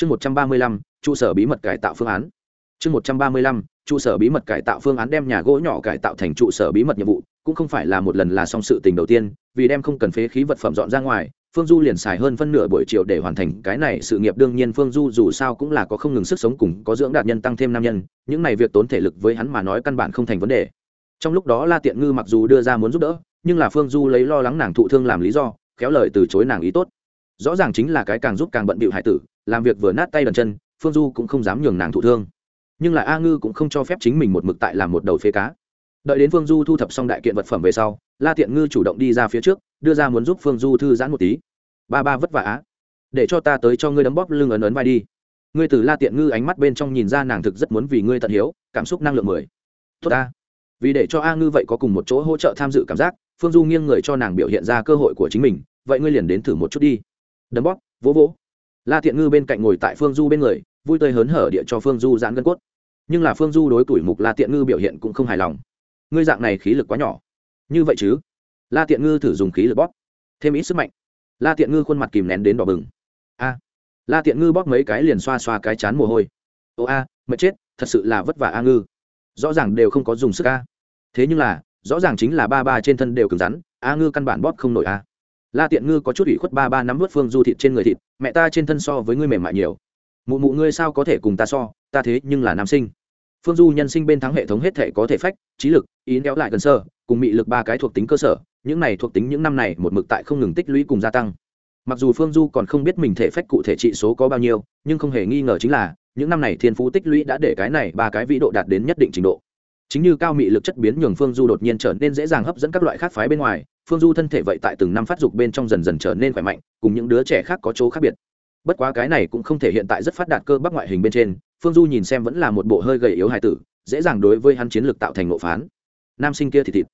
chương một trăm ba mươi lăm, trụ sở bí mật cải tạo phương án. Chương một trăm ba mươi lăm, trụ sở bí mật cải tạo phương án đem nhà gỗ nhỏ cải tạo thành trụ sở bí mật nhiệm vụ, cũng không phải là một lần là xong sự tình đầu tiên, vì đem không cần phế khí vật phẩm dọn ra ngoài, phương du liền xài hơn phân nửa buổi chiều để hoàn thành. Cái này sự nghiệp đương nhiên phương du dù sao cũng là có không ngừng sức sống cùng có dưỡng đạt nhân tăng thêm nam nhân, những này việc tốn thể lực với hắn mà nói căn bản không thành vấn đề. Trong lúc đó la tiện ngư mặc dù đưa ra muốn giúp đỡ, nhưng là phương du lấy lo lắng nàng thụ thương làm lý do, khéo lời từ chối nàng ý tốt rõ ràng chính là cái càng giúp càng bận bịu hải tử, làm việc vừa nát tay đần chân, phương du cũng không dám nhường nàng thụ thương. Nhưng là a ngư cũng không cho phép chính mình một mực tại làm một đầu phế cá. Đợi đến phương du thu thập xong đại kiện vật phẩm về sau, la tiện ngư chủ động đi ra phía trước, đưa ra muốn giúp phương du thư giãn một tí. Ba ba vất vả á. Để cho ta tới cho ngươi đấm bóp lưng ấn ấn vai đi. Ngươi từ la tiện ngư ánh mắt bên trong nhìn ra nàng thực rất muốn vì ngươi tận hiếu, cảm xúc năng lượng mười. Tốt ta. Vì để cho a ngư vậy có cùng một chỗ hỗ trợ tham dự cảm giác, phương du nghiêng người cho nàng biểu hiện ra cơ hội của chính mình, vậy ngươi liền đến thử một chút đi đấm bóp vỗ vỗ. La tiện ngư bên cạnh ngồi tại phương du bên người vui tươi hớn hở địa cho phương du giãn gân cốt. Nhưng là phương du đối tuổi mục la tiện ngư biểu hiện cũng không hài lòng. Ngươi dạng này khí lực quá nhỏ. Như vậy chứ? La tiện ngư thử dùng khí lực bóp. Thêm ít sức mạnh. La tiện ngư khuôn mặt kìm nén đến đỏ bừng. A. La tiện ngư bóp mấy cái liền xoa xoa cái chán mồ hôi. Ô a à, mệt chết thật sự là vất vả a ngư. Rõ ràng đều không có dùng sức a. Thế nhưng là rõ ràng chính là ba ba trên thân đều cứng rắn a ngư căn bản bóp không nổi a la tiện ngư có chút ủy khuất ba ba nắm vớt phương du thịt trên người thịt, mẹ ta trên thân so với ngươi mềm mại nhiều. Mụ mụ ngươi sao có thể cùng ta so, ta thế nhưng là nam sinh. Phương du nhân sinh bên thắng hệ thống hết thể có thể phách, trí lực, ý kéo lại gần sơ, cùng mị lực ba cái thuộc tính cơ sở, những này thuộc tính những năm này một mực tại không ngừng tích lũy cùng gia tăng. Mặc dù phương du còn không biết mình thể phách cụ thể trị số có bao nhiêu, nhưng không hề nghi ngờ chính là, những năm này thiên phú tích lũy đã để cái này ba cái vĩ độ đạt đến nhất định trình độ. Chính như cao mị lực chất biến nhường phương du đột nhiên trở nên dễ dàng hấp dẫn các loại khác phái bên ngoài phương du thân thể vậy tại từng năm phát dục bên trong dần dần trở nên khỏe mạnh, cùng những đứa trẻ khác có chỗ khác biệt. Bất quá cái này cũng không thể hiện tại rất phát đạt cơ bắp ngoại hình bên trên, phương du nhìn xem vẫn là một bộ hơi gầy yếu hài tử, dễ dàng đối với hắn chiến lược tạo thành ngộ phán. Nam sinh kia thì thịt.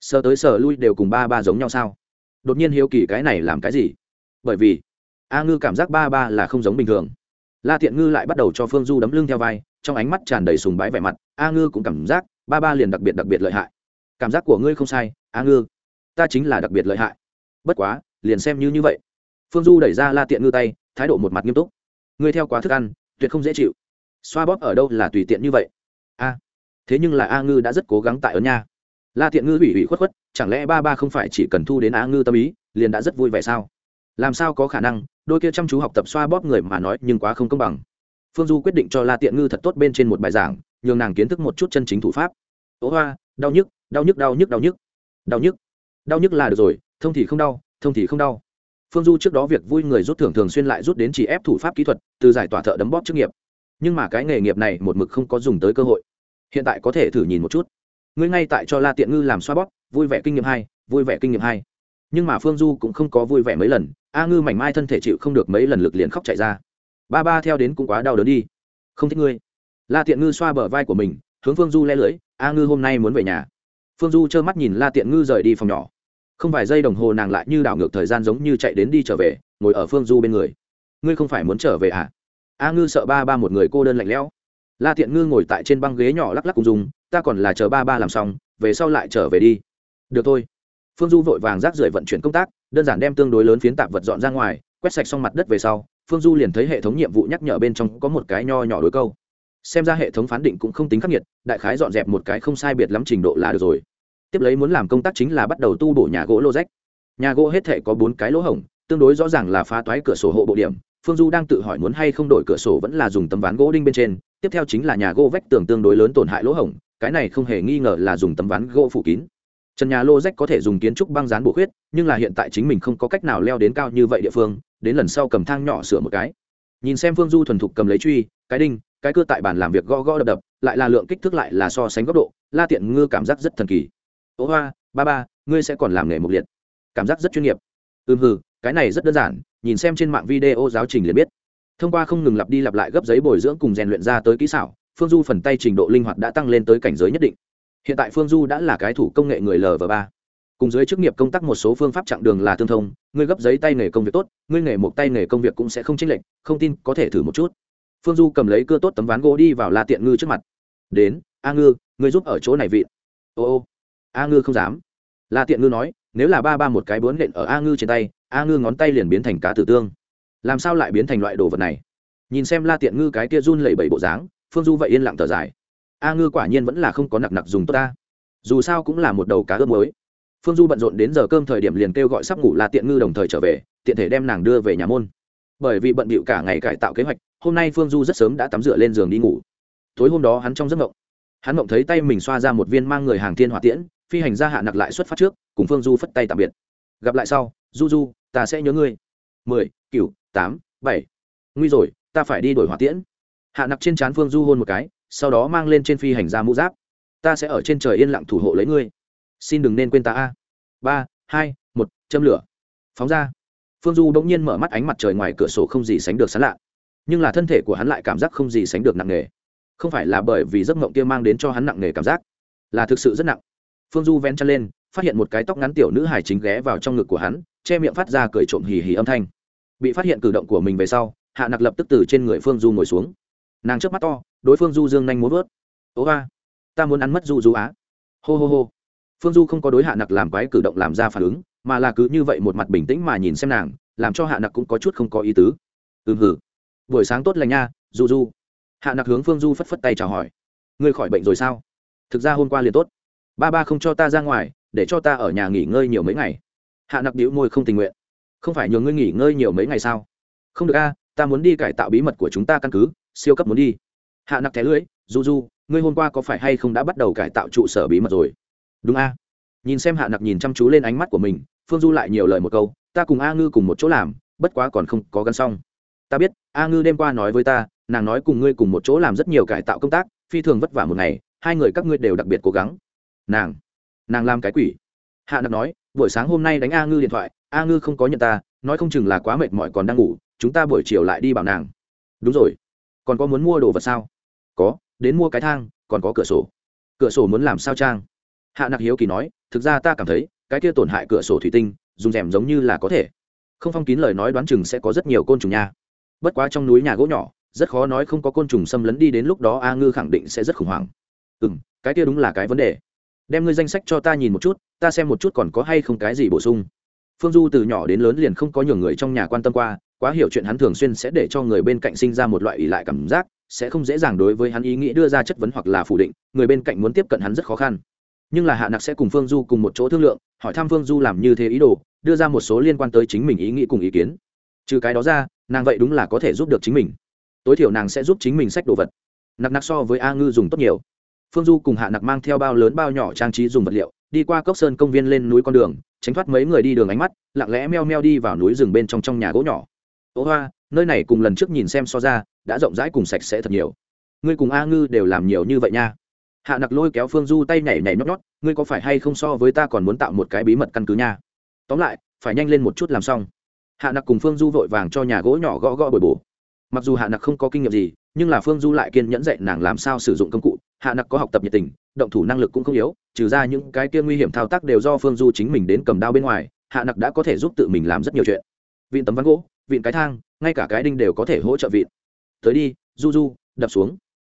Sờ tới sờ lui đều cùng ba ba giống nhau sao? Đột nhiên hiếu kỳ cái này làm cái gì? Bởi vì, a ngư cảm giác ba ba là không giống bình thường. La thiện ngư lại bắt đầu cho phương du đấm lưng theo vai, trong ánh mắt tràn đầy sùng bái vẻ mặt, a ngư cũng cảm giác ba ba liền đặc biệt đặc biệt lợi hại. Cảm giác của ngươi không sai, a ngư ta chính là đặc biệt lợi hại. Bất quá, liền xem như như vậy. Phương du đẩy ra la tiện ngư tay, thái độ một mặt nghiêm túc. Ngươi theo quá thức ăn, tuyệt không dễ chịu. Xoa bóp ở đâu là tùy tiện như vậy? A, thế nhưng là a ngư đã rất cố gắng tại ấn nha. La tiện ngư ủy ủy khuất khuất, chẳng lẽ ba ba không phải chỉ cần thu đến a ngư tâm ý, liền đã rất vui vẻ sao? Làm sao có khả năng, đôi kia chăm chú học tập xoa bóp người mà nói nhưng quá không công bằng. Phương du quyết định cho la tiện ngư thật tốt bên trên một bài giảng, nhường nàng kiến thức một chút chân chính thủ pháp. Ố hoa đau nhức đau nhức đau nhức đau nhức. Đau nhức đau nhức là được rồi, thông thì không đau, thông thì không đau. Phương du trước đó việc vui người rút thưởng thường xuyên lại rút đến chỉ ép thủ pháp kỹ thuật, từ giải tỏa thợ đấm bóp chức nghiệp. Nhưng mà cái nghề nghiệp này một mực không có dùng tới cơ hội. Hiện tại có thể thử nhìn một chút. Ngươi ngay tại cho la tiện ngư làm xoa bóp, vui vẻ kinh nghiệm hai, vui vẻ kinh nghiệm hai. Nhưng mà phương du cũng không có vui vẻ mấy lần, a ngư mảnh mai thân thể chịu không được mấy lần lực liền khóc chạy ra. Ba ba theo đến cũng quá đau đớn đi. Không thích ngươi. La tiện ngư xoa bờ vai của mình, hướng phương du le lưỡi, a ngư hôm nay muốn về nhà phương du trơ mắt nhìn la tiện ngư rời đi phòng nhỏ. Không vài giây đồng hồ nàng lại như đảo ngược thời gian giống như chạy đến đi trở về, ngồi ở phương du bên người. Ngươi không phải muốn trở về à? A ngư sợ ba ba một người cô đơn lạnh lẽo. La tiện ngư ngồi tại trên băng ghế nhỏ lắc lắc cùng dùng, ta còn là chờ ba ba làm xong, về sau lại trở về đi. Được thôi. Phương du vội vàng rác rưởi vận chuyển công tác, đơn giản đem tương đối lớn phiến tạp vật dọn ra ngoài, quét sạch xong mặt đất về sau, phương du liền thấy hệ thống nhiệm vụ nhắc nhở bên trong có một cái nho nhỏ đối câu xem ra hệ thống phán định cũng không tính khắc nghiệt, đại khái dọn dẹp một cái không sai biệt lắm trình độ là được rồi. Tiếp lấy muốn làm công tác chính là bắt đầu tu bổ nhà gỗ lô rách nhà gỗ hết thể có bốn cái lỗ hổng, tương đối rõ ràng là phá toái cửa sổ hộ bộ điểm. Phương du đang tự hỏi muốn hay không đổi cửa sổ vẫn là dùng tấm ván gỗ đinh bên trên. Tiếp theo chính là nhà gỗ vách tường tương đối lớn tổn hại lỗ hổng, cái này không hề nghi ngờ là dùng tấm ván gỗ phủ kín. Trần nhà lô rách có thể dùng kiến trúc băng dán bổ khuyết, nhưng là hiện tại chính mình không có cách nào leo đến cao như vậy địa phương, đến lần sau cầm thang nhỏ sửa một cái. Nhìn xem phương du thuần thục cầm lấy truy, cái đinh cái cưa tại bàn làm việc gõ gõ đập đập, lại là lượng kích thước lại là so sánh góc độ, la tiện ngư cảm giác rất thần kỳ. Ố hoa, ba ba, ngươi sẽ còn làm nghề mục liệt. Cảm giác rất chuyên nghiệp. Ừm hừ, cái này rất đơn giản, nhìn xem trên mạng video giáo trình liền biết. Thông qua không ngừng lặp đi lặp lại gấp giấy bồi dưỡng cùng rèn luyện ra tới kỹ xảo, phương du phần tay trình độ linh hoạt đã tăng lên tới cảnh giới nhất định. Hiện tại phương du đã là cái thủ công nghệ người l và ba. Cùng dưới chức nghiệp công tác một số phương pháp chặng đường là tương thông, ngươi gấp giấy tay nghề công việc tốt, ngươi nghề một tay nghề công việc cũng sẽ không chênh lệch, không tin, có thể thử một chút phương du cầm lấy cưa tốt tấm ván gỗ đi vào la tiện ngư trước mặt. Đến, a ngư, ngươi giúp ở chỗ này vị. Ô ô. A ngư không dám. La tiện ngư nói, nếu là ba ba một cái bướn nện ở a ngư trên tay, a ngư ngón tay liền biến thành cá tử tương. Làm sao lại biến thành loại đồ vật này? Nhìn xem la tiện ngư cái kia run lẩy bẩy bộ dáng, phương du vậy yên lặng thở dài. A ngư quả nhiên vẫn là không có nặc nặc dùng tốt ta. Dù sao cũng là một đầu cá ướp mới phương du bận rộn đến giờ cơm thời điểm liền kêu gọi sắp ngủ la tiện ngư đồng thời trở về, tiện thể đem nàng đưa về nhà môn. Bởi vì bận bịu cả ngày cải tạo kế hoạch hôm nay phương du rất sớm đã tắm rửa lên giường đi ngủ. Tối hôm đó hắn trong giấc mộng, hắn mộng thấy tay mình xoa ra một viên mang người hàng thiên hỏa tiễn, phi hành gia hạ nặc lại xuất phát trước, cùng phương du phất tay tạm biệt. Gặp lại sau, du du, ta sẽ nhớ ngươi. Mười cựu tám, bảy. Nguy rồi, ta phải đi đổi hỏa tiễn. Hạ nặc trên trán phương du hôn một cái, sau đó mang lên trên phi hành gia mũ giáp. Ta sẽ ở trên trời yên lặng thủ hộ lấy ngươi. Xin đừng nên quên ta a. Ba, hai, một, châm lửa. Phóng ra. Phương du bỗng nhiên mở mắt ánh mặt trời ngoài cửa sổ không gì sánh được sán lạ nhưng là thân thể của hắn lại cảm giác không gì sánh được nặng nề. Không phải là bởi vì giấc mộng kia mang đến cho hắn nặng nề cảm giác, là thực sự rất nặng. Phương du ven chân lên, phát hiện một cái tóc ngắn tiểu nữ hải chính ghé vào trong ngực của hắn, che miệng phát ra cười trộm hì hì âm thanh. Bị phát hiện cử động của mình về sau, hạ nặc lập tức từ trên người phương du ngồi xuống. Nàng trước mắt to, đối phương du dương nhanh muốn vớt. Ố ga ta muốn ăn mất du du á. Hô hô hô. Phương du không có đối hạ nặc làm quái cử động làm ra phản ứng, mà là cứ như vậy một mặt bình tĩnh mà nhìn xem nàng, làm cho hạ nặc cũng có chút không có ý tứ. Ừm hử buổi sáng tốt lành nha du du hạ nặc hướng phương du phất phất tay chào hỏi. Ngươi khỏi bệnh rồi sao? Thực ra hôm qua liền tốt. Ba ba không cho ta ra ngoài, để cho ta ở nhà nghỉ ngơi nhiều mấy ngày. Hạ nặc đĩu môi không tình nguyện. Không phải nhường ngươi nghỉ ngơi nhiều mấy ngày sao? Không được a, ta muốn đi cải tạo bí mật của chúng ta căn cứ, siêu cấp muốn đi. Hạ nặc thẻ lưới du du ngươi hôm qua có phải hay không đã bắt đầu cải tạo trụ sở bí mật rồi? Đúng a. Nhìn xem hạ nặc nhìn chăm chú lên ánh mắt của mình, phương du lại nhiều lời một câu. Ta cùng a ngư cùng một chỗ làm, bất quá còn không có gắn xong ta biết, a ngư đêm qua nói với ta, nàng nói cùng ngươi cùng một chỗ làm rất nhiều cải tạo công tác, phi thường vất vả một ngày, hai người các ngươi đều đặc biệt cố gắng. Nàng nàng làm cái quỷ. Hạ nặc nói, buổi sáng hôm nay đánh a ngư điện thoại, a ngư không có nhận ta, nói không chừng là quá mệt mỏi còn đang ngủ, chúng ta buổi chiều lại đi bảo nàng. Đúng rồi. Còn có muốn mua đồ vật sao? Có, đến mua cái thang, còn có cửa sổ. Cửa sổ muốn làm sao trang? Hạ nặc hiếu kỳ nói, thực ra ta cảm thấy, cái kia tổn hại cửa sổ thủy tinh, dùng rèm giống như là có thể. Không phong kín lời nói đoán chừng sẽ có rất nhiều côn trùng nha bất quá trong núi nhà gỗ nhỏ, rất khó nói không có côn trùng xâm lấn đi đến lúc đó a ngư khẳng định sẽ rất khủng hoảng. Ừ m cái kia đúng là cái vấn đề. Đem ngươi danh sách cho ta nhìn một chút, ta xem một chút còn có hay không cái gì bổ sung. Phương du từ nhỏ đến lớn liền không có nhiều người trong nhà quan tâm qua, quá hiểu chuyện hắn thường xuyên sẽ để cho người bên cạnh sinh ra một loại ỷ lại cảm giác, sẽ không dễ dàng đối với hắn ý nghĩ đưa ra chất vấn hoặc là phủ định, người bên cạnh muốn tiếp cận hắn rất khó khăn. Nhưng là hạ nặc sẽ cùng phương du cùng một chỗ thương lượng, hỏi thăm phương du làm như thế ý đồ, đưa ra một số liên quan tới chính mình ý nghĩ cùng ý kiến. Trừ cái đó ra nàng vậy đúng là có thể giúp được chính mình. Tối thiểu nàng sẽ giúp chính mình sách đồ vật. Nặc nặc so với a ngư dùng tốt nhiều. Phương du cùng hạ nặc mang theo bao lớn bao nhỏ trang trí dùng vật liệu, đi qua cốc sơn công viên lên núi con đường, tránh thoát mấy người đi đường ánh mắt, lặng lẽ meo meo đi vào núi rừng bên trong trong nhà gỗ nhỏ. Ố hoa, nơi này cùng lần trước nhìn xem so ra, đã rộng rãi cùng sạch sẽ thật nhiều. Ngươi cùng a ngư đều làm nhiều như vậy nha. Hạ nặc lôi kéo phương du tay nhảy nhảy nhót nhót, ngươi có phải hay không so với ta còn muốn tạo một cái bí mật căn cứ nha? Tóm lại, phải nhanh lên một chút làm xong hạ nặc cùng phương du vội vàng cho nhà gỗ nhỏ gõ gõ bồi bổ. Mặc dù hạ nặc không có kinh nghiệm gì, nhưng là phương du lại kiên nhẫn dạy nàng làm sao sử dụng công cụ. Hạ nặc có học tập nhiệt tình, động thủ năng lực cũng không yếu, trừ ra những cái kia nguy hiểm thao tác đều do phương du chính mình đến cầm đao bên ngoài, hạ nặc đã có thể giúp tự mình làm rất nhiều chuyện. Vịn tấm ván gỗ, vịn cái thang, ngay cả cái đinh đều có thể hỗ trợ vịn. Tới đi, du du, đập xuống.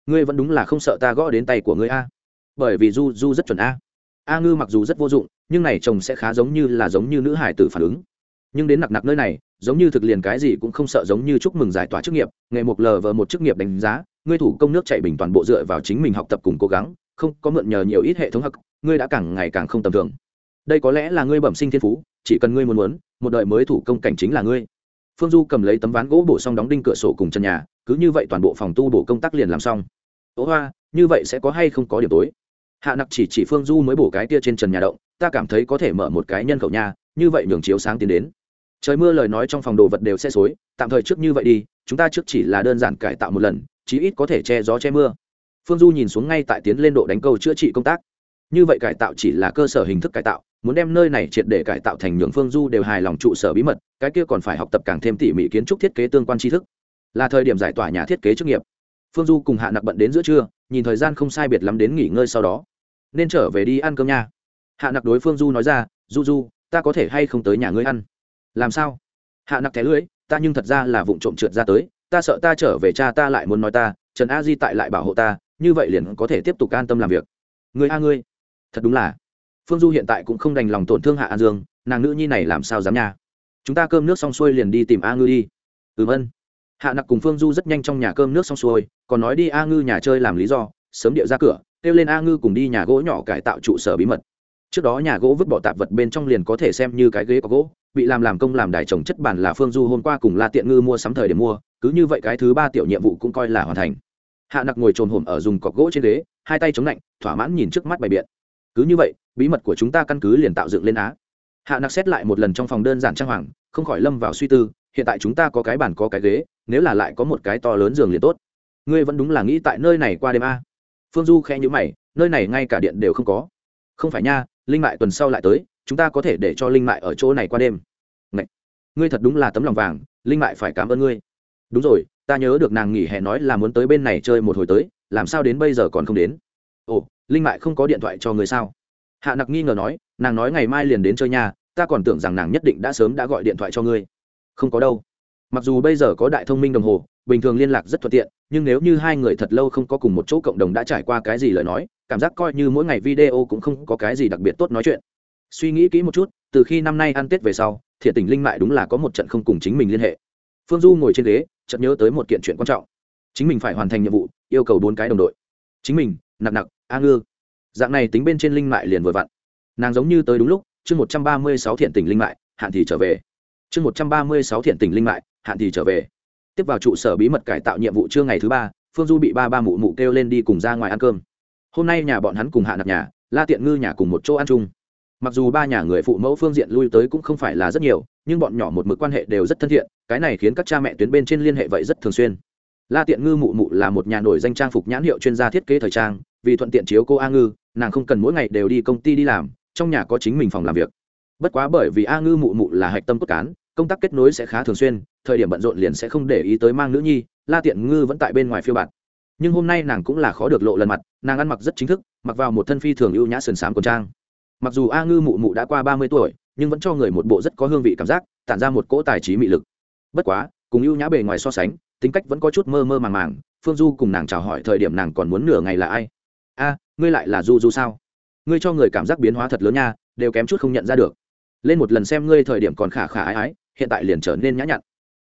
Ngươi vẫn đúng là không sợ ta gõ đến tay của ngươi a. Bởi vì du du rất chuẩn a. A ngư mặc dù rất vô dụng, nhưng này chồng sẽ khá giống như là giống như nữ hải tử phản ứng nhưng đến nặc nặc nơi này, giống như thực liền cái gì cũng không sợ giống như chúc mừng giải tỏa chức nghiệp, nghề một lờ vờ một chức nghiệp đánh giá, ngươi thủ công nước chạy bình toàn bộ dựa vào chính mình học tập cùng cố gắng, không có mượn nhờ nhiều ít hệ thống hắc ngươi đã càng ngày càng không tầm thường. Đây có lẽ là ngươi bẩm sinh thiên phú, chỉ cần ngươi muốn muốn, một đời mới thủ công cảnh chính là ngươi. Phương du cầm lấy tấm ván gỗ bổ xong đóng đinh cửa sổ cùng chân nhà, cứ như vậy toàn bộ phòng tu bổ công tác liền làm xong. Ố hoa, như vậy sẽ có hay không có điểm tối? Hạ nặc chỉ chỉ phương du mới bổ cái tia trên trần nhà động, ta cảm thấy có thể mở một cái nhân khẩu nhà như vậy nhường chiếu sáng tiến đến trời mưa lời nói trong phòng đồ vật đều sẽ xối, tạm thời trước như vậy đi, chúng ta trước chỉ là đơn giản cải tạo một lần, chí ít có thể che gió che mưa. Phương du nhìn xuống ngay tại tiến lên độ đánh câu chữa trị công tác. Như vậy cải tạo chỉ là cơ sở hình thức cải tạo, muốn đem nơi này triệt để cải tạo thành nhường phương du đều hài lòng trụ sở bí mật, cái kia còn phải học tập càng thêm tỉ mỉ kiến trúc thiết kế tương quan tri thức. Là thời điểm giải tỏa nhà thiết kế chức nghiệp. Phương du cùng hạ nặc bận đến giữa trưa, nhìn thời gian không sai biệt lắm đến nghỉ ngơi sau đó. Nên trở về đi ăn cơm nha. Hạ nặc đối phương du nói ra, du du, ta có thể hay không tới nhà ngươi ăn? Làm sao? Hạ nặc thẻ lưới, ta nhưng thật ra là vụ trộm trượt ra tới, ta sợ ta trở về cha ta lại muốn nói ta, trần a di tại lại bảo hộ ta, như vậy liền có thể tiếp tục an tâm làm việc. Người a ngươi, thật đúng là. Phương du hiện tại cũng không đành lòng tổn thương hạ an dương, nàng nữ nhi này làm sao dám nha? Chúng ta cơm nước xong xuôi liền đi tìm a ngư đi. Ừm ân. Hạ nặc cùng phương du rất nhanh trong nhà cơm nước xong xuôi, còn nói đi a ngư nhà chơi làm lý do, sớm điệu ra cửa, kêu lên a ngư cùng đi nhà gỗ nhỏ cải tạo trụ sở bí mật. Trước đó nhà gỗ vứt bỏ tạp vật bên trong liền có thể xem như cái ghế có gỗ bị làm làm công làm đài trồng chất bản là phương du hôm qua cùng la tiện ngư mua sắm thời để mua, cứ như vậy cái thứ ba tiểu nhiệm vụ cũng coi là hoàn thành. Hạ nặc ngồi trồn hổm ở dùng cọc gỗ trên ghế, hai tay chống lạnh, thỏa mãn nhìn trước mắt bày biện. Cứ như vậy, bí mật của chúng ta căn cứ liền tạo dựng lên á. Hạ nặc xét lại một lần trong phòng đơn giản trang hoàng, không khỏi lâm vào suy tư, hiện tại chúng ta có cái bàn, có cái ghế, nếu là lại có một cái to lớn giường liền tốt. Ngươi vẫn đúng là nghĩ tại nơi này qua đêm a. Phương du khẽ nhữ mày, nơi này ngay cả điện đều không có. Không phải nha, linh mại tuần sau lại tới chúng ta có thể để cho linh mại ở chỗ này qua đêm. Ngậy! ngươi thật đúng là tấm lòng vàng, linh mại phải cảm ơn ngươi. Đúng rồi, ta nhớ được nàng nghỉ hè nói là muốn tới bên này chơi một hồi tới, làm sao đến bây giờ còn không đến? Ồ, linh mại không có điện thoại cho người sao? Hạ nặc nghi ngờ nói, nàng nói ngày mai liền đến chơi nhà ta còn tưởng rằng nàng nhất định đã sớm đã gọi điện thoại cho ngươi. Không có đâu. Mặc dù bây giờ có đại thông minh đồng hồ, bình thường liên lạc rất thuận tiện, nhưng nếu như hai người thật lâu không có cùng một chỗ cộng đồng đã trải qua cái gì lời nói, cảm giác coi như mỗi ngày video cũng không có cái gì đặc biệt tốt nói chuyện suy nghĩ kỹ một chút, từ khi năm nay ăn tết về sau, thiện tình linh mại đúng là có một trận không cùng chính mình liên hệ. Phương du ngồi trên ghế, chợt nhớ tới một kiện chuyện quan trọng. Chính mình phải hoàn thành nhiệm vụ, yêu cầu bốn cái đồng đội. Chính mình nặng nặng a ngư. Dạng này tính bên trên linh mại liền vừa vặn. Nàng giống như tới đúng lúc, chương một trăm ba mươi sáu thiện tình linh mại hạn thì trở về. Chương một trăm ba mươi sáu thiện tình linh mại hạn thì trở về. Tiếp vào trụ sở bí mật cải tạo nhiệm vụ trưa ngày thứ ba, phương du bị ba ba mụ mụ kêu lên đi cùng ra ngoài ăn cơm. Hôm nay nhà bọn hắn cùng hạ nạp nhà, la tiện ngư nhà cùng một chỗ ăn chung mặc dù ba nhà người phụ mẫu phương diện lui tới cũng không phải là rất nhiều, nhưng bọn nhỏ một mực quan hệ đều rất thân thiện, cái này khiến các cha mẹ tuyến bên trên liên hệ vậy rất thường xuyên. La tiện ngư mụ mụ là một nhà nổi danh trang phục nhãn hiệu chuyên gia thiết kế thời trang, vì thuận tiện chiếu cô a ngư, nàng không cần mỗi ngày đều đi công ty đi làm, trong nhà có chính mình phòng làm việc. Bất quá bởi vì a ngư mụ mụ là hạch tâm cốt cán, công tác kết nối sẽ khá thường xuyên, thời điểm bận rộn liền sẽ không để ý tới mang nữ nhi, la tiện ngư vẫn tại bên ngoài phiêu bạt. Nhưng hôm nay nàng cũng là khó được lộ lần mặt, nàng ăn mặc rất chính thức, mặc vào một thân phi thường ưu nhã sườn xám quần trang mặc dù a ngư mụ mụ đã qua ba mươi tuổi, nhưng vẫn cho người một bộ rất có hương vị cảm giác, tản ra một cỗ tài trí mị lực. Bất quá, cùng ưu nhã bề ngoài so sánh, tính cách vẫn có chút mơ mơ màng màng, phương du cùng nàng chào hỏi thời điểm nàng còn muốn nửa ngày là ai? A, ngươi lại là du du sao? Ngươi cho người cảm giác biến hóa thật lớn nha, đều kém chút không nhận ra được. Lên một lần xem ngươi thời điểm còn khả khả ái ái, hiện tại liền trở nên nhã nhặn.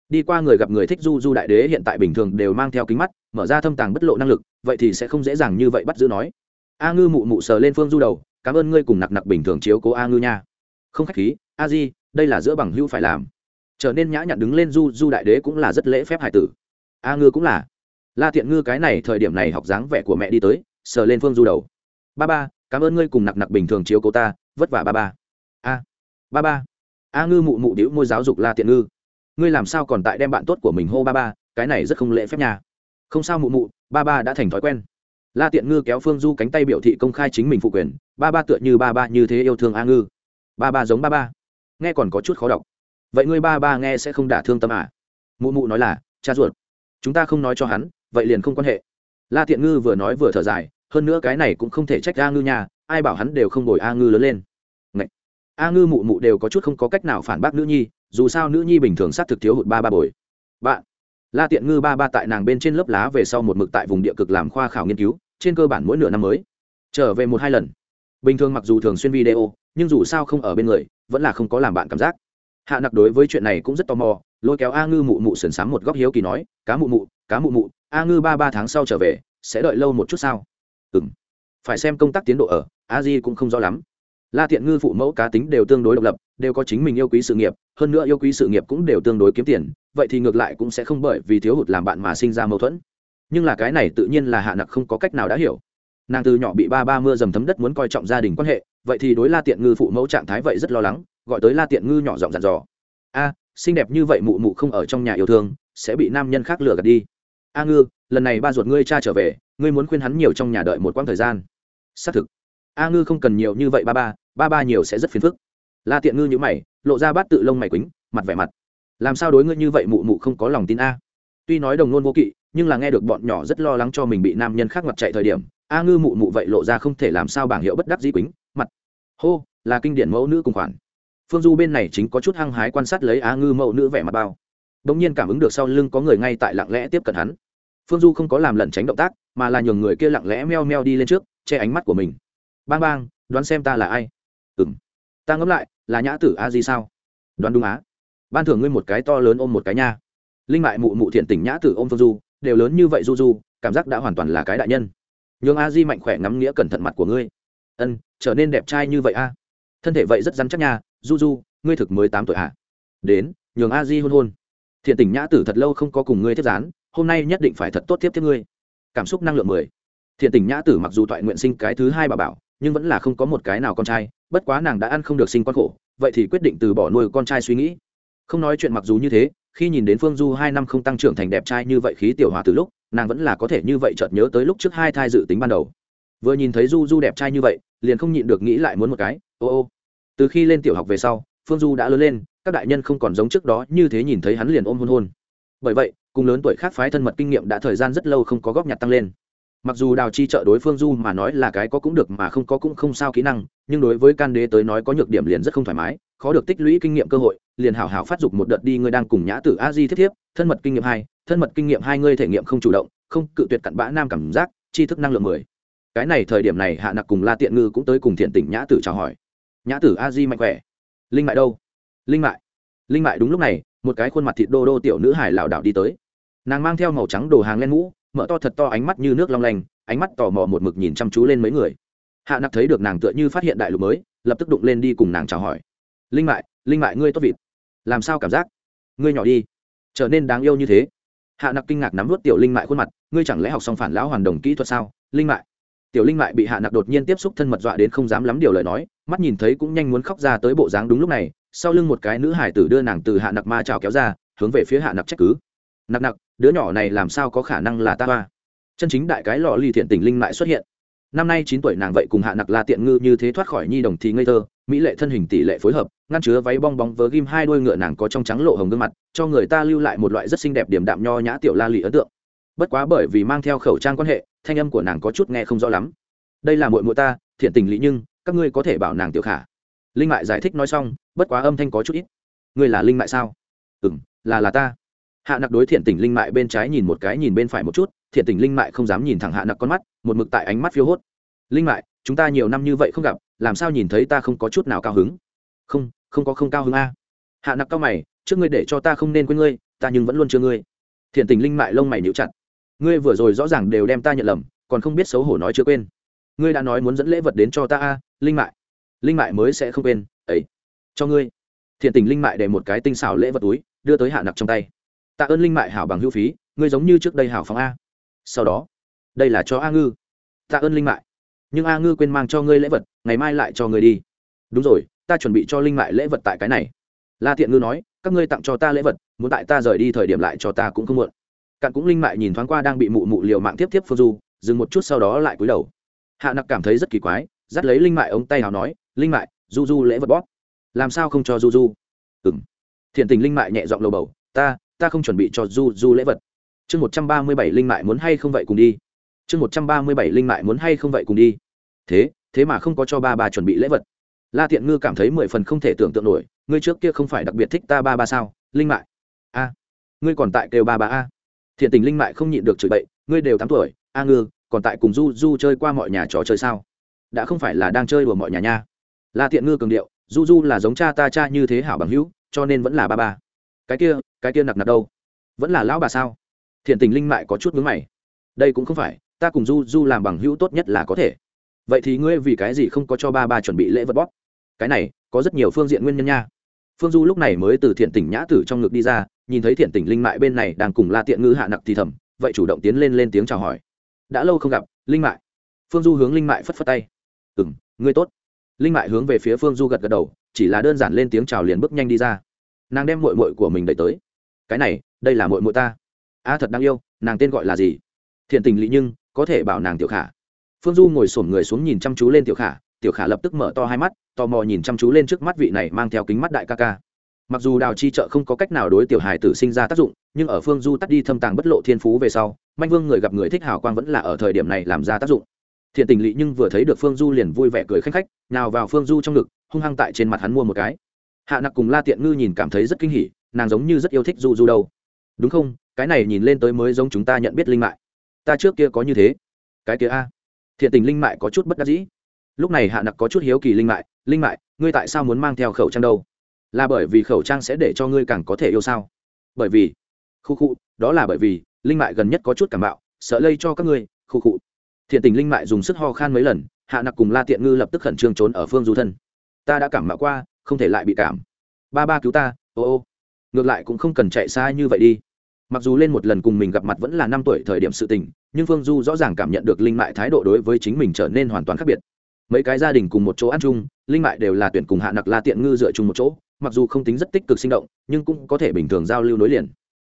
Đi qua người gặp người thích du du đại đế hiện tại bình thường đều mang theo kính mắt, mở ra thâm tàng bất lộ năng lực, vậy thì sẽ không dễ dàng như vậy bắt giữ nói. A ngư mụ mụ sờ lên phương du đầu cảm ơn ngươi cùng nặc nặc bình thường chiếu cố a ngư nha. Không khách khí, a di, đây là giữa bằng hữu phải làm. Trở nên nhã nhặn đứng lên du du đại đế cũng là rất lễ phép hải tử. A ngư cũng là. La tiện ngư cái này thời điểm này học dáng vẻ của mẹ đi tới, sờ lên phương du đầu. Ba ba, cảm ơn ngươi cùng nặc nặc bình thường chiếu cố ta, vất vả ba ba. A, ba ba. A ngư mụ mụ đĩu môi giáo dục la tiện ngư. Ngươi làm sao còn tại đem bạn tốt của mình hô ba ba, cái này rất không lễ phép nhà không sao mụ mụ, ba ba đã thành thói quen la tiện ngư kéo phương du cánh tay biểu thị công khai chính mình phụ quyền, ba ba tựa như ba ba như thế yêu thương a ngư. Ba ba giống ba ba. Nghe còn có chút khó đọc. Vậy ngươi ba ba nghe sẽ không đả thương tâm à? Mụ mụ nói là, cha ruột. Chúng ta không nói cho hắn, vậy liền không quan hệ. La tiện ngư vừa nói vừa thở dài, hơn nữa cái này cũng không thể trách a ngư nhà ai bảo hắn đều không đổi a ngư lớn lên. Ngậy! a ngư mụ mụ đều có chút không có cách nào phản bác nữ nhi, dù sao nữ nhi bình thường sát thực thiếu hụt ba ba bồi. Bạn. La tiện ngư ba ba tại nàng bên trên lớp lá về sau một mực tại vùng địa cực làm khoa khảo nghiên cứu trên cơ bản mỗi nửa năm mới, trở về một hai lần. Bình thường mặc dù thường xuyên video, nhưng dù sao không ở bên người, vẫn là không có làm bạn cảm giác. Hạ nặc đối với chuyện này cũng rất tò mò, lôi kéo a ngư mụ mụ sườn s một góc hiếu kỳ nói, cá mụ mụ, cá mụ mụ, a ngư ba ba tháng sau trở về, sẽ đợi lâu một chút sao? Ừ m phải xem công tác tiến độ ở, a di cũng không rõ lắm. La thiện ngư phụ mẫu cá tính đều tương đối độc lập, đều có chính mình yêu quý sự nghiệp, hơn nữa yêu quý sự nghiệp cũng đều tương đối kiếm tiền, vậy thì ngược lại cũng sẽ không bởi vì thiếu hụt làm bạn mà sinh ra mâu thuẫn nhưng là cái này tự nhiên là hạ nặc không có cách nào đã hiểu. Nàng từ nhỏ bị ba ba mưa dầm thấm đất muốn coi trọng gia đình quan hệ, vậy thì đối la tiện ngư phụ mẫu trạng thái vậy rất lo lắng, gọi tới la tiện ngư nhỏ giọng dặn dò. A, xinh đẹp như vậy mụ mụ không ở trong nhà yêu thương, sẽ bị nam nhân khác lừa gạt đi. A ngư, lần này ba ruột ngươi cha trở về, ngươi muốn khuyên hắn nhiều trong nhà đợi một quãng thời gian. Xác thực. A ngư không cần nhiều như vậy ba ba ba ba nhiều sẽ rất phiền phức. La tiện ngư như mày, lộ ra bát tự lông mày quýnh mặt vẻ mặt. Làm sao đối ngươi như vậy mụ mụ không có lòng tin a? Tuy nói đồng nôn vô kỵ nhưng là nghe được bọn nhỏ rất lo lắng cho mình bị nam nhân khác mặt chạy thời điểm, a ngư mụ mụ vậy lộ ra không thể làm sao bảng hiệu bất đắc dĩ quýnh mặt. Hô, là kinh điển mẫu nữ cùng khoản. Phương du bên này chính có chút hăng hái quan sát lấy a ngư mẫu nữ vẻ mặt bao. Đ ỗ n g nhiên cảm ứng được sau lưng có người ngay tại lặng lẽ tiếp cận hắn. Phương du không có làm lẩn tránh động tác, mà là nhường người kia lặng lẽ meo meo đi lên trước, che ánh mắt của mình. Bang bang, đoán xem ta là ai? Ừ m ta ngẫm lại, là nhã tử a di sao? Đoán đúng á. Ban thưởng ngươi một cái to lớn ôm một cái nha. Linh mại mụ mụ thiện tỉnh nhã tử ôm phương du đều lớn như vậy du du, cảm giác đã hoàn toàn là cái đại nhân. Nhường a di mạnh khỏe ngắm nghĩa cẩn thận mặt của ngươi. Ân, trở nên đẹp trai như vậy a? Thân thể vậy rất rắn chắc nha, du du, ngươi thực mới tám tuổi ạ à? đến, nhường a di hôn hôn. Thiện tình nhã tử thật lâu không có cùng ngươi tiếp gián, hôm nay nhất định phải thật tốt tiếp tiếp ngươi. Cảm xúc năng lượng mười. Thiện tình nhã tử mặc dù thoại nguyện sinh cái thứ hai bà bảo, nhưng vẫn là không có một cái nào con trai, bất quá nàng đã ăn không được sinh con khổ, vậy thì quyết định từ bỏ nuôi con trai suy nghĩ. Không nói chuyện mặc dù như thế khi nhìn đến phương du hai năm không tăng trưởng thành đẹp trai như vậy khí tiểu hòa từ lúc, nàng vẫn là có thể như vậy chợt nhớ tới lúc trước hai thai dự tính ban đầu. Vừa nhìn thấy du du đẹp trai như vậy, liền không nhịn được nghĩ lại muốn một cái, ô ô. Từ khi lên tiểu học về sau, phương du đã lớn lên, các đại nhân không còn giống trước đó như thế nhìn thấy hắn liền ôm hôn hôn. Bởi vậy, cùng lớn tuổi khác phái thân mật kinh nghiệm đã thời gian rất lâu không có góp nhặt tăng lên mặc dù đào chi trợ đối phương du mà nói là cái có cũng được mà không có cũng không sao kỹ năng, nhưng đối với can đế tới nói có nhược điểm liền rất không thoải mái, khó được tích lũy kinh nghiệm cơ hội, liền hảo hảo phát dục một đợt đi ngươi đang cùng nhã tử a di thiết thiếp, thân mật kinh nghiệm hai, thân mật kinh nghiệm hai ngươi thể nghiệm không chủ động, không cự tuyệt cặn bã nam cảm giác, tri thức năng lượng mười. Cái này thời điểm này hạ nặc cùng la tiện ngư cũng tới cùng thiện tỉnh nhã tử chào hỏi. Nhã tử a di mạnh khỏe. Linh mại đâu? Linh mại. Linh mại đúng lúc này, một cái khuôn mặt thịt đô đô tiểu nữ hải lảo đảo đi tới. Nàng mang theo màu trắng đồ hàng len mũ mở to thật to ánh mắt như nước long lanh, ánh mắt tò mò một mực nhìn chăm chú lên mấy người. Hạ nặc thấy được nàng tựa như phát hiện đại lục mới, lập tức đụng lên đi cùng nàng chào hỏi. Linh mại linh mại ngươi tốt vịt. Làm sao cảm giác? Ngươi nhỏ đi. Trở nên đáng yêu như thế. Hạ nặc kinh ngạc nắm vớt tiểu linh mại khuôn mặt, ngươi chẳng lẽ học xong phản lão hoàn đồng kỹ thuật sao? Linh mại. Tiểu linh mại bị hạ nặc đột nhiên tiếp xúc thân mật dọa đến không dám lắm điều lời nói, mắt nhìn thấy cũng nhanh muốn khóc ra tới bộ dáng đúng lúc này, sau lưng một cái nữ hải tử đưa nàng từ hạ nặc ma trào kéo ra, hướng về phía hạ nặc trách cứ. Nặc nặc đứa nhỏ này làm sao có khả năng là ta hoa? Chân chính đại cái lò ly thiện tình linh lại xuất hiện. Năm nay chín tuổi nàng vậy cùng hạ nặc la tiện ngư như thế thoát khỏi nhi đồng thì ngây thơ, mỹ lệ thân hình tỷ lệ phối hợp, ngăn chứa váy bong bóng vớ ghim hai đôi ngựa nàng có trong trắng lộ hồng gương mặt, cho người ta lưu lại một loại rất xinh đẹp điểm đạm nho nhã tiểu la lì ấn tượng. Bất quá bởi vì mang theo khẩu trang quan hệ, thanh âm của nàng có chút nghe không rõ lắm. Đây là muội muội ta, thiện tình lý nhưng, các ngươi có thể bảo nàng tiểu khả. Linh mại giải thích nói xong, bất quá âm thanh có chút ít. Ngươi là linh mại sao? Ừ là là ta hạ nặc đối thiện tình linh mại bên trái nhìn một cái, nhìn bên phải một chút, thiện tình linh mại không dám nhìn thẳng hạ nặc con mắt, một mực tại ánh mắt phiêu hốt. Linh mại, chúng ta nhiều năm như vậy không gặp, làm sao nhìn thấy ta không có chút nào cao hứng? Không không có không cao hứng a. Hạ nặc cao mày, trước ngươi để cho ta không nên quên ngươi, ta nhưng vẫn luôn chưa ngươi. Thiện tình linh mại lông mày níu chặt. Ngươi vừa rồi rõ ràng đều đem ta nhận lầm, còn không biết xấu hổ nói chưa quên. Ngươi đã nói muốn dẫn lễ vật đến cho ta a, linh mại. Linh mại mới sẽ không quên, ấy, cho ngươi. Thiện tình linh mại để một cái tinh xảo lễ vật túi, đưa tới hạ nặc trong tay tạ ơn linh mại hảo bằng hữu phí, ngươi giống như trước đây hảo phóng a. Sau đó, đây là cho a ngư. Tạ ơn linh mại. Nhưng a ngư quên mang cho ngươi lễ vật, ngày mai lại cho ngươi đi. Đúng rồi, ta chuẩn bị cho linh mại lễ vật tại cái này. La thiện ngư nói, các ngươi tặng cho ta lễ vật, muốn tại ta rời đi thời điểm lại cho ta cũng không muộn. Cạn cũng linh mại nhìn thoáng qua đang bị mụ mụ liều mạng tiếp tiếp phương du, dừng một chút sau đó lại cúi đầu. Hạ nặc cảm thấy rất kỳ quái, dắt lấy linh mại ống tay nào nói, linh mại, du du lễ vật bóp. Làm sao không cho du du? Ừ m thiện tình linh mại nhẹ giọng lầu bầu, ta ta không chuẩn bị cho du du lễ vật. Chương một trăm ba mươi bảy linh mại muốn hay không vậy cùng đi. Chương một trăm ba mươi bảy linh mại muốn hay không vậy cùng đi. Thế thế mà không có cho ba ba chuẩn bị lễ vật. La thiện ngư cảm thấy mười phần không thể tưởng tượng nổi, ngươi trước kia không phải đặc biệt thích ta ba ba sao? Linh mại. A. Ngươi còn tại kêu ba ba a. Thiện tình linh mại không nhịn được chửi bậy, ngươi đều tám tuổi, a ngư, còn tại cùng du du chơi qua mọi nhà trò chơi sao? Đã không phải là đang chơi đùa mọi nhà nha. La thiện ngư cường điệu, du du là giống cha ta cha như thế hảo bằng hữu, cho nên vẫn là ba ba cái kia cái kia nặc nặc đâu? Vẫn là lão bà sao? Thiện tình linh mại có chút vướng mày. Đây cũng không phải, ta cùng du du làm bằng hữu tốt nhất là có thể. Vậy thì ngươi vì cái gì không có cho ba ba chuẩn bị lễ vật bóp? Cái này, có rất nhiều phương diện nguyên nhân nha. Phương du lúc này mới từ thiện tỉnh nhã tử trong ngực đi ra, nhìn thấy thiện tỉnh linh mại bên này đang cùng la tiện ngư hạ nặc thì thầm, vậy chủ động tiến lên lên tiếng chào hỏi. Đã lâu không gặp, linh mại. Phương du hướng linh mại phất phất tay. Ừ m ngươi tốt. Linh mại hướng về phía phương du gật gật đầu, chỉ là đơn giản lên tiếng chào liền bước nhanh đi ra nàng đem mội mội của mình đẩy tới. Cái này, đây là mội mội ta. A thật đáng yêu, nàng tên gọi là gì? Thiện tình lý nhưng, có thể bảo nàng tiểu khả. Phương du ngồi sổm người xuống nhìn chăm chú lên tiểu khả tiểu khả lập tức mở to hai mắt, tò mò nhìn chăm chú lên trước mắt vị này mang theo kính mắt đại ca ca. Mặc dù đào chi trợ không có cách nào đối tiểu hài tử sinh ra tác dụng, nhưng ở phương du tắt đi thâm tàng bất lộ thiên phú về sau, manh vương người gặp người thích hào quang vẫn là ở thời điểm này làm ra tác dụng. Thiện tình lỵ nhưng vừa thấy được phương du liền vui vẻ cười khanh khách, nào vào phương du trong ngực, hung hăng tại trên mặt hắn mua một cái hạ nặc cùng la tiện ngư nhìn cảm thấy rất kinh hỉ, nàng giống như rất yêu thích du du đâu. Đúng không? Cái này nhìn lên tới mới giống chúng ta nhận biết linh mại. Ta trước kia có như thế. Cái kia a. Thiện tình linh mại có chút bất đắc dĩ. Lúc này hạ nặc có chút hiếu kỳ linh mại linh mại, ngươi tại sao muốn mang theo khẩu trang đâu? Là bởi vì khẩu trang sẽ để cho ngươi càng có thể yêu sao? Bởi vì. Khu khu, đó là bởi vì, linh mại gần nhất có chút cảm bạo, sợ lây cho các ngươi, khu khu. Thiện tình linh mại dùng sức ho khan mấy lần, hạ nặc cùng la tiện ngư lập tức khẩn trương trốn ở phương du thân. Ta đã cảm mạo qua không thể lại bị cảm. Ba ba cứu ta, ô ô. Ngược lại cũng không cần chạy xa như vậy đi. Mặc dù lên một lần cùng mình gặp mặt vẫn là năm tuổi thời điểm sự tình, nhưng phương du rõ ràng cảm nhận được linh mại thái độ đối với chính mình trở nên hoàn toàn khác biệt. Mấy cái gia đình cùng một chỗ ăn chung, linh mại đều là tuyển cùng hạ nặc la tiện ngư dựa chung một chỗ, mặc dù không tính rất tích cực sinh động, nhưng cũng có thể bình thường giao lưu nối liền.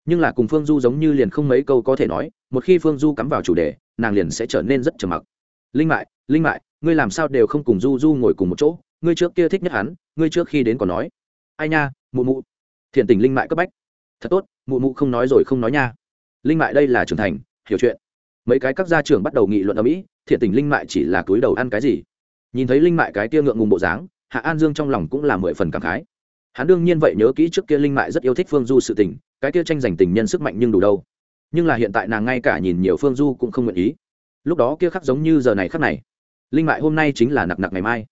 Nhưng là cùng phương du giống như liền không mấy câu có thể nói, một khi phương du cắm vào chủ đề, nàng liền sẽ trở nên rất trầm mặc. Linh mại linh mại, ngươi làm sao đều không cùng du du ngồi cùng một chỗ? Ngươi trước kia thích nhất hắn, ngươi trước khi đến còn nói. Ai nha, mụ mụ. Thiện tình linh mại cấp bách. Thật tốt, mụ mụ không nói rồi không nói nha. Linh mại đây là trưởng thành, hiểu chuyện. Mấy cái các gia trưởng bắt đầu nghị luận ở mỹ, thiện tình linh mại chỉ là túi đầu ăn cái gì? Nhìn thấy linh mại cái kia ngượng ngùng bộ dáng, hạ an dương trong lòng cũng là mười phần cảm khái. Hắn đương nhiên vậy nhớ kỹ trước kia linh mại rất yêu thích phương du sự tình, cái kia tranh giành tình nhân sức mạnh nhưng đủ đâu. Nhưng là hiện tại nàng ngay cả nhìn nhiều phương du cũng không nguyện ý. Lúc đó kia khắc giống như giờ này khắc này. Linh mại hôm nay chính là nặc nặc ngày mai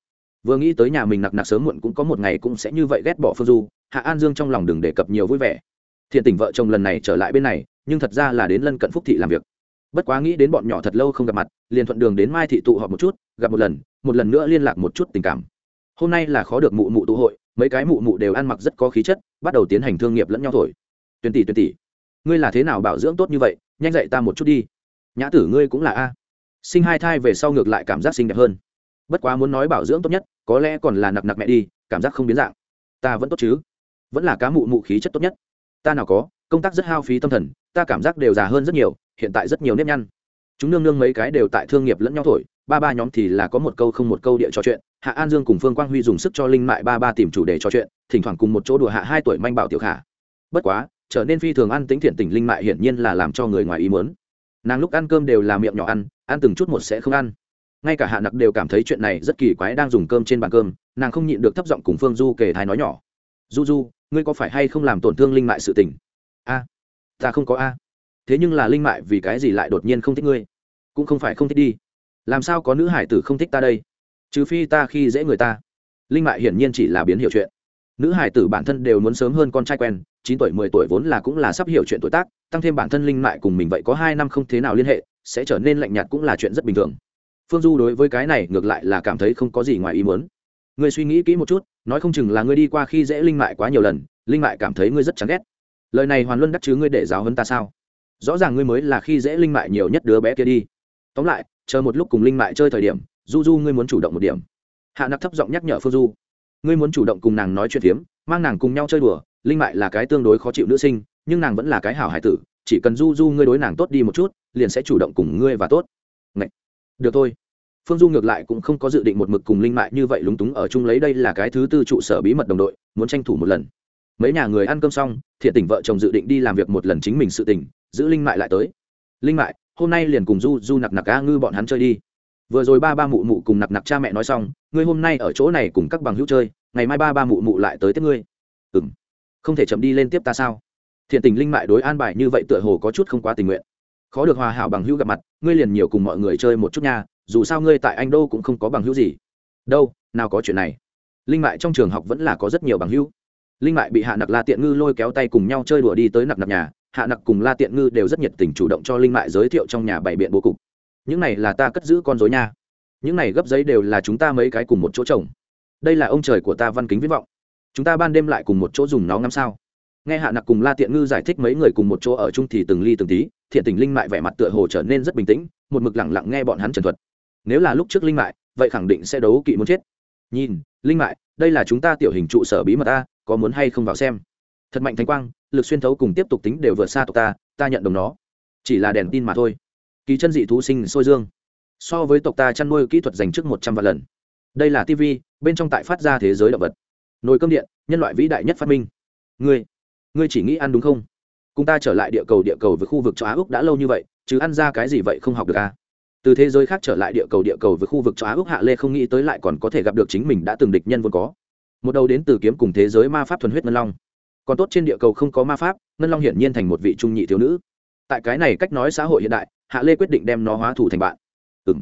vừa nghĩ tới nhà mình nặc nặc sớm muộn cũng có một ngày cũng sẽ như vậy ghét bỏ phương du, hạ an dương trong lòng đừng đề cập nhiều vui vẻ. Thiện tình vợ chồng lần này trở lại bên này, nhưng thật ra là đến lân cận phúc thị làm việc. Bất quá nghĩ đến bọn nhỏ thật lâu không gặp mặt, liền thuận đường đến mai thị tụ họp một chút, gặp một lần một lần nữa liên lạc một chút tình cảm. Hôm nay là khó được mụ mụ tụ hội, mấy cái mụ mụ đều ăn mặc rất có khí chất, bắt đầu tiến hành thương nghiệp lẫn nhau thổi. Tuyển tỷ tuyển tỷ. Ngươi là thế nào bảo dưỡng tốt như vậy? Nhanh dậy ta một chút đi. Nhã tử ngươi cũng là a. Sinh hai thai về sau ngược lại cảm giác xinh đẹp hơn bất quá muốn nói bảo dưỡng tốt nhất, có lẽ còn là nặc nặc mẹ đi, cảm giác không biến dạng. Ta vẫn tốt chứ? Vẫn là cá mụ mụ khí chất tốt nhất. Ta nào có, công tác rất hao phí tâm thần, ta cảm giác đều già hơn rất nhiều, hiện tại rất nhiều nếp nhăn. Chúng nương nương mấy cái đều tại thương nghiệp lẫn nhau thổi, ba ba nhóm thì là có một câu không một câu địa trò chuyện. Hạ an dương cùng phương quang huy dùng sức cho linh mại ba ba tìm chủ đề trò chuyện, thỉnh thoảng cùng một chỗ đùa hạ hai tuổi manh bảo tiểu khả. Bất quá, trở nên phi thường ăn tính thiện tình linh mại hiển nhiên là làm cho người ngoài ý muốn. Nàng lúc ăn cơm đều là miệng nhỏ ăn ăn từng chút một sẽ không ăn ngay cả hạ nặc đều cảm thấy chuyện này rất kỳ quái đang dùng cơm trên bàn cơm, nàng không nhịn được thấp giọng cùng phương du kể thái nói nhỏ. Du du, ngươi có phải hay không làm tổn thương linh mại sự tình? A, ta không có a. Thế nhưng là linh mại vì cái gì lại đột nhiên không thích ngươi? Cũng không phải không thích đi. Làm sao có nữ hải tử không thích ta đây? Trừ phi ta khi dễ người ta. Linh mại hiển nhiên chỉ là biến hiểu chuyện. Nữ hải tử bản thân đều muốn sớm hơn con trai quen, chín tuổi, mười tuổi vốn là cũng là sắp hiểu chuyện tuổi tác, tăng thêm bản thân linh mại cùng mình vậy có hai năm không thế nào liên hệ, sẽ trở nên lạnh nhạt cũng là chuyện rất bình thường phương du đối với cái này ngược lại là cảm thấy không có gì ngoài ý muốn. Ngươi suy nghĩ kỹ một chút, nói không chừng là ngươi đi qua khi dễ linh mại quá nhiều lần, linh mại cảm thấy ngươi rất chán ghét. Lời này hoàn luân đắc chứ ngươi để giáo hơn ta sao? Rõ ràng ngươi mới là khi dễ linh mại nhiều nhất đứa bé kia đi. Tóm lại, chờ một lúc cùng linh mại chơi thời điểm, du du ngươi muốn chủ động một điểm. Hạ nặc thấp giọng nhắc nhở phương du. Ngươi muốn chủ động cùng nàng nói chuyện phiếm, mang nàng cùng nhau chơi đùa, linh mại là cái tương đối khó chịu nữ sinh, nhưng nàng vẫn là cái hảo hải tử, chỉ cần du du ngươi đối nàng tốt đi một chút, liền sẽ chủ động cùng ngươi và tốt. Ngậy! Được thôi. Phương du ngược lại cũng không có dự định một mực cùng linh mại như vậy lúng túng ở chung lấy đây là cái thứ tư trụ sở bí mật đồng đội, muốn tranh thủ một lần. Mấy nhà người ăn cơm xong, thiện tình vợ chồng dự định đi làm việc một lần chính mình sự tình, giữ linh mại lại tới. Linh mại, hôm nay liền cùng du du nặc nặc a ngư bọn hắn chơi đi. Vừa rồi ba ba mụ mụ cùng nặc nặc cha mẹ nói xong, ngươi hôm nay ở chỗ này cùng các bằng hữu chơi, ngày mai ba ba mụ mụ lại tới tiếp ngươi. Ừ m không thể chậm đi lên tiếp ta sao? Thiện tình linh mại đối an bài như vậy tựa hồ có chút không quá tình nguyện khó được hòa hảo bằng hữu gặp mặt, ngươi liền nhiều cùng mọi người chơi một chút nha, dù sao ngươi tại anh đô cũng không có bằng hữu gì. Đâu, nào có chuyện này. Linh mại trong trường học vẫn là có rất nhiều bằng hữu. Linh mại bị hạ nặc la tiện ngư lôi kéo tay cùng nhau chơi đùa đi tới nặc nặc nhà. Hạ nặc cùng la tiện ngư đều rất nhiệt tình chủ động cho linh mại giới thiệu trong nhà bảy biện bố cục. Những này là ta cất giữ con dối nha. Những này gấp giấy đều là chúng ta mấy cái cùng một chỗ trồng. Đây là ông trời của ta văn kính viết vọng. Chúng ta ban đêm lại cùng một chỗ dùng nó ngắm sao nghe hạ nặc cùng la tiện ngư giải thích mấy người cùng một chỗ ở chung thì từng ly từng tí, thiện tình linh mại vẻ mặt tựa hồ trở nên rất bình tĩnh, một mực lẳng lặng nghe bọn hắn trần thuật. Nếu là lúc trước linh mại, vậy khẳng định sẽ đấu kỵ muốn chết. Nhìn, linh mại, đây là chúng ta tiểu hình trụ sở bí mật ta, có muốn hay không vào xem. Thật mạnh thánh quang, lực xuyên thấu cùng tiếp tục tính đều vượt xa tộc ta ta nhận đồng nó. Chỉ là đèn tin mà thôi. Kỳ chân dị thú sinh sôi dương. So với tộc ta chăn nuôi kỹ thuật dành trước một trăm vạn lần. Đây là tv bên trong tại phát ra thế giới động vật. Nồi cơm điện, nhân loại vĩ đại nhất phát minh. Người ngươi chỉ nghĩ ăn đúng không? Cùng ta trở lại địa cầu địa cầu với khu vực châu á úc đã lâu như vậy, chứ ăn ra cái gì vậy không học được à? Từ thế giới khác trở lại địa cầu địa cầu với khu vực châu á úc, hạ lê không nghĩ tới lại còn có thể gặp được chính mình đã từng địch nhân vốn có. Một đầu đến từ kiếm cùng thế giới ma pháp thuần huyết ngân long. Còn tốt trên địa cầu không có ma pháp, ngân long hiển nhiên thành một vị trung nhị thiếu nữ. Tại cái này cách nói xã hội hiện đại, hạ lê quyết định đem nó hóa thủ thành bạn. Ừ m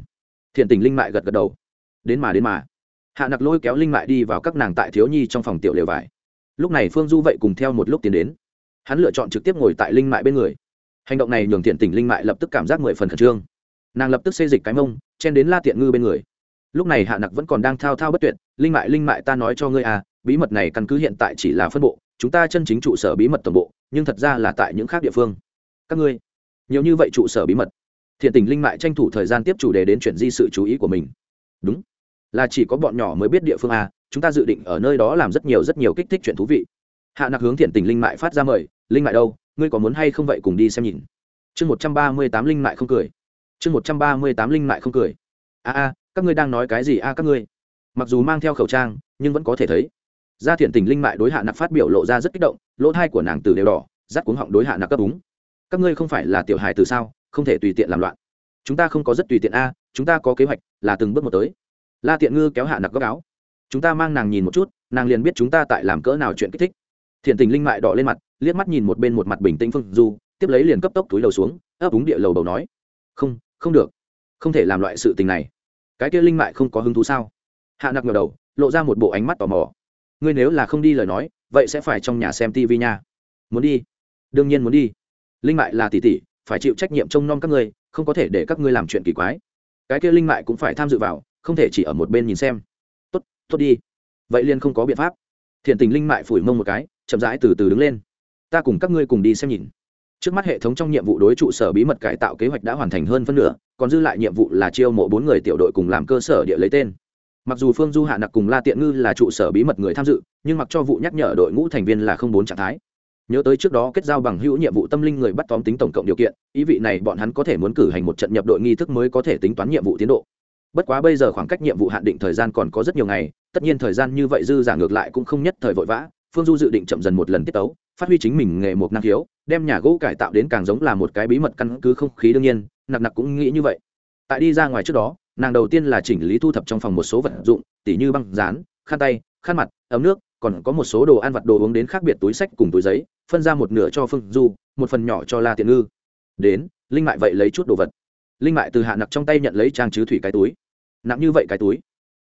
thiện tình linh mại gật gật đầu. Đến mà đến mà. Hạ nặc lôi kéo linh mại đi vào các nàng tại thiếu nhi trong phòng tiểu lều vải lúc này phương du vậy cùng theo một lúc tiến đến. Hắn lựa chọn trực tiếp ngồi tại linh mại bên người. Hành động này nhường thiện tỉnh linh mại lập tức cảm giác mười phần khẩn trương. Nàng lập tức xây dịch cái mông, chen đến la tiện ngư bên người. Lúc này hạ nặc vẫn còn đang thao thao bất tuyệt, linh mại linh mại, ta nói cho ngươi à bí mật này căn cứ hiện tại chỉ là phân bộ, chúng ta chân chính trụ sở bí mật toàn bộ, nhưng thật ra là tại những khác địa phương. Các ngươi, nhiều như vậy trụ sở bí mật. Thiện tình linh mại tranh thủ thời gian tiếp chủ đề đến chuyển di sự chú ý của mình. Đúng, là chỉ có bọn nhỏ mới biết địa phương à chúng ta dự định ở nơi đó làm rất nhiều rất nhiều kích thích chuyện thú vị. Hạ nặc hướng thiện tình linh mại phát ra mời, linh mại đâu? Ngươi có muốn hay không vậy cùng đi xem nhìn. Chương một trăm ba mươi tám linh mại không cười. Chương một trăm ba mươi tám linh mại không cười. A a, các ngươi đang nói cái gì a các ngươi? Mặc dù mang theo khẩu trang, nhưng vẫn có thể thấy. Gia thiện tình linh mại đối hạ nặc phát biểu lộ ra rất kích động, lỗ thai của nàng từ đều đỏ rắt cuống họng đối hạ nặc cấp úng. Các ngươi không phải là tiểu hài từ sao? Không thể tùy tiện làm loạn. Chúng ta không có rất tùy tiện a, chúng ta có kế hoạch là từng bước một tới. La tiện ngư kéo hạ nặc góc áo chúng ta mang nàng nhìn một chút, nàng liền biết chúng ta tại làm cỡ nào chuyện kích thích. Thiện tình linh mại đỏ lên mặt, liếc mắt nhìn một bên một mặt bình tĩnh phương du, tiếp lấy liền cấp tốc túi đầu xuống, ấp úng địa lầu đầu nói, không không được. Không thể làm loại sự tình này. Cái kia linh mại không có hứng thú sao? Hạ nặc ngờ đầu, lộ ra một bộ ánh mắt tò mò. Ngươi nếu là không đi lời nói, vậy sẽ phải trong nhà xem tv nha. Muốn đi? Đương nhiên muốn đi. Linh mại là tỷ tỷ, phải chịu trách nhiệm trông nom các ngươi, không có thể để các ngươi làm chuyện kỳ quái. Cái kia linh mại cũng phải tham dự vào, không thể chỉ ở một bên nhìn xem tốt đi. Vậy liền không có biện pháp. Thiện tình linh mại phủi mông một cái, chậm rãi từ từ đứng lên. Ta cùng các ngươi cùng đi xem nhìn. Trước mắt hệ thống trong nhiệm vụ đối trụ sở bí mật cải tạo kế hoạch đã hoàn thành hơn phân nửa, còn dư lại nhiệm vụ là chiêu mộ bốn người tiểu đội cùng làm cơ sở địa lấy tên. Mặc dù phương du hạ nặc cùng la tiện ngư là trụ sở bí mật người tham dự, nhưng mặc cho vụ nhắc nhở đội ngũ thành viên là không bốn trạng thái. Nhớ tới trước đó kết giao bằng hữu nhiệm vụ tâm linh người bắt tóm tính tổng cộng điều kiện, ý vị này bọn hắn có thể muốn cử hành một trận nhập đội nghi thức mới có thể tính toán nhiệm vụ tiến độ bất quá bây giờ khoảng cách nhiệm vụ hạn định thời gian còn có rất nhiều ngày, tất nhiên thời gian như vậy dư giả ngược lại cũng không nhất thời vội vã. Phương du dự định chậm dần một lần tiết tấu, phát huy chính mình nghề một năng khiếu, đem nhà gỗ cải tạo đến càng giống là một cái bí mật căn cứ không khí đương nhiên, nặc nặc cũng nghĩ như vậy. Tại đi ra ngoài trước đó, nàng đầu tiên là chỉnh lý thu thập trong phòng một số vật dụng, tỉ như băng dán, khăn tay, khăn mặt, ấm nước, còn có một số đồ ăn vặt đồ uống đến khác biệt túi sách cùng túi giấy, phân ra một nửa cho phương du, một phần nhỏ cho la tiện ngư. Đến, linh mại vậy lấy chút đồ vật linh mại từ hạ nặc trong tay nhận lấy trang chứ thủy cái túi. Nặng như vậy cái túi,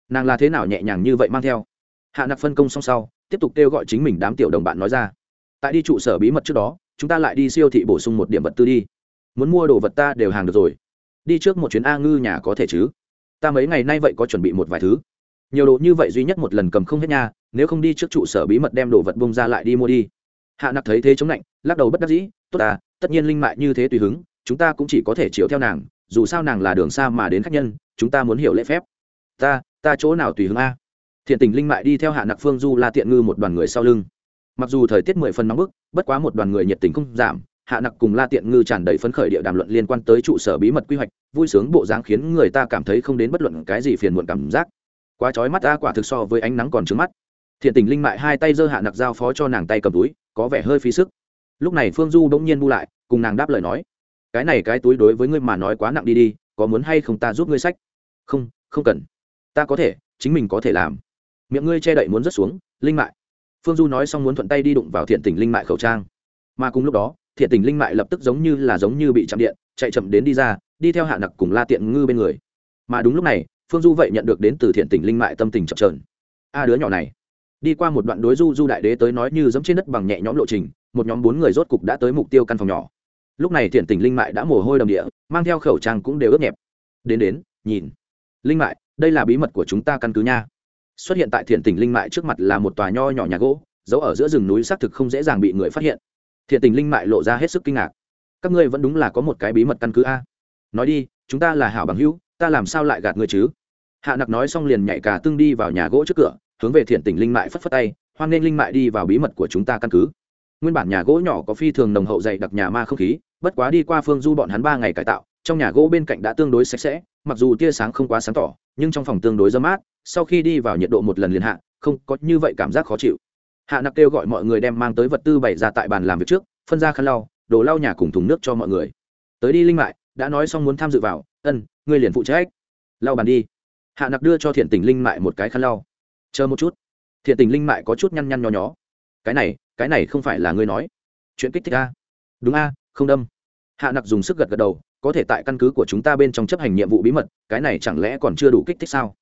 nàng là thế nào nhẹ nhàng như vậy mang theo? Hạ nặc phân công xong sau, tiếp tục kêu gọi chính mình đám tiểu đồng bạn nói ra. Tại đi trụ sở bí mật trước đó, chúng ta lại đi siêu thị bổ sung một điểm vật tư đi. Muốn mua đồ vật ta đều hàng được rồi. Đi trước một chuyến a ngư nhà có thể chứ? Ta mấy ngày nay vậy có chuẩn bị một vài thứ. Nhiều đồ như vậy duy nhất một lần cầm không hết nha, nếu không đi trước trụ sở bí mật đem đồ vật bông ra lại đi mua đi. Hạ nặc thấy thế chống lạnh, lắc đầu bất đắc dĩ, tốt à tất nhiên linh mại như thế tùy hứng, chúng ta cũng chỉ có thể chiếu theo nàng dù sao nàng là đường xa mà đến khách nhân, chúng ta muốn hiểu lễ phép. Ta ta chỗ nào tùy hướng a? Thiện tình linh mại đi theo hạ nặc phương du la tiện ngư một đoàn người sau lưng. Mặc dù thời tiết mười phần nóng bức, bất quá một đoàn người nhiệt tình không giảm, hạ nặc cùng la tiện ngư tràn đầy phấn khởi địa đàm luận liên quan tới trụ sở bí mật quy hoạch, vui sướng bộ dáng khiến người ta cảm thấy không đến bất luận cái gì phiền muộn cảm giác. Quá trói mắt ta quả thực so với ánh nắng còn trứng mắt. Thiện tình linh mại hai tay giơ hạ nặc giao phó cho nàng tay cầm túi, có vẻ hơi phí sức. Lúc này phương du bỗng nhiên bu lại, cùng nàng đáp lời nói cái này cái túi đối với ngươi mà nói quá nặng đi đi, có muốn hay không ta giúp ngươi sách? Không không cần. Ta có thể, chính mình có thể làm. Miệng ngươi che đậy muốn rớt xuống, linh mại. Phương du nói xong muốn thuận tay đi đụng vào thiện tình linh mại khẩu trang. Mà cùng lúc đó, thiện tình linh mại lập tức giống như là giống như bị chạm điện, chạy chậm đến đi ra, đi theo hạ nặc cùng la tiện ngư bên người. Mà đúng lúc này, phương du vậy nhận được đến từ thiện tình linh mại tâm tình chậm trờn a đứa nhỏ này. Đi qua một đoạn đối du du đại đế tới nói như giống trên đất bằng nhẹ nhõm lộ trình, một nhóm bốn người rốt cục đã tới mục tiêu căn phòng nhỏ lúc này thiện tình linh mại đã mồ hôi đầm địa, mang theo khẩu trang cũng đều ướt nhẹp. Đến đến, nhìn. Linh mại, đây là bí mật của chúng ta căn cứ nha. Xuất hiện tại thiện tình linh mại trước mặt là một tòa nho nhỏ nhà gỗ, giấu ở giữa rừng núi xác thực không dễ dàng bị người phát hiện. Thiện tình linh mại lộ ra hết sức kinh ngạc. Các ngươi vẫn đúng là có một cái bí mật căn cứ a. Nói đi, chúng ta là hảo bằng hữu, ta làm sao lại gạt ngươi chứ? Hạ nặc nói xong liền nhảy cả tương đi vào nhà gỗ trước cửa, hướng về thiện tình linh mại phất phất tay, hoan nghênh linh mại đi vào bí mật của chúng ta căn cứ. Nguyên bản nhà gỗ nhỏ có phi thường nồng hậu dày đặc nhà ma không khí bất quá đi qua phương du bọn hắn ba ngày cải tạo, trong nhà gỗ bên cạnh đã tương đối sạch sẽ, mặc dù tia sáng không quá sáng tỏ, nhưng trong phòng tương đối dơ mát, sau khi đi vào nhiệt độ một lần liền hạ, không có như vậy cảm giác khó chịu. Hạ nặc kêu gọi mọi người đem mang tới vật tư bày ra tại bàn làm việc trước, phân ra khăn lau, đồ lau nhà cùng thùng nước cho mọi người. Tới đi linh mại, đã nói xong muốn tham dự vào, ân, ngươi liền phụ trách. Lau bàn đi. Hạ nặc đưa cho thiện tình linh mại một cái khăn lau. Chờ một chút. Thiện tình linh mại có chút nhăn nhăn nho nhó. Cái này cái này không phải là ngươi nói. Chuyện kích thích a. Đúng a không đâm. Hạ nặc dùng sức gật gật đầu, có thể tại căn cứ của chúng ta bên trong chấp hành nhiệm vụ bí mật, cái này chẳng lẽ còn chưa đủ kích thích sao?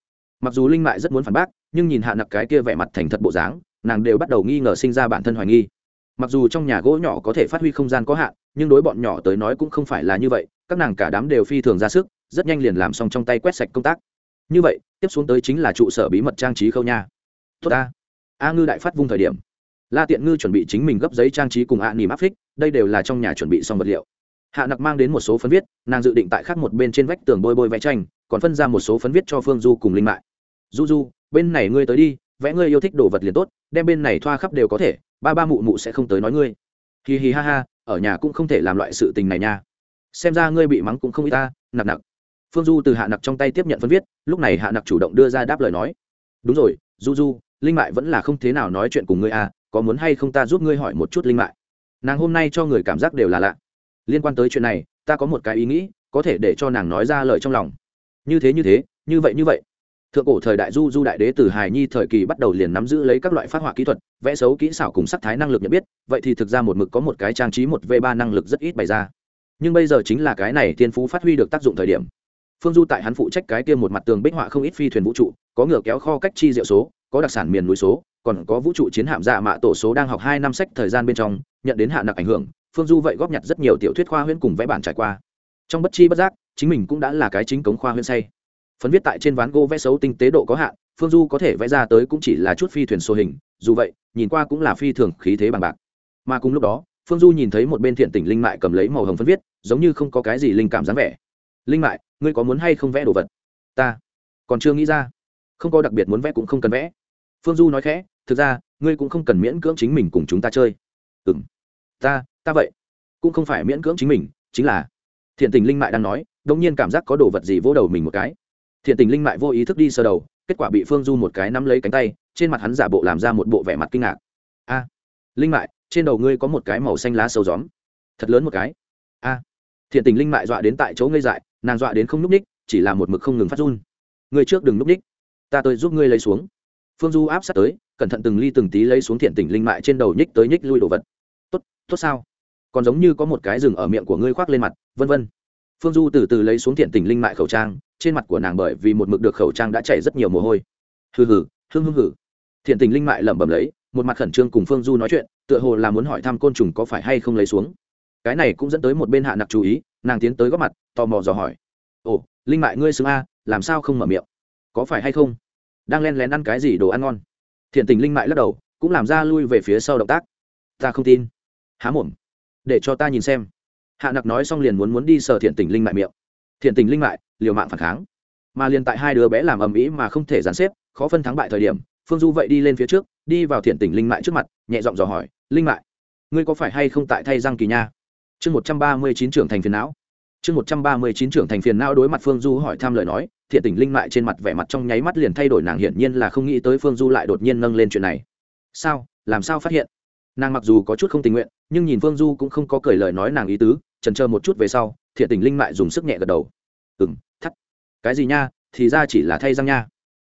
Mặc dù linh mại rất muốn phản bác, nhưng nhìn hạ nặc cái kia vẻ mặt thành thật bộ dáng, nàng đều bắt đầu nghi ngờ sinh ra bản thân hoài nghi. Mặc dù trong nhà gỗ nhỏ có thể phát huy không gian có hạn, nhưng đối bọn nhỏ tới nói cũng không phải là như vậy, các nàng cả đám đều phi thường ra sức, rất nhanh liền làm xong trong tay quét sạch công tác. Như vậy, tiếp xuống tới chính là trụ sở bí mật trang trí khâu nha. Tốt ta. A ngư đại phát vung thời điểm. La tiện ngư chuẩn bị chính mình gấp giấy trang trí cùng a nỉ áp phích đây đều là trong nhà chuẩn bị xong vật liệu. Hạ nặc mang đến một số phấn viết, nàng dự định tại khắc một bên trên vách tường bôi bôi vẽ tranh, còn phân ra một số phấn viết cho phương du cùng linh mại. Du du, bên này ngươi tới đi, vẽ ngươi yêu thích đồ vật liền tốt, đem bên này thoa khắp đều có thể, ba ba mụ mụ sẽ không tới nói ngươi. Hì hì ha ha, ở nhà cũng không thể làm loại sự tình này nha. Xem ra ngươi bị mắng cũng không ít ta, nặc nặc. Phương du từ hạ nặc trong tay tiếp nhận phân viết, lúc này hạ nặc chủ động đưa ra đáp lời nói. Đúng rồi, du du, linh mại vẫn là không thế nào nói chuyện cùng ngươi à có muốn hay không ta giúp ngươi hỏi một chút linh mại? Nàng hôm nay cho người cảm giác đều là lạ. Liên quan tới chuyện này, ta có một cái ý nghĩ, có thể để cho nàng nói ra lời trong lòng. Như thế như thế, như vậy như vậy. Thượng cổ thời đại du du đại đế từ hài nhi thời kỳ bắt đầu liền nắm giữ lấy các loại phát họa kỹ thuật, vẽ xấu kỹ xảo cùng sắc thái năng lực nhận biết, vậy thì thực ra một mực có một cái trang trí một v ba năng lực rất ít bày ra. Nhưng bây giờ chính là cái này tiên phú phát huy được tác dụng thời điểm. Phương du tại hắn phụ trách cái kia một mặt tường bích họa không ít phi thuyền vũ trụ, có ngựa kéo kho cách chi diệu số, có đặc sản miền núi số còn có vũ trụ chiến hạm dạ mạ tổ số đang học hai năm sách thời gian bên trong, nhận đến hạ nặc ảnh hưởng, phương du vậy góp nhặt rất nhiều tiểu thuyết khoa huyễn cùng vẽ bản trải qua. Trong bất chi bất giác, chính mình cũng đã là cái chính cống khoa huyễn say. Phấn viết tại trên ván gỗ vẽ xấu tinh tế độ có hạn, phương du có thể vẽ ra tới cũng chỉ là chút phi thuyền số hình, dù vậy, nhìn qua cũng là phi thường khí thế bằng bạc. Mà cùng lúc đó, phương du nhìn thấy một bên thiện tỉnh linh mại cầm lấy màu hồng phấn viết, giống như không có cái gì linh cảm dáng vẻ. Linh mại, ngươi có muốn hay không vẽ đồ vật? Ta, còn chưa nghĩ ra. Không có đặc biệt muốn vẽ cũng không cần vẽ. Phương du nói khẽ thực ra, ngươi cũng không cần miễn cưỡng chính mình cùng chúng ta chơi. Ừ m ta ta vậy cũng không phải miễn cưỡng chính mình, chính là thiện tình linh mại đang nói đông nhiên cảm giác có đồ vật gì vỗ đầu mình một cái. Thiện tình linh mại vô ý thức đi sơ đầu, kết quả bị phương du một cái nắm lấy cánh tay, trên mặt hắn giả bộ làm ra một bộ vẻ mặt kinh ngạc. A, linh mại, trên đầu ngươi có một cái màu xanh lá sâu gióm. Thật lớn một cái. A, thiện tình linh mại dọa đến tại chỗ ngây dại, nàng dọa đến không n ú c ních chỉ là một mực không ngừng phát run. Ngươi trước đừng n ú c ních ta tới giúp ngươi lấy xuống. Phương du áp sát tới cẩn thận từng ly từng tí lấy xuống thiện tình linh mại trên đầu nhích tới nhích lui đồ vật. Tốt tốt sao? Còn giống như có một cái rừng ở miệng của ngươi khoác lên mặt, vân vân. Phương du từ từ lấy xuống thiện tình linh mại khẩu trang, trên mặt của nàng bởi vì một mực được khẩu trang đã chảy rất nhiều mồ hôi. Hừ hừ, hưng hưng hừ thiện tình linh mại lẩm bẩm lấy, một mặt khẩn trương cùng phương du nói chuyện, tựa hồ là muốn hỏi thăm côn trùng có phải hay không lấy xuống. Cái này cũng dẫn tới một bên hạ nặc chú ý, nàng tiến tới góp mặt, tò mò dò hỏi. Ồ, linh mại ngươi xứng a, làm sao không mở miệng? Có phải hay không? Đang len lén ăn cái gì đồ ăn ngon? Thiện tình linh mại lắc đầu, cũng làm ra lui về phía sau động tác. Ta không tin. Há mồm. Để cho ta nhìn xem. Hạ nặc nói xong liền muốn muốn đi sờ thiện tình linh mại miệng. Thiện tình linh mại, liều mạng phản kháng. Mà liền tại hai đứa bé làm ầm ĩ mà không thể dàn xếp, khó phân thắng bại thời điểm, phương du vậy đi lên phía trước, đi vào thiện tình linh mại trước mặt, nhẹ giọng dò hỏi, linh mại, ngươi có phải hay không tại thay răng kỳ nha? Chương một trăm ba mươi chín trưởng thành phiền não. Chương một trăm ba mươi chín trưởng thành phiền não đối mặt phương du hỏi thăm lời nói thiện tình linh mại trên mặt vẻ mặt trong nháy mắt liền thay đổi, nàng hiển nhiên là không nghĩ tới phương du lại đột nhiên nâng lên chuyện này. Sao? Làm sao phát hiện? Nàng mặc dù có chút không tình nguyện, nhưng nhìn phương du cũng không có cười lời nói nàng ý tứ trần chờ một chút về sau, thiện tình linh mại dùng sức nhẹ gật đầu. Ừ m thắt. Cái gì nha? Thì ra chỉ là thay răng nha.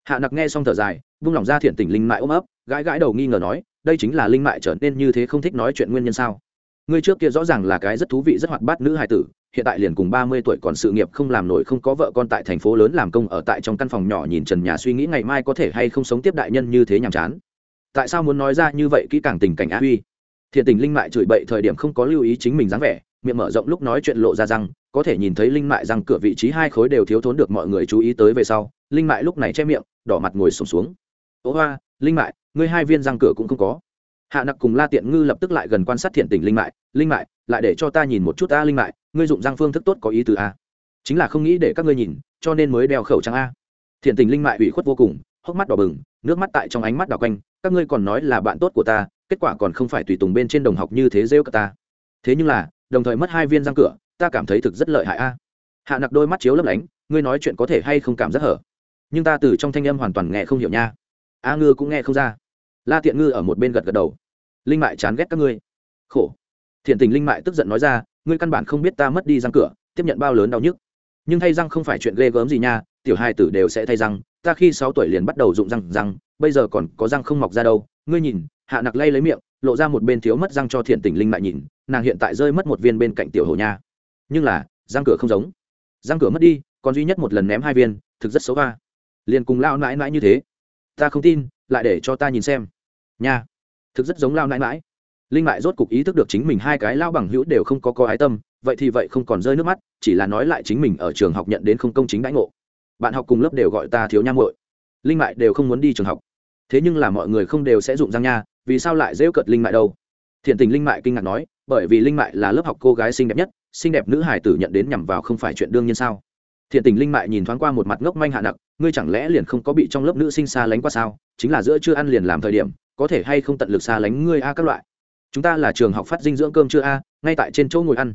Hạ nặc nghe xong thở dài, vung lòng ra thiện tình linh mại ôm ấp, gãi gãi đầu nghi ngờ nói, đây chính là linh mại trở nên như thế không thích nói chuyện nguyên nhân sao? Ngươi trước kia rõ ràng là cái rất thú vị, rất hoạt bát nữ hài tử hiện tại liền cùng ba mươi tuổi còn sự nghiệp không làm nổi không có vợ con tại thành phố lớn làm công ở tại trong căn phòng nhỏ nhìn trần nhà suy nghĩ ngày mai có thể hay không sống tiếp đại nhân như thế nhàm chán. Tại sao muốn nói ra như vậy kỹ càng tình cảnh á huy? Thiện tình linh mại chửi bậy thời điểm không có lưu ý chính mình dáng vẻ miệng mở rộng lúc nói chuyện lộ ra răng có thể nhìn thấy linh mại răng cửa vị trí hai khối đều thiếu thốn được mọi người chú ý tới về sau linh mại lúc này che miệng đỏ mặt ngồi sùng xuống, xuống ố hoa linh mại ngươi hai viên răng cửa cũng không có hạ nặc cùng la tiện ngư lập tức lại gần quan sát thiện tình linh mại. Linh mại, lại để cho ta nhìn một chút ta linh mại, ngươi dụng răng phương thức tốt có ý từ a. Chính là không nghĩ để các ngươi nhìn, cho nên mới đeo khẩu trang a. Thiện tình linh mại ủy khuất vô cùng, hốc mắt đỏ bừng, nước mắt tại trong ánh mắt đỏ quanh. Các ngươi còn nói là bạn tốt của ta, kết quả còn không phải tùy tùng bên trên đồng học như thế rêu cả ta. Thế nhưng là, đồng thời mất hai viên răng cửa, ta cảm thấy thực rất lợi hại a. Hạ nặc đôi mắt chiếu lấp lánh, ngươi nói chuyện có thể hay không cảm giác hở? Nhưng ta từ trong thanh âm hoàn toàn nghe không hiểu nha. A ngư cũng nghe không ra. La tiện ngư ở một bên gật gật đầu linh mại chán ghét các ngươi. Khổ. Thiện tình linh mại tức giận nói ra, ngươi căn bản không biết ta mất đi răng cửa, tiếp nhận bao lớn đau nhức. Nhưng thay răng không phải chuyện ghê gớm gì nha, tiểu hai tử đều sẽ thay răng, ta khi sáu tuổi liền bắt đầu dụng răng răng, bây giờ còn có răng không mọc ra đâu. Ngươi nhìn, hạ nặc lay lấy miệng, lộ ra một bên thiếu mất răng cho thiện tình linh mại nhìn, nàng hiện tại rơi mất một viên bên cạnh tiểu hồ nha. Nhưng là, răng cửa không giống. Răng cửa mất đi, còn duy nhất một lần ném hai viên, thực rất xấu va. Liền cùng lao mãi mãi như thế. Ta không tin, lại để cho ta nhìn xem. Nha thực rất giống lao nãi mãi. Linh mại rốt cục ý thức được chính mình hai cái lao bằng hữu đều không có có ái tâm, vậy thì vậy không còn rơi nước mắt, chỉ là nói lại chính mình ở trường học nhận đến không công chính đãi ngộ. Bạn học cùng lớp đều gọi ta thiếu nham muội. Linh mại đều không muốn đi trường học. Thế nhưng là mọi người không đều sẽ dụng răng nha, vì sao lại dễ cợt linh mại đâu? Thiện tình linh mại kinh ngạc nói, bởi vì linh mại là lớp học cô gái xinh đẹp nhất, xinh đẹp nữ hài tử nhận đến nhằm vào không phải chuyện đương nhiên sao? Thiện tình linh mại nhìn thoáng qua một mặt ngốc manh hạ nặc ngươi chẳng lẽ liền không có bị trong lớp nữ sinh xa lánh qua sao? Chính là giữa chưa ăn liền làm thời điểm có thể hay không tận lực xa lánh ngươi a các loại. Chúng ta là trường học phát dinh dưỡng cơm chưa a, ngay tại trên chỗ ngồi ăn.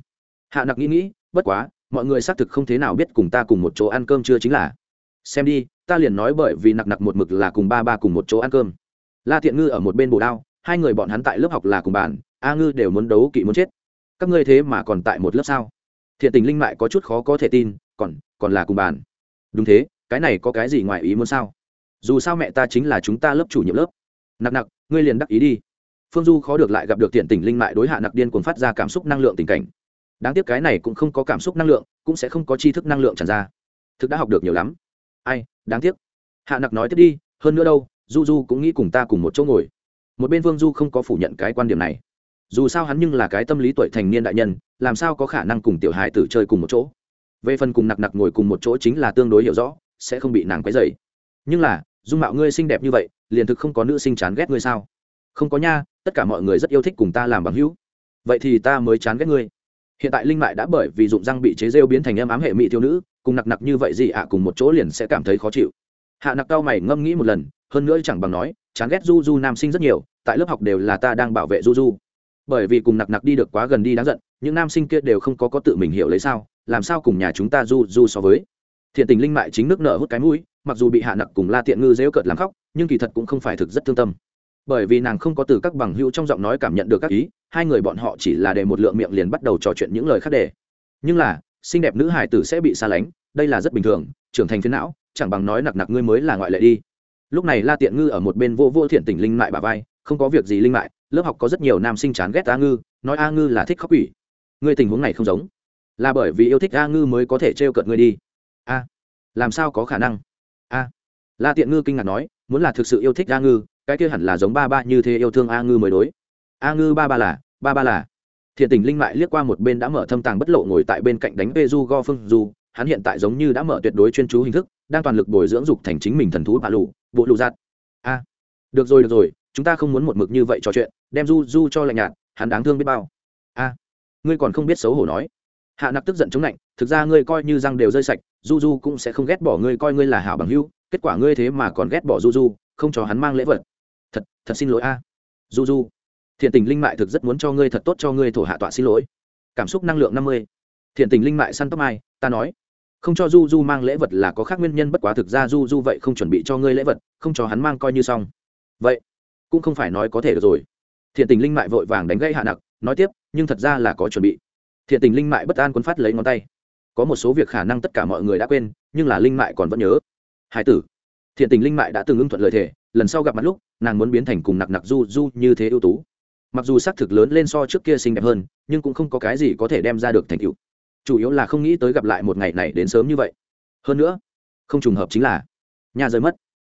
Hạ nặc nghĩ nghĩ, bất quá, mọi người xác thực không thế nào biết cùng ta cùng một chỗ ăn cơm chưa chính là. Xem đi, ta liền nói bởi vì nặc nặc một mực là cùng ba ba cùng một chỗ ăn cơm. La thiện ngư ở một bên bồ đao, hai người bọn hắn tại lớp học là cùng bàn, a ngư đều muốn đấu kỵ muốn chết. Các ngươi thế mà còn tại một lớp sao? Thiện tình linh mại có chút khó có thể tin, còn còn là cùng bàn. Đúng thế, cái này có cái gì ngoài ý muốn sao? Dù sao mẹ ta chính là chúng ta lớp chủ nhiệm lớp nặc nặc, ngươi liền đắc ý đi. Phương du khó được lại gặp được thiện tình linh mại đối hạ nặc điên cuồng phát ra cảm xúc năng lượng tình cảnh. Đáng tiếc cái này cũng không có cảm xúc năng lượng, cũng sẽ không có tri thức năng lượng tràn ra. Thực đã học được nhiều lắm. Ai, đáng tiếc. Hạ nặc nói tiếp đi, hơn nữa đâu, du du cũng nghĩ cùng ta cùng một chỗ ngồi. Một bên vương du không có phủ nhận cái quan điểm này. Dù sao hắn nhưng là cái tâm lý tuổi thành niên đại nhân, làm sao có khả năng cùng tiểu hài tử chơi cùng một chỗ? Về phần cùng nặc nặc ngồi cùng một chỗ chính là tương đối hiểu rõ, sẽ không bị nàng quấy dày nhưng là, dung mạo ngươi xinh đẹp như vậy liền thực không có nữ sinh chán ghét ngươi sao? Không có nha, tất cả mọi người rất yêu thích cùng ta làm bằng hữu. Vậy thì ta mới chán ghét ngươi. Hiện tại linh mại đã bởi vì dụng răng bị chế rêu biến thành em ám hệ mỹ thiếu nữ, cùng nặc nặc như vậy gì ạ, cùng một chỗ liền sẽ cảm thấy khó chịu. Hạ nặc cao mày ngâm nghĩ một lần, hơn nữa chẳng bằng nói, chán ghét du du nam sinh rất nhiều, tại lớp học đều là ta đang bảo vệ du du bởi vì cùng nặc nặc đi được quá gần đi đáng giận, những nam sinh kia đều không có có tự mình hiểu lấy sao, làm sao cùng nhà chúng ta du du so với. Thiện tình linh mại chính nước nở hút cái mũi, mặc dù bị hạ nặc cùng la tiện ngư dễu cợt làm khóc nhưng kỳ thật cũng không phải thực rất thương tâm. Bởi vì nàng không có từ các bằng hữu trong giọng nói cảm nhận được các ý, hai người bọn họ chỉ là để một lượng miệng liền bắt đầu trò chuyện những lời khác đề nhưng là, xinh đẹp nữ hải tử sẽ bị xa lánh, đây là rất bình thường, trưởng thành phiến não, chẳng bằng nói nặc nặc ngươi mới là ngoại lệ đi. Lúc này la tiện ngư ở một bên vô vô thiện tình linh mại bà vai, không có việc gì linh mại, lớp học có rất nhiều nam sinh chán ghét a ngư, nói a ngư là thích khóc quỷ. Ngươi tình huống này không giống. Là bởi vì yêu thích a ngư mới có thể trêu cợt ngươi đi. A, làm sao có khả năng? A, la tiện ngư kinh ngạc nói muốn là thực sự yêu thích a ngư, cái kia hẳn là giống ba ba như thế yêu thương a ngư mới đối. A ngư ba ba là, ba ba là. Thiện tình linh mại liếc qua một bên đã mở thâm tàng bất lộ ngồi tại bên cạnh đánh vê du go phương du hắn hiện tại giống như đã mở tuyệt đối chuyên chú hình thức, đang toàn lực bồi dưỡng dục thành chính mình thần thú bạ lụ bộ lụ giặt a, được rồi được rồi, chúng ta không muốn một mực như vậy trò chuyện, đem du du cho lạnh nhạt, hắn đáng thương biết bao. A, ngươi còn không biết xấu hổ nói. Hạ nặc tức giận chống lạnh, thực ra ngươi coi như răng đều rơi sạch du du cũng sẽ không ghét bỏ ngươi coi ngươi là hảo bằng hữu, kết quả ngươi thế mà còn ghét bỏ du du không cho hắn mang lễ vật. Thật thật xin lỗi a. Du du thiện tình linh mại thực rất muốn cho ngươi thật tốt cho ngươi thổ hạ tọa xin lỗi. Cảm xúc năng lượng năm mươi. Thiện tình linh mại săn tóc mai ta nói. Không cho du du mang lễ vật là có khác nguyên nhân bất quá thực ra du du vậy không chuẩn bị cho ngươi lễ vật không cho hắn mang coi như xong. Vậy cũng không phải nói có thể được rồi. Thiện tình linh mại vội vàng đánh gây hạ nặc nói tiếp nhưng thật ra là có chuẩn bị. Thiện tình linh mại bất an quân phát lấy ngón tay có một số việc khả năng tất cả mọi người đã quên, nhưng là linh mại còn vẫn nhớ. Hải tử, thiện tình linh mại đã từng ưng thuận lời thề, lần sau gặp mặt lúc, nàng muốn biến thành cùng nặc nặc du du như thế ưu tú. Mặc dù xác thực lớn lên so trước kia xinh đẹp hơn, nhưng cũng không có cái gì có thể đem ra được thành tựu. Chủ yếu là không nghĩ tới gặp lại một ngày này đến sớm như vậy. Hơn nữa, không trùng hợp chính là, nhà rơi mất.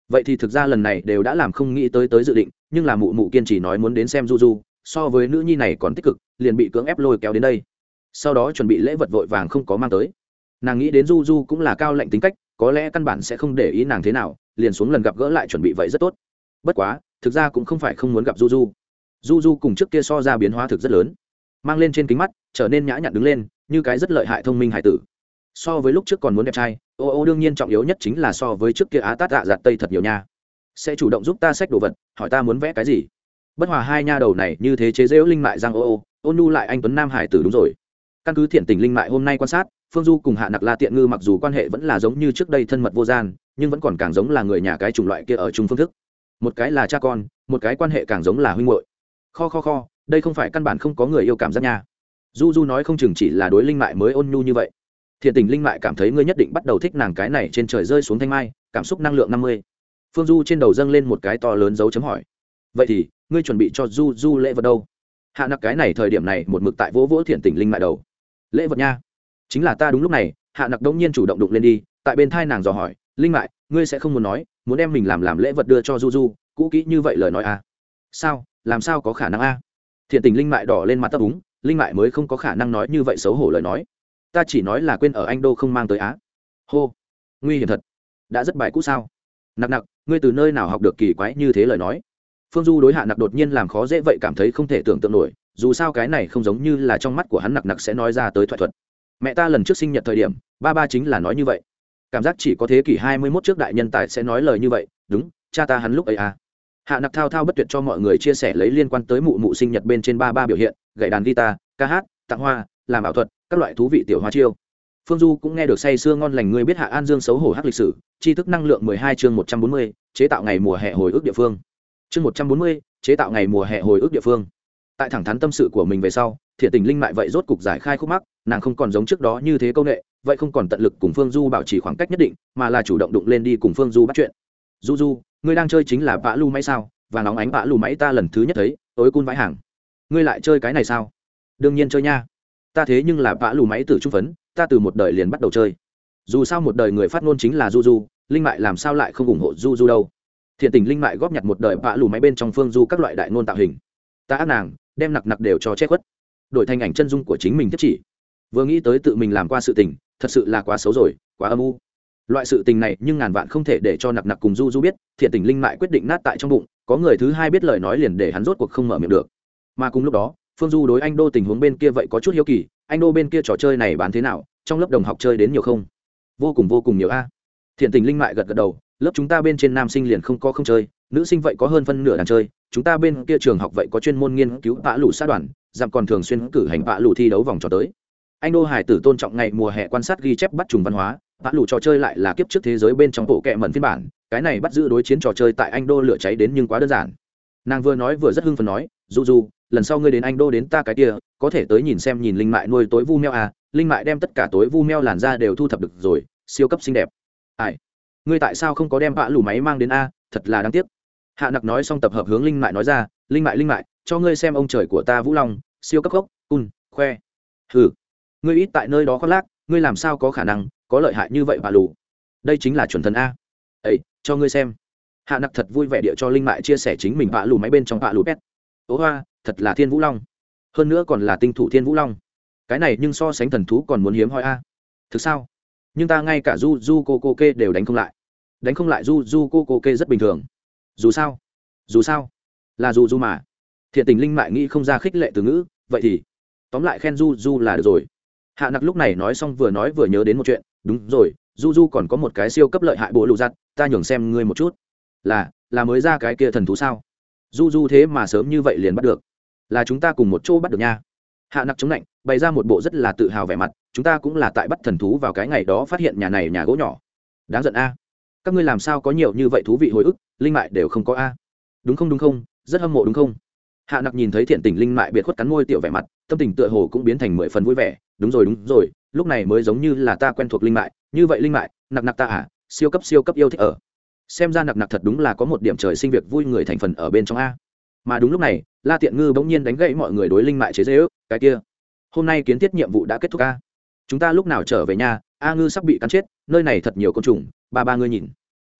Vậy thì thực ra lần này đều đã làm không nghĩ tới tới dự định, nhưng là mụ mụ kiên trì nói muốn đến xem du du, so với nữ nhi này còn tích cực, liền bị cưỡng ép lôi kéo đến đây sau đó chuẩn bị lễ vật vội vàng không có mang tới. Nàng nghĩ đến du du cũng là cao lệnh tính cách, có lẽ căn bản sẽ không để ý nàng thế nào, liền xuống lần gặp gỡ lại chuẩn bị vậy rất tốt. Bất quá, thực ra cũng không phải không muốn gặp du du du du cùng trước kia so ra biến hóa thực rất lớn. Mang lên trên kính mắt, trở nên nhã nhặn đứng lên, như cái rất lợi hại thông minh hải tử. So với lúc trước còn muốn đẹp trai, ô ô đương nhiên trọng yếu nhất chính là so với trước kia á tát dạ giặt tây thật nhiều nha. Sẽ chủ động giúp ta xách đồ vật, hỏi ta muốn vẽ cái gì? Bất hòa hai nha đầu này như thế chế dễu linh mại giang ô ô, ôn nu lại anh tuấn nam hải tử đúng rồi căn cứ thiện tình linh mại hôm nay quan sát, phương du cùng hạ nặc la tiện ngư mặc dù quan hệ vẫn là giống như trước đây thân mật vô gian, nhưng vẫn còn càng giống là người nhà cái chủng loại kia ở chung phương thức. Một cái là cha con, một cái quan hệ càng giống là huynh hội kho kho kho, đây không phải căn bản không có người yêu cảm giác nha. Du du nói không chừng chỉ là đối linh mại mới ôn nhu như vậy. Thiện tình linh mại cảm thấy ngươi nhất định bắt đầu thích nàng cái này trên trời rơi xuống thanh mai, cảm xúc năng lượng năm mươi. Phương du trên đầu dâng lên một cái to lớn dấu chấm hỏi. Vậy thì, ngươi chuẩn bị cho du du lễ vật đâu? Hạ nặc cái này thời điểm này một mực tại vỗ vỗ thiện tình linh mại đầu lễ vật nha. Chính là ta đúng lúc này, hạ nặc đông nhiên chủ động đụng lên đi, tại bên thai nàng dò hỏi, linh mại, ngươi sẽ không muốn nói, muốn đem mình làm làm lễ vật đưa cho du du, cũ kỹ như vậy lời nói à? Sao, làm sao có khả năng a thiện tình linh mại đỏ lên mặt tấp úng, linh mại mới không có khả năng nói như vậy xấu hổ lời nói. Ta chỉ nói là quên ở anh đô không mang tới á. Hô, nguy hiểm thật. Đã rất bài cũ sao? Nặc nặc, ngươi từ nơi nào học được kỳ quái như thế lời nói? Phương du đối hạ nặc đột nhiên làm khó dễ vậy cảm thấy không thể tưởng tượng nổi dù sao cái này không giống như là trong mắt của hắn nặc nặc sẽ nói ra tới thoại thuật. Mẹ ta lần trước sinh nhật thời điểm, ba ba chính là nói như vậy. Cảm giác chỉ có thế kỷ hai mươi mốt trước đại nhân tài sẽ nói lời như vậy, đúng, cha ta hắn lúc ấy à. Hạ nặc thao thao bất tuyệt cho mọi người chia sẻ lấy liên quan tới mụ mụ sinh nhật bên trên ba ba biểu hiện, gậy đàn guitar, ca hát, tặng hoa, làm ảo thuật, các loại thú vị tiểu hoa chiêu. Phương du cũng nghe được say sưa ngon lành người biết hạ an dương xấu hổ hắc lịch sử, tri thức năng lượng mười hai chương một trăm bốn mươi, chế tạo ngày mùa hè hồi ức địa phương. Chương một trăm bốn mươi, chế tạo ngày mùa hè hồi ức địa phương tại thẳng thắn tâm sự của mình về sau thiện tình linh mại vậy rốt cục giải khai khúc mắc, nàng không còn giống trước đó như thế công nghệ vậy không còn tận lực cùng phương du bảo trì khoảng cách nhất định, mà là chủ động đụng lên đi cùng phương du bắt chuyện. Du du, ngươi đang chơi chính là vã lu máy sao? Và nóng ánh vã lu máy ta lần thứ nhất thấy tối cun vãi hàng. Ngươi lại chơi cái này sao? Đương nhiên chơi nha. Ta thế nhưng là vã lù máy từ trung phấn, ta từ một đời liền bắt đầu chơi. Dù sao một đời người phát ngôn chính là du du, linh mại làm sao lại không ủng hộ du du đâu? Thiện tình linh mại góp nhặt một đời vã lù máy bên trong phương du các loại đại ngôn tạo hình. Ta ác nàng đem nặc nặc đều cho che khuất. Đổi thành ảnh chân dung của chính mình thiết chỉ. Vừa nghĩ tới tự mình làm qua sự tình, thật sự là quá xấu rồi, quá âm u. Loại sự tình này nhưng ngàn vạn không thể để cho nặc nặc cùng du du biết, thiện tình linh mại quyết định nát tại trong bụng, có người thứ hai biết lời nói liền để hắn rốt cuộc không mở miệng được. Mà cùng lúc đó, phương du đối anh đô tình huống bên kia vậy có chút hiếu kỳ, anh đô bên kia trò chơi này bán thế nào, trong lớp đồng học chơi đến nhiều không? Vô cùng vô cùng nhiều a. Thiện tình linh mại gật gật đầu, lớp chúng ta bên trên nam sinh liền không có không chơi nữ sinh vậy có hơn phân nửa đàn chơi, chúng ta bên kia trường học vậy có chuyên môn nghiên cứu vã lũ sát đoàn giảm còn thường xuyên cử hành vã lũ thi đấu vòng trò tới. Anh đô hải tử tôn trọng ngày mùa hè quan sát ghi chép bắt trùng văn hóa vã lũ trò chơi lại là kiếp trước thế giới bên trong bộ kệ mẩn phiên bản, cái này bắt giữ đối chiến trò chơi tại anh đô lửa cháy đến nhưng quá đơn giản. Nàng vừa nói vừa rất hưng phần nói du du lần sau ngươi đến anh đô đến ta cái kia, có thể tới nhìn xem nhìn linh mại nuôi tối vu meo à linh mại đem tất cả tối vu meo làn ra đều thu thập được rồi, siêu cấp xinh đẹp. Ai? Ngươi tại sao không có đem vã lù máy mang đến a, thật là đáng tiếc hạ nặc nói xong tập hợp hướng linh mại nói ra, linh mại linh mại, cho ngươi xem ông trời của ta vũ long, siêu cấp gốc un khoe. Hừ, ngươi ít tại nơi đó khoác lác, ngươi làm sao có khả năng có lợi hại như vậy bà lù? Đây chính là chuẩn thần a. Ấy cho ngươi xem. Hạ nặc thật vui vẻ địa cho linh mại chia sẻ chính mình vạ lù máy bên trong vạ lù pet. Ố hoa, thật là thiên vũ long. Hơn nữa còn là tinh thủ thiên vũ long. Cái này nhưng so sánh thần thú còn muốn hiếm hoi a. Thực sao? Nhưng ta ngay cả du du cô cô kê đều đánh không lại. Đánh không lại du du cô cô kê rất bình thường dù sao dù sao, là dù du mà. Thiện tình linh mại nghĩ không ra khích lệ từ ngữ, vậy thì, tóm lại khen du du là được rồi. Hạ nặc lúc này nói xong vừa nói vừa nhớ đến một chuyện, đúng rồi du du còn có một cái siêu cấp lợi hại bộ lụ giặt, ta nhường xem ngươi một chút. Là là mới ra cái kia thần thú sao? Du du thế mà sớm như vậy liền bắt được. Là chúng ta cùng một chỗ bắt được nha. Hạ nặc chống lạnh, bày ra một bộ rất là tự hào vẻ mặt, chúng ta cũng là tại bắt thần thú vào cái ngày đó phát hiện nhà này nhà gỗ nhỏ. Đáng giận a các ngươi làm sao có nhiều như vậy thú vị hồi ức, linh mại đều không có a. Đúng không đúng không, rất hâm mộ đúng không? Hạ nặc nhìn thấy thiện tình linh mại biệt khuất cắn môi tiểu vẻ mặt, tâm tình tựa hồ cũng biến thành mười phần vui vẻ. Đúng rồi đúng rồi, lúc này mới giống như là ta quen thuộc linh mại. Như vậy linh mại, nặc nặc ta à siêu cấp siêu cấp yêu thích ở. Xem ra nặc nặc thật đúng là có một điểm trời sinh việc vui người thành phần ở bên trong a. Mà đúng lúc này, la tiện ngư bỗng nhiên đánh gãy mọi người đối linh mại chế dễ ước cái kia, hôm nay kiến thiết nhiệm vụ đã kết thúc a. Chúng ta lúc nào trở về nhà a ngư sắp bị cắn chết, nơi này thật nhiều côn trùng, ba ba ngươi nhìn.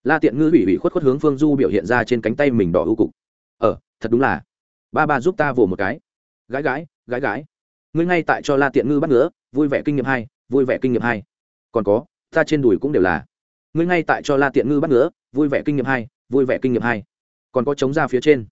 La tiện ngư ủy ủy khuất khuất hướng phương du biểu hiện ra trên cánh tay mình đỏ ưu cục. Ờ thật đúng là. Ba ba giúp ta vỗ một cái. Gái gái gái gái. Ngươi ngay tại cho la tiện ngư bắt nữa vui vẻ kinh nghiệm hai, vui vẻ kinh nghiệm hai. Còn có, ta trên đùi cũng đều là. Ngươi ngay tại cho la tiện ngư bắt nữa vui vẻ kinh nghiệm hai, vui vẻ kinh nghiệm hai. Còn có chống ra phía trên.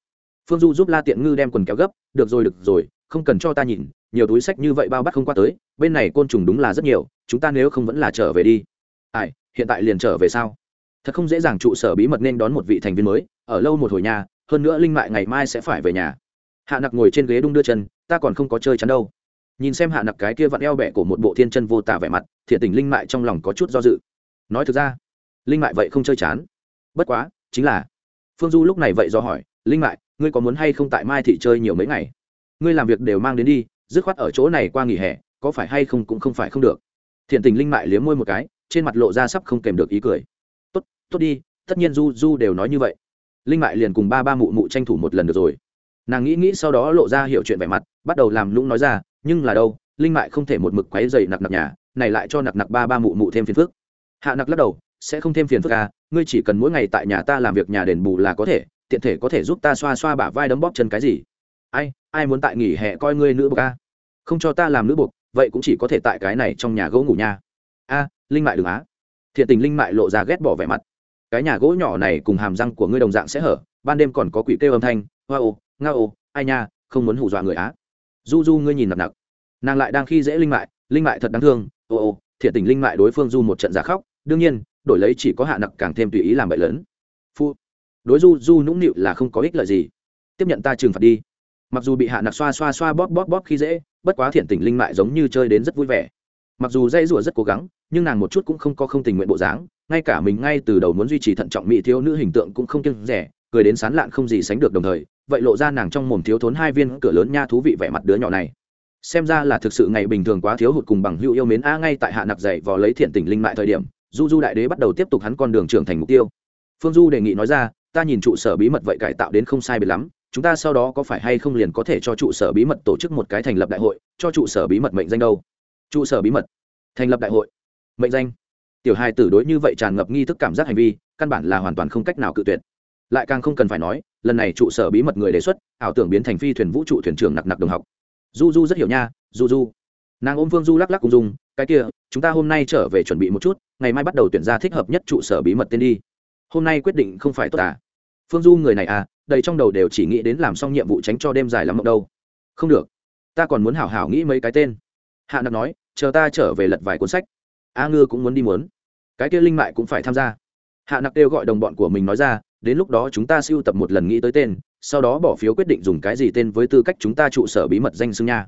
Phương du giúp la tiện ngư đem quần kéo gấp, được rồi được rồi, không cần cho ta nhìn nhiều túi sách như vậy bao bắt không qua tới, bên này côn trùng đúng là rất nhiều, chúng ta nếu không vẫn là trở về đi. Ai, hiện tại liền trở về sao? Thật không dễ dàng trụ sở bí mật nên đón một vị thành viên mới, ở lâu một hồi nhà, hơn nữa linh mại ngày mai sẽ phải về nhà. Hạ nặc ngồi trên ghế đung đưa chân, ta còn không có chơi chắn đâu. Nhìn xem hạ nặc cái kia vặn eo bẹ của một bộ thiên chân vô tả vẻ mặt, thiện tình linh mại trong lòng có chút do dự. Nói thực ra, linh mại vậy không chơi chán. Bất quá, chính là, phương du lúc này vậy do hỏi, linh mại, ngươi có muốn hay không tại mai thị chơi nhiều mấy ngày? Ngươi làm việc đều mang đến đi dứt khoát ở chỗ này qua nghỉ hè, có phải hay không cũng không phải không được. Thiện tình linh mại liếm môi một cái, trên mặt lộ ra sắp không kèm được ý cười. Tốt tốt đi, tất nhiên du du đều nói như vậy. Linh mại liền cùng ba ba mụ mụ tranh thủ một lần được rồi. Nàng nghĩ nghĩ sau đó lộ ra hiểu chuyện vẻ mặt, bắt đầu làm lũng nói ra, nhưng là đâu, linh mại không thể một mực quấy dày nặc nặc nhà, này lại cho nặc nặc ba ba mụ mụ thêm phiền phức. Hạ nặc lắc đầu, sẽ không thêm phiền phức à ngươi chỉ cần mỗi ngày tại nhà ta làm việc nhà đền bù là có thể, tiện thể có thể giúp ta xoa xoa bả vai đấm bóp chân cái gì ai ai muốn tại nghỉ hè coi ngươi nữ bộc a? Không cho ta làm nữ bộc, vậy cũng chỉ có thể tại cái này trong nhà gỗ ngủ nha. A, linh mại đừng á. Thiện tình linh mại lộ ra ghét bỏ vẻ mặt. Cái nhà gỗ nhỏ này cùng hàm răng của ngươi đồng dạng sẽ hở, ban đêm còn có quỷ kêu âm thanh, hoa ô, nga ô, ai nha, không muốn hù dọa người á. Du du ngươi nhìn nặng nặc nàng lại đang khi dễ linh mại linh mại thật đáng thương, ô ô, thiện tình linh mại đối phương du một trận giả khóc, đương nhiên, đổi lấy chỉ có hạ nặc càng thêm tùy ý làm bậy lớn. Phu, đối du du nũng nịu là không có ích lợi gì. Tiếp nhận ta trừng phạt đi mặc dù bị hạ nặc xoa xoa xoa bóp bóp bóp khi dễ, bất quá thiện tình linh mại giống như chơi đến rất vui vẻ. Mặc dù dây rủa rất cố gắng, nhưng nàng một chút cũng không có không tình nguyện bộ dáng, ngay cả mình ngay từ đầu muốn duy trì thận trọng mỹ thiếu nữ hình tượng cũng không kiêng rẻ, cười đến sán lạn không gì sánh được đồng thời, vậy lộ ra nàng trong mồm thiếu thốn hai viên cửa lớn nha thú vị vẻ mặt đứa nhỏ này. Xem ra là thực sự ngày bình thường quá thiếu hụt cùng bằng hữu yêu mến a ngay tại hạ nặc dậy vò lấy thiện tình linh mại thời điểm, du du đại đế bắt đầu tiếp tục hắn con đường trưởng thành mục tiêu. Phương du đề nghị nói ra, ta nhìn trụ sở bí mật vậy cải tạo đến không sai biệt lắm chúng ta sau đó có phải hay không liền có thể cho trụ sở bí mật tổ chức một cái thành lập đại hội, cho trụ sở bí mật mệnh danh đâu? Trụ sở bí mật. Thành lập đại hội. Mệnh danh. Tiểu hai tử đối như vậy tràn ngập nghi thức cảm giác hành vi, căn bản là hoàn toàn không cách nào cự tuyệt. Lại càng không cần phải nói, lần này trụ sở bí mật người đề xuất, ảo tưởng biến thành phi thuyền vũ trụ thuyền trưởng nặc nặc đồng học. Du du rất hiểu nha du du nàng ôm vương du lắc lắc cùng dùng, cái kia, chúng ta hôm nay trở về chuẩn bị một chút, ngày mai bắt đầu tuyển ra thích hợp nhất trụ sở bí mật tên đi. Hôm nay quyết định không phải tốt à phương du người này à đầy trong đầu đều chỉ nghĩ đến làm xong nhiệm vụ tránh cho đêm dài lắm mộng đâu. Không được, ta còn muốn hảo hảo nghĩ mấy cái tên. Hạ nặc nói, chờ ta trở về lật vài cuốn sách. A ngư cũng muốn đi muốn. Cái kia linh mại cũng phải tham gia. Hạ nặc kêu gọi đồng bọn của mình nói ra, đến lúc đó chúng ta siêu tập một lần nghĩ tới tên, sau đó bỏ phiếu quyết định dùng cái gì tên với tư cách chúng ta trụ sở bí mật danh xưng nha.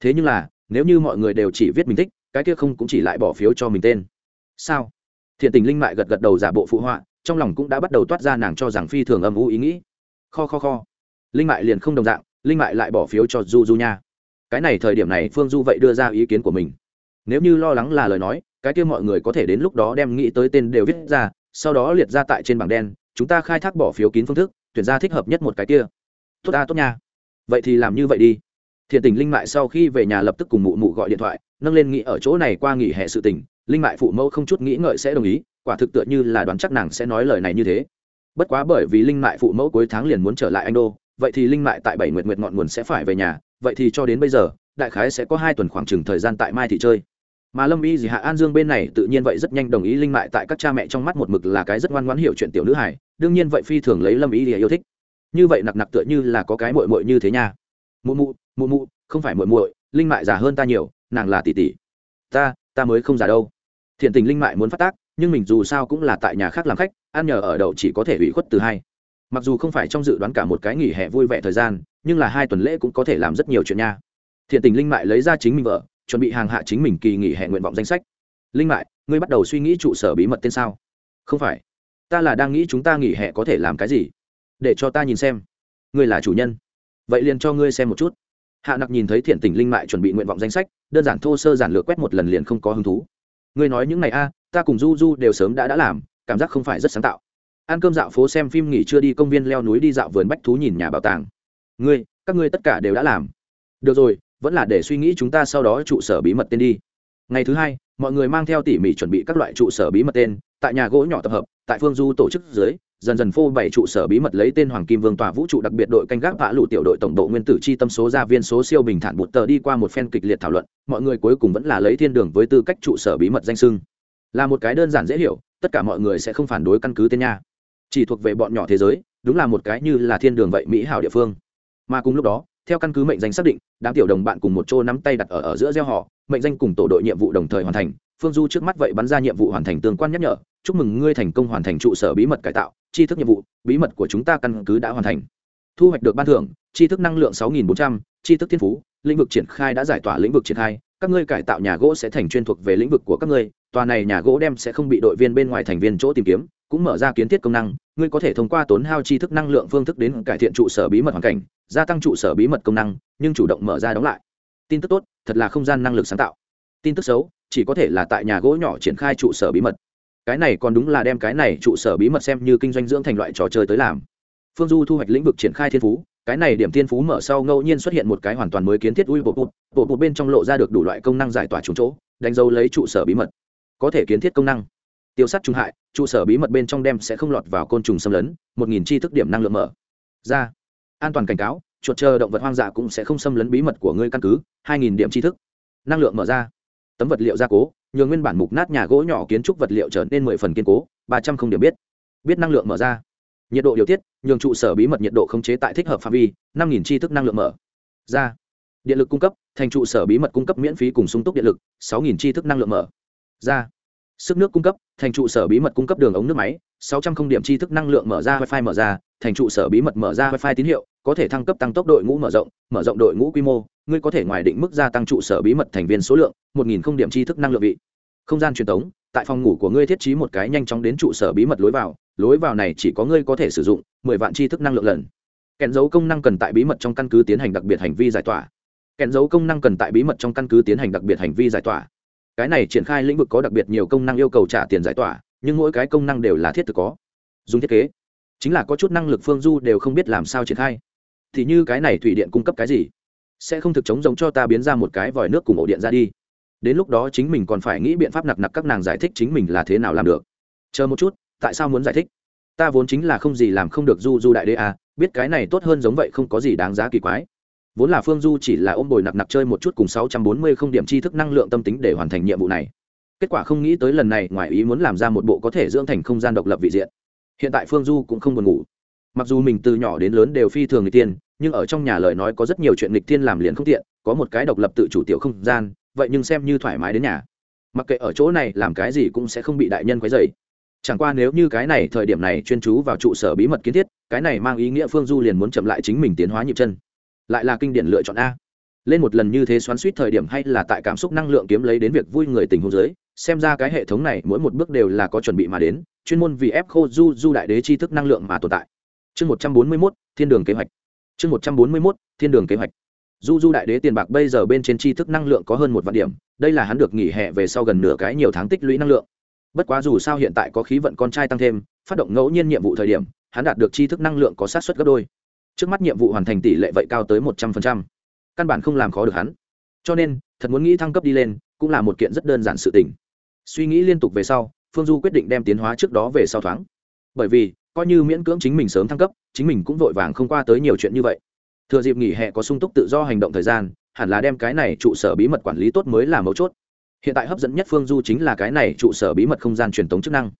Thế nhưng là, nếu như mọi người đều chỉ viết mình thích, cái kia không cũng chỉ lại bỏ phiếu cho mình tên. Sao? Thiện tình linh mại gật gật đầu giả bộ phụ họa trong lòng cũng đã bắt đầu toát ra nàng cho rằng phi thường âm u ý nghĩ. Kho kho kho. Linh mại liền không đồng dạng, linh mại lại bỏ phiếu cho du du nha. Cái này thời điểm này phương du vậy đưa ra ý kiến của mình. Nếu như lo lắng là lời nói, cái kia mọi người có thể đến lúc đó đem nghĩ tới tên đều viết ra, sau đó liệt ra tại trên bảng đen, chúng ta khai thác bỏ phiếu kín phương thức, tuyển ra thích hợp nhất một cái kia. Tốt ta, tốt nha. Vậy thì làm như vậy đi. Thiện tình linh mại sau khi về nhà lập tức cùng mụ mụ gọi điện thoại, nâng lên nghĩ ở chỗ này qua nghỉ hè sự tình, linh mại phụ mẫu không chút nghĩ ngợi sẽ đồng ý quả thực tựa như là đoán chắc nàng sẽ nói lời này như thế. Bất quá bởi vì linh mại phụ mẫu cuối tháng liền muốn trở lại anh đô, vậy thì linh mại tại bảy nguyệt nguyệt ngọn nguồn sẽ phải về nhà, vậy thì cho đến bây giờ, đại khái sẽ có hai tuần khoảng chừng thời gian tại mai thị chơi. Mà lâm y gì hạ an dương bên này tự nhiên vậy rất nhanh đồng ý linh mại tại các cha mẹ trong mắt một mực là cái rất ngoan ngoãn hiểu chuyện tiểu nữ hải đương nhiên vậy phi thường lấy lâm y thì yêu thích. Như vậy nặc nặc tựa như là có cái mội mội như thế nha. Mụ mụ mụ mụ, không phải mội mội linh mại già hơn ta nhiều, nàng là tỷ tỷ. Ta ta mới không già đâu. Thiện tình linh mại muốn phát tác nhưng mình dù sao cũng là tại nhà khác làm khách, ăn nhờ ở đậu chỉ có thể ủy khuất từ hai. Mặc dù không phải trong dự đoán cả một cái nghỉ hè vui vẻ thời gian, nhưng là hai tuần lễ cũng có thể làm rất nhiều chuyện nha. Thiện tình linh mại lấy ra chính mình vợ, chuẩn bị hàng hạ chính mình kỳ nghỉ hè nguyện vọng danh sách. Linh mại, ngươi bắt đầu suy nghĩ trụ sở bí mật tên sao? Không phải. Ta là đang nghĩ chúng ta nghỉ hè có thể làm cái gì? Để cho ta nhìn xem. Ngươi là chủ nhân. Vậy liền cho ngươi xem một chút. Hạ nặc nhìn thấy thiện tình linh mại chuẩn bị nguyện vọng danh sách, đơn giản thô sơ giản lược quét một lần liền không có hứng thú. Ngươi nói những ngày a ta cùng du du đều sớm đã đã làm, cảm giác không phải rất sáng tạo. Ăn cơm dạo phố xem phim nghỉ chưa đi công viên leo núi đi dạo vườn bách thú nhìn nhà bảo tàng. Ngươi, các ngươi tất cả đều đã làm. Được rồi, vẫn là để suy nghĩ chúng ta sau đó trụ sở bí mật tên đi. Ngày thứ hai, mọi người mang theo tỉ mỉ chuẩn bị các loại trụ sở bí mật tên, tại nhà gỗ nhỏ tập hợp, tại phương du tổ chức dưới, dần dần phô bày trụ sở bí mật lấy tên hoàng kim vương tòa vũ trụ đặc biệt đội canh gác vã lụ tiểu đội tổng độ nguyên tử chi tâm số gia viên số siêu bình thản bụt tờ đi qua một phen kịch liệt thảo luận, mọi người cuối cùng vẫn là lấy thiên đường với tư cách trụ sở bí mật danh sưng là một cái đơn giản dễ hiểu, tất cả mọi người sẽ không phản đối căn cứ tên nha. Chỉ thuộc về bọn nhỏ thế giới, đúng là một cái như là thiên đường vậy mỹ hảo địa phương. Mà cùng lúc đó, theo căn cứ mệnh danh xác định, đám tiểu đồng bạn cùng một chỗ nắm tay đặt ở ở giữa gieo họ, mệnh danh cùng tổ đội nhiệm vụ đồng thời hoàn thành, phương du trước mắt vậy bắn ra nhiệm vụ hoàn thành tương quan nhắc nhở, chúc mừng ngươi thành công hoàn thành trụ sở bí mật cải tạo, tri thức nhiệm vụ, bí mật của chúng ta căn cứ đã hoàn thành. Thu hoạch được ban thưởng, tri thức năng lượng sáu nghìn bốn trăm, tri thức thiên phú, lĩnh vực triển khai đã giải tỏa lĩnh vực triển khai, các ngươi cải tạo nhà gỗ sẽ thành chuyên thuộc về lĩnh vực của các ngươi tòa này nhà gỗ đem sẽ không bị đội viên bên ngoài thành viên chỗ tìm kiếm, cũng mở ra kiến thiết công năng, ngươi có thể thông qua tốn hao chi thức năng lượng phương thức đến cải thiện trụ sở bí mật hoàn cảnh, gia tăng trụ sở bí mật công năng, nhưng chủ động mở ra đóng lại. Tin tức tốt, thật là không gian năng lực sáng tạo. Tin tức xấu, chỉ có thể là tại nhà gỗ nhỏ triển khai trụ sở bí mật. Cái này còn đúng là đem cái này trụ sở bí mật xem như kinh doanh dưỡng thành loại trò chơi tới làm. Phương du thu hoạch lĩnh vực triển khai thiên phú, cái này điểm thiên phú mở sau ngẫu nhiên xuất hiện một cái hoàn toàn mới kiến thiết ui bộ bụt bộ bụt bên trong lộ ra được đủ loại công năng giải tỏa trúng chỗ, đánh dấu lấy trụ sở bí mật có thể kiến thiết công năng. Tiêu sát trung hại, trụ sở bí mật bên trong đem sẽ không lọt vào côn trùng xâm lấn, một nghìn chi thức điểm năng lượng mở. Ra. An toàn cảnh cáo, chuột chờ động vật hoang dã cũng sẽ không xâm lấn bí mật của ngươi căn cứ, hai nghìn điểm tri thức. Năng lượng mở ra. Tấm vật liệu gia cố, nhường nguyên bản mục nát nhà gỗ nhỏ kiến trúc vật liệu trở nên mười phần kiên cố, ba trăm không điểm biết. Biết năng lượng mở ra. Nhiệt độ điều tiết, nhường trụ sở bí mật nhiệt độ khống chế tại thích hợp phạm vi, năm nghìn tri thức năng lượng mở. Ra. Điện lực cung cấp, thành trụ sở bí mật cung cấp miễn phí cùng sung túc điện lực, sáu nghìn tri thức năng lượng mở ra. Sức nước cung cấp, thành trụ sở bí mật cung cấp đường ống nước máy, sáu trăm không điểm tri thức năng lượng mở ra, wifi mở ra, thành trụ sở bí mật mở ra, wifi tín hiệu, có thể thăng cấp tăng tốc đội ngũ mở rộng mở rộng đội ngũ quy mô, ngươi có thể ngoài định mức gia tăng trụ sở bí mật thành viên số lượng, một nghìn không điểm tri thức năng lượng vị. Không gian truyền thống tại phòng ngủ của ngươi thiết trí một cái nhanh chóng đến trụ sở bí mật lối vào lối vào này chỉ có ngươi có thể sử dụng, mười vạn tri thức năng lượng lần. Kèn dấu công năng cần tại bí mật trong căn cứ tiến hành đặc biệt hành vi giải tỏa. Kèn dấu công năng cần tại bí mật trong căn cứ tiến hành đặc biệt hành vi giải tỏa cái này triển khai lĩnh vực có đặc biệt nhiều công năng yêu cầu trả tiền giải tỏa, nhưng mỗi cái công năng đều là thiết thực có. Dùng thiết kế, chính là có chút năng lực phương du đều không biết làm sao triển khai. Thì như cái này thủy điện cung cấp cái gì? Sẽ không thực chống giống cho ta biến ra một cái vòi nước cùng ổ điện ra đi. Đến lúc đó chính mình còn phải nghĩ biện pháp nặc nặc các nàng giải thích chính mình là thế nào làm được. Chờ một chút, tại sao muốn giải thích? Ta vốn chính là không gì làm không được du du đại đế à biết cái này tốt hơn giống vậy không có gì đáng giá kỳ quái vốn là phương du chỉ là ôm bồi nặc nặc chơi một chút cùng sáu trăm bốn mươi không điểm tri thức năng lượng tâm tính để hoàn thành nhiệm vụ này. Kết quả không nghĩ tới lần này, ngoài ý muốn làm ra một bộ có thể dưỡng thành không gian độc lập vị diện. Hiện tại phương du cũng không buồn ngủ. Mặc dù mình từ nhỏ đến lớn đều phi thường người tiên nhưng ở trong nhà lời nói có rất nhiều chuyện nghịch tiên làm liền không tiện, có một cái độc lập tự chủ tiểu không gian, vậy nhưng xem như thoải mái đến nhà. Mặc kệ ở chỗ này làm cái gì cũng sẽ không bị đại nhân quấy dày chẳng qua nếu như cái này thời điểm này chuyên chú vào trụ sở bí mật kiến thiết, cái này mang ý nghĩa phương du liền muốn chậm lại chính mình tiến hóa nhịp chân lại là kinh điển lựa chọn a. Lên một lần như thế xoắn suýt thời điểm hay là tại cảm xúc năng lượng kiếm lấy đến việc vui người tình hôn giới xem ra cái hệ thống này mỗi một bước đều là có chuẩn bị mà đến, chuyên môn vì ép khô du du đại đế tri thức năng lượng mà tồn tại. Chương một trăm bốn mươi mốt, thiên đường kế hoạch. Chương một trăm bốn mươi mốt, thiên đường kế hoạch. Du du đại đế tiền bạc bây giờ bên trên tri thức năng lượng có hơn một vạn điểm, đây là hắn được nghỉ hè về sau gần nửa cái nhiều tháng tích lũy năng lượng. Bất quá dù sao hiện tại có khí vận con trai tăng thêm, phát động ngẫu nhiên nhiệm vụ thời điểm, hắn đạt được tri thức năng lượng có sát xuất gấp đôi trước mắt nhiệm vụ hoàn thành tỷ lệ vậy cao tới một trăm phần trăm. Căn bản không làm khó được hắn. Cho nên, thật muốn nghĩ thăng cấp đi lên, cũng là một kiện rất đơn giản sự tình. Suy nghĩ liên tục về sau, phương du quyết định đem tiến hóa trước đó về sau thoáng. Bởi vì, coi như miễn cưỡng chính mình sớm thăng cấp, chính mình cũng vội vàng không qua tới nhiều chuyện như vậy. Thừa dịp nghỉ hè có sung túc tự do hành động thời gian, hẳn là đem cái này trụ sở bí mật quản lý tốt mới là mấu chốt. Hiện tại hấp dẫn nhất phương du chính là cái này trụ sở bí mật không gian truyền thống chức năng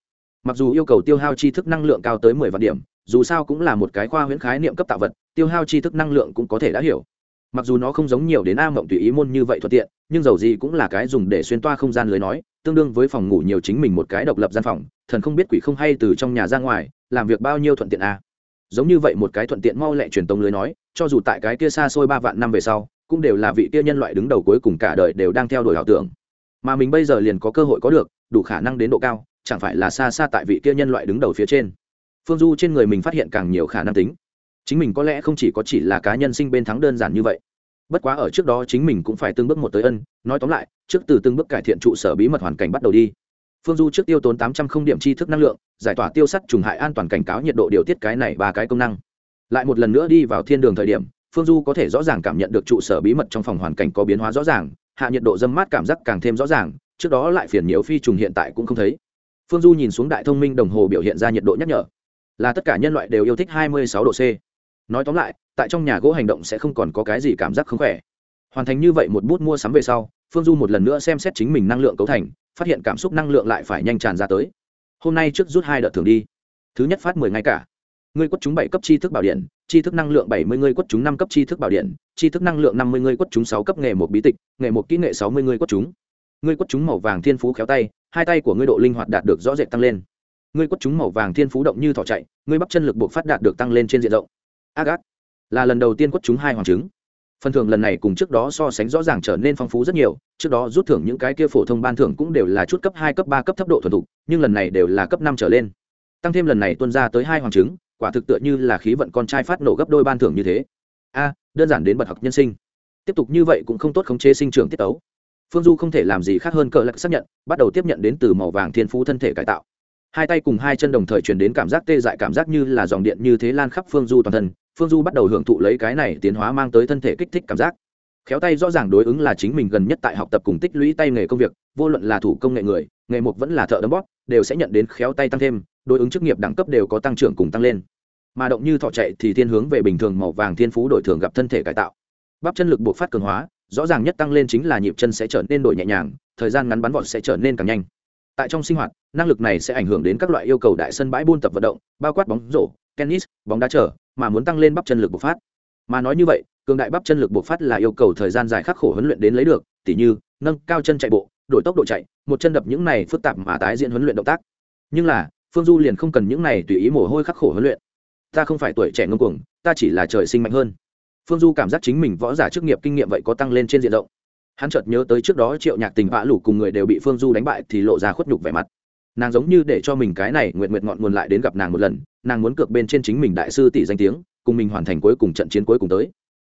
mặc dù yêu cầu tiêu hao chi thức năng lượng cao tới mười vạn điểm, dù sao cũng là một cái khoa huyễn khái niệm cấp tạo vật, tiêu hao chi thức năng lượng cũng có thể đã hiểu. Mặc dù nó không giống nhiều đến a mộng tùy ý môn như vậy thuận tiện, nhưng dầu gì cũng là cái dùng để xuyên toa không gian lưới nói, tương đương với phòng ngủ nhiều chính mình một cái độc lập gian phòng, thần không biết quỷ không hay từ trong nhà ra ngoài, làm việc bao nhiêu thuận tiện a. Giống như vậy một cái thuận tiện mau lẹ truyền tống lưới nói, cho dù tại cái kia xa xôi ba vạn năm về sau, cũng đều là vị kia nhân loại đứng đầu cuối cùng cả đời đều đang theo đuổi ảo tưởng. Mà mình bây giờ liền có cơ hội có được, đủ khả năng đến độ cao chẳng phải là xa xa tại vị kia nhân loại đứng đầu phía trên. Phương du trên người mình phát hiện càng nhiều khả năng tính. Chính mình có lẽ không chỉ có chỉ là cá nhân sinh bên thắng đơn giản như vậy. Bất quá ở trước đó chính mình cũng phải từng bước một tới ân, nói tóm lại, trước từ từng bước cải thiện trụ sở bí mật hoàn cảnh bắt đầu đi. Phương du trước tiêu tốn tám trăm không điểm tri thức năng lượng, giải tỏa tiêu sắt trùng hại an toàn cảnh cáo nhiệt độ điều tiết cái này ba cái công năng. Lại một lần nữa đi vào thiên đường thời điểm, phương du có thể rõ ràng cảm nhận được trụ sở bí mật trong phòng hoàn cảnh có biến hóa rõ ràng, hạ nhiệt độ dâm mát cảm giác càng thêm rõ ràng, trước đó lại phiền nhiễu phi trùng hiện tại cũng không thấy phương du nhìn xuống đại thông minh đồng hồ biểu hiện ra nhiệt độ nhắc nhở. Là tất cả nhân loại đều yêu thích 26 độ c. Nói tóm lại, tại trong nhà gỗ hành động sẽ không còn có cái gì cảm giác không khỏe. Hoàn thành như vậy một bút mua sắm về sau, phương du một lần nữa xem xét chính mình năng lượng cấu thành, phát hiện cảm xúc năng lượng lại phải nhanh tràn ra tới. Hôm nay trước rút hai đợt thường đi. Thứ nhất phát mười ngay cả. Ngươi quất chúng bảy cấp tri thức bảo điện, tri thức năng lượng bảy mươi, ngươi quất chúng năm cấp tri thức bảo điện, tri thức năng lượng năm mươi, ngươi quất chúng sáu cấp nghề một bí tịch, nghề một kỹ nghệ sáu mươi, ngươi quất chúng ngươi quất chúng màu vàng thiên phú khéo tay hai tay của ngươi độ linh hoạt đạt được rõ rệt tăng lên. Ngươi quất chúng màu vàng thiên phú động như thỏ chạy ngươi bắp chân lực buộc phát đạt được tăng lên trên diện rộng. Agat là lần đầu tiên quất chúng hai hoàng chứng. phần thưởng lần này cùng trước đó so sánh rõ ràng trở nên phong phú rất nhiều trước đó rút thưởng những cái kia phổ thông ban thưởng cũng đều là chút cấp hai cấp ba cấp thấp độ thuần thục nhưng lần này đều là cấp năm trở lên. Tăng thêm lần này tuân ra tới hai hoàng chứng, quả thực tựa như là khí vận con trai phát nổ gấp đôi ban thưởng như thế. A đơn giản đến bật học nhân sinh. Tiếp tục như vậy cũng không tốt khống chế sinh trưởng tiết tấu phương du không thể làm gì khác hơn cờ lạc xác nhận, bắt đầu tiếp nhận đến từ màu vàng thiên phú thân thể cải tạo. Hai tay cùng hai chân đồng thời truyền đến cảm giác tê dại cảm giác như là dòng điện như thế lan khắp phương du toàn thân. Phương du bắt đầu hưởng thụ lấy cái này tiến hóa mang tới thân thể kích thích cảm giác. Khéo tay rõ ràng đối ứng là chính mình gần nhất tại học tập cùng tích lũy tay nghề công việc, vô luận là thủ công nghệ người, nghề mục vẫn là thợ đấm bóp, đều sẽ nhận đến khéo tay tăng thêm, đối ứng chức nghiệp đẳng cấp đều có tăng trưởng cùng tăng lên. Mà động như thọ chạy thì thiên hướng về bình thường màu vàng thiên phú đổi thường gặp thân thể cải tạo. Bắp chân lực buộc phát cường hóa rõ ràng nhất tăng lên chính là nhịp chân sẽ trở nên đổi nhẹ nhàng, thời gian ngắn bắn vọt sẽ trở nên càng nhanh. Tại trong sinh hoạt, năng lực này sẽ ảnh hưởng đến các loại yêu cầu đại sân bãi buôn tập vận động, bao quát bóng rổ, tennis, bóng đá trở mà muốn tăng lên bắp chân lực bộc phát. Mà nói như vậy, cường đại bắp chân lực bộc phát là yêu cầu thời gian dài khắc khổ huấn luyện đến lấy được, tỉ như, nâng cao chân chạy bộ, đổi tốc độ chạy, một chân đập những này phức tạp mà tái diễn huấn luyện động tác. Nhưng là, phương du liền không cần những này tùy ý mồ hôi khắc khổ huấn luyện. Ta không phải tuổi trẻ ngông cuồng, ta chỉ là trời sinh mạnh hơn phương du cảm giác chính mình võ giả chức nghiệp kinh nghiệm vậy có tăng lên trên diện rộng. Hắn chợt nhớ tới trước đó triệu nhạc tình vã lủ cùng người đều bị phương du đánh bại thì lộ ra khuất nhục vẻ mặt. Nàng giống như để cho mình cái này nguyện nguyện ngọn nguồn lại đến gặp nàng một lần, nàng muốn cược bên trên chính mình đại sư tỷ danh tiếng, cùng mình hoàn thành cuối cùng trận chiến cuối cùng tới.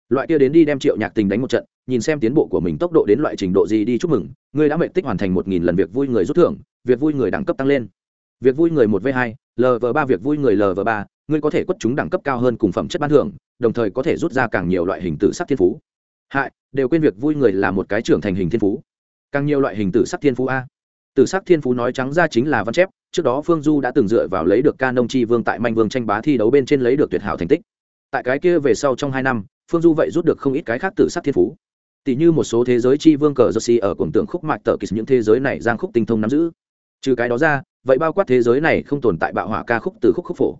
Loại kia đến đi đem triệu nhạc tình đánh một trận, nhìn xem tiến bộ của mình tốc độ đến loại trình độ gì đi chúc mừng, ngươi đã mệnh tích hoàn thành một nghìn lần việc vui người rút thưởng, việc vui người đẳng cấp tăng lên. Việc vui người một v hai lv ba, việc vui người lv ba ngươi có thể quất chúng đẳng cấp cao hơn cùng phẩm chất ban thưởng, đồng thời có thể rút ra càng nhiều loại hình tử sắc thiên phú. Hại, đều quên việc vui người là một cái trưởng thành hình thiên phú. Càng nhiều loại hình tử sắc thiên phú a. Tử sắc thiên phú nói trắng ra chính là văn chép, trước đó phương du đã từng dựa vào lấy được ca nông tri vương tại manh vương tranh bá thi đấu bên trên lấy được tuyệt hảo thành tích. Tại cái kia về sau trong hai năm, phương du vậy rút được không ít cái khác tử sắc thiên phú. Tỷ như một số thế giới tri vương cờ jersey ở cổng tượng khúc mạc tờ kịch những thế giới này giang khúc tinh thông nắm giữ. Trừ cái đó ra, vậy bao quát thế giới này không tồn tại bạo hỏa ca khúc từ khúc khúc phổ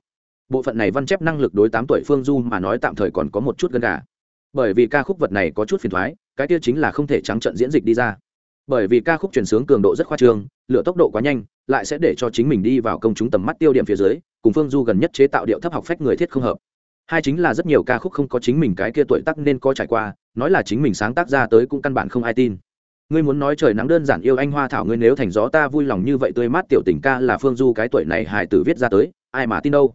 bộ phận này văn chép năng lực đối tám tuổi phương du mà nói tạm thời còn có một chút gần gà. Bởi vì ca khúc vật này có chút phiền thoái, cái kia chính là không thể trắng trận diễn dịch đi ra. Bởi vì ca khúc chuyển sướng cường độ rất khoa trương, lựa tốc độ quá nhanh, lại sẽ để cho chính mình đi vào công chúng tầm mắt tiêu điểm phía dưới, cùng phương du gần nhất chế tạo điệu thấp học phách người thiết không hợp. Hai chính là rất nhiều ca khúc không có chính mình cái kia tuổi tắc nên có trải qua, nói là chính mình sáng tác ra tới cũng căn bản không ai tin. Ngươi muốn nói trời nắng đơn giản yêu anh hoa thảo ngươi nếu thành gió ta vui lòng như vậy tươi mát tiểu tình ca là phương du cái tuổi này hài tử viết ra tới, ai mà tin đâu?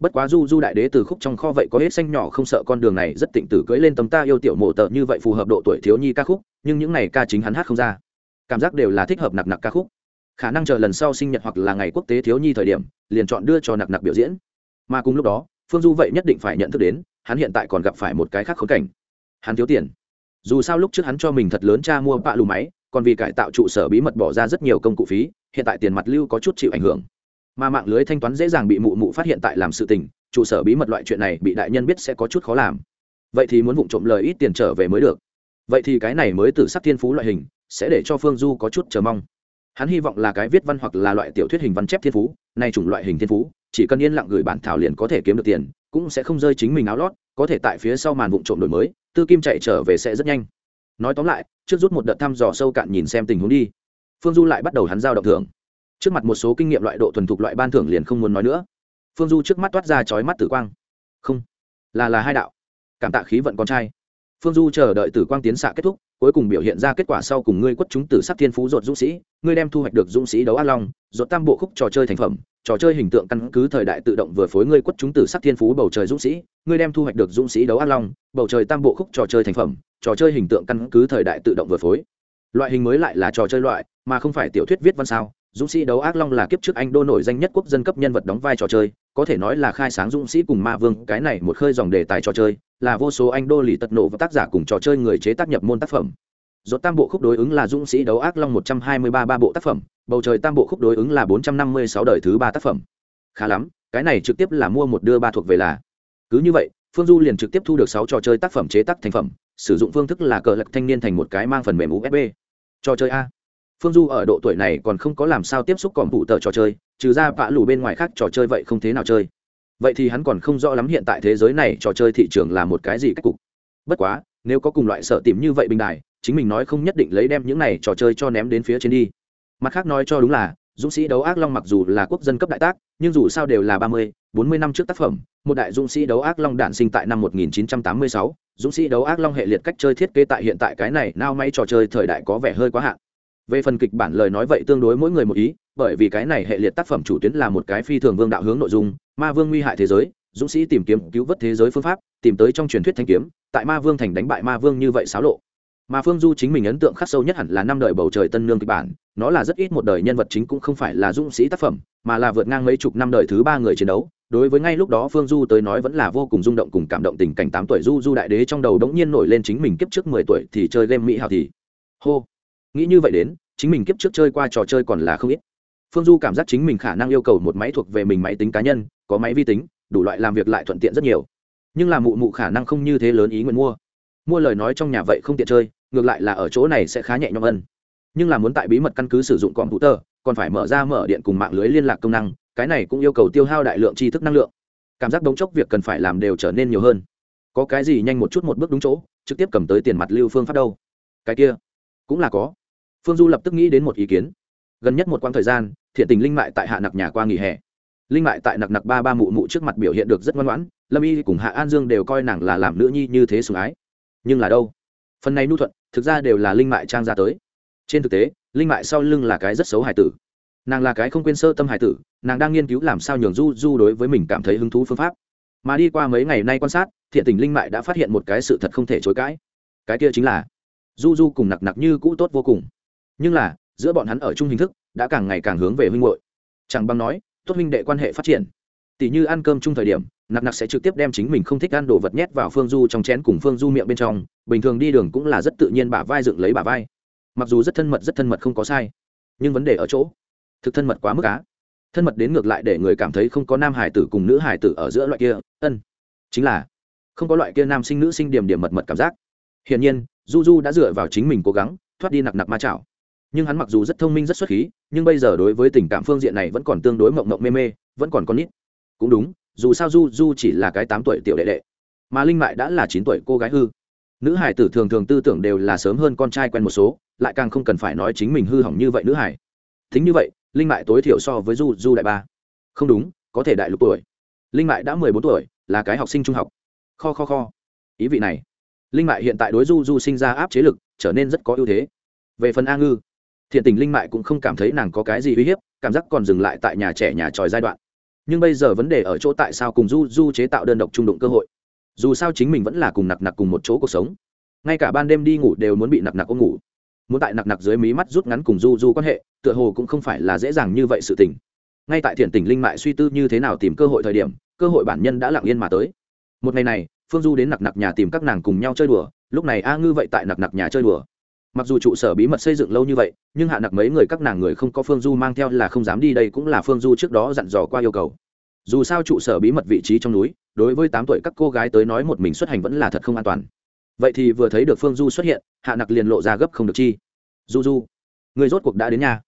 Bất quá du du đại đế từ khúc trong kho vậy có hết xanh nhỏ không sợ con đường này rất tịnh tử cưỡi lên tấm ta yêu tiểu mộ tợ như vậy phù hợp độ tuổi thiếu nhi ca khúc, nhưng những này ca chính hắn hát không ra. Cảm giác đều là thích hợp nặc nặc ca khúc. Khả năng chờ lần sau sinh nhật hoặc là ngày quốc tế thiếu nhi thời điểm, liền chọn đưa cho nặc nặc biểu diễn. Mà cùng lúc đó, phương du vậy nhất định phải nhận thức đến, hắn hiện tại còn gặp phải một cái khác khốn cảnh. Hắn thiếu tiền. Dù sao lúc trước hắn cho mình thật lớn cha mua bạ lù máy, còn vì cải tạo trụ sở bí mật bỏ ra rất nhiều công cụ phí, hiện tại tiền mặt lưu có chút chịu ảnh hưởng mà mạng lưới thanh toán dễ dàng bị mụ mụ phát hiện tại làm sự tình, trụ sở bí mật loại chuyện này bị đại nhân biết sẽ có chút khó làm. Vậy thì muốn vụng trộm lời ít tiền trở về mới được. Vậy thì cái này mới từ sắc thiên phú loại hình, sẽ để cho phương du có chút chờ mong. Hắn hy vọng là cái viết văn hoặc là loại tiểu thuyết hình văn chép thiên phú, nay chủng loại hình thiên phú, chỉ cần yên lặng gửi bản thảo liền có thể kiếm được tiền, cũng sẽ không rơi chính mình áo lót, có thể tại phía sau màn vụ trộm đổi mới, tư kim chạy trở về sẽ rất nhanh. Nói tóm lại, trước rút một đợt thăm dò sâu cạn nhìn xem tình huống đi. Phương du lại bắt đầu hắn giao động thưởng trước mặt một số kinh nghiệm loại độ thuần thục loại ban thưởng liền không muốn nói nữa. Phương du trước mắt toát ra chói mắt tử quang. Không, là là hai đạo. Cảm tạ khí vận con trai. Phương du chờ đợi tử quang tiến xạ kết thúc, cuối cùng biểu hiện ra kết quả sau cùng ngươi quất chúng tử sắc thiên phú dột dũng sĩ, ngươi đem thu hoạch được dũng sĩ đấu a long dột tam bộ khúc trò chơi thành phẩm, trò chơi hình tượng căn cứ thời đại tự động vừa phối ngươi quất chúng tử sắc thiên phú bầu trời dũng sĩ, ngươi đem thu hoạch được dũng sĩ đấu a long, bầu trời tam bộ khúc trò chơi thành phẩm, trò chơi hình tượng căn cứ thời đại tự động vừa phối. Loại hình mới lại là trò chơi loại, mà không phải tiểu thuyết viết văn sao dũng sĩ đấu ác long là kiếp trước anh đô nổi danh nhất quốc dân cấp nhân vật đóng vai trò chơi, có thể nói là khai sáng dũng sĩ cùng ma vương, cái này một khơi dòng đề tài trò chơi, là vô số anh đô lì tật nổ và tác giả cùng trò chơi người chế tác nhập môn tác phẩm. Rốt tam bộ khúc đối ứng là dũng sĩ đấu ác long một trăm hai mươi ba ba bộ tác phẩm, bầu trời tam bộ khúc đối ứng là bốn trăm năm mươi sáu đời thứ ba tác phẩm. Khá lắm, cái này trực tiếp là mua một đưa ba thuộc về là. Cứ như vậy, phương du liền trực tiếp thu được sáu trò chơi tác phẩm chế tác thành phẩm, sử dụng phương thức là cờ lạc thanh niên thành một cái mang phần mềm usb trò chơi a phương du ở độ tuổi này còn không có làm sao tiếp xúc còn phụ tờ trò chơi trừ ra vạ lù bên ngoài khác trò chơi vậy không thế nào chơi. Vậy thì hắn còn không rõ lắm hiện tại thế giới này trò chơi thị trường là một cái gì cách cục. Bất quá nếu có cùng loại sợ tìm như vậy bình đài chính mình nói không nhất định lấy đem những này trò chơi cho ném đến phía trên đi. Mặt khác nói cho đúng là dũng sĩ đấu ác long mặc dù là quốc dân cấp đại tác nhưng dù sao đều là ba mươi bốn mươi năm trước tác phẩm một đại dũng sĩ đấu ác long đản sinh tại năm 1986, dũng sĩ đấu ác long hệ liệt cách chơi thiết kế tại hiện tại cái này nao máy trò chơi thời đại có vẻ hơi quá hạn về phần kịch bản lời nói vậy tương đối mỗi người một ý, bởi vì cái này hệ liệt tác phẩm chủ tuyến là một cái phi thường vương đạo hướng nội dung, ma vương nguy hại thế giới, dũng sĩ tìm kiếm cứu vớt thế giới phương pháp, tìm tới trong truyền thuyết thanh kiếm, tại ma vương thành đánh bại ma vương như vậy xáo lộ. Mà phương du chính mình ấn tượng khắc sâu nhất hẳn là năm đời bầu trời tân nương kịch bản, nó là rất ít một đời nhân vật chính cũng không phải là dũng sĩ tác phẩm, mà là vượt ngang mấy chục năm đời thứ ba người chiến đấu. Đối với ngay lúc đó phương du tới nói vẫn là vô cùng rung động cùng cảm động tình cảnh tám tuổi du du đại đế trong đầu đống nhiên nổi lên chính mình kiếp trước mười tuổi thì chơi game mỹ hào thì. Hô nghĩ như vậy đến, chính mình kiếp trước chơi qua trò chơi còn là không ít. Phương du cảm giác chính mình khả năng yêu cầu một máy thuộc về mình máy tính cá nhân, có máy vi tính, đủ loại làm việc lại thuận tiện rất nhiều. Nhưng là mụ mụ khả năng không như thế lớn ý nguyện mua. Mua lời nói trong nhà vậy không tiện chơi, ngược lại là ở chỗ này sẽ khá nhẹ nhõm ân nhưng là muốn tại bí mật căn cứ sử dụng computer, còn phải mở ra mở điện cùng mạng lưới liên lạc công năng, cái này cũng yêu cầu tiêu hao đại lượng tri thức năng lượng. Cảm giác đống chốc việc cần phải làm đều trở nên nhiều hơn. Có cái gì nhanh một chút một bước đúng chỗ, trực tiếp cầm tới tiền mặt lưu phương pháp đâu. Cái kia cũng là có. Phương du lập tức nghĩ đến một ý kiến. Gần nhất một quãng thời gian, thiện tình linh mại tại hạ nặc nhà qua nghỉ hè. Linh mại tại nặc nặc ba ba mụ mụ trước mặt biểu hiện được rất ngoan ngoãn, lâm y cùng hạ an dương đều coi nàng là làm nữ nhi như thế sùng ái. Nhưng là đâu? Phần này nu thuận, thực ra đều là linh mại trang ra tới. Trên thực tế, linh mại sau lưng là cái rất xấu hải tử. Nàng là cái không quên sơ tâm hải tử, nàng đang nghiên cứu làm sao nhường du du đối với mình cảm thấy hứng thú phương pháp. Mà đi qua mấy ngày nay quan sát, thiện tình linh mại đã phát hiện một cái sự thật không thể chối cãi. Cái kia chính là du du cùng nặc nặc như cũ tốt vô cùng. Nhưng là, giữa bọn hắn ở chung hình thức đã càng ngày càng hướng về huynh hội chẳng bằng nói, tốt huynh đệ quan hệ phát triển. Tỷ như ăn cơm chung thời điểm, nặc nặc sẽ trực tiếp đem chính mình không thích ăn đồ vật nhét vào phương du trong chén cùng phương du miệng bên trong, bình thường đi đường cũng là rất tự nhiên bả vai dựng lấy bả vai. Mặc dù rất thân mật rất thân mật không có sai, nhưng vấn đề ở chỗ, thực thân mật quá mức á. Thân mật đến ngược lại để người cảm thấy không có nam hải tử cùng nữ hải tử ở giữa loại kia, ân, chính là không có loại kia nam sinh nữ sinh điểm điểm mật mật cảm giác. Hiển nhiên du du đã dựa vào chính mình cố gắng, thoát đi nặc nặc ma chảo. Nhưng hắn mặc dù rất thông minh, rất xuất khí, nhưng bây giờ đối với tình cảm phương diện này vẫn còn tương đối mộng mộng mê mê, vẫn còn con nít. Cũng đúng, dù sao du du chỉ là cái tám tuổi tiểu đệ đệ, mà linh mại đã là chín tuổi cô gái hư. Nữ hải tử thường thường tư tưởng đều là sớm hơn con trai quen một số, lại càng không cần phải nói chính mình hư hỏng như vậy nữ hải. Thính như vậy, linh mại tối thiểu so với du du đại ba. Không đúng, có thể đại lục tuổi. Linh mại đã mười bốn tuổi, là cái học sinh trung học. Kho kho kho. Ý vị này linh mại hiện tại đối du du sinh ra áp chế lực, trở nên rất có ưu thế. Về phần a ngư, thiện tình linh mại cũng không cảm thấy nàng có cái gì uy hiếp, cảm giác còn dừng lại tại nhà trẻ nhà tròi giai đoạn. Nhưng bây giờ vấn đề ở chỗ tại sao cùng du du chế tạo đơn độc trung đụng cơ hội? Dù sao chính mình vẫn là cùng nặc nặc cùng một chỗ cuộc sống. Ngay cả ban đêm đi ngủ đều muốn bị nặc nặc ôm ngủ. Muốn tại nặc nặc dưới mí mắt rút ngắn cùng du du quan hệ, tựa hồ cũng không phải là dễ dàng như vậy sự tình. Ngay tại thiện tình linh mại suy tư như thế nào tìm cơ hội thời điểm, cơ hội bản nhân đã lặng yên mà tới. Một ngày này phương du đến nặc nặc nhà tìm các nàng cùng nhau chơi đùa, lúc này a ngư vậy tại nặc nặc nhà chơi đùa. Mặc dù trụ sở bí mật xây dựng lâu như vậy, nhưng hạ nặc mấy người các nàng người không có phương du mang theo là không dám đi đây cũng là phương du trước đó dặn dò qua yêu cầu. Dù sao trụ sở bí mật vị trí trong núi, đối với tám tuổi các cô gái tới nói một mình xuất hành vẫn là thật không an toàn. Vậy thì vừa thấy được phương du xuất hiện, hạ nặc liền lộ ra gấp không được chi. Du du, người rốt cuộc đã đến nhà.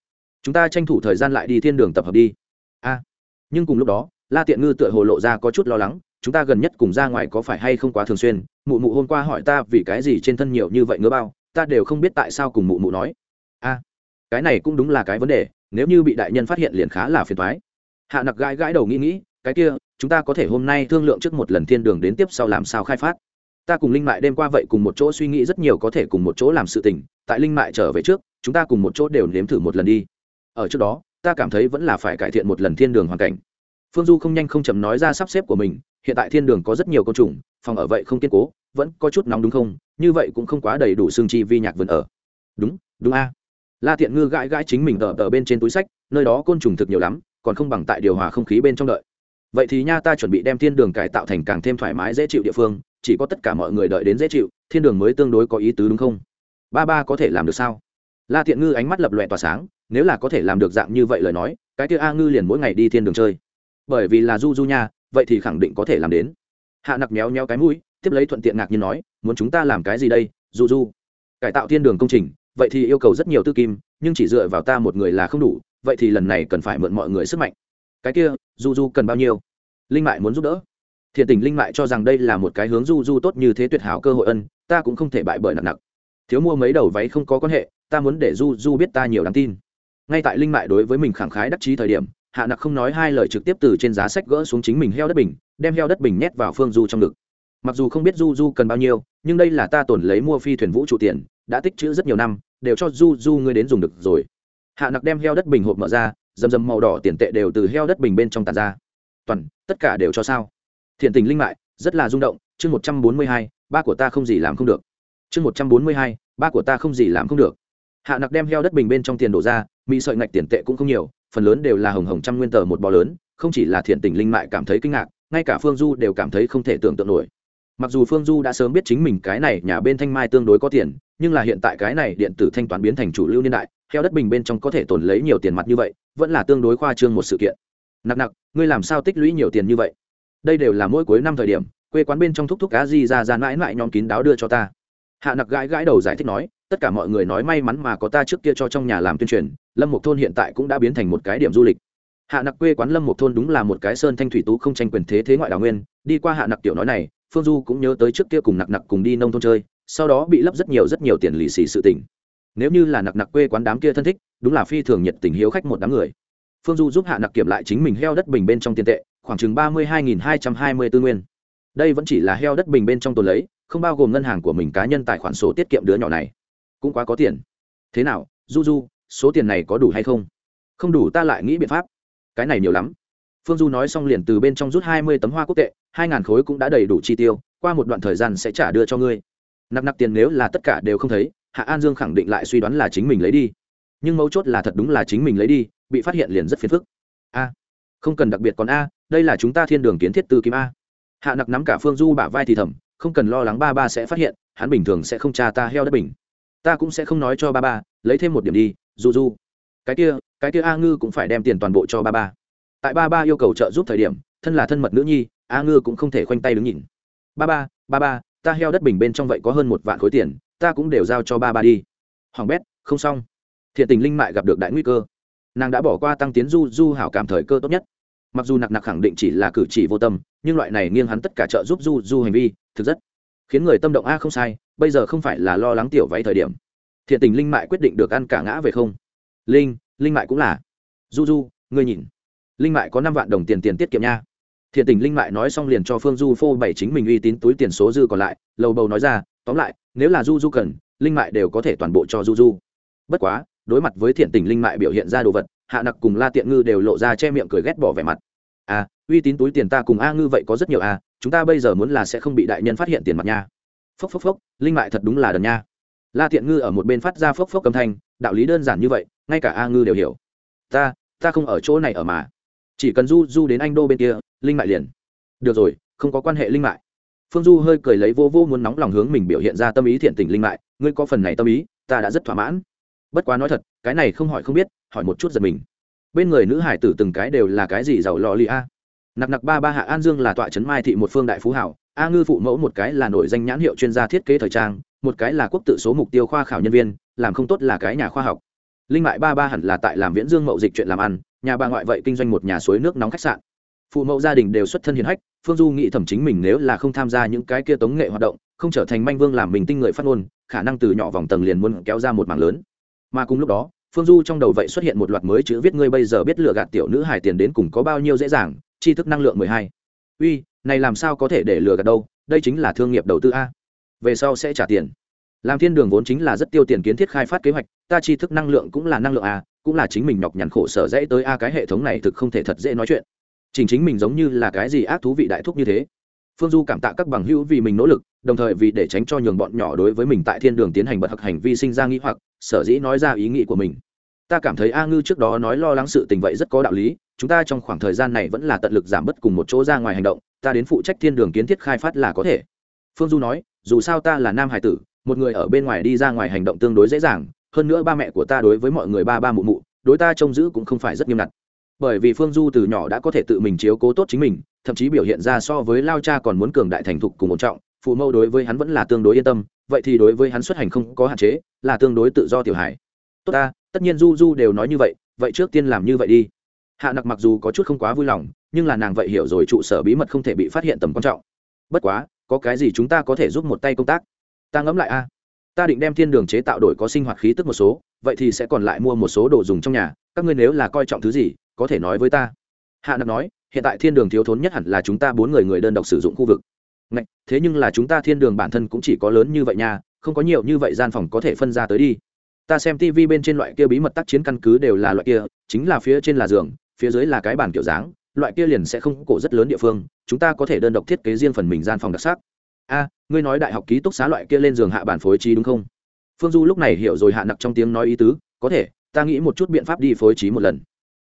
Chúng ta tranh thủ thời gian lại đi thiên đường tập hợp đi. A, nhưng cùng lúc đó, la tiện ngư tựa hồ lộ ra có chút lo lắng chúng ta gần nhất cùng ra ngoài có phải hay không quá thường xuyên? Mụ mụ hôm qua hỏi ta vì cái gì trên thân nhiều như vậy ngứa bao, ta đều không biết tại sao cùng mụ mụ nói. A, cái này cũng đúng là cái vấn đề, nếu như bị đại nhân phát hiện liền khá là phiền thoái hạ nặc gãi gãi đầu nghĩ nghĩ, cái kia, chúng ta có thể hôm nay thương lượng trước một lần thiên đường đến tiếp sau làm sao khai phát. Ta cùng linh mại đêm qua vậy cùng một chỗ suy nghĩ rất nhiều có thể cùng một chỗ làm sự tình, tại linh mại trở về trước, chúng ta cùng một chỗ đều nếm thử một lần đi. Ở trước đó, ta cảm thấy vẫn là phải cải thiện một lần thiên đường hoàn cảnh phương du không nhanh không chậm nói ra sắp xếp của mình, hiện tại thiên đường có rất nhiều côn trùng, phòng ở vậy không kiên cố, vẫn có chút nóng đúng không? Như vậy cũng không quá đầy đủ xương chi vi nhạc vườn ở. Đúng đúng a. La Thiện ngư gãi gãi chính mình ở ở bên trên túi sách, nơi đó côn trùng thực nhiều lắm, còn không bằng tại điều hòa không khí bên trong đợi. Vậy thì nha, ta chuẩn bị đem thiên đường cải tạo thành càng thêm thoải mái dễ chịu địa phương, chỉ có tất cả mọi người đợi đến dễ chịu, thiên đường mới tương đối có ý tứ đúng không? Ba ba có thể làm được sao? La thiện ngư ánh mắt lập lòe tỏa sáng, nếu là có thể làm được dạng như vậy lời nói, cái kia a ngư liền mỗi ngày đi thiên đường chơi bởi vì là du du nha, vậy thì khẳng định có thể làm đến. Hạ nặc méo méo cái mũi, tiếp lấy thuận tiện ngạc nhiên nói, muốn chúng ta làm cái gì đây du du cải tạo thiên đường công trình, vậy thì yêu cầu rất nhiều tư kim, nhưng chỉ dựa vào ta một người là không đủ, vậy thì lần này cần phải mượn mọi người sức mạnh. Cái kia du du cần bao nhiêu? Linh mại muốn giúp đỡ. Thiện tình linh mại cho rằng đây là một cái hướng du du tốt như thế tuyệt hảo cơ hội ân, ta cũng không thể bại bởi nặng nặng thiếu mua mấy đầu váy không có quan hệ, ta muốn để du du biết ta nhiều đáng tin. Ngay tại linh mại đối với mình khẳng khái đắc chí thời điểm hạ nặc không nói hai lời trực tiếp từ trên giá sách gỡ xuống chính mình heo đất bình, đem heo đất bình nhét vào phương du trong ngực. Mặc dù không biết du du cần bao nhiêu, nhưng đây là ta tổn lấy mua phi thuyền vũ trụ tiền, đã tích chữ rất nhiều năm, đều cho du du ngươi đến dùng được rồi. Hạ nặc đem heo đất bình hộp mở ra dầm dầm màu đỏ tiền tệ đều từ heo đất bình bên trong tàn ra. Toàn, tất cả đều cho sao? Thiện tình linh mại, rất là rung động, chương một trăm bốn mươi hai, ba của ta không gì làm không được. Chương một trăm bốn mươi hai, ba của ta không gì làm không được. Hạ nặc đem heo đất bình bên trong tiền đổ ra mỹ sợi ngạch tiền tệ cũng không nhiều phần lớn đều là hồng hồng trăm nguyên tờ một bò lớn, không chỉ là thiện tình linh mại cảm thấy kinh ngạc, ngay cả phương du đều cảm thấy không thể tưởng tượng nổi. Mặc dù phương du đã sớm biết chính mình cái này nhà bên thanh mai tương đối có tiền, nhưng là hiện tại cái này điện tử thanh toán biến thành chủ lưu niên đại, heo đất bình bên trong có thể tồn lấy nhiều tiền mặt như vậy, vẫn là tương đối khoa trương một sự kiện. Nặc nặc, ngươi làm sao tích lũy nhiều tiền như vậy? Đây đều là mỗi cuối năm thời điểm, quê quán bên trong thúc thúc cá di ra ra mãi mãi nhóm kín đáo đưa cho ta. Hạ nặc gãi gãi đầu giải thích nói tất cả mọi người nói may mắn mà có ta trước kia cho trong nhà làm tuyên truyền, lâm một thôn hiện tại cũng đã biến thành một cái điểm du lịch. Hạ nặc quê quán lâm một thôn đúng là một cái sơn thanh thủy tú không tranh quyền thế thế ngoại đào nguyên, đi qua hạ nặc tiểu nói này, phương du cũng nhớ tới trước kia cùng nặc nặc cùng đi nông thôn chơi, sau đó bị lấp rất nhiều rất nhiều tiền lì xì sự tỉnh nếu như là nặc nặc quê quán đám kia thân thích, đúng là phi thường nhiệt tình hiếu khách một đám người. Phương du giúp hạ nặc kiểm lại chính mình heo đất bình bên trong tiền tệ, khoảng chừng ba mươi hai nghìn hai trăm hai mươi tư nguyên. Đây vẫn chỉ là heo đất bình bên trong tồn lấy, không bao gồm ngân hàng của mình cá nhân tài khoản số tiết kiệm đứa nhỏ này cũng quá có tiền. Thế nào, du du, số tiền này có đủ hay không? Không đủ ta lại nghĩ biện pháp. Cái này nhiều lắm. Phương du nói xong liền từ bên trong rút hai mươi tấm hoa quốc tệ, hai ngàn khối cũng đã đầy đủ chi tiêu, qua một đoạn thời gian sẽ trả đưa cho ngươi. Nạp nạp tiền nếu là tất cả đều không thấy, hạ an dương khẳng định lại suy đoán là chính mình lấy đi. Nhưng mấu chốt là thật đúng là chính mình lấy đi, bị phát hiện liền rất phiền phức. A, không cần đặc biệt còn a, đây là chúng ta thiên đường kiến thiết tư kim a. Hạ nặc nắm cả phương du bả vai thì thầm, không cần lo lắng ba ba sẽ phát hiện, hắn bình thường sẽ không tra ta heo đất bình ta cũng sẽ không nói cho ba ba, lấy thêm một điểm đi du du cái kia cái kia a ngư cũng phải đem tiền toàn bộ cho ba ba. Tại ba ba yêu cầu trợ giúp thời điểm, thân là thân mật nữ nhi, a ngư cũng không thể khoanh tay đứng nhìn. Ba ba ba ba, ta heo đất bình bên trong vậy có hơn một vạn khối tiền, ta cũng đều giao cho ba ba đi. Hoàng bét, không xong. Thiện tình linh mại gặp được đại nguy cơ. Nàng đã bỏ qua tăng tiến du du hảo cảm thời cơ tốt nhất. Mặc dù nặc nặc khẳng định chỉ là cử chỉ vô tâm, nhưng loại này nghiêng hắn tất cả trợ giúp du du hành vi, thực rất khiến người tâm động, a, không sai, bây giờ không phải là lo lắng tiểu váy thời điểm. Thiện tình linh mại quyết định được ăn cả ngã về không? Linh linh mại cũng là. Du du, ngươi nhìn. Linh mại có năm vạn đồng tiền tiền tiết kiệm nha. Thiện tình linh mại nói xong liền cho phương du phô bày chính mình uy tín túi tiền số dư còn lại, lầu bầu nói ra, tóm lại, nếu là du du cần, linh mại đều có thể toàn bộ cho du du. Bất quá, đối mặt với thiện tình linh mại biểu hiện ra đồ vật, hạ nặc cùng la tiện ngư đều lộ ra che miệng cười ghét bỏ vẻ mặt. À uy tín túi tiền ta cùng a ngư vậy có rất nhiều a chúng ta bây giờ muốn là sẽ không bị đại nhân phát hiện tiền mặt nha. Phốc phốc phốc, linh mại thật đúng là đần nha. La thiện ngư ở một bên phát ra phốc phốc âm thanh, đạo lý đơn giản như vậy, ngay cả a ngư đều hiểu. Ta ta không ở chỗ này ở mà. Chỉ cần du du đến anh đô bên kia, linh mại liền. Được rồi, không có quan hệ linh mại. Phương du hơi cười lấy vô vô muốn nóng lòng hướng mình biểu hiện ra tâm ý thiện tình linh mại, ngươi có phần này tâm ý, ta đã rất thỏa mãn. Bất quá nói thật, cái này không hỏi không biết, hỏi một chút giật mình. Bên người nữ hải tử từng cái đều là cái gì giàu lò lì a? Nặc nặc ba ba hạ an dương là tọa trấn mai thị một phương đại phú hảo, a ngư phụ mẫu một cái là nổi danh nhãn hiệu chuyên gia thiết kế thời trang, một cái là quốc tự số mục tiêu khoa khảo nhân viên, làm không tốt là cái nhà khoa học. Linh mại ba ba hẳn là tại làm viễn dương mậu dịch chuyện làm ăn, nhà bà ngoại vậy kinh doanh một nhà suối nước nóng khách sạn. Phụ mẫu gia đình đều xuất thân hiền hách, phương du nghĩ thẩm chính mình nếu là không tham gia những cái kia tống nghệ hoạt động, không trở thành manh vương làm mình tinh người phát ngôn, khả năng từ nhỏ vòng tầng liền muốn kéo ra một mảng lớn. Mà cùng lúc đó, phương du trong đầu vậy xuất hiện một loạt mới chữ viết, ngươi bây giờ biết lựa gạt tiểu nữ hải tiền đến cùng có bao nhiêu dễ dàng tri thức năng lượng mười hai. Uy, này làm sao có thể để lừa gạt đâu, đây chính là thương nghiệp đầu tư a. Về sau sẽ trả tiền. Làm thiên đường vốn chính là rất tiêu tiền kiến thiết khai phát kế hoạch, ta tri thức năng lượng cũng là năng lượng a, cũng là chính mình nhọc nhằn khổ sở dễ tới a, cái hệ thống này thực không thể thật dễ nói chuyện. Chính chính mình giống như là cái gì ác thú vị đại thúc như thế. Phương du cảm tạ các bằng hữu vì mình nỗ lực, đồng thời vì để tránh cho nhường bọn nhỏ đối với mình tại thiên đường tiến hành bật hặc hành vi sinh ra nghĩ hoặc, sở dĩ nói ra ý nghĩ của mình. Ta cảm thấy a ngư trước đó nói lo lắng sự tình vậy rất có đạo lý chúng ta trong khoảng thời gian này vẫn là tận lực giảm bớt cùng một chỗ ra ngoài hành động, ta đến phụ trách thiên đường kiến thiết khai phát là có thể. Phương du nói, dù sao ta là nam hải tử, một người ở bên ngoài đi ra ngoài hành động tương đối dễ dàng, hơn nữa ba mẹ của ta đối với mọi người ba ba mụ mụ, đối ta trông giữ cũng không phải rất nghiêm ngặt. Bởi vì phương du từ nhỏ đã có thể tự mình chiếu cố tốt chính mình, thậm chí biểu hiện ra so với lao cha còn muốn cường đại thành thục cùng một trọng, phụ mẫu đối với hắn vẫn là tương đối yên tâm, vậy thì đối với hắn xuất hành không có hạn chế, là tương đối tự do tiểu hải tốt ta, tất nhiên du du đều nói như vậy vậy trước tiên làm như vậy đi hạ nặc mặc dù có chút không quá vui lòng nhưng là nàng vậy hiểu rồi trụ sở bí mật không thể bị phát hiện tầm quan trọng. Bất quá có cái gì chúng ta có thể giúp một tay công tác? Ta ngẫm lại a. Ta định đem thiên đường chế tạo đổi có sinh hoạt khí tức một số vậy thì sẽ còn lại mua một số đồ dùng trong nhà các ngươi nếu là coi trọng thứ gì có thể nói với ta. Hạ nặc nói hiện tại thiên đường thiếu thốn nhất hẳn là chúng ta bốn người người đơn độc sử dụng khu vực. Ngạch, thế nhưng là chúng ta thiên đường bản thân cũng chỉ có lớn như vậy nha không có nhiều như vậy gian phòng có thể phân ra tới đi. Ta xem tv bên trên loại kia bí mật tác chiến căn cứ đều là loại kia chính là phía trên là giường phía dưới là cái bàn kiểu dáng, loại kia liền sẽ không cổ rất lớn địa phương, chúng ta có thể đơn độc thiết kế riêng phần mình gian phòng đặc sắc. A, ngươi nói đại học ký túc xá loại kia lên giường hạ bản phối trí đúng không? Phương du lúc này hiểu rồi hạ nặc trong tiếng nói ý tứ, có thể, ta nghĩ một chút biện pháp đi phối trí một lần.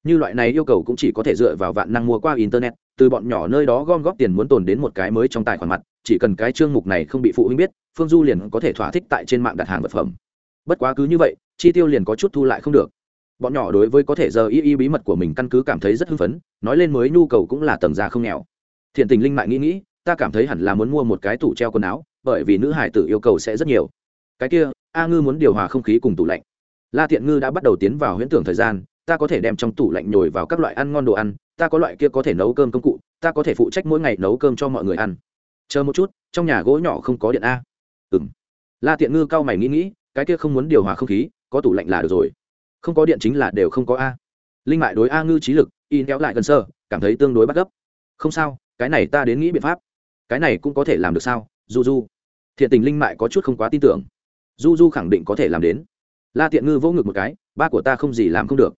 Như loại này yêu cầu cũng chỉ có thể dựa vào vạn năng mua qua internet, từ bọn nhỏ nơi đó gom góp tiền muốn tồn đến một cái mới trong tài khoản mặt, chỉ cần cái chương mục này không bị phụ huynh biết, phương du liền có thể thỏa thích tại trên mạng đặt hàng vật phẩm. Bất quá cứ như vậy, chi tiêu liền có chút thu lại không được bọn nhỏ đối với có thể giờ y y bí mật của mình căn cứ cảm thấy rất hưng phấn, nói lên mới nhu cầu cũng là tầng ra không nghèo. Thiện tình linh mại nghĩ nghĩ, ta cảm thấy hẳn là muốn mua một cái tủ treo quần áo, bởi vì nữ hải tử yêu cầu sẽ rất nhiều. Cái kia, a ngư muốn điều hòa không khí cùng tủ lạnh. La thiện ngư đã bắt đầu tiến vào huyễn tưởng thời gian, ta có thể đem trong tủ lạnh nhồi vào các loại ăn ngon đồ ăn, ta có loại kia có thể nấu cơm công cụ, ta có thể phụ trách mỗi ngày nấu cơm cho mọi người ăn. Chờ một chút, trong nhà gỗ nhỏ không có điện a. Ừng la tiện ngư cao mày nghĩ nghĩ, cái kia không muốn điều hòa không khí, có tủ lạnh là được rồi không có điện chính là đều không có a. Linh mại đối a ngư trí lực, in kéo lại gần sơ, cảm thấy tương đối bắt gấp. Không sao, cái này ta đến nghĩ biện pháp. Cái này cũng có thể làm được sao du du thiện tình linh mại có chút không quá tin tưởng. Du du khẳng định có thể làm đến. La tiện ngư vỗ ngực một cái, ba của ta không gì làm không được.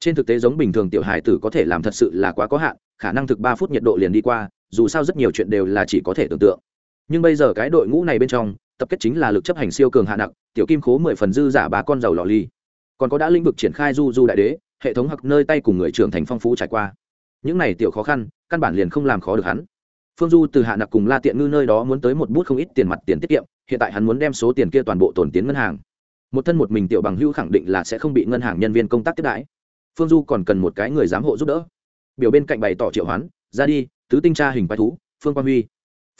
Trên thực tế giống bình thường tiểu hải tử có thể làm thật sự là quá có hạn, khả năng thực ba phút nhiệt độ liền đi qua, dù sao rất nhiều chuyện đều là chỉ có thể tưởng tượng. Nhưng bây giờ cái đội ngũ này bên trong, tập kết chính là lực chấp hành siêu cường hạ nặng, tiểu kim khố mười phần dư giả bà con giàu lò ly còn có đã lĩnh vực triển khai du du đại đế, hệ thống hoặc nơi tay cùng người trưởng thành phong phú trải qua. Những này tiểu khó khăn, căn bản liền không làm khó được hắn. Phương du từ hạ nặc cùng la tiện ngư nơi đó muốn tới một bút không ít tiền mặt tiền tiết kiệm, hiện tại hắn muốn đem số tiền kia toàn bộ tồn tiến ngân hàng. Một thân một mình tiểu bằng hữu khẳng định là sẽ không bị ngân hàng nhân viên công tác tiếp đãi. Phương du còn cần một cái người giám hộ giúp đỡ. Biểu bên cạnh bày tỏ triệu hoán, ra đi, tứ tinh tra hình quái thú, phương quang huy.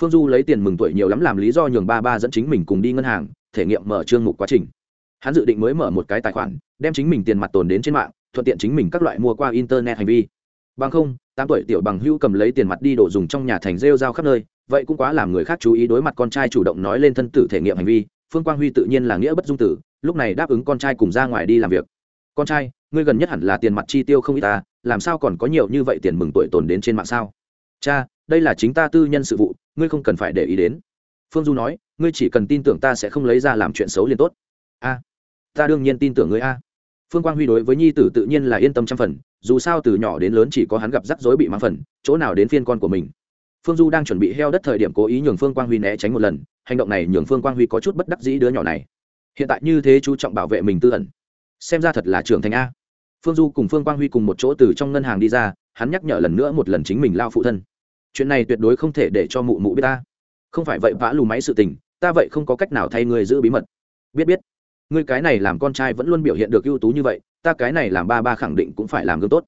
Phương du lấy tiền mừng tuổi nhiều lắm làm lý do nhường ba ba dẫn chính mình cùng đi ngân hàng, thể nghiệm mở trương mục quá trình. Hắn dự định mới mở một cái tài khoản đem chính mình tiền mặt tồn đến trên mạng, thuận tiện chính mình các loại mua qua internet hành vi. Bằng không, tám tuổi tiểu bằng hữu cầm lấy tiền mặt đi đổ dùng trong nhà thành rêu rao khắp nơi, vậy cũng quá làm người khác chú ý đối mặt con trai chủ động nói lên thân tử thể nghiệm hành vi, phương quang huy tự nhiên là nghĩa bất dung tử, lúc này đáp ứng con trai cùng ra ngoài đi làm việc. Con trai, ngươi gần nhất hẳn là tiền mặt chi tiêu không ít ta làm sao còn có nhiều như vậy tiền mừng tuổi tồn đến trên mạng sao? Cha, đây là chính ta tư nhân sự vụ, ngươi không cần phải để ý đến. Phương du nói, ngươi chỉ cần tin tưởng ta sẽ không lấy ra làm chuyện xấu liền tốt. A, ta đương nhiên tin tưởng ngươi a phương quang huy đối với nhi tử tự nhiên là yên tâm trăm phần, dù sao từ nhỏ đến lớn chỉ có hắn gặp rắc rối bị mang phần, chỗ nào đến phiên con của mình. Phương du đang chuẩn bị heo đất thời điểm cố ý nhường phương quang huy né tránh một lần, hành động này nhường phương quang huy có chút bất đắc dĩ đứa nhỏ này. Hiện tại như thế chú trọng bảo vệ mình tư ẩn. Xem ra thật là trưởng thành a. Phương du cùng phương quang huy cùng một chỗ từ trong ngân hàng đi ra, hắn nhắc nhở lần nữa một lần chính mình lao phụ thân. Chuyện này tuyệt đối không thể để cho mụ mụ biết ta. Không phải vậy vã lù máy sự tình, ta vậy không có cách nào thay người giữ bí mật. Biết biết ngươi cái này làm con trai vẫn luôn biểu hiện được ưu tú như vậy, ta cái này làm ba ba khẳng định cũng phải làm gương tốt.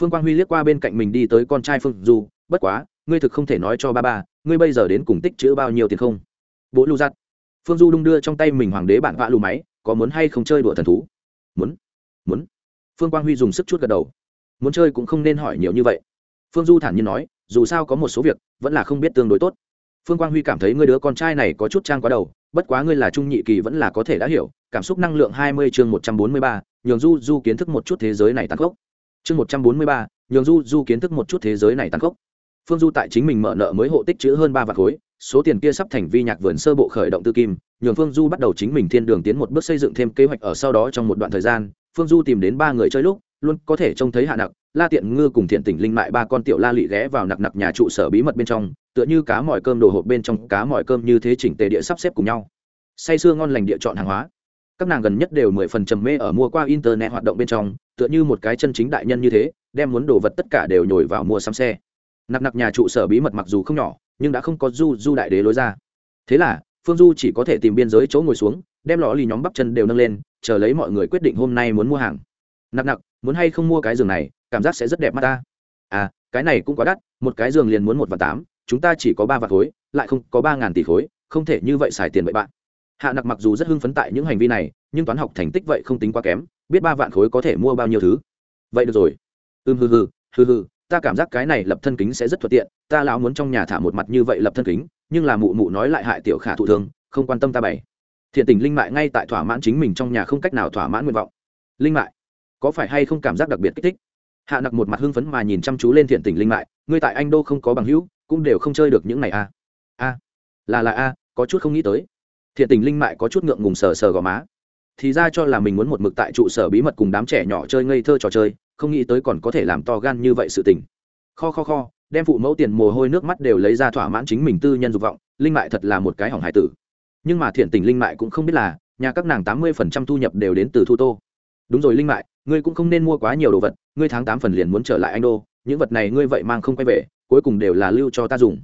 Phương quang huy liếc qua bên cạnh mình đi tới con trai phương du bất quá, ngươi thực không thể nói cho ba ba, ngươi bây giờ đến cùng tích chữ bao nhiêu tiền không? Bố lưu giặt. Phương du đung đưa trong tay mình hoàng đế bản vạ lù máy, có muốn hay không chơi đùa thần thú? Muốn muốn. Phương quang huy dùng sức chút gật đầu. Muốn chơi cũng không nên hỏi nhiều như vậy. Phương du thản nhiên nói, dù sao có một số việc, vẫn là không biết tương đối tốt. Phương quang huy cảm thấy ngươi đứa con trai này có chút trang quá đầu bất quá ngươi là trung nhị kỳ vẫn là có thể đã hiểu, cảm xúc năng lượng hai mươi chương một trăm bốn mươi ba, nhường du du kiến thức một chút thế giới này tăng gốc chương một trăm bốn mươi ba, nhường du du kiến thức một chút thế giới này tăng gốc phương du tại chính mình mở nợ mới hộ tích chữ hơn ba vạn khối, số tiền kia sắp thành vi nhạc vườn sơ bộ khởi động tư kim, nhường phương du bắt đầu chính mình thiên đường tiến một bước xây dựng thêm kế hoạch ở sau đó trong một đoạn thời gian, phương du tìm đến ba người chơi lúc, luôn có thể trông thấy hạ nặc la tiện ngư cùng thiện tỉnh linh mại ba con tiểu la lị ghé vào nặc nặc nhà trụ sở bí mật bên trong, tựa như cá mỏi cơm đồ hộp bên trong cá mỏi cơm như thế chỉnh tề địa sắp xếp cùng nhau. Say sưa ngon lành địa chọn hàng hóa. Các nàng gần nhất đều mười phần trầm mê ở mua qua internet hoạt động bên trong, tựa như một cái chân chính đại nhân như thế, đem muốn đồ vật tất cả đều nhồi vào mua xăm xe. Nặc nặc nhà trụ sở bí mật mặc dù không nhỏ, nhưng đã không có du du đại đế lối ra. Thế là, phương du chỉ có thể tìm biên giới chỗ ngồi xuống, đem lò lì nhóm bắp chân đều nâng lên, chờ lấy mọi người quyết định hôm nay muốn mua hàng. Nặc nặc, muốn hay không mua cái giường này cảm giác sẽ rất đẹp mắt ta. À cái này cũng quá đắt, một cái giường liền muốn một vạn tám, chúng ta chỉ có ba vạn khối, lại không có ba ngàn tỷ khối, không thể như vậy xài tiền vậy bạn. Hạ nặc mặc dù rất hưng phấn tại những hành vi này, nhưng toán học thành tích vậy không tính quá kém, biết ba vạn khối có thể mua bao nhiêu thứ. Vậy được rồi. Ưm hừ hừ hừ hừ, ta cảm giác cái này lập thân kính sẽ rất thuận tiện, ta lão muốn trong nhà thả một mặt như vậy lập thân kính, nhưng là mụ mụ nói lại hại tiểu khả thụ thương, không quan tâm ta bày. Thiện tình linh mại ngay tại thỏa mãn chính mình trong nhà không cách nào thỏa mãn nguyện vọng. Linh mại, có phải hay không cảm giác đặc biệt kích thích? Hạ nặc một mặt hưng phấn mà nhìn chăm chú lên thiện tình linh mại ngươi tại anh đô không có bằng hữu, cũng đều không chơi được những này a à. a, là là, a, có chút không nghĩ tới. Thiện tình linh mại có chút ngượng ngùng sờ sờ gò má. Thì ra cho là mình muốn một mực tại trụ sở bí mật cùng đám trẻ nhỏ chơi ngây thơ trò chơi, không nghĩ tới còn có thể làm to gan như vậy sự tình. Kho kho kho, đem phụ mẫu tiền mồ hôi nước mắt đều lấy ra thỏa mãn chính mình tư nhân dục vọng, linh mại thật là một cái hỏng hải tử. Nhưng mà thiện tình linh mại cũng không biết là, nhà các nàng tám mươi phần trăm thu nhập đều đến từ thu tô đúng rồi linh mại, ngươi cũng không nên mua quá nhiều đồ vật, ngươi tháng tám phần liền muốn trở lại anh đô, những vật này ngươi vậy mang không quay về, cuối cùng đều là lưu cho ta dùng.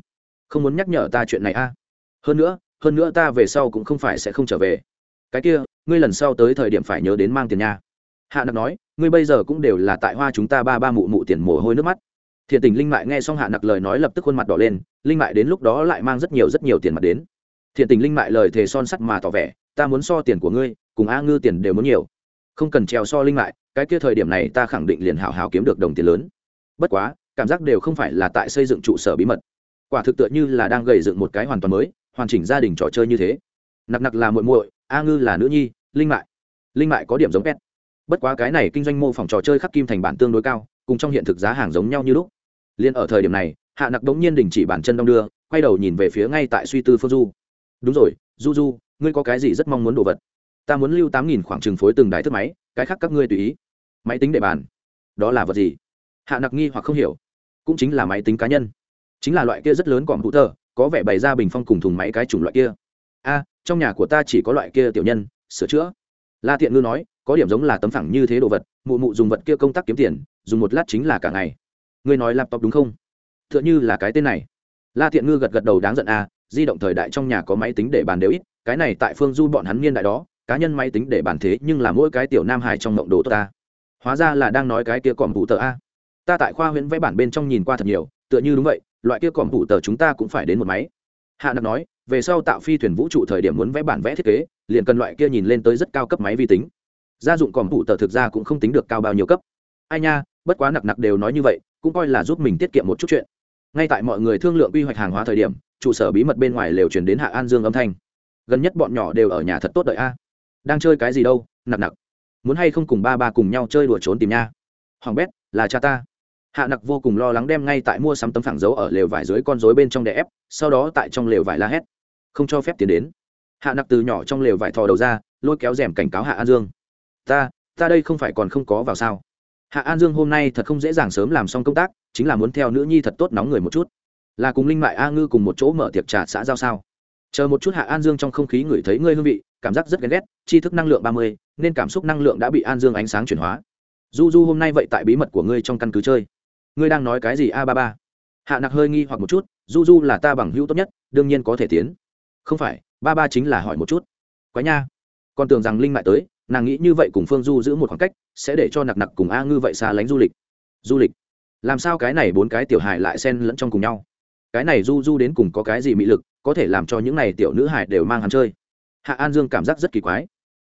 Không muốn nhắc nhở ta chuyện này a. À. hơn nữa hơn nữa ta về sau cũng không phải sẽ không trở về. Cái kia, ngươi lần sau tới thời điểm phải nhớ đến mang tiền nha. Hạ nặc nói, ngươi bây giờ cũng đều là tại hoa chúng ta ba ba mụ mụ tiền mồ hôi nước mắt. Thiện tình linh mại nghe xong hạ nặc lời nói lập tức khuôn mặt đỏ lên, linh mại đến lúc đó lại mang rất nhiều rất nhiều tiền mặt đến. Thiện tình linh mại lời thề son sắt mà tỏ vẻ, ta muốn so tiền của ngươi, cùng a ngư tiền đều muốn nhiều không cần trèo so linh mại cái kia thời điểm này ta khẳng định liền hào hào kiếm được đồng tiền lớn. Bất quá, cảm giác đều không phải là tại xây dựng trụ sở bí mật. Quả thực tựa như là đang gầy dựng một cái hoàn toàn mới, hoàn chỉnh gia đình trò chơi như thế. Nặc nặc là muội muội, a ngư là nữ nhi, linh mại. Linh mại có điểm giống pet. Bất quá cái này kinh doanh mô phỏng trò chơi khắc kim thành bản tương đối cao, cùng trong hiện thực giá hàng giống nhau như lúc. Liên ở thời điểm này, hạ nặc đống nhiên đình chỉ bản chân đong đưa, quay đầu nhìn về phía ngay tại suy tư phương du. Đúng rồi, du du, ngươi có cái gì rất mong muốn đồ vật? Ta muốn lưu tám nghìn khoảng trừng phối từng đài thức máy, cái khác các ngươi tùy ý. Máy tính để bàn. Đó là vật gì? Hạ nặc nghi hoặc không hiểu. Cũng chính là máy tính cá nhân. Chính là loại kia rất lớn còn hữu tờ có vẻ bày ra bình phong cùng thùng máy cái chủng loại kia. A, trong nhà của ta chỉ có loại kia tiểu nhân, sửa chữa. La thiện ngư nói, có điểm giống là tấm phẳng như thế đồ vật, mụ mụ dùng vật kia công tác kiếm tiền, dùng một lát chính là cả ngày. Ngươi nói laptop đúng không? T h ư ợ n h ư là cái tên này. La thiện ngư gật gật đầu đáng giận, a, di động thời đại trong nhà có máy tính để bàn đều ít, cái này tại phương du bọn hắn niên đại đó cá nhân máy tính để bàn thế nhưng là mỗi cái tiểu nam hải trong mộng đồ tốt ta. Hóa ra là đang nói cái kia còm vụ tờ a. Ta tại khoa huyễn vẽ bản bên trong nhìn qua thật nhiều, tựa như đúng vậy, loại kia còm vụ tờ chúng ta cũng phải đến một máy. Hạ nặc nói, về sau tạo phi thuyền vũ trụ thời điểm muốn vẽ bản vẽ thiết kế, liền cần loại kia nhìn lên tới rất cao cấp máy vi tính. Gia dụng còm phụ tờ thực ra cũng không tính được cao bao nhiêu cấp. Ai nha, bất quá nặc nặc đều nói như vậy, cũng coi là giúp mình tiết kiệm một chút chuyện. Ngay tại mọi người thương lượng quy hoạch hàng hóa thời điểm, trụ sở bí mật bên ngoài lều chuyển đến hạ an dương âm thanh. Gần nhất bọn nhỏ đều ở nhà thật tốt đợi a đang chơi cái gì đâu, nặc nặc. Muốn hay không cùng ba ba cùng nhau chơi đùa trốn tìm nha. Hoàng bét, là cha ta. Hạ nặc vô cùng lo lắng đem ngay tại mua sắm tấm phẳng dấu ở lều vải dưới con rối bên trong đè ép, sau đó tại trong lều vải la hét. Không cho phép tiến đến. Hạ nặc từ nhỏ trong lều vải thò đầu ra, lôi kéo rèm cảnh cáo hạ an dương. Ta ta đây không phải còn không có vào sao? Hạ an dương hôm nay thật không dễ dàng sớm làm xong công tác, chính là muốn theo nữ nhi thật tốt nóng người một chút. Là cùng linh mại a ngư cùng một chỗ mở tiệc trà xã giao sao? Chờ một chút hạ an dương trong không khí ngửi thấy ngươi hương vị cảm giác rất ghen ghét, tri thức năng lượng ba mươi, nên cảm xúc năng lượng đã bị an dương ánh sáng chuyển hóa. Du du hôm nay vậy tại bí mật của ngươi trong căn cứ chơi. Ngươi đang nói cái gì, a ba ba? Hạ nặc hơi nghi hoặc một chút, du du là ta bằng hữu tốt nhất, đương nhiên có thể tiến. Không phải, ba ba chính là hỏi một chút. Quái nha. Còn tưởng rằng linh mại tới, nàng nghĩ như vậy cùng phương du giữ một khoảng cách, sẽ để cho nặc nặc cùng a ngư vậy xa lánh du lịch. Du lịch? Làm sao cái này bốn cái tiểu hài lại xen lẫn trong cùng nhau? Cái này du du đến cùng có cái gì mị lực, có thể làm cho những này tiểu nữ hài đều mang hắn chơi hạ an dương cảm giác rất kỳ quái.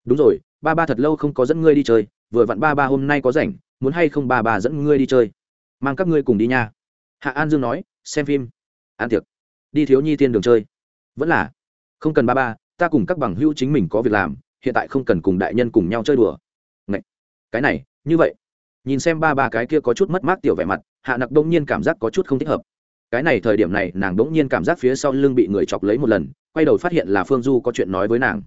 Đúng rồi, ba ba thật lâu không có dẫn ngươi đi chơi, vừa vặn ba ba hôm nay có rảnh, muốn hay không ba ba dẫn ngươi đi chơi? Mang các ngươi cùng đi nha. Hạ an dương nói, xem phim. Ăn tiệc. Đi thiếu nhi thiên đường chơi. Vẫn là. Không cần ba ba, ta cùng các bằng hữu chính mình có việc làm, hiện tại không cần cùng đại nhân cùng nhau chơi đùa. Ngậy! cái này, như vậy. Nhìn xem ba ba cái kia có chút mất mát tiểu vẻ mặt, hạ nặc đông nhiên cảm giác có chút không thích hợp. Cái này thời điểm này, nàng đống nhiên cảm giác phía sau lưng bị người chọc lấy một lần quay đầu phát hiện là phương du có chuyện nói với nàng.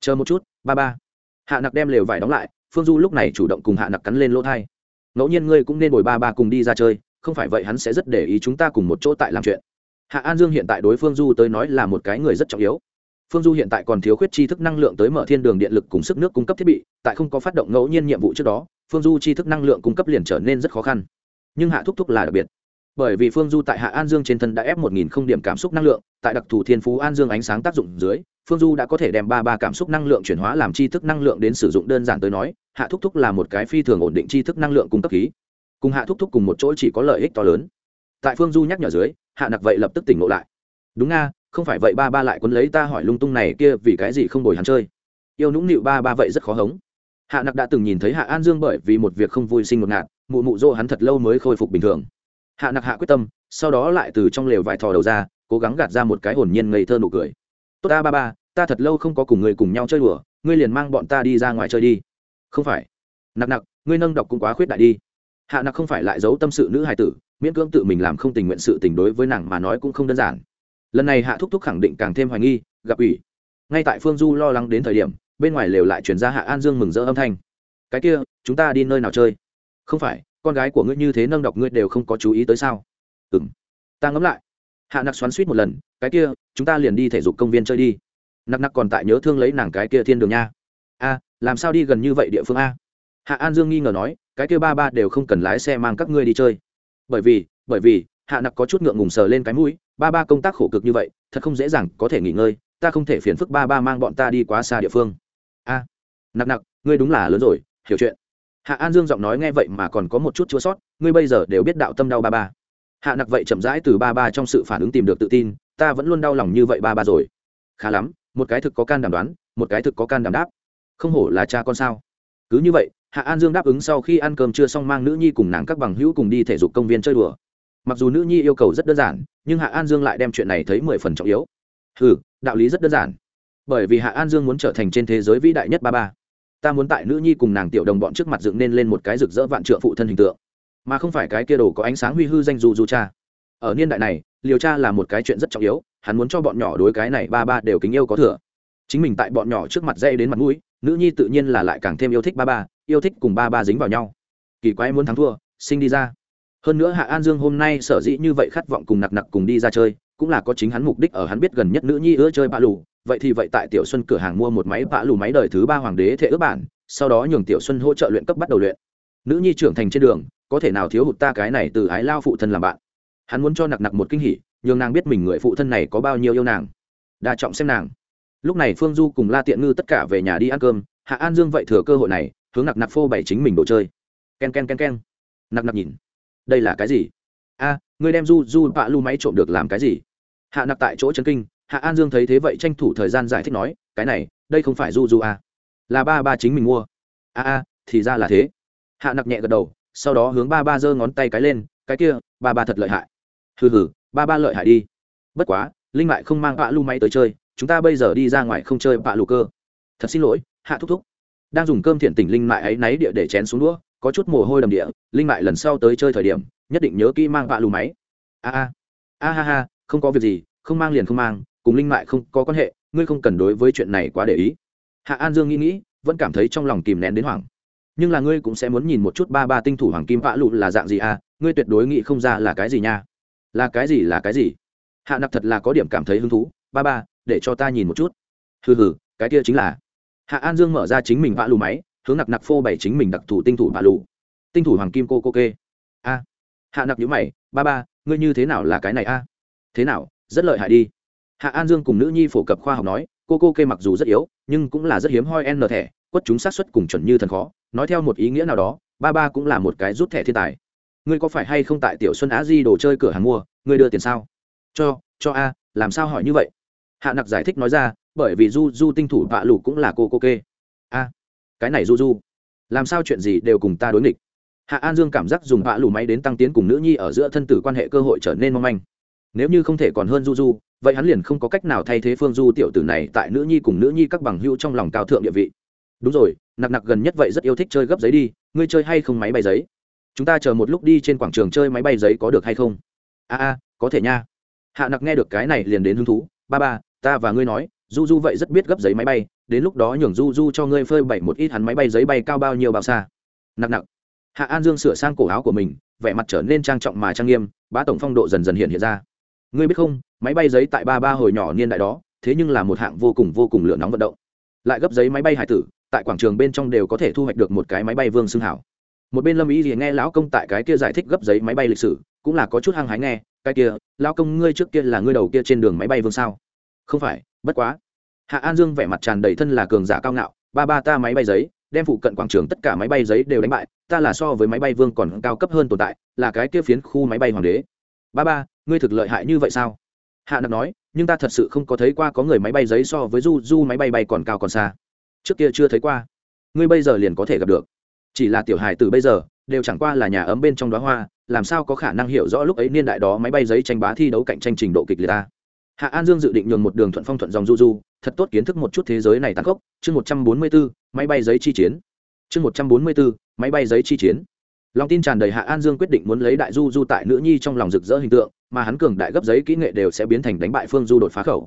Chờ một chút, ba ba. Hạ nặc đem lều vải đóng lại, phương du lúc này chủ động cùng hạ nặc cắn lên lỗ thai. Ngẫu nhiên ngươi cũng nên bồi ba ba cùng đi ra chơi, không phải vậy hắn sẽ rất để ý chúng ta cùng một chỗ tại làm chuyện. Hạ an dương hiện tại đối phương du tới nói là một cái người rất trọng yếu. Phương du hiện tại còn thiếu khuyết tri thức năng lượng tới mở thiên đường điện lực cùng sức nước cung cấp thiết bị, tại không có phát động ngẫu nhiên nhiệm vụ trước đó, phương du tri thức năng lượng cung cấp liền trở nên rất khó khăn. Nhưng hạ thúc thúc là đặc biệt bởi vì phương du tại hạ an dương trên thân đã ép một nghìn không điểm cảm xúc năng lượng, tại đặc thù thiên phú an dương ánh sáng tác dụng dưới, phương du đã có thể đem ba ba cảm xúc năng lượng chuyển hóa làm tri thức năng lượng đến sử dụng đơn giản tới nói, hạ thúc thúc là một cái phi thường ổn định tri thức năng lượng cung cấp khí. Cùng hạ thúc thúc cùng một chỗ chỉ có lợi ích to lớn. Tại phương du nhắc nhở dưới, hạ nặc vậy lập tức tỉnh ngộ lại. Đúng nga, không phải vậy ba ba lại quấn lấy ta hỏi lung tung này kia vì cái gì không đổi hắn chơi? Yêu nũng nịu ba ba vậy rất khó hống. Hạ nặc đã từng nhìn thấy hạ an dương bởi vì một việc không vui sinh một ngạt, mụ mụ dỗ hắn thật lâu mới khôi phục bình thường hạ nặc hạ quyết tâm, sau đó lại từ trong lều vải thò đầu ra, cố gắng gạt ra một cái hồn nhiên ngây thơ nụ cười. Tốt ta ba ba, ta thật lâu không có cùng người cùng nhau chơi đùa, ngươi liền mang bọn ta đi ra ngoài chơi đi. Không phải. Nặc nặc, ngươi nâng đọc cũng quá khuyết đại đi. Hạ nặc không phải lại giấu tâm sự nữ hài tử, miễn cưỡng tự mình làm không tình nguyện sự tình đối với nàng mà nói cũng không đơn giản. Lần này hạ thúc thúc khẳng định càng thêm hoài nghi, gặp ủy. Ngay tại phương du lo lắng đến thời điểm, bên ngoài lều lại chuyển ra hạ an dương mừng rỡ âm thanh. Cái kia, chúng ta đi nơi nào chơi? Không phải con gái của ngươi như thế nâng đọc ngươi đều không có chú ý tới sao? Ừ m ta ngẫm lại. Hạ nặc xoắn suýt một lần, cái kia, chúng ta liền đi thể dục công viên chơi đi. Nặc nặc còn tại nhớ thương lấy nàng cái kia thiên đường nha. A, làm sao đi gần như vậy địa phương a? Hạ an dương nghi ngờ nói, cái kia ba ba đều không cần lái xe mang các ngươi đi chơi. Bởi vì bởi vì, hạ nặc có chút ngượng ngùng sờ lên cái mũi, ba ba công tác khổ cực như vậy, thật không dễ dàng có thể nghỉ ngơi, ta không thể phiền phức ba ba mang bọn ta đi quá xa địa phương. A, nặc nặc, ngươi đúng là lớn rồi, hiểu chuyện hạ an dương giọng nói nghe vậy mà còn có một chút chua sót, ngươi bây giờ đều biết đạo tâm đau ba ba. Hạ nặc vậy chậm rãi từ ba ba trong sự phản ứng tìm được tự tin, ta vẫn luôn đau lòng như vậy ba ba rồi. Khá lắm, một cái thực có can đảm đoán, một cái thực có can đảm đáp. Không hổ là cha con sao? Cứ như vậy, hạ an dương đáp ứng sau khi ăn cơm chưa xong mang nữ nhi cùng nàng các bằng hữu cùng đi thể dục công viên chơi đùa. Mặc dù nữ nhi yêu cầu rất đơn giản, nhưng hạ an dương lại đem chuyện này thấy mười phần trọng yếu. Ừ đạo lý rất đơn giản. Bởi vì hạ an dương muốn trở thành trên thế giới vĩ đại nhất ba ba ta muốn tại nữ nhi cùng nàng tiểu đồng bọn trước mặt dựng nên lên một cái rực rỡ vạn trượng phụ thân hình tượng, mà không phải cái kia đồ có ánh sáng huy hư danh dù dù cha. Ở niên đại này, liều cha là một cái chuyện rất trọng yếu, hắn muốn cho bọn nhỏ đối cái này ba ba đều kính yêu có thừa. Chính mình tại bọn nhỏ trước mặt dây đến mặt mũi, nữ nhi tự nhiên là lại càng thêm yêu thích ba ba, yêu thích cùng ba ba dính vào nhau. Kỳ quái muốn thắng thua, sinh đi ra. Hơn nữa hạ an dương hôm nay sở dĩ như vậy khát vọng cùng nặc nặc cùng đi ra chơi, cũng là có chính hắn mục đích ở hắn biết gần nhất nữ nhi ưa chơi bạ lù vậy thì vậy tại tiểu xuân cửa hàng mua một máy vạ lù máy đời thứ ba hoàng đế thể ước bản sau đó nhường tiểu xuân hỗ trợ luyện cấp bắt đầu luyện. Nữ nhi trưởng thành trên đường có thể nào thiếu hụt ta cái này từ ái lao phụ thân làm bạn. Hắn muốn cho nặc nặc một kinh hỉ nhường nàng biết mình người phụ thân này có bao nhiêu yêu nàng. Đa trọng xem nàng. Lúc này phương du cùng la tiện ngư tất cả về nhà đi ăn cơm hạ an dương vậy thừa cơ hội này hướng nặc nặc phô bày chính mình đồ chơi. K e n k e n k e n k e n nặc nặc nhìn. Đây là cái gì? A à, ngươi đem du du vạ lù máy trộm được làm cái gì? Hạ nặc tại chỗ chân kinh hạ an dương thấy thế vậy tranh thủ thời gian giải thích nói, cái này, đây không phải du du à. là ba ba chính mình mua. A a, thì ra là thế. Hạ nặc nhẹ gật đầu, sau đó hướng ba ba giơ ngón tay cái lên, cái kia, ba ba thật lợi hại. Hừ hừ, ba ba lợi hại đi. Bất quá, linh mại không mang bạ lu máy tới chơi, chúng ta bây giờ đi ra ngoài không chơi bạ lù cơ. Thật xin lỗi, hạ thúc thúc. Đang dùng cơm thiện tỉnh linh mại ấy náy địa để chén xuống đũa, có chút mồ hôi đầm địa, linh mại lần sau tới chơi thời điểm, nhất định nhớ kỹ mang bạ lù máy. A a a, ha ha, không có việc gì, không mang liền không mang cùng linh mại không có quan hệ, ngươi không cần đối với chuyện này quá để ý. Hạ an dương nghĩ nghĩ, vẫn cảm thấy trong lòng kìm nén đến hoảng. Nhưng là ngươi cũng sẽ muốn nhìn một chút ba ba tinh thủ hoàng kim vạ lụ là dạng gì à ngươi tuyệt đối nghĩ không ra là cái gì nha. Là cái gì, là cái gì? Hạ nặc thật là có điểm cảm thấy hứng thú, ba ba, để cho ta nhìn một chút. Hừ hừ, cái kia chính là. Hạ an dương mở ra chính mình vạ lụ máy, hướng nặc nặc phô bày chính mình đặc thù tinh thủ vạ lụ. tinh thủ hoàng kim cô cô kê. A. Hạ nặc nhữ mày, ba ba, ngươi như thế nào là cái này a? Thế nào, rất lợi hại đi hạ an dương cùng nữ nhi phổ cập khoa học nói, cô cô kê mặc dù rất yếu, nhưng cũng là rất hiếm hoi n thẻ, quất chúng sát xuất cùng chuẩn như thần khó, nói theo một ý nghĩa nào đó, ba ba cũng là một cái rút thẻ thiên tài. Ngươi có phải hay không tại tiểu xuân á di đồ chơi cửa hàng mua, ngươi đưa tiền sao? Cho cho a, làm sao hỏi như vậy? Hạ nặc giải thích nói ra, bởi vì du du tinh thủ vạ lù cũng là cô cô kê. A, cái này du du, làm sao chuyện gì đều cùng ta đối nghịch? Hạ an dương cảm giác dùng vạ lù máy đến tăng tiến cùng nữ nhi ở giữa thân tử quan hệ cơ hội trở nên mong manh nếu như không thể còn hơn du du vậy hắn liền không có cách nào thay thế phương du tiểu tử này tại nữ nhi cùng nữ nhi các bằng hữu trong lòng cao thượng địa vị. Đúng rồi nặc nặc gần nhất vậy rất yêu thích chơi gấp giấy đi ngươi chơi hay không máy bay giấy? Chúng ta chờ một lúc đi trên quảng trường chơi máy bay giấy có được hay không? A a có thể nha. Hạ nặc nghe được cái này liền đến hứng thú. Ba ba ta và ngươi nói du du vậy rất biết gấp giấy máy bay đến lúc đó nhường du du cho ngươi phơi bảy một ít hắn máy bay giấy bay cao bao nhiêu bao xa. Nặc Nặc, hạ an dương sửa sang cổ áo của mình vẻ mặt trở nên trang trọng mà trang nghiêm bá tổng phong độ dần dần hiện hiện ra ngươi biết không, máy bay giấy tại ba ba hồi nhỏ niên đại đó, thế nhưng là một hạng vô cùng vô cùng lửa nóng vận động. Lại gấp giấy máy bay hải tử, tại quảng trường bên trong đều có thể thu hoạch được một cái máy bay vương xưng hảo. Một bên lâm ý thì nghe lão công tại cái kia giải thích gấp giấy máy bay lịch sử, cũng là có chút hăng hái nghe, cái kia, lão công ngươi trước kia là ngươi đầu kia trên đường máy bay vương sao? Không phải, bất quá. Hạ an dương vẻ mặt tràn đầy thân là cường giả cao ngạo, ba ba ta máy bay giấy, đem phụ cận quảng trường tất cả máy bay giấy đều đánh bại, ta là so với máy bay vương còn cao cấp hơn tồn tại, là cái kia phiến khu máy bay hoàng đế. Ba ba ngươi thực lợi hại như vậy sao? Hạ nặc nói, nhưng ta thật sự không có thấy qua có người máy bay giấy so với du du máy bay bay còn cao còn xa. Trước kia chưa thấy qua. Ngươi bây giờ liền có thể gặp được. Chỉ là tiểu hài từ bây giờ, đều chẳng qua là nhà ấm bên trong đó hoa, làm sao có khả năng hiểu rõ lúc ấy niên đại đó máy bay giấy tranh bá thi đấu cạnh tranh trình độ kịch liệt ta. Hạ an dương dự định nhường một đường thuận phong thuận dòng du du, thật tốt kiến thức một chút thế giới này tăng cốc chương một trăm bốn mươi bốn máy bay giấy chi chiến. Chương một trăm bốn mươi bốn máy bay giấy chi chiến lòng tin tràn đầy hạ an dương quyết định muốn lấy đại du du tại nữ nhi trong lòng rực rỡ hình tượng, mà hắn cường đại gấp giấy kỹ nghệ đều sẽ biến thành đánh bại phương du đột phá khẩu.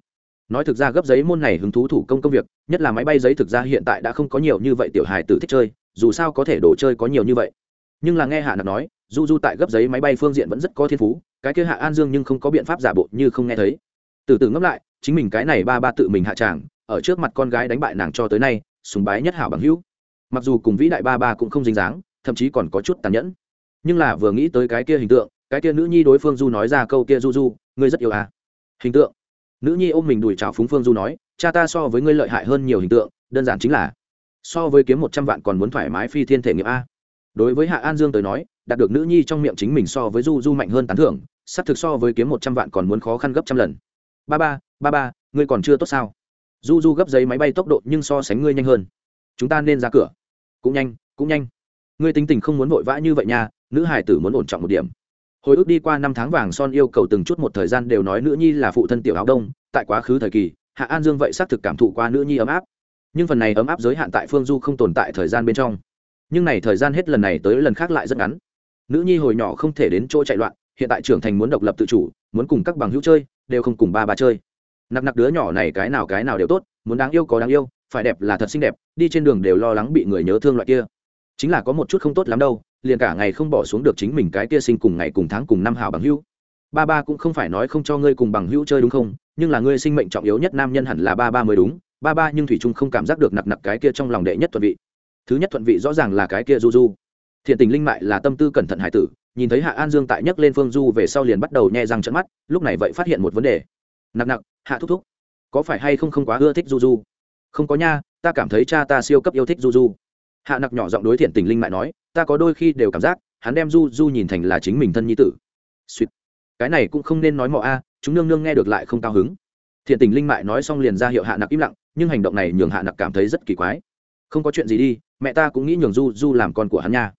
Nói thực ra gấp giấy môn này hứng thú thủ công công việc, nhất là máy bay giấy thực ra hiện tại đã không có nhiều như vậy tiểu hài tử thích chơi, dù sao có thể đồ chơi có nhiều như vậy. Nhưng là nghe hạ nặc nói, du du tại gấp giấy máy bay phương diện vẫn rất có thiên phú, cái kia hạ an dương nhưng không có biện pháp giả bộ như không nghe thấy. Từ từ ngẫm lại, chính mình cái này ba ba tự mình hạ tràng, ở trước mặt con gái đánh bại nàng cho tới nay, sùng bái nhất hảo bằng hữu. Mặc dù cùng vĩ đại ba ba cũng không dính dáng thậm chí còn có chút tàn nhẫn. Nhưng là vừa nghĩ tới cái kia hình tượng, cái kia nữ nhi đối phương du nói ra câu kia du du, ngươi rất yêu à? Hình tượng. Nữ nhi ôm mình đùi chào phúng phương du nói, cha ta so với ngươi lợi hại hơn nhiều hình tượng, đơn giản chính là so với kiếm một trăm vạn còn muốn thoải mái phi thiên thể nghiệp a. Đối với hạ an dương tới nói, đạt được nữ nhi trong miệng chính mình so với du du mạnh hơn tán thưởng, xác thực so với kiếm một trăm vạn còn muốn khó khăn gấp trăm lần. Ba ba ba ba, ngươi còn chưa tốt sao? Du du gấp giấy máy bay tốc độ nhưng so sánh ngươi nhanh hơn. Chúng ta nên ra cửa. Cũng nhanh cũng nhanh ngươi tính tình không muốn vội vã như vậy nha, nữ hải tử muốn ổn trọng một điểm. Hồi ức đi qua năm tháng vàng son yêu cầu từng chút một thời gian đều nói nữ nhi là phụ thân tiểu áo đông, tại quá khứ thời kỳ, hạ an dương vậy xác thực cảm thụ qua nữ nhi ấm áp. Nhưng phần này ấm áp giới hạn tại phương du không tồn tại thời gian bên trong. Nhưng này thời gian hết lần này tới lần khác lại rất ngắn. Nữ nhi hồi nhỏ không thể đến chỗ chạy loạn, hiện tại trưởng thành muốn độc lập tự chủ, muốn cùng các bằng hữu chơi, đều không cùng ba bà chơi. Nặc nặc đứa nhỏ này cái nào cái nào đều tốt, muốn đáng yêu có đáng yêu, phải đẹp là thật xinh đẹp, đi trên đường đều lo lắng bị người nhớ thương loại kia chính là có một chút không tốt lắm đâu, liền cả ngày không bỏ xuống được chính mình cái kia sinh cùng ngày cùng tháng cùng năm hào bằng hữu. Ba ba cũng không phải nói không cho ngươi cùng bằng hữu chơi đúng không, nhưng là ngươi sinh mệnh trọng yếu nhất nam nhân hẳn là ba ba mới đúng. Ba ba nhưng thủy trung không cảm giác được nặc nặc cái kia trong lòng đệ nhất thuận vị. Thứ nhất thuận vị rõ ràng là cái kia du du. Thiện tình linh mại là tâm tư cẩn thận hải tử, nhìn thấy hạ an dương tại nhấc lên phương du về sau liền bắt đầu nhẹ răng trận mắt, lúc này vậy phát hiện một vấn đề. Nặc nặc, hạ thúc thúc, có phải hay không không quá ưa thích du du? Không có nha, ta cảm thấy cha ta siêu cấp yêu thích du du hạ nặc nhỏ giọng đối thiện tình linh mại nói, ta có đôi khi đều cảm giác, hắn đem du du nhìn thành là chính mình thân nhi tử. Suýt. Cái này cũng không nên nói mọ a à, chúng nương nương nghe được lại không cao hứng. Thiện tình linh mại nói xong liền ra hiệu hạ nặc im lặng, nhưng hành động này nhường hạ nặc cảm thấy rất kỳ quái. Không có chuyện gì đi, mẹ ta cũng nghĩ nhường du du làm con của hắn nha.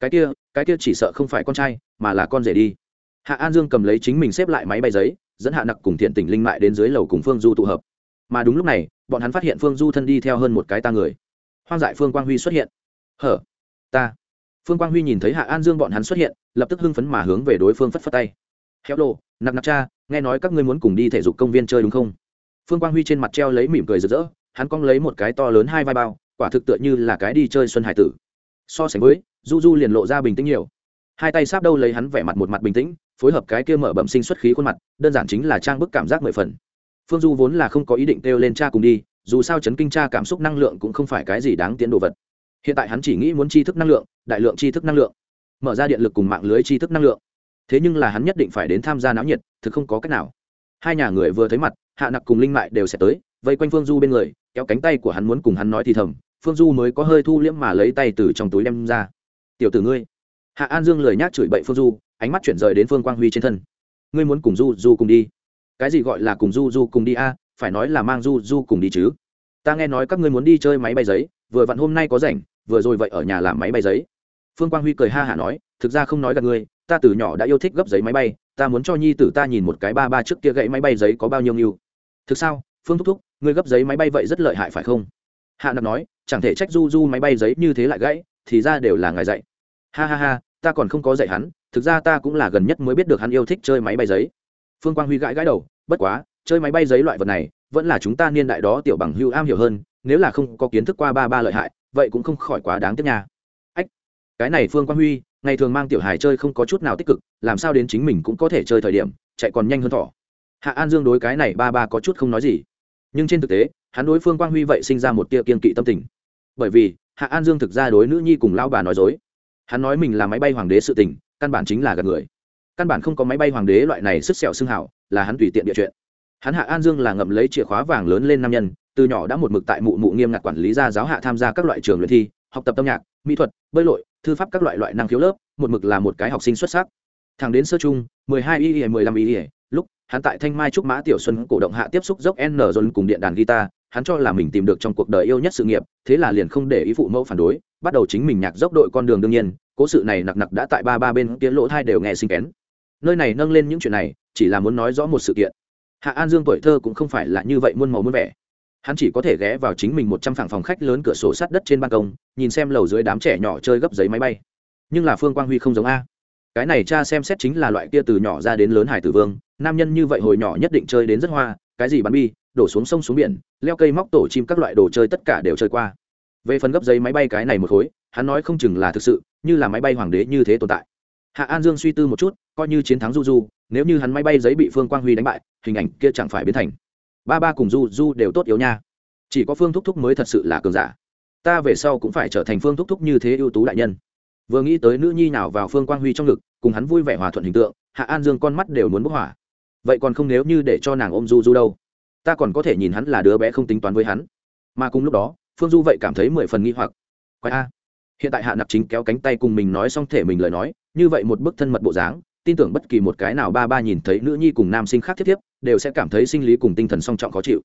Cái kia cái kia chỉ sợ không phải con trai, mà là con rể đi. Hạ an dương cầm lấy chính mình xếp lại máy bay giấy, dẫn hạ nặc cùng thiện tình linh mại đến dưới lầu cùng phương du tụ hợp. Mà đúng lúc này, bọn hắn phát hiện phương du thân đi theo hơn một cái ta người hoang dại phương quang huy xuất hiện. Hở? Ta. Phương quang huy nhìn thấy hạ an dương bọn hắn xuất hiện, lập tức hưng phấn mà hướng về đối phương phất phất tay. Héo lộ nặc nặc cha, nghe nói các ngươi muốn cùng đi thể dục công viên chơi đúng không? Phương quang huy trên mặt treo lấy mỉm cười rực rỡ, hắn cong lấy một cái to lớn hai vai bao, quả thực tựa như là cái đi chơi xuân hải tử. So sánh với, du du liền lộ ra bình tĩnh nhiều. Hai tay sáp đâu lấy hắn vẻ mặt một mặt bình tĩnh, phối hợp cái kia mở bẩm sinh xuất khí khuôn mặt, đơn giản chính là trang bức cảm giác mười phần phương du vốn là không có ý định kêu lên cha cùng đi, dù sao chấn kinh cha cảm xúc năng lượng cũng không phải cái gì đáng tiến đồ vật. Hiện tại hắn chỉ nghĩ muốn tri thức năng lượng, đại lượng tri thức năng lượng. Mở ra điện lực cùng mạng lưới tri thức năng lượng. Thế nhưng là hắn nhất định phải đến tham gia náo nhiệt, thực không có cách nào. Hai nhà người vừa thấy mặt, hạ nặc cùng linh mại đều sẽ tới, vây quanh phương du bên người, kéo cánh tay của hắn muốn cùng hắn nói thì thầm, phương du mới có hơi thu liễm mà lấy tay từ trong túi đem ra. Tiểu tử ngươi. Hạ an dương lời nhác chửi bậy phương du, ánh mắt chuyển rời đến phương quang huy trên thân. Ngươi muốn cùng du du cùng đi cái gì gọi là cùng du du cùng đi a, phải nói là mang du du cùng đi chứ. Ta nghe nói các ngươi muốn đi chơi máy bay giấy, vừa vặn hôm nay có rảnh, vừa rồi vậy ở nhà làm máy bay giấy. Phương quang huy cười ha hả nói, thực ra không nói gặp ngươi, ta từ nhỏ đã yêu thích gấp giấy máy bay, ta muốn cho nhi tử ta nhìn một cái ba ba trước kia gãy máy bay giấy có bao nhiêu nhiêu. Thực sao, phương thúc thúc, ngươi gấp giấy máy bay vậy rất lợi hại phải không? Hạ nặc nói, chẳng thể trách du du máy bay giấy như thế lại gãy, thì ra đều là ngài dạy. Ha ha ha, ta còn không có dạy hắn, thực ra ta cũng là gần nhất mới biết được hắn yêu thích chơi máy bay giấy phương quang huy gãi gãi đầu, bất quá, chơi máy bay giấy loại vật này, vẫn là chúng ta niên đại đó tiểu bằng hưu am hiểu hơn, nếu là không có kiến thức qua ba ba lợi hại, vậy cũng không khỏi quá đáng tiếc nha. Ách, cái này phương quang huy, ngày thường mang tiểu hài chơi không có chút nào tích cực, làm sao đến chính mình cũng có thể chơi thời điểm, chạy còn nhanh hơn thỏ. Hạ an dương đối cái này ba ba có chút không nói gì. Nhưng trên thực tế, hắn đối phương quang huy vậy sinh ra một tia kiên kỵ tâm tình. Bởi vì, hạ an dương thực ra đối nữ nhi cùng lao bà nói dối. Hắn nói mình là máy bay hoàng đế sự tình, căn bản chính là gạt người căn bản không có máy bay hoàng đế loại này sức sẹo xưng hảo, là hắn tùy tiện địa chuyện. Hắn hạ an dương là ngậm lấy chìa khóa vàng lớn lên nam nhân, từ nhỏ đã một mực tại mụ mụ nghiêm ngặt quản lý gia giáo hạ tham gia các loại trường luyện thi, học tập âm nhạc, mỹ thuật, bơi lội, thư pháp các loại loại năng khiếu lớp, một mực là một cái học sinh xuất sắc. Thẳng đến sơ chung mười hai y mười lăm y lúc hắn tại thanh mai trúc mã tiểu xuân cổ động hạ tiếp xúc dốc n dồn cùng điện đàn guitar, hắn cho là mình tìm được trong cuộc đời yêu nhất sự nghiệp, thế là liền không để ý phụ mẫu phản đối, bắt đầu chính mình nhạc dốc đội con đường đương nhiên, cố sự này nặc nặc đã tại ba ba bên kia lỗ thai đều nghe sinh kén nơi này nâng lên những chuyện này, chỉ là muốn nói rõ một sự kiện. Hạ an dương tuổi thơ cũng không phải là như vậy muôn màu muôn vẻ. Hắn chỉ có thể ghé vào chính mình một trăm phẳng phòng khách lớn cửa sổ sát đất trên ban công, nhìn xem lầu dưới đám trẻ nhỏ chơi gấp giấy máy bay. Nhưng là phương quang huy không giống a. Cái này cha xem xét chính là loại kia từ nhỏ ra đến lớn hải tử vương, nam nhân như vậy hồi nhỏ nhất định chơi đến rất hoa, cái gì bắn bi, đổ xuống sông xuống biển, leo cây móc tổ chim các loại đồ chơi tất cả đều chơi qua. Về phần gấp giấy máy bay cái này một khối, hắn nói không chừng là thực sự, như là máy bay hoàng đế như thế tồn tại hạ an dương suy tư một chút, coi như chiến thắng du du nếu như hắn máy bay giấy bị phương quang huy đánh bại, hình ảnh kia chẳng phải biến thành. Ba ba cùng du du đều tốt yếu nha. Chỉ có phương thúc thúc mới thật sự là cường giả. Ta về sau cũng phải trở thành phương thúc thúc như thế ưu tú đại nhân. Vừa nghĩ tới nữ nhi nào vào phương quang huy trong ngực, cùng hắn vui vẻ hòa thuận hình tượng, hạ an dương con mắt đều muốn bốc hỏa. Vậy còn không nếu như để cho nàng ôm du du đâu? Ta còn có thể nhìn hắn là đứa bé không tính toán với hắn. Mà cùng lúc đó, phương du vậy cảm thấy mười phần nghi hoặc. Quái a. Hiện tại hạ nặc chính kéo cánh tay cùng mình nói xong thể mình lời nói như vậy một bức thân mật bộ dáng, tin tưởng bất kỳ một cái nào ba ba nhìn thấy nữ nhi cùng nam sinh khác thiết thiếp, đều sẽ cảm thấy sinh lý cùng tinh thần song trọng khó chịu.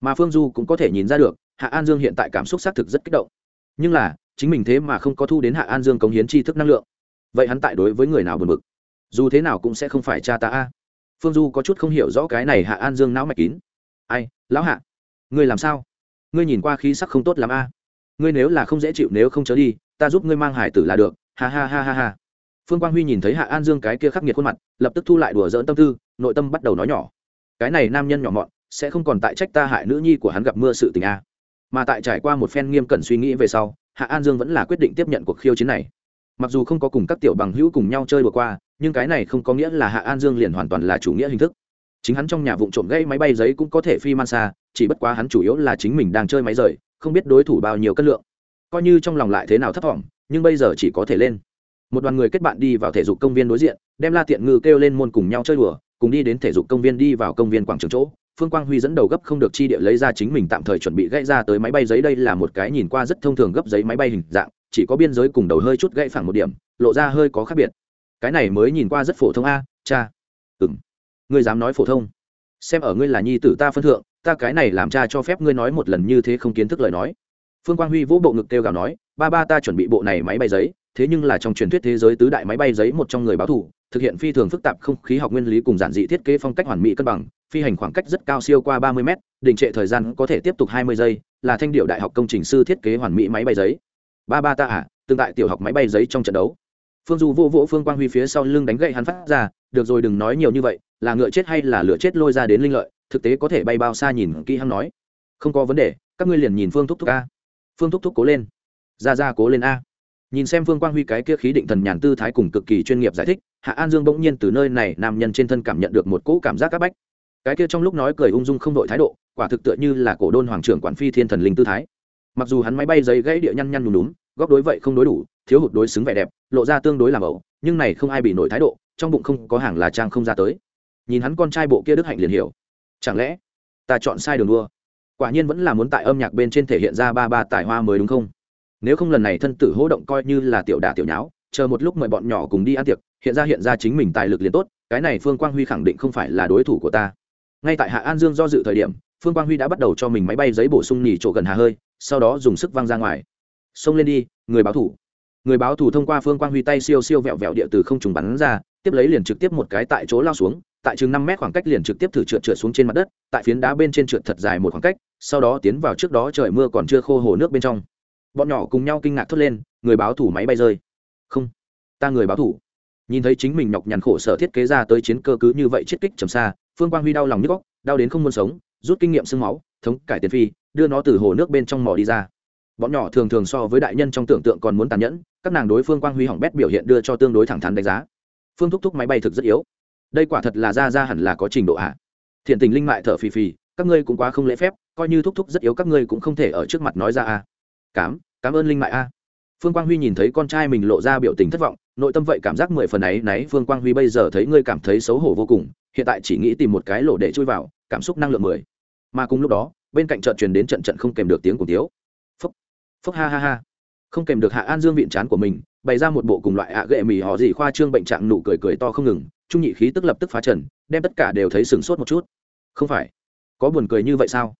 Mà phương du cũng có thể nhìn ra được, hạ an dương hiện tại cảm xúc xác thực rất kích động. Nhưng là, chính mình thế mà không có thu đến hạ an dương cống hiến tri thức năng lượng. Vậy hắn tại đối với người nào buồn bực? Dù thế nào cũng sẽ không phải cha ta a. Phương du có chút không hiểu rõ cái này hạ an dương não mạch kín. Ai, lão hạ, ngươi làm sao? Ngươi nhìn qua khí sắc không tốt l ắ m a. Ngươi nếu là không dễ chịu, nếu không chớ đi, ta giúp ngươi mang hải tử là được. Ha ha ha ha ha phương quang huy nhìn thấy hạ an dương cái kia khắc nghiệt khuôn mặt, lập tức thu lại đùa dỡn tâm tư, nội tâm bắt đầu nói nhỏ. Cái này nam nhân nhỏ mọn, sẽ không còn tại trách ta hại nữ nhi của hắn gặp mưa sự tình a. Mà tại trải qua một phen nghiêm cẩn suy nghĩ về sau, hạ an dương vẫn là quyết định tiếp nhận cuộc khiêu chiến này. Mặc dù không có cùng các tiểu bằng hữu cùng nhau chơi vừa qua, nhưng cái này không có nghĩa là hạ an dương liền hoàn toàn là chủ nghĩa hình thức. Chính hắn trong nhà vụ trộm gây máy bay giấy cũng có thể phi man xa, chỉ bất quá hắn chủ yếu là chính mình đang chơi máy rời, không biết đối thủ bao nhiêu cân lượng. Coi như trong lòng lại thế nào thấp thỏm, nhưng bây giờ chỉ có thể lên một đoàn người kết bạn đi vào thể dục công viên đối diện, đem la tiện ngư kêu lên môn cùng nhau chơi đùa, cùng đi đến thể dục công viên đi vào công viên quảng trường chỗ. Phương quang huy dẫn đầu gấp không được chi địa lấy ra chính mình tạm thời chuẩn bị gãy ra tới máy bay giấy, đây là một cái nhìn qua rất thông thường gấp giấy máy bay hình dạng, chỉ có biên giới cùng đầu hơi chút gãy phẳng một điểm, lộ ra hơi có khác biệt. Cái này mới nhìn qua rất phổ thông a, cha. Ừng ngươi dám nói phổ thông? Xem ở ngươi là nhi tử ta phân thượng, ta cái này làm cha cho phép ngươi nói một lần như thế không kiến thức lời nói. Phương quang huy vỗ bộ ngực kêu gào nói, ba ba ta chuẩn bị bộ này máy bay giấy thế nhưng là trong truyền thuyết thế giới tứ đại máy bay giấy một trong người báo thủ thực hiện phi thường phức tạp không khí học nguyên lý cùng giản dị thiết kế phong cách hoàn mỹ cân bằng, phi hành khoảng cách rất cao siêu qua ba mươi m đình trệ thời gian có thể tiếp tục hai mươi giây, là thanh điệu đại học công trình sư thiết kế hoàn mỹ máy bay giấy. Ba ba ta à tương tại tiểu học máy bay giấy trong trận đấu. Phương du vô vỗ phương quang huy phía sau lưng đánh gậy hắn phát ra, được rồi, đừng nói nhiều như vậy, là ngựa chết hay là lửa chết lôi ra đến linh lợi, thực tế có thể bay bao xa nhìn kỹ hắn nói. Không có vấn đề, các ngươi liền nhìn phương thúc thúc a. Phương thúc thúc cố lên. Ra ra cố lên a nhìn xem phương quang huy cái kia khí định thần nhàn tư thái cùng cực kỳ chuyên nghiệp giải thích, hạ an dương bỗng nhiên từ nơi này nam nhân trên thân cảm nhận được một cỗ cảm giác áp bách. Cái kia trong lúc nói cười ung dung không đội thái độ, quả thực tựa như là cổ đôn hoàng trưởng quản phi thiên thần linh tư thái. Mặc dù hắn máy bay giấy gãy địa nhăn nhăn nhùn đúng góp đối vậy không đối đủ, thiếu hụt đối xứng vẻ đẹp, lộ ra tương đối làm ẩu, nhưng này không ai bị nổi thái độ, trong bụng không có hàng là trang không ra tới. Nhìn hắn con trai bộ kia đức hạnh liền hiểu. Chẳng lẽ ta chọn sai đường đua? Quả nhiên vẫn là muốn tại âm nhạc bên trên thể hiện ra ba ba tài hoa mới đúng không? Nếu không lần này thân tử hỗ động coi như là tiểu đả tiểu nháo, chờ một lúc mời bọn nhỏ cùng đi ăn tiệc, hiện ra hiện ra chính mình tài lực liền tốt, cái này phương quang huy khẳng định không phải là đối thủ của ta. Ngay tại hạ an dương do dự thời điểm, phương quang huy đã bắt đầu cho mình máy bay giấy bổ sung nhì chỗ gần hà hơi, sau đó dùng sức văng ra ngoài. Xông lên đi, người báo thủ. Người báo thủ thông qua phương quang huy tay siêu siêu vẹo vẹo địa từ không trùng bắn ra, tiếp lấy liền trực tiếp một cái tại chỗ lao xuống, tại chừng năm mét khoảng cách liền trực tiếp thử trượt trượt xuống trên mặt đất, tại phiến đá bên trên trượt thật dài một khoảng cách, sau đó tiến vào trước đó trời mưa còn chưa khô hồ nước bên trong bọn nhỏ cùng nhau kinh ngạc thốt lên, người báo thủ máy bay rơi. Không, ta người báo thủ. Nhìn thấy chính mình nhọc nhằn khổ sở thiết kế ra tới chiến cơ cứ như vậy chiết kích trầm xa, phương quang huy đau lòng nhức góc đau đến không muốn sống, rút kinh nghiệm sương máu, thống cải tiền phi, đưa nó từ hồ nước bên trong mỏ đi ra. Bọn nhỏ thường thường so với đại nhân trong tưởng tượng còn muốn tàn nhẫn, các nàng đối phương quang huy hỏng bét biểu hiện đưa cho tương đối thẳng thắn đánh giá. Phương thúc thúc máy bay thực rất yếu. Đây quả thật là ra ra hẳn là có trình độ hạ thiện tình linh mại thở phì phì, các ngươi cũng quá không lễ phép, coi như thúc thúc rất yếu các ngươi cũng không thể ở trước mặt nói ra à cám cảm ơn linh mại a. Phương quang huy nhìn thấy con trai mình lộ ra biểu tình thất vọng, nội tâm vậy cảm giác mười phần ấy náy. Phương quang huy bây giờ thấy ngươi cảm thấy xấu hổ vô cùng, hiện tại chỉ nghĩ tìm một cái lỗ để chui vào, cảm xúc năng lượng mười. Mà cùng lúc đó, bên cạnh trận truyền đến trận trận không kèm được tiếng của tiếu. Phúc phúc ha ha ha. Không kèm được hạ an dương viện chán của mình, bày ra một bộ cùng loại ạ ghệ mì họ gì khoa trương bệnh trạng nụ cười cười to không ngừng, trung nhị khí tức lập tức phá trần, đem tất cả đều thấy sửng sốt một chút. Không phải, có buồn cười như vậy sao?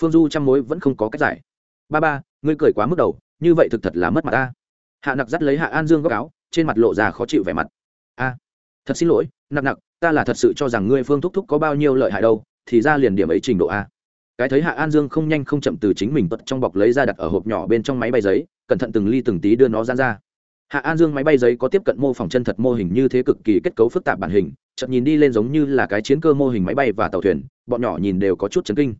Phương du chăm mối vẫn không có cách giải. Ba ba ngươi cười quá mức đầu, như vậy thực thật là mất mặt ta. Hạ nặc dắt lấy hạ an dương góc áo, trên mặt lộ ra khó chịu vẻ mặt. A, thật xin lỗi, nặc nặc, ta là thật sự cho rằng ngươi phương thúc thúc có bao nhiêu lợi hại đâu, thì ra liền điểm ấy trình độ a. Cái thấy hạ an dương không nhanh không chậm từ chính mình tuật trong bọc lấy ra đặt ở hộp nhỏ bên trong máy bay giấy, cẩn thận từng ly từng tí đưa nó ra ra. Hạ an dương máy bay giấy có tiếp cận mô phỏng chân thật mô hình như thế cực kỳ kết cấu phức tạp bản hình chậm nhìn đi lên giống như là cái chiến cơ mô hình máy bay và tàu thuyền, bọn nhỏ nhìn đều có chút chấn kinh.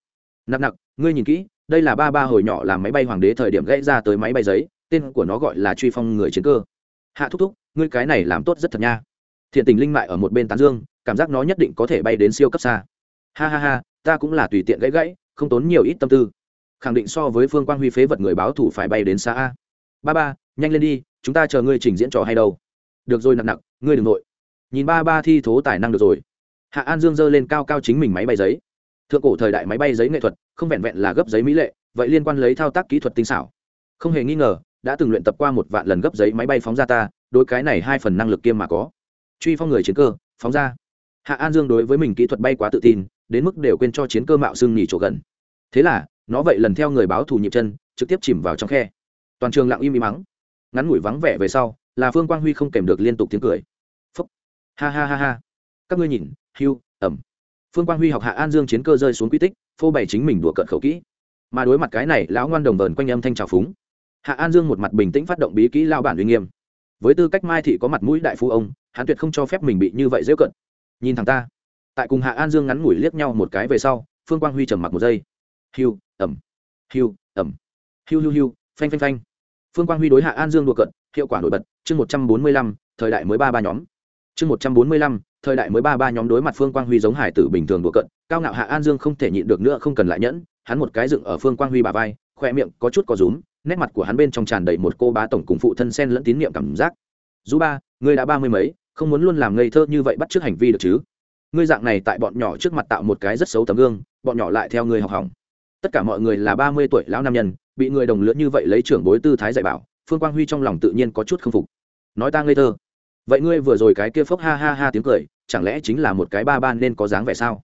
Nặng nặng ngươi nhìn kỹ đây là ba ba hồi nhỏ làm máy bay hoàng đế thời điểm gãy ra tới máy bay giấy, tên của nó gọi là truy phong người chiến cơ. Hạ thúc thúc, ngươi cái này làm tốt rất thật nha. Thiện tình linh mại ở một bên tán dương, cảm giác nó nhất định có thể bay đến siêu cấp xa. Ha ha ha, ta cũng là tùy tiện gãy gãy, không tốn nhiều ít tâm tư. Khẳng định so với phương quang huy phế vật người báo thủ phải bay đến xa a. Ba ba, nhanh lên đi, chúng ta chờ ngươi trình diễn trò hay đâu. Được rồi nặng nặng, ngươi đừng nội. Nhìn ba ba thi thố tài năng được rồi. Hạ an dương giơ lên cao cao chính mình máy bay giấy thượng cổ thời đại máy bay giấy nghệ thuật, không vẹn vẹn là gấp giấy mỹ lệ, vậy liên quan lấy thao tác kỹ thuật tinh xảo. Không hề nghi ngờ, đã từng luyện tập qua một vạn lần gấp giấy máy bay phóng ra ta, đối cái này hai phần năng lực kiêm mà có. Truy phong người chiến cơ, phóng ra. Hạ an dương đối với mình kỹ thuật bay quá tự tin, đến mức đều quên cho chiến cơ mạo xương nhì chỗ gần. Thế là, nó vậy lần theo người báo thủ nhịp chân, trực tiếp chìm vào trong khe. Toàn trường lặng im im mắng. Ngắn ngủi vắng vẻ về sau, là phương quang huy không kèm được liên tục tiếng cười. Phúc. Ha ha ha ha. Các ngươi nhìn, hưu, ẩm phương quang huy học hạ an dương chiến cơ rơi xuống quy tích, phô bày chính mình đùa cợt khẩu kỹ. Mà đối mặt cái này, lão ngoan đồng vờn quanh âm thanh trào phúng. Hạ an dương một mặt bình tĩnh phát động bí kỹ lao bản uy nghiêm. Với tư cách mai thị có mặt mũi đại phu ông, hắn tuyệt không cho phép mình bị như vậy dễ cận. Nhìn thằng ta. Tại cùng hạ an dương ngắn ngủi liếc nhau một cái về sau, phương quang huy trầm mặc một giây. Hiu, ẩm. Hiu ẩm. Hiu hiu hiu, phanh phanh phanh. Phương quang huy đối hạ an dương đùa cận hiệu quả nổi bật, chương một trăm bốn mươi lăm, thời đại mới ba ba nhóm chương một trăm bốn mươi lăm, thời đại mới ba ba nhóm đối mặt phương quang huy giống hải tử bình thường đùa cận cao ngạo hạ an dương không thể nhịn được nữa không cần lại nhẫn, hắn một cái dựng ở phương quang huy bà vai khoe miệng có chút có rúm, nét mặt của hắn bên trong tràn đầy một cô bá tổng cùng phụ thân sen lẫn tín nhiệm cảm giác. Dù ba, ngươi đã ba mươi mấy, không muốn luôn làm ngây thơ như vậy bắt t r ư ớ c hành vi được chứ? Ngươi dạng này tại bọn nhỏ trước mặt tạo một cái rất xấu tấm gương, bọn nhỏ lại theo ngươi học hỏng. Tất cả mọi người là ba mươi tuổi lão nam nhân, bị người đồng lứa như vậy lấy trưởng bối tư thái dạy bảo, phương quang huy trong lòng tự nhiên có chút k phục. Nói ta ngây thơ vậy ngươi vừa rồi cái kia phốc ha ha ha tiếng cười, chẳng lẽ chính là một cái ba ban nên có dáng vẻ sao?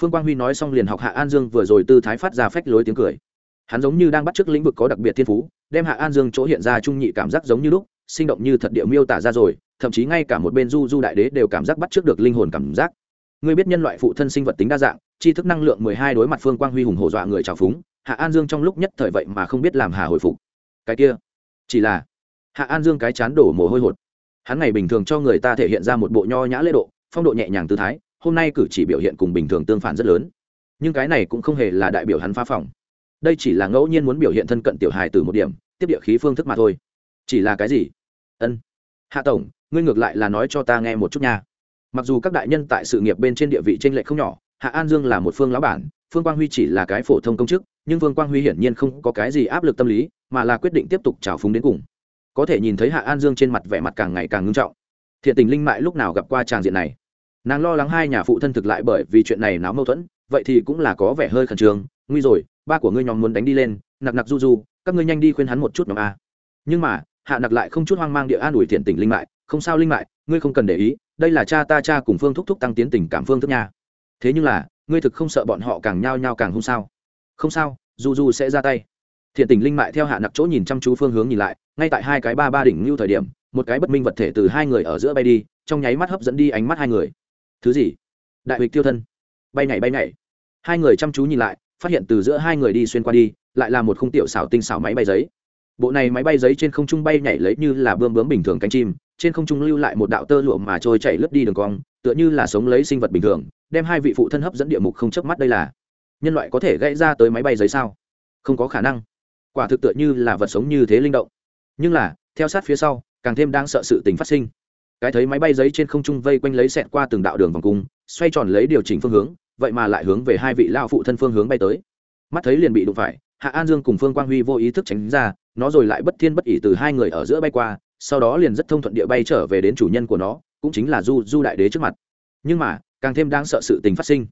Phương quang huy nói xong liền học hạ an dương vừa rồi tư thái phát ra phách lối tiếng cười. Hắn giống như đang bắt chước lĩnh vực có đặc biệt thiên phú, đem hạ an dương chỗ hiện ra trung nhị cảm giác giống như lúc, sinh động như thật địa miêu tả ra rồi, thậm chí ngay cả một bên du du đại đế đều cảm giác bắt chước được linh hồn cảm giác. Ngươi biết nhân loại phụ thân sinh vật tính đa dạng, tri thức năng lượng mười hai đối mặt phương quang huy hùng hổ dọa người trào phúng, hạ an dương trong lúc nhất thời vậy mà không biết làm hà hồi phục. Cái kia, chỉ là hạ an dương cái chán đổ mồ hôi hột hắn ngày bình thường cho người ta thể hiện ra một bộ nho nhã lễ độ, phong độ nhẹ nhàng tư thái, hôm nay cử chỉ biểu hiện cùng bình thường tương phản rất lớn. Nhưng cái này cũng không hề là đại biểu hắn phá phòng. Đây chỉ là ngẫu nhiên muốn biểu hiện thân cận tiểu hài từ một điểm, tiếp địa khí phương thức mà thôi. Chỉ là cái gì? Ân. Hạ tổng, ngươi ngược lại là nói cho ta nghe một chút nha. Mặc dù các đại nhân tại sự nghiệp bên trên địa vị t r ê n lệch không nhỏ, hạ an dương là một phương lão bản, phương quang huy chỉ là cái phổ thông công chức, nhưng phương quang huy hiển nhiên không có cái gì áp lực tâm lý, mà là quyết định tiếp tục trào phúng đến cùng có thể nhìn thấy hạ an dương trên mặt vẻ mặt càng ngày càng ngưng trọng. Thiện tình linh mại lúc nào gặp qua tràng diện này? Nàng lo lắng hai nhà phụ thân thực lại bởi vì chuyện này náo mâu thuẫn, vậy thì cũng là có vẻ hơi khẩn trương. Nguy rồi, ba của ngươi nhóm muốn đánh đi lên, nặc nặc du du, các ngươi nhanh đi khuyên hắn một chút nhóm a. Nhưng mà, hạ nặc lại không chút hoang mang địa an ủi thiện tình linh mại. Không sao linh mại, ngươi không cần để ý, đây là cha ta cha cùng phương thúc thúc tăng tiến tình cảm phương thức nha. Thế nhưng là, ngươi thực không sợ bọn họ càng nhao nhao càng không sao? Không sao, du du sẽ ra tay thiện tình linh mại theo hạ nặc chỗ nhìn chăm chú phương hướng nhìn lại, ngay tại hai cái ba ba đỉnh như thời điểm, một cái bất minh vật thể từ hai người ở giữa bay đi, trong nháy mắt hấp dẫn đi ánh mắt hai người. Thứ gì? Đại hịch tiêu thân. Bay nhảy bay nhảy. Hai người chăm chú nhìn lại, phát hiện từ giữa hai người đi xuyên qua đi, lại là một khung tiểu xảo tinh xảo máy bay giấy. Bộ này máy bay giấy trên không trung bay nhảy lấy như là bươm bướm bình thường cánh chim, trên không trung lưu lại một đạo tơ lụa mà trôi chảy lướt đi đường cong, tựa như là sống lấy sinh vật bình thường, đem hai vị phụ thân hấp dẫn địa mục không chớp mắt đây là. Nhân loại có thể gãy ra tới máy bay giấy sao? Không có khả năng quả thực tựa như là vật sống như thế linh động. Nhưng là, theo sát phía sau, càng thêm đang sợ sự tình phát sinh. Cái thấy máy bay giấy trên không trung vây quanh lấy xẹt qua từng đạo đường vòng cung, xoay tròn lấy điều chỉnh phương hướng, vậy mà lại hướng về hai vị lao phụ thân phương hướng bay tới. Mắt thấy liền bị đụng phải, hạ an dương cùng phương quang huy vô ý thức tránh ra, nó rồi lại bất thiên bất ỉ từ hai người ở giữa bay qua, sau đó liền rất thông thuận địa bay trở về đến chủ nhân của nó, cũng chính là du du đại đế trước mặt. Nhưng mà, càng thêm đáng sợ sự tình phát sinh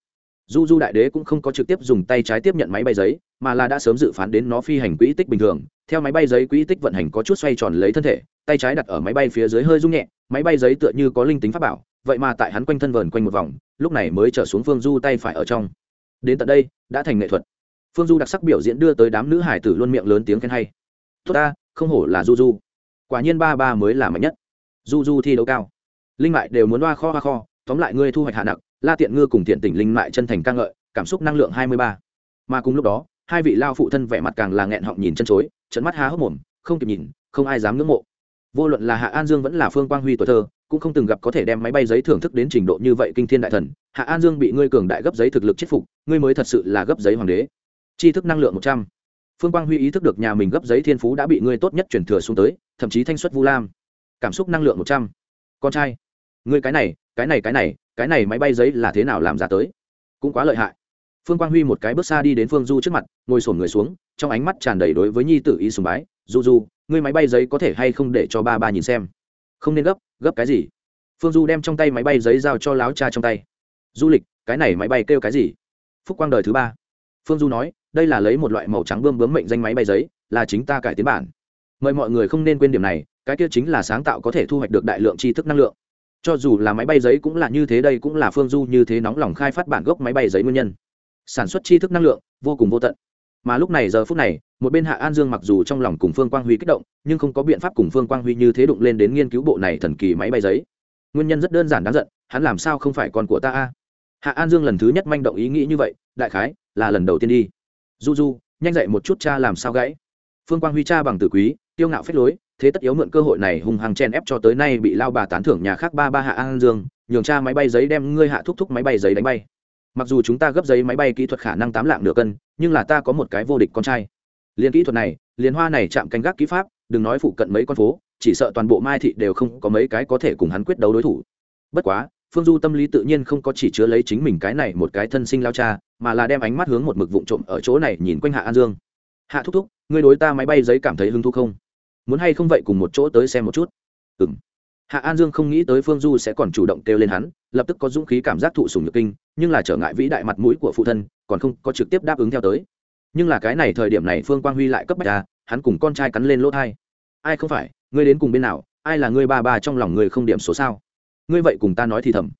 du du đại đế cũng không có trực tiếp dùng tay trái tiếp nhận máy bay giấy, mà là đã sớm dự phán đến nó phi hành quỹ tích bình thường. Theo máy bay giấy quỹ tích vận hành có chút xoay tròn lấy thân thể, tay trái đặt ở máy bay phía dưới hơi rung nhẹ, máy bay giấy tựa như có linh tính pháp bảo, vậy mà tại hắn quanh thân vờn quanh một vòng, lúc này mới trở xuống phương du tay phải ở trong. Đến tận đây, đã thành nghệ thuật. Phương du đặc sắc biểu diễn đưa tới đám nữ hải tử luôn miệng lớn tiếng khen hay. Tốt ta, không hổ là du du quả nhiên ba ba mới là mạnh nhất. Du du thi đấu cao. Linh mại đều muốn đoa kho hoa kho, tóm lại ngươi thu hoạch hạ nặng la tiện ngư cùng thiện tỉnh linh mại chân thành ca ngợi, cảm xúc năng lượng hai mươi ba. Mà cùng lúc đó, hai vị lao phụ thân vẻ mặt càng là nghẹn họng nhìn chân chối trận mắt há hốc mồm, không kịp nhìn, không ai dám ngưỡng mộ. Vô luận là hạ an dương vẫn là phương quang huy tuổi thơ, cũng không từng gặp có thể đem máy bay giấy thưởng thức đến trình độ như vậy kinh thiên đại thần. Hạ an dương bị ngươi cường đại gấp giấy thực lực chết phục, ngươi mới thật sự là gấp giấy hoàng đế. Tri thức năng lượng một trăm. Phương quang huy ý thức được nhà mình gấp giấy thiên phú đã bị ngươi tốt nhất chuyển thừa xuống tới, thậm chí thanh xuất vu lam. Cảm xúc năng lượng một trăm. Con trai, ngươi cái này cái này cái này cái này máy bay giấy là thế nào làm ra tới? Cũng quá lợi hại. Phương quang huy một cái bước xa đi đến phương du trước mặt, ngồi sổn người xuống, trong ánh mắt tràn đầy đối với nhi tử ý sùng bái. Du du, ngươi máy bay giấy có thể hay không để cho ba ba nhìn xem? Không nên gấp gấp cái gì? Phương du đem trong tay máy bay giấy giao cho láo cha trong tay. Du lịch, cái này máy bay kêu cái gì? Phúc quang đời thứ ba. Phương du nói, đây là lấy một loại màu trắng bươm bướm mệnh danh máy bay giấy, là chính ta cải tiến bản. Mời mọi người không nên quên điểm này, cái kia chính là sáng tạo có thể thu hoạch được đại lượng tri thức năng lượng cho dù là máy bay giấy cũng là như thế, đây cũng là phương du như thế nóng lòng khai phát bản gốc máy bay giấy nguyên nhân. Sản xuất tri thức năng lượng, vô cùng vô tận. Mà lúc này giờ phút này, một bên hạ an dương mặc dù trong lòng cùng phương quang huy kích động, nhưng không có biện pháp cùng phương quang huy như thế đụng lên đến nghiên cứu bộ này thần kỳ máy bay giấy. Nguyên nhân rất đơn giản đáng giận, hắn làm sao không phải con của ta a? Hạ an dương lần thứ nhất manh động ý nghĩ như vậy, đại khái là lần đầu tiên đi. Du du nhanh dậy một chút cha làm sao gãy. Phương quang huy cha bằng tử quý tiêu ngạo phết lối thế tất yếu mượn cơ hội này hung hăng chen ép cho tới nay bị lao bà tán thưởng nhà khác ba ba hạ an dương, nhường cha máy bay giấy đem ngươi hạ thúc thúc máy bay giấy đánh bay. Mặc dù chúng ta gấp giấy máy bay kỹ thuật khả năng tám lạng nửa cân, nhưng là ta có một cái vô địch con trai. Liên kỹ thuật này, liên hoa này chạm canh gác kỹ pháp, đừng nói phụ cận mấy con phố, chỉ sợ toàn bộ mai thị đều không có mấy cái có thể cùng hắn quyết đấu đối thủ. Bất quá, phương du tâm lý tự nhiên không có chỉ chứa lấy chính mình cái này một cái thân sinh lao cha, mà là đem ánh mắt hướng một mực vụn trộm ở chỗ này nhìn quanh hạ an dương. Hạ thúc thúc, ngươi đối ta máy bay giấy cảm thấy hứng thú không? Muốn hay không vậy cùng một chỗ tới xem một chút? Ừ m hạ an dương không nghĩ tới phương du sẽ còn chủ động kêu lên hắn, lập tức có dũng khí cảm giác thụ sùng nhược kinh, nhưng là trở ngại vĩ đại mặt mũi của phụ thân, còn không có trực tiếp đáp ứng theo tới. Nhưng là cái này thời điểm này phương quang huy lại cấp bách ra hắn cùng con trai cắn lên lỗ thai. Ai không phải, ngươi đến cùng bên nào, ai là ngươi ba ba trong lòng ngươi không điểm số sao? Ngươi vậy cùng ta nói thì thầm.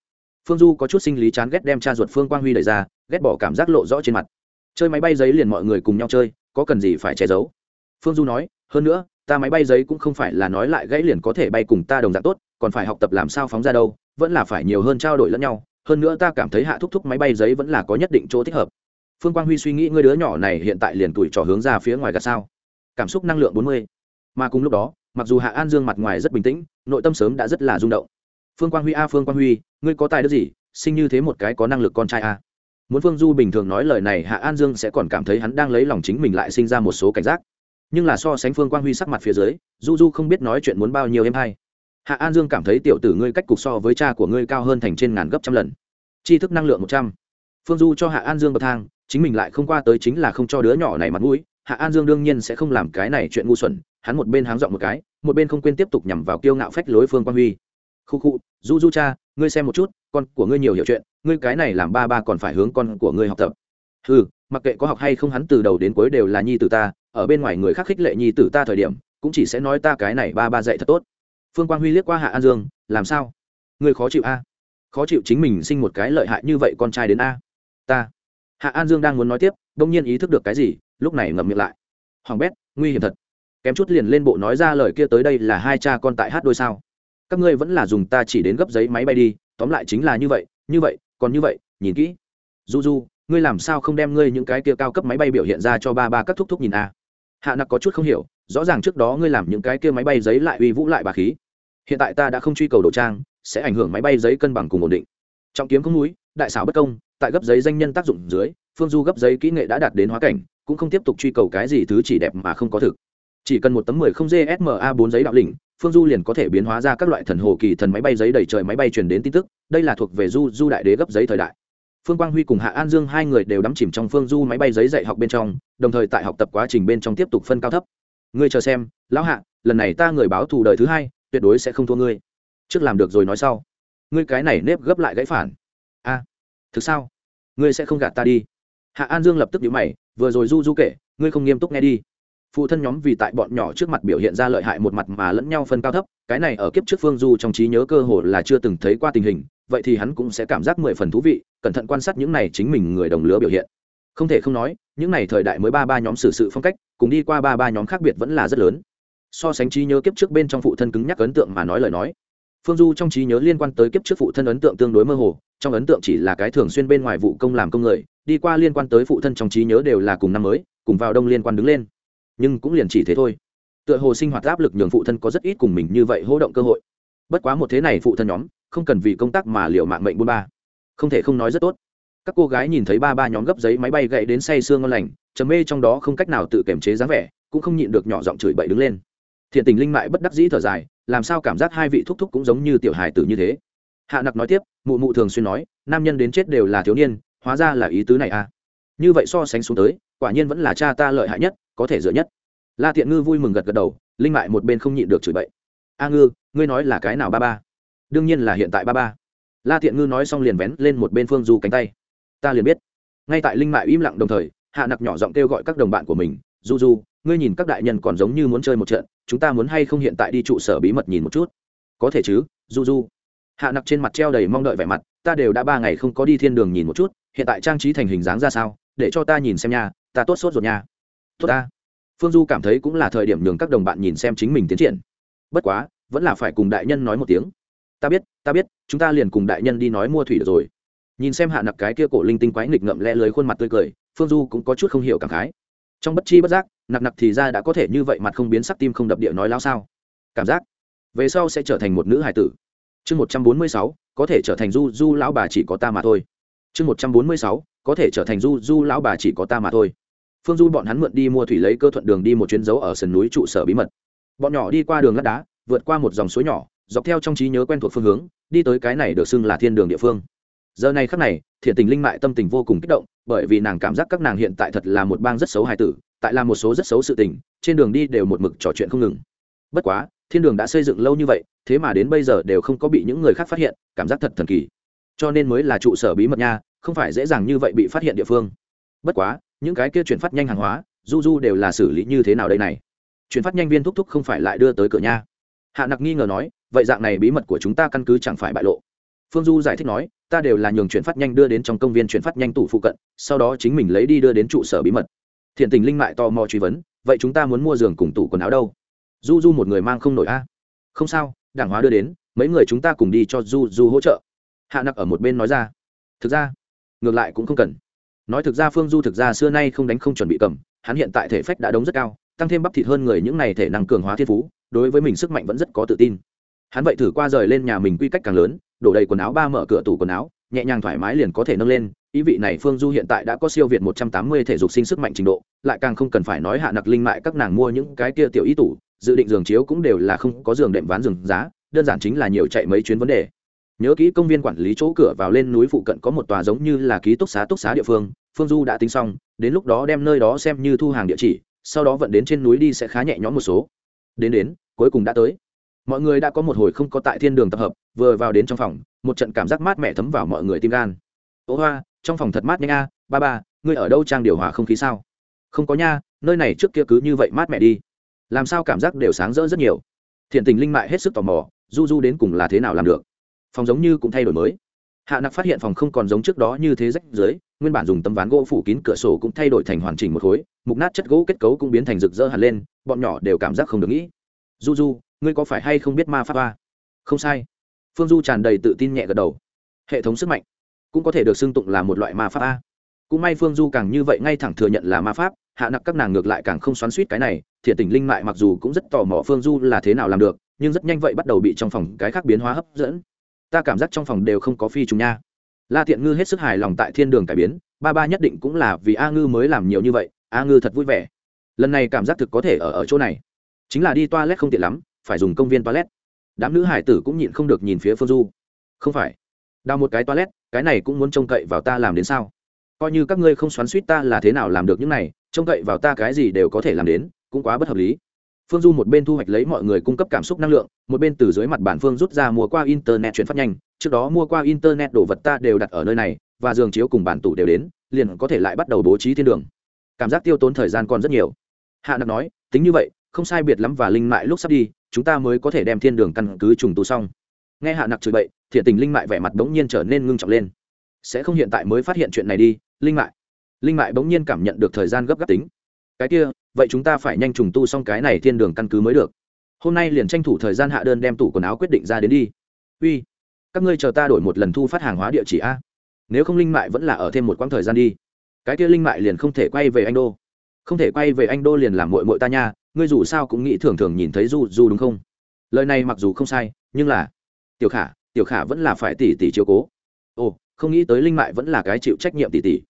Phương du có chút sinh lý chán ghét đem cha ruột phương quang huy đẩy ra, ghét bỏ cảm giác lộ rõ trên mặt. Chơi máy bay giấy liền mọi người cùng nhau chơi, có cần gì phải che giấu? Phương du nói, hơn nữa ta máy bay giấy cũng không phải là nói lại gãy liền có thể bay cùng ta đồng dạng tốt, còn phải học tập làm sao phóng ra đâu, vẫn là phải nhiều hơn trao đổi lẫn nhau, hơn nữa ta cảm thấy hạ thúc thúc máy bay giấy vẫn là có nhất định chỗ thích hợp. Phương quang huy suy nghĩ ngươi đứa nhỏ này hiện tại liền tuổi trò hướng ra phía ngoài gạt sao? Cảm xúc năng lượng bốn mươi. Mà cùng lúc đó, mặc dù hạ an dương mặt ngoài rất bình tĩnh, nội tâm sớm đã rất là rung động. Phương quang huy a, phương quang huy, ngươi có tài đức gì? Sinh như thế một cái có năng lực con trai a. Muốn phương du bình thường nói lời này, hạ an dương sẽ còn cảm thấy hắn đang lấy lòng chính mình lại sinh ra một số cảnh giác nhưng là so sánh phương quang huy sắc mặt phía dưới, du du không biết nói chuyện muốn bao nhiêu em hay. Hạ an dương cảm thấy tiểu tử ngươi cách cục so với cha của ngươi cao hơn thành trên ngàn gấp trăm lần. Tri thức năng lượng một trăm. Phương du cho hạ an dương bậc thang, chính mình lại không qua tới chính là không cho đứa nhỏ này mặt mũi. Hạ an dương đương nhiên sẽ không làm cái này chuyện ngu xuẩn, hắn một bên háng dọn một cái, một bên không quên tiếp tục nhằm vào kiêu ngạo phách lối phương quang huy. Khu khu, du du cha, ngươi xem một chút, con của ngươi nhiều hiểu chuyện, ngươi cái này làm ba ba còn phải hướng con của ngươi học tập. Ừ mặc kệ có học hay không hắn từ đầu đến cuối đều là nhi tử ta, ở bên ngoài người khác khích lệ nhi tử ta thời điểm, cũng chỉ sẽ nói ta cái này ba ba dạy thật tốt. Phương quang huy liếc qua hạ an dương, làm sao? Người khó chịu a? Khó chịu chính mình sinh một cái lợi hại như vậy con trai đến a? Ta. Hạ an dương đang muốn nói tiếp, đông nhiên ý thức được cái gì, lúc này ngậm miệng lại. Hoàng bét, nguy hiểm thật. Kém chút liền lên bộ nói ra lời kia tới đây là hai cha con tại hát đôi sao? Các ngươi vẫn là dùng ta chỉ đến gấp giấy máy bay đi, tóm lại chính là như vậy như vậy, còn như vậy, nhìn kỹ. Du du ngươi làm sao không đem ngươi những cái kia cao cấp máy bay biểu hiện ra cho ba ba các thúc thúc nhìn a? Hạ nặc có chút không hiểu, rõ ràng trước đó ngươi làm những cái kia máy bay giấy lại uy vũ lại bà khí. Hiện tại ta đã không truy cầu đồ trang, sẽ ảnh hưởng máy bay giấy cân bằng cùng ổn định. Trọng kiếm không núi, đại xảo bất công, tại gấp giấy danh nhân tác dụng dưới, phương du gấp giấy kỹ nghệ đã đạt đến hóa cảnh, cũng không tiếp tục truy cầu cái gì thứ chỉ đẹp mà không có thực. Chỉ cần một tấm mười không gsma bốn giấy đạo lĩnh, phương du liền có thể biến hóa ra các loại thần hồ kỳ thần máy bay giấy đầy trời máy bay truyền đến tin tức, đây là thuộc về du du đại đế gấp giấy thời đại phương quang huy cùng hạ an dương hai người đều đắm chìm trong phương du máy bay giấy dạy học bên trong, đồng thời tại học tập quá trình bên trong tiếp tục phân cao thấp. Ngươi chờ xem, lão hạ, lần này ta người báo thù đời thứ hai, tuyệt đối sẽ không thua ngươi. Trước làm được rồi nói sau. Ngươi cái này nếp gấp lại gãy phản. A, thực sao? Ngươi sẽ không gạt ta đi. Hạ an dương lập tức nhíu mày, vừa rồi du du kể, ngươi không nghiêm túc nghe đi. Phụ thân nhóm vì tại bọn nhỏ trước mặt biểu hiện ra lợi hại một mặt mà lẫn nhau phân cao thấp, cái này ở kiếp trước phương du trong trí nhớ cơ hồ là chưa từng thấy qua tình hình vậy thì hắn cũng sẽ cảm giác mười phần thú vị, cẩn thận quan sát những này chính mình người đồng lứa biểu hiện. Không thể không nói, những này thời đại mới ba ba nhóm xử sự phong cách, cùng đi qua ba ba nhóm khác biệt vẫn là rất lớn. So sánh trí nhớ kiếp trước bên trong phụ thân cứng nhắc ấn tượng mà nói lời nói, phương du trong trí nhớ liên quan tới kiếp trước phụ thân ấn tượng tương đối mơ hồ, trong ấn tượng chỉ là cái thường xuyên bên ngoài vụ công làm công người, đi qua liên quan tới phụ thân trong trí nhớ đều là cùng năm mới, cùng vào đông liên quan đứng lên. Nhưng cũng liền chỉ thế thôi. Tựa hồ sinh hoạt áp lực nhường phụ thân có rất ít cùng mình như vậy hỗ động cơ hội. Bất quá một thế này phụ thân nhóm không cần vì công tác mà liệu mạng mệnh buôn ba. Không thể không nói rất tốt. Các cô gái nhìn thấy ba ba nhóm gấp giấy máy bay gậy đến say sương ngon lành, trầm mê trong đó không cách nào tự kiềm chế dáng vẻ, cũng không nhịn được nhỏ giọng chửi bậy đứng lên. Thiện tình linh mại bất đắc dĩ thở dài, làm sao cảm giác hai vị thúc thúc cũng giống như tiểu hài tử như thế. Hạ nặc nói tiếp, mụ mụ thường xuyên nói, nam nhân đến chết đều là thiếu niên, hóa ra là ý tứ này à. Như vậy so sánh xuống tới, quả nhiên vẫn là cha ta lợi hại nhất, có thể dựa nhất. La tiện ngư vui mừng gật gật đầu, linh mại một bên không nhịn được chửi bậy. A ngư, ngươi nói là cái nào ba ba? Đương nhiên là hiện tại ba ba. La thiện ngư nói xong liền vén lên một bên phương du cánh tay. Ta liền biết. Ngay tại linh mại im lặng đồng thời, hạ nặc nhỏ giọng kêu gọi các đồng bạn của mình, du du, ngươi nhìn các đại nhân còn giống như muốn chơi một trận, chúng ta muốn hay không hiện tại đi trụ sở bí mật nhìn một chút? Có thể chứ, du du. Hạ nặc trên mặt treo đầy mong đợi vẻ mặt, ta đều đã ba ngày không có đi thiên đường nhìn một chút, hiện tại trang trí thành hình dáng ra sao, để cho ta nhìn xem nha, ta tốt sốt rồi nha. Tốt ta. Phương du cảm thấy cũng là thời điểm nhường các đồng bạn nhìn xem chính mình tiến triển. Bất quá, vẫn là phải cùng đại nhân nói một tiếng ta biết ta biết, chúng ta liền cùng đại nhân đi nói mua thủy được rồi. Nhìn xem hạ nặc cái kia cổ linh tinh quái nghịch ngậm le lưới khuôn mặt tươi cười, phương du cũng có chút không hiểu cảm khái. Trong bất chi bất giác, nặc nặc thì ra đã có thể như vậy mặt không biến sắc tim không đập địa nói lao sao. Cảm giác, về sau sẽ trở thành một nữ hải tử. Chương một trăm bốn mươi sáu, có thể trở thành du du lão bà chỉ có ta mà thôi. Chương một trăm bốn mươi sáu, có thể trở thành du du lão bà chỉ có ta mà thôi. Phương du bọn hắn mượn đi mua thủy lấy cơ thuận đường đi một chuyến dấu ở sườn núi trụ sở bí mật. Bọn nhỏ đi qua đường lát đá, vượt qua một dòng suối nhỏ dọc theo trong trí nhớ quen thuộc phương hướng, đi tới cái này được xưng là thiên đường địa phương. Giờ này khắc này, thiện tình linh mại tâm tình vô cùng kích động, bởi vì nàng cảm giác các nàng hiện tại thật là một bang rất xấu hài tử, tại là một số rất xấu sự tình, trên đường đi đều một mực trò chuyện không ngừng. Bất quá, thiên đường đã xây dựng lâu như vậy, thế mà đến bây giờ đều không có bị những người khác phát hiện, cảm giác thật thần kỳ. Cho nên mới là trụ sở bí mật nha, không phải dễ dàng như vậy bị phát hiện địa phương. Bất quá, những cái kia chuyển phát nhanh hàng hóa, du du đều là xử lý như thế nào đây này? Chuyển phát nhanh viên thúc thúc không phải lại đưa tới cửa nha. Hạ nặc nghi ngờ nói vậy dạng này bí mật của chúng ta căn cứ chẳng phải bại lộ. Phương du giải thích nói, ta đều là nhường chuyển phát nhanh đưa đến trong công viên chuyển phát nhanh tủ phụ cận, sau đó chính mình lấy đi đưa đến trụ sở bí mật. Thiện tình linh mại tò mò truy vấn, vậy chúng ta muốn mua giường cùng tủ quần áo đâu? Du du một người mang không nổi a. Không sao, đảng hóa đưa đến, mấy người chúng ta cùng đi cho du du hỗ trợ. Hạ nặc ở một bên nói ra. Thực ra, ngược lại cũng không cần. Nói thực ra phương du thực ra xưa nay không đánh không chuẩn bị cầm, hắn hiện tại thể phách đã đống rất cao, tăng thêm bắp thịt hơn người những này thể năng cường hóa thiên phú, đối với mình sức mạnh vẫn rất có tự tin hắn vậy thử qua rời lên nhà mình quy cách càng lớn, đổ đầy quần áo ba mở cửa tủ quần áo, nhẹ nhàng thoải mái liền có thể nâng lên. Ý vị này phương du hiện tại đã có siêu việt một trăm tám mươi thể dục sinh sức mạnh trình độ, lại càng không cần phải nói hạ nặc linh mại các nàng mua những cái kia tiểu ý tủ, dự định giường chiếu cũng đều là không có giường đệm ván giường giá, đơn giản chính là nhiều chạy mấy chuyến vấn đề. Nhớ kỹ công viên quản lý chỗ cửa vào lên núi phụ cận có một tòa giống như là ký túc xá túc xá địa phương phương du đã tính xong, đến lúc đó đem nơi đó xem như thu hàng địa chỉ, sau đó vận đến trên núi đi sẽ khá nhẹ nhõm một số. Đến đến, cuối cùng đã tới mọi người đã có một hồi không có tại thiên đường tập hợp, vừa vào đến trong phòng, một trận cảm giác mát mẻ thấm vào mọi người tim gan. Ố hoa, trong phòng thật mát nhanh a, ba ba, ngươi ở đâu trang điều hòa không khí sao? Không có nha, nơi này trước kia cứ như vậy mát mẻ đi. Làm sao cảm giác đều sáng rỡ rất nhiều. Thiện tình linh mại hết sức tò mò, du du đến cùng là thế nào làm được. Phòng giống như cũng thay đổi mới. Hạ nặc phát hiện phòng không còn giống trước đó như thế rách dưới nguyên bản dùng tấm ván gỗ phủ kín cửa sổ cũng thay đổi thành hoàn chỉnh một khối, mục nát chất gỗ kết cấu cũng biến thành rực rỡ hẳn lên, bọn nhỏ đều cảm giác không được nghĩ. Du du ngươi có phải hay không biết ma pháp ba không sai. Phương du tràn đầy tự tin nhẹ gật đầu. Hệ thống sức mạnh cũng có thể được xưng tụng là một loại ma pháp a. Cũng may phương du càng như vậy ngay thẳng thừa nhận là ma pháp, hạ nặc các nàng ngược lại càng không xoắn suýt cái này, thiện tình linh mại mặc dù cũng rất tò mò phương du là thế nào làm được, nhưng rất nhanh vậy bắt đầu bị trong phòng cái khác biến hóa hấp dẫn. Ta cảm giác trong phòng đều không có phi trùng nha. La thiện ngư hết sức hài lòng tại thiên đường cải biến, ba ba nhất định cũng là vì a ngư mới làm nhiều như vậy, a ngư thật vui vẻ. Lần này cảm giác thực có thể ở ở chỗ này. Chính là đi toilet không tiện lắm phải dùng công viên toilet. Đám nữ hải tử cũng nhịn không được nhìn phía phương du. Không phải. Đào một cái toilet, cái này cũng muốn trông cậy vào ta làm đến sao? Coi như các ngươi không xoắn suýt ta là thế nào làm được những này, trông cậy vào ta cái gì đều có thể làm đến, cũng quá bất hợp lý. Phương du một bên thu hoạch lấy mọi người cung cấp cảm xúc năng lượng, một bên từ dưới mặt bản phương rút ra mua qua internet chuyển phát nhanh. Trước đó mua qua internet đồ vật ta đều đặt ở nơi này, và giường chiếu cùng bản tủ đều đến, liền có thể lại bắt đầu bố trí thiên đường. Cảm giác tiêu tốn thời gian còn rất nhiều. Hạ nặc nói, tính như vậy, không sai biệt lắm và linh mại lúc sắp đi chúng ta mới có thể đem thiên đường căn cứ trùng tu xong. Nghe hạ nặc chửi bậy, thiện tình linh mại vẻ mặt bỗng nhiên trở nên ngưng trọng lên. Sẽ không hiện tại mới phát hiện chuyện này đi, linh mại. Linh mại bỗng nhiên cảm nhận được thời gian gấp gáp tính. Cái kia, vậy chúng ta phải nhanh trùng tu xong cái này thiên đường căn cứ mới được. Hôm nay liền tranh thủ thời gian hạ đơn đem tủ quần áo quyết định ra đến đi. Uy, các ngươi chờ ta đổi một lần thu phát hàng hóa địa chỉ a. Nếu không linh mại vẫn là ở thêm một quãng thời gian đi. Cái kia linh mại liền không thể quay về anh đô. Không thể quay về anh đô liền làm mội mội ta nha ngươi dù sao cũng nghĩ thường thường nhìn thấy du du đúng không? Lời này mặc dù không sai, nhưng là, tiểu khả tiểu khả vẫn là phải tỉ tỉ chiếu cố. Ồ, không nghĩ tới linh mại vẫn là cái chịu trách nhiệm tỉ tỉ.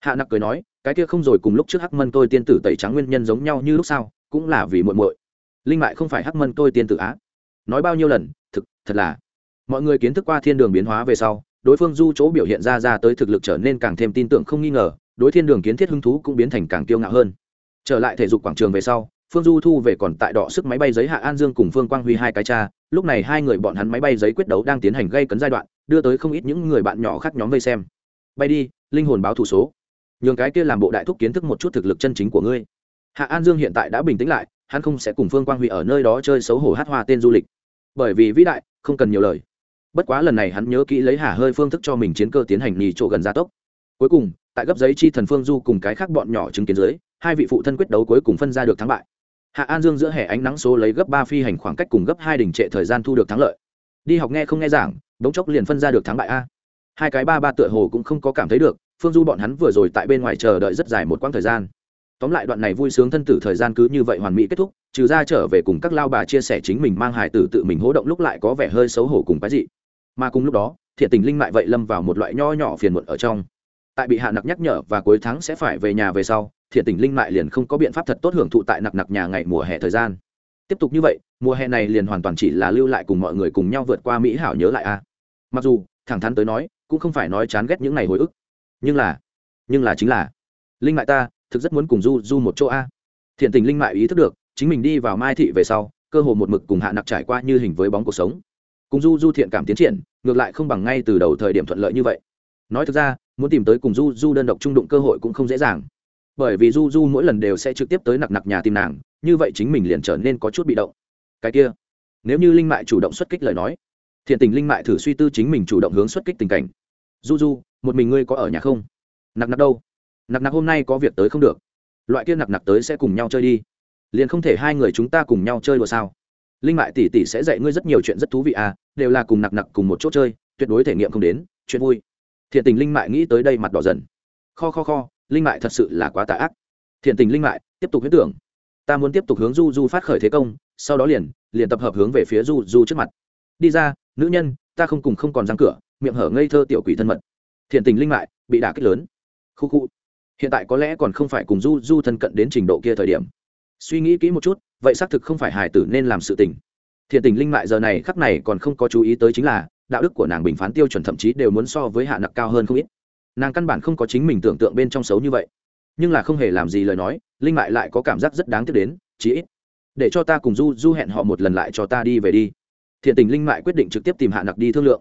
Hạ nặc cười nói, cái kia không rồi cùng lúc trước hắc mân tôi tiên tử tẩy trắng nguyên nhân giống nhau như lúc sau, cũng là vì muội muội. Linh mại không phải hắc mân tôi tiên tử á? Nói bao nhiêu lần, thực, thật là. Mọi người kiến thức qua thiên đường biến hóa về sau, đối phương du chỗ biểu hiện ra ra tới thực lực trở nên càng thêm tin tưởng không nghi ngờ, đối thiên đường kiến thiết hứng thú cũng biến thành càng kiêu ngạo hơn. Trở lại thể dục quảng trường về sau phương du thu về còn tại đọ sức máy bay giấy hạ an dương cùng phương quang huy hai cái cha, lúc này hai người bọn hắn máy bay giấy quyết đấu đang tiến hành gây cấn giai đoạn, đưa tới không ít những người bạn nhỏ khác nhóm vây xem. Bay đi, linh hồn báo thủ số. Nhường cái kia làm bộ đại thúc kiến thức một chút thực lực chân chính của ngươi. Hạ an dương hiện tại đã bình tĩnh lại, hắn không sẽ cùng phương quang huy ở nơi đó chơi xấu hổ hát hoa tên du lịch. Bởi vì vĩ đại, không cần nhiều lời. Bất quá lần này hắn nhớ kỹ lấy hà hơi phương thức cho mình chiến cơ tiến hành nhì chỗ gần gia tốc. Cuối cùng, tại gấp giấy chi thần phương du cùng cái khác bọn nhỏ chứng kiến dưới, hai vị phụ thân quyết đấu cuối cùng phân ra được thắng bại hạ an dương giữa hè ánh nắng số lấy gấp ba phi hành khoảng cách cùng gấp hai đỉnh trệ thời gian thu được thắng lợi. Đi học nghe không nghe giảng đống chốc liền phân ra được thắng bại a. Hai cái ba ba tựa hồ cũng không có cảm thấy được, phương du bọn hắn vừa rồi tại bên ngoài chờ đợi rất dài một quãng thời gian. Tóm lại đoạn này vui sướng thân tử thời gian cứ như vậy hoàn mỹ kết thúc, trừ ra trở về cùng các lao bà chia sẻ chính mình mang hải tử tự mình hỗ động lúc lại có vẻ hơi xấu hổ cùng cái gì mà cùng lúc đó, thiện tình linh mại vậy lâm vào một loại nho nhỏ phiền muộn ở trong. Tại bị hạ nặc nhắc nhở và cuối tháng sẽ phải về nhà về sau thiện tình linh mại liền không có biện pháp thật tốt hưởng thụ tại nặc nặc nhà ngày mùa hè thời gian. Tiếp tục như vậy, mùa hè này liền hoàn toàn chỉ là lưu lại cùng mọi người cùng nhau vượt qua mỹ hảo nhớ lại a. Mặc dù, thẳng thắn tới nói, cũng không phải nói chán ghét những ngày hồi ức. Nhưng là nhưng là chính là, linh mại ta, thực rất muốn cùng du du một chỗ a. Thiện tình linh mại ý thức được, chính mình đi vào mai thị về sau, cơ hồ một mực cùng hạ nặc trải qua như hình với bóng cuộc sống. Cùng du du thiện cảm tiến triển, ngược lại không bằng ngay từ đầu thời điểm thuận lợi như vậy. Nói thực ra, muốn tìm tới cùng du du đơn độc trung đụng cơ hội cũng không dễ dàng bởi vì du du mỗi lần đều sẽ trực tiếp tới nặc nặc nhà tìm nàng, như vậy chính mình liền trở nên có chút bị động. Cái kia, nếu như linh mại chủ động xuất kích lời nói, thiện tình linh mại thử suy tư chính mình chủ động hướng xuất kích tình cảnh. Du du, một mình ngươi có ở nhà không? Nặc nặc đâu? Nặc nặc hôm nay có việc tới không được. Loại kia nặc nặc tới sẽ cùng nhau chơi đi. Liền không thể hai người chúng ta cùng nhau chơi đùa sao? Linh mại tỷ tỷ sẽ dạy ngươi rất nhiều chuyện rất thú vị à đều là cùng nặc nặc cùng một chỗ chơi, tuyệt đối thể nghiệm không đến, chuyện vui. Thiện tình linh mại nghĩ tới đây mặt đỏ dần. Kho kho kho linh mại thật sự là quá tà ác. Thiện tình linh mại, tiếp tục huyết tưởng. Ta muốn tiếp tục hướng du du phát khởi thế công, sau đó liền liền tập hợp hướng về phía du du trước mặt. Đi ra, nữ nhân, ta không cùng không còn răng cửa, miệng hở ngây thơ tiểu quỷ thân mật. Thiện tình linh mại, bị đả kích lớn. Khu khu. Hiện tại có lẽ còn không phải cùng du du thân cận đến trình độ kia thời điểm. Suy nghĩ kỹ một chút, vậy xác thực không phải hài tử nên làm sự tình. Thiện tình linh mại giờ này khắc này còn không có chú ý tới chính là, đạo đức của nàng bình phán tiêu chuẩn thậm chí đều muốn so với hạ nặc cao hơn không ít nàng căn bản không có chính mình tưởng tượng bên trong xấu như vậy. Nhưng là không hề làm gì lời nói, linh mại lại có cảm giác rất đáng tiếc đến, chí ít, để cho ta cùng du du hẹn họ một lần lại cho ta đi về đi. Thiện tình linh mại quyết định trực tiếp tìm hạ nặc đi thương lượng.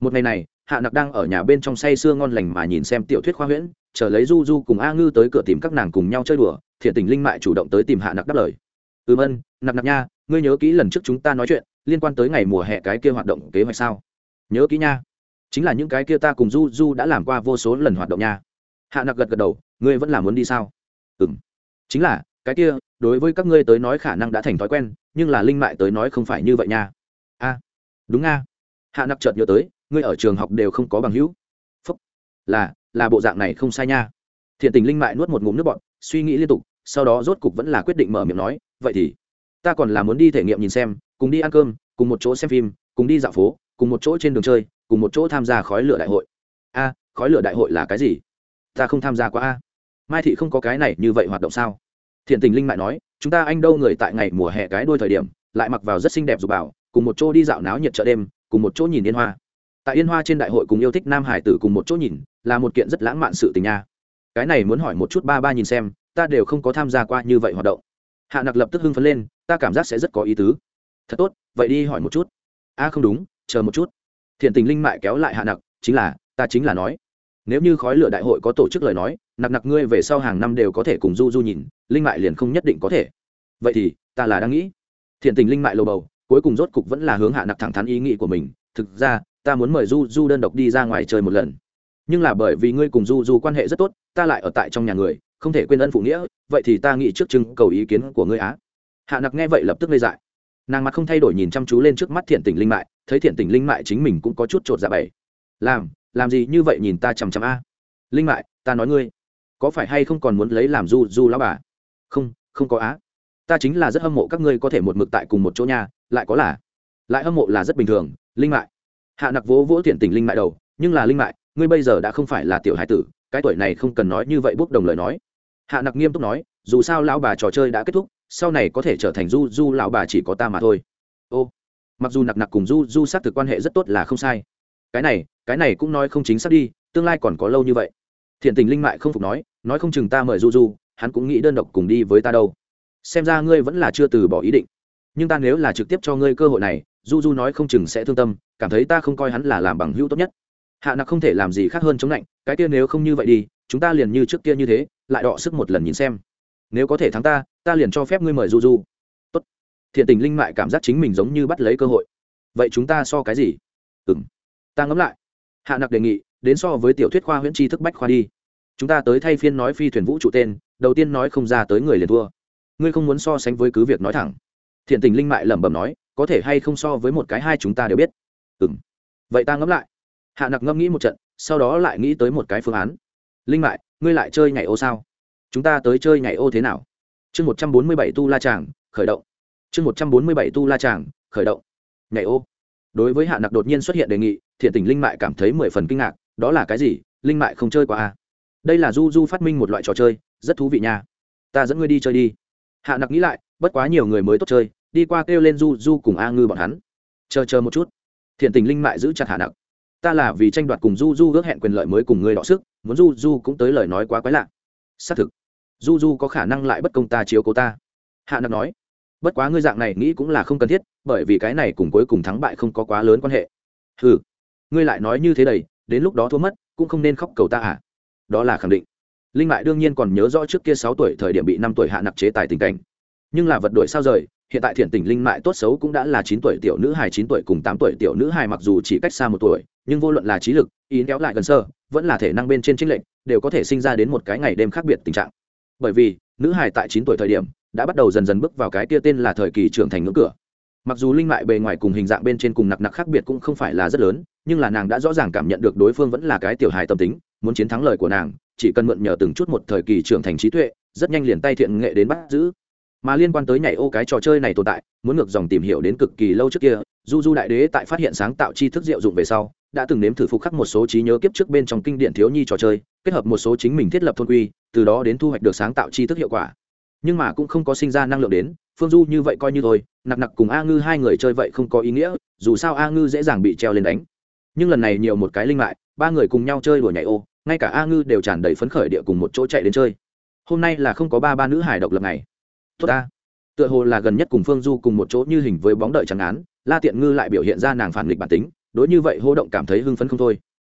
Một ngày này, hạ nặc đang ở nhà bên trong say sưa ngon lành mà nhìn xem tiểu thuyết khoa huyễn, chờ lấy du du cùng a ngư tới cửa tìm các nàng cùng nhau chơi đùa, thiện tình linh mại chủ động tới tìm hạ nặc đáp lời. Ừm ân, nặc nặc nha, ngươi nhớ kỹ lần trước chúng ta nói chuyện, liên quan tới ngày mùa hè cái kia hoạt động kế hoạch sao? Nhớ kỹ nha chính là những cái kia ta cùng du du đã làm qua vô số lần hoạt động nha. Hạ nặc gật gật đầu, ngươi vẫn là muốn đi sao? Ừ m chính là, cái kia, đối với các ngươi tới nói khả năng đã thành thói quen, nhưng là linh mại tới nói không phải như vậy nha. A. Đúng nga. Hạ nặc chợt nhớ tới, ngươi ở trường học đều không có bằng hữu. Phúc. Là là bộ dạng này không sai nha. Thiện tình linh mại nuốt một ngụm nước bọn suy nghĩ liên tục, sau đó rốt cục vẫn là quyết định mở miệng nói, vậy thì, ta còn là muốn đi thể nghiệm nhìn xem, cùng đi ăn cơm, cùng một chỗ xem phim, cùng đi dạo phố, cùng một chỗ trên đường chơi cùng một chỗ tham gia khói lửa đại hội. A, khói lửa đại hội là cái gì? Ta không tham gia quá a. Mai thị không có cái này như vậy hoạt động sao? Thiện tình linh mại nói, chúng ta anh đâu người tại ngày mùa hè cái đôi thời điểm, lại mặc vào rất xinh đẹp dù bảo, cùng một chỗ đi dạo náo nhiệt chợ đêm, cùng một chỗ nhìn yên hoa. Tại yên hoa trên đại hội cùng yêu thích nam hải tử cùng một chỗ nhìn, là một kiện rất lãng mạn sự tình nha. Cái này muốn hỏi một chút ba ba nhìn xem, ta đều không có tham gia qua như vậy hoạt động. Hạ nặc lập tức hưng phấn lên, ta cảm giác sẽ rất có ý tứ. Thật tốt, vậy đi hỏi một chút. A, không đúng, chờ một chút thiện tình linh mại kéo lại hạ nặc, chính là, ta chính là nói. Nếu như khói lửa đại hội có tổ chức lời nói, nặc nặc ngươi về sau hàng năm đều có thể cùng du du nhìn, linh mại liền không nhất định có thể. Vậy thì, ta là đang nghĩ. Thiện tình linh mại lầu bầu, cuối cùng rốt cục vẫn là hướng hạ nặc thẳng thắn ý nghĩ của mình. Thực ra, ta muốn mời du du đơn độc đi ra ngoài chơi một lần. Nhưng là bởi vì ngươi cùng du du quan hệ rất tốt, ta lại ở tại trong nhà người, không thể quên ân phụ nghĩa, vậy thì ta nghĩ trước chừng cầu ý kiến của ngươi á. Hạ nặc nghe vậy lập tức ngây dại. Nàng mặt không thay đổi nhìn chăm chú lên trước mắt thiện tình linh mại thấy thiện tình linh mại chính mình cũng có chút t r ộ t dạ bày làm làm gì như vậy nhìn ta chằm chằm a. Linh mại, ta nói ngươi, có phải hay không còn muốn lấy làm du du lão bà? Không không có á. Ta chính là rất hâm mộ các ngươi có thể một mực tại cùng một chỗ nhà lại có là, lại hâm mộ là rất bình thường, linh mại. Hạ nặc vỗ vỗ thiện tình linh mại đầu, nhưng là linh mại, ngươi bây giờ đã không phải là tiểu hải tử, cái tuổi này không cần nói như vậy bốc đồng lời nói. Hạ nặc nghiêm túc nói, dù sao lão bà trò chơi đã kết thúc, sau này có thể trở thành du du lão bà chỉ có ta mà thôi. Ô mặc dù nặc nặc cùng du du xác thực quan hệ rất tốt là không sai. Cái này cái này cũng nói không chính xác đi, tương lai còn có lâu như vậy. Thiện tình linh mại không phục nói nói không chừng ta mời du du, hắn cũng nghĩ đơn độc cùng đi với ta đâu. Xem ra ngươi vẫn là chưa từ bỏ ý định. Nhưng ta nếu là trực tiếp cho ngươi cơ hội này, du du nói không chừng sẽ thương tâm, cảm thấy ta không coi hắn là làm bằng hữu tốt nhất. Hạ nặc không thể làm gì khác hơn chống lạnh, cái kia nếu không như vậy đi, chúng ta liền như trước kia như thế, lại đọ sức một lần nhìn xem. Nếu có thể thắng ta ta liền cho phép ngươi mời du du thiện tình linh mại cảm giác chính mình giống như bắt lấy cơ hội. Vậy chúng ta so cái gì? Ừng ta ngẫm lại. Hạ nặc đề nghị, đến so với tiểu thuyết khoa huyễn tri thức bách khoa đi. Chúng ta tới thay phiên nói phi thuyền vũ trụ tên, đầu tiên nói không ra tới người liền thua. Ngươi không muốn so sánh với cứ việc nói thẳng. Thiện tình linh mại lẩm bẩm nói, có thể hay không so với một cái hai chúng ta đều biết. Ừ m vậy ta ngẫm lại. Hạ nặc ngẫm nghĩ một trận, sau đó lại nghĩ tới một cái phương án. Linh mại, ngươi lại chơi ngày ô sao? Chúng ta tới chơi ngày ô thế nào? Chương một trăm bốn mươi bảy tu la tràng, khởi động chương một trăm bốn mươi bảy tu la tràng, khởi động. Nhảy ô. Đối với hạ nặc đột nhiên xuất hiện đề nghị, thiện tình linh mại cảm thấy mười phần kinh ngạc, đó là cái gì? Linh mại không chơi qua à? đây là du du phát minh một loại trò chơi, rất thú vị nha. Ta dẫn ngươi đi chơi đi. Hạ nặc nghĩ lại, bất quá nhiều người mới tốt chơi, đi qua kêu lên du du cùng a ngư bọn hắn. Chờ chờ một chút. Thiện tình linh mại giữ chặt hạ nặc. Ta là vì tranh đoạt cùng du du ước hẹn quyền lợi mới cùng ngươi đọ sức, muốn du du cũng tới lời nói quá quái lạ. Xác thực. Du du có khả năng lại bất công ta chiếu cố ta. Hạ nặc nói bất quá ngươi dạng này nghĩ cũng là không cần thiết, bởi vì cái này cùng cuối cùng thắng bại không có quá lớn quan hệ. Ừ ngươi lại nói như thế đầy, đến lúc đó thua mất, cũng không nên khóc cầu ta à? Đó là khẳng định. Linh mại đương nhiên còn nhớ rõ trước kia sáu tuổi thời điểm bị năm tuổi hạ nặc chế tài tình cảnh. Nhưng là vật đổi sao rời, hiện tại thiện tình linh mại tốt xấu cũng đã là chín tuổi tiểu nữ hài, chín tuổi cùng tám tuổi tiểu nữ hài mặc dù chỉ cách xa một tuổi, nhưng vô luận là trí lực, ý kéo lại gần sơ, vẫn là thể năng bên trên trinh lệnh đều có thể sinh ra đến một cái ngày đêm khác biệt tình trạng. Bởi vì, nữ hài tại chín tuổi thời điểm đã bắt đầu dần dần bước vào cái kia tên là thời kỳ trưởng thành ngưỡng cửa. Mặc dù linh mại bề ngoài cùng hình dạng bên trên cùng nặc nặc khác biệt cũng không phải là rất lớn, nhưng là nàng đã rõ ràng cảm nhận được đối phương vẫn là cái tiểu hài tâm tính, muốn chiến thắng lời của nàng, chỉ cần mượn nhờ từng chút một thời kỳ trưởng thành trí tuệ, rất nhanh liền tay thiện nghệ đến bắt giữ. Mà liên quan tới nhảy ô cái trò chơi này tồn tại, muốn ngược dòng tìm hiểu đến cực kỳ lâu trước kia du du đại đế tại phát hiện sáng tạo tri thức diệu dụng về sau, đã từng nếm thử phục khắc một số trí nhớ kiếp trước bên trong kinh điển thiếu nhi trò chơi, kết hợp một số chính mình thiết lập thôn quy, từ đó đến thu hoạch được sáng tạo tri thức hiệu quả nhưng mà cũng không có sinh ra năng lượng đến, phương du như vậy coi như thôi, nặc nặc cùng a ngư hai người chơi vậy không có ý nghĩa, dù sao a ngư dễ dàng bị treo lên đánh. Nhưng lần này nhiều một cái linh mại, ba người cùng nhau chơi đùa nhảy ô, ngay cả a ngư đều tràn đầy phấn khởi địa cùng một chỗ chạy đến chơi. Hôm nay là không có ba ba nữ hải độc lập này tốt ta. Tựa hồ là gần nhất cùng phương du cùng một chỗ như hình với bóng đợi trắng án, la tiện ngư lại biểu hiện ra nàng phản nghịch bản tính, đối như vậy hô động cảm thấy hưng phấn không thôi.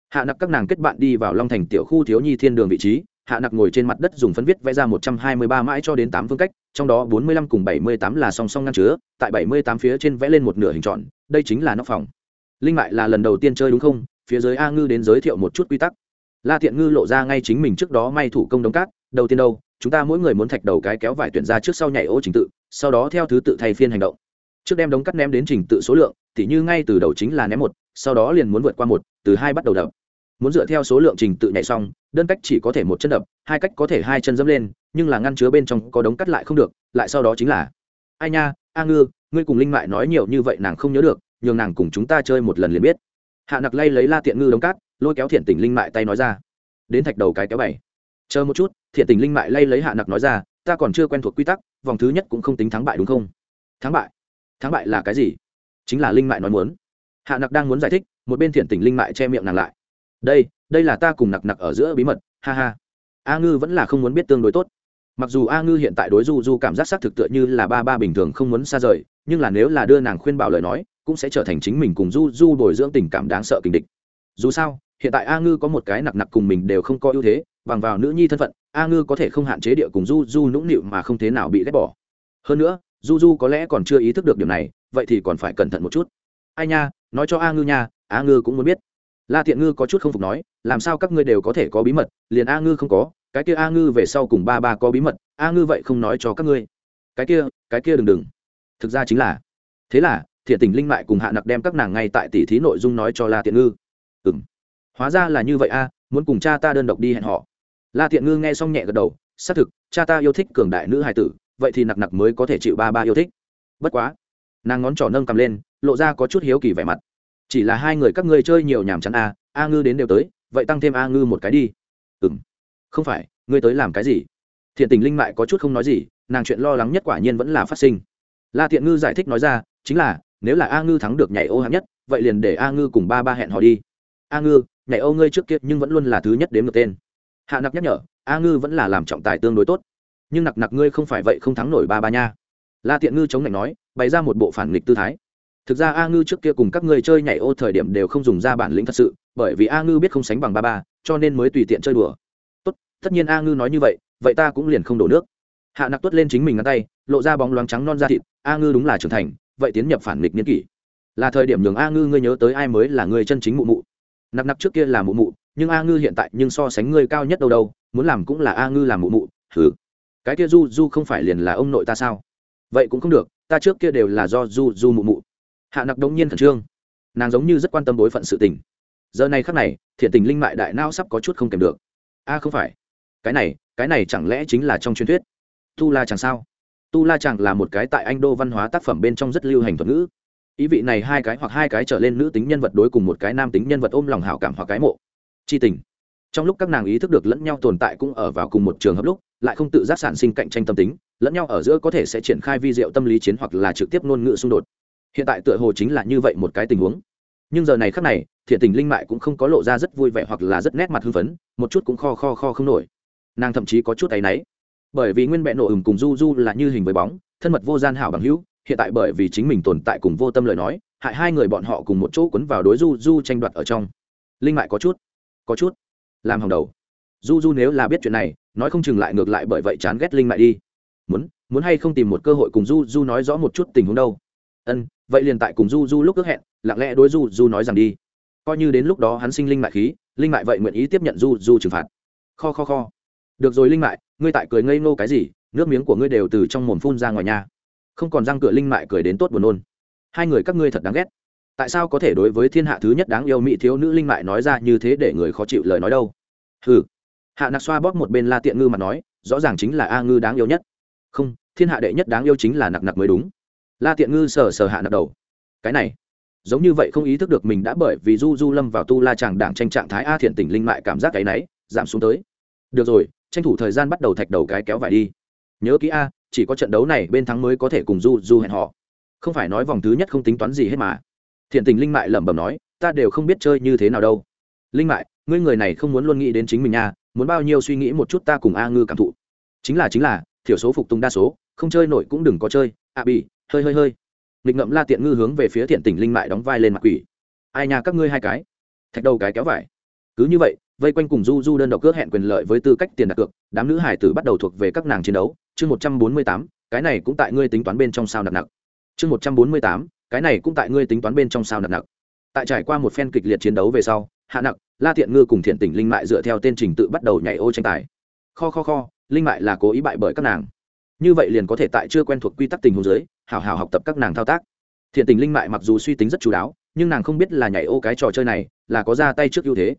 Hạ nặc các nàng kết bạn đi vào long thành tiểu khu thiếu nhi thiên đường vị trí hạ nặc ngồi trên mặt đất dùng phấn viết vẽ ra một trăm hai mươi ba mãi cho đến tám phương cách, trong đó bốn mươi lăm cùng bảy mươi tám là song song ngăn chứa, tại bảy mươi tám phía trên vẽ lên một nửa hình tròn, đây chính là nóc phòng. Linh mại là lần đầu tiên chơi đúng không? Phía dưới a ngư đến giới thiệu một chút quy tắc. La thiện ngư lộ ra ngay chính mình trước đó may thủ công đống cát, đầu tiên đâu, chúng ta mỗi người muốn thạch đầu cái kéo vải tuyển ra trước sau nhảy ô trình tự, sau đó theo thứ tự thay phiên hành động. Trước đem đống cắt ném đến trình tự số lượng thì như ngay từ đầu chính là ném một, sau đó liền muốn vượt qua một, từ hai bắt đầu đập muốn dựa theo số lượng trình tự nhảy xong, đơn cách chỉ có thể một chân đập, hai cách có thể hai chân dẫm lên, nhưng là ngăn chứa bên trong có đống cắt lại không được, lại sau đó chính là, ai nha, a ngư, ngươi cùng linh mại nói nhiều như vậy nàng không nhớ được, nhường nàng cùng chúng ta chơi một lần liền biết. Hạ nặc lay lấy la tiện ngư đống cát, lôi kéo thiện tình linh mại tay nói ra. Đến thạch đầu cái kéo bảy chờ một chút, thiện tình linh mại lay lấy hạ nặc nói ra, ta còn chưa quen thuộc quy tắc, vòng thứ nhất cũng không tính thắng bại đúng không? Thắng bại? Thắng bại là cái gì? Chính là linh mại nói muốn. Hạ nặc đang muốn giải thích, một bên thiện tình linh mại che miệng nàng lại đây đây là ta cùng nặc nặc ở giữa bí mật, ha ha. A ngư vẫn là không muốn biết tương đối tốt. Mặc dù a ngư hiện tại đối du du cảm giác xác thực tựa như là ba ba bình thường không muốn xa rời, nhưng là nếu là đưa nàng khuyên bảo lời nói, cũng sẽ trở thành chính mình cùng du du bồi dưỡng tình cảm đáng sợ kình địch. Dù sao, hiện tại a ngư có một cái nặc nặc cùng mình đều không có ưu thế, bằng vào nữ nhi thân phận, a ngư có thể không hạn chế địa cùng du du nũng nịu mà không thế nào bị ghét bỏ. Hơn nữa, du du có lẽ còn chưa ý thức được điểm này, vậy thì còn phải cẩn thận một chút. Ai nha, nói cho a ngư nha, a ngư cũng muốn biết la thiện ngư có chút không phục nói, làm sao các ngươi đều có thể có bí mật, liền a ngư không có, cái kia a ngư về sau cùng ba ba có bí mật, a ngư vậy không nói cho các ngươi. Cái kia cái kia đừng đừng. Thực ra chính là, thế là, thiện tình linh mại cùng hạ nặc đem các nàng ngay tại tỷ thí nội dung nói cho la tiện ngư. Ừ m hóa ra là như vậy a, muốn cùng cha ta đơn độc đi hẹn họ. La tiện ngư nghe xong nhẹ gật đầu, xác thực, cha ta yêu thích cường đại nữ hài tử, vậy thì nặc nặc mới có thể chịu ba ba yêu thích. Bất quá, nàng ngón trỏ nâng cầm lên, lộ ra có chút hiếu kỳ vẻ mặt chỉ là hai người các ngươi chơi nhiều nhàm chán a a ngư đến đều tới, vậy tăng thêm a ngư một cái đi. Ừ m không phải, ngươi tới làm cái gì? Thiện tình linh mại có chút không nói gì, nàng chuyện lo lắng nhất quả nhiên vẫn là phát sinh. La thiện ngư giải thích nói ra, chính là, nếu là a ngư thắng được nhảy ô hạng nhất, vậy liền để a ngư cùng ba ba hẹn họ đi. A ngư, nhảy ô ngươi trước kia nhưng vẫn luôn là thứ nhất đến được tên. Hạ nặc nhắc nhở, a ngư vẫn là làm trọng tài tương đối tốt. Nhưng nặc nặc ngươi không phải vậy không thắng nổi ba ba nha. La thiện ngư chống lạnh nói, bày ra một bộ phản nghịch tư thái thực ra a ngư trước kia cùng các người chơi nhảy ô thời điểm đều không dùng ra bản lĩnh thật sự, bởi vì a ngư biết không sánh bằng ba ba, cho nên mới tùy tiện chơi đùa. Tốt, tất nhiên a ngư nói như vậy vậy ta cũng liền không đổ nước. Hạ nặc tuất lên chính mình ngắn tay, lộ ra bóng loáng trắng non da thịt, a ngư đúng là trưởng thành, vậy tiến nhập phản nghịch niên kỷ. Là thời điểm nhường a ngư ngươi nhớ tới ai mới là người chân chính mụ mụ. Nặc nặc trước kia là mụ mụ, nhưng a ngư hiện tại nhưng so sánh ngươi cao nhất đâu đâu, muốn làm cũng là a ngư làm mụ mụ thử cái kia du du không phải liền là ông nội ta sao? Vậy cũng không được, ta trước kia đều là do du du mụ mụ hạ nặc đống nhiên khẩn trương. Nàng giống như rất quan tâm đối phận sự tình. Giờ này khắc này, thiện tình linh mại đại nao sắp có chút không kèm được. A, không phải. Cái này cái này chẳng lẽ chính là trong truyền thuyết? Tu la chẳng sao? Tu la chẳng là một cái tại anh đô văn hóa tác phẩm bên trong rất lưu hành thuật ngữ. Ý vị này hai cái hoặc hai cái trở lên nữ tính nhân vật đối cùng một cái nam tính nhân vật ôm lòng hảo cảm hoặc cái mộ. C tình. Trong lúc các nàng ý thức được lẫn nhau tồn tại cũng ở vào cùng một trường hợp lúc, lại không tự giác sản sinh cạnh tranh tâm tính, lẫn nhau ở giữa có thể sẽ triển khai vi diệu tâm lý chiến hoặc là trực tiếp ngôn ngữ xung đột hiện tại tựa hồ chính là như vậy một cái tình huống. Nhưng giờ này khác này, thiện tình linh mại cũng không có lộ ra rất vui vẻ hoặc là rất nét mặt hưng phấn, một chút cũng kho kho kho không nổi. Nàng thậm chí có chút áy náy. Bởi vì nguyên mẹ nổ ửng cùng du du là như hình với bóng, thân mật vô gian hảo bằng hữu, hiện tại bởi vì chính mình tồn tại cùng vô tâm lời nói, hại hai người bọn họ cùng một chỗ quấn vào đối du du tranh đoạt ở trong. Linh mại có chút có chút làm hòng đầu. Du du nếu là biết chuyện này, nói không chừng lại ngược lại bởi vậy chán ghét linh mại đi. Muốn muốn hay không tìm một cơ hội cùng du du nói rõ một chút tình huống đâu ân vậy liền tại cùng du du lúc ước hẹn lặng lẽ đối du du nói rằng đi. Coi như đến lúc đó hắn sinh linh mại khí linh mại vậy nguyện ý tiếp nhận du du trừng phạt. Kho kho kho. Được rồi linh mại ngươi tại cười ngây ngô cái gì? Nước miếng của ngươi đều từ trong mồm phun ra ngoài nhà không còn răng cửa linh mại cười đến tốt buồn nôn. Hai người các ngươi thật đáng ghét. Tại sao có thể đối với thiên hạ thứ nhất đáng yêu mỹ thiếu nữ linh mại nói ra như thế để người khó chịu lời nói đâu? Hừ, hạ nặc xoa bóp một bên la tiện ngư mà nói rõ ràng chính là a ngư đáng yêu nhất. Không thiên hạ đệ nhất đáng yêu chính là nặc nặc mới đúng la tiện ngư sờ sờ hạ nặc đầu. Cái này, giống như vậy không ý thức được mình đã bởi vì du du lâm vào tu la chàng đảng tranh trạng thái a thiện tỉnh linh mại cảm giác cái náy giảm xuống tới. Được rồi, tranh thủ thời gian bắt đầu thạch đầu cái kéo vải đi. Nhớ kỹ a, chỉ có trận đấu này bên thắng mới có thể cùng du du hẹn họ không phải nói vòng thứ nhất không tính toán gì hết mà. Thiện tình linh mại lẩm bẩm nói, ta đều không biết chơi như thế nào đâu. Linh mại ngươi người này không muốn luôn nghĩ đến chính mình nha, muốn bao nhiêu suy nghĩ một chút ta cùng a ngư cảm thụ. Chính là chính là, thiểu số phục tùng đa số, không chơi nổi cũng đừng có chơi. A à bị hơi hơi hơi. Nghịch ngậm la tiện ngư hướng về phía thiện tỉnh linh mại đóng vai lên mặt quỷ. Ai nhà các ngươi hai cái. Thạch đầu cái kéo vải. Cứ như vậy, vây quanh cùng du du đơn độc cướp hẹn quyền lợi với tư cách tiền đặt cược, đám nữ hải tử bắt đầu thuộc về các nàng chiến đấu. Chương một trăm bốn mươi tám, cái này cũng tại ngươi tính toán bên trong sao nặng nặng. Chương một trăm bốn mươi tám, cái này cũng tại ngươi tính toán bên trong sao nặng nặng. Tại trải qua một phen kịch liệt chiến đấu về sau, hạ nặng la tiện ngư cùng thiện tỉnh linh mại dựa theo tên trình tự bắt đầu nhảy ô tranh tài. Kho kho kho, linh mại là cố ý bại bởi các nàng như vậy liền có thể tại chưa quen thuộc quy tắc tình huống dưới, hào hào học tập các nàng thao tác. Thiện tình linh mại mặc dù suy tính rất chú đáo nhưng nàng không biết là nhảy ô cái trò chơi này là có ra tay trước ưu thế.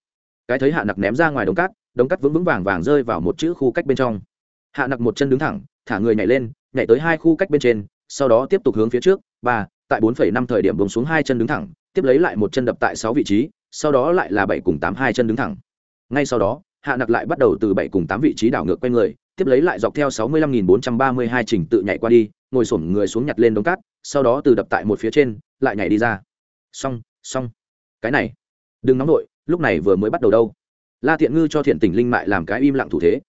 Cái thấy hạ nặc ném ra ngoài đống cát đống cát vững vững vàng vàng rơi vào một chữ khu cách bên trong. Hạ nặc một chân đứng thẳng thả người nhảy lên nhảy tới hai khu cách bên trên sau đó tiếp tục hướng phía trước ba tại bốn phẩy năm thời điểm bông xuống hai chân đứng thẳng tiếp lấy lại một chân đập tại sáu vị trí sau đó lại là bảy cùng tám hai chân đứng thẳng. Ngay sau đó hạ nặc lại bắt đầu từ bảy cùng tám vị trí đảo ngược q u a y người tiếp lấy lại dọc theo sáu mươi lăm nghìn bốn trăm ba mươi hai trình tự nhảy qua đi ngồi xổm người xuống nhặt lên đống cát sau đó từ đập tại một phía trên lại nhảy đi ra. Xong xong. Cái này đừng nóng nội, lúc này vừa mới bắt đầu đâu. La thiện ngư cho thiện Tỉnh linh mại làm cái im lặng thủ thế.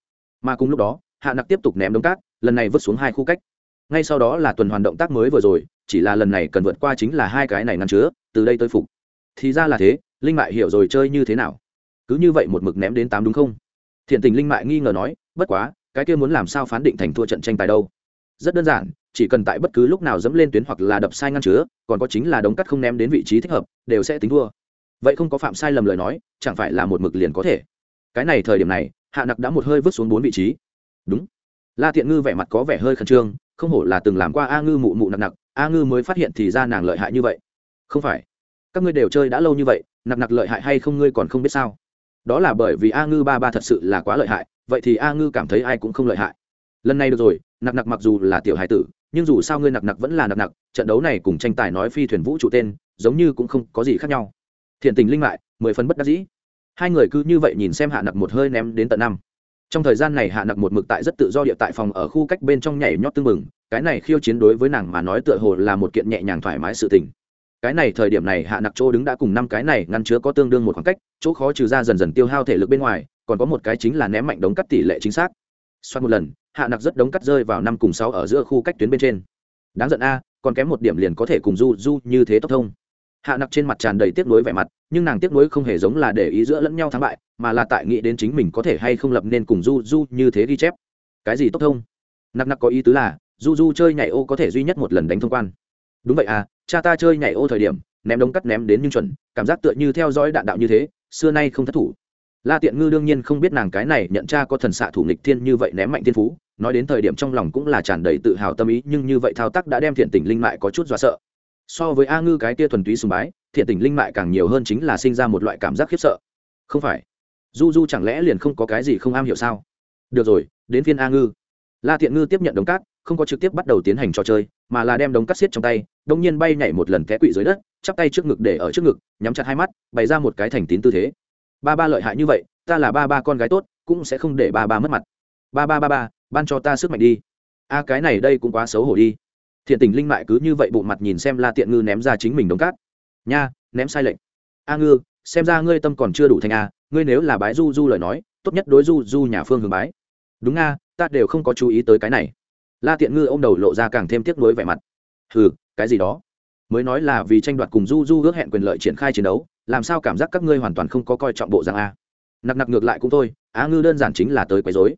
Mà cùng lúc đó hạ nặc tiếp tục ném đống cát lần này vứt xuống hai khu cách. Ngay sau đó là tuần hoàn động tác mới vừa rồi chỉ là lần này cần vượt qua chính là hai cái này ngăn chứa từ đây tới phục. Thì ra là thế linh mại hiểu rồi chơi như thế nào? Cứ như vậy một mực ném đến tám đúng không? Thiện tình linh mại nghi ngờ nói bất quá cái kia muốn làm sao phán định thành thua trận tranh tài đâu? Rất đơn giản, chỉ cần tại bất cứ lúc nào dẫm lên tuyến hoặc là đập sai ngăn chứa, còn có chính là đống cắt không ném đến vị trí thích hợp, đều sẽ tính thua. Vậy không có phạm sai lầm lời nói, chẳng phải là một mực liền có thể? Cái này thời điểm này, hạ nặc đã một hơi vứt xuống bốn vị trí. Đúng. La thiện ngư vẻ mặt có vẻ hơi khẩn trương, không hổ là từng làm qua a ngư mụ mụ nặc nặc, a ngư mới phát hiện thì ra nàng lợi hại như vậy. Không phải. Các ngươi đều chơi đã lâu như vậy, nặc nặc lợi hại hay không ngươi còn không biết sao? Đó là bởi vì a ngư ba ba thật sự là quá lợi hại vậy thì a ngư cảm thấy ai cũng không lợi hại. Lần này được rồi, nặc nặc mặc dù là tiểu hải tử, nhưng dù sao ngươi nặc nặc vẫn là nặc nặc, trận đấu này cùng tranh tài nói phi thuyền vũ trụ tên, giống như cũng không có gì khác nhau. Thiện tình linh mại, mười phần bất đắc dĩ. Hai người cứ như vậy nhìn xem hạ nặc một hơi ném đến tận năm. Trong thời gian này hạ nặc một mực tại rất tự do địa tại phòng ở khu cách bên trong nhảy nhót tưng mừng cái này khiêu chiến đối với nàng mà nói tựa hồ là một kiện nhẹ nhàng thoải mái sự tình. Cái này thời điểm này hạ nặc chỗ đứng đã cùng năm cái này ngăn chứa có tương đương một khoảng cách, chỗ khó trừ ra dần dần tiêu hao thể lực bên ngoài còn có một cái chính là ném mạnh đống cắt tỷ lệ chính xác. Xoát một lần, hạ nặc rất đống cắt rơi vào năm cùng sáu ở giữa khu cách tuyến bên trên. Đáng giận a, còn kém một điểm liền có thể cùng du du như thế tốc thông. Hạ nặc trên mặt tràn đầy tiếc nuối vẻ mặt, nhưng nàng tiếc nuối không hề giống là để ý giữa lẫn nhau thắng bại, mà là tại nghĩ đến chính mình có thể hay không lập nên cùng du du như thế ghi chép. Cái gì tốc thông? Nặc nặc có ý tứ là, du du chơi nhảy ô có thể duy nhất một lần đánh thông quan. Đúng vậy à cha ta chơi nhảy ô thời điểm, ném đống cắt ném đến nhưng chuẩn, cảm giác tựa như theo dõi đạn đạo như thế, xưa nay không thất thủ la tiện ngư đương nhiên không biết nàng cái này nhận cha có thần xạ thủ nghịch thiên như vậy ném mạnh thiên phú, nói đến thời điểm trong lòng cũng là tràn đầy tự hào tâm ý, nhưng như vậy thao tác đã đem thiện tình linh mại có chút dọa sợ. So với a ngư cái tia thuần túy sùng bái, thiện tình linh mại càng nhiều hơn chính là sinh ra một loại cảm giác khiếp sợ. Không phải. Du du chẳng lẽ liền không có cái gì không am hiểu sao? Được rồi, đến phiên a ngư. La thiện ngư tiếp nhận đống cát, không có trực tiếp bắt đầu tiến hành trò chơi, mà là đem đống cát xiết trong tay đông nhiên bay nhảy một lần té quỵ dưới đất, chắp tay trước ngực để ở trước ngực, nhắm chặt hai mắt, bày ra một cái thành tín tư thế ba ba lợi hại như vậy ta là ba ba con gái tốt cũng sẽ không để ba ba mất mặt. Ba ba ba ba ban cho ta sức mạnh đi. A à, cái này đây cũng quá xấu hổ đi. Thiện tình linh mại cứ như vậy bộ mặt nhìn xem la tiện ngư ném ra chính mình đống cát. Nha ném sai lệnh. A ngư xem ra ngươi tâm còn chưa đủ thành a ngươi nếu là bái du du lời nói tốt nhất đối du du nhà phương hướng bái. Đúng a, ta đều không có chú ý tới cái này. La tiện ngư ô m đầu lộ ra càng thêm tiếc nuối vẻ mặt. Ừ cái gì đó? Mới nói là vì tranh đoạt cùng du du ước hẹn quyền lợi triển khai chiến đấu làm sao cảm giác các ngươi hoàn toàn không có coi trọng bộ dạng a? Nặc nặc ngược lại cũng thôi á ngư đơn giản chính là tới quấy dối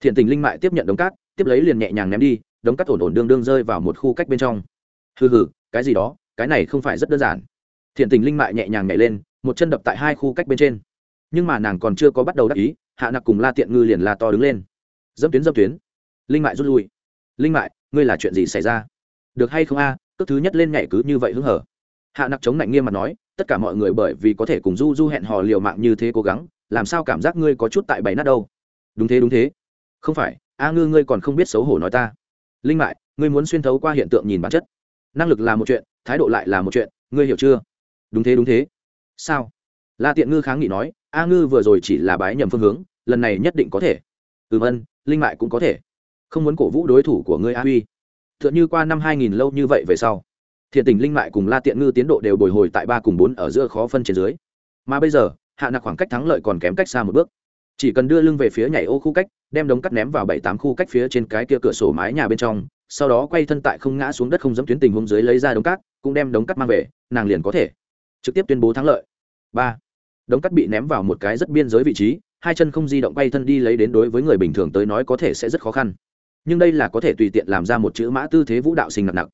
thiện tình linh mại tiếp nhận đống cát tiếp lấy liền nhẹ nhàng ném đi đống cát ổn ổn đương đương rơi vào một khu cách bên trong. Hừ hừ cái gì đó cái này không phải rất đơn giản. Thiện tình linh mại nhẹ nhàng nhảy lên một chân đập tại hai khu cách bên trên. Nhưng mà nàng còn chưa có bắt đầu đắc ý hạ nặc cùng la tiện ngư liền la to đứng lên. Dâm tuyến dâm tuyến. Linh mại rút lui. Linh mại ngươi là chuyện gì xảy ra? Được hay không a? À, cước thứ nhất lên nhảy cứ như vậy hứng hở. Hạ nặc chống lạnh nghiêm mặt nói tất cả mọi người bởi vì có thể cùng du du hẹn hò liều mạng như thế cố gắng, làm sao cảm giác ngươi có chút tại bày nát đâu? Đúng thế đúng thế. Không phải, a ngư ngươi còn không biết xấu hổ nói ta. Linh mại, ngươi muốn xuyên thấu qua hiện tượng nhìn bản chất. Năng lực là một chuyện, thái độ lại là một chuyện, ngươi hiểu chưa? Đúng thế đúng thế. Sao? La tiện ngư kháng nghị nói, a ngư vừa rồi chỉ là bái nhầm phương hướng, lần này nhất định có thể. Ừ vân linh mại cũng có thể. Không muốn cổ vũ đối thủ của ngươi a huy. T h ư ợ n h ư qua năm hai nghìn lâu như vậy về sau thiện tình linh mại cùng la tiện ngư tiến độ đều bồi hồi tại ba cùng bốn ở giữa khó phân trên dưới. Mà bây giờ, hạ nặc khoảng cách thắng lợi còn kém cách xa một bước. Chỉ cần đưa lưng về phía nhảy ô khu cách, đem đống cắt ném vào bảy tám khu cách phía trên cái kia cửa sổ mái nhà bên trong, sau đó quay thân tại không ngã xuống đất không dẫm tuyến tình hôm dưới lấy ra đống cát, cũng đem đống cắt mang về, nàng liền có thể trực tiếp tuyên bố thắng lợi. Ba, đống cắt bị ném vào một cái rất biên giới vị trí, hai chân không di động bay thân đi lấy đến đối với người bình thường tới nói có thể sẽ rất khó khăn. Nhưng đây là có thể tùy tiện làm ra một chữ mã tư thế vũ đạo sinh nặng nặng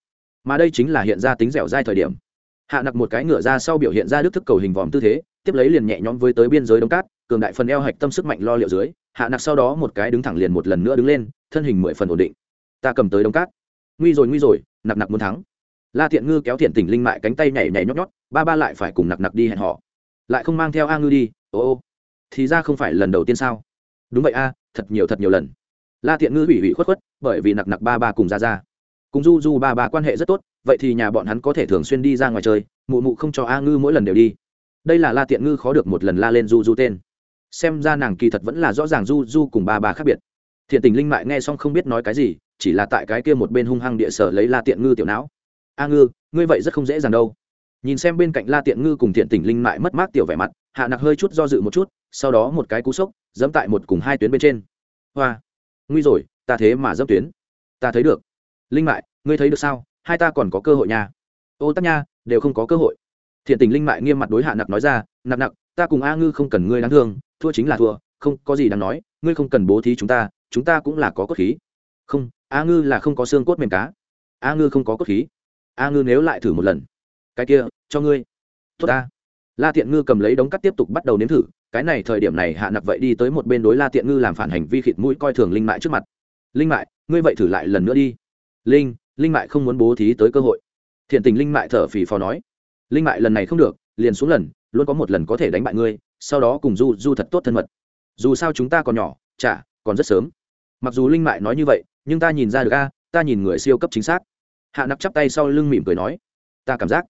mà đây chính là hiện ra tính dẻo dai thời điểm. Hạ nặc một cái ngựa ra sau biểu hiện ra đức thức cầu hình vòm tư thế, tiếp lấy liền nhẹ nhõm với tới biên giới đống cát, cường đại phần eo hạch tâm sức mạnh lo liệu dưới, hạ nặc sau đó một cái đứng thẳng liền một lần nữa đứng lên, thân hình mười phần ổn định. Ta cầm tới đống cát. Nguy rồi nguy rồi, nặc nặc muốn thắng. La thiện ngư kéo thiện tỉnh linh mại cánh tay nhảy nhảy nhót nhót, ba ba lại phải cùng nặc nặc đi hẹn họ. Lại không mang theo a ngư đi, ô ô. Thì ra không phải lần đầu tiên sao? Đúng vậy a, thật nhiều thật nhiều lần. La thiện ngư ủy ủy khuất khuất, bởi vì nặc nặc ba ba cùng ra ra cùng du du ba ba quan hệ rất tốt, vậy thì nhà bọn hắn có thể thường xuyên đi ra ngoài chơi, mụ mụ không cho a ngư mỗi lần đều đi. Đây là la tiện ngư khó được một lần la lên du du tên. Xem ra nàng kỳ thật vẫn là rõ ràng du du cùng ba ba khác biệt. Thiện tình linh mại nghe xong không biết nói cái gì, chỉ là tại cái kia một bên hung hăng địa sở lấy la tiện ngư tiểu não. A ngư, ngươi vậy rất không dễ dàng đâu. Nhìn xem bên cạnh la tiện ngư cùng thiện tình linh mại mất mát tiểu vẻ mặt, hạ nặc hơi chút do dự một chút, sau đó một cái cú sốc, dẫm tại một cùng hai tuyến bên trên. Hoa, nguy rồi, ta thế mà dẫm tuyến. Ta thấy được linh mại, ngươi thấy được sao? Hai ta còn có cơ hội nha. Ô tắc nha, đều không có cơ hội. Thiện tình linh mại nghiêm mặt đối hạ nặc nói ra, nặc nặc, ta cùng a ngư không cần ngươi đáng thương, thua chính là thua, không có gì đáng nói, ngươi không cần bố thí chúng ta chúng ta cũng là có cốt khí. Không, a ngư là không có xương cốt mềm cá. A ngư không có cốt khí. A ngư nếu lại thử một lần. Cái kia, cho ngươi. Tốt ta. La tiện ngư cầm lấy đống cắt tiếp tục bắt đầu nếm thử, cái này thời điểm này hạ nặc vậy đi tới một bên đối la tiện ngư làm phản hành vi khịt mũi coi thường linh mại trước mặt. Linh mại, ngươi vậy thử lại lần nữa đi linh linh mại không muốn bố thí tới cơ hội. Thiện tình linh mại thở phì phò nói, linh mại lần này không được, liền xuống lần, luôn có một lần có thể đánh bại ngươi, sau đó cùng du du thật tốt thân mật. Dù sao chúng ta còn nhỏ, chả, còn rất sớm. Mặc dù linh mại nói như vậy, nhưng ta nhìn ra được a, ta nhìn người siêu cấp chính xác. Hạ nặc chắp tay sau lưng mỉm cười nói, ta cảm giác,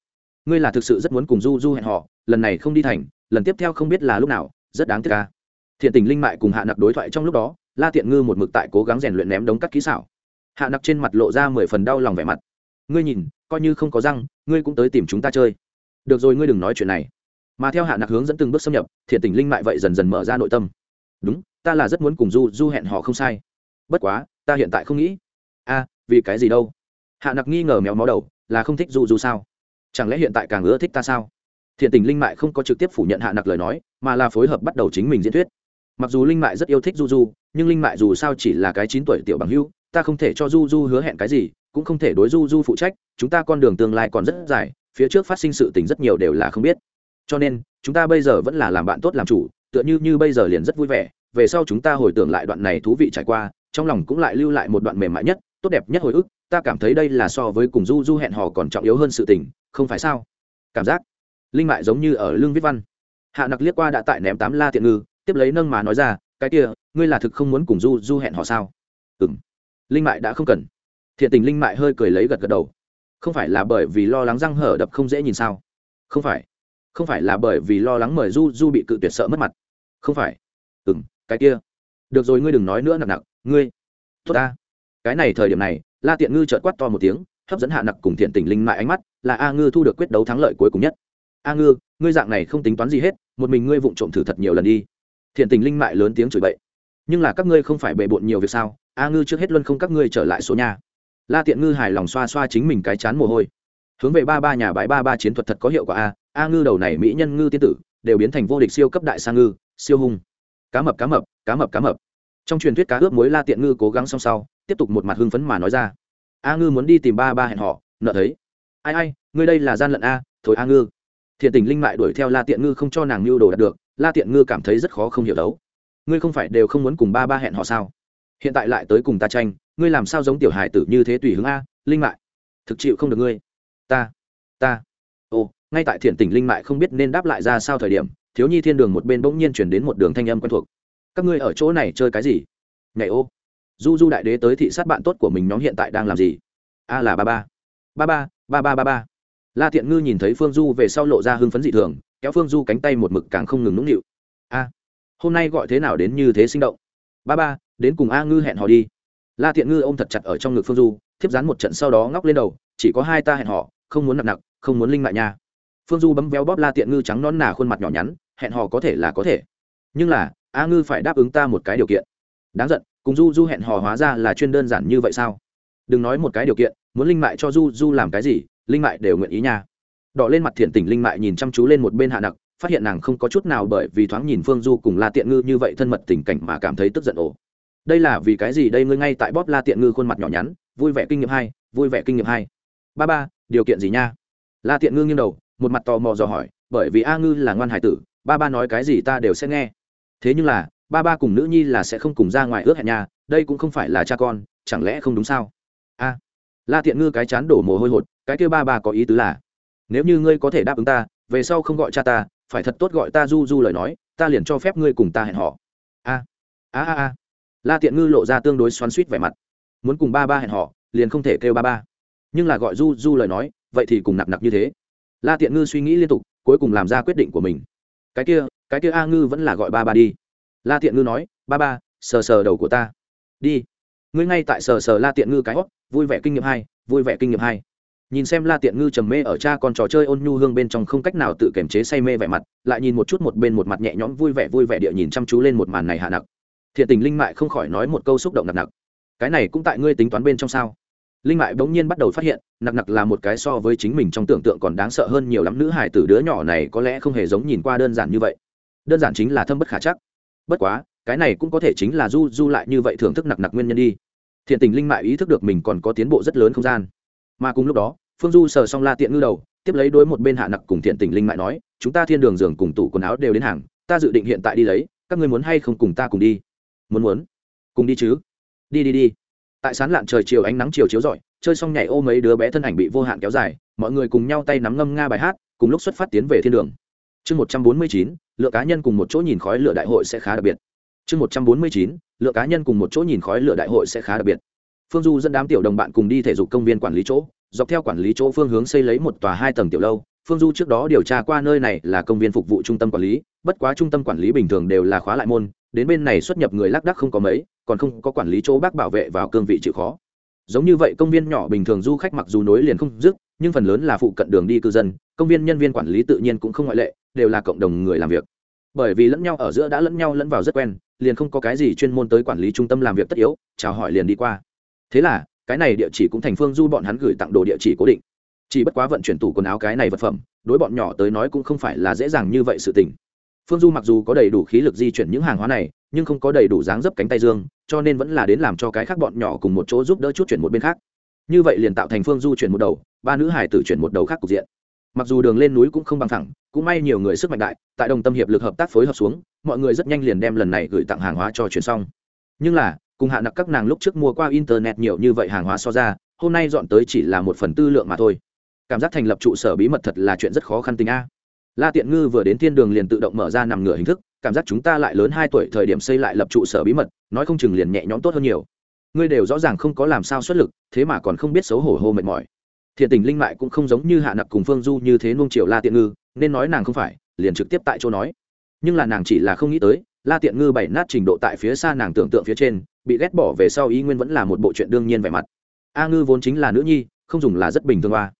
ngươi là thực sự rất muốn cùng du du hẹn họ lần này không đi thành, lần tiếp theo không biết là lúc nào, rất đáng tiếc ca thiện tình linh mại cùng hạ nặc đối thoại trong lúc đó, la tiện ngư một mực tại cố gắng rèn luyện ném đống cắt kỹ xảo hạ nặc trên mặt lộ ra mười phần đau lòng vẻ mặt. Ngươi nhìn, coi như không có răng, ngươi cũng tới tìm chúng ta chơi. Được rồi, ngươi đừng nói chuyện này. Mà theo hạ nặc hướng dẫn từng bước xâm nhập, thiện tình linh mại vậy dần dần mở ra nội tâm. Đúng, ta là rất muốn cùng du du hẹn họ không sai. Bất quá, ta hiện tại không nghĩ. A, vì cái gì đâu? Hạ nặc nghi ngờ méo mó đầu, là không thích du du sao? Chẳng lẽ hiện tại càng ưa thích ta sao? Thiện tình linh mại không có trực tiếp phủ nhận hạ nặc lời nói, mà là phối hợp bắt đầu chính mình diễn thuyết. Mặc dù linh mại rất yêu thích du du, nhưng linh mại dù sao chỉ là cái chín tuổi tiểu bằng hưu ta không thể cho du du hứa hẹn cái gì, cũng không thể đối du du phụ trách, chúng ta con đường tương lai còn rất dài, phía trước phát sinh sự tình rất nhiều đều là không biết. Cho nên, chúng ta bây giờ vẫn là làm bạn tốt làm chủ, tựa như như bây giờ liền rất vui vẻ, về sau chúng ta hồi tưởng lại đoạn này thú vị trải qua, trong lòng cũng lại lưu lại một đoạn mềm mại nhất, tốt đẹp nhất hồi ức, ta cảm thấy đây là so với cùng du du hẹn hò còn trọng yếu hơn sự tình, không phải sao? Cảm giác, linh mại giống như ở lương viết văn. Hạ nặc liếc qua đã tại ném tám la tiện ngư, tiếp lấy nâng mà nói ra, cái kia, ngươi là thực không muốn cùng du du hẹn hò sao? Ừng linh mại đã không cần. Thiện tình linh mại hơi cười lấy gật gật đầu. Không phải là bởi vì lo lắng răng hở đập không dễ nhìn sao? Không phải. Không phải là bởi vì lo lắng mời du du bị cự tuyệt sợ mất mặt. Không phải. Ừ m cái kia. Được rồi, ngươi đừng nói nữa nặng nặng. Ngươi. Tốt ta. Cái này thời điểm này, la tiện ngư trợt quát to một tiếng, hấp dẫn hạ nặc cùng thiện tình linh mại ánh mắt, là a ngư thu được quyết đấu thắng lợi cuối cùng nhất. A ngư, ngươi dạng này không tính toán gì hết, một mình ngươi vụng trộm thử thật nhiều lần đi. Thiện tình linh mại lớn tiếng chửi bậy nhưng là các ngươi không phải bề bộn nhiều việc sao? A ngư trước hết luân không các ngươi trở lại số nhà. La tiện ngư hài lòng xoa xoa chính mình cái chán mồ hôi. Hướng về ba ba nhà bãi ba ba chiến thuật thật có hiệu quả a. A ngư đầu này mỹ nhân ngư tiên tử, đều biến thành vô địch siêu cấp đại sa ngư, siêu hung. Cá mập cá mập cá mập cá mập. Trong truyền thuyết cá ướp mối la tiện ngư cố gắng song sau, tiếp tục một mặt hưng phấn mà nói ra. A ngư muốn đi tìm ba ba hẹn họ, nợ thấy. Ai ai, ngươi đây là gian lận a thổi a ngư. Thiện tình linh mại đuổi theo la tiện ngư không cho nàng mưu đồ đạt được, la tiện ngư cảm thấy rất khó không hiểu đấu ngươi không phải đều không muốn cùng ba ba hẹn họ sao? Hiện tại lại tới cùng ta tranh, ngươi làm sao giống tiểu hài tử như thế tùy hứng a? Linh mại, thực chịu không được ngươi. Ta ta. Ồ, ngay tại thiện tỉnh linh mại không biết nên đáp lại ra sao thời điểm, thiếu nhi thiên đường một bên bỗng nhiên chuyển đến một đường thanh âm quen thuộc. Các ngươi ở chỗ này chơi cái gì? Nhảy ô. Du du đại đế tới thị sát bạn tốt của mình nhóm hiện tại đang làm gì? A là ba ba. Ba ba ba ba ba ba. La thiện ngư nhìn thấy phương du về sau lộ ra hưng phấn dị thường, kéo phương du cánh tay một mực càng không ngừng nũng nịu. A hôm nay gọi thế nào đến như thế sinh động. Ba ba, đến cùng a ngư hẹn hò đi. La thiện ngư ôm thật chặt ở trong ngực phương du, thiếp dán một trận sau đó ngóc lên đầu, chỉ có hai ta hẹn hò, không muốn nặng nặng không muốn linh mại nha. Phương du bấm véo bóp la tiện ngư trắng non nà khuôn mặt nhỏ nhắn, hẹn hò có thể là có thể. Nhưng là, a ngư phải đáp ứng ta một cái điều kiện. Đáng giận, cùng du du hẹn hò hóa ra là chuyên đơn giản như vậy sao? Đừng nói một cái điều kiện, muốn linh mại cho du du làm cái gì, linh mại đều nguyện ý nha. Đỏ lên mặt thiện tỉnh linh mại nhìn chăm chú lên một bên hạ nặc phát hiện nàng không có chút nào bởi vì thoáng nhìn phương du cùng la tiện ngư như vậy thân mật tình cảnh mà cảm thấy tức giận ồ. Đây là vì cái gì? Đây ngươi ngay tại bóp la tiện ngư khuôn mặt nhỏ nhắn, vui vẻ kinh nghiệm hai, vui vẻ kinh nghiệm hai. Ba ba, điều kiện gì nha? La tiện ngư nghiêng đầu, một mặt tò mò dò hỏi, bởi vì a ngư là ngoan hải tử, ba ba nói cái gì ta đều sẽ nghe. Thế nhưng là, ba ba cùng nữ nhi là sẽ không cùng ra ngoài ước hẹn nhà đây cũng không phải là cha con, chẳng lẽ không đúng sao? A. La tiện ngư cái chán đổ mồ hôi hột, cái kêu ba ba có ý tứ là, nếu như ngươi có thể đáp ứng ta, về sau không gọi cha ta phải thật tốt gọi ta du du lời nói, ta liền cho phép ngươi cùng ta hẹn họ a a a a. La tiện ngư lộ ra tương đối xoắn suýt vẻ mặt. Muốn cùng ba ba hẹn họ liền không thể kêu ba ba. Nhưng là gọi du du lời nói, vậy thì cùng nặc nặc như thế. La tiện ngư suy nghĩ liên tục, cuối cùng làm ra quyết định của mình. Cái kia cái kia a ngư vẫn là gọi ba ba đi. La tiện ngư nói, ba ba, sờ sờ đầu của ta. Đi. Ngươi ngay tại sờ sờ la tiện ngư cái hót vui vẻ kinh nghiệm hai, vui vẻ kinh nghiệm hai nhìn xem la tiện ngư trầm mê ở cha con trò chơi ôn nhu hương bên trong không cách nào tự kiềm chế say mê vẻ mặt, lại nhìn một chút một bên một mặt nhẹ nhõm vui vẻ vui vẻ địa nhìn chăm chú lên một màn này hạ nặc. Thiện tình linh mại không khỏi nói một câu xúc động nặc nặc. Cái này cũng tại ngươi tính toán bên trong sao? Linh mại bỗng nhiên bắt đầu phát hiện, nặc nặc là một cái so với chính mình trong tưởng tượng còn đáng sợ hơn nhiều lắm nữ hải tử đứa nhỏ này có lẽ không hề giống nhìn qua đơn giản như vậy. Đơn giản chính là thâm bất khả chắc. Bất quá, cái này cũng có thể chính là du du lại như vậy thưởng thức nặc nặc nguyên nhân đi. Thiện tình linh mại ý thức được mình còn có tiến bộ rất lớn không gian mà cùng lúc đó, phương du sờ xong la tiện ngư đầu, tiếp lấy đối một bên hạ nặc cùng thiện tình linh mại nói, chúng ta thiên đường giường cùng tủ quần áo đều đến hàng, ta dự định hiện tại đi lấy, các người muốn hay không cùng ta cùng đi? Muốn muốn. Cùng đi chứ. Đi đi đi. Tại sán lạn trời chiều ánh nắng chiều chiếu rọi, chơi xong nhảy ô mấy đứa bé thân ảnh bị vô hạn kéo dài, mọi người cùng nhau tay nắm ngâm nga bài hát, cùng lúc xuất phát tiến về thiên đường. Chương một trăm bốn mươi chín, lựa cá nhân cùng một chỗ nhìn khói lửa đại hội sẽ khá đặc biệt. Chương một trăm bốn mươi chín, lựa cá nhân cùng một chỗ nhìn khói lửa đại hội sẽ khá đặc biệt phương du dẫn đám tiểu đồng bạn cùng đi thể dục công viên quản lý chỗ, dọc theo quản lý chỗ phương hướng xây lấy một tòa hai tầng tiểu lâu. Phương du trước đó điều tra qua nơi này là công viên phục vụ trung tâm quản lý, bất quá trung tâm quản lý bình thường đều là khóa lại môn, đến bên này xuất nhập người lác đác không có mấy, còn không có quản lý chỗ bác bảo vệ vào cương vị chịu khó. Giống như vậy công viên nhỏ bình thường du khách mặc dù nối liền không dứt, nhưng phần lớn là phụ cận đường đi cư dân, công viên nhân viên quản lý tự nhiên cũng không ngoại lệ, đều là cộng đồng người làm việc. Bởi vì lẫn nhau ở giữa đã lẫn nhau lẫn vào rất quen, liền không có cái gì chuyên môn tới quản lý trung tâm làm việc tất yếu, chào hỏi liền đi qua thế là, cái này địa chỉ cũng thành phương du bọn hắn gửi tặng đồ địa chỉ cố định. Chỉ bất quá vận chuyển tủ quần áo cái này vật phẩm, đối bọn nhỏ tới nói cũng không phải là dễ dàng như vậy sự tình. Phương du mặc dù có đầy đủ khí lực di chuyển những hàng hóa này, nhưng không có đầy đủ dáng dấp cánh tay dương, cho nên vẫn là đến làm cho cái khác bọn nhỏ cùng một chỗ giúp đỡ chút chuyển một bên khác. Như vậy liền tạo thành phương du chuyển một đầu, ba nữ hải tử chuyển một đầu khác cục diện. Mặc dù đường lên núi cũng không bằng thẳng, cũng may nhiều người sức mạnh đại, tại đồng tâm hiệp lực hợp tác phối hợp xuống, mọi người rất nhanh liền đem lần này gửi tặng hàng hóa cho chuyển xong. Nhưng là cùng hạ nặc các nàng lúc trước mua qua internet nhiều như vậy hàng hóa so ra, hôm nay dọn tới chỉ là một phần tư lượng mà thôi. Cảm giác thành lập trụ sở bí mật thật là chuyện rất khó khăn tình a. La tiện ngư vừa đến thiên đường liền tự động mở ra nằm ngửa hình thức, cảm giác chúng ta lại lớn hai tuổi thời điểm xây lại lập trụ sở bí mật, nói không chừng liền nhẹ nhõm tốt hơn nhiều. Ngươi đều rõ ràng không có làm sao xuất lực, thế mà còn không biết xấu hổ hô mệt mỏi. Thiện tình linh mại cũng không giống như hạ nặc cùng phương du như thế nung triều la tiện ngư, nên nói nàng không phải, liền trực tiếp tại chỗ nói. Nhưng là nàng chỉ là không nghĩ tới, la tiện ngư bày nát trình độ tại phía xa nàng tưởng tượng phía trên bị ghét bỏ về sau ý nguyên vẫn là một bộ chuyện đương nhiên vẻ mặt. A ngư vốn chính là nữ nhi, không dùng là rất bình thường ba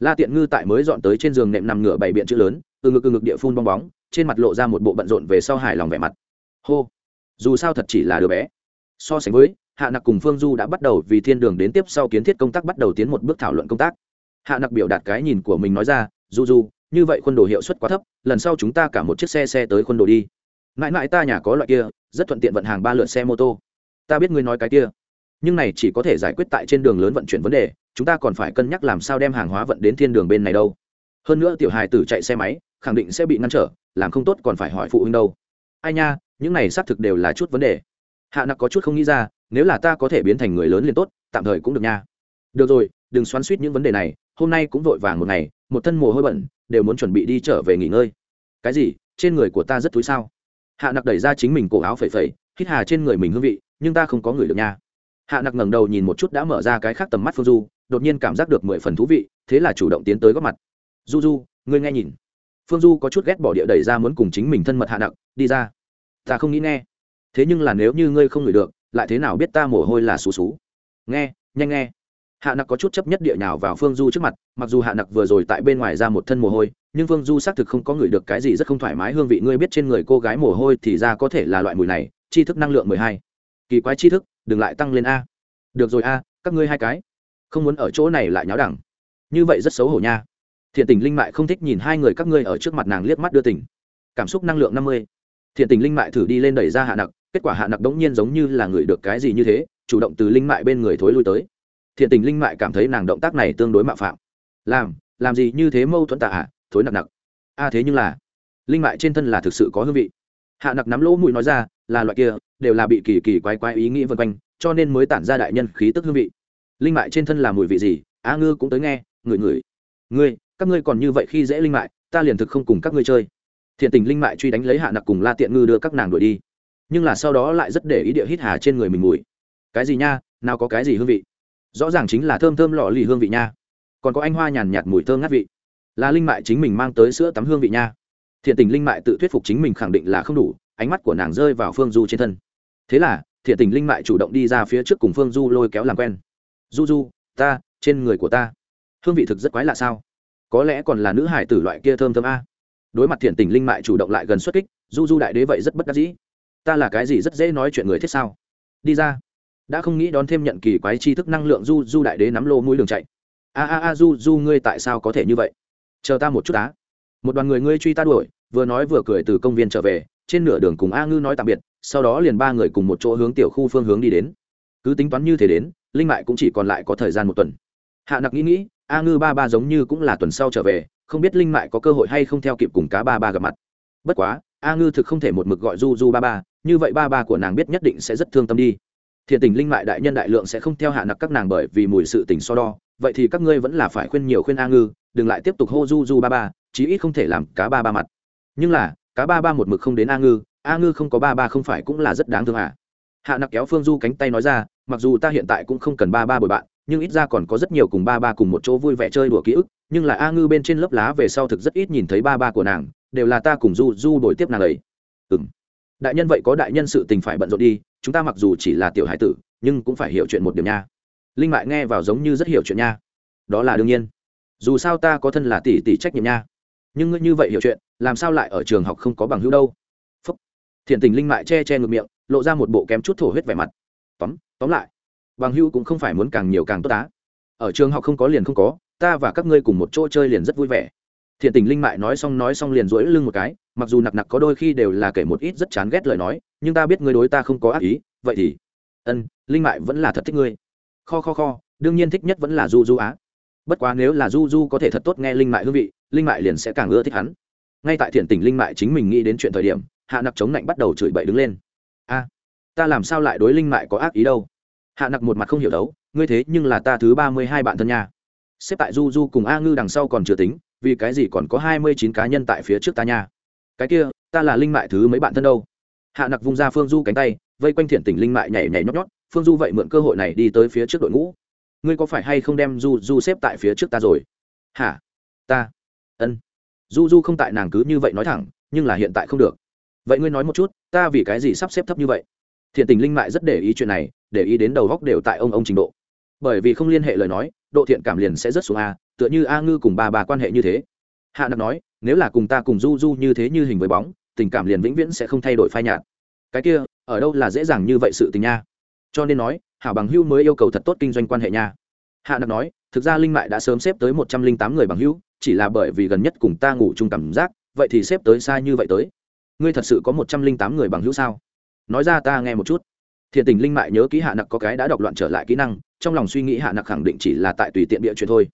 la tiện ngư tại mới dọn tới trên giường nệm nằm ngửa bảy biện chữ lớn, từ ngực từ ngực địa phun bong bóng, trên mặt lộ ra một bộ bận rộn về sau hài lòng vẻ mặt. Hô! Dù sao thật chỉ là đứa bé. So sánh với, hạ nặc cùng phương du đã bắt đầu vì thiên đường đến tiếp sau kiến thiết công tác bắt đầu tiến một bước thảo luận công tác. Hạ nặc biểu đạt cái nhìn của mình nói ra du du như vậy quân đồ hiệu suất quá thấp, lần sau chúng ta cả một chiếc xe xe tới quân đồ đi. Mãi mãi ta nhà có loại kia, rất thuận tiện vận hàng ba lượt xe mô tô ta biết ngươi nói cái kia, nhưng này chỉ có thể giải quyết tại trên đường lớn vận chuyển vấn đề, chúng ta còn phải cân nhắc làm sao đem hàng hóa vận đến thiên đường bên này đâu. Hơn nữa tiểu hài tử chạy xe máy, khẳng định sẽ bị ngăn trở, làm không tốt còn phải hỏi phụ huynh đâu. Ai nha, những này xác thực đều là chút vấn đề. Hạ nặc có chút không nghĩ ra, nếu là ta có thể biến thành người lớn liền tốt, tạm thời cũng được nha. Được rồi, đừng xoắn suýt những vấn đề này, hôm nay cũng vội vàng một ngày, một thân mồ hôi bẩn, đều muốn chuẩn bị đi trở về nghỉ ngơi. Cái gì, trên người của ta rất túi sao? Hạ nặc đẩy ra chính mình cổ áo phẩy phẩy, hít hà trên người mình hương vị nhưng ta không có người được nha. Hạ nặc ngẩng đầu nhìn một chút đã mở ra cái khác tầm mắt phương du, đột nhiên cảm giác được mười phần thú vị, thế là chủ động tiến tới góp mặt. Du du, ngươi nghe nhìn. Phương du có chút ghét bỏ địa đẩy ra muốn cùng chính mình thân mật hạ nặc, đi ra. Ta không nghĩ nghe. Thế nhưng là nếu như ngươi không ngửi được, lại thế nào biết ta mồ hôi là xú xú? Nghe, nhanh nghe. Hạ nặc có chút chấp nhất địa nhào vào phương du trước mặt, mặc dù hạ nặc vừa rồi tại bên ngoài ra một thân mồ hôi, nhưng phương du xác thực không có ngửi được cái gì rất không thoải mái hương vị. Ngươi biết trên người cô gái mồ hôi thì ra có thể là loại mùi này, tri thức năng lượng mười hai kỳ quái tri thức, đừng lại tăng lên a. Được rồi a, các ngươi hai cái, không muốn ở chỗ này lại nháo đẳng. Như vậy rất xấu hổ nha. Thiện tình linh mại không thích nhìn hai người các ngươi ở trước mặt nàng liếc mắt đưa tỉnh cảm xúc năng lượng năm mươi. Thiện tình linh mại thử đi lên đẩy ra hạ nặc, kết quả hạ nặc đống nhiên giống như là người được cái gì như thế, chủ động từ linh mại bên người thối lui tới. Thiện tình linh mại cảm thấy nàng động tác này tương đối mạo phạm. Làm làm gì như thế mâu thuẫn tạ hạ thối nặc nặc. A, thế nhưng là, linh mại trên thân là thực sự có hương vị hạ nặc nắm lỗ mũi nói ra, là loại kia, đều là bị kỳ kỳ quái quái ý nghĩ vân quanh, cho nên mới tản ra đại nhân khí tức hương vị. Linh mại trên thân là mùi vị gì, á ngư cũng tới nghe ngửi ngửi ngươi, các ngươi còn như vậy khi dễ linh mại, ta liền thực không cùng các ngươi chơi. Thiện tình linh mại truy đánh lấy hạ nặc cùng la tiện ngư đưa các nàng đuổi đi. Nhưng là sau đó lại rất để ý địa hít hà trên người mình mùi. Cái gì nha, nào có cái gì hương vị? Rõ ràng chính là thơm thơm lọ lì hương vị nha. Còn có anh hoa nhàn nhạt mùi thơm ngát vị. Là linh mại chính mình mang tới sữa tắm hương vị nha thiện tình linh mại tự thuyết phục chính mình khẳng định là không đủ, ánh mắt của nàng rơi vào phương du trên thân. Thế là, thiện tình linh mại chủ động đi ra phía trước cùng phương du lôi kéo làm quen. Du du, ta, trên người của ta. Hương vị thực rất quái lạ sao? Có lẽ còn là nữ hải tử loại kia thơm thơm a. Đối mặt thiện tình linh mại chủ động lại gần xuất kích, du du đại đế vậy rất bất đắc dĩ. Ta là cái gì rất dễ nói chuyện người thiết sao? Đi ra. Đã không nghĩ đón thêm nhận kỳ quái tri thức năng lượng, du du đại đế nắm lô mũi đường chạy. A a a, du du, ngươi tại sao có thể như vậy? Chờ ta một chút á. Một đoàn người ngươi truy ta đuổi vừa nói vừa cười từ công viên trở về, trên nửa đường cùng a ngư nói tạm biệt, sau đó liền ba người cùng một chỗ hướng tiểu khu phương hướng đi đến. Cứ tính toán như thế đến, linh mại cũng chỉ còn lại có thời gian một tuần. Hạ nặc nghĩ nghĩ, a ngư ba ba giống như cũng là tuần sau trở về, không biết linh mại có cơ hội hay không theo kịp cùng cá ba ba gặp mặt. Bất quá, a ngư thực không thể một mực gọi du du ba ba, như vậy ba ba của nàng biết nhất định sẽ rất thương tâm đi. Thiện tình linh mại đại nhân đại lượng sẽ không theo hạ nặc các nàng bởi vì mùi sự tình so đo, vậy thì các ngươi vẫn là phải khuyên nhiều khuyên a ngư, đừng lại tiếp tục hô du du ba ba, chí ít không thể làm cá ba ba mặt nhưng là, cá ba ba một mực không đến a ngư a ngư không có ba ba không phải cũng là rất đáng thương à. Hạ nặc kéo phương du cánh tay nói ra, mặc dù ta hiện tại cũng không cần ba ba bồi bạn, nhưng ít ra còn có rất nhiều cùng ba ba cùng một chỗ vui vẻ chơi đùa ký ức, nhưng là a ngư bên trên lớp lá về sau thực rất ít nhìn thấy ba ba của nàng, đều là ta cùng du du đổi tiếp nàng ấy. Ừ m đại nhân vậy có đại nhân sự tình phải bận rộn đi, chúng ta mặc dù chỉ là tiểu hải tử, nhưng cũng phải hiểu chuyện một điểm nha. Linh mại nghe vào giống như rất hiểu chuyện nha. Đó là đương nhiên. Dù sao ta có thân là tỷ tỷ trách nhiệm nha. Nhưng ngươi như vậy hiểu chuyện làm sao lại ở trường học không có bằng hữu đâu? Phúc. Thiện tình linh mại che che ngược miệng, lộ ra một bộ kém chút thổ huyết vẻ mặt. Tóm tóm lại, bằng hữu cũng không phải muốn càng nhiều càng tốt á. Ở trường học không có liền không có, ta và các ngươi cùng một chỗ chơi liền rất vui vẻ. Thiện tình linh mại nói xong nói xong liền rỗi lưng một cái, mặc dù nặc nặc có đôi khi đều là kể một ít rất chán ghét lời nói, nhưng ta biết ngươi đối ta không có ác ý, vậy thì, ân, linh mại vẫn là thật thích ngươi. Kho kho kho, đương nhiên thích nhất vẫn là du du á. Bất quá nếu là du du có thể thật tốt nghe linh mại hương vị, linh mại liền sẽ càng ưa thích hắn ngay tại thiện tình linh mại chính mình nghĩ đến chuyện thời điểm, hạ nặc chống lạnh bắt đầu chửi bậy đứng lên. A, ta làm sao lại đối linh mại có ác ý đâu? Hạ nặc một mặt không hiểu đấu, ngươi thế nhưng là ta thứ ba mươi hai bạn thân nha. Xếp tại du du cùng a ngư đằng sau còn chưa tính, vì cái gì còn có hai mươi chín cá nhân tại phía trước ta nha? Cái kia, ta là linh mại thứ mấy bạn thân đâu? Hạ nặc vung ra phương du cánh tay, vây quanh thiện tỉnh linh mại nhảy nhảy nhót nhót, phương du vậy mượn cơ hội này đi tới phía trước đội ngũ. Ngươi có phải hay không đem du du xếp tại phía trước ta rồi? Hả? Ta? Ân du du không tại nàng cứ như vậy nói thẳng, nhưng là hiện tại không được. Vậy ngươi nói một chút, ta vì cái gì sắp xếp thấp như vậy? Thiện tình linh mại rất để ý chuyện này, để ý đến đầu góc đều tại ông ông trình độ. Bởi vì không liên hệ lời nói, độ thiện cảm liền sẽ rất xuống a, tựa như a ngư cùng bà bà quan hệ như thế. Hạ nặc nói, nếu là cùng ta cùng du du như thế như hình với bóng, tình cảm liền vĩnh viễn sẽ không thay đổi phai nhạt. Cái kia, ở đâu là dễ dàng như vậy sự tình nha? Cho nên nói, hảo bằng Hưu mới yêu cầu thật tốt kinh doanh quan hệ nha. Hạ nặc nói thực ra linh mại đã sớm xếp tới một trăm linh tám người bằng hữu, chỉ là bởi vì gần nhất cùng ta ngủ chung cảm giác, vậy thì xếp tới xa như vậy tới. Ngươi thật sự có một trăm linh tám người bằng hữu sao? Nói ra ta nghe một chút. Thiện tình linh mại nhớ ký hạ nặc có cái đã đọc loạn trở lại kỹ năng, trong lòng suy nghĩ hạ nặc khẳng định chỉ là tại tùy tiện địa chuyện thôi.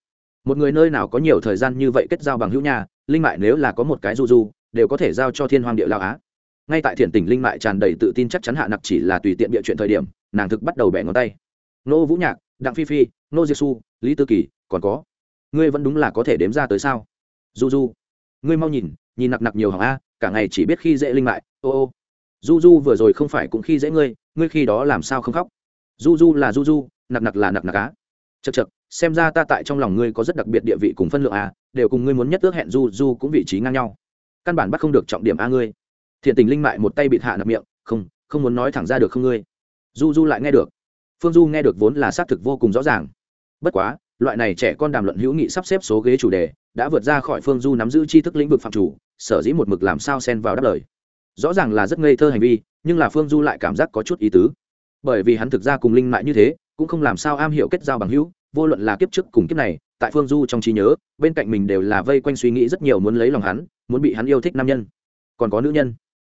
Một người nơi nào có nhiều thời gian như vậy kết giao bằng hữu nhà linh mại nếu là có một cái du du, đều có thể giao cho thiên hoàng địa lao á. Ngay tại thiện tình linh mại tràn đầy tự tin chắc chắn hạ nặc chỉ là tùy tiện địa chuyện thời điểm, nàng thực bắt đầu bẻ ngón tay. Nô vũ nhạc, đặng phi phi, nô giê su lý tư kỳ, còn có. Ngươi vẫn đúng là có thể đếm ra tới sao? Du du ngươi mau nhìn nhìn nặc nặc nhiều hàng a, cả ngày chỉ biết khi dễ linh mại, ô ô. Du du vừa rồi không phải cũng khi dễ ngươi ngươi khi đó làm sao không khóc? Du du là du du nặc nặc là nặc nặc á. Chật chật xem ra ta tại trong lòng ngươi có rất đặc biệt địa vị cùng phân lượng à đều cùng ngươi muốn nhất ước hẹn du du cũng vị trí ngang nhau. Căn bản bắt không được trọng điểm a ngươi. Thiện tình linh mại một tay bịt hạ nặc miệng, không không muốn nói thẳng ra được không ngươi. Du du lại nghe được. Phương du nghe được vốn là xác thực vô cùng rõ ràng bất quá, loại này trẻ con đàm luận hữu nghị sắp xếp số ghế chủ đề, đã vượt ra khỏi phương du nắm giữ tri thức lĩnh vực phạm chủ, sở dĩ một mực làm sao xen vào đáp lời. Rõ ràng là rất ngây thơ hành vi, nhưng là phương du lại cảm giác có chút ý tứ. Bởi vì hắn thực ra cùng linh mại như thế, cũng không làm sao am hiểu kết giao bằng hữu, vô luận là kiếp trước cùng kiếp này, tại phương du trong trí nhớ, bên cạnh mình đều là vây quanh suy nghĩ rất nhiều muốn lấy lòng hắn, muốn bị hắn yêu thích nam nhân. Còn có nữ nhân.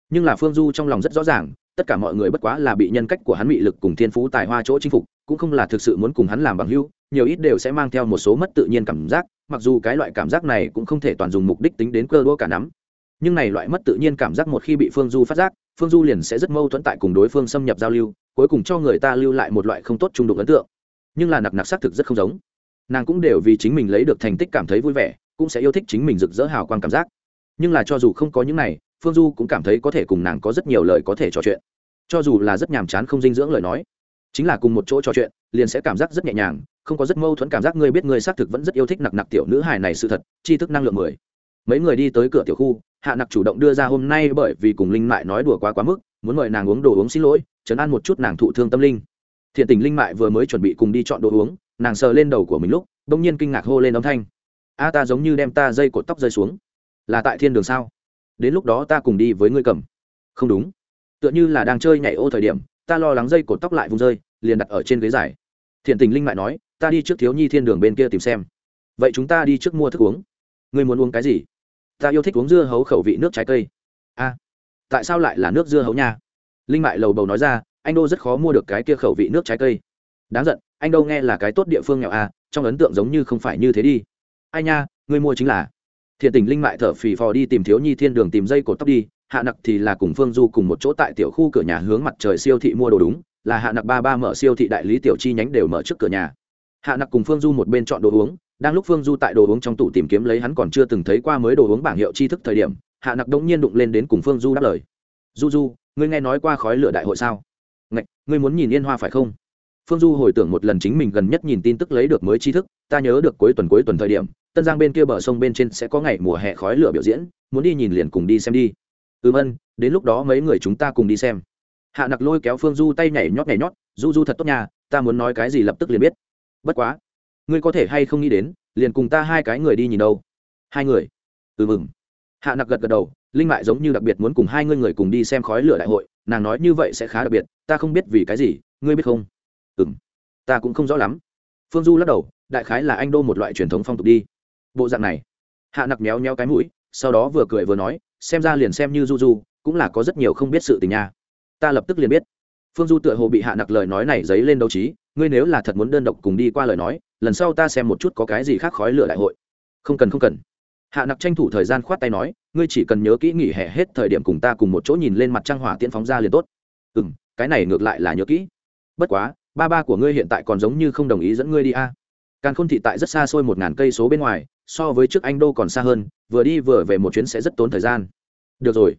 Nhưng là phương du trong lòng rất rõ ràng tất cả mọi người bất quá là bị nhân cách của hắn bị lực cùng thiên phú tài hoa chỗ chinh phục, cũng không là thực sự muốn cùng hắn làm bằng hữu, nhiều ít đều sẽ mang theo một số mất tự nhiên cảm giác, mặc dù cái loại cảm giác này cũng không thể toàn dùng mục đích tính đến cơ đua cả nắm. Nhưng này loại mất tự nhiên cảm giác một khi bị phương du phát giác, phương du liền sẽ rất mâu thuẫn tại cùng đối phương xâm nhập giao lưu, cuối cùng cho người ta lưu lại một loại không tốt trung đụng ấn tượng. Nhưng là nặc nặc xác thực rất không giống. Nàng cũng đều vì chính mình lấy được thành tích cảm thấy vui vẻ, cũng sẽ yêu thích chính mình rực rỡ hào quang cảm giác. Nhưng là cho dù không có những này phương du cũng cảm thấy có thể cùng nàng có rất nhiều lời có thể trò chuyện. Cho dù là rất nhàm chán không dinh dưỡng lời nói, chính là cùng một chỗ trò chuyện, liền sẽ cảm giác rất nhẹ nhàng, không có rất mâu thuẫn cảm giác ngươi biết ngươi xác thực vẫn rất yêu thích nặc nặc tiểu nữ hài này sự thật, tri thức năng lượng mười. Mấy người đi tới cửa tiểu khu, hạ nặc chủ động đưa ra hôm nay bởi vì cùng linh mại nói đùa quá quá mức, muốn mời nàng uống đồ uống xin lỗi chấn an một chút nàng thụ thương tâm linh. Thiện tình linh mại vừa mới chuẩn bị cùng đi chọn đồ uống, nàng sờ lên đầu của mình lúc đ ỗ n g nhiên kinh ngạc hô lên âm thanh. A, ta giống như đem ta dây cột tóc rơi xuống. Là tại thiên đường sao? Đến lúc đó ta cùng đi với ngươi cầm. Không đúng. Tựa như là đang chơi nhảy ô thời điểm, ta lo lắng dây cột tóc lại vùng rơi, liền đặt ở trên ghế dài. Thiện tình linh mại nói, ta đi trước thiếu nhi thiên đường bên kia tìm xem. Vậy chúng ta đi trước mua thức uống. Ngươi muốn uống cái gì? Ta yêu thích uống dưa hấu khẩu vị nước trái cây. A, tại sao lại là nước dưa hấu nha? Linh mại lầu bầu nói ra, anh đô rất khó mua được cái kia khẩu vị nước trái cây. Đáng giận, anh đâu nghe là cái tốt địa phương nghèo a trong ấn tượng giống như không phải như thế đi. Ai nha, ngươi mua chính là thiện tình linh mại thở phì phò đi tìm thiếu nhi thiên đường tìm dây cột tóc đi hạ nặc thì là cùng phương du cùng một chỗ tại tiểu khu cửa nhà hướng mặt trời siêu thị mua đồ đúng là hạ nặc ba ba mở siêu thị đại lý tiểu chi nhánh đều mở trước cửa nhà. Hạ nặc cùng phương du một bên chọn đồ uống đang lúc phương du tại đồ uống trong tủ tìm kiếm lấy hắn còn chưa từng thấy qua mới đồ uống bảng hiệu tri thức thời điểm hạ nặc đống nhiên đụng lên đến cùng phương du đáp lời. Du du ngươi nghe nói qua khói lửa đại hội sao? Ngạch, ngươi muốn nhìn yên hoa phải không? Phương du hồi tưởng một lần chính mình gần nhất nhìn tin tức lấy được mới tri thức ta nhớ được cuối tuần cuối tuần thời điểm tân giang bên kia bờ sông bên trên sẽ có ngày mùa hè khói lửa biểu diễn, muốn đi nhìn liền cùng đi xem đi. Ừm ân đến lúc đó mấy người chúng ta cùng đi xem. Hạ nặc lôi kéo phương du tay nhảy nhót nhảy nhót, du du thật tốt nhà ta muốn nói cái gì lập tức liền biết. Bất quá, ngươi có thể hay không nghĩ đến, liền cùng ta hai cái người đi nhìn đâu? Hai người? Ừ mừng hạ nặc gật gật đầu, linh mại giống như đặc biệt muốn cùng hai ngươi người cùng đi xem khói lửa đại hội, nàng nói như vậy sẽ khá đặc biệt, ta không biết vì cái gì, ngươi biết không? Ừ m ta cũng không rõ lắm. Phương du lắc đầu, đại khái là anh đô một loại truyền thống phong tục đi bộ dạng này. Hạ nặc méo méo cái mũi, sau đó vừa cười vừa nói, xem ra liền xem như du du, cũng là có rất nhiều không biết sự tình nha. Ta lập tức liền biết. Phương du tựa hồ bị hạ nặc lời nói này dấy lên đấu trí, ngươi nếu là thật muốn đơn độc cùng đi qua lời nói, lần sau ta xem một chút có cái gì khác khói lửa đại hội. Không cần không cần. Hạ nặc tranh thủ thời gian khoát tay nói, ngươi chỉ cần nhớ kỹ nghỉ hè hết thời điểm cùng ta cùng một chỗ nhìn lên mặt trăng hỏa tiễn phóng ra liền tốt. Ừ m cái này ngược lại là nhớ kỹ. Bất quá, ba ba của ngươi hiện tại còn giống như không đồng ý dẫn ngươi đi a. À. ô khôn thị tại rất xa xôi một ngàn cây số bên ngoài so với trước anh đô còn xa hơn, vừa đi vừa về một chuyến sẽ rất tốn thời gian. Được rồi.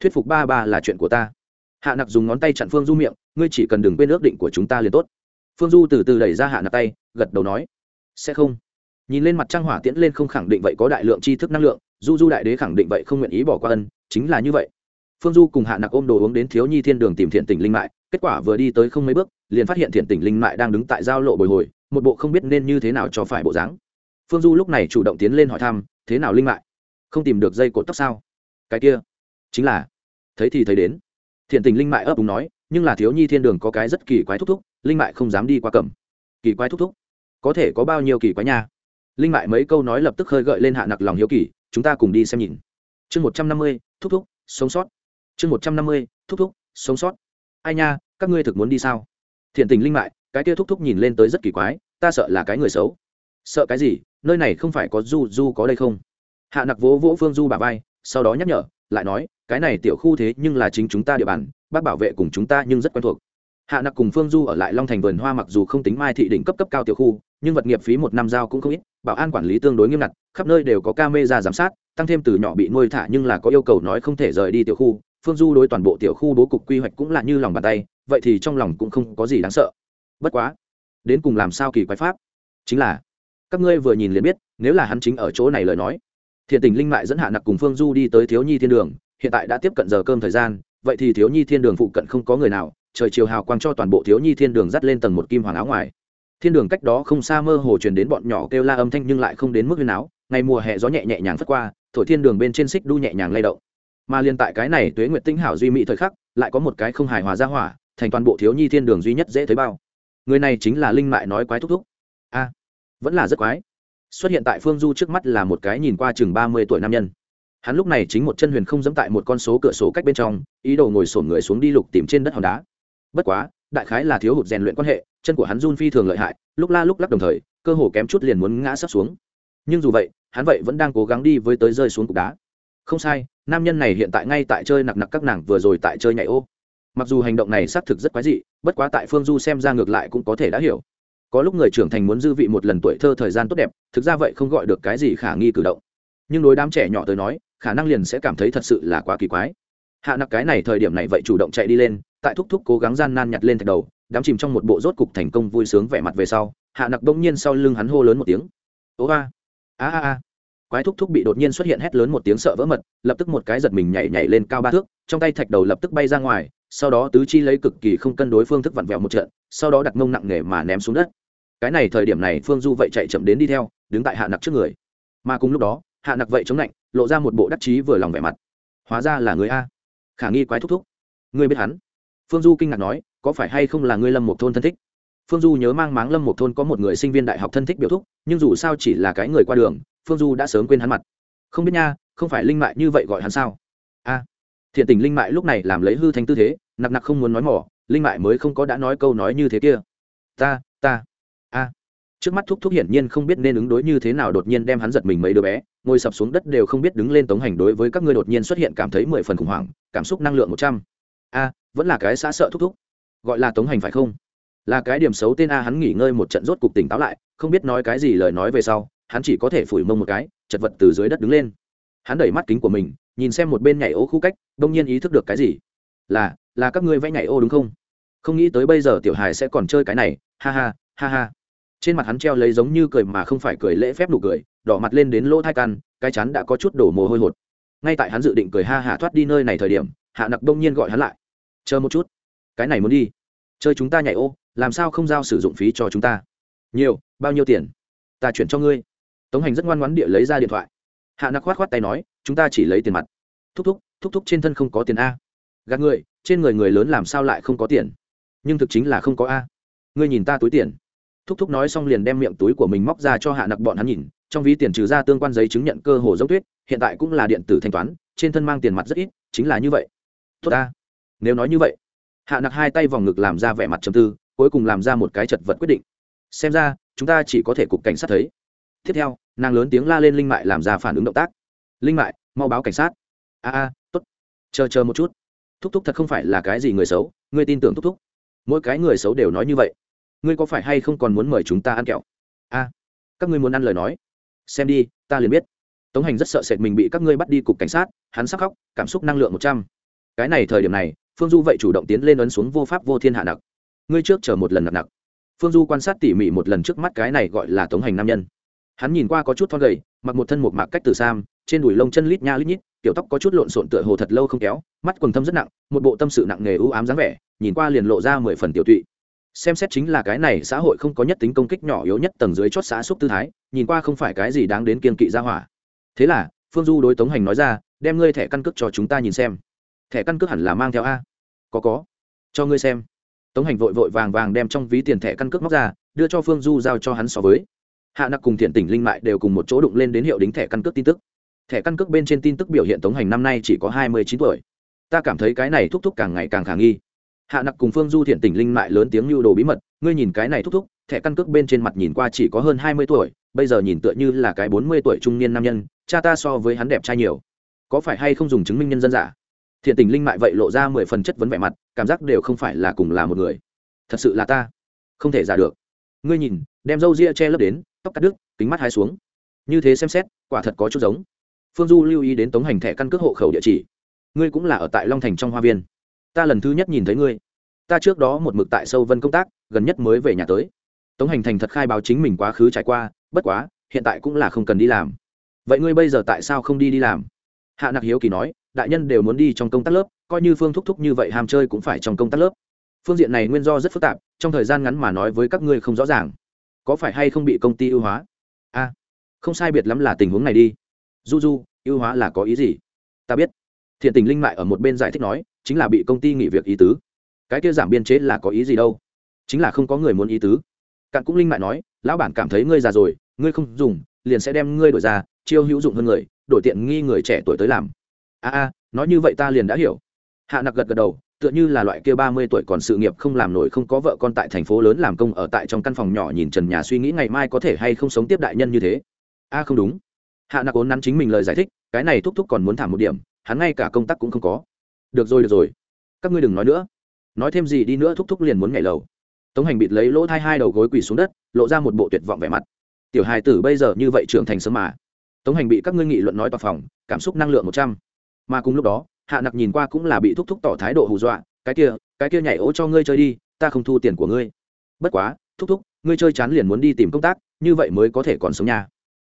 Thuyết phục ba ba là chuyện của ta. Hạ nặc dùng ngón tay chặn phương du miệng, ngươi chỉ cần đừng quên ước định của chúng ta liền tốt. Phương du từ từ đẩy ra hạ nặc tay, gật đầu nói, sẽ không. Nhìn lên mặt trăng hỏa tiễn lên không khẳng định vậy có đại lượng tri thức năng lượng, du du đại đế khẳng định vậy không nguyện ý bỏ qua ân, chính là như vậy. Phương du cùng hạ nặc ôm đồ uống đến thiếu nhi thiên đường tìm thiện tỉnh linh mại, kết quả vừa đi tới không mấy bước, liền phát hiện thiện tỉnh linh mại đang đứng tại giao lộ bồi hồi, một bộ không biết nên như thế nào cho phải bộ dáng phương du lúc này chủ động tiến lên hỏi thăm, thế nào linh mại? Không tìm được dây cột tóc sao? Cái kia, chính là, thấy thì thấy đến. Thiện tình linh mại ấp úng nói, nhưng là thiếu nhi thiên đường có cái rất kỳ quái thúc thúc, linh mại không dám đi qua cầm. Kỳ quái thúc thúc? Có thể có bao nhiêu kỳ quái nha? Linh mại mấy câu nói lập tức hơi gợi lên hạ nặc lòng hiếu kỳ, chúng ta cùng đi xem nhìn. Chương một trăm năm mươi, thúc thúc, sống sót. Chương một trăm năm mươi, thúc thúc, sống sót. Ai nha, các ngươi thực muốn đi sao? Thiện tình linh mại, cái kia thúc thúc nhìn lên tới rất kỳ quái, ta sợ là cái người xấu sợ cái gì? Nơi này không phải có du du có đây không? Hạ nặc vỗ vỗ phương du bà vai, sau đó nhắc nhở, lại nói, cái này tiểu khu thế nhưng là chính chúng ta địa bàn, bác bảo vệ cùng chúng ta nhưng rất quen thuộc. Hạ nặc cùng phương du ở lại long thành vườn hoa mặc dù không tính mai thị đỉnh cấp cấp cao tiểu khu, nhưng vật nghiệp phí một năm giao cũng không ít, bảo an quản lý tương đối nghiêm ngặt, khắp nơi đều có camera giám sát, tăng thêm từ nhỏ bị nuôi thả nhưng là có yêu cầu nói không thể rời đi tiểu khu, phương du đối toàn bộ tiểu khu bố cục quy hoạch cũng là như lòng bàn tay, vậy thì trong lòng cũng không có gì đáng sợ. Bất quá, đến cùng làm sao kỳ quái pháp? Chính là các ngươi vừa nhìn liền biết, nếu là hắn chính ở chỗ này lời nói. Thiện tình linh mại dẫn hạ nặc cùng phương du đi tới thiếu nhi thiên đường, hiện tại đã tiếp cận giờ cơm thời gian, vậy thì thiếu nhi thiên đường phụ cận không có người nào, trời chiều hào quang cho toàn bộ thiếu nhi thiên đường dắt lên tầng một kim hoàng áo ngoài. Thiên đường cách đó không xa mơ hồ truyền đến bọn nhỏ kêu la âm thanh nhưng lại không đến mức huyền áo, ngày mùa hè gió nhẹ nhẹ nhàng phất qua, thổi thiên đường bên trên xích đu nhẹ nhàng lay động. Mà liên tại cái này tuế nguyệt tinh hảo duy mỹ thời khắc, lại có một cái không hài hòa ra hỏa, thành toàn bộ thiếu nhi thiên đường duy nhất dễ thấy bao. Người này chính là linh mại nói quái thúc thúc. A vẫn là rất quái. Xuất hiện tại phương du trước mắt là một cái nhìn qua chừng ba mươi tuổi nam nhân. Hắn lúc này chính một chân huyền không dẫm tại một con số cửa sổ cách bên trong, ý đồ ngồi sổn người xuống đi lục tìm trên đất hòn đá. Bất quá, đại khái là thiếu hụt rèn luyện quan hệ, chân của hắn run phi thường lợi hại, lúc la lúc lắc đồng thời, cơ hồ kém chút liền muốn ngã sắp xuống. Nhưng dù vậy, hắn vậy vẫn đang cố gắng đi với tới rơi xuống cục đá. Không sai, nam nhân này hiện tại ngay tại chơi nặc nặc các nàng vừa rồi tại chơi nhảy ô. Mặc dù hành động này xác thực rất quái dị, bất quá tại phương du xem ra ngược lại cũng có thể đã hiểu có lúc người trưởng thành muốn dư vị một lần tuổi thơ thời gian tốt đẹp, thực ra vậy không gọi được cái gì khả nghi cử động. Nhưng đối đám trẻ nhỏ tới nói, khả năng liền sẽ cảm thấy thật sự là quá kỳ quái. Hạ nặc cái này thời điểm này vậy chủ động chạy đi lên, tại thúc thúc cố gắng gian nan nhặt lên thạch đầu, đám chìm trong một bộ rốt cục thành công vui sướng vẻ mặt về sau, hạ nặc bỗng nhiên sau lưng hắn hô lớn một tiếng. Ố a a a a. Quái thúc thúc bị đột nhiên xuất hiện hét lớn một tiếng sợ vỡ mật, lập tức một cái giật mình nhảy nhảy lên cao ba thước, trong tay thạch đầu lập tức bay ra ngoài sau đó tứ chi lấy cực kỳ không cân đối phương thức vặn vẹo một trận, sau đó đặt mông nặng nề mà ném xuống đất. Cái này thời điểm này, phương du vậy chạy chậm đến đi theo, đứng tại hạ nặc trước người. Mà cùng lúc đó, hạ nặc vậy chống lạnh, lộ ra một bộ đắc chí vừa lòng vẻ mặt. Hóa ra là người a. Khả nghi quái thúc thúc. Ngươi biết hắn? Phương du kinh ngạc nói, có phải hay không là ngươi lâm một thôn thân thích? Phương du nhớ mang máng lâm một thôn có một người sinh viên đại học thân thích biểu thúc, nhưng dù sao chỉ là cái người qua đường, phương du đã sớm quên hắn mặt. Không biết nha, không phải linh mại như vậy gọi hắn sao? A thiện tình linh mại lúc này làm lấy hư thành tư thế, nặc nặc không muốn nói mỏ, linh mại mới không có đã nói câu nói như thế kia. Ta ta, a. Trước mắt thúc thúc hiển nhiên không biết nên ứng đối như thế nào đột nhiên đem hắn giật mình mấy đứa bé, ngồi sập xuống đất đều không biết đứng lên tống hành đối với các ngươi đột nhiên xuất hiện cảm thấy mười phần khủng hoảng, cảm xúc năng lượng một trăm. A, vẫn là cái xã sợ thúc thúc. Gọi là tống hành phải không? Là cái điểm xấu tên a hắn nghỉ ngơi một trận rốt cục tỉnh táo lại, không biết nói cái gì lời nói về sau, hắn chỉ có thể phủi mông một cái, chật vật từ dưới đất đứng lên. Hắn đẩy mắt kính của mình nhìn xem một bên nhảy ô khu cách, đông nhiên ý thức được cái gì? Là là các ngươi vẽ nhảy ô đúng không? Không nghĩ tới bây giờ tiểu hài sẽ còn chơi cái này, ha ha ha ha. Trên mặt hắn treo lấy giống như cười mà không phải cười lễ phép nụ cười, đỏ mặt lên đến lỗ thai căn, cái chắn đã có chút đổ mồ hôi hột. Ngay tại hắn dự định cười ha hạ thoát đi nơi này thời điểm, hạ nặc đông nhiên gọi hắn lại. Chờ một chút. Cái này muốn đi. Chơi chúng ta nhảy ô, làm sao không giao sử dụng phí cho chúng ta? Nhiều, bao nhiêu tiền? Ta chuyển cho ngươi. Tống hành rất ngoan ngoãn địa lấy ra điện thoại. Hạ nặc khoát khoát tay nói chúng ta chỉ lấy tiền mặt. Thúc thúc thúc thúc trên thân không có tiền a. Gạt người, trên người người lớn làm sao lại không có tiền? Nhưng thực chính là không có a. Ngươi nhìn ta túi tiền. Thúc thúc nói xong liền đem miệng túi của mình móc ra cho hạ nặc bọn hắn nhìn, trong ví tiền trừ ra tương quan giấy chứng nhận cơ hồ dốc tuyết, hiện tại cũng là điện tử thanh toán, trên thân mang tiền mặt rất ít, chính là như vậy. Tốt ta nếu nói như vậy, hạ nặc hai tay vòng ngực làm ra vẻ mặt trầm tư, cuối cùng làm ra một cái chật vật quyết định. Xem ra, chúng ta chỉ có thể cục cảnh sát thấy. Tiếp theo, nàng lớn tiếng la lên linh mại làm ra phản ứng động tác linh mại, mau báo cảnh sát. A a t ố t chờ chờ một chút. Thúc thúc thật không phải là cái gì người xấu, ngươi tin tưởng thúc thúc. Mỗi cái người xấu đều nói như vậy. Ngươi có phải hay không còn muốn mời chúng ta ăn kẹo? A, các ngươi muốn ăn lời nói. Xem đi, ta liền biết. Tống hành rất sợ sệt mình bị các ngươi bắt đi cục cảnh sát, hắn sắc khóc, cảm xúc năng lượng một trăm. Cái này thời điểm này, phương du vậy chủ động tiến lên ấn xuống vô pháp vô thiên hạ nặc. Ngươi trước chờ một lần nặc nặc. Phương du quan sát tỉ mỉ một lần trước mắt cái này gọi là tống hành nam nhân. Hắn nhìn qua có chút thon gầy, mặc một thân một mạc cách từ sam trên đùi lông chân lít nha lít nhít tiểu tóc có chút lộn xộn tựa hồ thật lâu không kéo, mắt quần thâm rất nặng, một bộ tâm sự nặng nghề ưu ám dáng vẻ, nhìn qua liền lộ ra mười phần tiểu tụy. Xem xét chính là cái này xã hội không có nhất tính công kích nhỏ yếu nhất tầng dưới chót xã xúc tư thái, nhìn qua không phải cái gì đáng đến kiên kỵ ra hỏa. Thế là, phương du đối tống hành nói ra, đem ngươi thẻ căn cước cho chúng ta nhìn xem. Thẻ căn cước hẳn là mang theo a. Có có. Cho ngươi xem. Tống hành vội vội vàng vàng đem trong ví tiền thẻ căn cước móc ra, đưa cho phương du giao cho hắn so với. Hạ nặc cùng thiện tỉnh linh mại đều cùng một chỗ đụng lên đến hiệu đính thẻ căn cước tin tức thẻ căn cước bên trên tin tức biểu hiện tống hành năm nay chỉ có hai mươi chín tuổi. Ta cảm thấy cái này thúc thúc càng ngày càng khả nghi. Hạ nặc cùng phương du thiện tỉnh linh mại lớn tiếng lưu đồ bí mật, ngươi nhìn cái này thúc thúc, thẻ căn cước bên trên mặt nhìn qua chỉ có hơn hai mươi tuổi, bây giờ nhìn tựa như là cái bốn mươi tuổi trung niên nam nhân, cha ta so với hắn đẹp trai nhiều. Có phải hay không dùng chứng minh nhân dân giả? Thiện tình linh mại vậy lộ ra mười phần chất vấn vẻ mặt, cảm giác đều không phải là cùng là một người. Thật sự là ta. Không thể giả được. Ngươi nhìn, đem râu ria che lấp đến, tóc cắt đứt, kính mắt hai xuống. Như thế xem xét, quả thật có chút giống phương du lưu ý đến tống hành thẻ căn cước hộ khẩu địa chỉ. Ngươi cũng là ở tại long thành trong hoa viên. Ta lần thứ nhất nhìn thấy ngươi. Ta trước đó một mực tại sâu vân công tác, gần nhất mới về nhà tới. Tống hành thành thật khai báo chính mình quá khứ trải qua, bất quá, hiện tại cũng là không cần đi làm. Vậy ngươi bây giờ tại sao không đi đi làm? Hạ nặc hiếu kỳ nói, đại nhân đều muốn đi trong công tác lớp, coi như phương thúc thúc như vậy ham chơi cũng phải trong công tác lớp. Phương diện này nguyên do rất phức tạp, trong thời gian ngắn mà nói với các ngươi không rõ ràng. Có phải hay không bị công ty ưu hóa? A không sai biệt lắm là tình huống này đi du du, ưu hóa là có ý gì? Ta biết. Thiện tình linh mại ở một bên giải thích nói, chính là bị công ty nghỉ việc ý tứ. Cái kia giảm biên chế là có ý gì đâu? Chính là không có người muốn ý tứ. Cạn cũng linh mại nói, lão bản cảm thấy ngươi già rồi, ngươi không dùng, liền sẽ đem ngươi đổi ra, chiêu hữu dụng hơn người, đổi tiện nghi người trẻ tuổi tới làm. A a, nói như vậy ta liền đã hiểu. Hạ nặc gật gật đầu, tựa như là loại kia ba mươi tuổi còn sự nghiệp không làm nổi không có vợ con tại thành phố lớn làm công ở tại trong căn phòng nhỏ nhìn trần nhà suy nghĩ ngày mai có thể hay không sống tiếp đại nhân như thế. A không đúng hạ nặc ốn nắn chính mình lời giải thích, cái này thúc thúc còn muốn thảm một điểm, hắn ngay cả công tác cũng không có. Được rồi được rồi. Các ngươi đừng nói nữa. Nói thêm gì đi nữa thúc thúc liền muốn nhảy lầu. Tống hành bịt lấy lỗ thai hai đầu gối quỳ xuống đất, lộ ra một bộ tuyệt vọng vẻ mặt. Tiểu hài tử bây giờ như vậy trưởng thành sớm mà. Tống hành bị các ngươi nghị luận nói vào phòng, cảm xúc năng lượng một trăm. Mà cùng lúc đó, hạ nặc nhìn qua cũng là bị thúc thúc tỏ thái độ hù dọa, cái kia cái kia nhảy ố cho ngươi chơi đi, ta không thu tiền của ngươi. Bất quá, thúc thúc, ngươi chơi chán liền muốn đi tìm công tác, như vậy mới có thể còn sống nhà.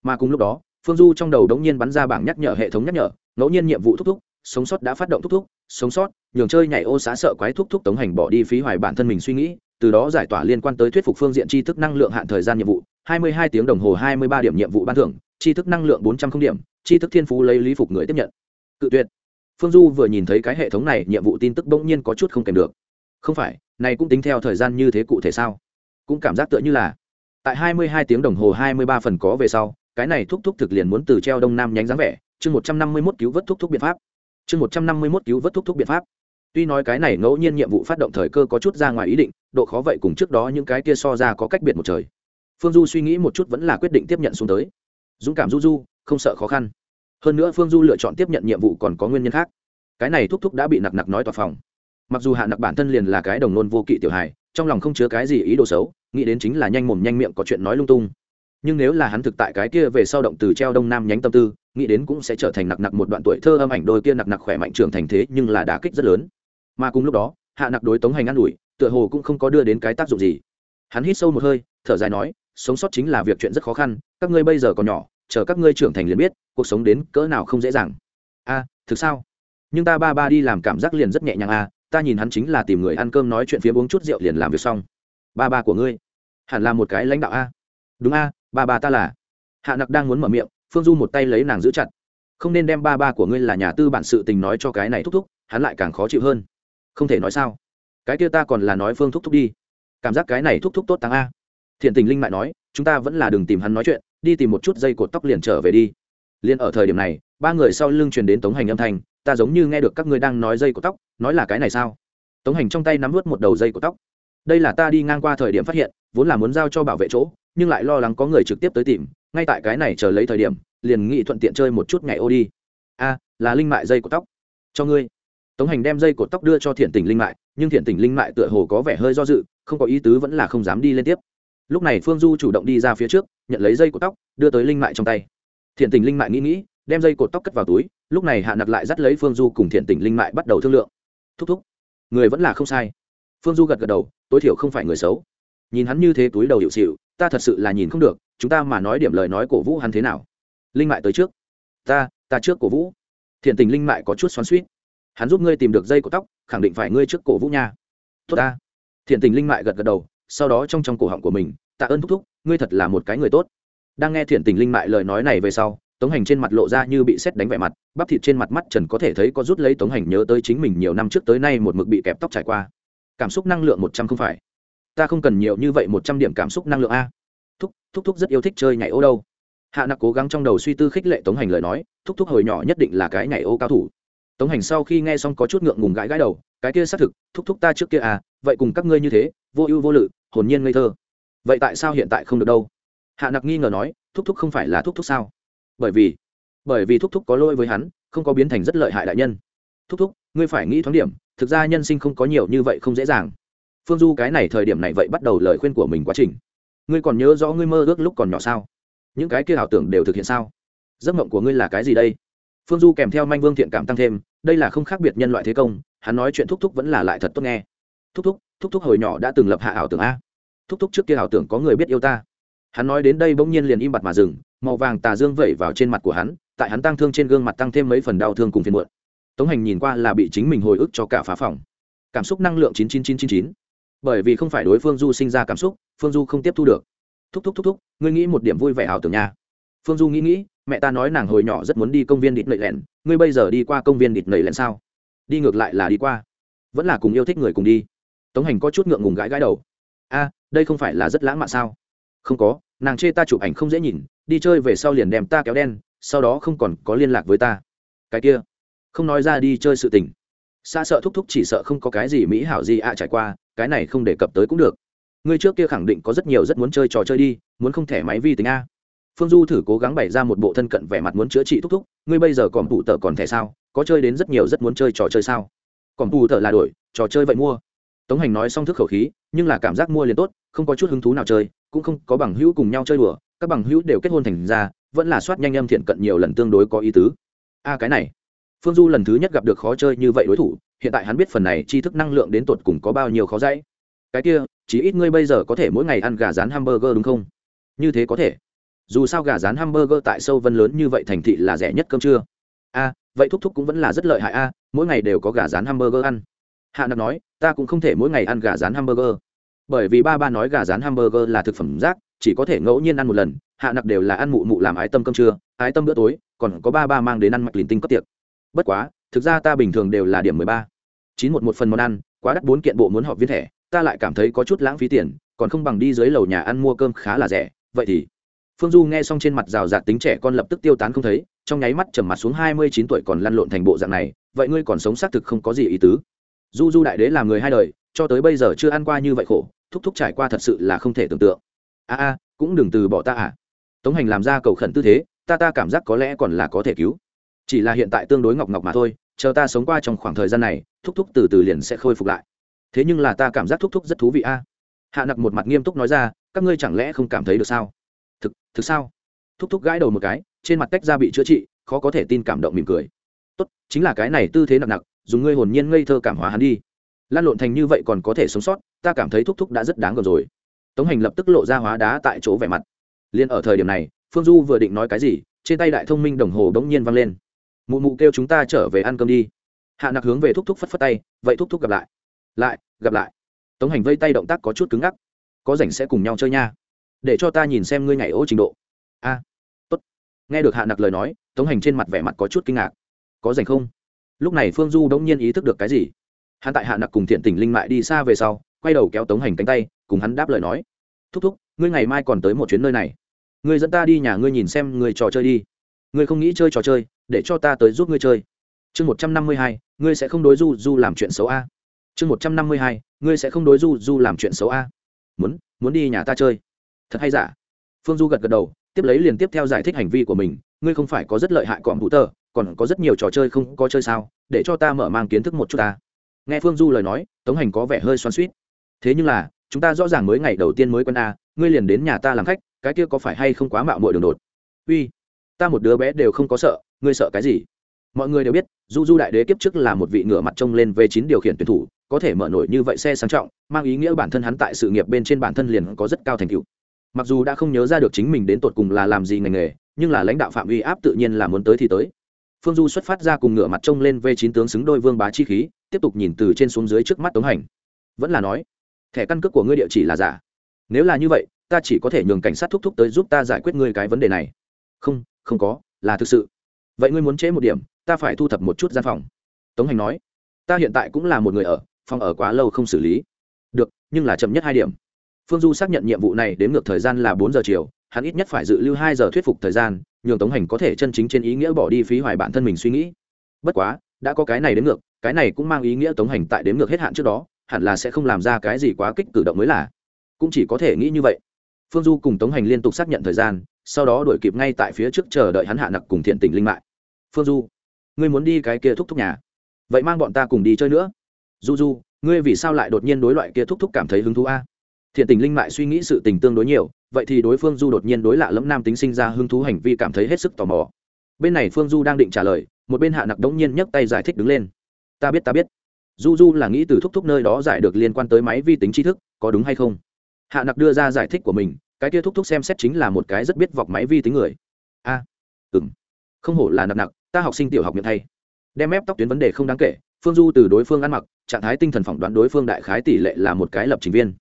mà cùng lúc đó phương du trong đầu đống nhiên bắn ra bảng nhắc nhở hệ thống nhắc nhở, ngẫu nhiên nhiệm vụ thúc thúc, sống sót đã phát động thúc thúc, sống sót, nhường chơi nhảy ô xá sợ quái thúc thúc tống hành bỏ đi phí hoài bản thân mình suy nghĩ, từ đó giải tỏa liên quan tới thuyết phục phương diện tri thức năng lượng hạn thời gian nhiệm vụ 22 tiếng đồng hồ 23 điểm nhiệm vụ ban thưởng, tri thức năng lượng 400 không điểm, tri thức thiên phú lấy lý phục người tiếp nhận. Cự tuyệt. Phương du vừa nhìn thấy cái hệ thống này, nhiệm vụ tin tức bỗng nhiên có chút không kèm được. Không phải, này cũng tính theo thời gian như thế cụ thể sao? Cũng cảm giác tựa như là, tại 22 tiếng đồng hồ 23 phần có về sau cái này thúc thúc thực liền muốn từ treo đông nam nhánh dáng vẻ, chương 151 cứu vớt thúc thúc biện pháp. Chương 151 cứu vớt thúc thúc biện pháp. Tuy nói cái này ngẫu nhiên nhiệm vụ phát động thời cơ có chút ra ngoài ý định, độ khó vậy cùng trước đó những cái kia so ra có cách biệt một trời. Phương du suy nghĩ một chút vẫn là quyết định tiếp nhận xuống tới. Dũng cảm du du, không sợ khó khăn. Hơn nữa phương du lựa chọn tiếp nhận nhiệm vụ còn có nguyên nhân khác. Cái này thúc thúc đã bị nặc nặc nói tòa phòng. Mặc dù hạ nặc bản thân liền là cái đồng nôn vô kỵ tiểu hài, trong lòng không chứa cái gì ý đồ xấu, nghĩ đến chính là nhanh mồm nhanh miệng có chuyện nói lung tung nhưng nếu là hắn thực tại cái kia về sau động từ treo đông nam nhánh tâm tư, nghĩ đến cũng sẽ trở thành nặc nặc một đoạn tuổi thơ âm ảnh đôi kia nặc nặc khỏe mạnh trưởng thành thế nhưng là đá kích rất lớn. Mà cùng lúc đó, hạ nặc đối tống hành an ủi, tựa hồ cũng không có đưa đến cái tác dụng gì. Hắn hít sâu một hơi, thở dài nói, sống sót chính là việc chuyện rất khó khăn, các ngươi bây giờ còn nhỏ, chờ các ngươi trưởng thành liền biết, cuộc sống đến cỡ nào không dễ dàng. A, thực sao? Nhưng ta ba ba đi làm cảm giác liền rất nhẹ nhàng a, ta nhìn hắn chính là tìm người ăn cơm nói chuyện phía uống chút rượu liền làm việc xong. Ba ba của ngươi, hẳn là một cái lãnh đạo a. Đúng a ba ba ta là. Hạ nặc đang muốn mở miệng, phương du một tay lấy nàng giữ chặt. Không nên đem ba ba của ngươi là nhà tư bản sự tình nói cho cái này thúc thúc, hắn lại càng khó chịu hơn. Không thể nói sao. Cái kia ta còn là nói phương thúc thúc đi. Cảm giác cái này thúc thúc tốt tăng a. Thiện tình linh mại nói, chúng ta vẫn là đừng tìm hắn nói chuyện, đi tìm một chút dây cột tóc liền trở về đi. Liền ở thời điểm này, ba người sau lưng truyền đến tống hành âm thanh, ta giống như nghe được các ngươi đang nói dây cột tóc, nói là cái này sao? Tống hành trong tay nắm vớt một đầu dây cột tóc. Đây là ta đi ngang qua thời điểm phát hiện, vốn là muốn giao cho bảo vệ chỗ nhưng lại lo lắng có người trực tiếp tới tìm, ngay tại cái này chờ lấy thời điểm, liền nghị thuận tiện chơi một chút ngày ô đi. A, là linh mại dây cột tóc. Cho ngươi. Tống hành đem dây cột tóc đưa cho thiện tình linh mại, nhưng thiện tình linh mại tựa hồ có vẻ hơi do dự, không có ý tứ vẫn là không dám đi lên tiếp. Lúc này phương du chủ động đi ra phía trước, nhận lấy dây cột tóc, đưa tới linh mại trong tay. Thiện tình linh mại nghĩ nghĩ, đem dây cột tóc cất vào túi, lúc này hạ nặc lại dắt lấy phương du cùng thiện tình linh mại bắt đầu thương lượng. Thúc thúc, người vẫn là không sai. Phương du gật gật đầu, tối thiểu không phải người xấu. Nhìn hắn như thế túi đầu hiệu xịu ta thật sự là nhìn không được, chúng ta mà nói điểm lời nói cổ vũ hắn thế nào? Linh mại tới trước. Ta ta trước cổ vũ. Thiện tình linh mại có chút xoắn suýt hắn giúp ngươi tìm được dây cổ tóc, khẳng định phải ngươi trước cổ vũ nha. Tốt ta. Thiện tình linh mại gật gật đầu, sau đó trong trong cổ họng của mình, tạ ơn thúc thúc, ngươi thật là một cái người tốt. Đang nghe thiện tình linh mại lời nói này về sau, tống hành trên mặt lộ ra như bị xét đánh vẻ mặt, bắp thịt trên mặt mắt trần có thể thấy có rút lấy tống hành nhớ tới chính mình nhiều năm trước tới nay một mực bị kẹp tóc trải qua. Cảm xúc năng lượng một trăm không phải ta không cần nhiều như vậy một trăm điểm cảm xúc năng lượng a. Thúc thúc thúc rất yêu thích chơi nhảy ô đâu. Hạ nặc cố gắng trong đầu suy tư khích lệ tống hành lời nói, thúc thúc hồi nhỏ nhất định là cái nhảy ô cao thủ. Tống hành sau khi nghe xong có chút ngượng ngùng gãi gãi đầu, cái kia xác thực, thúc thúc ta trước kia à vậy cùng các ngươi như thế, vô ưu vô lự, hồn nhiên ngây thơ. Vậy tại sao hiện tại không được đâu? Hạ nặc nghi ngờ nói, thúc thúc không phải là thúc thúc sao? Bởi vì bởi vì thúc thúc có lỗi với hắn, không có biến thành rất lợi hại đại nhân. Thúc thúc, ngươi phải nghĩ thoáng điểm, thực ra nhân sinh không có nhiều như vậy không dễ dàng phương du cái này thời điểm này vậy bắt đầu lời khuyên của mình quá trình. Ngươi còn nhớ rõ ngươi mơ ước lúc còn nhỏ sao? Những cái kia ảo tưởng đều thực hiện sao? Giấc mộng của ngươi là cái gì đây? Phương du kèm theo manh vương thiện cảm tăng thêm, đây là không khác biệt nhân loại thế công, hắn nói chuyện thúc thúc vẫn là lại thật tốt nghe. Thúc thúc thúc thúc hồi nhỏ đã từng lập hạ ảo tưởng a. Thúc thúc trước kia ảo tưởng có người biết yêu ta. Hắn nói đến đây bỗng nhiên liền im bặt mà dừng, màu vàng tà dương vẩy vào trên mặt của hắn, tại hắn tăng thương trên gương mặt tăng thêm mấy phần đau thương cùng phiền muộn. Tống hành nhìn qua là bị chính mình hồi ức cho cả phá phòng. Cảm xúc năng lượng chín chín chín chín chín bởi vì không phải đối phương du sinh ra cảm xúc, phương du không tiếp thu được. Thúc thúc thúc thúc, ngươi nghĩ một điểm vui vẻ ảo tưởng nha. Phương du nghĩ nghĩ, mẹ ta nói nàng hồi nhỏ rất muốn đi công viên địt nầy lẹn, ngươi bây giờ đi qua công viên địt nầy lẹn sao? Đi ngược lại là đi qua. Vẫn là cùng yêu thích người cùng đi. Tống hành có chút ngượng ngùng gãi gãi đầu. A, đây không phải là rất lãng mạn sao? Không có, nàng chê ta chụp ảnh không dễ nhìn, đi chơi về sau liền đem ta kéo đen, sau đó không còn có liên lạc với ta. Cái kia, không nói ra đi chơi sự tình xa sợ thúc thúc chỉ sợ không có cái gì mỹ hảo gì ạ trải qua, cái này không đề cập tới cũng được. Ngươi trước kia khẳng định có rất nhiều rất muốn chơi trò chơi đi, muốn không thẻ máy vi tính a. Phương du thử cố gắng bày ra một bộ thân cận vẻ mặt muốn chữa trị thúc thúc, ngươi bây giờ còn phụ tờ còn thẻ sao? Có chơi đến rất nhiều rất muốn chơi trò chơi sao? Còn phụ tờ là đổi, trò chơi vậy mua. Tống hành nói xong thức khẩu khí, nhưng là cảm giác mua liền tốt, không có chút hứng thú nào chơi, cũng không có bằng hữu cùng nhau chơi đùa, các bằng hữu đều kết hôn thành ra, vẫn là soát nhanh âm thiện cận nhiều lần tương đối có ý tứ. A cái này phương du lần thứ nhất gặp được khó chơi như vậy đối thủ, hiện tại hắn biết phần này tri thức năng lượng đến tột cùng có bao nhiêu khó dãy. Cái kia, chỉ ít ngươi bây giờ có thể mỗi ngày ăn gà rán hamburger đúng không? Như thế có thể. Dù sao gà rán hamburger tại sâu vân lớn như vậy thành thị là rẻ nhất cơm trưa. A, vậy thúc thúc cũng vẫn là rất lợi hại a, mỗi ngày đều có gà rán hamburger ăn. Hạ nặc nói, ta cũng không thể mỗi ngày ăn gà rán hamburger. Bởi vì ba ba nói gà rán hamburger là thực phẩm rác, chỉ có thể ngẫu nhiên ăn một lần. Hạ nặc đều là ăn mụ mụ làm ái tâm cơm trưa, ái tâm bữa tối, còn có ba ba mang đến ăn mạch lìn tinh cấp tiệc bất quá, thực ra ta bình thường đều là điểm mười ba. Chín một một phần món ăn, quá đắt bốn kiện bộ muốn họp viên thẻ, ta lại cảm thấy có chút lãng phí tiền, còn không bằng đi dưới lầu nhà ăn mua cơm khá là rẻ, vậy thì. Phương du nghe xong trên mặt rào rạt tính trẻ con lập tức tiêu tán không thấy, trong nháy mắt trầm mặt xuống hai mươi chín tuổi còn lăn lộn thành bộ dạng này, vậy ngươi còn sống xác thực không có gì ý tứ. Du du đại đế là người hai đời, cho tới bây giờ chưa ăn qua như vậy khổ, thúc thúc trải qua thật sự là không thể tưởng tượng. A a, cũng đừng từ bỏ ta à. Tống hành làm ra cầu khẩn tư thế, ta ta cảm giác có lẽ còn là có thể cứu chỉ là hiện tại tương đối ngọc ngọc mà thôi, chờ ta sống qua trong khoảng thời gian này, thúc thúc từ từ liền sẽ khôi phục lại. Thế nhưng là ta cảm giác thúc thúc rất thú vị a. Hạ nặc một mặt nghiêm túc nói ra, các ngươi chẳng lẽ không cảm thấy được sao? Thực thực sao? Thúc thúc gãi đầu một cái, trên mặt tách ra bị chữa trị, khó có thể tin cảm động mỉm cười. Tốt, chính là cái này tư thế nặng nặc, dùng ngươi hồn nhiên ngây thơ cảm hóa hắn đi. Lan lộn thành như vậy còn có thể sống sót, ta cảm thấy thúc thúc đã rất đáng gần rồi. Tống hành lập tức lộ ra hóa đá tại chỗ vẻ mặt. Liền ở thời điểm này, phương du vừa định nói cái gì, trên tay đại thông minh đồng hồ bỗng nhiên văng lên mụ mụ kêu chúng ta trở về ăn cơm đi. Hạ nặc hướng về thúc thúc phất phất tay, vậy thúc thúc gặp lại. Lại, gặp lại. Tống hành vây tay động tác có chút cứng ngắc. Có rảnh sẽ cùng nhau chơi nha. Để cho ta nhìn xem ngươi nhảy ô trình độ. A, tốt. Nghe được hạ nặc lời nói, tống hành trên mặt vẻ mặt có chút kinh ngạc. Có rảnh không? Lúc này phương du đống nhiên ý thức được cái gì. Hắn tại hạ nặc cùng thiện Tỉnh linh mại đi xa về sau, quay đầu kéo tống hành cánh tay, cùng hắn đáp lời nói. Thúc thúc, ngươi ngày mai còn tới một chuyến nơi này. Ngươi dẫn ta đi nhà ngươi nhìn xem người trò chơi đi ngươi không nghĩ chơi trò chơi, để cho ta tới giúp ngươi chơi. Chương một trăm năm mươi hai, ngươi sẽ không đối du du làm chuyện xấu a. Chương một trăm năm mươi hai, ngươi sẽ không đối du du làm chuyện xấu a. Muốn muốn đi nhà ta chơi. Thật hay giả? Phương du gật gật đầu, tiếp lấy liền tiếp theo giải thích hành vi của mình. Ngươi không phải có rất lợi hại cọm hữu tờ, còn có rất nhiều trò chơi không có chơi sao? Để cho ta mở mang kiến thức một chút ta. Nghe phương du lời nói, tống hành có vẻ hơi xoan suýt thế nhưng là, chúng ta rõ ràng mới ngày đầu tiên mới quen a, ngươi liền đến nhà ta làm khách, cái kia có phải hay không quá mạo mội đường đột? Uy ta một đứa bé đều không có sợ, ngươi sợ cái gì? Mọi người đều biết du du đại đế kiếp trước là một vị ngửa mặt trông lên v chín điều khiển tuyển thủ, có thể mở nổi như vậy xe sang trọng, mang ý nghĩa bản thân hắn tại sự nghiệp bên trên bản thân liền có rất cao thành tựu. Mặc dù đã không nhớ ra được chính mình đến tột cùng là làm gì ngành nghề, nhưng là lãnh đạo phạm uy áp tự nhiên là muốn tới thì tới. Phương du xuất phát ra cùng ngửa mặt trông lên v chín tướng xứng đôi vương bá chi khí, tiếp tục nhìn từ trên xuống dưới trước mắt tống hành. Vẫn là nói, thẻ căn cước của ngươi địa chỉ là giả. Nếu là như vậy, ta chỉ có thể nhường cảnh sát thúc thúc tới giúp ta giải quyết ngươi cái vấn đề này. Không không có, là thực sự. Vậy ngươi muốn chế một điểm, ta phải thu thập một chút gian phòng. Tống hành nói, ta hiện tại cũng là một người ở, phòng ở quá lâu không xử lý. Được, nhưng là chậm nhất hai điểm. Phương du xác nhận nhiệm vụ này đến ngược thời gian là bốn giờ chiều, hắn ít nhất phải dự lưu hai giờ thuyết phục thời gian, nhường tống hành có thể chân chính trên ý nghĩa bỏ đi phí hoài bản thân mình suy nghĩ. Bất quá, đã có cái này đến ngược, cái này cũng mang ý nghĩa tống hành tại đến ngược hết hạn trước đó, hẳn là sẽ không làm ra cái gì quá kích cử động mới là. Cũng chỉ có thể nghĩ như vậy. Phương du cùng tống hành liên tục xác nhận thời gian sau đó đuổi kịp ngay tại phía trước chờ đợi hắn hạ nặc cùng thiện tình linh mại. Phương du, ngươi muốn đi cái kia thúc thúc nhà. Vậy mang bọn ta cùng đi chơi nữa. Du du, ngươi vì sao lại đột nhiên đối loại kia thúc thúc cảm thấy hứng thú a? Thiện tình linh mại suy nghĩ sự tình tương đối nhiều, vậy thì đối phương du đột nhiên đối lạ lẫm nam tính sinh ra hứng thú hành vi cảm thấy hết sức tò mò. Bên này phương du đang định trả lời, một bên hạ nặc đống nhiên nhấc tay giải thích đứng lên. Ta biết ta biết. Du du là nghĩ từ thúc thúc nơi đó giải được liên quan tới máy vi tính tri thức, có đúng hay không? Hạ nặc đưa ra giải thích của mình cái kia thúc thúc xem xét chính là một cái rất biết vọc máy vi tính người. A à, không hổ là nặc nặc ta học sinh tiểu học miệng thay. Đem ép tóc tuyến vấn đề không đáng kể phương du từ đối phương ăn mặc trạng thái tinh thần phỏng đoán đối phương đại khái tỷ lệ là một cái lập trình viên.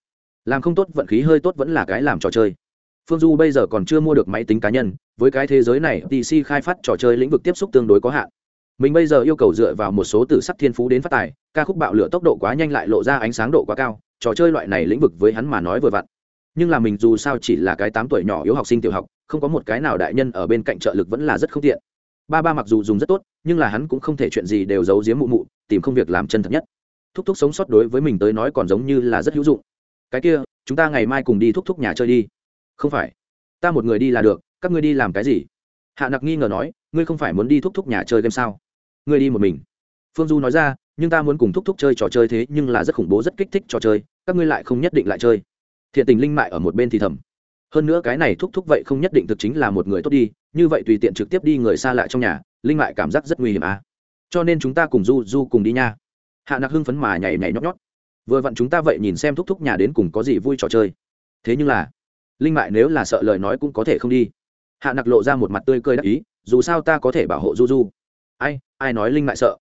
Làm không tốt vận khí hơi tốt vẫn là cái làm trò chơi. Phương du bây giờ còn chưa mua được máy tính cá nhân với cái thế giới này tc khai phát trò chơi lĩnh vực tiếp xúc tương đối có hạn. Mình bây giờ yêu cầu dựa vào một số từ sắc thiên phú đến phát tài ca khúc bạo lửa tốc độ quá nhanh lại lộ ra ánh sáng độ quá cao trò chơi loại này lĩnh vực với hắn mà nói vừa vặn nhưng là mình dù sao chỉ là cái tám tuổi nhỏ yếu học sinh tiểu học, không có một cái nào đại nhân ở bên cạnh trợ lực vẫn là rất không tiện. Ba ba mặc dù dùng rất tốt, nhưng là hắn cũng không thể chuyện gì đều giấu giếm mụ mụ, tìm công việc làm chân thật nhất. Thúc thúc sống sót đối với mình tới nói còn giống như là rất hữu dụng. Cái kia, chúng ta ngày mai cùng đi thúc thúc nhà chơi đi. Không phải. Ta một người đi là được, các ngươi đi làm cái gì? Hạ nặc nghi ngờ nói, ngươi không phải muốn đi thúc thúc nhà chơi game sao? Ngươi đi một mình. Phương du nói ra, nhưng ta muốn cùng thúc thúc chơi trò chơi thế nhưng là rất khủng bố, rất kích thích trò chơi, các ngươi lại không nhất định lại chơi thiện tình linh mại ở một bên thì thầm. Hơn nữa cái này thúc thúc vậy không nhất định thực chính là một người tốt đi, như vậy tùy tiện trực tiếp đi người xa lại trong nhà, linh mại cảm giác rất nguy hiểm à. Cho nên chúng ta cùng du du cùng đi nha. Hạ nặc hưng phấn mà nhảy nhảy nhót nhót. Vừa vặn chúng ta vậy nhìn xem thúc thúc nhà đến cùng có gì vui trò chơi. Thế nhưng là, linh mại nếu là sợ lời nói cũng có thể không đi. Hạ nặc lộ ra một mặt tươi cười đắc ý, dù sao ta có thể bảo hộ du du. Ai ai nói linh mại sợ?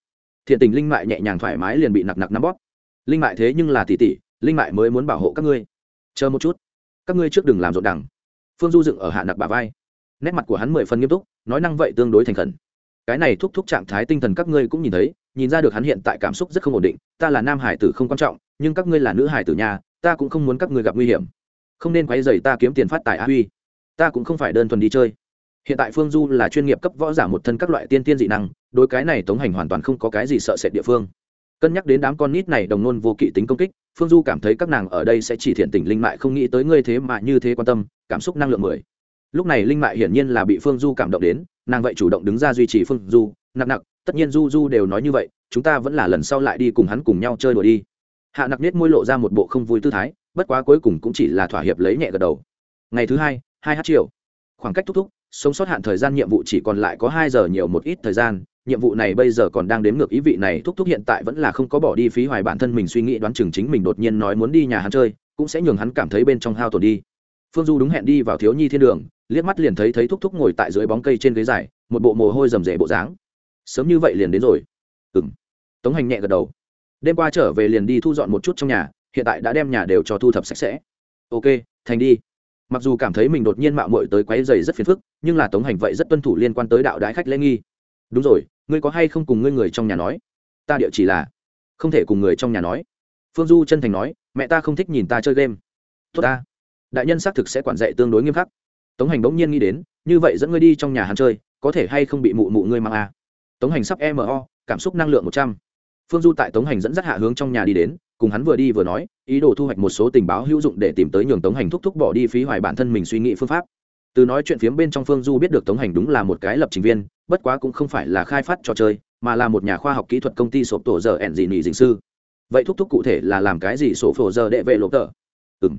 Thiện tình linh mại nhẹ nhàng thoải mái liền bị nặc nặc nắm bóp. Linh mại thế nhưng là tỷ tỷ linh mại mới muốn bảo hộ các ngươi chờ một chút. Các ngươi trước đừng làm rộn đằng. Phương du dựng ở hạ nặc bà vai. Nét mặt của hắn mười phần nghiêm túc, nói năng vậy tương đối thành khẩn. Cái này thúc thúc trạng thái tinh thần các ngươi cũng nhìn thấy, nhìn ra được hắn hiện tại cảm xúc rất không ổn định, ta là nam hải tử không quan trọng, nhưng các ngươi là nữ hải tử nhà, ta cũng không muốn các ngươi gặp nguy hiểm. Không nên quay dày ta kiếm tiền phát tài á huy. Ta cũng không phải đơn thuần đi chơi. Hiện tại phương du là chuyên nghiệp cấp võ giả một thân các loại tiên tiên dị năng, đối cái này tống hành hoàn toàn không có cái gì sợ sệt địa phương cân nhắc đến đám con nít này đồng nôn vô kỵ tính công kích, phương du cảm thấy các nàng ở đây sẽ chỉ thiện tình linh mại không nghĩ tới ngươi thế mà như thế quan tâm, cảm xúc năng lượng mười. Lúc này linh mại hiển nhiên là bị phương du cảm động đến, nàng vậy chủ động đứng ra duy trì phương du, nặng nặng, tất nhiên du du đều nói như vậy, chúng ta vẫn là lần sau lại đi cùng hắn cùng nhau chơi đùa đi. Hạ nặc nết môi lộ ra một bộ không vui tư thái, bất quá cuối cùng cũng chỉ là thỏa hiệp lấy nhẹ gật đầu. Ngày thứ hai hai h chiều khoảng cách thúc thúc, sống sót hạn thời gian nhiệm vụ chỉ còn lại có hai giờ nhiều một ít thời gian nhiệm vụ này bây giờ còn đang đến ngược ý vị này, thúc thúc hiện tại vẫn là không có bỏ đi phí hoài bản thân mình suy nghĩ đoán chừng chính mình đột nhiên nói muốn đi nhà hắn chơi, cũng sẽ nhường hắn cảm thấy bên trong hao tổn đi. Phương du đúng hẹn đi vào thiếu nhi thiên đường, liếc mắt liền thấy thấy thúc thúc ngồi tại dưới bóng cây trên ghế dài, một bộ mồ hôi rầm rề bộ dáng. Sớm như vậy liền đến rồi. Ừ m tống hành nhẹ gật đầu. Đêm qua trở về liền đi thu dọn một chút trong nhà, hiện tại đã đem nhà đều cho thu thập sạch sẽ. Ok, thành đi. Mặc dù cảm thấy mình đột nhiên mạo muội tới quấy dày rất phiền phức, nhưng là tống hành vậy rất tuân thủ liên quan tới đạo đái khách lễ nghi. Đúng rồi ngươi có hay không cùng ngươi người trong nhà nói? Ta địa chỉ là không thể cùng người trong nhà nói. Phương du chân thành nói, mẹ ta không thích nhìn ta chơi game. Tốt ta. Đại nhân xác thực sẽ quản dạy tương đối nghiêm khắc. Tống hành bỗng nhiên nghĩ đến, như vậy dẫn ngươi đi trong nhà hắn chơi, có thể hay không bị mụ mụ ngươi mang à. tống hành sắp mo cảm xúc năng lượng một trăm. Phương du tại tống hành dẫn dắt hạ hướng trong nhà đi đến, cùng hắn vừa đi vừa nói, ý đồ thu hoạch một số tình báo hữu dụng để tìm tới nhường tống hành thúc thúc bỏ đi phí hoài bản thân mình suy nghĩ phương pháp từ nói chuyện phiếm bên trong phương du biết được tống hành đúng là một cái lập trình viên, bất quá cũng không phải là khai phát trò chơi, mà là một nhà khoa học kỹ thuật công ty sộp tổ giờ ẻn dị nỉ dình sư. Vậy thúc thúc cụ thể là làm cái gì sổ phổ giờ đệ vệ lộ tờ? Ừ m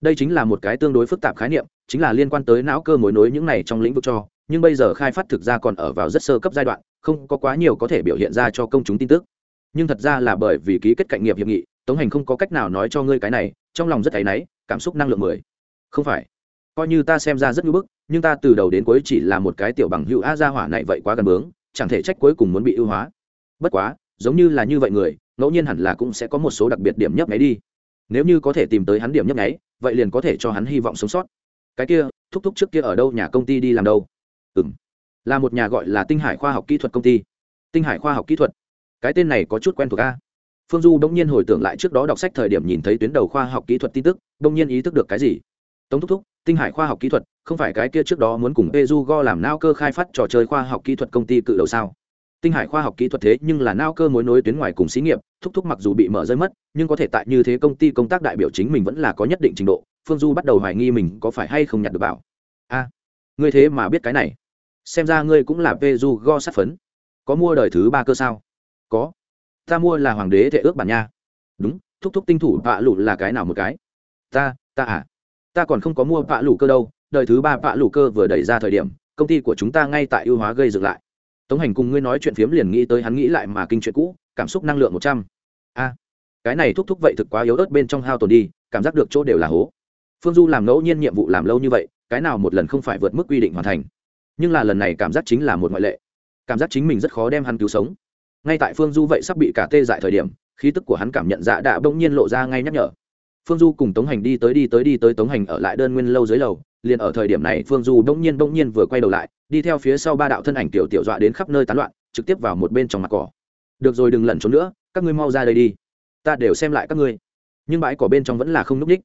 đây chính là một cái tương đối phức tạp khái niệm, chính là liên quan tới não cơ mối nối những này trong lĩnh vực cho, nhưng bây giờ khai phát thực ra còn ở vào rất sơ cấp giai đoạn, không có quá nhiều có thể biểu hiện ra cho công chúng tin tức. Nhưng thật ra là bởi vì ký kết cạnh nghiệp hiệp nghị, tống hành không có cách nào nói cho ngươi cái này, trong lòng rất áy náy, cảm xúc năng lượng mười. Không phải coi như ta xem ra rất ngưỡng bức, nhưng ta từ đầu đến cuối chỉ là một cái tiểu bằng hữu a gia hỏa này vậy quá gần bướng, chẳng thể trách cuối cùng muốn bị ưu hóa. Bất quá, giống như là như vậy người, ngẫu nhiên hẳn là cũng sẽ có một số đặc biệt điểm nhấp nháy đi. Nếu như có thể tìm tới hắn điểm nhấp nháy, vậy liền có thể cho hắn hy vọng sống sót. Cái kia, thúc thúc trước kia ở đâu nhà công ty đi làm đâu? Ừ m là một nhà gọi là tinh hải khoa học kỹ thuật công ty. Tinh hải khoa học kỹ thuật. Cái tên này có chút quen thuộc a. Phương du đông nhiên hồi tưởng lại trước đó đọc sách thời điểm nhìn thấy tuyến đầu khoa học kỹ thuật tin tức đông nhiên ý thức được cái gì? Tống thúc thúc tinh hải khoa học kỹ thuật, không phải cái kia trước đó muốn cùng Go làm nao cơ khai phát trò chơi khoa học kỹ thuật công ty cự đầu sao? Tinh hải khoa học kỹ thuật thế nhưng là nao cơ mối nối tuyến ngoài cùng xí nghiệp, thúc thúc mặc dù bị mở rơi mất, nhưng có thể tại như thế công ty công tác đại biểu chính mình vẫn là có nhất định trình độ, phương du bắt đầu hoài nghi mình có phải hay không nhặt được bảo. A, ngươi thế mà biết cái này. Xem ra ngươi cũng là Go sát phấn. Có mua đời thứ ba cơ sao? Có. Ta mua là hoàng đế thể ước bản nha. Đúng, thúc thúc tinh thủ vạ lụ là cái nào một cái? Ta ta à? Ta còn không có mua vạ lũ cơ đâu, đời thứ ba vạ lũ cơ vừa đẩy ra thời điểm, công ty của chúng ta ngay tại ưu hóa gây dựng lại. Tống hành cùng ngươi nói chuyện phiếm liền nghĩ tới hắn nghĩ lại mà kinh chuyện cũ, cảm xúc năng lượng một trăm. A, cái này thúc thúc vậy thực quá yếu ớt bên trong hao tồn đi, cảm giác được chỗ đều là hố. Phương du làm ngẫu nhiên nhiệm vụ làm lâu như vậy, cái nào một lần không phải vượt mức quy định hoàn thành. Nhưng là lần này cảm giác chính là một ngoại lệ. Cảm giác chính mình rất khó đem hắn cứu sống. Ngay tại phương du vậy sắp bị cả tê dại thời điểm, khí tức của hắn cảm nhận dạ đã bỗng nhiên lộ ra ngay nhắc nhở phương du cùng tống hành đi tới đi tới đi tới tống hành ở lại đơn nguyên lâu dưới lầu, liền ở thời điểm này phương du bỗng nhiên bỗng nhiên vừa quay đầu lại, đi theo phía sau ba đạo thân ảnh tiểu tiểu dọa đến khắp nơi tán loạn, trực tiếp vào một bên trong mặt cỏ. Được rồi, đừng lẩn trốn nữa, các ngươi mau ra đây đi. Ta đều xem lại các ngươi. Nhưng bãi cỏ bên trong vẫn là không núp ních.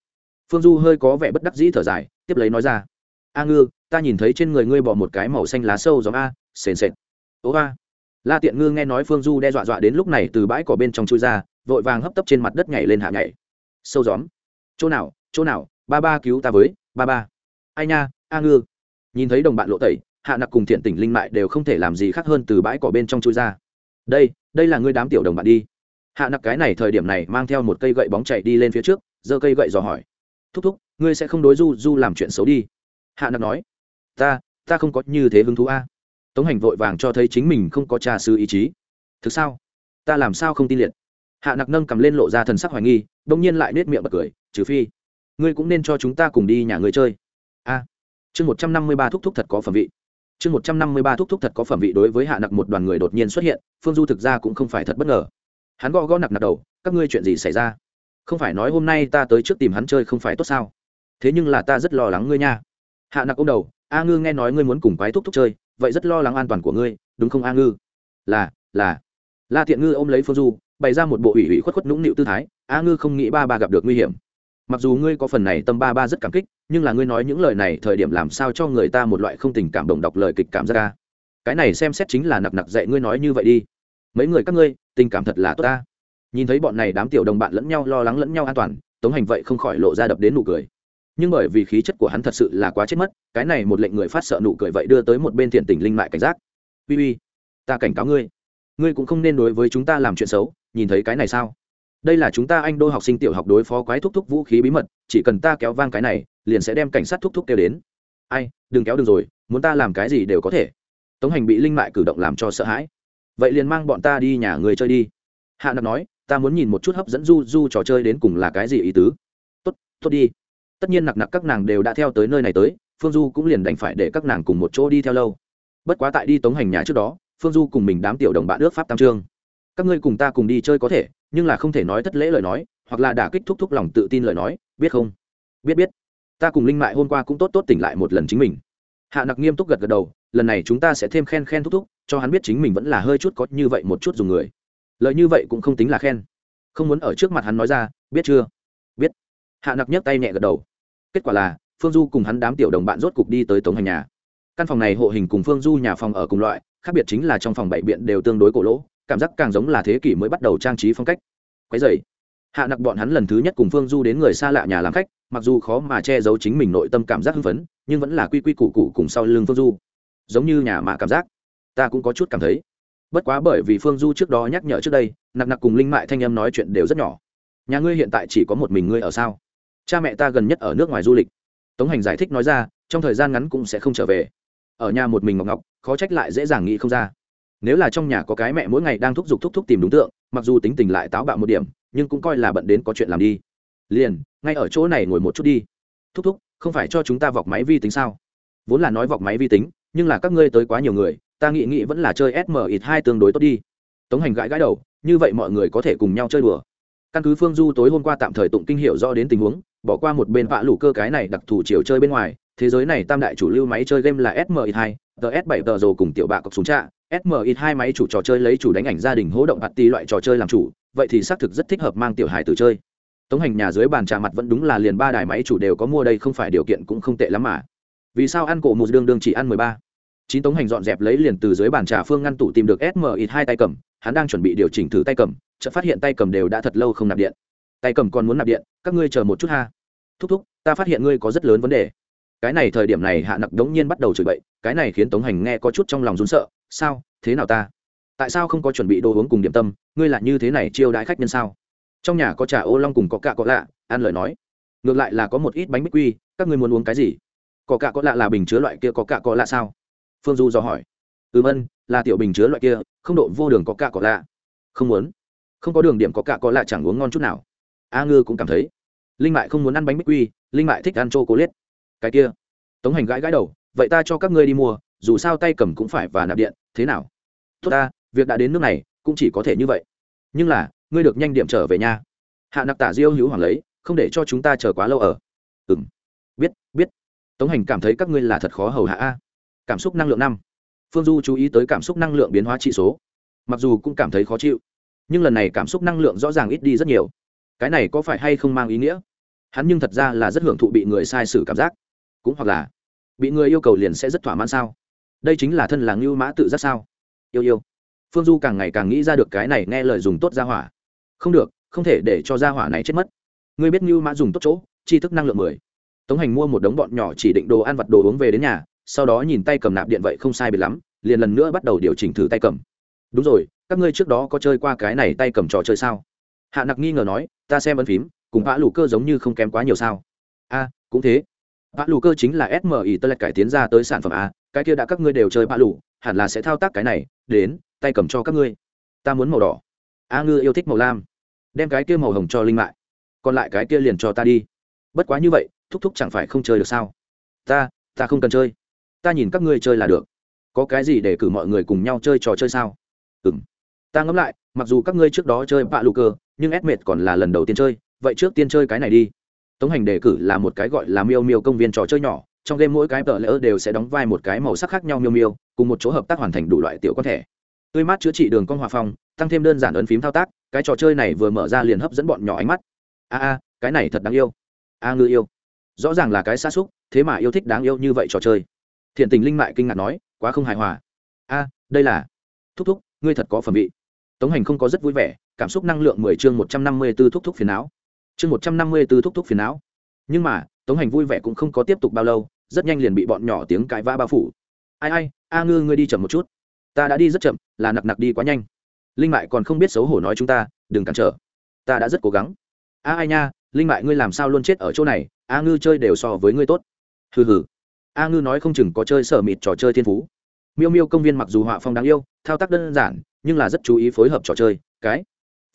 Phương du hơi có vẻ bất đắc dĩ thở dài, tiếp lấy nói ra, a ngư, ta nhìn thấy trên người ngươi bỏ một cái màu xanh lá sâu giống a, sền sệt. Ố a. La tiện ngư nghe nói phương du đe dọa dọa đến lúc này từ bãi cỏ bên trong chui ra, vội vàng hấp tấp trên mặt đất nhảy lên hạ nhảy sâu gióm. Chỗ nào chỗ nào, ba ba cứu ta với, ba ba. Ai nha, a ngư. Nhìn thấy đồng bạn lộ tẩy, hạ nặc cùng thiện tỉnh linh mại đều không thể làm gì khác hơn từ bãi cỏ bên trong chui ra. Đây đây là ngươi đám tiểu đồng bạn đi. Hạ nặc cái này thời điểm này mang theo một cây gậy bóng chạy đi lên phía trước, giơ cây gậy dò hỏi. Thúc thúc, ngươi sẽ không đối du du làm chuyện xấu đi. Hạ nặc nói. Ta ta không có như thế hứng thú a. Tống hành vội vàng cho thấy chính mình không có trà sư ý chí. Thực sao? Ta làm sao không tin liệt? Hạ nặc nâng cầm lên lộ ra thần sắc hoài nghi đông nhiên lại nết miệng bật cười, trừ phi, ngươi cũng nên cho chúng ta cùng đi nhà ngươi chơi. A. Chương một trăm năm mươi ba thúc thúc thật có phẩm vị. Chương một trăm năm mươi ba thúc thúc thật có phẩm vị đối với hạ nặc một đoàn người đột nhiên xuất hiện, phương du thực ra cũng không phải thật bất ngờ. Hắn gõ gõ nặc nặc đầu, các ngươi chuyện gì xảy ra? Không phải nói hôm nay ta tới trước tìm hắn chơi không phải tốt sao? Thế nhưng là ta rất lo lắng ngươi nha. Hạ nặc ô m đầu, a ngư nghe nói ngươi muốn cùng quái thúc thúc chơi, vậy rất lo lắng an toàn của ngươi, đúng không a ngư? Là là. La thiện ngư ôm lấy phương du bày ra một bộ ủy ủy khuất khuất nũng nịu tư thái, a ngư không nghĩ ba ba gặp được nguy hiểm. Mặc dù ngươi có phần này tâm ba ba rất cảm kích, nhưng là ngươi nói những lời này thời điểm làm sao cho người ta một loại không tình cảm động đọc lời kịch cảm giác ca cái này xem xét chính là nặc nặc dạy ngươi nói như vậy đi. Mấy người các ngươi, tình cảm thật là tốt ta. Nhìn thấy bọn này đám tiểu đồng bạn lẫn nhau lo lắng lẫn nhau an toàn, tống hành vậy không khỏi lộ ra đập đến nụ cười. Nhưng bởi vì khí chất của hắn thật sự là quá chết mất, cái này một lệnh người phát sợ nụ cười vậy đưa tới một bên thiện tình linh mại cảnh giác. Uy uy, ta cảnh cáo ngươi ngươi cũng không nên đối với chúng ta làm chuyện xấu, nhìn thấy cái này sao? Đây là chúng ta anh đô học sinh tiểu học đối phó quái thúc thúc vũ khí bí mật, chỉ cần ta kéo vang cái này, liền sẽ đem cảnh sát thúc thúc kêu đến. Ai, đừng kéo được rồi, muốn ta làm cái gì đều có thể. Tống hành bị linh mại cử động làm cho sợ hãi. Vậy liền mang bọn ta đi nhà người chơi đi. Hạ nặc nói, ta muốn nhìn một chút hấp dẫn du du trò chơi đến cùng là cái gì ý tứ. Tốt tốt đi. Tất nhiên nặc nặc các nàng đều đã theo tới nơi này tới, phương du cũng liền đành phải để các nàng cùng một chỗ đi theo lâu. Bất quá tại đi tống hành nhà trước đó phương du cùng mình đám tiểu đồng bạn ước pháp tam trương các ngươi cùng ta cùng đi chơi có thể, nhưng là không thể nói thất lễ lời nói, hoặc là đả kích thúc thúc lòng tự tin lời nói, biết không? Biết biết. Ta cùng linh mại hôm qua cũng tốt tốt tỉnh lại một lần chính mình. Hạ nặc nghiêm túc gật gật đầu, lần này chúng ta sẽ thêm khen khen thúc thúc, cho hắn biết chính mình vẫn là hơi chút có như vậy một chút dùng người. Lời như vậy cũng không tính là khen. Không muốn ở trước mặt hắn nói ra, biết chưa? Biết. Hạ nặc nhấc tay nhẹ gật đầu. Kết quả là, phương du cùng hắn đám tiểu đồng bạn rốt cục đi tới tống hành nhà căn phòng này hộ hình cùng phương du nhà phòng ở cùng loại, khác biệt chính là trong phòng bảy biện đều tương đối cổ lỗ, cảm giác càng giống là thế kỷ mới bắt đầu trang trí phong cách. Quái dày hạ nặc bọn hắn lần thứ nhất cùng phương du đến người xa lạ nhà làm khách, mặc dù khó mà che giấu chính mình nội tâm cảm giác hưng phấn, nhưng vẫn là quy quy củ cụ cùng sau lưng phương du. Giống như nhà mạ cảm giác, ta cũng có chút cảm thấy. Bất quá bởi vì phương du trước đó nhắc nhở trước đây, nặc nặc cùng linh mại thanh em nói chuyện đều rất nhỏ. Nhà ngươi hiện tại chỉ có một mình ngươi ở sao? Cha mẹ ta gần nhất ở nước ngoài du lịch. Tống hành giải thích nói ra, trong thời gian ngắn cũng sẽ không trở về ở nhà một mình ngọc ngọc, khó trách lại dễ dàng nghĩ không ra. Nếu là trong nhà có cái mẹ mỗi ngày đang thúc giục thúc thúc tìm đúng tượng, mặc dù tính tình lại táo bạo một điểm, nhưng cũng coi là bận đến có chuyện làm đi. Liền, ngay ở chỗ này ngồi một chút đi. Thúc thúc, không phải cho chúng ta vọc máy vi tính sao? Vốn là nói vọc máy vi tính, nhưng là các ngươi tới quá nhiều người, ta nghĩ nghĩ vẫn là chơi sm ít hai tương đối tốt đi. Tống hành gãi gãi đầu, như vậy mọi người có thể cùng nhau chơi đùa. Căn cứ phương du tối hôm qua tạm thời tụng kinh hiệu do đến tình huống, bỏ qua một bên vạ lủ cơ cái này đặc thù chiều chơi bên ngoài thế giới này tam đại chủ lưu máy chơi game là sm ít hai ts bảy, tờ rồ cùng tiểu bạ cọc súng trạ. Sm ít hai máy chủ trò chơi lấy chủ đánh ảnh gia đình hỗ động party loại trò chơi làm chủ, vậy thì xác thực rất thích hợp mang tiểu hài từ chơi. Tống hành nhà dưới bàn trà mặt vẫn đúng là liền ba đài máy chủ đều có mua đây không phải điều kiện cũng không tệ lắm mà. Vì sao ăn cổ một đương đương chỉ ăn mười ba? Chín tống hành dọn dẹp lấy liền từ dưới bàn trà phương ngăn tủ tìm được smi hai tay cầm, hắn đang chuẩn bị điều chỉnh thử tay cầm, chợt phát hiện tay cầm đều đã thật lâu không nạp điện. Tay cầm còn muốn nạp điện, các ngươi chờ một chút ha. Thúc thúc, ta phát hiện ngươi có rất lớn vấn đề cái này thời điểm này hạ nặc đống nhiên bắt đầu chửi bậy, cái này khiến tống hành nghe có chút trong lòng rún sợ, sao? Thế nào ta? Tại sao không có chuẩn bị đồ uống cùng điểm tâm? Ngươi lại như thế này chiêu đãi khách nhân sao? Trong nhà có trà ô long cùng có cạ có lạ, ăn lời nói. Ngược lại là có một ít bánh bích quy, các ngươi muốn uống cái gì? Có cạ có lạ là bình chứa loại kia có cạ có lạ sao? Phương du do hỏi. Ừm, ân, là tiểu bình chứa loại kia, không độ vô đường có cạ có lạ. Không muốn. Không có đường điểm có cạ có lạ chẳng uống ngon chút nào. A ngư cũng cảm thấy. Linh mại không muốn ăn bánh bích quy, linh mại thích ăn chô cố liết cái kia. Tống hành gãi gãi đầu, vậy ta cho các ngươi đi mua, dù sao tay cầm cũng phải và nạp điện, thế nào? Tốt ta, việc đã đến nước này, cũng chỉ có thể như vậy. Nhưng là, ngươi được nhanh điểm trở về nhà hạ nặc tả diêu hữu hoàng lấy, không để cho chúng ta chờ quá lâu ở. Ừ m biết biết. Tống hành cảm thấy các ngươi là thật khó hầu hạ a. Cảm xúc năng lượng năm. Phương du chú ý tới cảm xúc năng lượng biến hóa trị số. Mặc dù cũng cảm thấy khó chịu, nhưng lần này cảm xúc năng lượng rõ ràng ít đi rất nhiều. Cái này có phải hay không mang ý nghĩa? Hắn nhưng thật ra là rất hưởng thụ bị người sai sử cảm giác cũng hoặc là bị người yêu cầu liền sẽ rất thỏa mãn sao? Đây chính là thân là ngưu mã tự giác sao? Yêu yêu. Phương du càng ngày càng nghĩ ra được cái này nghe lời dùng tốt ra hỏa. Không được, không thể để cho ra hỏa này chết mất. Ngươi biết ngưu mã dùng tốt chỗ chi thức năng lượng mười. Tống hành mua một đống bọn nhỏ chỉ định đồ ăn vặt đồ uống về đến nhà, sau đó nhìn tay cầm nạp điện vậy không sai biệt lắm, liền lần nữa bắt đầu điều chỉnh thử tay cầm. Đúng rồi, các ngươi trước đó có chơi qua cái này tay cầm trò chơi sao? Hạ nặc nghi ngờ nói, ta xem ấn phím, cùng vã lũ cơ giống như không kém quá nhiều sao. A, cũng thế vã lù cơ chính là smi tơ lệch cải tiến ra tới sản phẩm a, cái kia đã các ngươi đều chơi vã lù, hẳn là sẽ thao tác cái này, đến, tay cầm cho các ngươi. Ta muốn màu đỏ. A ngư yêu thích màu lam. Đem cái kia màu hồng cho linh mại còn lại cái kia liền cho ta đi. Bất quá như vậy, thúc thúc chẳng phải không chơi được sao? Ta ta không cần chơi. Ta nhìn các ngươi chơi là được. Có cái gì để cử mọi người cùng nhau chơi trò chơi sao? Ừ m ta ngẫm lại, mặc dù các ngươi trước đó chơi bạ lù cơ, nhưng ép mệt còn là lần đầu tiên chơi, vậy trước tiên chơi cái này đi tống hành đề cử là một cái gọi là miêu miêu công viên trò chơi nhỏ, trong game mỗi cái tờ lỡ đều sẽ đóng vai một cái màu sắc khác nhau miêu miêu, cùng một chỗ hợp tác hoàn thành đủ loại tiểu con thẻ. Tươi mát chữa trị đường con hòa phong, tăng thêm đơn giản ấn phím thao tác, cái trò chơi này vừa mở ra liền hấp dẫn bọn nhỏ ánh mắt. A a, cái này thật đáng yêu. A ngư yêu. Rõ ràng là cái xa xúc, thế mà yêu thích đáng yêu như vậy trò chơi. Thiện tình linh mại kinh ngạc nói, quá không hài hòa. A, đây là. Thúc thúc, ngươi thật có phẩm vị. Tống hành không có rất vui vẻ, cảm xúc năng lượng mười chương một trăm năm mươi b ố thúc thúc phiền não chương một trăm năm mươi b ố thúc thúc phiền não. Nhưng mà, tống hành vui vẻ cũng không có tiếp tục bao lâu, rất nhanh liền bị bọn nhỏ tiếng cãi vã bao phủ. Ai ai, a ngư, ngươi đi chậm một chút. Ta đã đi rất chậm, là nặc nặc đi quá nhanh. Linh mại còn không biết xấu hổ nói chúng ta, đừng cản trở. Ta đã rất cố gắng. A ai nha, linh mại ngươi làm sao luôn chết ở chỗ này? A ngư chơi đều so với ngươi tốt. Hừ hừ. A ngư nói không chừng có chơi sở mịt trò chơi thiên phú. Miêu miêu công viên mặc dù họa phong đáng yêu, thao tác đơn giản, nhưng là rất chú ý phối hợp trò chơi, cái.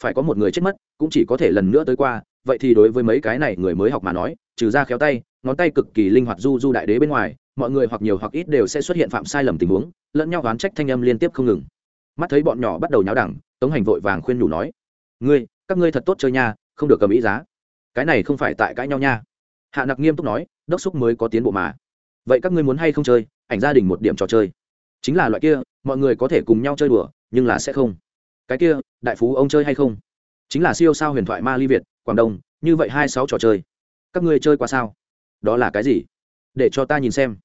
Phải có một người chết mất, cũng chỉ có thể lần nữa tới qua vậy thì đối với mấy cái này người mới học mà nói, trừ ra khéo tay, ngón tay cực kỳ linh hoạt du du đại đế bên ngoài, mọi người hoặc nhiều hoặc ít đều sẽ xuất hiện phạm sai lầm tình huống, lẫn nhau oán trách thanh âm liên tiếp không ngừng. Mắt thấy bọn nhỏ bắt đầu nháo đẳng, tống hành vội vàng khuyên nhủ nói, ngươi, các ngươi thật tốt chơi nha, không được cầm ý giá. Cái này không phải tại cãi nhau nha. Hạ nặc nghiêm túc nói, đốc xúc mới có tiến bộ mà. Vậy các ngươi muốn hay không chơi, ảnh gia đình một điểm trò chơi. Chính là loại kia, mọi người có thể cùng nhau chơi đùa, nhưng là sẽ không. Cái kia, đại phú ông chơi hay không? Chính là siêu sao huyền thoại ma ly việt, quảng đông, như vậy hai sáu trò chơi. Các ngươi chơi qua sao? Đó là cái gì? Để cho ta nhìn xem.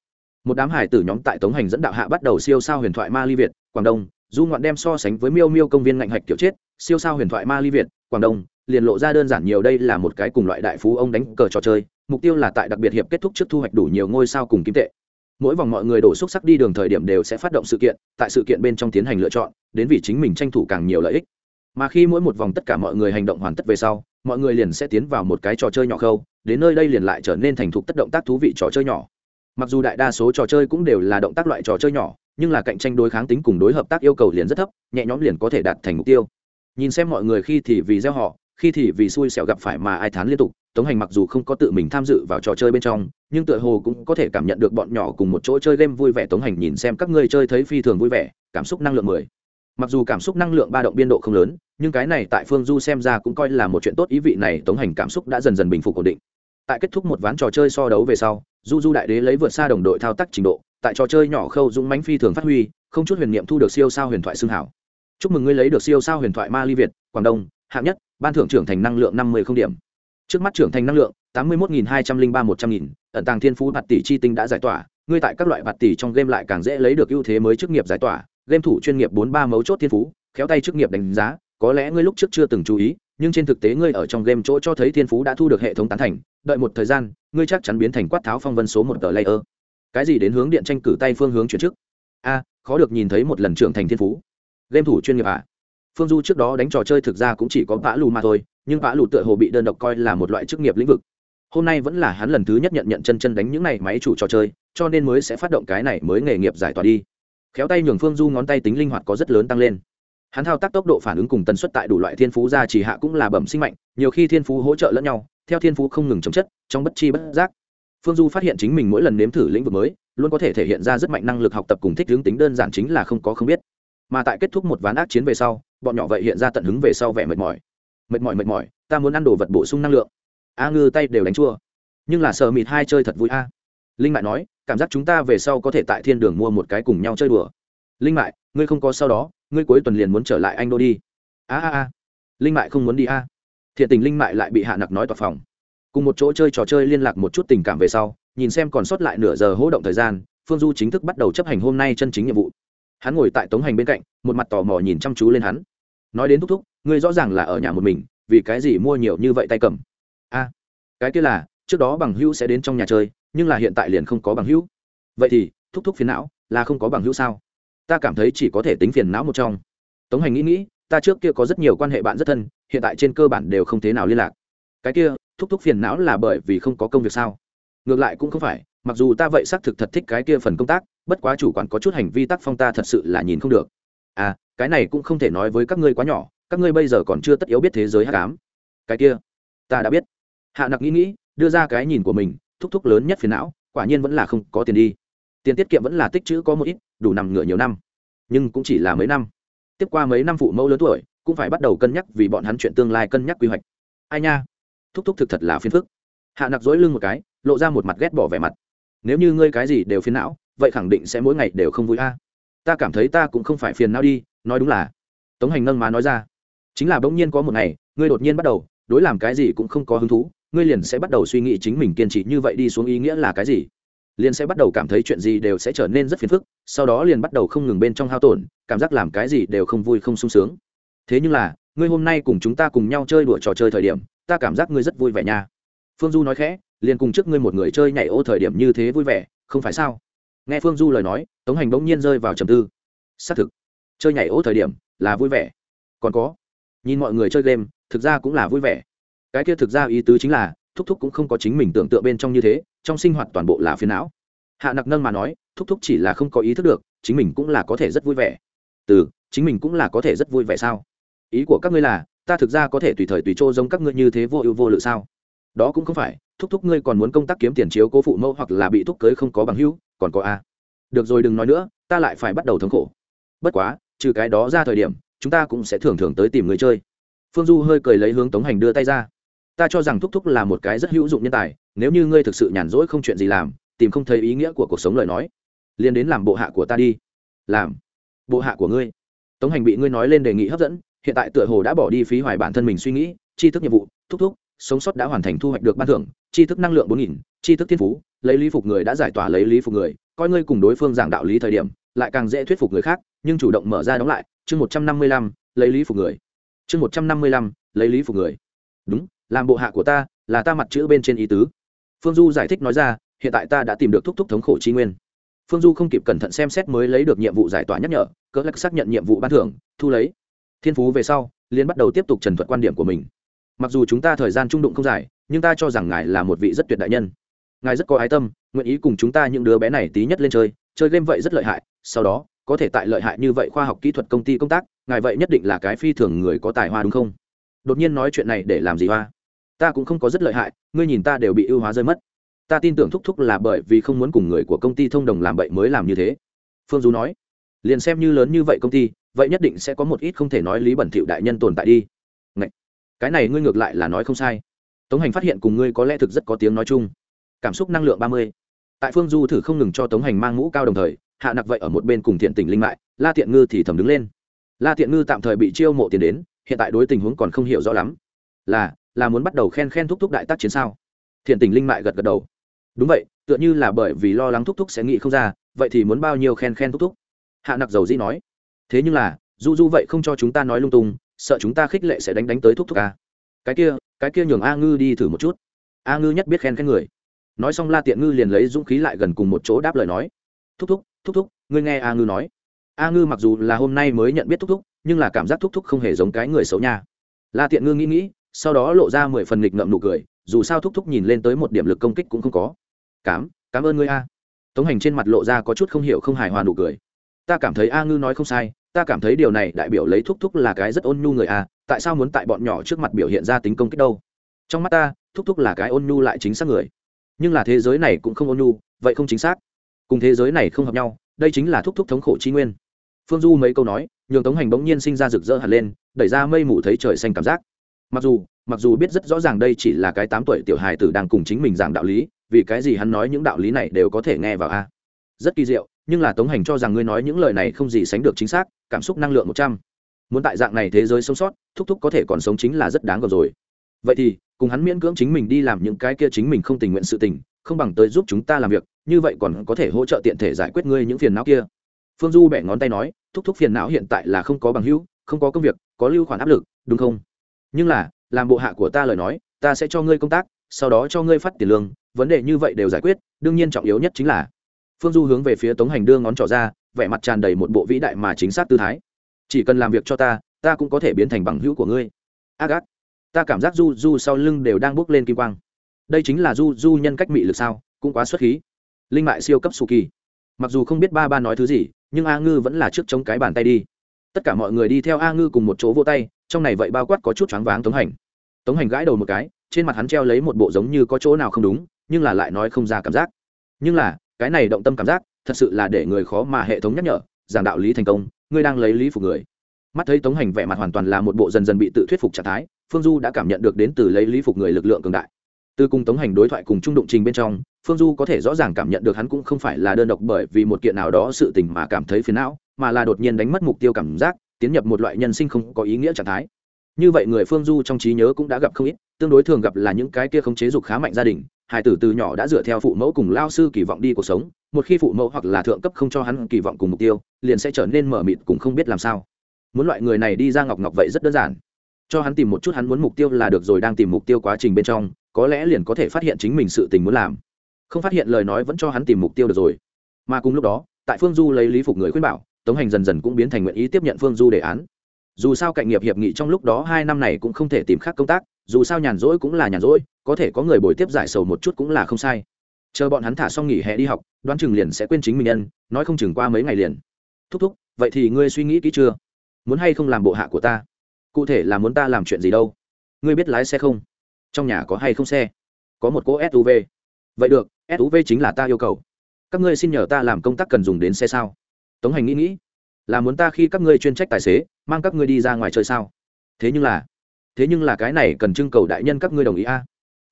Một đám hải tử nhóm tại tống hành dẫn đạo hạ bắt đầu siêu sao huyền thoại ma ly việt, quảng đông, du ngoạn đem so sánh với miêu miêu công viên ngạnh hạch kiểu chết, siêu sao huyền thoại ma ly việt, quảng đông, liền lộ ra đơn giản nhiều đây là một cái cùng loại đại phú ông đánh cờ trò chơi, mục tiêu là tại đặc biệt hiệp kết thúc trước thu hoạch đủ nhiều ngôi sao cùng kim tệ. Mỗi vòng mọi người đổ xúc sắc đi đường thời điểm đều sẽ phát động sự kiện, tại sự kiện bên trong tiến hành lựa chọn, đến vì chính mình tranh thủ càng nhiều lợi ích mà khi mỗi một vòng tất cả mọi người hành động hoàn tất về sau, mọi người liền sẽ tiến vào một cái trò chơi nhỏ khâu, đến nơi đây liền lại trở nên thành thục tất động tác thú vị trò chơi nhỏ. Mặc dù đại đa số trò chơi cũng đều là động tác loại trò chơi nhỏ, nhưng là cạnh tranh đối kháng tính cùng đối hợp tác yêu cầu liền rất thấp, nhẹ nhõm liền có thể đạt thành mục tiêu. Nhìn xem mọi người khi thì vì gieo họ, khi thì vì xui xẻo gặp phải mà ai thán liên tục, tống hành mặc dù không có tự mình tham dự vào trò chơi bên trong, nhưng tựa hồ cũng có thể cảm nhận được bọn nhỏ cùng một chỗ chơi game vui vẻ. Tống hành nhìn xem các ngươi chơi thấy phi thường vui vẻ, cảm xúc năng lượng mười mặc dù cảm xúc năng lượng ba động biên độ không lớn, nhưng cái này tại phương du xem ra cũng coi là một chuyện tốt, ý vị này tống hành cảm xúc đã dần dần bình phục ổn định. Tại kết thúc một ván trò chơi so đấu về sau, du du đại đế lấy vượt xa đồng đội thao tác trình độ, tại trò chơi nhỏ khâu dũng mánh phi thường phát huy, không chút huyền niệm thu được siêu sao huyền thoại xương hảo. Chúc mừng ngươi lấy được siêu sao huyền thoại ma ly việt, quảng đông, hạng nhất, ban thưởng trưởng thành năng lượng năm mươi không điểm. Trước mắt trưởng thành năng lượng, tám mươi một hai trăm linh ba một trăm nghìn, ẩn tàng thiên phú bạt tỷ chi tinh đã giải tỏa, ngươi tại các loại bạt tỷ trong game lại càng dễ lấy được ưu thế mới chức nghiệp giải tỏa game thủ chuyên nghiệp bốn ba mấu chốt thiên phú, khéo tay chức nghiệp đánh giá, có lẽ ngươi lúc trước chưa từng chú ý, nhưng trên thực tế ngươi ở trong game chỗ cho thấy thiên phú đã thu được hệ thống tán thành. Đợi một thời gian, ngươi chắc chắn biến thành quát tháo phong vân số một tờ layer. Cái gì đến hướng điện tranh cử tay phương hướng chuyển chức a, khó được nhìn thấy một lần trưởng thành thiên phú. Game thủ chuyên nghiệp à? Phương du trước đó đánh trò chơi thực ra cũng chỉ có vã lù mà thôi, nhưng vã lù tựa hồ bị đơn độc coi là một loại chức nghiệp lĩnh vực. Hôm nay vẫn là hắn lần thứ nhất nhận nhận chân chân đánh những này máy chủ trò chơi, cho nên mới sẽ phát động cái này mới nghề nghiệp giải tỏa đi khéo tay nhường phương du ngón tay tính linh hoạt có rất lớn tăng lên. Hắn thao tác tốc độ phản ứng cùng tần suất tại đủ loại thiên phú ra chỉ hạ cũng là bẩm sinh mạnh, nhiều khi thiên phú hỗ trợ lẫn nhau, theo thiên phú không ngừng chống chất, trong bất chi bất giác. Phương du phát hiện chính mình mỗi lần nếm thử lĩnh vực mới, luôn có thể thể hiện ra rất mạnh năng lực học tập cùng thích hướng tính đơn giản chính là không có không biết. Mà tại kết thúc một ván ác chiến về sau, bọn nhỏ vậy hiện ra tận hứng về sau vẻ mệt mỏi. Mệt mỏi mệt mỏi, ta muốn ăn đồ vật bổ sung năng lượng. A ngư tay đều đánh chua. Nhưng là sợ mịt hai chơi thật vui a. Linh mại nói cảm giác chúng ta về sau có thể tại thiên đường mua một cái cùng nhau chơi đùa. Linh mại, ngươi không có sau đó, ngươi cuối tuần liền muốn trở lại anh đô đi. A a a. Linh mại không muốn đi a. Thiện tình linh mại lại bị hạ nặc nói tòa phòng. Cùng một chỗ chơi trò chơi liên lạc một chút tình cảm về sau, nhìn xem còn sót lại nửa giờ hỗ động thời gian, phương du chính thức bắt đầu chấp hành hôm nay chân chính nhiệm vụ. Hắn ngồi tại tống hành bên cạnh, một mặt tò mò nhìn chăm chú lên hắn. Nói đến thúc thúc, ngươi rõ ràng là ở nhà một mình, vì cái gì mua nhiều như vậy tay cầm? A. Cái kia là, trước đó bằng hữu sẽ đến trong nhà chơi nhưng là hiện tại liền không có bằng hữu. Vậy thì, thúc thúc phiền não, là không có bằng hữu sao? Ta cảm thấy chỉ có thể tính phiền não một trong. Tống hành nghĩ nghĩ, ta trước kia có rất nhiều quan hệ bạn rất thân, hiện tại trên cơ bản đều không thế nào liên lạc. Cái kia, thúc thúc phiền não là bởi vì không có công việc sao? Ngược lại cũng không phải, mặc dù ta vậy xác thực thật thích cái kia phần công tác, bất quá chủ quản có chút hành vi tác phong ta thật sự là nhìn không được. À cái này cũng không thể nói với các ngươi quá nhỏ, các ngươi bây giờ còn chưa tất yếu biết thế giới hát cám cái kia, ta đã biết. Hạ nặc nghĩ nghĩ, đưa ra cái nhìn của mình thúc thúc lớn nhất phiền não, quả nhiên vẫn là không có tiền đi. Tiền tiết kiệm vẫn là tích chữ có một ít, đủ nằm ngửa nhiều năm. Nhưng cũng chỉ là mấy năm. Tiếp qua mấy năm phụ mẫu lớn tuổi, cũng phải bắt đầu cân nhắc vì bọn hắn chuyện tương lai cân nhắc quy hoạch. Ai nha? Thúc thúc thực thật là phiền phức. Hạ nặc dối lưng một cái, lộ ra một mặt ghét bỏ vẻ mặt. Nếu như ngươi cái gì đều phiền não, vậy khẳng định sẽ mỗi ngày đều không vui a. Ta cảm thấy ta cũng không phải phiền não đi, nói đúng là. Tống hành nâng má nói ra. Chính là bỗng nhiên có một ngày, ngươi đột nhiên bắt đầu, đối làm cái gì cũng không có hứng thú ngươi liền sẽ bắt đầu suy nghĩ chính mình kiên trì như vậy đi xuống ý nghĩa là cái gì. Liền sẽ bắt đầu cảm thấy chuyện gì đều sẽ trở nên rất phiền phức, sau đó liền bắt đầu không ngừng bên trong hao tổn, cảm giác làm cái gì đều không vui không sung sướng. Thế nhưng là, ngươi hôm nay cùng chúng ta cùng nhau chơi đùa trò chơi thời điểm, ta cảm giác ngươi rất vui vẻ nha. Phương du nói khẽ, liền cùng trước ngươi một người chơi nhảy ô thời điểm như thế vui vẻ, không phải sao? Nghe phương du lời nói, tống hành bỗng nhiên rơi vào trầm tư. Xác thực, chơi nhảy ô thời điểm là vui vẻ. Còn có, nhìn mọi người chơi game, thực ra cũng là vui vẻ cái kia thực ra ý tứ chính là, thúc thúc cũng không có chính mình tưởng tượng bên trong như thế, trong sinh hoạt toàn bộ là phiền não. Hạ nặc nâng mà nói, thúc thúc chỉ là không có ý thức được, chính mình cũng là có thể rất vui vẻ. Từ, chính mình cũng là có thể rất vui vẻ sao? Ý của các ngươi là, ta thực ra có thể tùy thời tùy chỗ giống các ngươi như thế vô ưu vô lự sao? Đó cũng không phải, thúc thúc ngươi còn muốn công tác kiếm tiền chiếu cố phụ mẫu hoặc là bị thúc cưới không có bằng hữu, còn có a. Được rồi đừng nói nữa, ta lại phải bắt đầu thống khổ. Bất quá, trừ cái đó ra thời điểm, chúng ta cũng sẽ thường thường tới tìm người chơi. Phương du hơi cười lấy hướng tống hành đưa tay ra ta cho rằng thúc thúc là một cái rất hữu dụng nhân tài, nếu như ngươi thực sự nhàn rỗi không chuyện gì làm, tìm không thấy ý nghĩa của cuộc sống lời nói, liền đến làm bộ hạ của ta đi. Làm bộ hạ của ngươi. Tống hành bị ngươi nói lên đề nghị hấp dẫn, hiện tại tựa hồ đã bỏ đi phí hoài bản thân mình suy nghĩ chi thức nhiệm vụ, thúc thúc, sống sót đã hoàn thành thu hoạch được ban thưởng chi thức năng lượng bốn nghìn chi thức thiên phú, lấy lý phục người đã giải tỏa lấy lý phục người, coi ngươi cùng đối phương giảng đạo lý thời điểm, lại càng dễ thuyết phục người khác, nhưng chủ động mở ra đóng lại, chương một trăm năm mươi lăm, lấy lý phục người. Chương một trăm năm mươi lăm, lấy lý phục người. Đúng làm bộ hạ của ta, là ta mặt chữ bên trên ý tứ. Phương du giải thích nói ra, hiện tại ta đã tìm được thúc thúc thống khổ chi nguyên. Phương du không kịp cẩn thận xem xét mới lấy được nhiệm vụ giải tỏa nhắc nhở, cỡ lắc xác nhận nhiệm vụ ban thưởng, thu lấy. Thiên phú về sau liên bắt đầu tiếp tục trần thuật quan điểm của mình. Mặc dù chúng ta thời gian trung đụng không dài, nhưng ta cho rằng ngài là một vị rất tuyệt đại nhân. Ngài rất có ái tâm, nguyện ý cùng chúng ta những đứa bé này tí nhất lên chơi chơi game vậy rất lợi hại, sau đó, có thể tại lợi hại như vậy khoa học kỹ thuật công ty công tác, ngài vậy nhất định là cái phi thường người có tài hoa đúng không? Đột nhiên nói chuyện này để làm gì hoa? Ta cũng không có rất lợi hại, ngươi nhìn ta đều bị ưu hóa rơi mất. Ta tin tưởng thúc thúc là bởi vì không muốn cùng người của công ty thông đồng làm bậy mới làm như thế. Phương du nói. Liền xem như lớn như vậy công ty, vậy nhất định sẽ có một ít không thể nói lý bẩn thỉu đại nhân tồn tại đi. Ngậy! cái này ngươi ngược lại là nói không sai. Tống hành phát hiện cùng ngươi có lẽ thực rất có tiếng nói chung. Cảm xúc năng lượng ba mươi. Tại phương du thử không ngừng cho tống hành mang mũ cao đồng thời, hạ nặc vậy ở một bên cùng thiện tình linh mại la thiện ngư thì thầm đứng lên. La thiện ngư tạm thời bị chiêu mộ tiền đến, hiện tại đối tình huống còn không hiểu rõ lắm. Là là muốn bắt đầu khen khen thúc thúc đại tác chiến sao? Thiện tình linh mại gật gật đầu. Đúng vậy, tựa như là bởi vì lo lắng thúc thúc sẽ nghĩ không ra, vậy thì muốn bao nhiêu khen khen thúc thúc? Hạ nặc dầu dĩ nói. Thế nhưng là du du vậy không cho chúng ta nói lung tung, sợ chúng ta khích lệ sẽ đánh đánh tới thúc thúc à? cái kia cái kia nhường a ngư đi thử một chút. A ngư nhất biết khen khen người. Nói xong la tiện ngư liền lấy dũng khí lại gần cùng một chỗ đáp lời nói. Thúc thúc thúc thúc, ngươi nghe a ngư nói. A ngư mặc dù là hôm nay mới nhận biết thúc thúc, nhưng là cảm giác thúc thúc không hề giống cái người xấu nha. La tiện ngư nghĩ nghĩ sau đó lộ ra mười phần nghịch ngợm nụ cười, dù sao thúc thúc nhìn lên tới một điểm lực công kích cũng không có. Cám cảm ơn ngươi a. Tống hành trên mặt lộ ra có chút không hiểu không hài hòa nụ cười. Ta cảm thấy a ngư nói không sai, ta cảm thấy điều này đại biểu lấy thúc thúc là cái rất ôn nhu người a, tại sao muốn tại bọn nhỏ trước mặt biểu hiện ra tính công kích đâu? Trong mắt ta, thúc thúc là cái ôn nhu lại chính xác người. Nhưng là thế giới này cũng không ôn nhu, vậy không chính xác. Cùng thế giới này không hợp nhau, đây chính là thúc thúc thống khổ chi nguyên. Phương du mấy câu nói, nhường tống hành bỗng nhiên sinh ra rực rỡ hẳn lên, đẩy ra mây mù thấy trời xanh cảm giác mặc dù mặc dù biết rất rõ ràng đây chỉ là cái tám tuổi tiểu hài tử đang cùng chính mình giảng đạo lý, vì cái gì hắn nói những đạo lý này đều có thể nghe vào a? Rất kỳ diệu, nhưng là tống hành cho rằng ngươi nói những lời này không gì sánh được chính xác, cảm xúc năng lượng một trăm. Muốn tại dạng này thế giới sống sót, thúc thúc có thể còn sống chính là rất đáng gờm rồi. Vậy thì, cùng hắn miễn cưỡng chính mình đi làm những cái kia chính mình không tình nguyện sự tình, không bằng tới giúp chúng ta làm việc, như vậy còn có thể hỗ trợ tiện thể giải quyết ngươi những phiền não kia. Phương du bẻ ngón tay nói, thúc thúc phiền não hiện tại là không có bằng hữu, không có công việc, có lưu khoản áp lực, đúng không? Nhưng là, làm bộ hạ của ta lời nói, ta sẽ cho ngươi công tác, sau đó cho ngươi phát tiền lương, vấn đề như vậy đều giải quyết, đương nhiên trọng yếu nhất chính là. Phương du hướng về phía tống hành đưa ngón trỏ ra, vẻ mặt tràn đầy một bộ vĩ đại mà chính xác tư thái. Chỉ cần làm việc cho ta ta cũng có thể biến thành bằng hữu của ngươi. Ác ác. Ta cảm giác du du sau lưng đều đang bước lên kim quang. Đây chính là du du nhân cách mị lực sao, cũng quá xuất khí. Linh mại siêu cấp su kỳ mặc dù không biết ba ba nói thứ gì, nhưng a ngư vẫn là trước chống cái bàn tay đi. Tất cả mọi người đi theo a ngư cùng một chỗ vô tay trong này vậy bao quát có chút choáng váng tống hành. Tống hành gãi đầu một cái, trên mặt hắn treo lấy một bộ giống như có chỗ nào không đúng, nhưng là lại nói không ra cảm giác. Nhưng là, cái này động tâm cảm giác, thật sự là để người khó mà hệ thống nhắc nhở, giảng đạo lý thành công, ngươi đang lấy lý phục người. Mắt thấy tống hành vẻ mặt hoàn toàn là một bộ dần dần bị tự thuyết phục trạng thái, phương du đã cảm nhận được đến từ lấy lý phục người lực lượng cường đại. Từ cùng tống hành đối thoại cùng trung đụng trình bên trong, phương du có thể rõ ràng cảm nhận được hắn cũng không phải là đơn độc bởi vì một kiện nào đó sự tình mà cảm thấy phiền não, mà là đột nhiên đánh mất mục tiêu cảm giác tiến nhập một loại nhân sinh không có ý nghĩa trạng thái. Như vậy người phương du trong trí nhớ cũng đã gặp không ít, tương đối thường gặp là những cái kia không chế dục khá mạnh gia đình hải tử từ nhỏ đã dựa theo phụ mẫu cùng lao sư kỳ vọng đi cuộc sống, một khi phụ mẫu hoặc là thượng cấp không cho hắn kỳ vọng cùng mục tiêu, liền sẽ trở nên mở mịt cùng không biết làm sao. Muốn loại người này đi ra ngọc ngọc vậy rất đơn giản. Cho hắn tìm một chút hắn muốn mục tiêu là được rồi đang tìm mục tiêu quá trình bên trong, có lẽ liền có thể phát hiện chính mình sự tình muốn làm. Không phát hiện lời nói vẫn cho hắn tìm mục tiêu được rồi. Mà cùng lúc đó, tại phương du lấy lý phục người khuyên bảo tống hành dần dần cũng biến thành nguyện ý tiếp nhận phương du đề án. Dù sao cạnh nghiệp hiệp nghị trong lúc đó hai năm này cũng không thể tìm khác công tác, dù sao nhàn rỗi cũng là nhàn rỗi, có thể có người bồi tiếp giải sầu một chút cũng là không sai. Chờ bọn hắn thả xong nghỉ hè đi học, đoán chừng liền sẽ quên chính mình nhân, nói không chừng qua mấy ngày liền. Thúc thúc, vậy thì ngươi suy nghĩ kỹ chưa? Muốn hay không làm bộ hạ của ta? Cụ thể là muốn ta làm chuyện gì đâu? Ngươi biết lái xe không? Trong nhà có hay không xe? Có một cỗ suv vậy được suv chính là ta yêu cầu. Các ngươi xin nhờ ta làm công tác cần dùng đến xe sao? Tống hành nghĩ nghĩ, là muốn ta khi các ngươi chuyên trách tài xế, mang các ngươi đi ra ngoài chơi sao? Thế nhưng là, thế nhưng là cái này cần trưng cầu đại nhân các ngươi đồng ý a.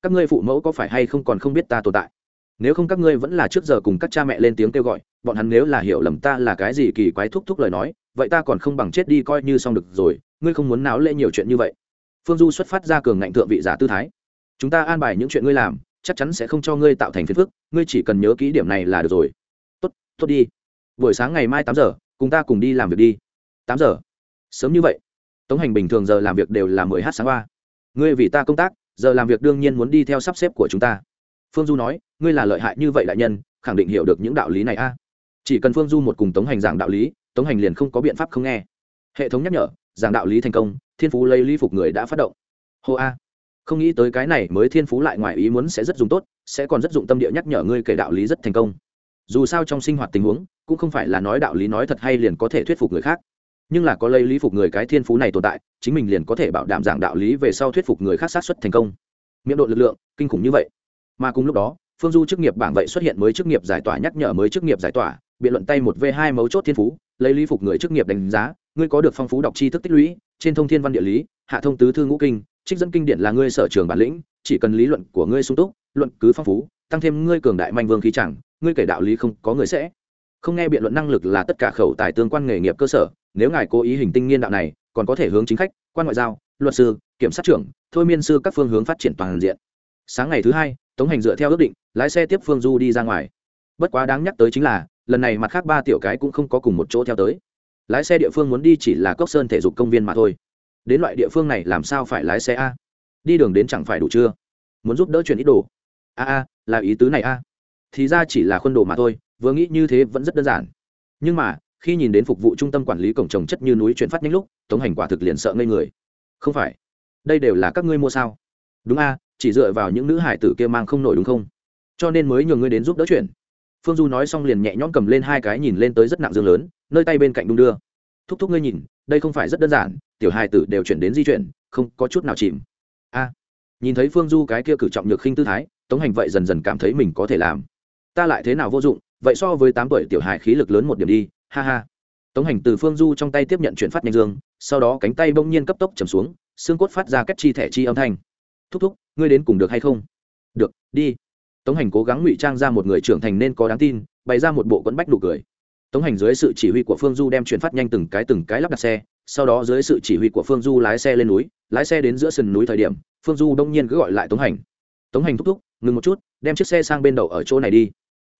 Các ngươi phụ mẫu có phải hay không còn không biết ta tồn tại? Nếu không các ngươi vẫn là trước giờ cùng các cha mẹ lên tiếng kêu gọi, bọn hắn nếu là hiểu lầm ta là cái gì kỳ quái thúc thúc lời nói, vậy ta còn không bằng chết đi coi như xong được rồi, ngươi không muốn náo lễ nhiều chuyện như vậy. Phương du xuất phát ra cường ngạnh thượng vị giả tư thái. Chúng ta an bài những chuyện ngươi làm, chắc chắn sẽ không cho ngươi tạo thành phiền phức, ngươi chỉ cần nhớ kỹ điểm này là được rồi. Tốt tốt đi buổi sáng ngày mai tám giờ, cùng ta cùng đi làm việc đi. Tám giờ? Sớm như vậy. Tống hành bình thường giờ làm việc đều là mười h sáng qua. ngươi vì ta công tác, giờ làm việc đương nhiên muốn đi theo sắp xếp của chúng ta. Phương du nói, ngươi là lợi hại như vậy đại nhân, khẳng định hiểu được những đạo lý này a. Chỉ cần phương du một cùng tống hành giảng đạo lý, tống hành liền không có biện pháp không nghe. Hệ thống nhắc nhở, giảng đạo lý thành công, thiên phú lấy ly phục người đã phát động. Hô a. Không nghĩ tới cái này mới thiên phú lại ngoài ý muốn sẽ rất dùng tốt, sẽ còn rất dụng tâm địa nhắc nhở ngươi kể đạo lý rất thành công. Dù sao trong sinh hoạt tình huống cũng không phải là nói đạo lý nói thật hay liền có thể thuyết phục người khác, nhưng là có lấy lý phục người cái thiên phú này tồn tại, chính mình liền có thể bảo đảm giảng đạo lý về sau thuyết phục người khác sát xuất thành công. Miệng độ lực lượng, kinh khủng như vậy. Mà cùng lúc đó, phương du chức nghiệp bảng vậy xuất hiện mới chức nghiệp giải tỏa nhắc nhở mới chức nghiệp giải tỏa, biện luận tay một v hai mấu chốt thiên phú, lấy lý phục người chức nghiệp đánh giá, ngươi có được phong phú đọc tri thức tích lũy, trên thông thiên văn địa lý, hạ thông tứ thư ngũ kinh, trích dẫn kinh điển là ngươi sở trường bản lĩnh, chỉ cần lý luận của ngươi sung túc, luận cứ phong phú, tăng thêm ngươi cường đại manh vương khí chẳng, ngươi kể đạo lý không có người sẽ không nghe biện luận năng lực là tất cả khẩu tài tương quan nghề nghiệp cơ sở, nếu ngài cố ý hình tinh nghiên đạo này, còn có thể hướng chính khách, quan ngoại giao, luật sư, kiểm sát trưởng, thôi miên sư các phương hướng phát triển toàn diện. Sáng ngày thứ hai, tống hành dựa theo ước định, lái xe tiếp phương du đi ra ngoài. Bất quá đáng nhắc tới chính là, lần này mặt khác ba tiểu cái cũng không có cùng một chỗ theo tới. Lái xe địa phương muốn đi chỉ là cốc sơn thể dục công viên mà thôi. Đến loại địa phương này làm sao phải lái xe a? Đi đường đến chẳng phải đủ chưa? Muốn giúp đỡ chuyển ít đồ. A a, là ý tứ này a. Thì ra chỉ là khuôn đồ mà thôi vừa nghĩ như thế vẫn rất đơn giản. Nhưng mà, khi nhìn đến phục vụ trung tâm quản lý cổng trồng chất như núi chuyển phát nhanh lúc, tống hành quả thực liền sợ ngây người. Không phải, đây đều là các ngươi mua sao? Đúng a, chỉ dựa vào những nữ hải tử kia mang không nổi đúng không? Cho nên mới nhường ngươi đến giúp đỡ chuyển phương du nói xong liền nhẹ nhõm cầm lên hai cái nhìn lên tới rất nặng dương lớn, nơi tay bên cạnh đung đưa. Thúc thúc ngươi nhìn, đây không phải rất đơn giản, tiểu hai tử đều chuyển đến di chuyển, không có chút nào chìm. A, nhìn thấy phương du cái kia cử trọng nhược khinh tư thái, tống hành vậy dần dần cảm thấy mình có thể làm. Ta lại thế nào vô dụng vậy so với tám tuổi tiểu hài khí lực lớn một điểm đi, ha ha. Tống hành từ phương du trong tay tiếp nhận chuyển phát nhanh dương, sau đó cánh tay bỗng nhiên cấp tốc chầm xuống, xương cốt phát ra cách chi thẻ chi âm thanh. Thúc thúc, ngươi đến cùng được hay không? Được, đi. Tống hành cố gắng ngụy trang ra một người trưởng thành nên có đáng tin, bày ra một bộ quẫn bách nụ cười. Tống hành dưới sự chỉ huy của phương du đem chuyển phát nhanh từng cái từng cái lắp đặt xe, sau đó dưới sự chỉ huy của phương du lái xe lên núi, lái xe đến giữa sườn núi thời điểm, phương du đông nhiên cứ gọi lại tống hành. Tống hành thúc thúc, ngừng một chút, đem chiếc xe sang bên đầu ở chỗ này đi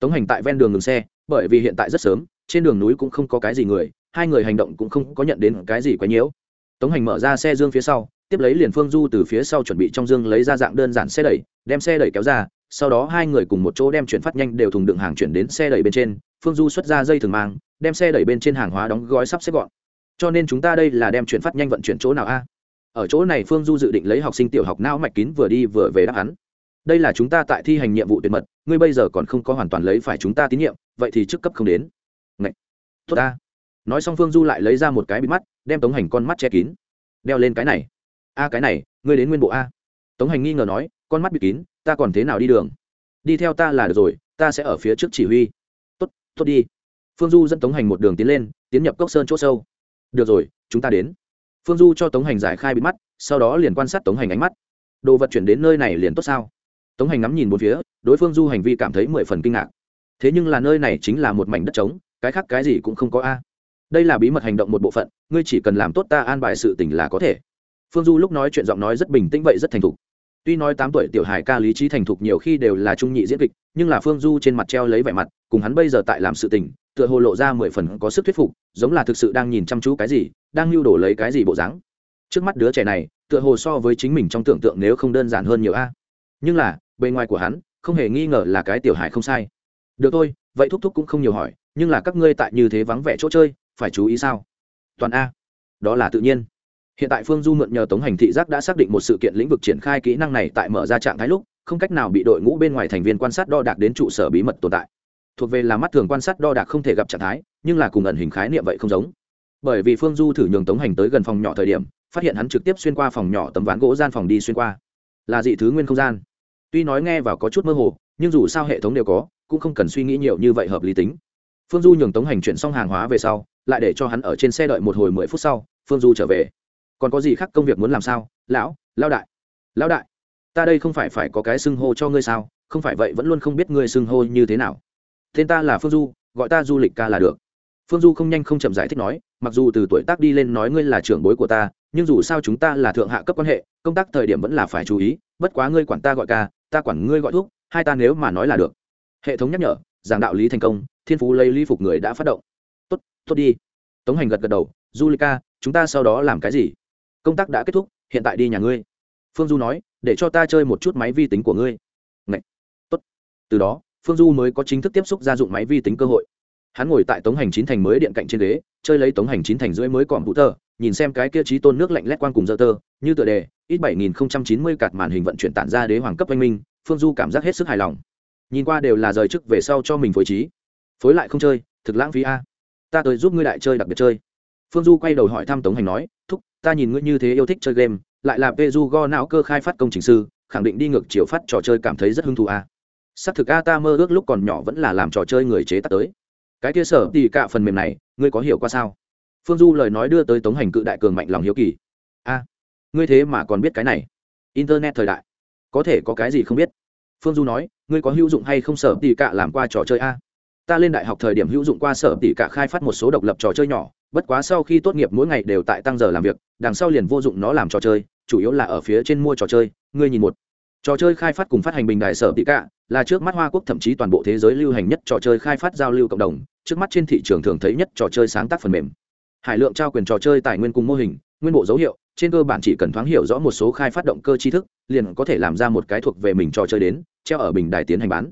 tống hành tại ven đường ngừng xe, bởi vì hiện tại rất sớm, trên đường núi cũng không có cái gì người, hai người hành động cũng không có nhận đến cái gì quấy nhiễu. Tống hành mở ra xe dương phía sau, tiếp lấy liền phương du từ phía sau chuẩn bị trong dương lấy ra dạng đơn giản xe đẩy, đem xe đẩy kéo ra, sau đó hai người cùng một chỗ đem chuyển phát nhanh đều thùng đựng hàng chuyển đến xe đẩy bên trên, phương du xuất ra dây thường mang, đem xe đẩy bên trên hàng hóa đóng gói sắp xếp gọn. Cho nên chúng ta đây là đem chuyển phát nhanh vận chuyển chỗ nào a? Ở chỗ này phương du dự định lấy học sinh tiểu học não mạch kín vừa đi vừa về đáp án đây là chúng ta tại thi hành nhiệm vụ tuyệt mật, ngươi bây giờ còn không có hoàn toàn lấy phải chúng ta tín nhiệm, vậy thì chức cấp không đến. Ngậy! tốt ta. Nói xong phương du lại lấy ra một cái bịt mắt, đem tống hành con mắt che kín. Đeo lên cái này. A, cái này, ngươi đến nguyên bộ a. Tống hành nghi ngờ nói, con mắt bịt kín, ta còn thế nào đi đường? Đi theo ta là được rồi, ta sẽ ở phía trước chỉ huy. Tốt tốt đi. Phương du dẫn tống hành một đường tiến lên, tiến nhập cốc sơn c h ỗ sâu. Được rồi, chúng ta đến. Phương du cho tống hành giải khai bịt mắt, sau đó liền quan sát tống hành ánh mắt. Đồ vật chuyển đến nơi này liền tốt sao? Tống hành ngắm nhìn một phía, đối phương du hành vi cảm thấy mười phần kinh ngạc. Thế nhưng là nơi này chính là một mảnh đất trống, cái khác cái gì cũng không có a. Đây là bí mật hành động một bộ phận, ngươi chỉ cần làm tốt ta an bài sự tình là có thể. Phương du lúc nói chuyện giọng nói rất bình tĩnh vậy rất thành thục. Tuy nói tám tuổi tiểu hài ca lý trí thành thục nhiều khi đều là trung nhị diễn kịch, nhưng là phương du trên mặt treo lấy vẻ mặt, cùng hắn bây giờ tại làm sự tình, tựa hồ lộ ra mười phần có sức thuyết phục, giống là thực sự đang nhìn chăm chú cái gì, đang lưu đổ lấy cái gì bộ dáng. Trước mắt đứa trẻ này, tựa hồ so với chính mình trong tưởng tượng nếu không đơn giản hơn nhiều a. Nhưng là bề ngoài của hắn, không hề nghi ngờ là cái tiểu hải không sai. Được thôi, vậy thúc thúc cũng không nhiều hỏi, nhưng là các ngươi tại như thế vắng vẻ chỗ chơi, phải chú ý sao? Toàn a. Đó là tự nhiên. Hiện tại phương du mượn nhờ tống hành thị giác đã xác định một sự kiện lĩnh vực triển khai kỹ năng này tại mở ra trạng thái lúc, không cách nào bị đội ngũ bên ngoài thành viên quan sát đo đạc đến trụ sở bí mật tồn tại. Thuộc về là mắt thường quan sát đo đạc không thể gặp trạng thái, nhưng là cùng ẩn hình khái niệm vậy không giống. Bởi vì phương du thử nhường tống hành tới gần phòng nhỏ thời điểm, phát hiện hắn trực tiếp xuyên qua phòng nhỏ tấm ván gỗ gian phòng đi xuyên qua. Là dị thứ nguyên không gian tuy nói nghe vào có chút mơ hồ, nhưng dù sao hệ thống đều có, cũng không cần suy nghĩ nhiều như vậy hợp lý tính. Phương du nhường tống hành chuyển xong hàng hóa về sau, lại để cho hắn ở trên xe đợi một hồi mười phút sau, phương du trở về. Còn có gì khác công việc muốn làm sao? Lão lao đại, lão đại, ta đây không phải phải có cái xưng hô cho ngươi sao? Không phải vậy vẫn luôn không biết ngươi xưng hô như thế nào. Tên ta là phương du, gọi ta du lịch ca là được. Phương du không nhanh không chậm giải thích nói, mặc dù từ tuổi tác đi lên nói ngươi là trưởng bối của ta nhưng dù sao chúng ta là thượng hạ cấp quan hệ, công tác thời điểm vẫn là phải chú ý, bất quá ngươi quản ta gọi ca, ta quản ngươi gọi thuốc hai ta nếu mà nói là được. Hệ thống nhắc nhở, giảng đạo lý thành công, thiên phú lấy ly phục người đã phát động. Tốt tốt đi. Tống hành gật gật đầu, du lịch ca, chúng ta sau đó làm cái gì? Công tác đã kết thúc, hiện tại đi nhà ngươi. Phương du nói, để cho ta chơi một chút máy vi tính của ngươi. Ngậy! tốt. Từ đó, phương du mới có chính thức tiếp xúc gia dụng máy vi tính cơ hội. Hắn ngồi tại tống hành chín thành mới điện cạnh trên ghế, chơi lấy tống hành chín thành rưỡi mới còn vũ tờ nhìn xem cái kia trí tôn nước lạnh lét quang cùng dơ tơ, như tựa đề, ít bảy nghìn không trăm chín mươi cạt màn hình vận chuyển tản ra đế hoàng cấp anh minh, phương du cảm giác hết sức hài lòng. Nhìn qua đều là rời chức về sau cho mình phối trí. Phối lại không chơi, thực lãng phí a. Ta tới giúp ngươi đại chơi đặc biệt chơi. Phương du quay đầu hỏi thăm tống hành nói, thúc, ta nhìn ngươi như thế yêu thích chơi game, lại là peju go não cơ khai phát công trình sư, khẳng định đi ngược chiều phát trò chơi cảm thấy rất hứng thú a. Xác thực a, ta mơ ước lúc còn nhỏ vẫn là làm trò chơi người chế tác tới. Cái kia sở thì cả phần mềm này, ngươi có hiểu qua sao? Phương du lời nói đưa tới tống hành cự đại cường mạnh lòng hiếu kỳ. A, ngươi thế mà còn biết cái này. Internet thời đại, có thể có cái gì không biết? Phương du nói, ngươi có hữu dụng hay không sở tỷ cạ làm qua trò chơi a? Ta lên đại học thời điểm hữu dụng qua sở tỷ cạ khai phát một số độc lập trò chơi nhỏ, bất quá sau khi tốt nghiệp mỗi ngày đều tại tăng giờ làm việc, đằng sau liền vô dụng nó làm trò chơi, chủ yếu là ở phía trên mua trò chơi, ngươi nhìn một. Trò chơi khai phát cùng phát hành bình đại sở tỷ cạ là trước mắt hoa quốc thậm chí toàn bộ thế giới lưu hành nhất trò chơi khai phát giao lưu cộng đồng, trước mắt trên thị trường thường thấy nhất trò chơi sáng tác phần mềm hải lượng trao quyền trò chơi tài nguyên cùng mô hình, nguyên bộ dấu hiệu, trên cơ bản chỉ cần thoáng hiểu rõ một số khai phát động cơ tri thức, liền có thể làm ra một cái thuộc về mình trò chơi đến, treo ở bình đài tiến hành bán.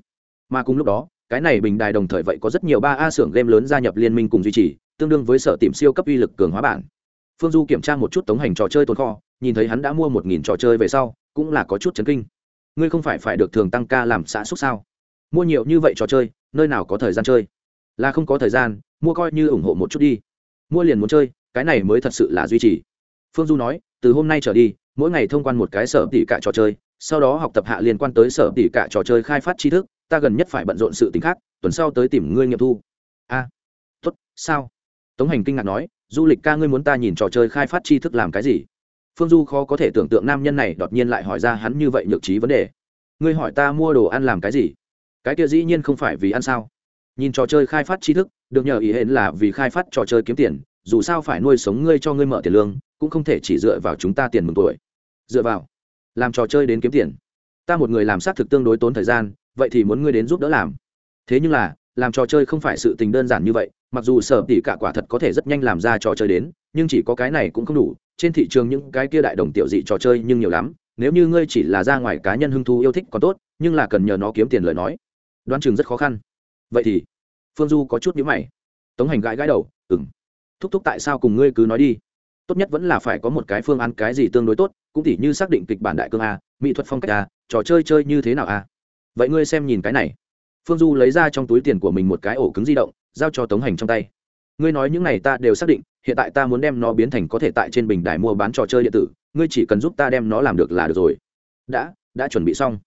Mà cùng lúc đó, cái này bình đài đồng thời vậy có rất nhiều ba a xưởng game lớn gia nhập liên minh cùng duy trì, tương đương với sở tìm siêu cấp uy lực cường hóa bản. Phương du kiểm tra một chút tống hành trò chơi tồn kho, nhìn thấy hắn đã mua một nghìn trò chơi về sau, cũng là có chút chấn kinh. Ngươi không phải phải được thường tăng ca làm xã xúc sao? Mua nhiều như vậy trò chơi, nơi nào có thời gian chơi? Là không có thời gian, mua coi như ủng hộ một chút đi mua liền muốn chơi cái này mới thật sự là duy trì. Phương du nói từ hôm nay trở đi mỗi ngày thông quan một cái sở tỉ cả trò chơi sau đó học tập hạ liên quan tới sở tỉ cả trò chơi khai phát tri thức ta gần nhất phải bận rộn sự t ì n h khác tuần sau tới tìm ngươi nghiệm thu. A à, t sao? Tống hành kinh ngạc nói du lịch ca ngươi muốn ta nhìn trò chơi khai phát tri thức làm cái gì? Phương du khó có thể tưởng tượng nam nhân này đột nhiên lại hỏi ra hắn như vậy nhược trí vấn đề. Ngươi hỏi ta mua đồ ăn làm cái gì? Cái kia dĩ nhiên không phải vì ăn sao? Nhìn trò chơi khai phát tri thức được nhờ ý hến là vì khai phát trò chơi kiếm tiền, dù sao phải nuôi sống ngươi cho ngươi mở tiền lương, cũng không thể chỉ dựa vào chúng ta tiền mừng tuổi. Dựa vào, làm trò chơi đến kiếm tiền. Ta một người làm xác thực tương đối tốn thời gian, vậy thì muốn ngươi đến giúp đỡ làm. Thế nhưng là, làm trò chơi không phải sự tình đơn giản như vậy, mặc dù sở tỷ cả quả thật có thể rất nhanh làm ra trò chơi đến, nhưng chỉ có cái này cũng không đủ. Trên thị trường những cái kia đại đồng tiểu dị trò chơi nhưng nhiều lắm, nếu như ngươi chỉ là ra ngoài cá nhân hưng thu yêu thích còn tốt, nhưng là cần nhờ nó kiếm tiền lời nói, đoán chừng rất khó khăn. Vậy thì phương du có chút nhữ mày. Tống hành gãi gãi đầu ừng thúc thúc tại sao cùng ngươi cứ nói đi? Tốt nhất vẫn là phải có một cái phương án cái gì tương đối tốt, cũng tỉ như xác định kịch bản đại cương a, mỹ thuật phong cách a, trò chơi chơi như thế nào a? Vậy ngươi xem nhìn cái này. Phương du lấy ra trong túi tiền của mình một cái ổ cứng di động, giao cho tống hành trong tay. Ngươi nói những này ta đều xác định, hiện tại ta muốn đem nó biến thành có thể tại trên bình đài mua bán trò chơi điện tử, ngươi chỉ cần giúp ta đem nó làm được là được rồi. Đã đã chuẩn bị xong.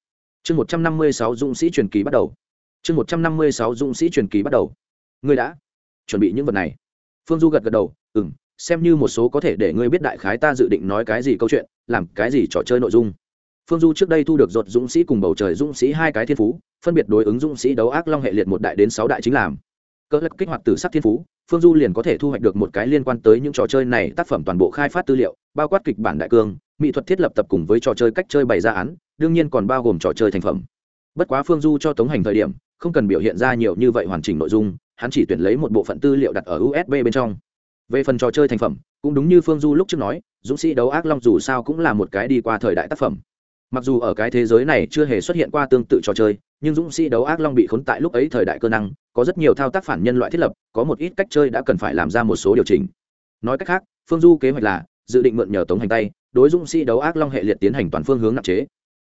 Chương một trăm năm mươi sáu dũng sĩ truyền kỳ bắt đầu chương một trăm năm mươi sáu dũng sĩ truyền kỳ bắt đầu. Ngươi đã chuẩn bị những vật này. Phương du gật gật đầu ừ m xem như một số có thể để ngươi biết đại khái ta dự định nói cái gì câu chuyện, làm cái gì trò chơi nội dung. Phương du trước đây thu được ruột dũng sĩ cùng bầu trời dũng sĩ hai cái thiên phú, phân biệt đối ứng dũng sĩ đấu ác long hệ liệt một đại đến sáu đại chính làm. Cỡ lắc kích hoạt từ sắc thiên phú, phương du liền có thể thu hoạch được một cái liên quan tới những trò chơi này tác phẩm toàn bộ khai phát tư liệu, bao quát kịch bản đại cương, mỹ thuật thiết lập tập cùng với trò chơi cách chơi bày ra án, đương nhiên còn bao gồm trò chơi thành phẩm. Bất quá phương du cho tống hành thời điểm không cần biểu hiện ra nhiều như vậy hoàn chỉnh nội dung, hắn chỉ tuyển lấy một bộ phận tư liệu đặt ở usb bên trong. Về phần trò chơi thành phẩm, cũng đúng như phương du lúc trước nói, dũng sĩ đấu ác long dù sao cũng là một cái đi qua thời đại tác phẩm. Mặc dù ở cái thế giới này chưa hề xuất hiện qua tương tự trò chơi, nhưng dũng sĩ đấu ác long bị khốn tại lúc ấy thời đại cơ năng, có rất nhiều thao tác phản nhân loại thiết lập, có một ít cách chơi đã cần phải làm ra một số điều chỉnh. Nói cách khác, phương du kế hoạch là, dự định mượn nhờ tống hành tay, đối dũng sĩ đấu ác long hệ liệt tiến hành toàn phương hướng nặng chế.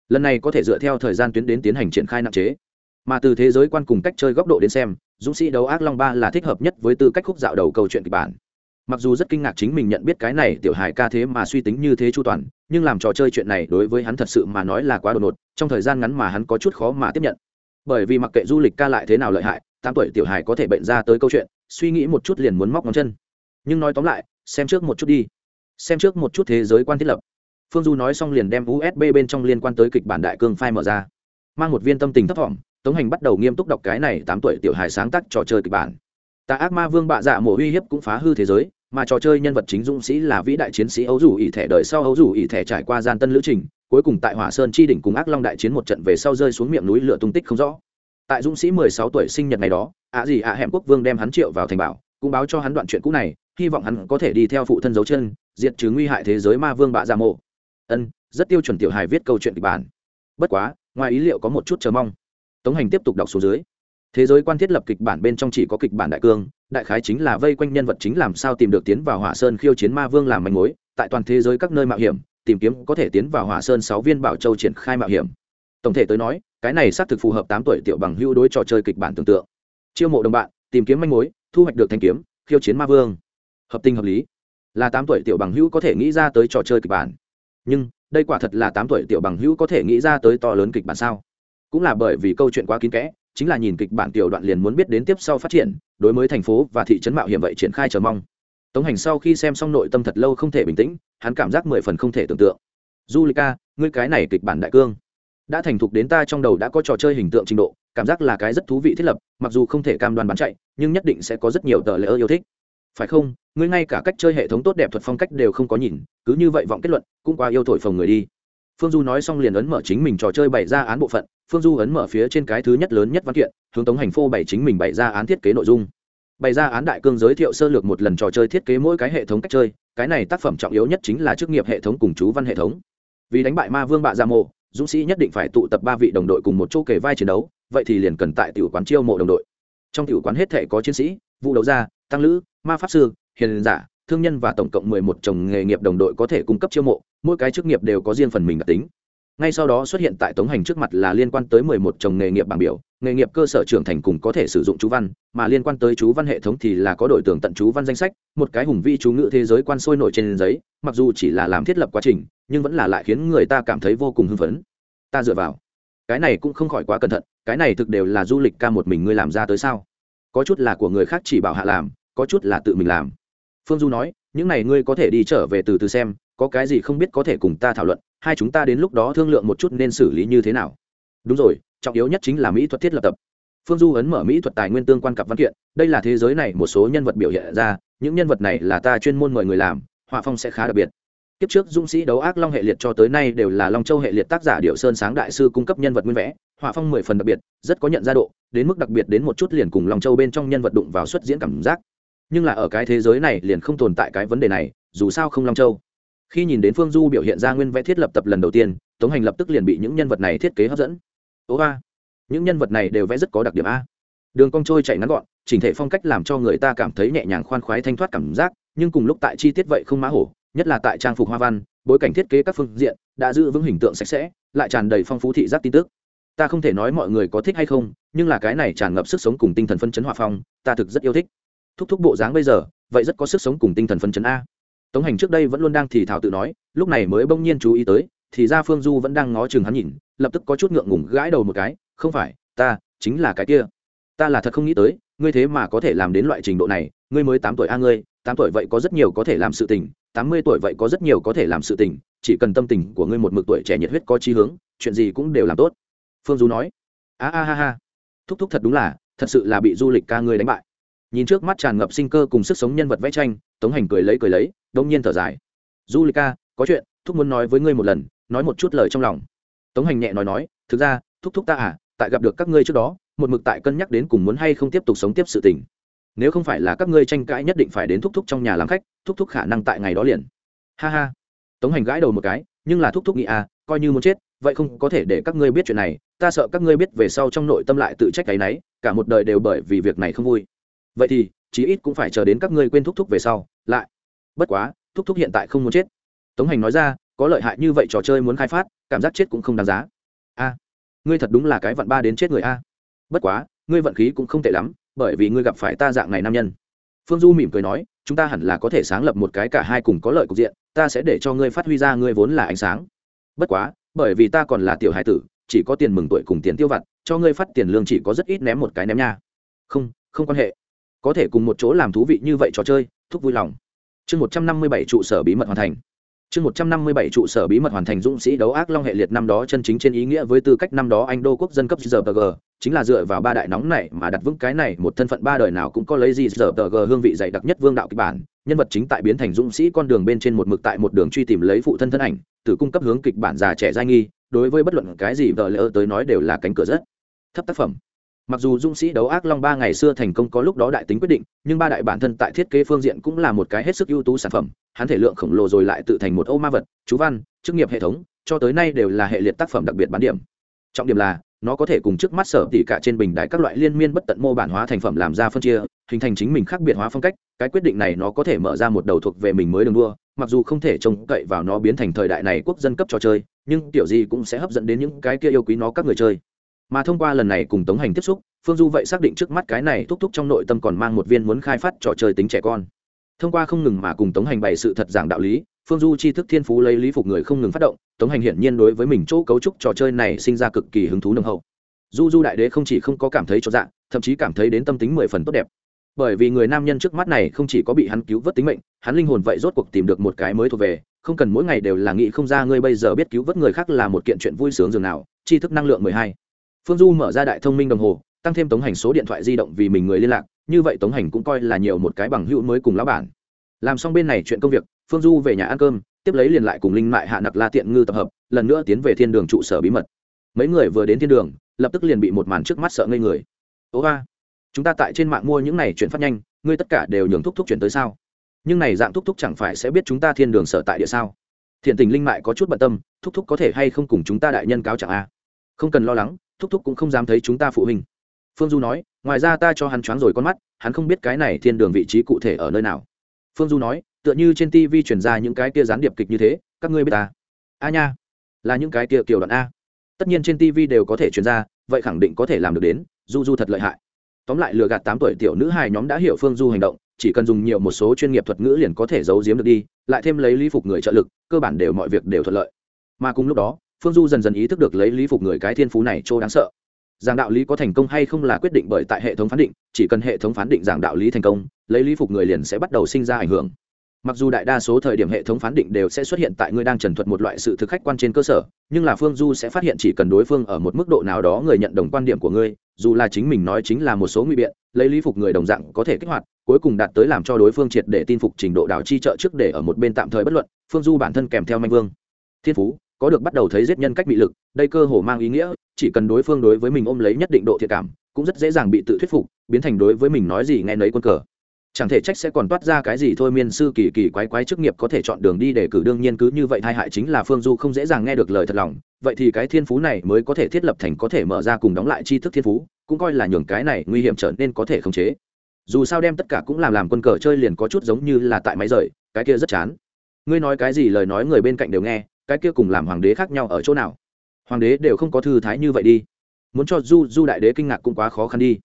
Lần này có thể dựa theo thời gian tuyến đến tiến hành triển khai nặng chế mà từ thế giới quan cùng cách chơi góc độ đến xem, dũng sĩ đấu ác long ba là thích hợp nhất với tư cách khúc dạo đầu câu chuyện kịch bản. Mặc dù rất kinh ngạc chính mình nhận biết cái này tiểu hài ca thế mà suy tính như thế chu toàn, nhưng làm trò chơi chuyện này đối với hắn thật sự mà nói là quá đột ngột, trong thời gian ngắn mà hắn có chút khó mà tiếp nhận. Bởi vì mặc kệ du lịch ca lại thế nào lợi hại, tám tuổi tiểu hài có thể bệnh ra tới câu chuyện, suy nghĩ một chút liền muốn móc ngón chân. Nhưng nói tóm lại, xem trước một chút đi. Xem trước một chút thế giới quan thiết lập. Phương du nói xong liền đem usb bên trong liên quan tới kịch bản đại cương Phai mở ra. Mang một viên tâm tình thấp thỏm tống hành bắt đầu nghiêm túc đọc cái này tám tuổi tiểu hài sáng tác trò chơi kịch bản. Tà ác ma vương bạ dạ mổ uy hiếp cũng phá hư thế giới, mà trò chơi nhân vật chính dũng sĩ là vĩ đại chiến sĩ ấu rủ ỷ thẻ đời sau ấu rủ ỷ thẻ trải qua gian tân lữ trình, cuối cùng tại hỏa sơn chi đỉnh cùng ác long đại chiến một trận về sau rơi xuống miệng núi lửa tung tích không rõ. Tại dũng sĩ mười sáu tuổi sinh nhật ngày đó, ạ gì ạ hẻm quốc vương đem hắn triệu vào thành bảo, cũng báo cho hắn đoạn chuyện cũ này, hy vọng hắn có thể đi theo phụ thân dấu chân, diệt trừ nguy hại thế giới ma vương bạ dạ mộ ân, rất tiêu chuẩn tiểu hài viết câu chuyện kịch bản. Bất quá, ngoài ý liệu có một chút chờ mong tống hành tiếp tục đọc số dưới. Thế giới quan thiết lập kịch bản bên trong chỉ có kịch bản đại cương, đại khái chính là vây quanh nhân vật chính làm sao tìm được tiến vào hỏa sơn khiêu chiến ma vương làm manh mối, tại toàn thế giới các nơi mạo hiểm, tìm kiếm có thể tiến vào hỏa sơn sáu viên bảo châu triển khai mạo hiểm. Tổng thể tới nói, cái này xác thực phù hợp tám tuổi tiểu bằng hữu đối trò chơi kịch bản tưởng tượng. Chiêu mộ đồng bạn, tìm kiếm manh mối, thu hoạch được thanh kiếm, khiêu chiến ma vương. Hợp tình hợp lý. Là tám tuổi tiểu bằng hữu có thể nghĩ ra tới trò chơi kịch bản. Nhưng, đây quả thật là tám tuổi tiểu bằng hữu có thể nghĩ ra tới to lớn kịch bản sao? Cũng là bởi vì câu chuyện quá kín kẽ, chính là nhìn kịch bản tiểu đoạn liền muốn biết đến tiếp sau phát triển, đối với thành phố và thị trấn mạo hiểm vậy triển khai chờ mong. Tống hành sau khi xem xong nội tâm thật lâu không thể bình tĩnh, hắn cảm giác mười phần không thể tưởng tượng. Du lịch ca ngươi cái này kịch bản đại cương. Đã thành thục đến ta trong đầu đã có trò chơi hình tượng trình độ, cảm giác là cái rất thú vị thiết lập, mặc dù không thể cam đoan bán chạy, nhưng nhất định sẽ có rất nhiều tờ lễ ơ yêu thích. Phải không? Ngươi ngay cả cách chơi hệ thống tốt đẹp thuật phong cách đều không có nhìn, cứ như vậy vọng kết luận, cũng qua yêu thổi phồng người đi phương du nói xong liền ấn mở chính mình trò chơi bày ra án bộ phận, phương du ấn mở phía trên cái thứ nhất lớn nhất văn kiện, hướng tống hành phô bày chính mình bày ra án thiết kế nội dung. Bày ra án đại cương giới thiệu sơ lược một lần trò chơi thiết kế mỗi cái hệ thống cách chơi, cái này tác phẩm trọng yếu nhất chính là chức nghiệp hệ thống cùng chú văn hệ thống. Vì đánh bại ma vương bạ gia mộ, dũng sĩ nhất định phải tụ tập ba vị đồng đội cùng một chỗ kề vai chiến đấu, vậy thì liền cần tại tiểu quán chiêu mộ đồng đội. Trong tiểu quán hết thể có chiến sĩ vụ đấu gia, tăng lữ, ma pháp sư, hiền giả, thương nhân và tổng cộng mười một chồng nghề nghiệp đồng đội có thể cung cấp chiêu mộ mỗi cái chức nghiệp đều có riêng phần mình đặc tính. Ngay sau đó xuất hiện tại tống hành trước mặt là liên quan tới mười một chồng nghề nghiệp bảng biểu, nghề nghiệp cơ sở trưởng thành cùng có thể sử dụng chú văn, mà liên quan tới chú văn hệ thống thì là có đội tưởng tận chú văn danh sách, một cái hùng vi chú ngữ thế giới quan sôi nổi trên giấy, mặc dù chỉ là làm thiết lập quá trình, nhưng vẫn là lại khiến người ta cảm thấy vô cùng hưng phấn. Ta dựa vào. Cái này cũng không khỏi quá cẩn thận, cái này thực đều là du lịch ca một mình ngươi làm ra tới sao? Có chút là của người khác chỉ bảo hạ làm, có chút là tự mình làm. Phương du nói, những này ngươi có thể đi trở về từ từ xem có cái gì không biết có thể cùng ta thảo luận, hai chúng ta đến lúc đó thương lượng một chút nên xử lý như thế nào. Đúng rồi, trọng yếu nhất chính là mỹ thuật thiết lập tập. Phương du ấn mở mỹ thuật tài nguyên tương quan cặp văn kiện, đây là thế giới này một số nhân vật biểu hiện ra, những nhân vật này là ta chuyên môn mời người làm, họa phong sẽ khá đặc biệt. Kiếp trước dũng sĩ đấu ác long hệ liệt cho tới nay đều là long châu hệ liệt tác giả điệu sơn sáng đại sư cung cấp nhân vật nguyên vẽ, họa phong mười phần đặc biệt, rất có nhận ra độ, đến mức đặc biệt đến một chút liền cùng long châu bên trong nhân vật đụng vào xuất diễn cảm giác. Nhưng là ở cái thế giới này liền không tồn tại cái vấn đề này, dù sao không long châu khi nhìn đến phương du biểu hiện ra nguyên vẽ thiết lập tập lần đầu tiên, tống hành lập tức liền bị những nhân vật này thiết kế hấp dẫn. Ố a, những nhân vật này đều vẽ rất có đặc điểm a. Đường cong trôi chạy ngắn gọn, chỉnh thể phong cách làm cho người ta cảm thấy nhẹ nhàng khoan khoái thanh thoát cảm giác, nhưng cùng lúc tại chi tiết vậy không mã hổ, nhất là tại trang phục hoa văn, bối cảnh thiết kế các phương diện, đã giữ vững hình tượng sạch sẽ, lại tràn đầy phong phú thị giác tin tức. Ta không thể nói mọi người có thích hay không, nhưng là cái này tràn ngập sức sống cùng tinh thần phân chấn hòa phong, ta thực rất yêu thích. Thúc thúc bộ dáng bây giờ, vậy rất có sức sống cùng tinh thần phân chấn a tống hành trước đây vẫn luôn đang thì thảo tự nói, lúc này mới bỗng nhiên chú ý tới, thì ra phương du vẫn đang ngó chừng hắn nhìn, lập tức có chút ngượng ngùng gãi đầu một cái, không phải, ta, chính là cái kia. Ta là thật không nghĩ tới, ngươi thế mà có thể làm đến loại trình độ này, ngươi mới tám tuổi a ngươi, tám tuổi vậy có rất nhiều có thể làm sự tình, tám mươi tuổi vậy có rất nhiều có thể làm sự tình, chỉ cần tâm tình của ngươi một mực tuổi trẻ nhiệt huyết có chí hướng, chuyện gì cũng đều làm tốt. Phương du nói. A a, ha ha. Thúc thúc thật đúng là, thật sự là bị du lịch ca ngươi đánh bại. Nhìn trước mắt tràn ngập sinh cơ cùng sức sống nhân vật vẽ tranh, tống hành cười lấy cười lấy đông nhiên thở dài. Du lịch ca, có chuyện, thúc muốn nói với ngươi một lần, nói một chút lời trong lòng. Tống hành nhẹ nói nói, thực ra, thúc thúc ta à tại gặp được các ngươi trước đó, một mực tại cân nhắc đến cùng muốn hay không tiếp tục sống tiếp sự tình. Nếu không phải là các ngươi tranh cãi nhất định phải đến thúc thúc trong nhà làm khách, thúc thúc khả năng tại ngày đó liền. Ha ha. Tống hành gãi đầu một cái, nhưng là thúc thúc nghĩ à coi như muốn chết, vậy không có thể để các ngươi biết chuyện này, ta sợ các ngươi biết về sau trong nội tâm lại tự trách cái náy cả một đời đều bởi vì việc này không vui. Vậy thì, chí ít cũng phải chờ đến các ngươi quên thúc thúc về sau, lại bất quá, thúc thúc hiện tại không muốn chết. Tống hành nói ra, có lợi hại như vậy trò chơi muốn khai phát, cảm giác chết cũng không đáng giá. A, ngươi thật đúng là cái vận ba đến chết người a. Bất quá, ngươi vận khí cũng không tệ lắm, bởi vì ngươi gặp phải ta dạng này nam nhân. Phương du mỉm cười nói, chúng ta hẳn là có thể sáng lập một cái cả hai cùng có lợi cục diện, ta sẽ để cho ngươi phát huy ra ngươi vốn là ánh sáng. Bất quá, bởi vì ta còn là tiểu hải tử, chỉ có tiền mừng tuổi cùng tiền tiêu vặt, cho ngươi phát tiền lương chỉ có rất ít ném một cái ném nha. Không không quan hệ. Có thể cùng một chỗ làm thú vị như vậy trò chơi, thúc vui lòng chương một trăm năm mươi bảy trụ sở bí mật hoàn thành. Chương một trăm năm mươi bảy trụ sở bí mật hoàn thành dũng sĩ đấu ác long hệ liệt năm đó chân chính trên ý nghĩa với tư cách năm đó anh đô quốc dân cấp rpg chính là dựa vào ba đại nóng này mà đặt vững cái này một thân phận ba đời nào cũng có lấy gì rpg hương vị dày đặc nhất vương đạo kịch bản, nhân vật chính tại biến thành dũng sĩ con đường bên trên một mực tại một đường truy tìm lấy phụ thân thân ảnh, từ cung cấp hướng kịch bản già trẻ giai nghi, đối với bất luận cái gì vợ lỡ tới nói đều là cánh cửa rất thấp tác phẩm mặc dù dũng sĩ đấu ác long ba ngày xưa thành công có lúc đó đại tính quyết định, nhưng ba đại bản thân tại thiết kế phương diện cũng là một cái hết sức ưu tú sản phẩm, hắn thể lượng khổng lồ rồi lại tự thành một ô ma vật, chú văn, chức nghiệp hệ thống, cho tới nay đều là hệ liệt tác phẩm đặc biệt bán điểm. Trọng điểm là, nó có thể cùng trước mắt sở tỉ cả trên bình đại các loại liên miên bất tận mô bản hóa thành phẩm làm ra phân chia, hình thành chính mình khác biệt hóa phong cách, cái quyết định này nó có thể mở ra một đầu thuộc về mình mới đường đua, mặc dù không thể trông cậy vào nó biến thành thời đại này quốc dân cấp trò chơi, nhưng kiểu gì cũng sẽ hấp dẫn đến những cái kia yêu quý nó các người chơi mà thông qua lần này cùng tống hành tiếp xúc, phương du vậy xác định trước mắt cái này thúc thúc trong nội tâm còn mang một viên muốn khai phát trò chơi tính trẻ con. Thông qua không ngừng mà cùng tống hành bày sự thật giảng đạo lý, phương du tri thức thiên phú lấy lý phục người không ngừng phát động, tống hành hiển nhiên đối với mình chỗ cấu trúc trò chơi này sinh ra cực kỳ hứng thú nồng hậu. Du du đại đế không chỉ không có cảm thấy cho dạng thậm chí cảm thấy đến tâm tính mười phần tốt đẹp. Bởi vì người nam nhân trước mắt này không chỉ có bị hắn cứu vớt tính mệnh, hắn linh hồn vậy rốt cuộc tìm được một cái mới thuộc về, không cần mỗi ngày đều là nghĩ không ra ngươi bây giờ biết cứu vớt người khác là một kiện chuyện vui sướng dường nào. Tri thức năng lượng mười hai phương du mở ra đại thông minh đồng hồ, tăng thêm tống hành số điện thoại di động vì mình người liên lạc, như vậy tống hành cũng coi là nhiều một cái bằng hữu mới cùng lão bản. Làm xong bên này chuyện công việc, phương du về nhà ăn cơm, tiếp lấy liền lại cùng linh mại hạ nặc la tiện ngư tập hợp, lần nữa tiến về thiên đường trụ sở bí mật. Mấy người vừa đến thiên đường, lập tức liền bị một màn trước mắt sợ ngây người. Ố ba, chúng ta tại trên mạng mua những này chuyển phát nhanh, ngươi tất cả đều nhường thúc thúc chuyển tới sao? Nhưng này dạng thúc thúc chẳng phải sẽ biết chúng ta thiên đường sở tại địa sao? Thiện tình linh mại có chút bận tâm, thúc thúc có thể hay không cùng chúng ta đại nhân cáo chẳng a à? không cần lo lắng thúc thúc cũng không dám thấy chúng ta phụ huynh. Phương du nói, ngoài ra ta cho hắn choáng rồi con mắt, hắn không biết cái này thiên đường vị trí cụ thể ở nơi nào. Phương du nói, tựa như trên tv truyền ra những cái kia gián điệp kịch như thế, các ngươi biết ta. A nha. Là những cái kia kiểu đoạn a. Tất nhiên trên tv đều có thể truyền ra, vậy khẳng định có thể làm được đến, du du thật lợi hại. Tóm lại lừa gạt tám tuổi tiểu nữ hài nhóm đã hiểu phương du hành động, chỉ cần dùng nhiều một số chuyên nghiệp thuật ngữ liền có thể giấu giếm được đi, lại thêm lấy lý phục người trợ lực, cơ bản đều mọi việc đều thuận lợi. Mà cùng lúc đó phương du dần dần ý thức được lấy lý phục người cái thiên phú này chỗ đáng sợ. Giảng đạo lý có thành công hay không là quyết định bởi tại hệ thống phán định, chỉ cần hệ thống phán định giảng đạo lý thành công, lấy lý phục người liền sẽ bắt đầu sinh ra ảnh hưởng. Mặc dù đại đa số thời điểm hệ thống phán định đều sẽ xuất hiện tại người đang trần thuật một loại sự thực khách quan trên cơ sở, nhưng là phương du sẽ phát hiện chỉ cần đối phương ở một mức độ nào đó người nhận đồng quan điểm của ngươi, dù là chính mình nói chính là một số nguy biện, lấy lý phục người đồng dạng có thể kích hoạt, cuối cùng đạt tới làm cho đối phương triệt để tin phục trình độ đảo chi trợ trước để ở một bên tạm thời bất luận, phương du bản thân kèm theo manh vương. Thiên phú có được bắt đầu thấy giết nhân cách bị lực, đây cơ hồ mang ý nghĩa, chỉ cần đối phương đối với mình ôm lấy nhất định độ thiệt cảm, cũng rất dễ dàng bị tự thuyết phục, biến thành đối với mình nói gì nghe nấy quân cờ. Chẳng thể trách sẽ còn toát ra cái gì thôi, miên sư kỳ kỳ quái quái chức nghiệp có thể chọn đường đi để cử đương nhiên cứ như vậy hai hại chính là phương du không dễ dàng nghe được lời thật lòng. Vậy thì cái thiên phú này mới có thể thiết lập thành có thể mở ra cùng đóng lại tri thức thiên phú, cũng coi là nhường cái này nguy hiểm trở nên có thể khống chế. Dù sao đem tất cả cũng làm làm quân cờ chơi liền có chút giống như là tại máy rời, cái kia rất chán. Ngươi nói cái gì lời nói người bên cạnh đều nghe cái kia cùng làm hoàng đế khác nhau ở chỗ nào? Hoàng đế đều không có thư thái như vậy đi. Muốn cho du du đại đế kinh ngạc cũng quá khó khăn đi.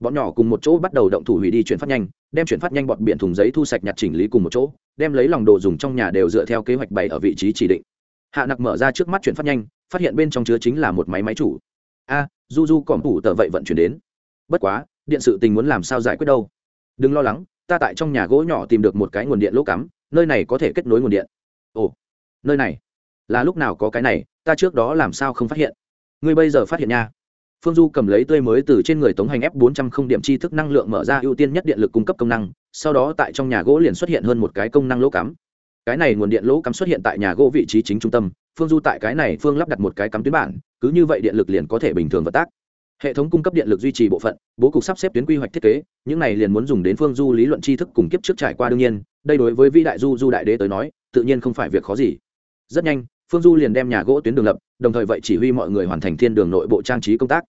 Bọn nhỏ cùng một chỗ bắt đầu động thủ hủy đi chuyển phát nhanh, đem chuyển phát nhanh bọn biển thùng giấy thu sạch nhặt chỉnh lý cùng một chỗ, đem lấy lòng đồ dùng trong nhà đều dựa theo kế hoạch bày ở vị trí chỉ định. Hạ nặc mở ra trước mắt chuyển phát nhanh, phát hiện bên trong chứa chính là một máy máy chủ. A, du du còn tủ tờ vậy vận chuyển đến. Bất quá, điện sự tình muốn làm sao giải quyết đâu? Đừng lo lắng, ta tại trong nhà gỗ nhỏ tìm được một cái nguồn điện lỗ cắm, nơi này có thể kết nối nguồn điện. Ồ, nơi này là lúc nào có cái này, ta trước đó làm sao không phát hiện? Ngươi bây giờ phát hiện nha. Phương du cầm lấy tươi mới từ trên người tống hành f 400 không điểm chi thức năng lượng mở ra ưu tiên nhất điện lực cung cấp công năng, sau đó tại trong nhà gỗ liền xuất hiện hơn một cái công năng lỗ cắm. Cái này nguồn điện lỗ cắm xuất hiện tại nhà gỗ vị trí chính trung tâm, phương du tại cái này phương lắp đặt một cái cắm tuyến bản, cứ như vậy điện lực liền có thể bình thường vận tác. Hệ thống cung cấp điện lực duy trì bộ phận, bố cục sắp xếp tuyến quy hoạch thiết kế, những này liền muốn dùng đến phương du lý luận tri thức cùng kiếp trước trải qua đương nhiên, đây đối với vĩ đại du du đại đế tới nói, tự nhiên không phải việc khó gì. Rất nhanh phương du liền đem nhà gỗ tuyến đường lập, đồng thời vậy chỉ huy mọi người hoàn thành thiên đường nội bộ trang trí công tác.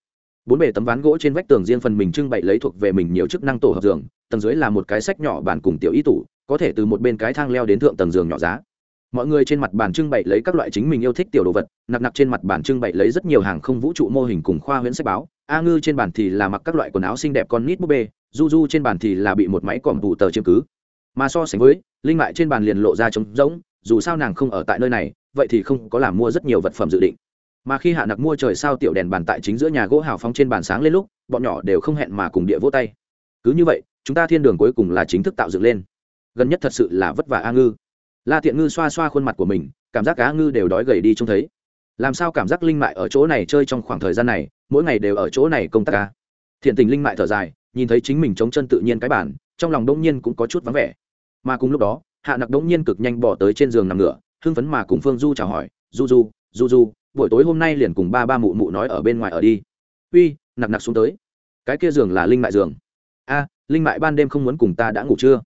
Bốn bề tấm ván gỗ trên vách tường riêng phần mình trưng bày lấy thuộc về mình nhiều chức năng tổ hợp giường, tầng dưới là một cái sách nhỏ bàn cùng tiểu y tủ, có thể từ một bên cái thang leo đến thượng tầng giường nhỏ giá. Mọi người trên mặt bàn trưng bày lấy các loại chính mình yêu thích tiểu đồ vật, nặc nặc trên mặt bàn trưng bày lấy rất nhiều hàng không vũ trụ mô hình cùng khoa huyễn sách báo. A ngư trên bàn thì là mặc các loại quần áo xinh đẹp con nít búp bê, du du trên bàn thì là bị một máy còm tủ tờ chiếm cứ. Mà so sánh với, linh mại trên bàn liền lộ ra trống rỗng, dù sao nàng không ở tại nơi này vậy thì không có làm mua rất nhiều vật phẩm dự định. Mà khi hạ nặc mua trời sao tiểu đèn bàn tại chính giữa nhà gỗ hào phóng trên bàn sáng lên lúc, bọn nhỏ đều không hẹn mà cùng địa vỗ tay. Cứ như vậy, chúng ta thiên đường cuối cùng là chính thức tạo dựng lên. Gần nhất thật sự là vất vả a ngư. La tiện ngư xoa xoa khuôn mặt của mình, cảm giác cá ngư đều đói gầy đi trông thấy. Làm sao cảm giác linh mại ở chỗ này chơi trong khoảng thời gian này, mỗi ngày đều ở chỗ này công tác ca thiện tình linh mại thở dài, nhìn thấy chính mình chống chân tự nhiên cái bản trong lòng đông nhiên cũng có chút vắng vẻ. Mà cùng lúc đó, hạ nặc đông nhiên cực nhanh bỏ tới trên giường nằm ngửa hưng phấn mà cùng phương du chào hỏi, du du du du, buổi tối hôm nay liền cùng ba ba mụ mụ nói ở bên ngoài ở đi. Uy, nặc nặc xuống tới. Cái kia giường là linh mại giường. A, linh mại ban đêm không muốn cùng ta đã ngủ chưa?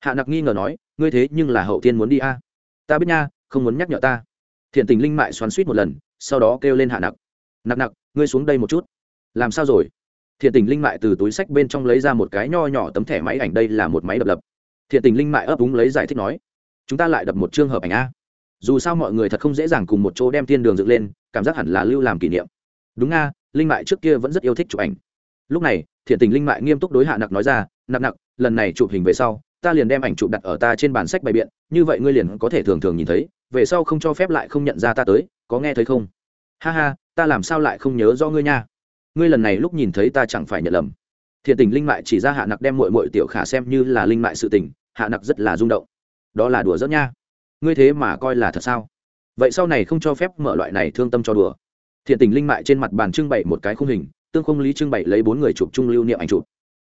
Hạ nặc nghi ngờ nói, ngươi thế nhưng là hậu tiên muốn đi a. Ta biết nha, không muốn nhắc nhở ta. Thiện tình linh mại xoắn suýt một lần, sau đó kêu lên hạ nặc. Nặc nặc, ngươi xuống đây một chút. Làm sao rồi? Thiện tình linh mại từ túi sách bên trong lấy ra một cái nho nhỏ tấm thẻ máy ảnh, đây là một máy đập lập. Thiện tình linh mại ấp úng lấy giải thích nói, chúng ta lại đập một chương hợp ảnh a dù sao mọi người thật không dễ dàng cùng một chỗ đem thiên đường dựng lên, cảm giác hẳn là lưu làm kỷ niệm. Đúng nga, linh mại trước kia vẫn rất yêu thích chụp ảnh. Lúc này, thiện tình linh mại nghiêm túc đối hạ nặc nói ra, nặc nặc, lần này chụp hình về sau, ta liền đem ảnh chụp đặt ở ta trên bản sách bày biện, như vậy ngươi liền có thể thường thường nhìn thấy, về sau không cho phép lại không nhận ra ta tới, có nghe thấy không? Ha ha, ta làm sao lại không nhớ do ngươi nha? Ngươi lần này lúc nhìn thấy ta chẳng phải nhận lầm. Thiện tình linh mại chỉ ra hạ nặc đem mội mội tiểu khả xem như là linh mại sự tình, hạ nặc rất là rung động. Đó là đùa rất nha ngươi thế mà coi là thật sao? Vậy sau này không cho phép mở loại này thương tâm cho đùa. Thiện tình linh mại trên mặt bàn trưng bày một cái khung hình, tương không lý trưng bày lấy bốn người chụp chung lưu niệm ảnh chụp.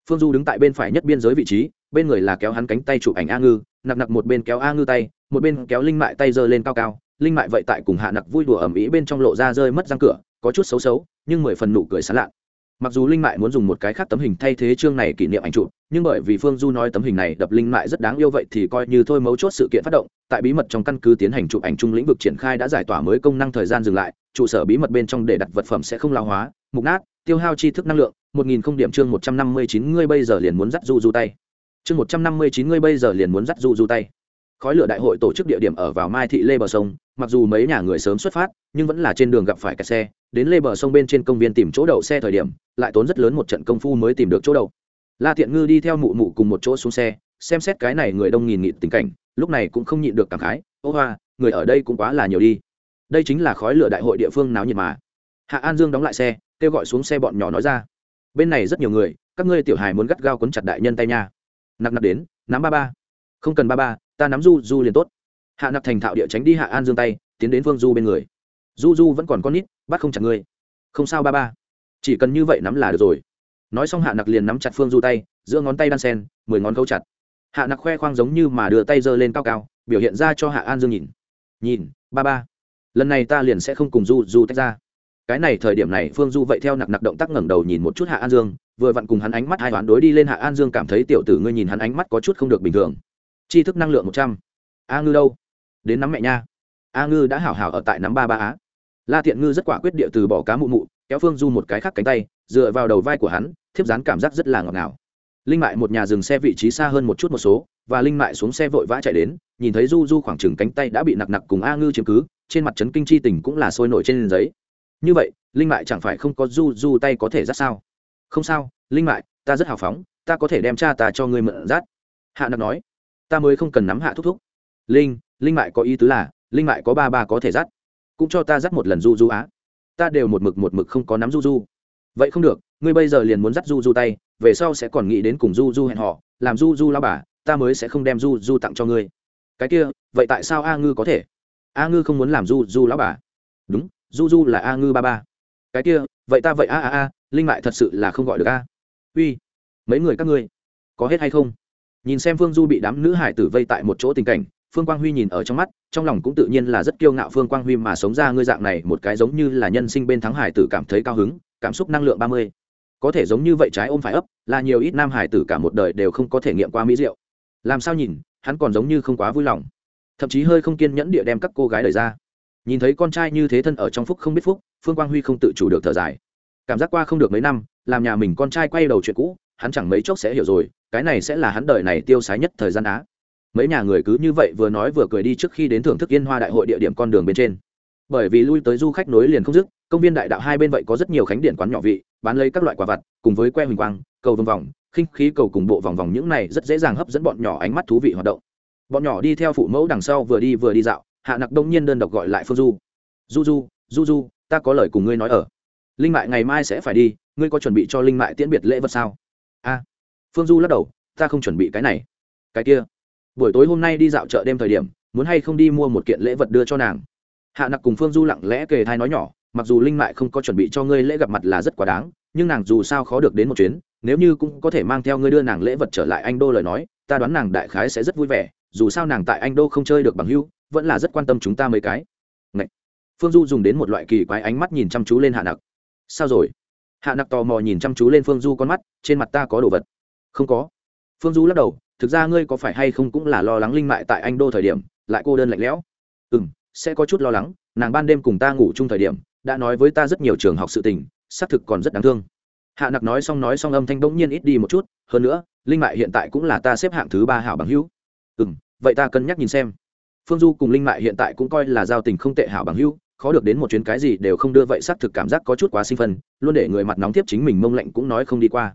Phương du đứng tại bên phải nhất biên giới vị trí, bên người là kéo hắn cánh tay chụp ảnh a ngư, nặc nặc một bên kéo a ngư tay, một bên kéo linh mại tay giơ lên cao cao. Linh mại vậy tại cùng hạ nặc vui đùa ẩm ý bên trong lộ ra rơi mất răng cửa, có chút xấu xấu, nhưng mười phần nụ cười sán lạn mặc dù linh mại muốn dùng một cái khác tấm hình thay thế chương này kỷ niệm ảnh chụp, nhưng bởi vì phương du nói tấm hình này đập linh mại rất đáng yêu vậy thì coi như thôi mấu chốt sự kiện phát động, tại bí mật trong căn cứ tiến hành chụp ảnh chung lĩnh vực triển khai đã giải tỏa mới công năng thời gian dừng lại, trụ sở bí mật bên trong để đặt vật phẩm sẽ không lao hóa, mục nát, tiêu hao chi thức năng lượng, một nghìn không điểm chương một trăm năm mươi chín, ngươi bây giờ liền muốn dắt du du tay. Chương một trăm năm mươi chín, ngươi bây giờ liền muốn dắt du du tay. Khói lửa đại hội tổ chức địa điểm ở vào mai thị lê bờ sông, mặc dù mấy nhà người sớm xuất phát, nhưng vẫn là trên đường gặp phải kẹt xe đến lê bờ sông bên trên công viên tìm chỗ đậu xe thời điểm, lại tốn rất lớn một trận công phu mới tìm được chỗ đậu. La thiện ngư đi theo mụ mụ cùng một chỗ xuống xe, xem xét cái này người đông nghìn nghịt tình cảnh, lúc này cũng không nhịn được cảm khái, ô hoa, người ở đây cũng quá là nhiều đi. Đây chính là khói lửa đại hội địa phương náo nhiệt mà. Hạ an dương đóng lại xe, kêu gọi xuống xe bọn nhỏ nói ra, bên này rất nhiều người, các ngươi tiểu hài muốn gắt gao quấn chặt đại nhân tay nha. Nặc nặc đến, nắm ba ba. Không cần ba ba, ta nắm du du liền tốt. Hạ nặc thành thạo địa tránh đi hạ an dương tay, tiến đến phương du bên người du du vẫn còn con nít, bắt không chặt ngươi. Không sao ba ba. Chỉ cần như vậy nắm là được rồi. Nói xong hạ nặc liền nắm chặt phương du tay, giữa ngón tay đan sen, mười ngón câu chặt. Hạ nặc khoe khoang giống như mà đưa tay giơ lên cao cao, biểu hiện ra cho hạ an dương nhìn. Nhìn, ba ba. Lần này ta liền sẽ không cùng du du tách ra. Cái này thời điểm này phương du vậy theo nặc nặc động tác ngẩng đầu nhìn một chút hạ an dương, vừa vặn cùng hắn ánh mắt hai toán đối đi lên hạ an dương cảm thấy tiểu tử ngươi nhìn hắn ánh mắt có chút không được bình thường. Chi thức năng lượng một trăm. A ngư đâu? Đến nắm mẹ nha. A ngư đã hảo hảo ở tại nắm ba ba á la thiện ngư rất quả quyết địa từ bỏ cá mụ mụ, kéo phương du một cái khác cánh tay, dựa vào đầu vai của hắn, thiếp dán cảm giác rất là ngọt ngào. Linh mại một nhà dừng xe vị trí xa hơn một chút một số, và linh mại xuống xe vội vã chạy đến, nhìn thấy du du khoảng chừng cánh tay đã bị nặc nặc cùng a ngư chiếm cứ, trên mặt trấn kinh chi tình cũng là sôi nổi trên giấy. Như vậy, linh mại chẳng phải không có du du tay có thể dắt sao? Không sao, linh mại, ta rất hào phóng, ta có thể đem cha ta cho ngươi mượn dắt. Hạ nặc nói, ta mới không cần nắm hạ thúc thúc. Linh linh mại có ý tứ là, linh mại có ba ba có thể dắt cũng cho ta dắt một lần du du á. Ta đều một mực một mực không có nắm du du vậy không được, ngươi bây giờ liền muốn dắt du du tay, về sau sẽ còn nghĩ đến cùng du du hẹn họ làm du du lao bà, ta mới sẽ không đem du du tặng cho ngươi. Cái kia, vậy tại sao a ngư có thể? A ngư không muốn làm du du lão bà. Đúng du du là a ngư ba ba. Cái kia, vậy ta vậy a a a, linh mại thật sự là không gọi được a. Uy, mấy người các ngươi, có hết hay không? Nhìn xem phương du bị đám nữ hải tử vây tại một chỗ tình cảnh phương quang huy nhìn ở trong mắt, trong lòng cũng tự nhiên là rất kiêu ngạo phương quang huy mà sống ra ngươi dạng này một cái giống như là nhân sinh bên thắng hải tử cảm thấy cao hứng, cảm xúc năng lượng ba mươi. Có thể giống như vậy trái ôm phải ấp, là nhiều ít nam hải tử cả một đời đều không có thể nghiệm qua mỹ rượu làm sao nhìn, hắn còn giống như không quá vui lòng. Thậm chí hơi không kiên nhẫn địa đem các cô gái đẩy ra. Nhìn thấy con trai như thế thân ở trong phúc không biết phúc, phương quang huy không tự chủ được thở dài. Cảm giác qua không được mấy năm, làm nhà mình con trai quay đầu chuyện cũ, hắn chẳng mấy chốc sẽ hiểu rồi, cái này sẽ là hắn đời này tiêu sái nhất thời gian á mấy nhà người cứ như vậy vừa nói vừa cười đi trước khi đến thưởng thức yên hoa đại hội địa điểm con đường bên trên. Bởi vì lui tới du khách nối liền không dứt, công viên đại đạo hai bên vậy có rất nhiều khánh điện quán nhỏ vị, bán lấy các loại quả vặt, cùng với que huỳnh quang, cầu vòng vòng, khinh khí cầu cùng bộ vòng vòng những này rất dễ dàng hấp dẫn bọn nhỏ ánh mắt thú vị hoạt động. Bọn nhỏ đi theo phụ mẫu đằng sau vừa đi vừa đi dạo, hạ nặc đông nhiên đơn độc gọi lại phương du. Du du du du, ta có lời cùng ngươi nói ở. Linh mại ngày mai sẽ phải đi, ngươi có chuẩn bị cho linh mại tiễn biệt lễ vật sao? A. Phương du lắc đầu, ta không chuẩn bị cái này. Cái kia? Buổi tối hôm nay đi dạo chợ đêm thời điểm, muốn hay không đi mua một kiện lễ vật đưa cho nàng. Hạ nặc cùng phương du lặng lẽ kề thai nói nhỏ, mặc dù linh mại không có chuẩn bị cho ngươi lễ gặp mặt là rất quá đáng, nhưng nàng dù sao khó được đến một chuyến, nếu như cũng có thể mang theo ngươi đưa nàng lễ vật trở lại anh đô lời nói, ta đoán nàng đại khái sẽ rất vui vẻ, dù sao nàng tại anh đô không chơi được bằng hưu vẫn là rất quan tâm chúng ta mấy cái. Ngậy. phương du dùng đến một loại kỳ quái ánh mắt nhìn chăm chú lên hạ nặc. Sao rồi? Hạ nặc tò mò nhìn chăm chú lên phương du con mắt, trên mặt ta có đồ vật. Không có. Phương du lắc đầu thực ra ngươi có phải hay không cũng là lo lắng linh mại tại anh đô thời điểm, lại cô đơn lạnh lẽo. Ừ m sẽ có chút lo lắng, nàng ban đêm cùng ta ngủ chung thời điểm, đã nói với ta rất nhiều trường học sự tình, xác thực còn rất đáng thương. Hạ nặc nói xong nói xong âm thanh bỗng nhiên ít đi một chút, hơn nữa, linh mại hiện tại cũng là ta xếp hạng thứ ba hảo bằng hữu. Ừ m vậy ta cân nhắc nhìn xem. Phương du cùng linh mại hiện tại cũng coi là giao tình không tệ hảo bằng hữu, khó được đến một chuyến cái gì đều không đưa vậy xác thực cảm giác có chút quá sinh phân, luôn để người mặt nóng tiếp chính mình mông lạnh cũng nói không đi qua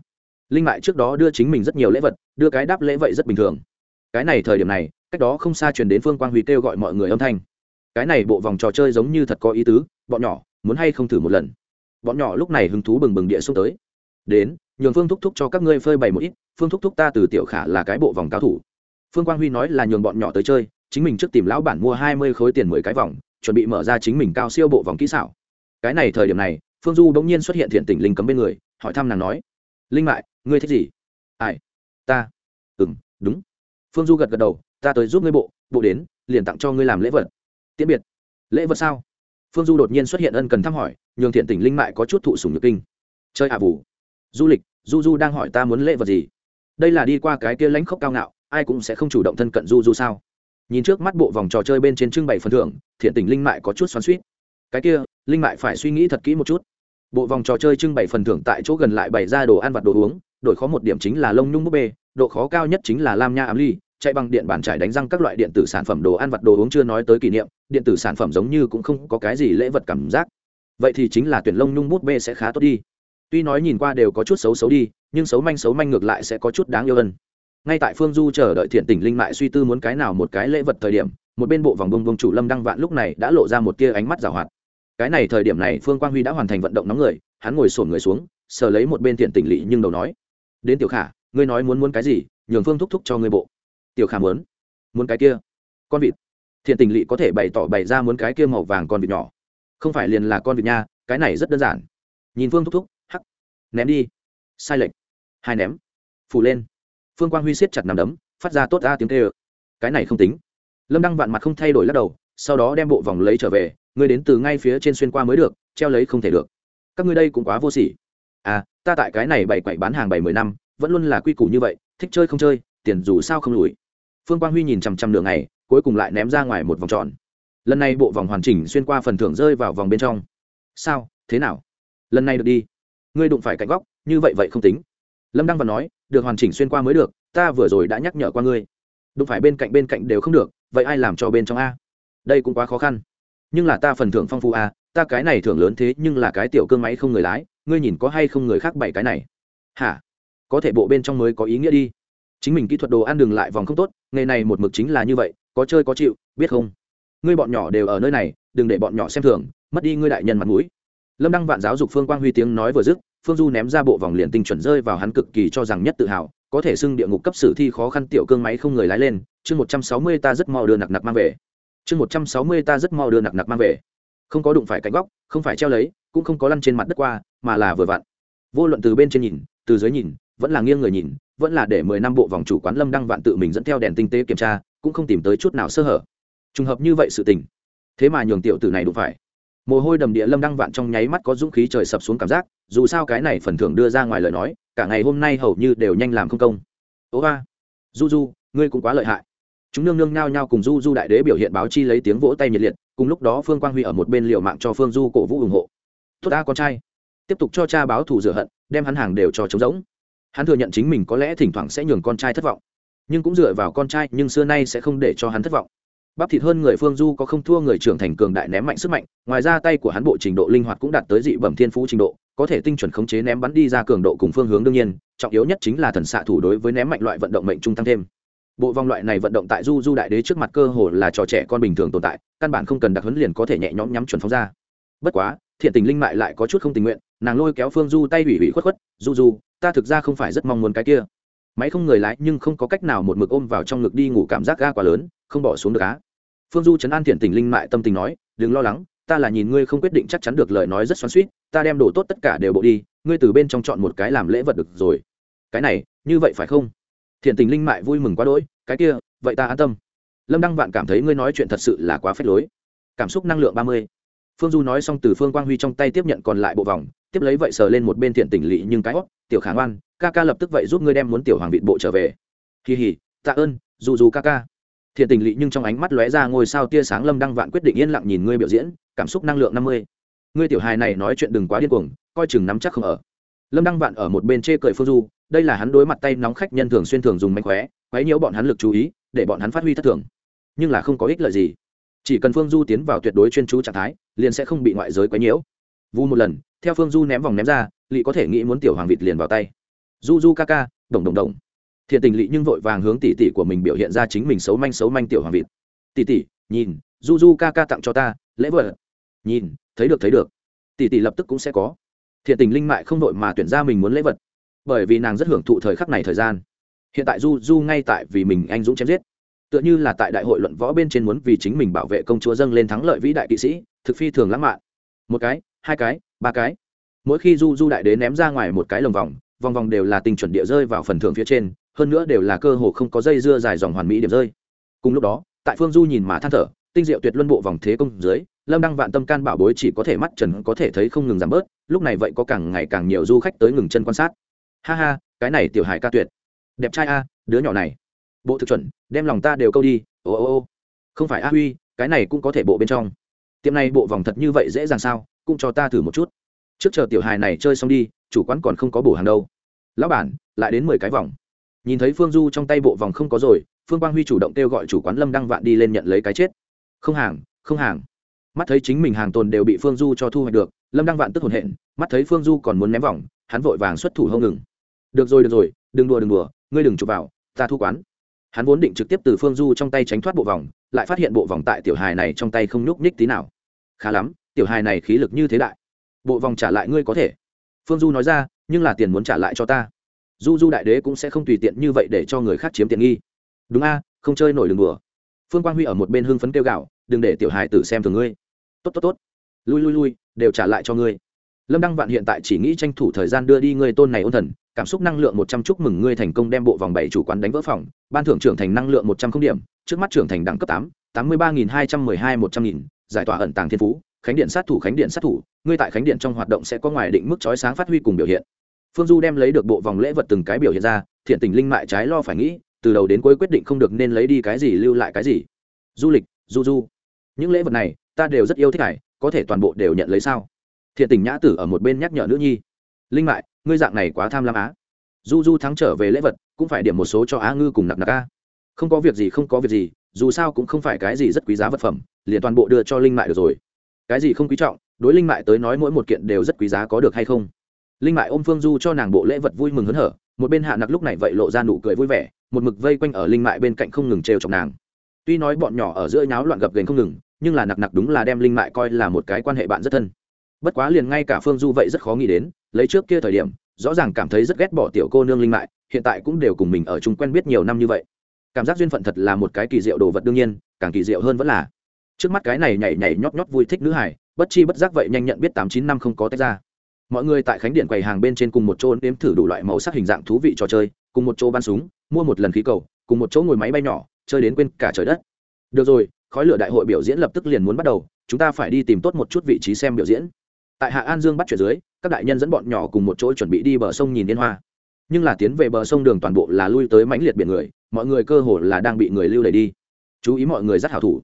linh mại trước đó đưa chính mình rất nhiều lễ vật, đưa cái đáp lễ vậy rất bình thường. Cái này thời điểm này, cách đó không xa truyền đến phương quang huy kêu gọi mọi người âm thanh. Cái này bộ vòng trò chơi giống như thật có ý tứ, bọn nhỏ, muốn hay không thử một lần? Bọn nhỏ lúc này hứng thú bừng bừng địa xuống tới. Đến, nhường phương thúc thúc cho các ngươi phơi bày một ít, phương thúc thúc ta từ tiểu khả là cái bộ vòng cao thủ. Phương quang huy nói là nhường bọn nhỏ tới chơi, chính mình trước tìm lão bản mua hai mươi khối tiền mười cái vòng, chuẩn bị mở ra chính mình cao siêu bộ vòng kỹ xảo. Cái này thời điểm này, phương du bỗng nhiên xuất hiện thiện tỉnh linh cấm bên người, hỏi thăm nàng nói, linh mại ngươi thích gì? Ai? Ta. Ừ m đúng. Phương du gật gật đầu, ta tới giúp ngươi bộ bộ đến, liền tặng cho ngươi làm lễ vật. Tiễn biệt. Lễ vật sao? Phương du đột nhiên xuất hiện ân cần thăm hỏi, nhường thiện tỉnh linh mại có chút thụ sùng nhược kinh. Chơi hạ à vụ du lịch, du du đang hỏi ta muốn lễ vật gì? Đây là đi qua cái kia lãnh khốc cao ngạo, ai cũng sẽ không chủ động thân cận du du sao? Nhìn trước mắt bộ vòng trò chơi bên trên trưng bày phần thưởng, thiện tình linh mại có chút xoắn suýt cái kia, linh mại phải suy nghĩ thật kỹ một chút. Bộ vòng trò chơi trưng bày phần thưởng tại chỗ gần lại bày ra đồ ăn vặt đồ uống đổi khó một điểm chính là lông nhung búp bê, độ khó cao nhất chính là lam nha ám ly, chạy bằng điện bàn trải đánh răng các loại điện tử sản phẩm đồ ăn vặt đồ uống chưa nói tới kỷ niệm, điện tử sản phẩm giống như cũng không có cái gì lễ vật cảm giác. Vậy thì chính là tuyển lông nhung bút bê sẽ khá tốt đi. Tuy nói nhìn qua đều có chút xấu xấu đi, nhưng xấu manh xấu manh ngược lại sẽ có chút đáng yêu hơn. Ngay tại phương du chờ đợi thiện tỉnh linh mại suy tư muốn cái nào một cái lễ vật thời điểm, một bên bộ vòng bông bông chủ lâm đăng vạn lúc này đã lộ ra một tia ánh mắt rào hoạt. Cái này thời điểm này phương quang huy đã hoàn thành vận động nóng người, hắn ngồi sổn người xuống, sờ lấy một bên thiện tỉnh lỵ nhưng đầu nói đến tiểu khả, ngươi nói muốn muốn cái gì, nhường phương thúc thúc cho ngươi bộ. Tiểu khả muốn. Muốn cái kia. Con vịt. Thiện tình lỵ có thể bày tỏ bày ra muốn cái kia màu vàng con vịt nhỏ. Không phải liền là con vịt nha, cái này rất đơn giản. Nhìn phương thúc thúc, hắc. Ném đi. Sai lệch. Hai ném. Phủ lên. Phương quang huy siết chặt nằm đấm, phát ra tốt ra tiếng tê ơ cái này không tính. Lâm đăng vạn mặt không thay đổi lắc đầu, sau đó đem bộ vòng lấy trở về, ngươi đến từ ngay phía trên xuyên qua mới được, treo lấy không thể được. Các ngươi đây cũng quá vô sỉ à ta tại cái này bày quậy bán hàng bảy mười năm, vẫn luôn là quy củ như vậy, thích chơi không chơi, tiền dù sao không lùi. Phương quang huy nhìn chằm chằm đường này cuối cùng lại ném ra ngoài một vòng tròn. Lần này bộ vòng hoàn chỉnh xuyên qua phần thưởng rơi vào vòng bên trong. Sao? Thế nào? Lần này được đi. Ngươi đụng phải cạnh góc, như vậy vậy không tính. Lâm đăng và nói, được hoàn chỉnh xuyên qua mới được, ta vừa rồi đã nhắc nhở qua ngươi. Đụng phải bên cạnh bên cạnh đều không được, vậy ai làm cho bên trong a? Đây cũng quá khó khăn. Nhưng là ta phần thưởng phong phú a, ta cái này thưởng lớn thế nhưng là cái tiểu cương máy không người lái ngươi nhìn có hay không người khác bày cái này? Hả? Có thể bộ bên trong mới có ý nghĩa đi. Chính mình kỹ thuật đồ ăn đường lại vòng không tốt, nghề này một mực chính là như vậy, có chơi có chịu, biết không? Ngươi bọn nhỏ đều ở nơi này, đừng để bọn nhỏ xem thường, mất đi ngươi đại nhân mặt mũi. Lâm đăng vạn giáo dục phương quang huy tiếng nói vừa dứt, phương du ném ra bộ vòng liền tinh chuẩn rơi vào hắn cực kỳ cho rằng nhất tự hào, có thể xưng địa ngục cấp sử thi khó khăn tiểu cương máy không người lái lên, chương một trăm sáu mươi ta rất mau đưa nặc nặc mang về. Chương một trăm sáu mươi ta rất mau đưa nặc nặc mang về. Không có đụng phải cánh góc, không phải treo lấy, cũng không có lăn trên mặt đất qua mà là vừa vặn. Vô luận từ bên trên nhìn, từ dưới nhìn, vẫn là nghiêng người nhìn, vẫn là để mười năm bộ vòng chủ quán lâm đăng vạn tự mình dẫn theo đèn tinh tế kiểm tra, cũng không tìm tới chút nào sơ hở. Trùng hợp như vậy sự tình. Thế mà nhường tiểu tử này đụng phải. Mồ hôi đầm địa lâm đăng vạn trong nháy mắt có dũng khí trời sập xuống cảm giác, dù sao cái này phần thưởng đưa ra ngoài lời nói, cả ngày hôm nay hầu như đều nhanh làm không công. Ố ba, du du, ngươi cũng quá lợi hại. Chúng nương nương nhao nhao cùng du du đại đế biểu hiện báo chi lấy tiếng vỗ tay nhiệt liệt, cùng lúc đó phương quang huy ở một bên liệu mạng cho phương du cổ vũ ủng hộ. Tốt ta con trai tiếp tục cho cha báo thù rửa hận, đem hắn hàng đều cho trống rỗng. Hắn thừa nhận chính mình có lẽ thỉnh thoảng sẽ nhường con trai thất vọng, nhưng cũng dựa vào con trai, nhưng xưa nay sẽ không để cho hắn thất vọng. Bắp thịt hơn người phương du có không thua người trưởng thành cường đại ném mạnh sức mạnh, ngoài ra tay của hắn bộ trình độ linh hoạt cũng đạt tới dị bẩm thiên phú trình độ, có thể tinh chuẩn khống chế ném bắn đi ra cường độ cùng phương hướng đương nhiên, trọng yếu nhất chính là thần xạ thủ đối với ném mạnh loại vận động mệnh trung tăng thêm. Bộ vòng loại này vận động tại du du đại đế trước mặt cơ hồ là trò trẻ con bình thường tồn tại, căn bản không cần đặc huấn liền có thể nhẹ nhõm nhắm chuẩn phóng ra. Bất quá thiện tình linh mại lại có chút không tình nguyện, nàng lôi kéo phương du tay hủy hủy khuất khuất, du du, ta thực ra không phải rất mong muốn cái kia. Máy không người lái nhưng không có cách nào một mực ôm vào trong ngực đi ngủ cảm giác ga quá lớn, không bỏ xuống được á. Phương du chấn an thiện tình linh mại tâm tình nói, đừng lo lắng, ta là nhìn ngươi không quyết định chắc chắn được lời nói rất xoắn suýt ta đem đồ tốt tất cả đều bộ đi, ngươi từ bên trong chọn một cái làm lễ vật được rồi. Cái này, như vậy phải không? Thiện tình linh mại vui mừng quá đỗi, cái kia, vậy ta an tâm. Lâm đăng vạn cảm thấy ngươi nói chuyện thật sự là quá phết lối. Cảm xúc năng lượng ba mươi phương du nói xong từ phương quang huy trong tay tiếp nhận còn lại bộ vòng, tiếp lấy vậy sờ lên một bên thiện tỉnh lỵ nhưng cái hót tiểu khả ngoan, ca ca lập tức vậy giúp ngươi đem muốn tiểu hoàng vịt bộ trở về. Kỳ hỉ tạ ơn, dù dù ca ca. Thiện tình lỵ nhưng trong ánh mắt lóe ra ngôi sao tia sáng lâm đăng vạn quyết định yên lặng nhìn ngươi biểu diễn, cảm xúc năng lượng năm mươi. Ngươi tiểu hài này nói chuyện đừng quá điên cuồng, coi chừng nắm chắc không ở. Lâm đăng vạn ở một bên chê cười phương du, đây là hắn đối mặt tay nóng khách nhân thường xuyên thường dùng mánh khóe, quấy nhiễu bọn hắn lực chú ý, để bọn hắn phát huy thất thường. Nhưng là không có ích lợi gì. Chỉ cần phương du tiến vào tuyệt đối chuyên chú trạng thái liền sẽ không bị ngoại giới quấy nhiễu. Vu một lần, theo phương du ném vòng ném ra, lị có thể nghĩ muốn tiểu hoàng vịt liền vào tay. Du du ca ca, đồng đồng đồng. Thiện tình lị nhưng vội vàng hướng tỷ tỷ của mình biểu hiện ra chính mình xấu manh xấu manh tiểu hoàng vịt. Tỷ tỷ, nhìn du du ca ca tặng cho ta, lễ vật. Nhìn, thấy được thấy được. Tỷ tỷ lập tức cũng sẽ có. Thiện tình linh mại không đội mà tuyển ra mình muốn lễ vật. Bởi vì nàng rất hưởng thụ thời khắc này thời gian. Hiện tại du du ngay tại vì mình anh dũng chém giết. Tựa như là tại đại hội luận võ bên trên muốn vì chính mình bảo vệ công chúa dâng lên thắng lợi vĩ đại kỵ sĩ thực phi thường lãng mạn. Một cái, hai cái, ba cái. Mỗi khi du du đại đế ném ra ngoài một cái lồng vòng vòng vòng đều là tình chuẩn địa rơi vào phần thưởng phía trên, hơn nữa đều là cơ hồ không có dây dưa dài dòng hoàn mỹ điểm rơi. Cùng lúc đó, tại phương du nhìn mà than thở, tinh diệu tuyệt luân bộ vòng thế công dưới, lâm đăng vạn tâm can bảo bối chỉ có thể mắt trần có thể thấy không ngừng giảm bớt, lúc này vậy có càng ngày càng nhiều du khách tới ngừng chân quan sát. Ha ha, cái này tiểu hài ca tuyệt. Đẹp trai a, đứa nhỏ này. Bộ thực chuẩn, đem lòng ta đều câu đi, ô ô ô. Không phải a huy, cái này cũng có thể bộ bên trong tiệm này bộ vòng thật như vậy dễ dàng sao? Cũng cho ta thử một chút. Trước chờ tiểu hài này chơi xong đi, chủ quán còn không có bổ hàng đâu. Lão bản, lại đến mười cái vòng. Nhìn thấy phương du trong tay bộ vòng không có rồi, phương quang huy chủ động kêu gọi chủ quán lâm đăng vạn đi lên nhận lấy cái chết. Không hàng không hàng. Mắt thấy chính mình hàng tồn đều bị phương du cho thu hoạch được, lâm đăng vạn tức hồn hện, mắt thấy phương du còn muốn ném vòng, hắn vội vàng xuất thủ hông ngừng. Được rồi được rồi, đừng đùa đừng đùa, ngươi đừng chụp vào, ta thu quán hắn vốn định trực tiếp từ phương du trong tay tránh thoát bộ vòng, lại phát hiện bộ vòng tại tiểu hài này trong tay không nhúc nhích tí nào. Khá lắm, tiểu hài này khí lực như thế đại. Bộ vòng trả lại ngươi có thể. Phương du nói ra, nhưng là tiền muốn trả lại cho ta. Du du đại đế cũng sẽ không tùy tiện như vậy để cho người khác chiếm tiện nghi. Đúng a, không chơi nổi đường đùa. Phương quang huy ở một bên hưng phấn kêu gạo đừng để tiểu hài tử xem thường ngươi. Tốt tốt tốt. Lui lui lui, đều trả lại cho ngươi lâm đăng vạn hiện tại chỉ nghĩ tranh thủ thời gian đưa đi người tôn này ôn thần, cảm xúc năng lượng một trăm chúc mừng ngươi thành công đem bộ vòng bảy chủ quán đánh vỡ phòng, ban thưởng trưởng thành năng lượng một trăm không điểm, trước mắt trưởng thành đẳng cấp tám tám mươi ba nghìn hai trăm mười hai một trăm nghìn, giải tỏa ẩn tàng thiên phú, khánh điện sát thủ, khánh điện sát thủ, ngươi tại khánh điện trong hoạt động sẽ có ngoài định mức chói sáng phát huy cùng biểu hiện. Phương du đem lấy được bộ vòng lễ vật từng cái biểu hiện ra, thiện tình linh mại trái lo phải nghĩ, từ đầu đến cuối quyết định không được nên lấy đi cái gì lưu lại cái gì. Du lịch, du du. Những lễ vật này, ta đều rất yêu thích hải có thể toàn bộ đều nhận lấy sao? Thiện tình nhã tử ở một bên nhắc nhở nữ nhi. Linh mại, ngươi dạng này quá tham lam á. Du du thắng trở về lễ vật, cũng phải điểm một số cho á ngư cùng nặc nặc a không có việc gì, không có việc gì, dù sao cũng không phải cái gì rất quý giá vật phẩm, liền toàn bộ đưa cho linh mại được rồi. Cái gì không quý trọng, đối linh mại tới nói mỗi một kiện đều rất quý giá có được hay không? Linh mại ôm phương du cho nàng bộ lễ vật vui mừng hớn hở, một bên hạ nặc lúc này vậy lộ ra nụ cười vui vẻ, một mực vây quanh ở linh mại bên cạnh không ngừng trêu chọc nàng. Tuy nói bọn nhỏ ở giữa nháo loạn gập gành không ngừng, nhưng là nặc nặc đúng là đem linh mại coi là một cái quan hệ bạn rất thân bất quá liền ngay cả phương du vậy rất khó nghĩ đến, lấy trước kia thời điểm, rõ ràng cảm thấy rất ghét bỏ tiểu cô nương linh mại, hiện tại cũng đều cùng mình ở chung quen biết nhiều năm như vậy. Cảm giác duyên phận thật là một cái kỳ diệu đồ vật đương nhiên, càng kỳ diệu hơn vẫn là. Trước mắt cái này nhảy nhảy nhót nhót vui thích nữ hải bất chi bất giác vậy nhanh nhận biết tám chín năm không có tách ra. Mọi người tại khánh điện quầy hàng bên trên cùng một chỗ nếm thử đủ loại màu sắc hình dạng thú vị trò chơi, cùng một chỗ bắn súng, mua một lần khí cầu, cùng một chỗ ngồi máy bay nhỏ, chơi đến quên cả trời đất. Được rồi, khói lửa đại hội biểu diễn lập tức liền muốn bắt đầu, chúng ta phải đi tìm tốt một chút vị trí xem biểu diễn tại hạ an dương bắt chuyện dưới, các đại nhân dẫn bọn nhỏ cùng một chỗ chuẩn bị đi bờ sông nhìn liên hoa. Nhưng là tiến về bờ sông đường toàn bộ là lui tới mãnh liệt biển người, mọi người cơ hồ là đang bị người lưu đẩy đi. Chú ý mọi người rất hảo thủ.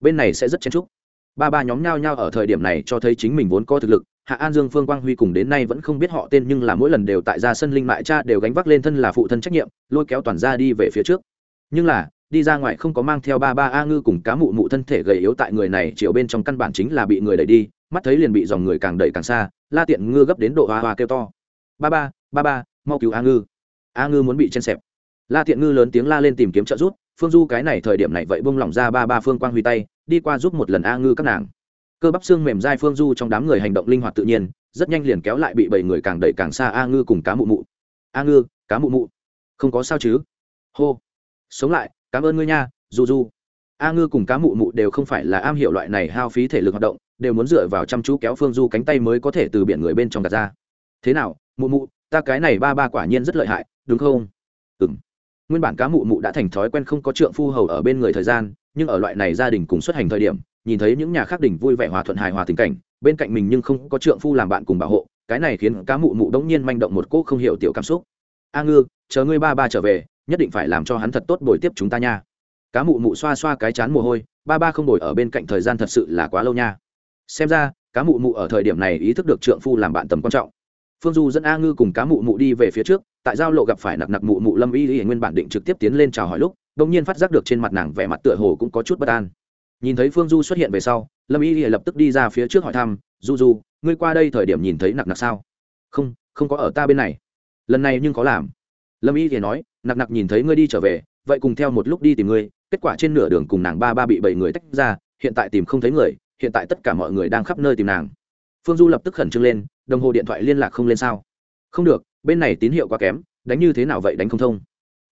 Bên này sẽ rất chen trúc ba ba nhóm nhao nhao ở thời điểm này cho thấy chính mình vốn có thực lực, hạ an dương, phương quang huy cùng đến nay vẫn không biết họ tên nhưng là mỗi lần đều tại ra sân linh mại cha đều gánh vác lên thân là phụ thân trách nhiệm, lôi kéo toàn ra đi về phía trước. Nhưng là, đi ra ngoài không có mang theo ba ba a ngư cùng cá mụ mụ thân thể gầy yếu tại người này chiều bên trong căn bản chính là bị người đẩy đi mắt thấy liền bị dòng người càng đẩy càng xa, la tiện ngư gấp đến độ hoa hoa kêu to. Ba ba ba ba, mau cứu a ngư. A ngư muốn bị chen xẹp. La tiện ngư lớn tiếng la lên tìm kiếm trợ giúp, phương du cái này thời điểm này vậy bông lỏng ra ba ba phương quang huy tay, đi qua giúp một lần a ngư các nàng. Cơ bắp xương mềm dai phương du trong đám người hành động linh hoạt tự nhiên, rất nhanh liền kéo lại bị bảy người càng đẩy càng xa a ngư cùng cá mụ mụ. A ngư, cá mụ mụ, không có sao chứ? Hô, sống lại, cảm ơn ngươi nha du du a ngư cùng cá mụ mụ đều không phải là am hiểu loại này hao phí thể lực hoạt động đều muốn dựa vào chăm chú kéo phương du cánh tay mới có thể từ biển người bên trong gạt ra. Thế nào, mụ mụ, ta cái này ba ba quả nhiên rất lợi hại, đúng không? Ừ m nguyên bản cá mụ mụ đã thành thói quen không có trượng phu hầu ở bên người thời gian, nhưng ở loại này gia đình cùng xuất hành thời điểm, nhìn thấy những nhà khác đình vui vẻ hòa thuận hài hòa tình cảnh, bên cạnh mình nhưng không có trượng phu làm bạn cùng bảo hộ, cái này khiến cá mụ mụ đống nhiên manh động một cỗ không hiểu tiểu cảm xúc. A ngư, chờ ngươi ba ba trở về, nhất định phải làm cho hắn thật tốt bồi tiếp chúng ta nha. Cá mụ mụ xoa xoa cái chán mồ hôi, ba ba không bồi ở bên cạnh thời gian thật sự là quá lâu nha xem ra, cá mụ mụ ở thời điểm này ý thức được trượng phu làm bạn tầm quan trọng. Phương du dẫn a ngư cùng cá mụ mụ đi về phía trước, tại giao lộ gặp phải nặc nặc mụ mụ lâm y y nguyên bản định trực tiếp tiến lên chào hỏi lúc đ ỗ n g nhiên phát giác được trên mặt nàng vẻ mặt tựa hồ cũng có chút bất an. Nhìn thấy phương du xuất hiện về sau, lâm y y lập tức đi ra phía trước hỏi thăm, du du, ngươi qua đây thời điểm nhìn thấy nặc nặc sao? Không không có ở ta bên này. Lần này nhưng có làm. Lâm y y nói, nặc nặc nhìn thấy ngươi đi trở về, vậy cùng theo một lúc đi tìm ngươi, kết quả trên nửa đường cùng nàng ba ba bị bảy người tách ra, hiện tại tìm không thấy người hiện tại tất cả mọi người đang khắp nơi tìm nàng. Phương du lập tức khẩn trương lên, đồng hồ điện thoại liên lạc không lên sao? Không được, bên này tín hiệu quá kém, đánh như thế nào vậy đánh không thông.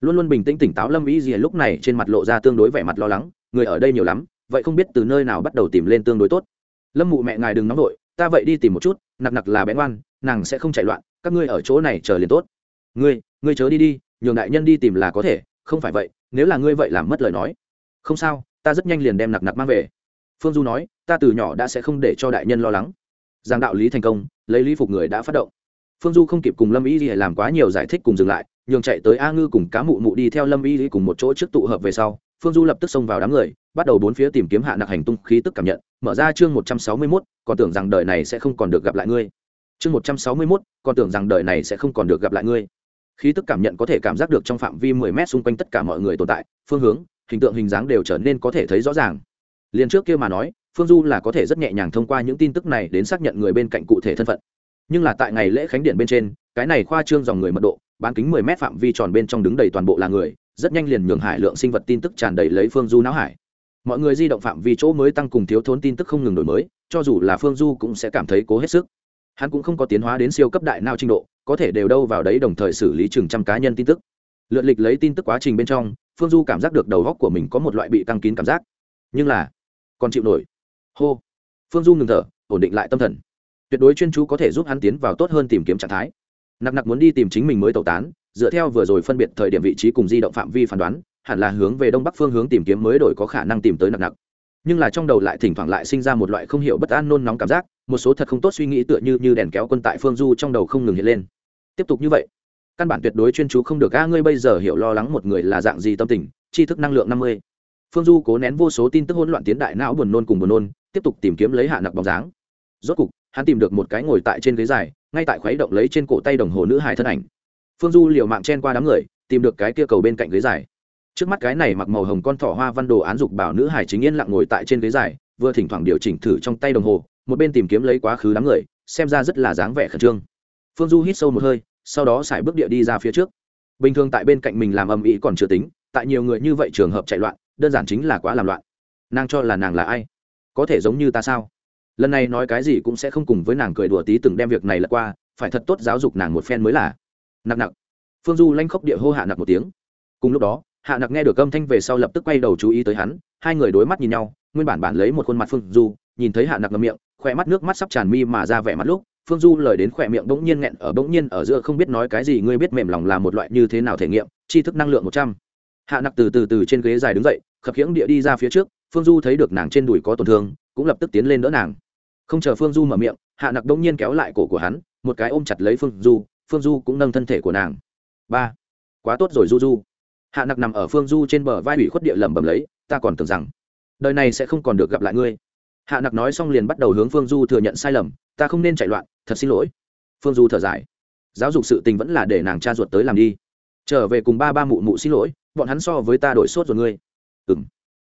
Luôn luôn bình tĩnh tỉnh táo lâm ý gì lúc này trên mặt lộ ra tương đối vẻ mặt lo lắng, người ở đây nhiều lắm, vậy không biết từ nơi nào bắt đầu tìm lên tương đối tốt. Lâm mụ mẹ ngài đừng nóng vội, ta vậy đi tìm một chút, nặc nặc là bé ngoan, nàng sẽ không chạy loạn, các ngươi ở chỗ này chờ liền tốt. Ngươi ngươi chớ đi đi, nhường đại nhân đi tìm là có thể, không phải vậy, nếu là ngươi vậy làm mất lời nói. Không sao, ta rất nhanh liền đem nặc nặc mang về phương du nói, ta từ nhỏ đã sẽ không để cho đại nhân lo lắng. Giang đạo lý thành công, lấy lý phục người đã phát động. Phương du không kịp cùng lâm y làm quá nhiều giải thích cùng dừng lại, nhường chạy tới a ngư cùng cá mụ mụ đi theo lâm y cùng một chỗ trước tụ hợp về sau, phương du lập tức xông vào đám người, bắt đầu bốn phía tìm kiếm hạ nặc hành tung khí tức cảm nhận, mở ra chương một trăm sáu mươi mốt, còn tưởng rằng đời này sẽ không còn được gặp lại ngươi. Chương một trăm sáu mươi mốt, còn tưởng rằng đời này sẽ không còn được gặp lại ngươi. Khí tức cảm nhận có thể cảm giác được trong phạm vi mười mét xung quanh tất cả mọi người tồn tại, phương hướng, hình tượng hình dáng đều trở nên có thể thấy rõ ràng liền trước kia mà nói, phương du là có thể rất nhẹ nhàng thông qua những tin tức này đến xác nhận người bên cạnh cụ thể thân phận. Nhưng là tại ngày lễ khánh điện bên trên, cái này khoa trương dòng người mật độ, bán kính mười mét phạm vi tròn bên trong đứng đầy toàn bộ là người, rất nhanh liền nhường hải lượng sinh vật tin tức tràn đầy lấy phương du não hải. Mọi người di động phạm vi chỗ mới tăng cùng thiếu thốn tin tức không ngừng đổi mới, cho dù là phương du cũng sẽ cảm thấy cố hết sức. Hắn cũng không có tiến hóa đến siêu cấp đại nào trình độ, có thể đều đâu vào đấy đồng thời xử lý chừng trăm cá nhân tin tức. Lượt lịch lấy tin tức quá trình bên trong, phương du cảm giác được đầu góc của mình có một loại bị tăng kín cảm giác. Nhưng là còn chịu nổi. Hô. Phương du ngừng thở, ổn định lại tâm thần. Tuyệt đối chuyên chú có thể giúp hắn tiến vào tốt hơn tìm kiếm trạng thái. Nặc nặc muốn đi tìm chính mình mới tẩu tán, dựa theo vừa rồi phân biệt thời điểm vị trí cùng di động phạm vi phán đoán, hẳn là hướng về đông bắc phương hướng tìm kiếm mới đổi có khả năng tìm tới nặc nặc. Nhưng là trong đầu lại thỉnh thoảng lại sinh ra một loại không hiểu bất an nôn nóng cảm giác, một số thật không tốt suy nghĩ tựa như như đèn kéo quân tại phương du trong đầu không ngừng hiện lên. Tiếp tục như vậy, căn bản tuyệt đối chuyên chú không được, a, ngươi bây giờ hiểu lo lắng một người là dạng gì tâm tình, tri thức năng lượng năm mươi phương du cố nén vô số tin tức hỗn loạn tiến đại não buồn nôn cùng buồn nôn, tiếp tục tìm kiếm lấy hạ nặc bóng dáng. Rốt cục, hắn tìm được một cái ngồi tại trên ghế dài, ngay tại khuấy động lấy trên cổ tay đồng hồ nữ hài thân ảnh. Phương du liều mạng chen qua đám người, tìm được cái kia cầu bên cạnh ghế dài. Trước mắt cái này mặc màu hồng con thỏ hoa văn đồ án dục bảo nữ hài chính yên lặng ngồi tại trên ghế dài, vừa thỉnh thoảng điều chỉnh thử trong tay đồng hồ, một bên tìm kiếm lấy quá khứ đám người, xem ra rất là dáng vẻ khẩn trương. Phương du hít sâu một hơi, sau đó xài bước địa đi ra phía trước. Bình thường tại bên cạnh mình làm âm ý còn chưa tính, tại nhiều người như vậy trường hợp chạy loạn đơn giản chính là quá làm loạn. Nàng cho là nàng là ai? Có thể giống như ta sao? Lần này nói cái gì cũng sẽ không cùng với nàng cười đùa tí từng đem việc này lật qua, phải thật tốt giáo dục nàng một phen mới là. Nặng nặng phương du lanh khóc địa hô hạ nặc một tiếng. Cùng lúc đó, hạ nặc nghe được âm thanh về sau lập tức quay đầu chú ý tới hắn, hai người đối mắt nhìn nhau, nguyên bản bản lấy một khuôn mặt phương du, nhìn thấy hạ nặc ngầm miệng, khỏe mắt nước mắt sắp tràn mi mà ra vẻ mắt lúc, phương du lời đến khỏe miệng bỗng nhiên nghẹn ở bỗng nhiên ở giữa không biết nói cái gì, ngươi biết mềm lòng là một loại như thế nào thể nghiệm, tri thức năng lượng một trăm hạ nặc từ từ từ trên ghế dài đứng dậy, khập khiễng địa đi ra phía trước, phương du thấy được nàng trên đùi có tổn thương, cũng lập tức tiến lên đỡ nàng. Không chờ phương du mở miệng, hạ nặc đông nhiên kéo lại cổ của hắn, một cái ôm chặt lấy phương du phương du cũng nâng thân thể của nàng. Ba, quá tốt rồi du du. Hạ nặc nằm ở phương du trên bờ vai ủy khuất địa lẩm bẩm lấy, ta còn tưởng rằng, đời này sẽ không còn được gặp lại ngươi. Hạ nặc nói xong liền bắt đầu hướng phương du thừa nhận sai lầm, ta không nên chạy loạn, thật xin lỗi. Phương du thở dài. Giáo dục sự tình vẫn là để nàng cha ruột tới làm đi trở về cùng ba ba mụ mụ xin lỗi, bọn hắn so với ta đổi sốt rồi ngươi. Ừng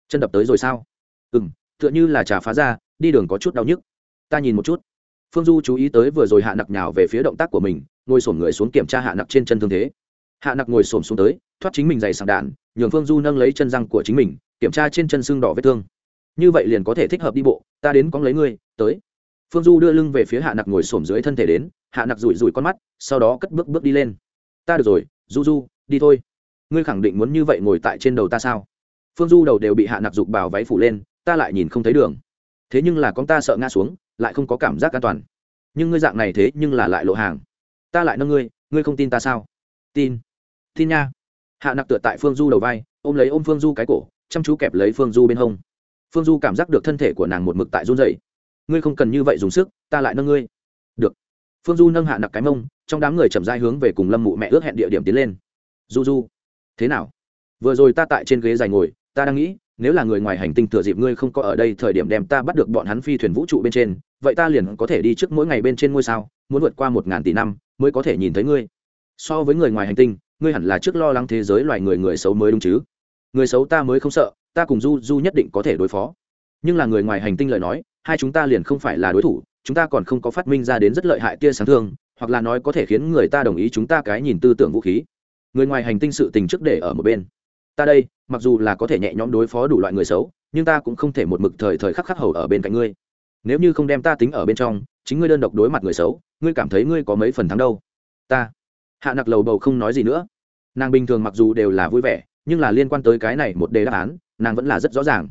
chân đập tới rồi sao? Ừng tựa như là trà phá ra, đi đường có chút đau nhức. Ta nhìn một chút. Phương du chú ý tới vừa rồi hạ nặc nhào về phía động tác của mình, ngồi sổm người xuống kiểm tra hạ nặc trên chân thương thế. Hạ nặc ngồi sổm xuống tới, thoát chính mình dày sàng đạn, nhường phương du nâng lấy chân răng của chính mình, kiểm tra trên chân xương đỏ vết thương. Như vậy liền có thể thích hợp đi bộ, ta đến cóng lấy ngươi, tới. Phương du đưa lưng về phía hạ nặc ngồi sổm dưới thân thể đến, hạ nặc rủi rủi con mắt, sau đó cất bước bước đi lên. Ta được rồi du du, đi thôi. Ngươi khẳng định muốn như vậy ngồi tại trên đầu ta sao? Phương du đầu đều bị hạ nặc dục bảo váy phủ lên, ta lại nhìn không thấy đường. Thế nhưng là con ta sợ ngã xuống, lại không có cảm giác an toàn. Nhưng ngươi dạng này thế nhưng là lại lộ hàng. Ta lại nâng ngươi ngươi không tin ta sao? Tin. Tin nha. Hạ nặc tựa tại phương du đầu vai, ôm lấy ôm phương du cái cổ, chăm chú kẹp lấy phương du bên hông. Phương du cảm giác được thân thể của nàng một mực tại run dày ngươi không cần như vậy dùng sức, ta lại nâng ngươi. Được phương du nâng hạ nặc cái mông, trong đám người chậm dai hướng về cùng lâm mụ mẹ ước hẹn địa điểm tiến lên. Du du, thế nào? Vừa rồi ta tại trên ghế dài ngồi, ta đang nghĩ, nếu là người ngoài hành tinh thừa dịp ngươi không có ở đây thời điểm đem ta bắt được bọn hắn phi thuyền vũ trụ bên trên, vậy ta liền có thể đi trước mỗi ngày bên trên ngôi sao, muốn vượt qua một ngàn tỷ năm mới có thể nhìn thấy ngươi. So với người ngoài hành tinh, ngươi hẳn là trước lo lắng thế giới loài người người xấu mới đúng chứ. Người xấu ta mới không sợ, ta cùng du du nhất định có thể đối phó. Nhưng là người ngoài hành tinh lời nói hai chúng ta liền không phải là đối thủ, chúng ta còn không có phát minh ra đến rất lợi hại tia sáng thương, hoặc là nói có thể khiến người ta đồng ý chúng ta cái nhìn tư tưởng vũ khí. Người ngoài hành tinh sự tình trước để ở một bên. Ta đây, mặc dù là có thể nhẹ nhõm đối phó đủ loại người xấu, nhưng ta cũng không thể một mực thời thời khắc khắc hầu ở bên cạnh ngươi. Nếu như không đem ta tính ở bên trong, chính ngươi đơn độc đối mặt người xấu, ngươi cảm thấy ngươi có mấy phần thắng đâu? Ta. Hạ nặc lầu bầu không nói gì nữa. Nàng bình thường mặc dù đều là vui vẻ, nhưng là liên quan tới cái này một đề đáp án, nàng vẫn là rất rõ ràng.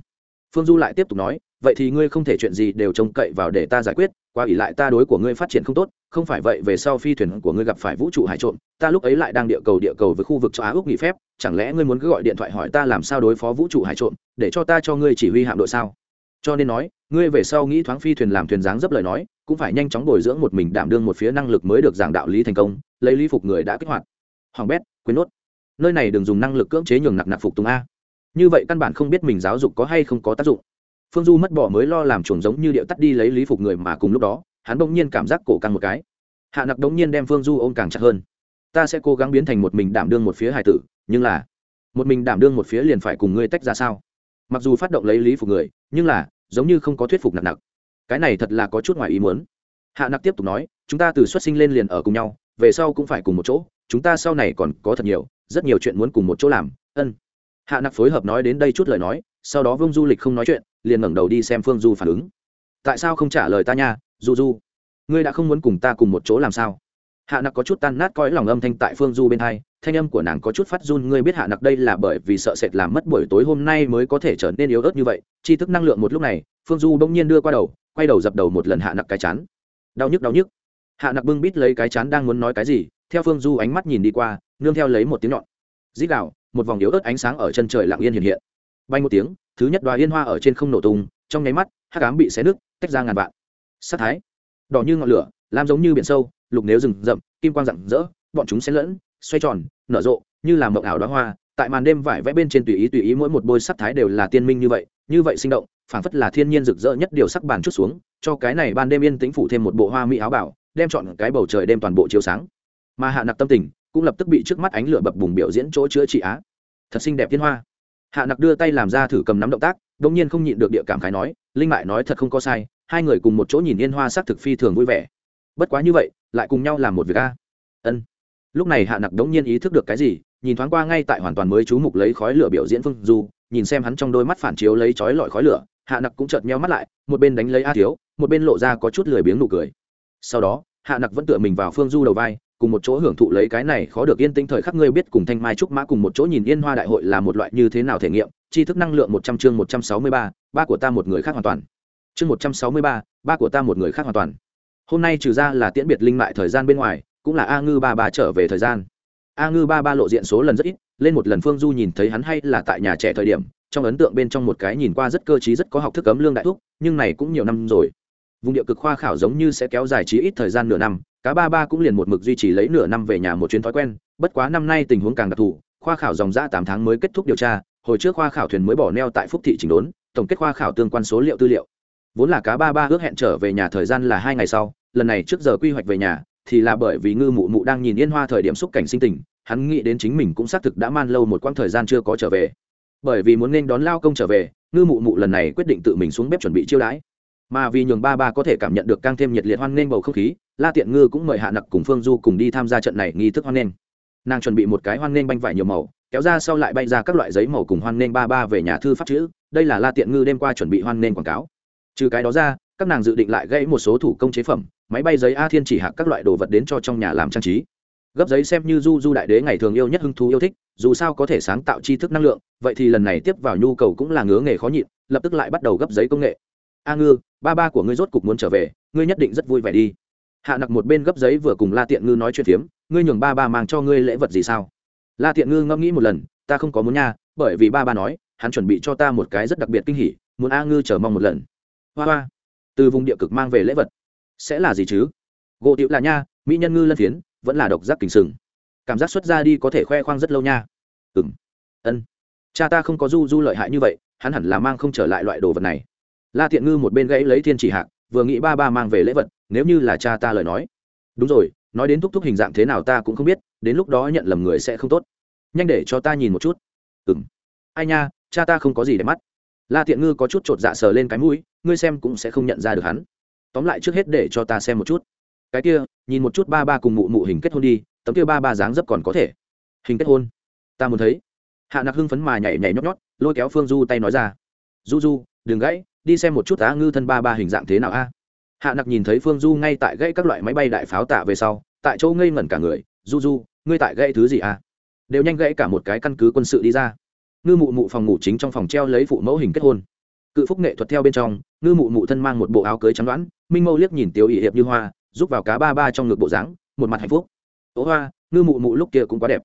Phương du lại tiếp tục nói vậy thì ngươi không thể chuyện gì đều trông cậy vào để ta giải quyết, qua ỷ lại ta đối của ngươi phát triển không tốt, không phải vậy về sau phi thuyền của ngươi gặp phải vũ trụ hải trộm, ta lúc ấy lại đang địa cầu địa cầu với khu vực cho á úc nghỉ phép, chẳng lẽ ngươi muốn cứ gọi điện thoại hỏi ta làm sao đối phó vũ trụ hải trộm, để cho ta cho ngươi chỉ huy hạm đội sao? Cho nên nói, ngươi về sau nghĩ thoáng phi thuyền làm thuyền dáng dấp lời nói, cũng phải nhanh chóng bồi dưỡng một mình đảm đương một phía năng lực mới được giảng đạo lý thành công, lấy lý phục người đã kích hoạt. Hoàng bét, quên nốt. Nơi này đừng dùng năng lực cưỡng chế nhường nặc nặc phục tùng a. Như vậy căn bản không biết mình giáo dục có hay không có tác dụng phương du mất bỏ mới lo làm chuồng giống như điệu tắt đi lấy lý phục người mà cùng lúc đó, hắn bỗng nhiên cảm giác cổ căng một cái. Hạ nặc bỗng nhiên đem phương du ôm càng chặt hơn. Ta sẽ cố gắng biến thành một mình đảm đương một phía hải tử, nhưng là, một mình đảm đương một phía liền phải cùng ngươi tách ra sao? Mặc dù phát động lấy lý phục người, nhưng là, giống như không có thuyết phục nặng nặc. Cái này thật là có chút ngoài ý muốn. Hạ nặc tiếp tục nói, chúng ta từ xuất sinh lên liền ở cùng nhau, về sau cũng phải cùng một chỗ, chúng ta sau này còn có thật nhiều, rất nhiều chuyện muốn cùng một chỗ làm, ân. Hạ nặc phối hợp nói đến đây chút lời nói sau đó vương du lịch không nói chuyện, liền ngẩng đầu đi xem phương du phản ứng. Tại sao không trả lời ta nha, du du? Ngươi đã không muốn cùng ta cùng một chỗ làm sao? Hạ nặc có chút tan nát coi lòng âm thanh tại phương du bên hai, thanh âm của nàng có chút phát run, ngươi biết hạ nặc đây là bởi vì sợ sệt làm mất buổi tối hôm nay mới có thể trở nên yếu ớt như vậy chi thức năng lượng một lúc này, phương du bỗng nhiên đưa qua đầu, quay đầu dập đầu một lần hạ nặc cái chán. Đau nhức đau nhức. Hạ nặc bưng bít lấy cái chán đang muốn nói cái gì, theo phương du ánh mắt nhìn đi qua, nương theo lấy một tiếng nhọn. Dít đạo một vòng yếu ớt ánh sáng ở chân trời lặng yên hiện hiện bay một tiếng, thứ nhất đoá yên hoa ở trên không nổ tung, trong nháy mắt, hắc ám bị xé nứt, tách ra ngàn vạn. Sát thái. Đỏ như ngọn lửa, lam giống như biển sâu, lục nếu rừng rậm, kim quang rạng rỡ, bọn chúng xen lẫn, xoay tròn, nở rộ, như là mộng ảo đoá hoa. Tại màn đêm vải vẽ bên trên tùy ý tùy ý mỗi một bôi sắc thái đều là tiên minh như vậy như vậy sinh động, phảng phất là thiên nhiên rực rỡ nhất điều sắc bàn chút xuống, cho cái này ban đêm yên tĩnh phủ thêm một bộ hoa mỹ áo bảo, đem chọn cái bầu trời đêm toàn bộ chiếu sáng. Mà hạ nặc tâm tình cũng lập tức bị trước mắt ánh lửa bập bùng biểu diễn chỗ chữa trị á. Thật xinh đẹp thiên hoa hạ nặc đưa tay làm ra thử cầm nắm động tác đ ỗ n g nhiên không nhịn được địa cảm khái nói, linh mại nói thật không có sai, hai người cùng một chỗ nhìn yên hoa s ắ c thực phi thường vui vẻ. Bất quá như vậy, lại cùng nhau làm một việc a. Ân. Lúc này hạ nặc đống nhiên ý thức được cái gì, nhìn thoáng qua ngay tại hoàn toàn mới chú mục lấy khói lửa biểu diễn phương du, nhìn xem hắn trong đôi mắt phản chiếu lấy chói lọi khói lửa, hạ nặc cũng chợt meo mắt lại, một bên đánh lấy a thiếu, một bên lộ ra có chút lười biếng nụ cười. Sau đó, hạ nặc vẫn tựa mình vào phương du đầu vai cùng một chỗ hưởng thụ lấy cái này khó được yên tĩnh thời khắc, ngươi biết cùng thanh mai trúc mã cùng một chỗ nhìn yên hoa đại hội là một loại như thế nào thể nghiệm? Tri thức năng lượng một trăm chương một trăm sáu mươi ba ba của ta một người khác hoàn toàn. Chương một trăm sáu mươi ba ba của ta một người khác hoàn toàn. Hôm nay trừ ra là tiễn biệt linh mại thời gian bên ngoài, cũng là a ngư ba ba trở về thời gian. A ngư ba ba lộ diện số lần rất ít, lên một lần phương du nhìn thấy hắn hay là tại nhà trẻ thời điểm, trong ấn tượng bên trong một cái nhìn qua rất cơ t rất có học thức cấm lương đại thúc, nhưng này cũng nhiều năm rồi vùng địa cực khoa khảo giống như sẽ kéo dài trí ít thời gian nửa năm, cá ba ba cũng liền một mực duy trì lấy nửa năm về nhà một chuyến thói quen, bất quá năm nay tình huống càng đặc thù, khoa khảo dòng ra tám tháng mới kết thúc điều tra, hồi trước khoa khảo thuyền mới bỏ neo tại phúc thị chỉnh đốn, tổng kết khoa khảo tương quan số liệu tư liệu. Vốn là cá ba ba ước hẹn trở về nhà thời gian là hai ngày sau, lần này trước giờ quy hoạch về nhà, thì là bởi vì ngư mụ mụ đang nhìn yên hoa thời điểm xúc cảnh sinh tình, hắn nghĩ đến chính mình cũng xác thực đã man lâu một quãng thời gian chưa có trở về. Bởi vì muốn nên đón lao công trở về, ngư mụ mụ lần này quyết định tự mình xuống bếp chuẩn bị chiêu đãi mà vì nhường ba ba có thể cảm nhận được càng thêm nhiệt liệt hoan nghênh bầu không khí, la tiện ngư cũng mời hạ nặc cùng phương du cùng đi tham gia trận này nghi thức hoan nghênh. Nàng chuẩn bị một cái hoan nghênh banh vải nhiều màu, kéo ra sau lại bay ra các loại giấy màu cùng hoan nghênh ba ba về nhà thư pháp chữ, đây là la tiện ngư đêm qua chuẩn bị hoan nghênh quảng cáo. Trừ cái đó ra, các nàng dự định lại gãy một số thủ công chế phẩm, máy bay giấy a thiên chỉ hạ các loại đồ vật đến cho trong nhà làm trang trí. Gấp giấy xem như du du đại đế ngày thường yêu nhất hứng thú yêu thích, dù sao có thể sáng tạo tri thức năng lượng, vậy thì lần này tiếp vào nhu cầu cũng là ngứa nghề khó nhịn, lập tức lại bắt đầu gấp giấy công nghệ. A ngư ba ba của ngươi rốt cục muốn trở về, ngươi nhất định rất vui vẻ đi. Hạ nặc một bên gấp giấy vừa cùng la tiện ngư nói chuyện phiếm, ngươi nhường ba ba mang cho ngươi lễ vật gì sao? La tiện ngư ngẫm nghĩ một lần, ta không có muốn nha, bởi vì ba ba nói, hắn chuẩn bị cho ta một cái rất đặc biệt kinh hỉ, muốn a ngư chờ mong một lần. Hoa hoa. Từ vùng địa cực mang về lễ vật. Sẽ là gì chứ? Gỗ tiểu là nha, mỹ nhân ngư lân phiến, vẫn là độc giác kình sừng. Cảm giác xuất ra đi có thể khoe khoang rất lâu nha. Ừ m ân. Cha ta không có du du lợi hại như vậy, hắn hẳn là mang không trở lại loại đồ vật này la thiện ngư một bên gãy lấy thiên chỉ hạc, vừa nghĩ ba ba mang về lễ vật, nếu như là cha ta lời nói. Đúng rồi, nói đến thúc thúc hình dạng thế nào ta cũng không biết, đến lúc đó nhận lầm người sẽ không tốt. Nhanh để cho ta nhìn một chút. Ừ m ai nha, cha ta không có gì để mắt. La thiện ngư có chút t r ộ t dạ sờ lên cái mũi, ngươi xem cũng sẽ không nhận ra được hắn. Tóm lại trước hết để cho ta xem một chút. Cái kia, nhìn một chút ba ba cùng mụ mụ hình kết hôn đi, tấm kia ba ba dáng dấp còn có thể. Hình kết hôn. Ta muốn thấy. Hạ nặc hưng phấn mà nhảy nhảy nhót nhót, lôi kéo phương du tay nói ra. Du du, đừng gãy đi xem một chút á ngư thân ba ba hình dạng thế nào a. Hạ nặc nhìn thấy phương du ngay tại gãy các loại máy bay đại pháo tạ về sau, tại chỗ ngây ngẩn cả người, du du, ngươi tại gãy thứ gì a? Đều nhanh gãy cả một cái căn cứ quân sự đi ra. Ngư mụ mụ phòng ngủ chính trong phòng treo lấy phụ mẫu hình kết hôn. Cự phúc nghệ thuật theo bên trong, ngư mụ mụ thân mang một bộ áo cưới trắng đoán, minh mâu liếc nhìn tiêu ỵ hiệp như hoa, giúp vào cá ba ba trong ngực bộ dáng, một mặt hạnh phúc. Ố hoa, ngư mụ mụ lúc kia cũng quá đẹp.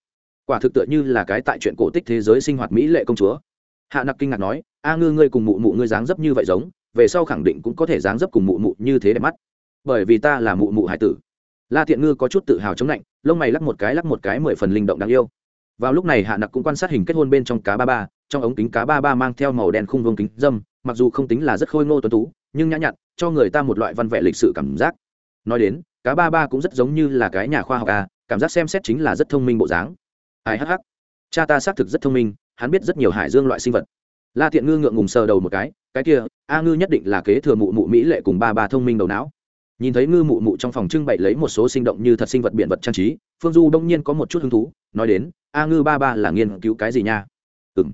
Quả thực tựa như là cái tại chuyện cổ tích thế giới sinh hoạt mỹ lệ công chúa. Hạ nặc kinh ngạc nói a ngư ngươi cùng mụ mụ ngươi dáng dấp như vậy giống, về sau khẳng định cũng có thể dáng dấp cùng mụ mụ như thế đẹp mắt. Bởi vì ta là mụ mụ hải tử. La thiện ngư có chút tự hào chống lạnh, lông mày lắc một cái lắc một cái mười phần linh động đáng yêu. Vào lúc này hạ nặc cũng quan sát hình kết hôn bên trong cá ba ba, trong ống kính cá ba ba mang theo màu đen khung vương kính dâm, mặc dù không tính là rất khôi ngô tuấn tú, nhưng nhã nhặn, cho người ta một loại văn vẻ lịch sự cảm giác. Nói đến, cá ba ba cũng rất giống như là cái nhà khoa học à cảm giác xem xét chính là rất thông minh bộ dáng. Ai hh cha ta xác thực rất thông minh, hắn biết rất nhiều hải dương loại sinh vật la thiện ngư ngượng ngùng sờ đầu một cái cái kia, a ngư nhất định là kế thừa mụ mụ mỹ lệ cùng ba ba thông minh đầu não. Nhìn thấy ngư mụ mụ trong phòng trưng bày lấy một số sinh động như thật sinh vật biện vật trang trí, phương du đông nhiên có một chút hứng thú, nói đến, a ngư ba ba là nghiên cứu cái gì nha? Ừ m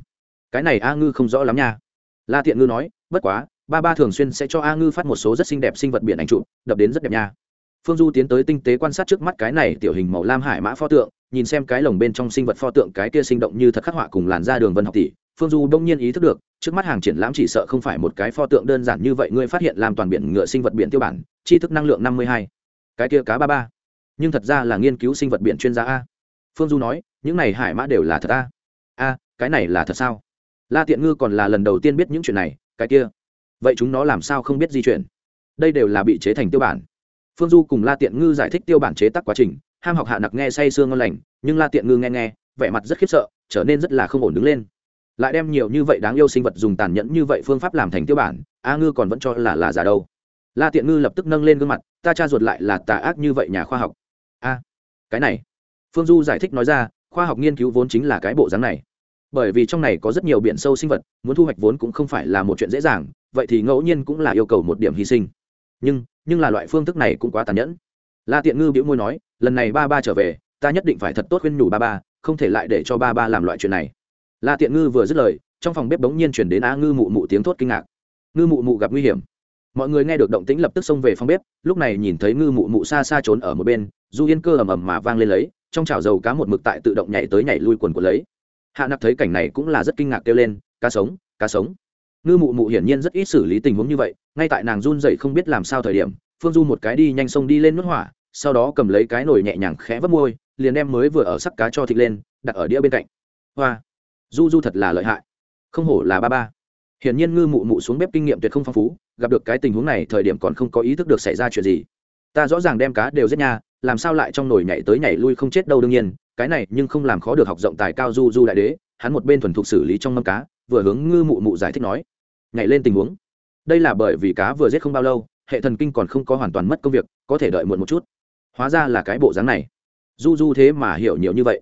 cái này a ngư không rõ lắm nha. La thiện ngư nói, bất quá, ba ba thường xuyên sẽ cho a ngư phát một số rất xinh đẹp sinh vật biển ảnh trụ đập đến rất đẹp nha. Phương du tiến tới tinh tế quan sát trước mắt cái này tiểu hình màu lam hải mã pho tượng, nhìn xem cái lồng bên trong sinh vật pho tượng cái kia sinh động như thật khắc họa cùng làn ra đường vân học tỷ phương du đông nhiên ý thức được, trước mắt hàng triển lãm chỉ sợ không phải một cái pho tượng đơn giản như vậy, ngươi phát hiện làm toàn biển ngựa sinh vật biển tiêu bản, tri thức năng lượng năm mươi hai. Cái kia cá ba ba. Nhưng thật ra là nghiên cứu sinh vật biển chuyên gia a. Phương du nói, những này hải mã đều là thật a. A, cái này là thật sao? La tiện ngư còn là lần đầu tiên biết những chuyện này, cái kia. Vậy chúng nó làm sao không biết di chuyển? Đây đều là bị chế thành tiêu bản. Phương du cùng la tiện ngư giải thích tiêu bản chế tác quá trình, ham học hạ nặc nghe say sương ngon lành, nhưng la tiện ngư nghe nghe, vẻ mặt rất khiếp sợ, trở nên rất là không ổn đứng lên lại đem nhiều như vậy đáng yêu sinh vật dùng tàn nhẫn như vậy phương pháp làm thành tiêu bản, a ngư còn vẫn cho là là giả đâu. La tiện ngư lập tức nâng lên gương mặt, ta cha ruột lại là tà ác như vậy nhà khoa học. A, cái này. Phương du giải thích nói ra, khoa học nghiên cứu vốn chính là cái bộ dáng này. Bởi vì trong này có rất nhiều biển sâu sinh vật, muốn thu hoạch vốn cũng không phải là một chuyện dễ dàng, vậy thì ngẫu nhiên cũng là yêu cầu một điểm hy sinh. Nhưng nhưng là loại phương thức này cũng quá tàn nhẫn. La tiện ngư biễu môi nói, lần này ba ba trở về, ta nhất định phải thật tốt khuyên nhủ ba ba, không thể lại để cho ba ba làm loại chuyện này la tiện ngư vừa dứt lời, trong phòng bếp bỗng nhiên chuyển đến á ngư mụ mụ tiếng thốt kinh ngạc. Ngư mụ mụ gặp nguy hiểm. Mọi người nghe được động tĩnh lập tức xông về phòng bếp, lúc này nhìn thấy ngư mụ mụ xa xa trốn ở một bên, du yên cơ ầm ầm mà vang lên lấy, trong chảo dầu cá một mực tại tự động nhảy tới nhảy lui quần của lấy. Hạ nặc thấy cảnh này cũng là rất kinh ngạc kêu lên, cá sống cá sống. Ngư mụ mụ hiển nhiên rất ít xử lý tình huống như vậy, ngay tại nàng run dậy không biết làm sao thời điểm, phương du một cái đi nhanh sông đi lên nước hỏa, sau đó cầm lấy cái nồi nhẹ nhàng khẽ vấp môi, liền đem mới vừa ở sắc cá cho thịt lên, đặt ở đĩa bên cạnh. Hoa! Du du thật là lợi hại. Không hổ là ba ba. Hiển nhiên ngư mụ mụ xuống bếp kinh nghiệm tuyệt không phong phú, gặp được cái tình huống này thời điểm còn không có ý thức được xảy ra chuyện gì. Ta rõ ràng đem cá đều giết nha, làm sao lại trong nồi nhảy tới nhảy lui không chết đâu đương nhiên, cái này nhưng không làm khó được học rộng tài cao du du đại đế, hắn một bên thuần thục xử lý trong mâm cá, vừa hướng ngư mụ mụ giải thích nói. Nhảy lên tình huống. Đây là bởi vì cá vừa giết không bao lâu, hệ thần kinh còn không có hoàn toàn mất công việc, có thể đợi muộn một chút. Hóa ra là cái bộ dáng này. Du du thế mà hiểu nhiều như vậy.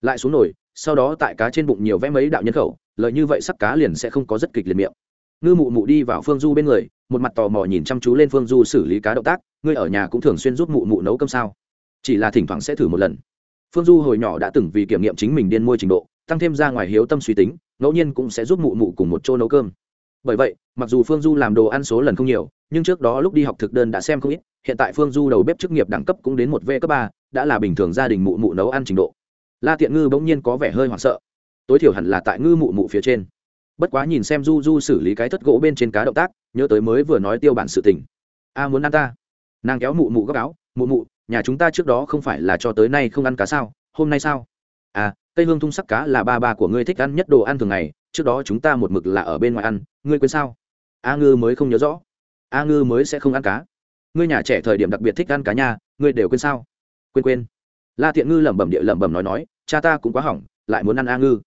Lại xuống nổi sau đó tại cá trên bụng nhiều vẽ mấy đạo nhân khẩu lợi như vậy sắc cá liền sẽ không có rất kịch liệt miệng. Ngư mụ mụ đi vào phương du bên người, một mặt tò mò nhìn chăm chú lên phương du xử lý cá động tác, ngươi ở nhà cũng thường xuyên giúp mụ mụ nấu cơm sao? Chỉ là thỉnh thoảng sẽ thử một lần. Phương du hồi nhỏ đã từng vì kiểm nghiệm chính mình điên môi trình độ, tăng thêm ra ngoài hiếu tâm suy tính, ngẫu nhiên cũng sẽ giúp mụ mụ cùng một chỗ nấu cơm. Bởi vậy, mặc dù phương du làm đồ ăn số lần không nhiều, nhưng trước đó lúc đi học thực đơn đã xem không ít, hiện tại phương du đầu bếp chức nghiệp đẳng cấp cũng đến một v cấp ba, đã là bình thường gia đình mụ mụ nấu ăn trình độ la tiện ngư bỗng nhiên có vẻ hơi hoảng sợ. Tối thiểu hẳn là tại ngư mụ mụ phía trên. Bất quá nhìn xem du du xử lý cái thất gỗ bên trên cá động tác, nhớ tới mới vừa nói tiêu bản sự tình. A muốn ăn ta. Nàng kéo mụ mụ gấp áo, mụ mụ, nhà chúng ta trước đó không phải là cho tới nay không ăn cá sao? Hôm nay sao? À cây hương thung sắc cá là ba ba của ngươi thích ăn nhất đồ ăn thường ngày, trước đó chúng ta một mực là ở bên ngoài ăn, ngươi quên sao? A ngư mới không nhớ rõ. A ngư mới sẽ không ăn cá. Ngươi nhà trẻ thời điểm đặc biệt thích ăn cá nha, ngươi đều quên sao? Quên quên la tiện ngư lẩm bẩm địa lẩm bẩm nói nói, cha ta cũng quá hỏng, lại muốn ăn a ngư.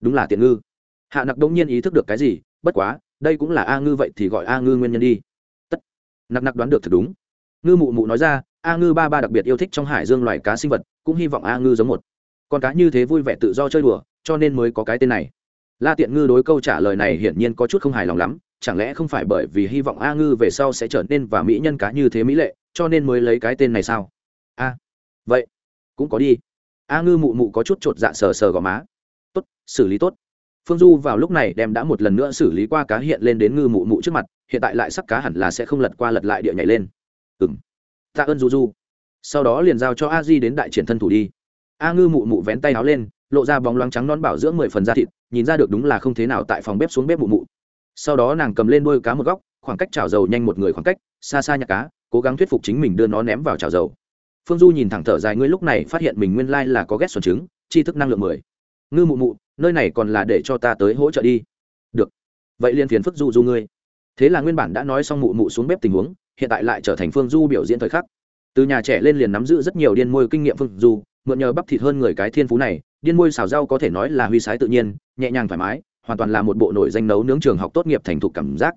Đúng là tiện ngư. Hạ nặc đông nhiên ý thức được cái gì, bất quá, đây cũng là a ngư vậy thì gọi a ngư nguyên nhân đi. Tất. Nặc nặc đoán được thật đúng. Ngư mụ mụ nói ra, a ngư ba ba đặc biệt yêu thích trong hải dương loài cá sinh vật, cũng hy vọng a ngư giống một. Con cá như thế vui vẻ tự do chơi đùa, cho nên mới có cái tên này. La tiện ngư đối câu trả lời này hiển nhiên có chút không hài lòng lắm, chẳng lẽ không phải bởi vì hy vọng a ngư về sau sẽ trở nên và mỹ nhân cá như thế mỹ lệ, cho nên mới lấy cái tên này sao? A. Vậy cũng có đi. A ngư mụ mụ có chút chột dạ sờ sờ gò má. Tốt, xử lý tốt. Phương du vào lúc này đem đã một lần nữa xử lý qua cá hiện lên đến ngư mụ mụ trước mặt, hiện tại lại sắc cá hẳn là sẽ không lật qua lật lại địa nhảy lên. Ừng tạ ơn du du. Sau đó liền giao cho a di đến đại triển thân thủ đi. A ngư mụ mụ vén tay áo lên, lộ ra bóng loáng trắng non bảo dưỡng mười phần da thịt, nhìn ra được đúng là không thế nào tại phòng bếp xuống bếp mụ mụ. Sau đó nàng cầm lên đôi cá một góc, khoảng cách chảo dầu nhanh một người khoảng cách, xa xa nhặt cá, cố gắng thuyết phục chính mình đưa nó ném vào chảo dầu phương du nhìn thẳng thở dài, ngươi lúc này phát hiện mình nguyên lai là có ghét xuẩn trứng, tri thức năng lượng mười. Ngư mụ mụ, nơi này còn là để cho ta tới hỗ trợ đi. Được. Vậy liền phiền phức du du ngươi. Thế là nguyên bản đã nói xong mụ mụ xuống bếp tình huống, hiện tại lại trở thành phương du biểu diễn thời khắc. Từ nhà trẻ lên liền nắm giữ rất nhiều điên môi kinh nghiệm phương du, mượn nhờ bắp thịt hơn người cái thiên phú này, điên môi xào rau có thể nói là huy sái tự nhiên, nhẹ nhàng thoải mái, hoàn toàn là một bộ nổi danh nấu nướng trường học tốt nghiệp thành thục cảm giác.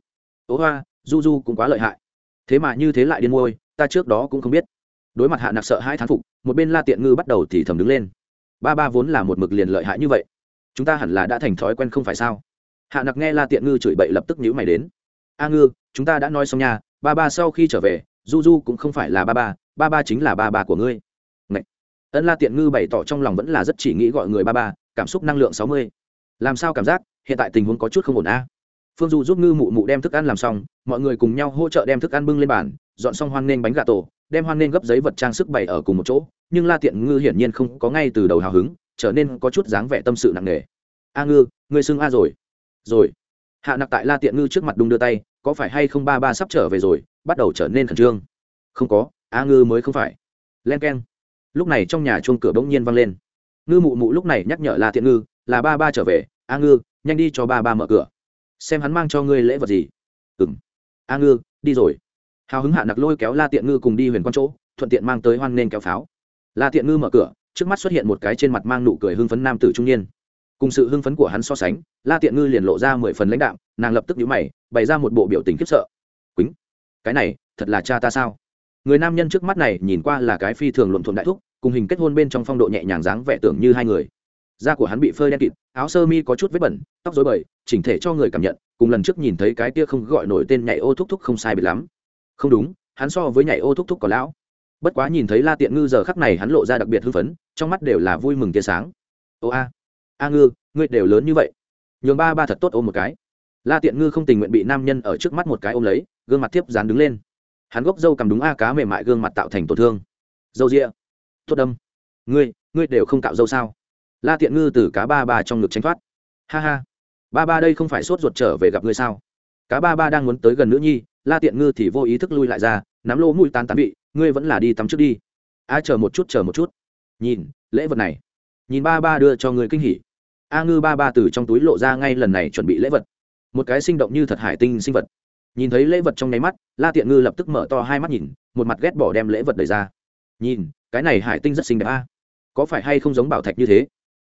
Ố hoa du du cũng quá lợi hại. Thế mà như thế lại điên môi, ta trước đó cũng không biết đối mặt hạ nặc sợ hai thán phục, một bên la tiện ngư bắt đầu thì thầm đứng lên. Ba ba vốn là một mực liền lợi hại như vậy, chúng ta hẳn là đã thành thói quen không phải sao? Hạ nặc nghe la tiện ngư chửi bậy lập tức nhữ mày đến. A ngư, chúng ta đã nói xong nha, ba ba sau khi trở về, du du cũng không phải là ba ba ba ba chính là ba ba của ngươi. Ngậy. ân la tiện ngư bày tỏ trong lòng vẫn là rất chỉ nghĩ gọi người ba ba, cảm xúc năng lượng sáu mươi. Làm sao cảm giác, hiện tại tình huống có chút không ổn a? Phương du giúp ngư mụ mụ đem thức ăn làm xong, mọi người cùng nhau hỗ trợ đem thức ăn bưng lên bàn, dọn xong hoan nghênh bánh gà tổ đem hoan nên gấp giấy vật trang sức bày ở cùng một chỗ, nhưng la tiện ngư hiển nhiên không có ngay từ đầu hào hứng, trở nên có chút dáng vẻ tâm sự nặng nề. A ngư, ngươi xưng a rồi. Rồi. Hạ nặc tại la tiện ngư trước mặt đung đưa tay, có phải hay không ba ba sắp trở về rồi, bắt đầu trở nên khẩn trương? Không có, a ngư mới không phải. Len k e n lúc này trong nhà chuông cửa bỗng nhiên vang lên. Ngư mụ mụ lúc này nhắc nhở la tiện ngư là ba ba trở về. A ngư, nhanh đi cho ba ba mở cửa. Xem hắn mang cho ngươi lễ vật gì. Ừ m a ngư, đi rồi hào hứng hạ nặc lôi kéo la tiện ngư cùng đi huyền quan chỗ, thuận tiện mang tới hoan nên kéo pháo. La tiện ngư mở cửa, trước mắt xuất hiện một cái trên mặt mang nụ cười hưng phấn nam tử trung niên. Cùng sự hưng phấn của hắn so sánh, la tiện ngư liền lộ ra mười phần lãnh đạo nàng lập tức nhíu mày, bày ra một bộ biểu tình khiếp sợ. Quýnh, cái này thật là cha ta sao? Người nam nhân trước mắt này nhìn qua là cái phi thường luận thuận đại thúc, cùng hình kết hôn bên trong phong độ nhẹ nhàng dáng vẻ tưởng như hai người. Da của hắn bị phơi đen kịt, áo sơ mi có chút vết bẩn, tóc dối bời, chỉnh thể cho người cảm nhận, cùng lần trước nhìn thấy cái kia không gọi nổi tên nhảy ô thúc thúc không sai biệt lắm không đúng, hắn so với nhảy ô thúc thúc có lão. Bất quá nhìn thấy la tiện ngư giờ khắc này hắn lộ ra đặc biệt hưng phấn, trong mắt đều là vui mừng tia sáng. Ô a a ngư, ngươi đều lớn như vậy. Nhường ba ba thật tốt ôm một cái. La tiện ngư không tình nguyện bị nam nhân ở trước mắt một cái ôm lấy, gương mặt tiếp dán đứng lên. Hắn gốc dâu cầm đúng a cá mềm mại gương mặt tạo thành tổn thương. Dâu rịa tốt đâm. Ngươi ngươi đều không cạo dâu sao? La tiện ngư từ cá ba ba trong ngực tránh thoát. Ha ha, ba ba đây không phải sốt ruột trở về gặp ngươi sao? Cá ba ba đang muốn tới gần nữ nhi la tiện ngư thì vô ý thức lui lại ra, nắm lỗ mũi tan tán bị ngươi vẫn là đi tắm trước đi. A, chờ một chút, chờ một chút. Nhìn, lễ vật này. Nhìn ba ba đưa cho người kinh hỉ. A ngư ba ba từ trong túi lộ ra ngay lần này chuẩn bị lễ vật. Một cái sinh động như thật hải tinh sinh vật. Nhìn thấy lễ vật trong nháy mắt, la tiện ngư lập tức mở to hai mắt nhìn, một mặt ghét bỏ đem lễ vật đầy ra. Nhìn, cái này hải tinh rất xinh đẹp a. Có phải hay không giống bảo thạch như thế?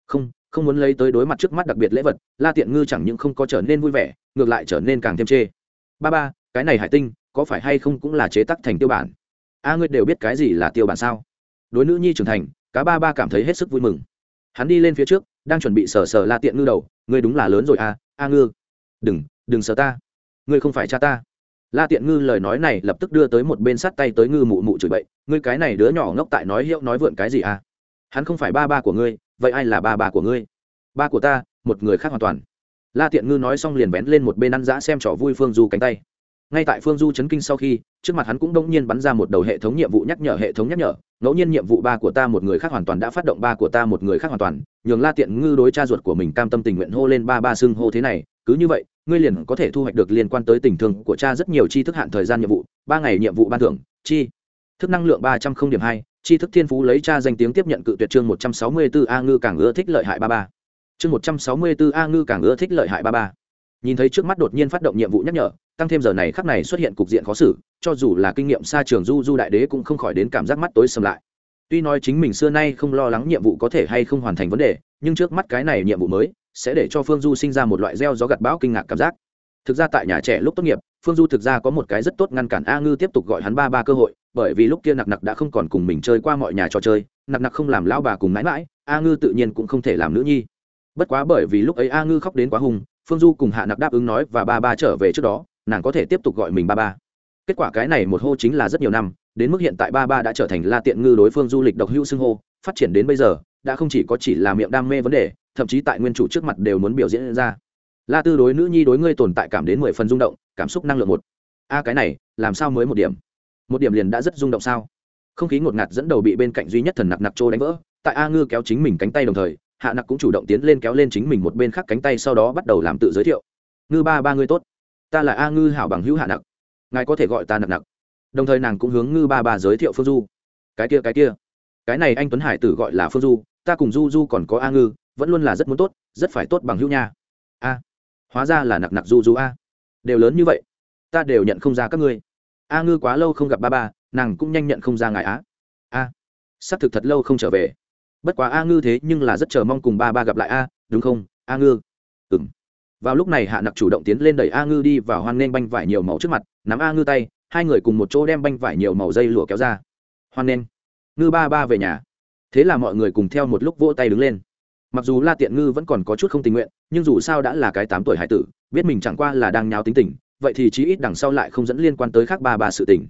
Không không muốn lấy tới đối mặt trước mắt đặc biệt lễ vật. La tiện ngư chẳng những không có trở nên vui vẻ, ngược lại trở nên càng thêm chê. Ba ba cái này hải tinh, có phải hay không cũng là chế tắc thành tiêu bản? A, ngươi đều biết cái gì là tiêu bản sao? Đối nữ nhi trưởng thành cá ba ba cảm thấy hết sức vui mừng. Hắn đi lên phía trước, đang chuẩn bị sờ sờ la tiện ngư đầu, ngươi đúng là lớn rồi a a ngư. Đừng đừng sờ ta. Ngươi không phải cha ta. La tiện ngư lời nói này lập tức đưa tới một bên sát tay tới ngư mụ mụ chửi bậy, ngươi cái này đứa nhỏ ngốc tại nói hiệu nói vượn cái gì à? Hắn không phải ba ba của ngươi, vậy ai là ba ba của ngươi? Ba của ta, một người khác hoàn toàn. La tiện ngư nói xong liền vén lên một bên ăn dã xem trò vui phương du cánh tay ngay tại phương du chấn kinh sau khi, trước mặt hắn cũng đông nhiên bắn ra một đầu hệ thống nhiệm vụ nhắc nhở, hệ thống nhắc nhở. Ngẫu nhiên nhiệm vụ ba của ta một người khác hoàn toàn đã phát động, ba của ta một người khác hoàn toàn. Nhường la tiện ngư đối cha ruột của mình cam tâm tình nguyện hô lên ba ba xưng hô thế này. Cứ như vậy, ngươi liền có thể thu hoạch được liên quan tới tình thương của cha rất nhiều chi thức hạn thời gian nhiệm vụ. Ba ngày nhiệm vụ ban thưởng, chi. Thức năng lượng ba trăm không điểm hai, chi thức thiên phú lấy cha danh tiếng tiếp nhận cự tuyệt chương một trăm sáu mươi 164 a ngư càng ưa thích lợi hại ba ba. Chương một trăm sáu mươi 164 a ngư càng ưa thích lợi hại ba ba. Nhìn thấy trước mắt đột nhiên phát động nhiệm vụ nhắc nhở tăng thêm giờ này khắc này xuất hiện cục diện khó xử, cho dù là kinh nghiệm xa trường du du đại đế cũng không khỏi đến cảm giác mắt tối sầm lại. Tuy nói chính mình xưa nay không lo lắng nhiệm vụ có thể hay không hoàn thành vấn đề, nhưng trước mắt cái này nhiệm vụ mới, sẽ để cho phương du sinh ra một loại gieo gió gặt bão kinh ngạc cảm giác. Thực ra tại nhà trẻ lúc tốt nghiệp, phương du thực ra có một cái rất tốt ngăn cản a ngư tiếp tục gọi hắn ba ba cơ hội, bởi vì lúc kia nặc nặc đã không còn cùng mình chơi qua mọi nhà trò chơi, nặc nặc không làm lão bà cùng mãi mãi, a ngư tự nhiên cũng không thể làm nữ nhi. Bất quá bởi vì lúc ấy a ngư khóc đến quá hùng phương du cùng hạ nặc đáp ứng nói và ba ba trở về trước đó nàng có thể tiếp tục gọi mình ba ba. Kết quả cái này một hô chính là rất nhiều năm, đến mức hiện tại ba ba đã trở thành la tiện ngư đối phương du lịch độc hữu xưng hô, phát triển đến bây giờ, đã không chỉ có chỉ là miệng đam mê vấn đề, thậm chí tại nguyên chủ trước mặt đều muốn biểu diễn ra. La tư đối nữ nhi đối ngươi tồn tại cảm đến mười phần rung động, cảm xúc năng lượng một. A, cái này, làm sao mới một điểm? Một điểm liền đã rất rung động sao? Không khí ngột ngạt dẫn đầu bị bên cạnh duy nhất thần nặc nặc trô đánh vỡ, tại a ngư kéo chính mình cánh tay đồng thời, hạ nặc cũng chủ động tiến lên kéo lên chính mình một bên khác cánh tay sau đó bắt đầu làm tự giới thiệu. Ngư ba ba ngươi tốt ta là a ngư hảo bằng hữu hạ nặc. Ngài có thể gọi ta nặc nặc. Đồng thời nàng cũng hướng ngư ba ba giới thiệu phương du. Cái kia cái kia. Cái này anh tuấn hải tử gọi là phương du, ta cùng du du còn có a ngư, vẫn luôn là rất muốn tốt, rất phải tốt bằng hữu nha. A. Hóa ra là nặc nặc du du a. Đều lớn như vậy, ta đều nhận không ra các ngươi. A ngư quá lâu không gặp ba ba, nàng cũng nhanh nhận không ra ngài á. A. Xác thực thật lâu không trở về. Bất quá a ngư thế nhưng là rất chờ mong cùng ba ba gặp lại a, đúng không, a ngư? Ừ m vào lúc này hạ nặc chủ động tiến lên đẩy a ngư đi và hoan nghênh banh vải nhiều màu trước mặt, nắm a ngư tay, hai người cùng một chỗ đem banh vải nhiều màu dây lụa kéo ra. Hoan nghênh. Ngư ba ba về nhà. Thế là mọi người cùng theo một lúc vỗ tay đứng lên. Mặc dù la tiện ngư vẫn còn có chút không tình nguyện, nhưng dù sao đã là cái tám tuổi hải tử, biết mình chẳng qua là đang nháo tính tình, vậy thì chí ít đằng sau lại không dẫn liên quan tới khác ba ba sự tình.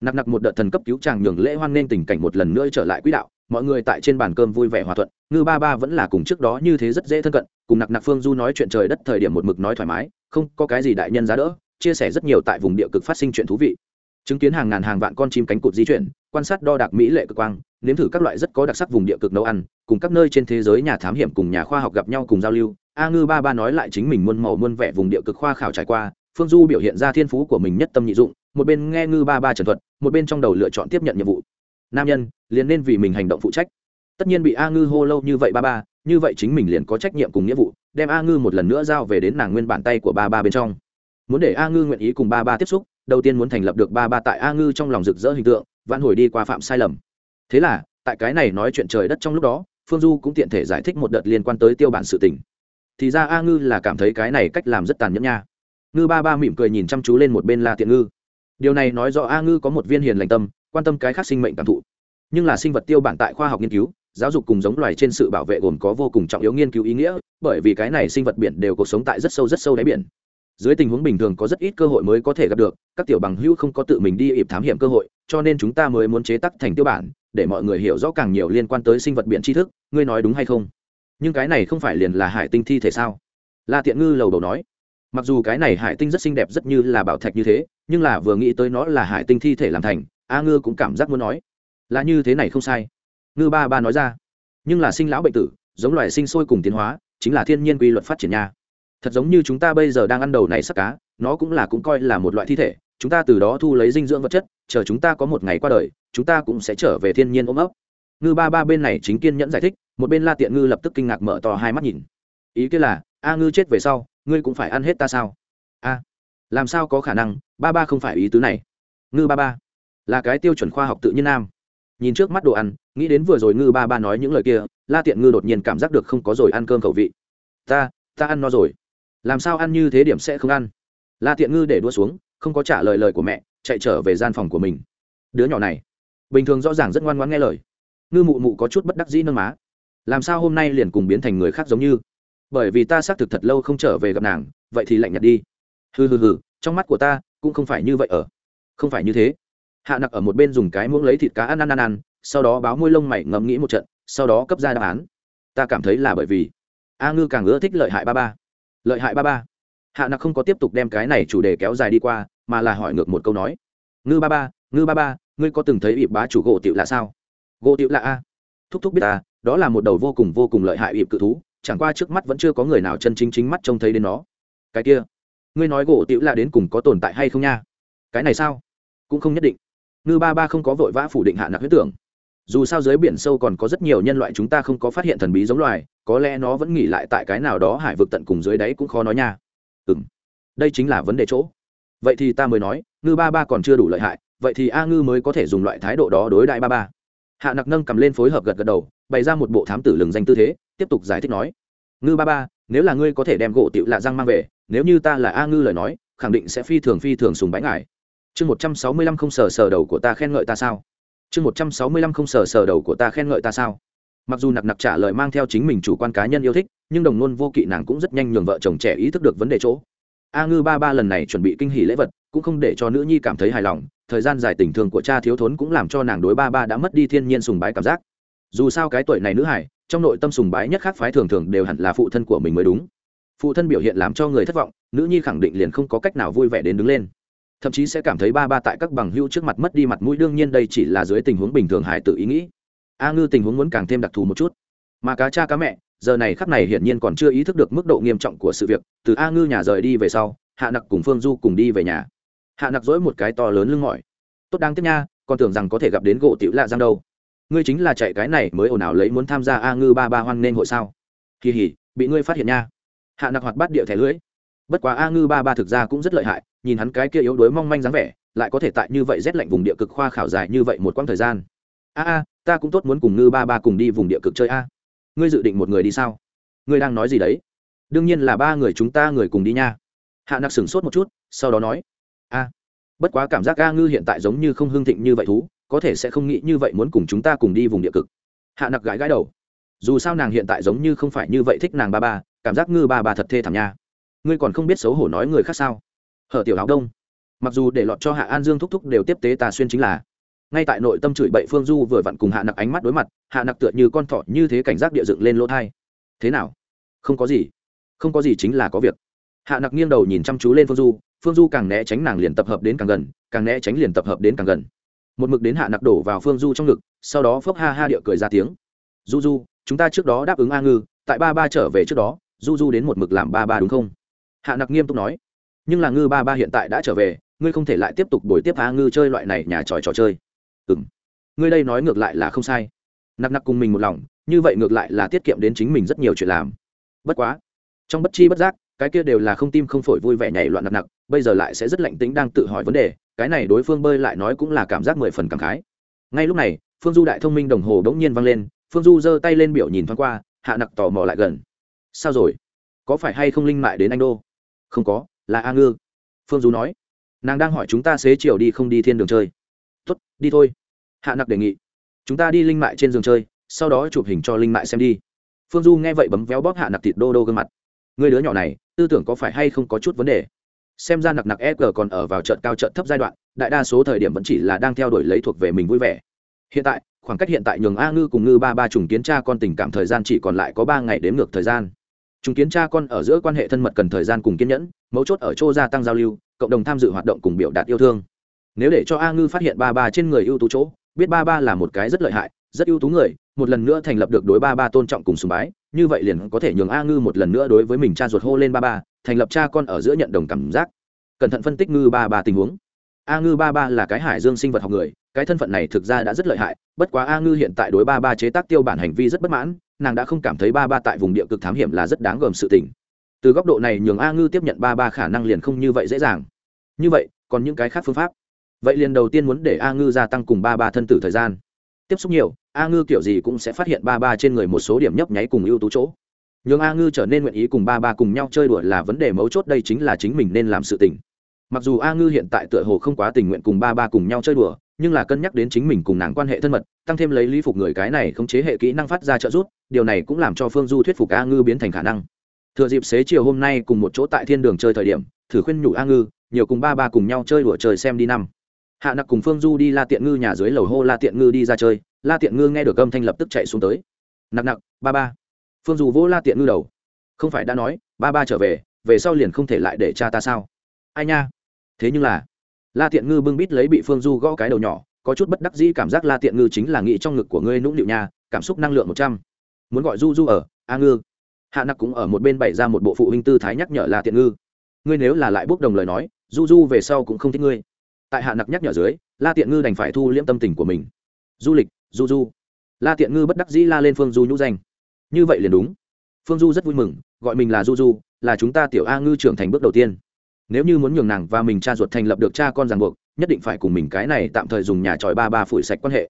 Nặc nặc một đợt thần cấp cứu chàng nhường lễ hoan nghênh tình cảnh một lần nữa trở lại quỹ đạo mọi người tại trên bàn cơm vui vẻ hòa thuận, ngư ba ba vẫn là cùng trước đó như thế rất dễ thân cận, cùng nặc nặc phương du nói chuyện trời đất thời điểm một mực nói thoải mái, không có cái gì đại nhân giá đỡ, chia sẻ rất nhiều tại vùng địa cực phát sinh chuyện thú vị. Chứng kiến hàng ngàn hàng vạn con chim cánh cụt di chuyển, quan sát đo đạc mỹ lệ cực quang, nếm thử các loại rất có đặc sắc vùng địa cực nấu ăn, cùng các nơi trên thế giới nhà thám hiểm cùng nhà khoa học gặp nhau cùng giao lưu, a ngư ba ba nói lại chính mình muôn màu muôn vẻ vùng địa cực khoa khảo trải qua, phương du biểu hiện ra thiên phú của mình nhất tâm nhị dụng, một bên nghe ngư ba ba trần thuật, một bên trong đầu lựa chọn tiếp nhận nhiệm vụ nam nhân liền nên vì mình hành động phụ trách. Tất nhiên bị a ngư hô lâu như vậy ba ba, như vậy chính mình liền có trách nhiệm cùng nghĩa vụ, đem a ngư một lần nữa giao về đến nàng nguyên bản tay của ba ba bên trong. Muốn để a ngư nguyện ý cùng ba ba tiếp xúc, đầu tiên muốn thành lập được ba ba tại a ngư trong lòng rực rỡ hình tượng, vãn hồi đi qua phạm sai lầm. Thế là, tại cái này nói chuyện trời đất trong lúc đó, phương du cũng tiện thể giải thích một đợt liên quan tới tiêu bản sự tình. Thì ra a ngư là cảm thấy cái này cách làm rất tàn nhẫn nha. Ngư ba ba mỉm cười nhìn chăm chú lên một bên la tiện ngư. Điều này nói rõ a ngư có một viên hiền lành tâm quan tâm cái khác sinh mệnh cảm thụ. Nhưng là sinh vật tiêu bản tại khoa học nghiên cứu, giáo dục cùng giống loài trên sự bảo vệ gồm có vô cùng trọng yếu nghiên cứu ý nghĩa, bởi vì cái này sinh vật biển đều cuộc sống tại rất sâu rất sâu đáy biển. Dưới tình huống bình thường có rất ít cơ hội mới có thể gặp được, các tiểu bằng hữu không có tự mình đi ịp thám hiểm cơ hội, cho nên chúng ta mới muốn chế tắc thành tiêu bản, để mọi người hiểu rõ càng nhiều liên quan tới sinh vật biển tri thức, ngươi nói đúng hay không? Nhưng cái này không phải liền là hải tinh thi thể sao? La tiện ngư lầu đầu nói. Mặc dù cái này hải tinh rất xinh đẹp rất như là bảo thạch như thế, nhưng là vừa nghĩ tới nó là hải tinh thi thể làm thành a ngư cũng cảm giác muốn nói, là như thế này không sai. Ngư ba ba nói ra, nhưng là sinh lão bệnh tử, giống loài sinh sôi cùng tiến hóa, chính là thiên nhiên quy luật phát triển nha. Thật giống như chúng ta bây giờ đang ăn đầu này sắc cá, nó cũng là cũng coi là một loại thi thể, chúng ta từ đó thu lấy dinh dưỡng vật chất, chờ chúng ta có một ngày qua đời, chúng ta cũng sẽ trở về thiên nhiên ôm ấp. Ngư ba ba bên này chính kiên nhẫn giải thích, một bên la tiện ngư lập tức kinh ngạc mở to hai mắt nhìn. Ý kia là, a ngư chết về sau, ngươi cũng phải ăn hết ta sao? A, làm sao có khả năng, ba ba không phải ý tứ này. Ngư ba ba là cái tiêu chuẩn khoa học tự nhiên nam. Nhìn trước mắt đồ ăn, nghĩ đến vừa rồi ngư ba ba nói những lời kia, la tiện ngư đột nhiên cảm giác được không có rồi ăn cơm khẩu vị. Ta ta ăn no rồi. Làm sao ăn như thế điểm sẽ không ăn? La tiện ngư để đua xuống, không có trả lời lời của mẹ, chạy trở về gian phòng của mình. Đứa nhỏ này, bình thường rõ ràng rất ngoan ngoãn nghe lời. Ngư mụ mụ có chút bất đắc dĩ nâng má. Làm sao hôm nay liền cùng biến thành người khác giống như? Bởi vì ta xác thực thật lâu không trở về gặp nàng, vậy thì lạnh nhạt đi. Hừ hừ hừ, trong mắt của ta cũng không phải như vậy ở. Không phải như thế hạ nặc ở một bên dùng cái muỗng lấy thịt cá ăn ăn ăn ăn, sau đó báo môi lông mày ngẫm nghĩ một trận, sau đó cấp ra đáp án. Ta cảm thấy là bởi vì a ngư càng ưa thích lợi hại ba ba. Lợi hại ba ba. Hạ nặc không có tiếp tục đem cái này chủ đề kéo dài đi qua, mà là hỏi ngược một câu nói. Ngư ba ba, ngư ba ba, ngươi có từng thấy ịp bá chủ gỗ tiểu là sao? Gỗ tiểu là a. Thúc thúc biết ta, đó là một đầu vô cùng vô cùng lợi hại ịp cự thú, chẳng qua trước mắt vẫn chưa có người nào chân chính chính mắt trông thấy đến nó. Cái kia, ngươi nói gỗ tiểu là đến cùng có tồn tại hay không nha? Cái này sao? Cũng không nhất định ngư ba ba không có vội vã phủ định hạ nặc huyết tưởng. Dù sao dưới biển sâu còn có rất nhiều nhân loại chúng ta không có phát hiện thần bí giống loài, có lẽ nó vẫn nghỉ lại tại cái nào đó hải vực tận cùng dưới đáy cũng khó nói nha. Ừ m đây chính là vấn đề chỗ. Vậy thì ta mới nói, ngư ba ba còn chưa đủ lợi hại, vậy thì a ngư mới có thể dùng loại thái độ đó đối đại ba ba. Hạ nặc nâng cầm lên phối hợp gật gật đầu, bày ra một bộ thám tử lừng danh tư thế, tiếp tục giải thích nói, ngư ba ba, nếu là ngươi có thể đem gỗ tiểu lạ răng mang về, nếu như ta là a ngư lời nói, khẳng định sẽ phi thường phi thường sùng bánh ngải chương một trăm sáu mươi lăm không sờ sờ đầu của ta khen ngợi ta sao? Chương một trăm sáu mươi lăm không sờ sờ đầu của ta khen ngợi ta sao? Mặc dù nặc nặc trả lời mang theo chính mình chủ quan cá nhân yêu thích, nhưng đồng nôn vô kỵ nàng cũng rất nhanh nhường vợ chồng trẻ ý thức được vấn đề chỗ. A ngư ba ba lần này chuẩn bị kinh hỷ lễ vật, cũng không để cho nữ nhi cảm thấy hài lòng, thời gian dài tình thương của cha thiếu thốn cũng làm cho nàng đối ba ba đã mất đi thiên nhiên sùng bái cảm giác. Dù sao cái tuổi này nữ hải, trong nội tâm sùng bái nhất khác phái thường thường đều hẳn là phụ thân của mình mới đúng. Phụ thân biểu hiện làm cho người thất vọng, nữ nhi khẳng định liền không có cách nào vui vẻ đến đứng lên thậm chí sẽ cảm thấy ba ba tại các bằng hữu trước mặt mất đi mặt mũi, đương nhiên đây chỉ là dưới tình huống bình thường hải tự ý nghĩ. A ngư tình huống muốn càng thêm đặc thù một chút. Mà cá cha cá mẹ, giờ này khắc này hiển nhiên còn chưa ý thức được mức độ nghiêm trọng của sự việc, từ a ngư nhà rời đi về sau, hạ nặc cùng phương du cùng đi về nhà. Hạ nặc dỗi một cái to lớn lưng mỏi. Tốt đáng tiếc nha, còn tưởng rằng có thể gặp đến gỗ tiểu lạ giang đâu. Ngươi chính là chạy cái này mới ồn ào lấy muốn tham gia a ngư ba ba hoan nên hội sao? Kỳ hỉ, bị ngươi phát hiện nha. Hạ nặc hoạt bắt địa thẻ lưới bất quá a ngư ba ba thực ra cũng rất lợi hại, nhìn hắn cái kia yếu đuối mong manh dáng vẻ, lại có thể tại như vậy rét lạnh vùng địa cực khoa khảo dài như vậy một quãng thời gian. A a, ta cũng tốt muốn cùng ngư ba ba cùng đi vùng địa cực chơi a. Ngươi dự định một người đi sao? Ngươi đang nói gì đấy? Đương nhiên là ba người chúng ta người cùng đi nha. Hạ nặc sửng sốt một chút, sau đó nói. A, bất quá cảm giác a ngư hiện tại giống như không hưng thịnh như vậy thú, có thể sẽ không nghĩ như vậy muốn cùng chúng ta cùng đi vùng địa cực. Hạ nặc gãi gãi đầu. Dù sao nàng hiện tại giống như không phải như vậy thích nàng ba ba, cảm giác ngư ba ba thật thê thảm nha ngươi còn không biết xấu hổ nói người khác sao? Hở tiểu áo đông. Mặc dù để lọt cho hạ an dương thúc thúc đều tiếp tế tà xuyên chính là. Ngay tại nội tâm chửi bậy phương du vừa vặn cùng hạ nặc ánh mắt đối mặt, hạ nặc tựa như con thỏ như thế cảnh giác địa dựng lên lỗ thai. Thế nào? Không có gì. Không có gì chính là có việc. Hạ nặc nghiêng đầu nhìn chăm chú lên phương du phương du càng né tránh nàng liền tập hợp đến càng gần, càng né tránh liền tập hợp đến càng gần. Một mực đến hạ nặc đổ vào phương du trong ngực, sau đó phốc ha ha địa cười ra tiếng. Du du, chúng ta trước đó đáp ứng a ngư, tại ba ba trở về trước đó, du du đến một mực làm ba ba đúng không? Hạ nặc nghiêm túc nói, nhưng là ngư ba ba hiện tại đã trở về, ngươi không thể lại tiếp tục đổi tiếp a ngư chơi loại này nhà tròi trò chơi. Ừ m ngươi đây nói ngược lại là không sai. Nặc nặc cùng mình một lòng, như vậy ngược lại là tiết kiệm đến chính mình rất nhiều chuyện làm. Bất quá, trong bất chi bất giác, cái kia đều là không tim không phổi vui vẻ nhảy loạn nặc nặc, bây giờ lại sẽ rất lạnh tính đang tự hỏi vấn đề, cái này đối phương bơi lại nói cũng là cảm giác mười phần cảm khái. Ngay lúc này, phương du đại thông minh đồng hồ đ ố n g nhiên văng lên, phương du giơ tay lên biểu nhìn thoáng qua, hạ nặc tò mò lại gần. Sao rồi? Có phải hay không linh mại đến anh đô? Không có, là a ngư. Phương du nói. Nàng đang hỏi chúng ta xế chiều đi không đi thiên đường chơi. Tuất đi thôi. Hạ nặc đề nghị. Chúng ta đi linh mại trên giường chơi, sau đó chụp hình cho linh mại xem đi. Phương du nghe vậy bấm véo bóp hạ nặc thịt đô đô gương mặt. Người đứa nhỏ này, tư tưởng có phải hay không có chút vấn đề? Xem ra nặc nặc e g còn ở vào trận cao trận thấp giai đoạn, đại đa số thời điểm vẫn chỉ là đang theo đuổi lấy thuộc về mình vui vẻ. Hiện tại, khoảng cách hiện tại nhường a ngư cùng ngư ba ba trùng kiến tra con tình cảm thời gian chỉ còn lại có ba ngày đếm ngược thời gian. Chúng kiến cha con ở giữa quan hệ thân mật cần thời gian cùng kiên nhẫn, mấu chốt ở chỗ gia tăng giao lưu, cộng đồng tham dự hoạt động cùng biểu đạt yêu thương. Nếu để cho a ngư phát hiện ba ba trên người ưu tú chỗ, biết ba ba là một cái rất lợi hại, rất ưu tú người, một lần nữa thành lập được đối ba ba tôn trọng cùng sùng bái, như vậy liền có thể nhường a ngư một lần nữa đối với mình cha ruột hô lên ba ba, thành lập cha con ở giữa nhận đồng cảm giác. Cẩn thận phân tích ngư ba ba tình huống. A ngư ba ba là cái hải dương sinh vật học người, cái thân phận này thực ra đã rất lợi hại, bất quá a ngư hiện tại đối ba ba chế tác tiêu bản hành vi rất bất mãn nàng đã không cảm thấy ba ba tại vùng địa cực thám hiểm là rất đáng gờm sự tình. Từ góc độ này, nhường a ngư tiếp nhận ba ba khả năng liền không như vậy dễ dàng. Như vậy, còn những cái khác phương pháp? Vậy liền đầu tiên muốn để a ngư gia tăng cùng ba ba thân tử thời gian. Tiếp xúc nhiều, a ngư kiểu gì cũng sẽ phát hiện ba ba trên người một số điểm nhấp nháy cùng ưu tú chỗ. Nhường a ngư trở nên nguyện ý cùng ba ba cùng nhau chơi đùa là vấn đề mấu chốt, đây chính là chính mình nên làm sự tình. Mặc dù a ngư hiện tại tựa hồ không quá tình nguyện cùng ba ba cùng nhau chơi đùa nhưng là cân nhắc đến chính mình cùng nàng quan hệ thân mật, tăng thêm lấy lý phục người cái này không chế hệ kỹ năng phát ra trợ giúp, điều này cũng làm cho phương du thuyết phục a ngư biến thành khả năng. Thừa dịp xế chiều hôm nay cùng một chỗ tại thiên đường chơi thời điểm, thử khuyên nhủ a ngư, nhiều cùng ba ba cùng nhau chơi đùa trời xem đi năm. Hạ nặc cùng phương du đi la tiện ngư nhà dưới lầu hô la tiện ngư đi ra chơi, la tiện ngư nghe được âm thanh lập tức chạy xuống tới. Nặc nặc, ba ba. Phương Du vỗ la tiện ngư đầu. Không phải đã nói, ba ba trở về về sau liền không thể lại để cha ta sao? Ai nha? Thế nhưng là la tiện ngư bưng bít lấy bị phương du gõ cái đầu nhỏ, có chút bất đắc dĩ cảm giác la tiện ngư chính là nghĩ trong ngực của ngươi nũng nịu nha, cảm xúc năng lượng một trăm. Muốn gọi du du ở, a ngư. Hạ nặc cũng ở một bên bày ra một bộ phụ huynh tư thái nhắc nhở la tiện ngư. Ngươi nếu là lại bốc đồng lời nói, du du về sau cũng không thích ngươi. Tại hạ nặc nhắc nhở dưới, la tiện ngư đành phải thu liễm tâm tình của mình. Du lịch, du du. La tiện ngư bất đắc dĩ la lên phương du nhũ danh. Như vậy liền đúng. Phương du rất vui mừng, gọi mình là du du, là chúng ta tiểu a ngư trưởng thành bước đầu tiên nếu như muốn nhường nàng và mình cha ruột thành lập được cha con ràng buộc, nhất định phải cùng mình cái này tạm thời dùng nhà tròi ba ba phủi sạch quan hệ.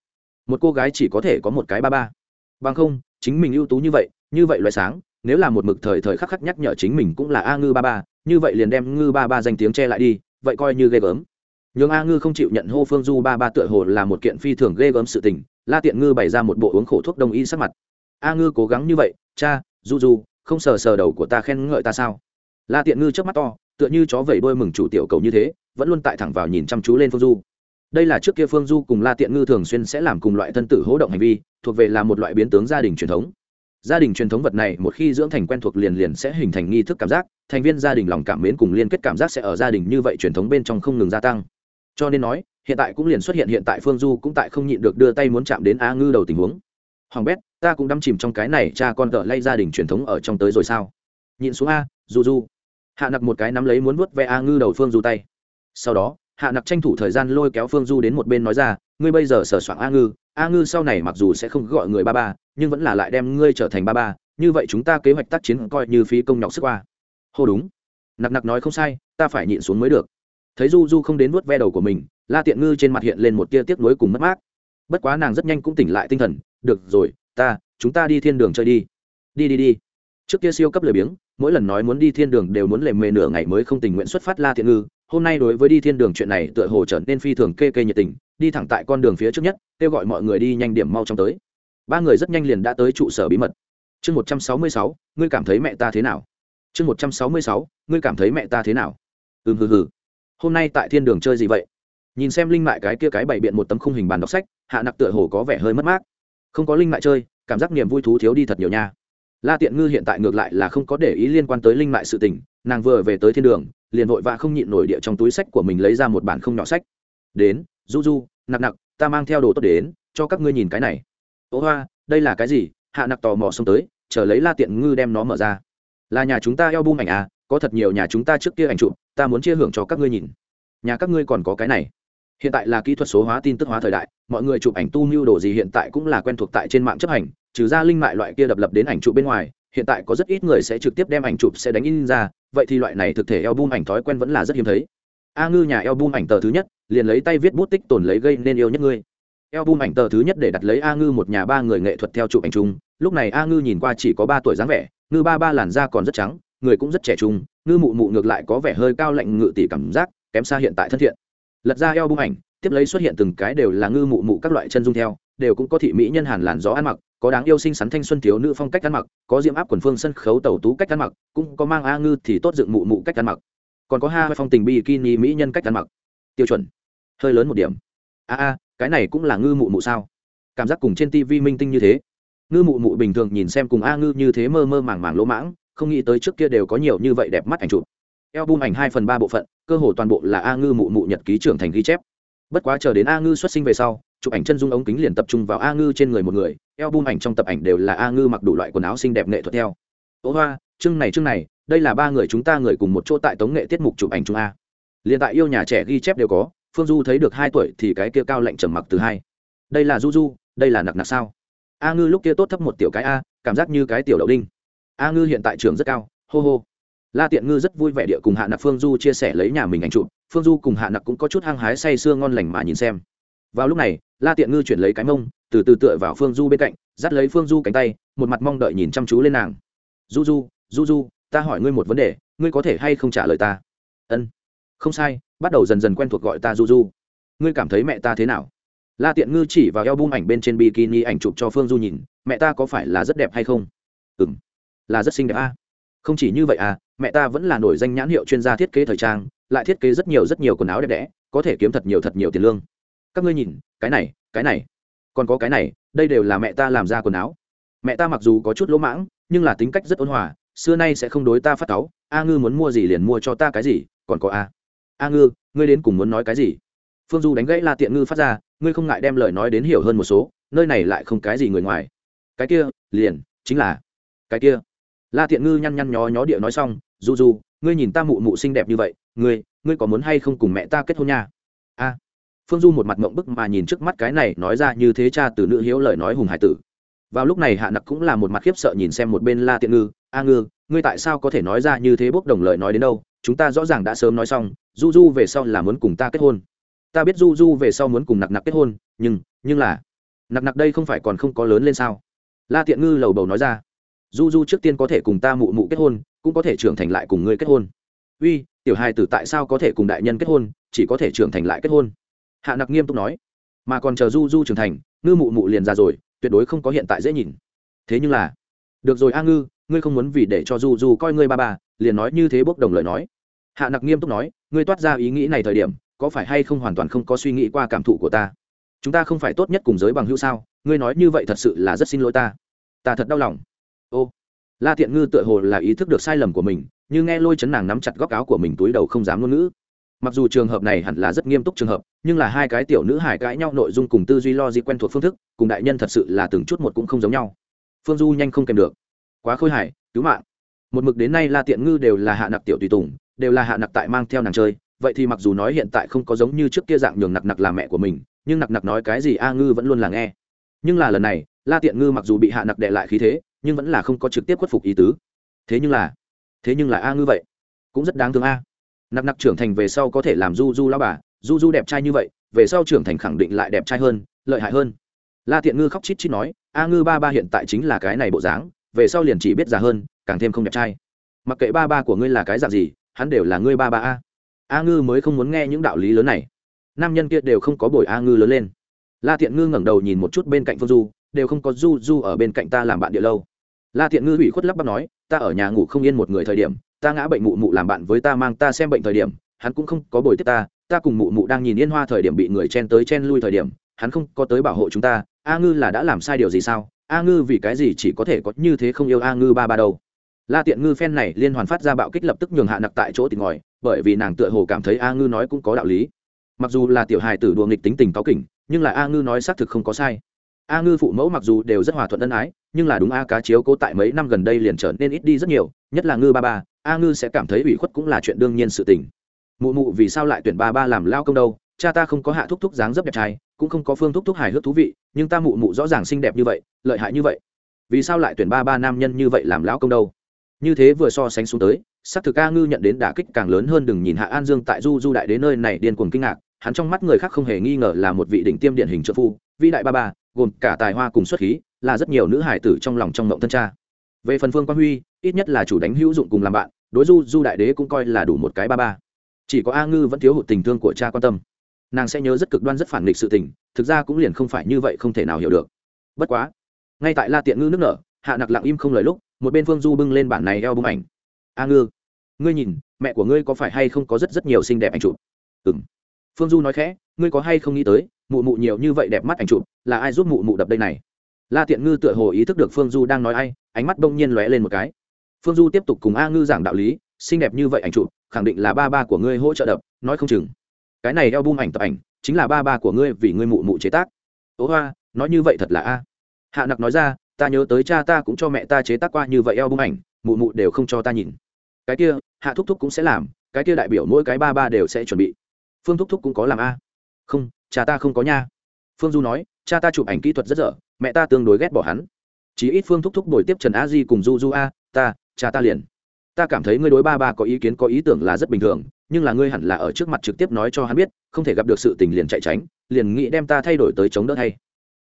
Một cô gái chỉ có thể có một cái ba ba. Bằng không, chính mình ưu tú như vậy như vậy loại sáng, nếu là một mực thời thời khắc khắc nhắc nhở chính mình cũng là a ngư ba ba, như vậy liền đem ngư ba ba danh tiếng che lại đi, vậy coi như ghê gớm. Nhường a ngư không chịu nhận hô phương du ba ba tựa hồ là một kiện phi thường ghê gớm sự tình, la tiện ngư bày ra một bộ uống khổ thuốc đông y sắc mặt. A ngư cố gắng như vậy, cha, du du, không sờ sờ đầu của ta khen ngợi ta sao? La tiện ngư trước mắt to tựa như chó vẩy đôi mừng chủ tiểu cầu như thế, vẫn luôn tại thẳng vào nhìn chăm chú lên phương du. Đây là trước kia phương du cùng la tiện ngư thường xuyên sẽ làm cùng loại thân tử hỗ động hành vi, thuộc về là một loại biến tướng gia đình truyền thống. Gia đình truyền thống vật này một khi dưỡng thành quen thuộc liền liền sẽ hình thành nghi thức cảm giác, thành viên gia đình lòng cảm mến cùng liên kết cảm giác sẽ ở gia đình như vậy truyền thống bên trong không ngừng gia tăng. Cho nên nói, hiện tại cũng liền xuất hiện hiện tại phương du cũng tại không nhịn được đưa tay muốn chạm đến a ngư đầu tình huống. Hoàng bét, ta cũng đắm chìm trong cái này cha con tợ lay gia đình truyền thống ở trong tới rồi sao? Nhịn xuống a du du hạ nặc một cái nắm lấy muốn vuốt ve a ngư đầu phương du tay. Sau đó, hạ nặc tranh thủ thời gian lôi kéo phương du đến một bên nói ra, ngươi bây giờ sờ soạng a ngư a ngư sau này mặc dù sẽ không gọi người ba ba, nhưng vẫn là lại đem ngươi trở thành ba ba, như vậy chúng ta kế hoạch tác chiến coi như phí công nhọc sức qua. Hô đúng. Nặc nặc nói, không sai, ta phải nhịn xuống mới được. Thấy du du không đến vuốt ve đầu của mình, la tiện ngư trên mặt hiện lên một tia tiếc nuối cùng mất mát. Bất quá nàng rất nhanh cũng tỉnh lại tinh thần, được rồi, ta, chúng ta đi thiên đường chơi đi. Đi đi đi. Trước kia siêu cấp lười biếng mỗi lần nói muốn đi thiên đường đều muốn lề mề nửa ngày mới không tình nguyện xuất phát la thiện ngư. Hôm nay đối với đi thiên đường chuyện này tựa hồ trở nên phi thường kê kê nhiệt tình, đi thẳng tại con đường phía trước nhất, kêu gọi mọi người đi nhanh điểm mau trong tới. Ba người rất nhanh liền đã tới trụ sở bí mật. Chương một trăm sáu mươi sáu, ngươi cảm thấy mẹ ta thế nào? Chương một trăm sáu mươi sáu, ngươi cảm thấy mẹ ta thế nào? Ừ hừ hừ. Hôm nay tại thiên đường chơi gì vậy? Nhìn xem linh mại cái kia cái bày biện một tấm khung hình bàn đọc sách, hạ nặc tựa hồ có vẻ hơi mất mát. Không có linh mại chơi, cảm giác niềm vui thú thiếu đi thật nhiều nha la tiện ngư hiện tại ngược lại là không có để ý liên quan tới linh mại sự tình, nàng vừa về tới thiên đường, liền vội vã không nhịn nổi địa trong túi sách của mình lấy ra một bản không nhỏ sách. Đến, du du, nặc nặc, ta mang theo đồ tốt đến, cho các ngươi nhìn cái này. Ố hoa, đây là cái gì? Hạ nặc tò mò xông tới, chờ lấy la tiện ngư đem nó mở ra. Là nhà chúng ta eo bung ảnh à có thật nhiều nhà chúng ta trước kia ảnh chụp, ta muốn chia hưởng cho các ngươi nhìn. Nhà các ngươi còn có cái này. Hiện tại là kỹ thuật số hóa, tin tức hóa thời đại, mọi người chụp ảnh tu mưu đồ gì hiện tại cũng là quen thuộc tại trên mạng chấp hành trừ ra linh mại loại kia đập lập đến ảnh chụp bên ngoài, hiện tại có rất ít người sẽ trực tiếp đem ảnh chụp sẽ đánh in ra, vậy thì loại này thực thể album ảnh thói quen vẫn là rất hiếm thấy. A ngư nhà album ảnh tờ thứ nhất, liền lấy tay viết bút tích tồn lấy gây nên yêu nhất ngươi. Album ảnh tờ thứ nhất để đặt lấy a ngư một nhà ba người nghệ thuật theo chụp ảnh chung, lúc này a ngư nhìn qua chỉ có ba tuổi dáng vẻ, ngư ba ba làn da còn rất trắng, người cũng rất trẻ trung, ngư mụ mụ ngược lại có vẻ hơi cao lạnh ngự tỷ cảm giác, kém xa hiện tại thân thiện. Lật ra album ảnh, tiếp lấy xuất hiện từng cái đều là ngư mụ mụ các loại chân dung theo đều cũng có thị mỹ nhân hàn làn gió ăn mặc, có đáng yêu xinh xắn thanh xuân thiếu nữ phong cách ăn mặc, có diễm áp quần phương sân khấu tàu tú cách ăn mặc, cũng có mang a ngư thì tốt dựng mụ mụ cách ăn mặc. Còn có hai phong tình bikini mỹ nhân cách ăn mặc. Tiêu chuẩn. Hơi lớn một điểm. A a, cái này cũng là ngư mụ mụ sao? Cảm giác cùng trên tv minh tinh như thế. Ngư mụ mụ bình thường nhìn xem cùng a ngư như thế mơ mơ màng màng lỗ mãng, không nghĩ tới trước kia đều có nhiều như vậy đẹp mắt ảnh chụp. Album ảnh hai phần ba bộ phận, cơ hồ toàn bộ là a ngư mụ mụ nhật ký trưởng thành ghi chép. Bất quá chờ đến a ngư xuất sinh về sau chụp ảnh chân dung ống kính liền tập trung vào a ngư trên người một người eo bum ảnh trong tập ảnh đều là a ngư mặc đủ loại quần áo xinh đẹp nghệ thuật theo. Ố hoa, chương này chương này, đây là ba người chúng ta người cùng một chỗ tại tống nghệ tiết mục chụp ảnh chung a. Liền tại yêu nhà trẻ ghi chép đều có, phương du thấy được hai tuổi thì cái kia cao lạnh trầm mặc từ hai. Đây là du du, đây là nặc nặc sao? A ngư lúc kia tốt thấp một tiểu cái a, cảm giác như cái tiểu đậu đinh. A ngư hiện tại trường rất cao, hô hô. La tiện ngư rất vui vẻ địa cùng hạ nặc phương du chia sẻ lấy nhà mình ảnh chụp, phương du cùng hạ nặc cũng có chút hăng hái say sưa ngon lành mà nhìn xem vào lúc này, la tiện ngư chuyển lấy cái mông, từ từ tựa vào phương du bên cạnh, dắt lấy phương du cánh tay, một mặt mong đợi nhìn chăm chú lên nàng. Du du du du, ta hỏi ngươi một vấn đề, ngươi có thể hay không trả lời ta? Ân. Không sai, bắt đầu dần dần quen thuộc gọi ta du du. Ngươi cảm thấy mẹ ta thế nào? La tiện ngư chỉ vào eo bung ảnh bên trên bikini ảnh chụp cho phương du nhìn, mẹ ta có phải là rất đẹp hay không? Ừ m là rất xinh đẹp a. À? không chỉ như vậy à mẹ ta vẫn là nổi danh nhãn hiệu chuyên gia thiết kế thời trang, lại thiết kế rất nhiều rất nhiều quần áo đẹp đẽ, có thể kiếm thật nhiều thật nhiều tiền lương các ngươi nhìn, cái này cái này. Còn có cái này, đây đều là mẹ ta làm ra quần áo. Mẹ ta mặc dù có chút lỗ mãng, nhưng là tính cách rất ôn hòa, xưa nay sẽ không đối ta phát táo a ngư muốn mua gì liền mua cho ta cái gì, còn có a. A ngư, ngươi đến cùng muốn nói cái gì? Phương du đánh gãy la tiện ngư phát ra, ngươi không ngại đem lời nói đến hiểu hơn một số, nơi này lại không cái gì người ngoài. Cái kia, liền, chính là cái kia. La tiện ngư nhăn nhăn nhó nhó địa nói xong, du du, ngươi nhìn ta mụ mụ xinh đẹp như vậy, ngươi ngươi có muốn hay không cùng mẹ ta kết hôn nha? Phương du một mặt mộng bức mà nhìn trước mắt cái này, nói ra như thế cha từ nữ hiếu lời nói hùng hải tử. Vào lúc này hạ nặc cũng là một mặt khiếp sợ nhìn xem một bên la tiện ngư, a ngư, ngươi tại sao có thể nói ra như thế bốc đồng lời nói đến đâu? Chúng ta rõ ràng đã sớm nói xong, du du về sau là muốn cùng ta kết hôn. Ta biết du du về sau muốn cùng nặc nặc kết hôn, nhưng nhưng là nặc nặc đây không phải còn không có lớn lên sao? La tiện ngư lầu bầu nói ra, du du trước tiên có thể cùng ta mụ mụ kết hôn, cũng có thể trưởng thành lại cùng ngươi kết hôn. Uy, tiểu hai tử tại sao có thể cùng đại nhân kết hôn, chỉ có thể trưởng thành lại kết hôn? Hạ nặc nghiêm túc nói, mà còn chờ du du trưởng thành, ngư mụ mụ liền ra rồi, tuyệt đối không có hiện tại dễ nhìn. Thế nhưng là, được rồi a ngư, ngươi không muốn vì để cho du du coi ngươi ba ba, liền nói như thế bốc đồng lời nói. Hạ nặc nghiêm túc nói, ngươi toát ra ý nghĩ này thời điểm, có phải hay không hoàn toàn không có suy nghĩ qua cảm thụ của ta? Chúng ta không phải tốt nhất cùng giới bằng hữu sao? Ngươi nói như vậy thật sự là rất xin lỗi ta. Ta thật đau lòng. Ô, la Thiện ngư tựa hồ là ý thức được sai lầm của mình như nghe lôi chấn nàng nắm chặt góc áo của mình túi đầu không dám ngôn ngữ mặc dù trường hợp này hẳn là rất nghiêm túc trường hợp, nhưng là hai cái tiểu nữ hải cãi nhau nội dung cùng tư duy lo di quen thuộc phương thức, cùng đại nhân thật sự là từng chút một cũng không giống nhau. Phương du nhanh không kèm được. Quá khôi hài, cứu mạng. Một mực đến nay la tiện ngư đều là hạ nặc tiểu tùy tùng, đều là hạ nặc tại mang theo nàng chơi, vậy thì mặc dù nói hiện tại không có giống như trước kia dạng nhường nặc nặc là mẹ của mình, nhưng nặc nặc nói cái gì a ngư vẫn luôn là nghe. Nhưng là lần này, la tiện ngư mặc dù bị hạ nặc đệ lại khí thế, nhưng vẫn là không có trực tiếp khuất phục ý tứ. Thế nhưng là, thế nhưng là a ngư vậy, cũng rất đáng thương a nặc nặc trưởng thành về sau có thể làm du du lao bà, du du đẹp trai như vậy, về sau trưởng thành khẳng định lại đẹp trai hơn, lợi hại hơn. La tiện ngư khóc chít chít nói, a ngư ba ba hiện tại chính là cái này bộ dáng, về sau liền chỉ biết già hơn, càng thêm không đẹp trai. Mặc kệ ba ba của ngươi là cái dạng gì, hắn đều là ngươi ba ba a. A ngư mới không muốn nghe những đạo lý lớn này. Nam nhân kia đều không có bồi a ngư lớn lên. La tiện ngư ngẩng đầu nhìn một chút bên cạnh phương du, đều không có du du ở bên cạnh ta làm bạn địa lâu. La tiện ngư ủy khuất lắp bắp nói ta ở nhà ngủ không yên một người thời điểm, ta ngã bệnh mụ mụ làm bạn với ta mang ta xem bệnh thời điểm, hắn cũng không có bồi tiếp ta ta cùng mụ mụ đang nhìn yên hoa thời điểm bị người chen tới chen lui thời điểm, hắn không có tới bảo hộ chúng ta, a ngư là đã làm sai điều gì sao? A ngư vì cái gì chỉ có thể có như thế không yêu a ngư ba ba đâu? La tiện ngư phen này liên hoàn phát ra bạo kích lập tức nhường hạ nặc tại chỗ tìm ngòi bởi vì nàng tựa hồ cảm thấy a ngư nói cũng có đạo lý. Mặc dù là tiểu hài tử đùa nghịch tính tình cáu kỉnh, nhưng là a ngư nói xác thực không có sai a ngư phụ mẫu mặc dù đều rất hòa thuận ân ái, nhưng là đúng a cá chiếu cố tại mấy năm gần đây liền trở nên ít đi rất nhiều, nhất là ngư ba ba, a ngư sẽ cảm thấy ủy khuất cũng là chuyện đương nhiên sự tình. Mụ mụ vì sao lại tuyển ba ba làm lao công đâu? Cha ta không có hạ thúc thúc dáng dấp đẹp trai, cũng không có phương thúc thúc hài hước thú vị, nhưng ta mụ mụ rõ ràng xinh đẹp như vậy, lợi hại như vậy. Vì sao lại tuyển ba ba nam nhân như vậy làm lão công đâu? Như thế vừa so sánh xuống tới, xác thực a ngư nhận đến đả kích càng lớn hơn đừng nhìn hạ an dương tại du du đại đến nơi này điên cuồng kinh ngạc, hắn trong mắt người khác không hề nghi ngờ là một vị đỉnh tiêm điển hình trợ phu, vĩ đại ba ba gồm cả tài hoa cùng xuất khí, là rất nhiều nữ hải tử trong lòng trong mộng thân cha. Về phần phương quang huy, ít nhất là chủ đánh hữu dụng cùng làm bạn, đối du du đại đế cũng coi là đủ một cái ba ba. Chỉ có a ngư vẫn thiếu hụt tình thương của cha quan tâm. Nàng sẽ nhớ rất cực đoan rất phản nghịch sự tình, thực ra cũng liền không phải như vậy không thể nào hiểu được. Bất quá, ngay tại la tiện ngư nước nở, hạ nặc lặng im không lời lúc, một bên phương du bưng lên bản này eo bưng ảnh. A ngư, ngươi nhìn, mẹ của ngươi có phải hay không có rất rất nhiều xinh đẹp ảnh chụp? Ừ phương du nói khẽ, ngươi có hay không nghĩ tới, mụ mụ nhiều như vậy đẹp mắt ảnh chụp, là ai giúp mụ mụ đập đây này? La tiện ngư tựa hồ ý thức được phương du đang nói ai, ánh mắt đông nhiên lóe lên một cái. Phương du tiếp tục cùng a ngư giảng đạo lý, xinh đẹp như vậy ảnh chụp, khẳng định là ba ba của ngươi hỗ trợ đập, nói không chừng. Cái này eo bung ảnh tập ảnh, chính là ba ba của ngươi vì ngươi mụ mụ chế tác. Ố hoa nói như vậy thật là a. Hạ nặc nói ra, ta nhớ tới cha ta cũng cho mẹ ta chế tác qua như vậy eo bung ảnh, mụ mụ đều không cho ta nhìn. Cái kia, hạ thúc thúc cũng sẽ làm, cái kia đại biểu mỗi cái ba ba đều sẽ chuẩn bị phương thúc thúc cũng có làm a không cha ta không có nha phương du nói cha ta chụp ảnh kỹ thuật rất dở mẹ ta tương đối ghét bỏ hắn chỉ ít phương thúc thúc đổi tiếp trần a di cùng du du a ta cha ta liền ta cảm thấy ngươi đối ba ba có ý kiến có ý tưởng là rất bình thường nhưng là ngươi hẳn là ở trước mặt trực tiếp nói cho hắn biết không thể gặp được sự tình liền chạy tránh liền nghĩ đem ta thay đổi tới chống đỡ thay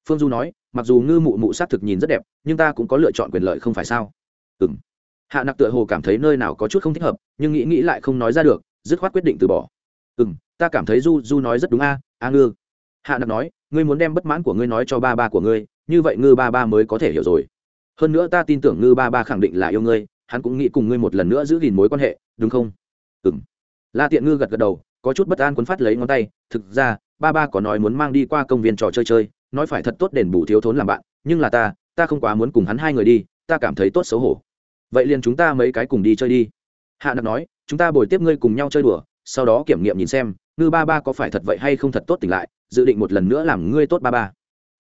phương du nói mặc dù ngư mụ mụ s á c thực nhìn rất đẹp nhưng ta cũng có lựa chọn quyền lợi không phải sao ừ m hạ nặc tựa hồ cảm thấy nơi nào có chút không thích hợp nhưng nghĩ nghĩ lại không nói ra được dứt khoát quyết định từ bỏ ừ m ta cảm thấy du du nói rất đúng a a ngư. Hạ nặc nói, ngươi muốn đem bất mãn của ngươi nói cho ba ba của ngươi, như vậy ngư ba ba mới có thể hiểu rồi. Hơn nữa ta tin tưởng ngư ba ba khẳng định là yêu ngươi, hắn cũng nghĩ cùng ngươi một lần nữa giữ gìn mối quan hệ, đúng không? Ừ m la tiện ngư gật gật đầu, có chút bất an quấn phát lấy ngón tay, thực ra, ba ba có nói muốn mang đi qua công viên trò chơi chơi, nói phải thật tốt đền bù thiếu thốn làm bạn, nhưng là ta ta không quá muốn cùng hắn hai người đi, ta cảm thấy tốt xấu hổ. Vậy liền chúng ta mấy cái cùng đi chơi đi. Hạ nặc nói, chúng ta bồi tiếp ngươi cùng nhau chơi đùa, sau đó kiểm nghiệm nhìn xem ngư ba ba có phải thật vậy hay không thật tốt tỉnh lại, dự định một lần nữa làm ngươi tốt ba ba.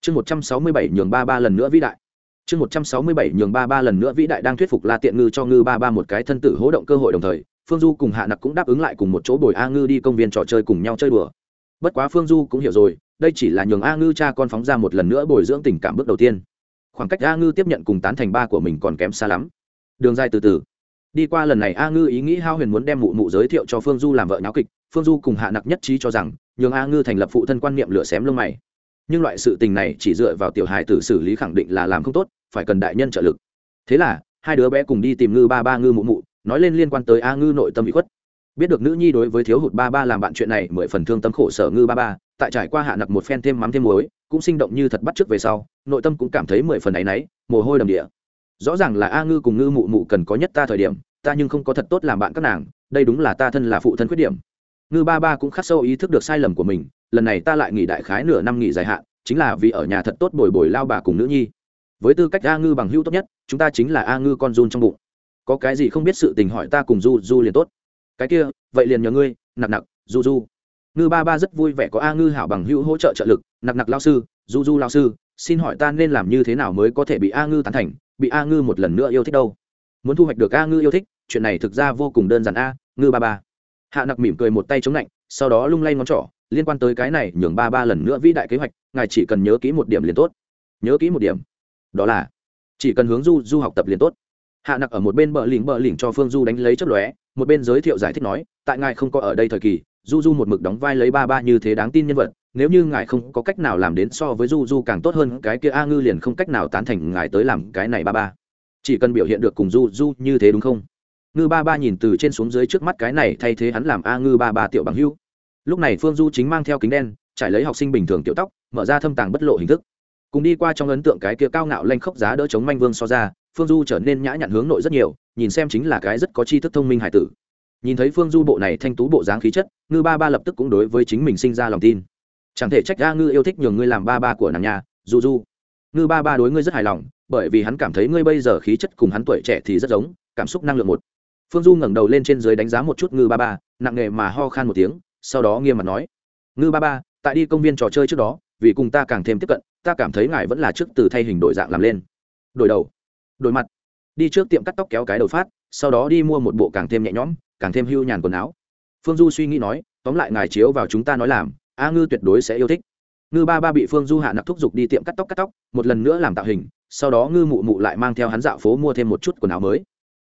Chương một trăm sáu mươi bảy nhường ba ba lần nữa vĩ đại. Chương một trăm sáu mươi bảy nhường ba ba lần nữa vĩ đại đang thuyết phục la tiện ngư cho ngư ba ba một cái thân tử hỗ động cơ hội đồng thời, phương du cùng hạ nặc cũng đáp ứng lại cùng một chỗ bồi a ngư đi công viên trò chơi cùng nhau chơi đùa. Bất quá phương du cũng hiểu rồi, đây chỉ là nhường a ngư cha con phóng ra một lần nữa bồi dưỡng tình cảm bước đầu tiên. Khoảng cách a ngư tiếp nhận cùng tán thành ba của mình còn kém xa lắm. Đường dài từ từ. Đi qua lần này a ngư ý nghĩ hao huyền muốn đem mụ mụ giới thiệu cho phương du làm vợ nháo kịch phương du cùng hạ nặc nhất trí cho rằng, nhường a ngư thành lập phụ thân quan niệm lửa xém lông mày. Nhưng loại sự tình này chỉ dựa vào tiểu hài tử xử lý khẳng định là làm không tốt, phải cần đại nhân trợ lực. Thế là, hai đứa bé cùng đi tìm ngư ba ba ngư mụ mụ, nói lên liên quan tới a ngư nội tâm bị khuất. Biết được nữ nhi đối với thiếu hụt ba ba làm bạn chuyện này mười phần thương tâm khổ sở ngư ba ba, tại trải qua hạ nặc một phen thêm mắm thêm muối, cũng sinh động như thật bắt trước về sau, nội tâm cũng cảm thấy mười phần áy náy, mồ hôi đầm địa rõ ràng là a ngư cùng ngư mụ mụ cần có nhất ta thời điểm, ta nhưng không có thật tốt làm bạn các nàng, đây đúng là ta thân là phụ thân khuyết điểm ngư ba ba cũng khắc sâu ý thức được sai lầm của mình, lần này ta lại nghỉ đại khái nửa năm nghỉ dài hạn, chính là vì ở nhà thật tốt bồi bồi lao bà cùng nữ nhi. Với tư cách a ngư bằng hữu tốt nhất, chúng ta chính là a ngư con run trong bụng. Có cái gì không biết sự tình hỏi ta cùng du du liền tốt. Cái kia, vậy liền nhờ ngươi, nặc nặc, du du. Ngư ba ba rất vui vẻ có a ngư hảo bằng hữu hỗ trợ trợ lực, nặc nặc lao sư, du du lao sư, xin hỏi ta nên làm như thế nào mới có thể bị a ngư tán thành, bị a ngư một lần nữa yêu thích đâu? Muốn thu hoạch được a ngư yêu thích, chuyện này thực ra vô cùng đơn giản a, ngư ba ba hạ nặc mỉm cười một tay chống lạnh, sau đó lung lay ngón trỏ, liên quan tới cái này nhường ba ba lần nữa vĩ đại kế hoạch, ngài chỉ cần nhớ kỹ một điểm liền tốt. Nhớ kỹ một điểm. Đó là, chỉ cần hướng du du học tập liền tốt. Hạ nặc ở một bên bờ lỉnh bờ lỉnh cho phương du đánh lấy chất lóe, một bên giới thiệu giải thích nói, tại ngài không có ở đây thời kỳ, du du một mực đóng vai lấy ba ba như thế đáng tin nhân vật, nếu như ngài không có cách nào làm đến so với du du càng tốt hơn, cái kia a ngư liền không cách nào tán thành ngài tới làm cái này ba ba. Chỉ cần biểu hiện được cùng du du như thế đúng không? Ngư ba ba nhìn từ trên xuống dưới trước mắt cái này, thay thế hắn làm a ngư ba ba tiểu bằng hưu. Lúc này phương du chính mang theo kính đen, trải lấy học sinh bình thường tiểu tóc, mở ra thâm tàng bất lộ hình thức. Cùng đi qua trong ấn tượng cái kia cao ngạo lanh khốc giá đỡ chống manh vương so ra, phương du trở nên nhã nhặn hướng nội rất nhiều, nhìn xem chính là cái rất có tri thức thông minh hải tử. Nhìn thấy phương du bộ này thanh tú bộ dáng khí chất, ngư ba ba lập tức cũng đối với chính mình sinh ra lòng tin. Chẳng thể trách ra ngư yêu thích nhường ngươi làm ba ba của nàng nhà du du ngư ba ba đối ngươi rất hài lòng, bởi vì hắn cảm thấy ngươi bây giờ khí chất cùng hắn tuổi trẻ thì rất giống, cảm xúc năng lượng một phương du ngẩng đầu lên trên dưới đánh giá một chút ngư ba ba, nặng nề mà ho khan một tiếng, sau đó nghiêm mặt nói, ngư ba ba, tại đi công viên trò chơi trước đó, vì cùng ta càng thêm tiếp cận, ta cảm thấy ngài vẫn là trước từ thay hình đổi dạng làm lên. Đổi đầu. Đổi mặt. Đi trước tiệm cắt tóc kéo cái đầu phát, sau đó đi mua một bộ càng thêm nhẹ nhõm, càng thêm hưu nhàn quần áo. Phương du suy nghĩ nói, tóm lại ngài chiếu vào chúng ta nói làm, a ngư tuyệt đối sẽ yêu thích. Ngư ba ba bị phương du hạ nặc thúc giục đi tiệm cắt tóc cắt tóc, một lần nữa làm tạo hình, sau đó ngư mụ mụ lại mang theo hắn dạo phố mua thêm một chút quần áo mới.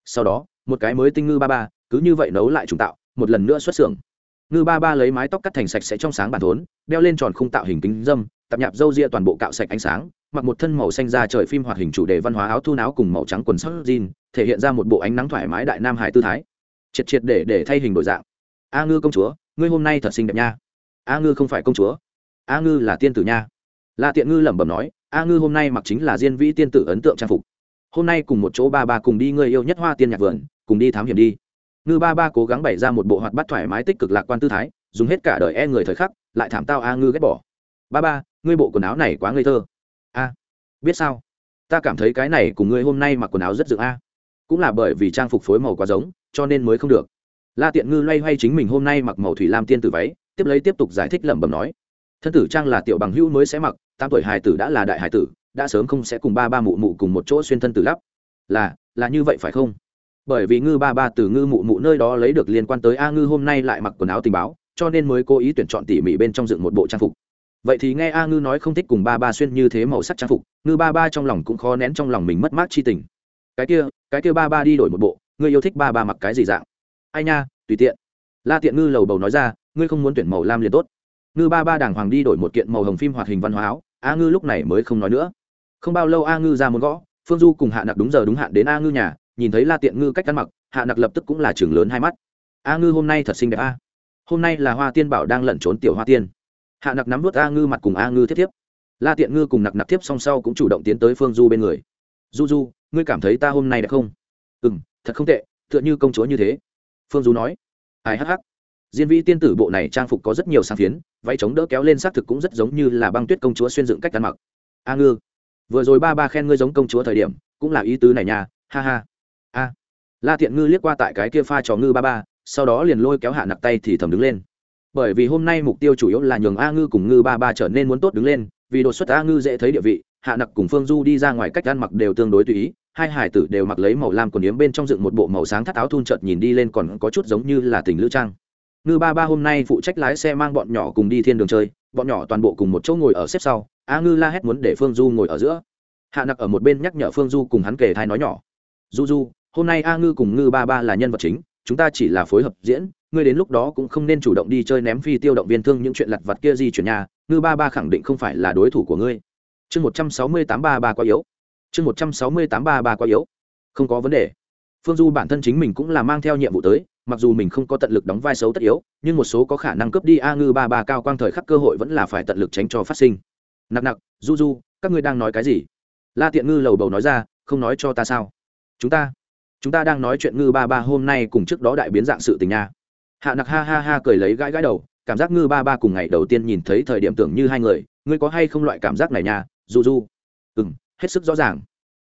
Sau đó một cái mới tinh ngư ba ba, cứ như vậy nấu lại trùng tạo, một lần nữa xuất xưởng. Ngư ba ba lấy mái tóc cắt thành sạch sẽ trong sáng bản thốn, đeo lên tròn khung tạo hình kính dâm tạp nhạp râu ria toàn bộ cạo sạch ánh sáng, mặc một thân màu xanh da trời phim hoạt hình chủ đề văn hóa áo thu áo cùng màu trắng quần sắc jean, thể hiện ra một bộ ánh nắng thoải mái đại nam hải tư thái. Triệt triệt để để thay hình đổi dạng. A ngư công chúa, ngươi hôm nay thật xinh đẹp nha. A ngư không phải công chúa. A ngư là tiên tử nha. La tiện ngư lẩm bẩm nói, a ngư hôm nay mặc chính là diên vĩ tiên tử ấn tượng trang phục. Hôm nay cùng một chỗ ba ba cùng đi người yêu nhất hoa tiên nhạc vườn cùng đi thám hiểm đi. Ngư ba ba cố gắng bày ra một bộ hoạt bát thoải mái tích cực lạc quan tư thái, dùng hết cả đời e người thời khắc, lại thảm tao a ngư ghét bỏ. Ba ba, ngươi bộ quần áo này quá ngây thơ. A, biết sao? Ta cảm thấy cái này cùng ngươi hôm nay mặc quần áo rất dựng a. Cũng là bởi vì trang phục phối màu quá giống, cho nên mới không được. La tiện ngư loay hoay chính mình hôm nay mặc màu thủy lam tiên tử váy, tiếp lấy tiếp tục giải thích lẩm bẩm nói. Thân tử trang là tiểu bằng hữu mới sẽ mặc, tám tuổi hài tử đã là đại hài tử, đã sớm không sẽ cùng ba ba mụ mụ cùng một chỗ xuyên thân tử lắp. Là là như vậy phải không? Bởi vì ngư ba ba từ ngư mụ mụ nơi đó lấy được liên quan tới a ngư hôm nay lại mặc quần áo tình báo, cho nên mới cố ý tuyển chọn tỉ mỉ bên trong dựng một bộ trang phục. Vậy thì nghe a ngư nói không thích cùng ba ba xuyên như thế màu sắc trang phục, ngư ba ba trong lòng cũng khó nén trong lòng mình mất mát chi tình. Cái kia cái kia ba ba đi đổi một bộ, ngươi yêu thích ba ba mặc cái gì dạng? Ai nha, tùy tiện. La tiện ngư lầu bầu nói ra, ngươi không muốn tuyển màu lam liền tốt. Ngư ba ba đàng hoàng đi đổi một kiện màu hồng phim hoạt hình văn hóa áo, a ngư lúc này mới không nói nữa. Không bao lâu a ngư ra muốn gõ, phương du cùng hạ nặc đúng giờ đúng hạn đến a ngư nhà nhìn thấy la tiện ngư cách ăn mặc, hạ nặc lập tức cũng là chừng lớn hai mắt. A ngư hôm nay thật xinh đẹp a. Hôm nay là hoa tiên bảo đang lẩn trốn tiểu hoa tiên. Hạ nặc nắm vớt a ngư mặt cùng a ngư thiết thiếp. La tiện ngư cùng nặc nặc thiếp song sau cũng chủ động tiến tới phương du bên người. Du du, ngươi cảm thấy ta hôm nay đẹp không? Ừ m thật không tệ, tựa như công chúa như thế. Phương du nói. Ai hh diên vĩ tiên tử bộ này trang phục có rất nhiều sáng phiến, váy chống đỡ kéo lên xác thực cũng rất giống như là băng tuyết công chúa xuyên dựng cách ăn mặc. A ngư, vừa rồi ba ba khen ngươi giống công chúa thời điểm, cũng là ý tứ này nha, ha ha a. La thiện ngư liếc qua tại cái kia pha trò ngư ba ba, sau đó liền lôi kéo hạ nặc tay thì thầm đứng lên. Bởi vì hôm nay mục tiêu chủ yếu là nhường a ngư cùng ngư ba ba trở nên muốn tốt đứng lên, vì đột xuất a ngư dễ thấy địa vị, hạ nặc cùng phương du đi ra ngoài cách ăn mặc đều tương đối tùy ý, hai hải tử đều mặc lấy màu lam quần yếm bên trong dựng một bộ màu sáng thắt áo thun chợt nhìn đi lên còn có chút giống như là tình lữ trang. Ngư ba ba hôm nay phụ trách lái xe mang bọn nhỏ cùng đi thiên đường chơi, bọn nhỏ toàn bộ cùng một chỗ ngồi ở xếp sau, a ngư la hét muốn để phương du ngồi ở giữa. Hạ nặc ở một bên nhắc nhở phương du cùng hắn kề thai nói nhỏ. Du du hôm nay a ngư cùng ngư ba ba là nhân vật chính, chúng ta chỉ là phối hợp diễn, ngươi đến lúc đó cũng không nên chủ động đi chơi ném phi tiêu động viên thương những chuyện lặt vặt kia di chuyển nhà, ngư ba ba khẳng định không phải là đối thủ của ngươi. Chương một trăm sáu mươi tám ba ba quá yếu. Chương một trăm sáu mươi tám ba ba quá yếu. Không có vấn đề. Phương du bản thân chính mình cũng là mang theo nhiệm vụ tới, mặc dù mình không có tận lực đóng vai xấu tất yếu, nhưng một số có khả năng cướp đi a ngư ba ba cao quang thời khắc cơ hội vẫn là phải tận lực tránh cho phát sinh. Nặc nặc, du du, các ngươi đang nói cái gì? La tiện ngư lầu bầu nói ra, không nói cho ta sao? Chúng ta chúng ta đang nói chuyện ngư ba ba hôm nay cùng trước đó đại biến dạng sự tình nha. Hạ nặc ha ha ha cười lấy gãi gãi đầu, cảm giác ngư ba ba cùng ngày đầu tiên nhìn thấy thời điểm tưởng như hai người, ngươi có hay không loại cảm giác này nha du du ừ m hết sức rõ ràng.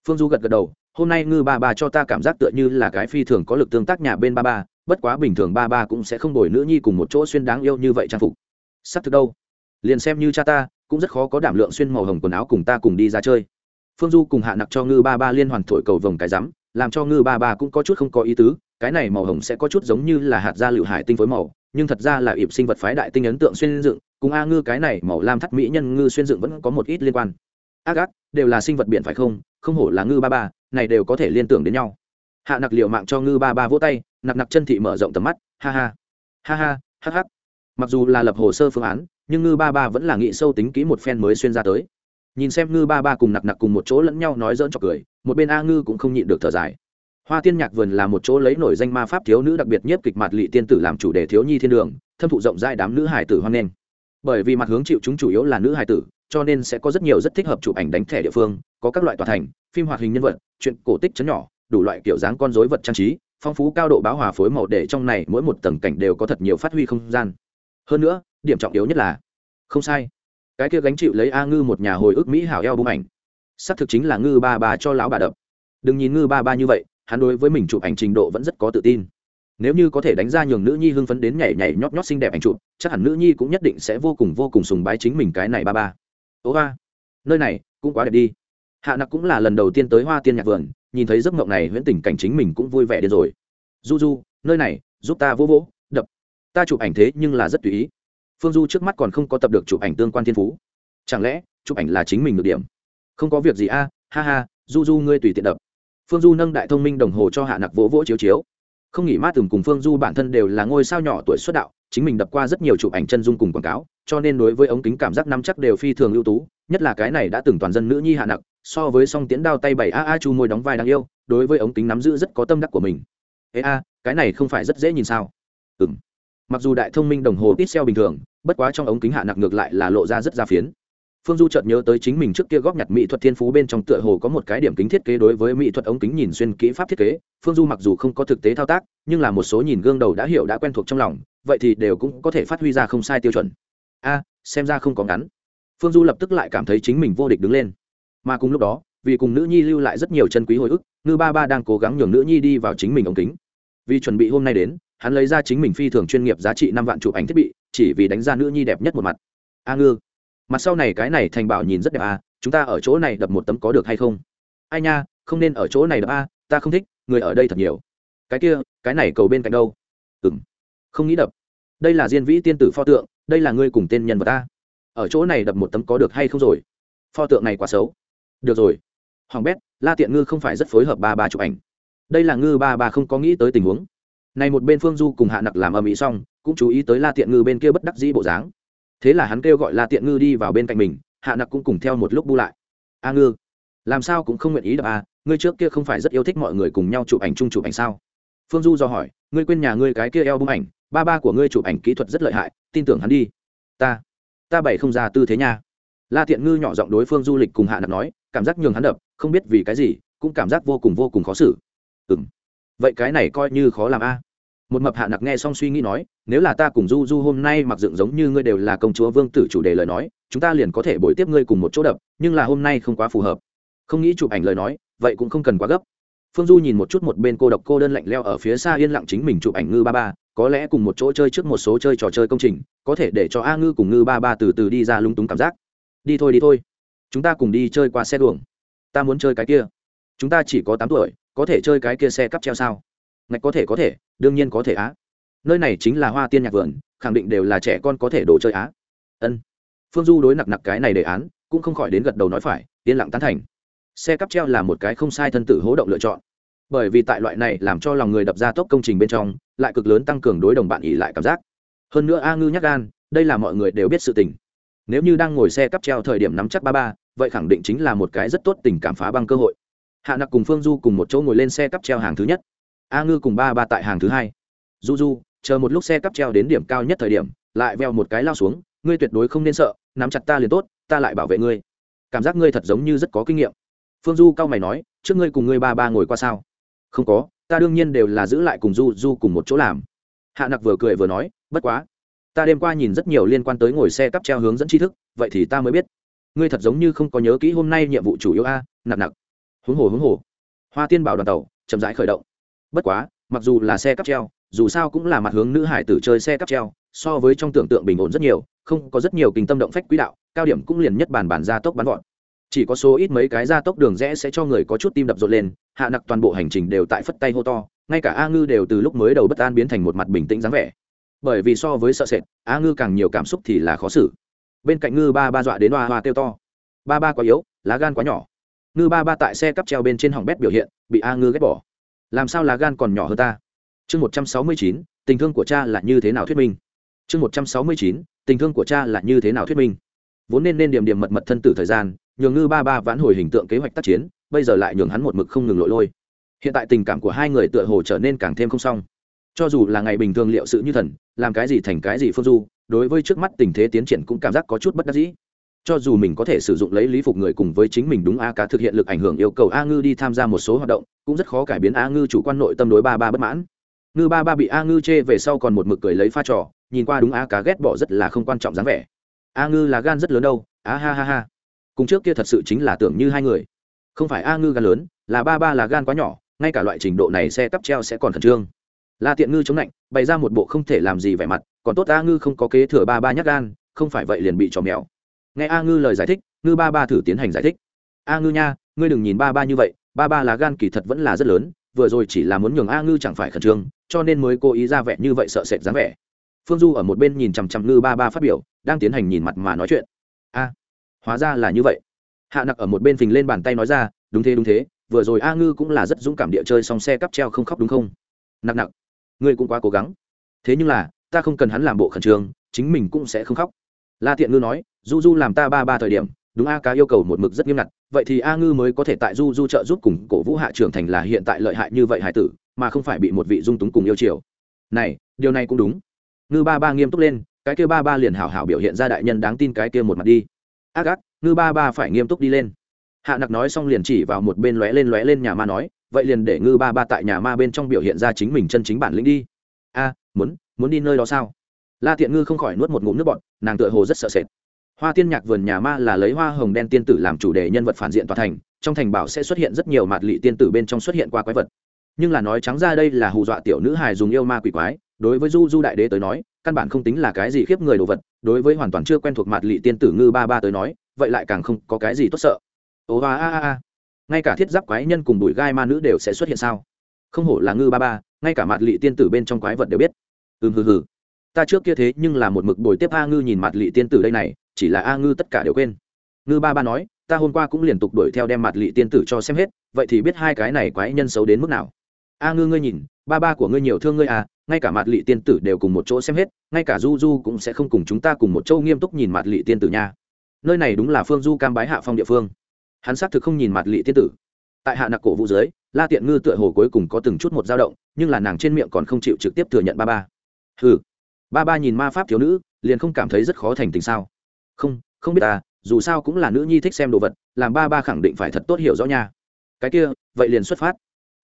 Phương du gật gật đầu, hôm nay ngư ba ba cho ta cảm giác tựa như là cái phi thường có lực tương tác nhà bên ba ba, bất quá bình thường ba ba cũng sẽ không đổi nữ nhi cùng một chỗ xuyên đáng yêu như vậy trang phục. Sắp thực đâu? Liền xem như cha ta, cũng rất khó có đảm lượng xuyên màu hồng quần áo cùng ta cùng đi ra chơi. Phương du cùng hạ nặc cho ngư ba ba liên hoàn thổi cầu vồng cái rắm làm cho ngư ba ba cũng có chút không có ý tứ, cái này màu hồng sẽ có chút giống như là hạt da lựu hải tinh phối màu, nhưng thật ra là ịp sinh vật phái đại tinh ấn tượng xuyên dựng, cùng a ngư cái này màu lam thắt mỹ nhân ngư xuyên dựng vẫn có một ít liên quan. Ác ác, đều là sinh vật biển phải không? Không hổ là ngư ba ba, này đều có thể liên tưởng đến nhau. Hạ nặc liệu mạng cho ngư ba ba vỗ tay, nặc nặc chân thị mở rộng tầm mắt, ha ha. Ha ha ha ha. Mặc dù là lập hồ sơ phương án, nhưng ngư ba ba vẫn là nghĩ sâu tính kỹ một phen mới xuyên ra tới. Nhìn xem ngư ba ba cùng nặc nặc cùng một chỗ lẫn nhau nói dỡn chọc cười một bên a ngư cũng không nhịn được thở dài. Hoa tiên nhạc vườn là một chỗ lấy nổi danh ma pháp thiếu nữ đặc biệt nhất kịch mặt lị tiên tử làm chủ đề thiếu nhi thiên đường, thâm thụ rộng rãi đám nữ hải tử hoan nghênh. Bởi vì mặt hướng chịu chúng chủ yếu là nữ hải tử, cho nên sẽ có rất nhiều rất thích hợp chụp ảnh đánh thẻ địa phương, có các loại tòa thành, phim hoạt hình nhân vật, chuyện cổ tích chấn nhỏ, đủ loại kiểu dáng con dối vật trang trí, phong phú cao độ báo hòa phối màu để trong này mỗi một tầng cảnh đều có thật nhiều phát huy không gian. Hơn nữa, điểm trọng yếu nhất là, không sai. Cái kia gánh chịu lấy a ngư một nhà hồi ức mỹ hảo eo bung ảnh xác thực chính là ngư ba ba cho lão bà đập. Đừng nhìn ngư ba ba như vậy, hắn đối với mình chụp ảnh trình độ vẫn rất có tự tin. Nếu như có thể đánh ra nhường nữ nhi hưng phấn đến nhảy nhảy nhót nhót xinh đẹp ảnh chụp, chắc hẳn nữ nhi cũng nhất định sẽ vô cùng vô cùng sùng bái chính mình cái này ba ba. Ố ba, nơi này cũng quá đẹp đi. Hạ nặc cũng là lần đầu tiên tới hoa tiên nhạc vườn, nhìn thấy giấc mộng này huyễn tình cảnh chính mình cũng vui vẻ đến rồi. Du du nơi này, giúp ta vỗ vỗ, đập. Ta chụp ảnh thế nhưng là rất tùy ý. Phương du trước mắt còn không có tập được chụp ảnh tương quan thiên phú. Chẳng lẽ, chụp ảnh là chính mình được điểm? Không có việc gì a, ha ha, du du ngươi tùy tiện đập. Phương du nâng đại thông minh đồng hồ cho hạ nặc vỗ vỗ chiếu chiếu. Không nghỉ mát từng cùng phương du bản thân đều là ngôi sao nhỏ tuổi xuất đạo, chính mình đập qua rất nhiều chụp ảnh chân dung cùng quảng cáo, cho nên đối với ống kính cảm giác năm chắc đều phi thường ưu tú, nhất là cái này đã từng toàn dân nữ nhi hạ nặc, so với song tiến đao tay bảy a a chu môi đóng vai đáng yêu, đối với ống kính nắm giữ rất có tâm đắc của mình. Ê a, cái này không phải rất dễ nhìn sao? Ừ m mặc dù đại thông minh đồng hồ tít xeo bình thường, bất quá trong ống kính hạ nặc ngược lại là lộ ra rất ra phiến phương du chợt nhớ tới chính mình trước kia góp nhặt mỹ thuật thiên phú bên trong tựa hồ có một cái điểm kính thiết kế đối với mỹ thuật ống kính nhìn xuyên kỹ pháp thiết kế. Phương du mặc dù không có thực tế thao tác, nhưng là một số nhìn gương đầu đã hiểu đã quen thuộc trong lòng, vậy thì đều cũng có thể phát huy ra không sai tiêu chuẩn. A, xem ra không có ngắn. Phương du lập tức lại cảm thấy chính mình vô địch đứng lên. Mà cùng lúc đó, vì cùng nữ nhi lưu lại rất nhiều chân quý hồi ức, ngư ba ba đang cố gắng nhường nữ nhi đi vào chính mình ống kính. Vì chuẩn bị hôm nay đến, hắn lấy ra chính mình phi thường chuyên nghiệp giá trị năm vạn chụp ảnh thiết bị, chỉ vì đánh ra nữ nhi đẹp nhất một mặt. A ngư mặt sau này cái này thành bảo nhìn rất đẹp à chúng ta ở chỗ này đập một tấm có được hay không? Ai nha, không nên ở chỗ này đập a ta không thích, người ở đây thật nhiều. Cái kia, cái này cầu bên cạnh đâu? Ừng không nghĩ đập. Đây là diên vĩ tiên tử pho tượng, đây là ngươi cùng tên nhân vật ta. Ở chỗ này đập một tấm có được hay không rồi? Pho tượng này quá xấu. Được rồi. Hoàng bét, la tiện ngư không phải rất phối hợp ba ba chụp ảnh. Đây là ngư ba ba không có nghĩ tới tình huống. Này một bên phương du cùng hạ nặc làm âm ý xong, cũng chú ý tới la tiện ngư bên kia bất đắc dĩ bộ dáng thế là hắn kêu gọi la tiện ngư đi vào bên cạnh mình, hạ nặc cũng cùng theo một lúc bu lại. A ngư, làm sao cũng không nguyện ý đập a, ngươi trước kia không phải rất yêu thích mọi người cùng nhau chụp ảnh chung chụp ảnh sao? Phương du do hỏi, ngươi quên nhà ngươi cái kia eo bung ảnh, ba ba của ngươi chụp ảnh kỹ thuật rất lợi hại, tin tưởng hắn đi. Ta ta bày không ra tư thế nha. La tiện ngư nhỏ giọng đối phương du lịch cùng hạ nặc nói, cảm giác nhường hắn đập, không biết vì cái gì, cũng cảm giác vô cùng vô cùng khó xử. Ừ m vậy cái này coi như khó làm a một mập hạ nặc nghe xong suy nghĩ nói, nếu là ta cùng du du hôm nay mặc dựng giống như ngươi đều là công chúa vương tử chủ đề lời nói, chúng ta liền có thể bồi tiếp ngươi cùng một chỗ đập, nhưng là hôm nay không quá phù hợp. Không nghĩ chụp ảnh lời nói, vậy cũng không cần quá gấp. Phương du nhìn một chút một bên cô độc cô đơn lạnh leo ở phía xa yên lặng chính mình chụp ảnh ngư ba ba, có lẽ cùng một chỗ chơi trước một số chơi trò chơi công trình, có thể để cho a ngư cùng ngư ba ba từ từ đi ra lung túng cảm giác. Đi thôi đi thôi. Chúng ta cùng đi chơi qua xe đường. Ta muốn chơi cái kia. Chúng ta chỉ có tám tuổi, có thể chơi cái kia xe cắp treo sao? Ngạch có thể có thể, đương nhiên có thể á. Nơi này chính là hoa tiên nhạc vườn, khẳng định đều là trẻ con có thể đồ chơi á. Ân. Phương du đối nặc nặc cái này đề án, cũng không khỏi đến gật đầu nói phải, yên lặng tán thành. Xe cắp treo là một cái không sai thân tử hố động lựa chọn. Bởi vì tại loại này làm cho lòng người đập ra tốc công trình bên trong, lại cực lớn tăng cường đối đồng bạn ỉ lại cảm giác. Hơn nữa a ngư nhắc gan, đây là mọi người đều biết sự tình. Nếu như đang ngồi xe cắp treo thời điểm nắm chắc ba ba, vậy khẳng định chính là một cái rất tốt tình cảm phá băng cơ hội. Hạ nặc cùng phương du cùng một chỗ ngồi lên xe cắp treo hàng thứ nhất a ngư cùng ba ba tại hàng thứ hai. Du du chờ một lúc xe cắp treo đến điểm cao nhất thời điểm, lại veo một cái lao xuống, ngươi tuyệt đối không nên sợ, nắm chặt ta liền tốt, ta lại bảo vệ ngươi. Cảm giác ngươi thật giống như rất có kinh nghiệm. Phương du cao mày nói, trước ngươi cùng ngươi ba ba ngồi qua sao? Không có, ta đương nhiên đều là giữ lại cùng du du cùng một chỗ làm. Hạ nặc vừa cười vừa nói, bất quá, ta đêm qua nhìn rất nhiều liên quan tới ngồi xe cắp treo hướng dẫn tri thức, vậy thì ta mới biết. Ngươi thật giống như không có nhớ kỹ hôm nay nhiệm vụ chủ yếu a, nặc nặc. Huống hồ huống hồ. Hoa tiên bảo đoàn tàu, chậm rãi khởi động bất quá, mặc dù là xe cắp treo, dù sao cũng là mặt hướng nữ hải tử chơi xe cắp treo, so với trong tưởng tượng bình ổn rất nhiều, không có rất nhiều kinh tâm động phách quỹ đạo, cao điểm cũng liền nhất bản bản gia tốc bắn vọt. Chỉ có số ít mấy cái gia tốc đường rẽ sẽ cho người có chút tim đập rộn lên, hạ nặc toàn bộ hành trình đều tại phất tay hô to, ngay cả a ngư đều từ lúc mới đầu bất an biến thành một mặt bình tĩnh dáng vẻ. Bởi vì so với sợ sệt, a ngư càng nhiều cảm xúc thì là khó xử. Bên cạnh ngư ba ba dọa đến hoa hoa kêu to. Ba ba quá yếu, lá gan quá nhỏ. Ngư ba ba tại xe cắp treo bên trên hỏng bét biểu hiện, bị a ngư ghét bỏ làm sao lá gan còn nhỏ hơn ta? Chương một trăm sáu mươi chín, tình thương của cha là như thế nào thuyết minh? Chương một trăm sáu mươi chín, tình thương của cha là như thế nào thuyết minh? Vốn nên nên điểm điểm mật mật thân tử thời gian, nhường ngư ba ba vãn hồi hình tượng kế hoạch tác chiến, bây giờ lại nhường hắn một mực không ngừng lội lôi. Hiện tại tình cảm của hai người tựa hồ trở nên càng thêm không xong. Cho dù là ngày bình thường liệu sự như thần, làm cái gì thành cái gì phương du, đối với trước mắt tình thế tiến triển cũng cảm giác có chút bất đắc dĩ cho dù mình có thể sử dụng lấy lý phục người cùng với chính mình đúng a cá thực hiện lực ảnh hưởng yêu cầu a ngư đi tham gia một số hoạt động, cũng rất khó cải biến a ngư chủ quan nội tâm đối ba ba bất mãn. Ngư ba ba bị a ngư chê về sau còn một mực cười lấy pha trò, nhìn qua đúng a cá ghét bỏ rất là không quan trọng dáng vẻ. A ngư là gan rất lớn đâu a ha ha ha. Cùng trước kia thật sự chính là tưởng như hai người. Không phải a ngư gan lớn, là ba ba là gan quá nhỏ, ngay cả loại trình độ này xe cắp treo sẽ còn khẩn trương. La tiện ngư chống lạnh bày ra một bộ không thể làm gì vẻ mặt, còn tốt a ngư không có kế thừa ba ba nhắc gan, không phải vậy liền bị trò mèo nghe a ngư lời giải thích, ngư ba ba thử tiến hành giải thích. A ngư nha, ngươi đừng nhìn ba ba như vậy, ba ba là gan kỳ thật vẫn là rất lớn, vừa rồi chỉ là muốn nhường a ngư chẳng phải khẩn trương, cho nên mới cố ý ra vẻ như vậy sợ sệt dáng vẻ. Phương du ở một bên nhìn chằm chằm ngư ba ba phát biểu, đang tiến hành nhìn mặt mà nói chuyện. A, hóa ra là như vậy. Hạ nặc ở một bên phình lên bàn tay nói ra, đúng thế đúng thế, vừa rồi a ngư cũng là rất dũng cảm địa chơi xong xe cắp treo không khóc đúng không? Nặc nặc, ngươi cũng quá cố gắng. Thế nhưng là, ta không cần hắn làm bộ khẩn trương, chính mình cũng sẽ không khóc. La thiện ngư nói du du làm ta ba ba thời điểm, đúng a cá yêu cầu một mực rất nghiêm ngặt, vậy thì a ngư mới có thể tại du du trợ giúp cùng cổ vũ hạ trưởng thành là hiện tại lợi hại như vậy hải tử, mà không phải bị một vị dung túng cùng yêu chiều. Này, điều này cũng đúng. Ngư ba ba nghiêm túc lên, cái kia ba ba liền hảo hảo biểu hiện ra đại nhân đáng tin cái kia một mặt đi. Ác ác, ngư ba ba phải nghiêm túc đi lên. Hạ nặc nói xong liền chỉ vào một bên lóe lên lóe lên nhà ma nói, vậy liền để ngư ba ba tại nhà ma bên trong biểu hiện ra chính mình chân chính bản lĩnh đi. A, muốn muốn đi nơi đó sao? La thiện ngư không khỏi nuốt một ngụm nước bọn nàng tựa hồ rất sợ sệt hoa tiên nhạc vườn nhà ma là lấy hoa hồng đen tiên tử làm chủ đề nhân vật phản diện toàn thành, trong thành bảo sẽ xuất hiện rất nhiều mạt lị tiên tử bên trong xuất hiện qua quái vật. Nhưng là nói trắng ra đây là hù dọa tiểu nữ hài dùng yêu ma quỷ quái, đối với du du đại đế tới nói, căn bản không tính là cái gì khiếp người đồ vật, đối với hoàn toàn chưa quen thuộc mạt lị tiên tử ngư ba ba tới nói, vậy lại càng không có cái gì tốt sợ. Ồ a a a ngay cả thiết giáp quái nhân cùng bụi gai ma nữ đều sẽ xuất hiện sao? Không hổ là ngư ba ba, ngay cả mạt lị tiên tử bên trong quái vật đều biết. Ừ hừ hừ. Ta trước kia thế nhưng là một mực bồi tiếp a ngư nhìn mặt lị tiên tử đây này chỉ là a ngư tất cả đều quên. Ngư ba ba nói, ta hôm qua cũng liên tục đuổi theo đem mặt lị tiên tử cho xem hết, vậy thì biết hai cái này quái nhân xấu đến mức nào. A ngư ngươi nhìn, ba ba của ngươi nhiều thương ngươi à ngay cả mặt lị tiên tử đều cùng một chỗ xem hết, ngay cả du du cũng sẽ không cùng chúng ta cùng một chỗ nghiêm túc nhìn mặt lị tiên tử nha. Nơi này đúng là phương du cam bái hạ phong địa phương. Hắn xác thực không nhìn mặt lị tiên tử. Tại hạ nặc cổ vũ dưới, la tiện ngư tựa hồ cuối cùng có từng chút một dao động, nhưng là nàng trên miệng còn không chịu trực tiếp thừa nhận ba ba. Ừ ba ba nhìn ma pháp thiếu nữ, liền không cảm thấy rất khó thành tình sao không không biết ta, dù sao cũng là nữ nhi thích xem đồ vật, làm ba ba khẳng định phải thật tốt hiểu rõ nha. Cái kia, vậy liền xuất phát.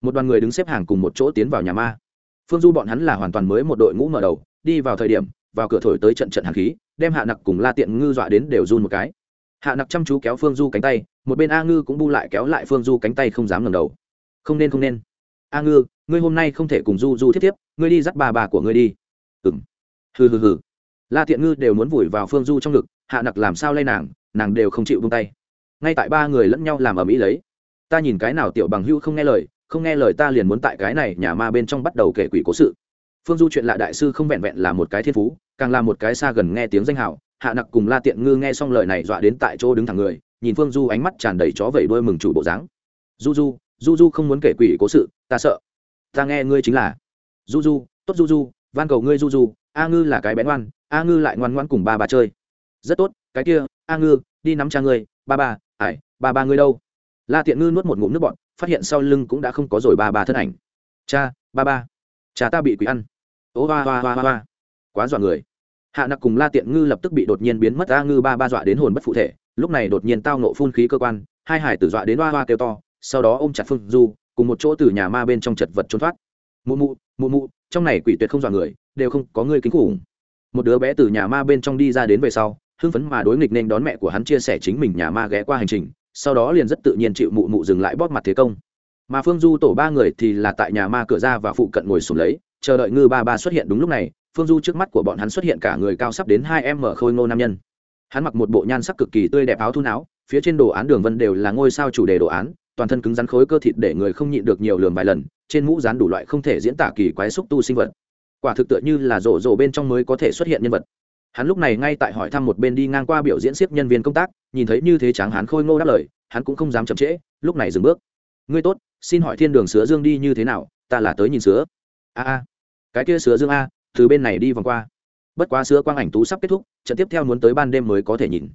Một đoàn người đứng xếp hàng cùng một chỗ tiến vào nhà ma. Phương du bọn hắn là hoàn toàn mới một đội ngũ mở đầu, đi vào thời điểm, vào cửa thổi tới trận trận hàn khí, đem hạ nặc cùng la tiện ngư dọa đến đều run một cái. Hạ nặc chăm chú kéo phương du cánh tay, một bên a ngư cũng bu lại kéo lại phương du cánh tay không dám ngầm đầu. Không nên không nên. A ngư, ngươi hôm nay không thể cùng du du thiết tiếp ngươi đi dắt bà bà của ngươi đi. Ừ m hừ hừ hừ. La tiện ngư đều muốn vùi vào phương du trong ngực hạ nặc làm sao lay nàng nàng đều không chịu vung tay. Ngay tại ba người lẫn nhau làm ở mỹ lấy, ta nhìn cái nào tiểu bằng hưu không nghe lời, không nghe lời ta liền muốn tại cái này nhà ma bên trong bắt đầu kể quỷ cố sự. Phương du chuyện lạ đại sư không vẹn vẹn là một cái thiên phú, càng là một cái xa gần nghe tiếng danh hào. Hạ nặc cùng la tiện ngư nghe xong lời này dọa đến tại chỗ đứng thẳng người, nhìn phương du ánh mắt tràn đầy chó vẩy đôi mừng chủ bộ dáng. Du du du du không muốn kể quỷ cố sự, ta sợ. Ta nghe ngươi chính là. Du du, tốt du du, van cầu ngươi du du, a ngư là cái bén ngoan, a ngư lại ngoan ngoan cùng ba bà chơi rất tốt, cái kia, a ngư, đi nắm cha ngươi, ba ba, ải, ba ba ngươi đâu? La tiện ngư nuốt một ngụm nước bọn phát hiện sau lưng cũng đã không có rồi ba ba thân ảnh. Cha, ba ba, cha ta bị quỷ ăn. Ô ba ba ba ba quá dọa người. Hạ nặc cùng la tiện ngư lập tức bị đột nhiên biến mất, a ngư ba ba dọa đến hồn bất phụ thể, lúc này đột nhiên tao nộ phun khí cơ quan, hai hải tử dọa đến hoa hoa kêu to, sau đó ôm chặt phương du, cùng một chỗ từ nhà ma bên trong chật vật trốn thoát. Mụ mụ mụ mụ, trong này quỷ tuyệt không dọa người, đều không có người kính khủng. Một đứa bé từ nhà ma bên trong đi ra đến về sau hưng phấn mà đối nghịch nên đón mẹ của hắn chia sẻ chính mình nhà ma ghé qua hành trình, sau đó liền rất tự nhiên chịu mụ mụ dừng lại bóp mặt thế công. Mà phương du tổ ba người thì là tại nhà ma cửa ra và phụ cận ngồi sùng lấy, chờ đợi ngư ba ba xuất hiện đúng lúc này, phương du trước mắt của bọn hắn xuất hiện cả người cao sắp đến hai em mở khôi ngô nam nhân. Hắn mặc một bộ nhan sắc cực kỳ tươi đẹp áo thun áo, phía trên đồ án đường vân đều là ngôi sao chủ đề đồ án, toàn thân cứng rắn khối cơ thịt để người không nhịn được nhiều lường vài lần, trên mũ rán đủ loại không thể diễn tả kỳ quái xúc tu sinh vật. Quả thực tựa như là rổ rổ bên trong mới có thể xuất hiện nhân vật hắn lúc này ngay tại hỏi thăm một bên đi ngang qua biểu diễn siếp nhân viên công tác, nhìn thấy như thế tráng hắn khôi ngô đáp lời, hắn cũng không dám chậm trễ, lúc này dừng bước. Ngươi tốt, xin hỏi thiên đường sứa dương đi như thế nào? Ta là tới nhìn sứa. A a, cái kia sứa dương a, từ bên này đi vòng qua. Bất quá sứa quang ảnh tú sắp kết thúc, trận tiếp theo muốn tới ban đêm mới có thể nhìn.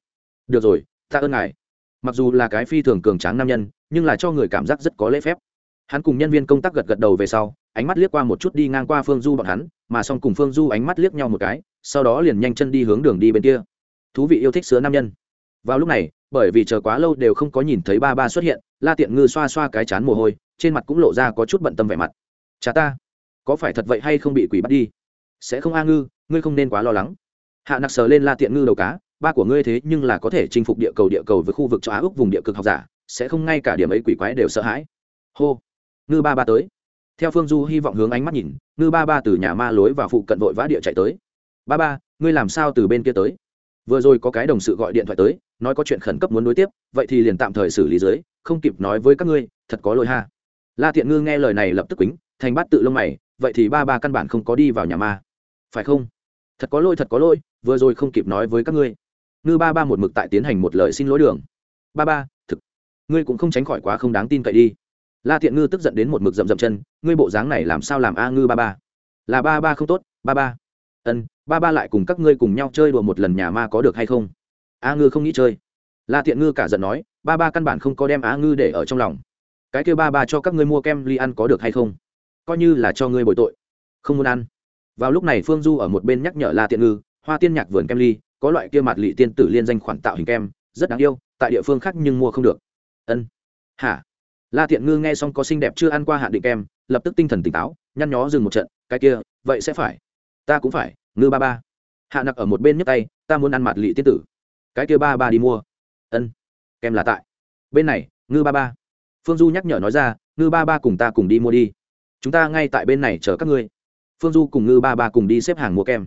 Được rồi, ta ơn ngài. Mặc dù là cái phi thường cường tráng nam nhân, nhưng là cho người cảm giác rất có lễ phép hắn cùng nhân viên công tác gật gật đầu về sau, ánh mắt liếc qua một chút đi ngang qua phương du bọn hắn, mà xong cùng phương du ánh mắt liếc nhau một cái, sau đó liền nhanh chân đi hướng đường đi bên kia. Thú vị yêu thích sứa nam nhân. Vào lúc này, bởi vì chờ quá lâu đều không có nhìn thấy ba ba xuất hiện, la tiện ngư xoa xoa cái chán mồ hôi, trên mặt cũng lộ ra có chút bận tâm vẻ mặt. Chả ta, có phải thật vậy hay không bị quỷ bắt đi? Sẽ không a ngư, ngươi không nên quá lo lắng. Hạ nặc sờ lên la tiện ngư đầu cá, ba của ngươi thế nhưng là có thể chinh phục địa cầu địa cầu với khu vực cho á úc vùng địa cực học giả, sẽ không ngay cả điểm ấy quỷ quái đều sợ hãi. Hô ngư ba ba tới. Theo phương du hy vọng hướng ánh mắt nhìn, ngư ba ba từ nhà ma lối vào phụ cận vội vã địa chạy tới. Ba ba, ngươi làm sao từ bên kia tới? Vừa rồi có cái đồng sự gọi điện thoại tới, nói có chuyện khẩn cấp muốn nối tiếp, vậy thì liền tạm thời xử lý dưới, không kịp nói với các ngươi, thật có lỗi ha. La thiện ngư nghe lời này lập tức quýnh, thành bắt tự lông mày, vậy thì ba ba căn bản không có đi vào nhà ma. Phải không? Thật có lỗi, thật có lỗi, vừa rồi không kịp nói với các ngươi. Ngư ba ba một mực tại tiến hành một lời xin lỗi đường. Ba ba, thực, ngươi cũng không tránh khỏi quá không đáng tin cậy đi la thiện ngư tức giận đến một mực rậm rậm chân, ngươi bộ dáng này làm sao làm a ngư ba ba? Là ba ba không tốt, ba ba. Ân, ba ba lại cùng các ngươi cùng nhau chơi đùa một lần nhà ma có được hay không? A ngư không nghĩ chơi. La thiện ngư cả giận nói, ba ba căn bản không có đem a ngư để ở trong lòng. Cái kêu ba ba cho các ngươi mua kem ly ăn có được hay không? Coi như là cho ngươi bồi tội. Không muốn ăn. Vào lúc này phương du ở một bên nhắc nhở la tiện ngư, hoa tiên nhạc vườn kem ly, có loại kia mặt lị tiên tử liên danh khoản tạo hình kem, rất đáng yêu, tại địa phương khác nhưng mua không được. Ân. Hả? La Thiện ngư nghe xong có xinh đẹp chưa ăn qua hạn định kem, lập tức tinh thần tỉnh táo, nhăn nhó dừng một trận, cái kia, vậy sẽ phải. Ta cũng phải, ngư ba ba. Hạ nặc ở một bên nhấc tay, ta muốn ăn mặt lị tiên tử. Cái kia ba ba đi mua. Ân, kem là tại. Bên này, ngư ba ba. Phương du nhắc nhở nói ra, ngư ba ba cùng ta cùng đi mua đi. Chúng ta ngay tại bên này chờ các ngươi. Phương du cùng ngư ba ba cùng đi xếp hàng mua kem.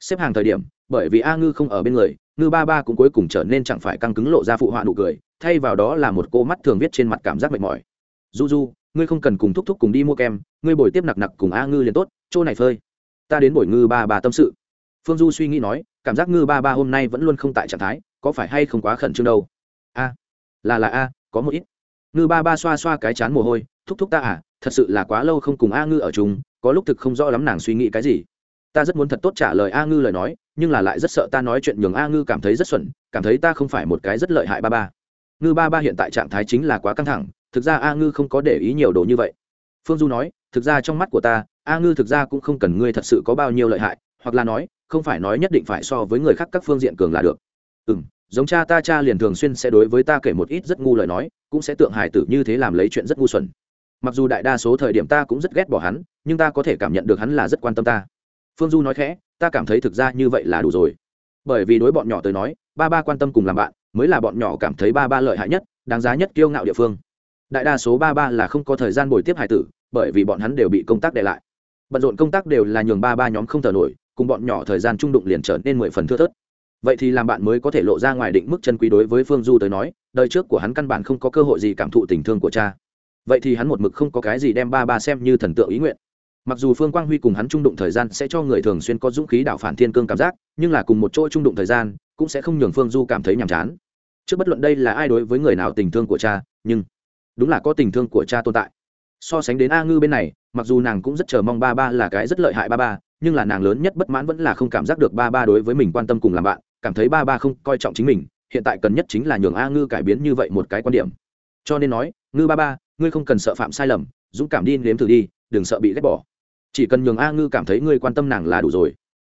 Xếp hàng thời điểm, bởi vì a ngư không ở bên người, ngư ba ba cũng cuối cùng trở nên chẳng phải căng cứng lộ ra phụ họa nụ cười thay vào đó là một cô mắt thường viết trên mặt cảm giác mệt mỏi. Du du ngươi không cần cùng thúc thúc cùng đi mua kem, ngươi bồi tiếp nặc nặc cùng a ngư liền tốt, chỗ này phơi. Ta đến bồi ngư ba ba tâm sự. Phương du suy nghĩ nói, cảm giác ngư ba ba hôm nay vẫn luôn không tại trạng thái, có phải hay không quá khẩn trương đâu? A, là là a, có một ít. Ngư ba ba xoa xoa cái chán mồ hôi, thúc thúc ta à thật sự là quá lâu không cùng a ngư ở chung, có lúc thực không rõ lắm nàng suy nghĩ cái gì. Ta rất muốn thật tốt trả lời a ngư lời nói, nhưng là lại rất sợ ta nói chuyện nhường a ngư cảm thấy rất xuẩn, cảm thấy ta không phải một cái rất lợi hại ba ba ngư ba ba hiện tại trạng thái chính là quá căng thẳng, thực ra a ngư không có để ý nhiều đồ như vậy. Phương du nói, thực ra trong mắt của ta, a ngư thực ra cũng không cần ngươi thật sự có bao nhiêu lợi hại, hoặc là nói, không phải nói nhất định phải so với người khác các phương diện cường là được. Ừ m giống cha ta cha liền thường xuyên sẽ đối với ta kể một ít rất ngu lời nói, cũng sẽ tượng hài tử như thế làm lấy chuyện rất ngu xuẩn. Mặc dù đại đa số thời điểm ta cũng rất ghét bỏ hắn, nhưng ta có thể cảm nhận được hắn là rất quan tâm ta. Phương du nói khẽ, ta cảm thấy thực ra như vậy là đủ rồi. Bởi vì đối bọn nhỏ tới nói, ba ba quan tâm cùng làm bạn mới là bọn nhỏ cảm thấy ba ba lợi hại nhất, đáng giá nhất kiêu ngạo địa phương. Đại đa số ba ba là không có thời gian bồi tiếp hải tử, bởi vì bọn hắn đều bị công tác để lại. Bận rộn công tác đều là nhường ba ba nhóm không thở nổi, cùng bọn nhỏ thời gian trung đụng liền trở nên mười phần thưa thớt. Vậy thì làm bạn mới có thể lộ ra ngoài định mức chân quý đối với phương du tới nói, đời trước của hắn căn bản không có cơ hội gì cảm thụ tình thương của cha. Vậy thì hắn một mực không có cái gì đem ba ba xem như thần tượng ý nguyện. Mặc dù phương quang huy cùng hắn trung đụng thời gian sẽ cho người thường xuyên có dũng khí đảo phản thiên cương cảm giác, nhưng là cùng một chỗ trung đụng thời gian, cũng sẽ không nhường phương du cảm thấy nhàm chán trước bất luận đây là ai đối với người nào tình thương của cha, nhưng đúng là có tình thương của cha tồn tại. So sánh đến a ngư bên này, mặc dù nàng cũng rất chờ mong ba ba là cái rất lợi hại ba ba, nhưng là nàng lớn nhất bất mãn vẫn là không cảm giác được ba ba đối với mình quan tâm cùng làm bạn, cảm thấy ba ba không coi trọng chính mình, hiện tại cần nhất chính là nhường a ngư cải biến như vậy một cái quan điểm. Cho nên nói, ngư ba ba, ngươi không cần sợ phạm sai lầm, dũng cảm đi nếm thử đi, đừng sợ bị ghét bỏ. Chỉ cần nhường a ngư cảm thấy ngươi quan tâm nàng là đủ rồi.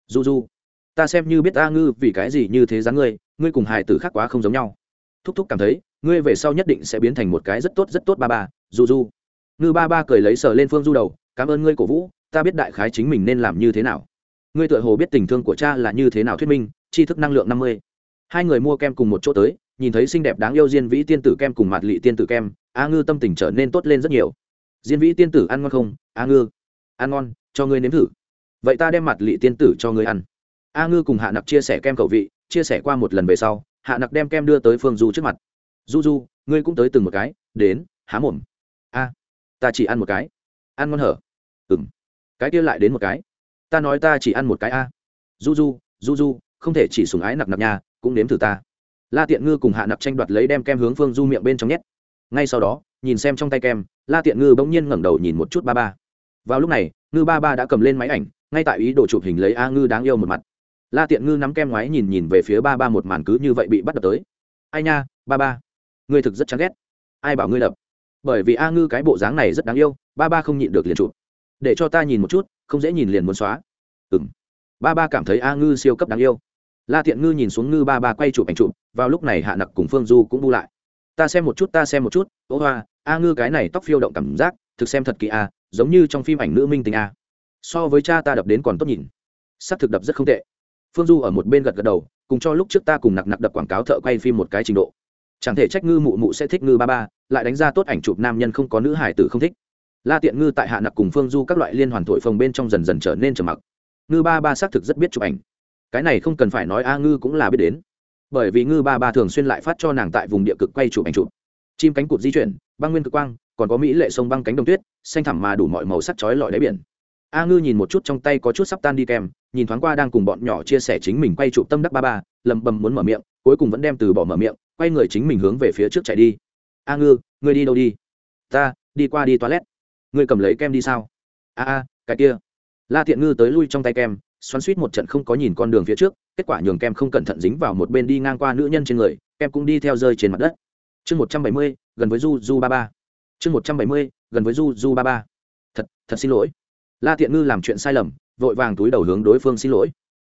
Du du ta xem như biết a ngư vì cái gì như thế dáng ngươi ngươi cùng hài tử khác quá không giống nhau. Thúc thúc cảm thấy, ngươi về sau nhất định sẽ biến thành một cái rất tốt rất tốt ba ba, du du. Ngư ba ba cười lấy sờ lên phương du đầu, cảm ơn ngươi cổ vũ, ta biết đại khái chính mình nên làm như thế nào. Ngươi tựa hồ biết tình thương của cha là như thế nào thuyết minh, tri thức năng lượng năm mươi. Hai người mua kem cùng một chỗ tới, nhìn thấy xinh đẹp đáng yêu diên vĩ tiên tử kem cùng mặt lị tiên tử kem, a ngư tâm tình trở nên tốt lên rất nhiều. Diên vĩ tiên tử ăn ngon không? A ngư. Ăn ngon, cho ngươi nếm thử. Vậy ta đem mặt lị tiên tử cho ngươi ăn a ngư cùng hạ nặc chia sẻ kem khẩu vị, chia sẻ qua một lần về sau, hạ nặc đem kem đưa tới phương du trước mặt. Du du, ngươi cũng tới từng một cái, đến, há mồm. A, ta chỉ ăn một cái. Ăn ngon hở? Ừ m cái kia lại đến một cái. Ta nói ta chỉ ăn một cái a. Du du du du, không thể chỉ sùng ái nặc nặc nhà cũng nếm thử ta. La tiện ngư cùng hạ nặc tranh đoạt lấy đem kem hướng phương du miệng bên trong nhét. Ngay sau đó, nhìn xem trong tay kem, la tiện ngư bỗng nhiên ngẩng đầu nhìn một chút ba ba. Vào lúc này, ngư ba ba đã cầm lên máy ảnh, ngay tại ý đồ chụp hình lấy a ngư đáng yêu một mặt la tiện ngư nắm kem ngoái nhìn nhìn về phía ba ba một màn cứ như vậy bị bắt đập tới. Ai nha, ba ba, ngươi thực rất chán ghét. Ai bảo ngươi đập? Bởi vì a ngư cái bộ dáng này rất đáng yêu, ba ba không nhịn được liền chụp. Để cho ta nhìn một chút, không dễ nhìn liền muốn xóa. Ừ m ba ba cảm thấy a ngư siêu cấp đáng yêu. La tiện ngư nhìn xuống ngư ba ba quay chụp ảnh chụp, vào lúc này hạ nặc cùng phương du cũng bu lại. Ta xem một chút, ta xem một chút. Ô hoa, a ngư cái này tóc phiêu động cảm giác, thực xem thật kỳ a, giống như trong phim ảnh nữ minh tình a. So với cha ta đập đến còn tốt nhìn. S ắ c thực đập rất không tệ phương du ở một bên gật gật đầu, cùng cho lúc trước ta cùng nặc nặc đập quảng cáo thợ quay phim một cái trình độ. Chẳng thể trách ngư mụ mụ sẽ thích ngư ba ba, lại đánh ra tốt ảnh chụp nam nhân không có nữ hải tử không thích. La tiện ngư tại hạ nặc cùng phương du các loại liên hoàn thổi phồng bên trong dần dần trở nên trầm mặc. Ngư ba ba xác thực rất biết chụp ảnh. Cái này không cần phải nói a ngư cũng là biết đến. Bởi vì ngư ba ba thường xuyên lại phát cho nàng tại vùng địa cực quay chụp ảnh chụp. Chim cánh cụt di chuyển, băng nguyên cực quang, còn có mỹ lệ sông băng cánh đồng tuyết, xanh thẳm mà đủ mọi màu sắc chói lọi đáy biển. A ngư nhìn một chút trong tay có chút sắp tan đi kèm nhìn thoáng qua đang cùng bọn nhỏ chia sẻ chính mình quay trụ tâm đắc ba ba lầm bầm muốn mở miệng, cuối cùng vẫn đem từ bỏ mở miệng, quay người chính mình hướng về phía trước chạy đi. A ngư, ngươi đi đâu đi? Ta, đi qua đi toilet. Ngươi cầm lấy kem đi sao? A a, cái kia. La thiện ngư tới lui trong tay kem, xoắn suýt một trận không có nhìn con đường phía trước, kết quả nhường kem không cẩn thận dính vào một bên đi ngang qua nữ nhân trên người, kem cũng đi theo rơi trên mặt đất. Chương một trăm bảy mươi, gần với du du ba ba chương một trăm bảy mươi, gần với du du ba ba thật thật xin lỗi. La thiện ngư làm chuyện sai lầm vội vàng túi đầu hướng đối phương xin lỗi.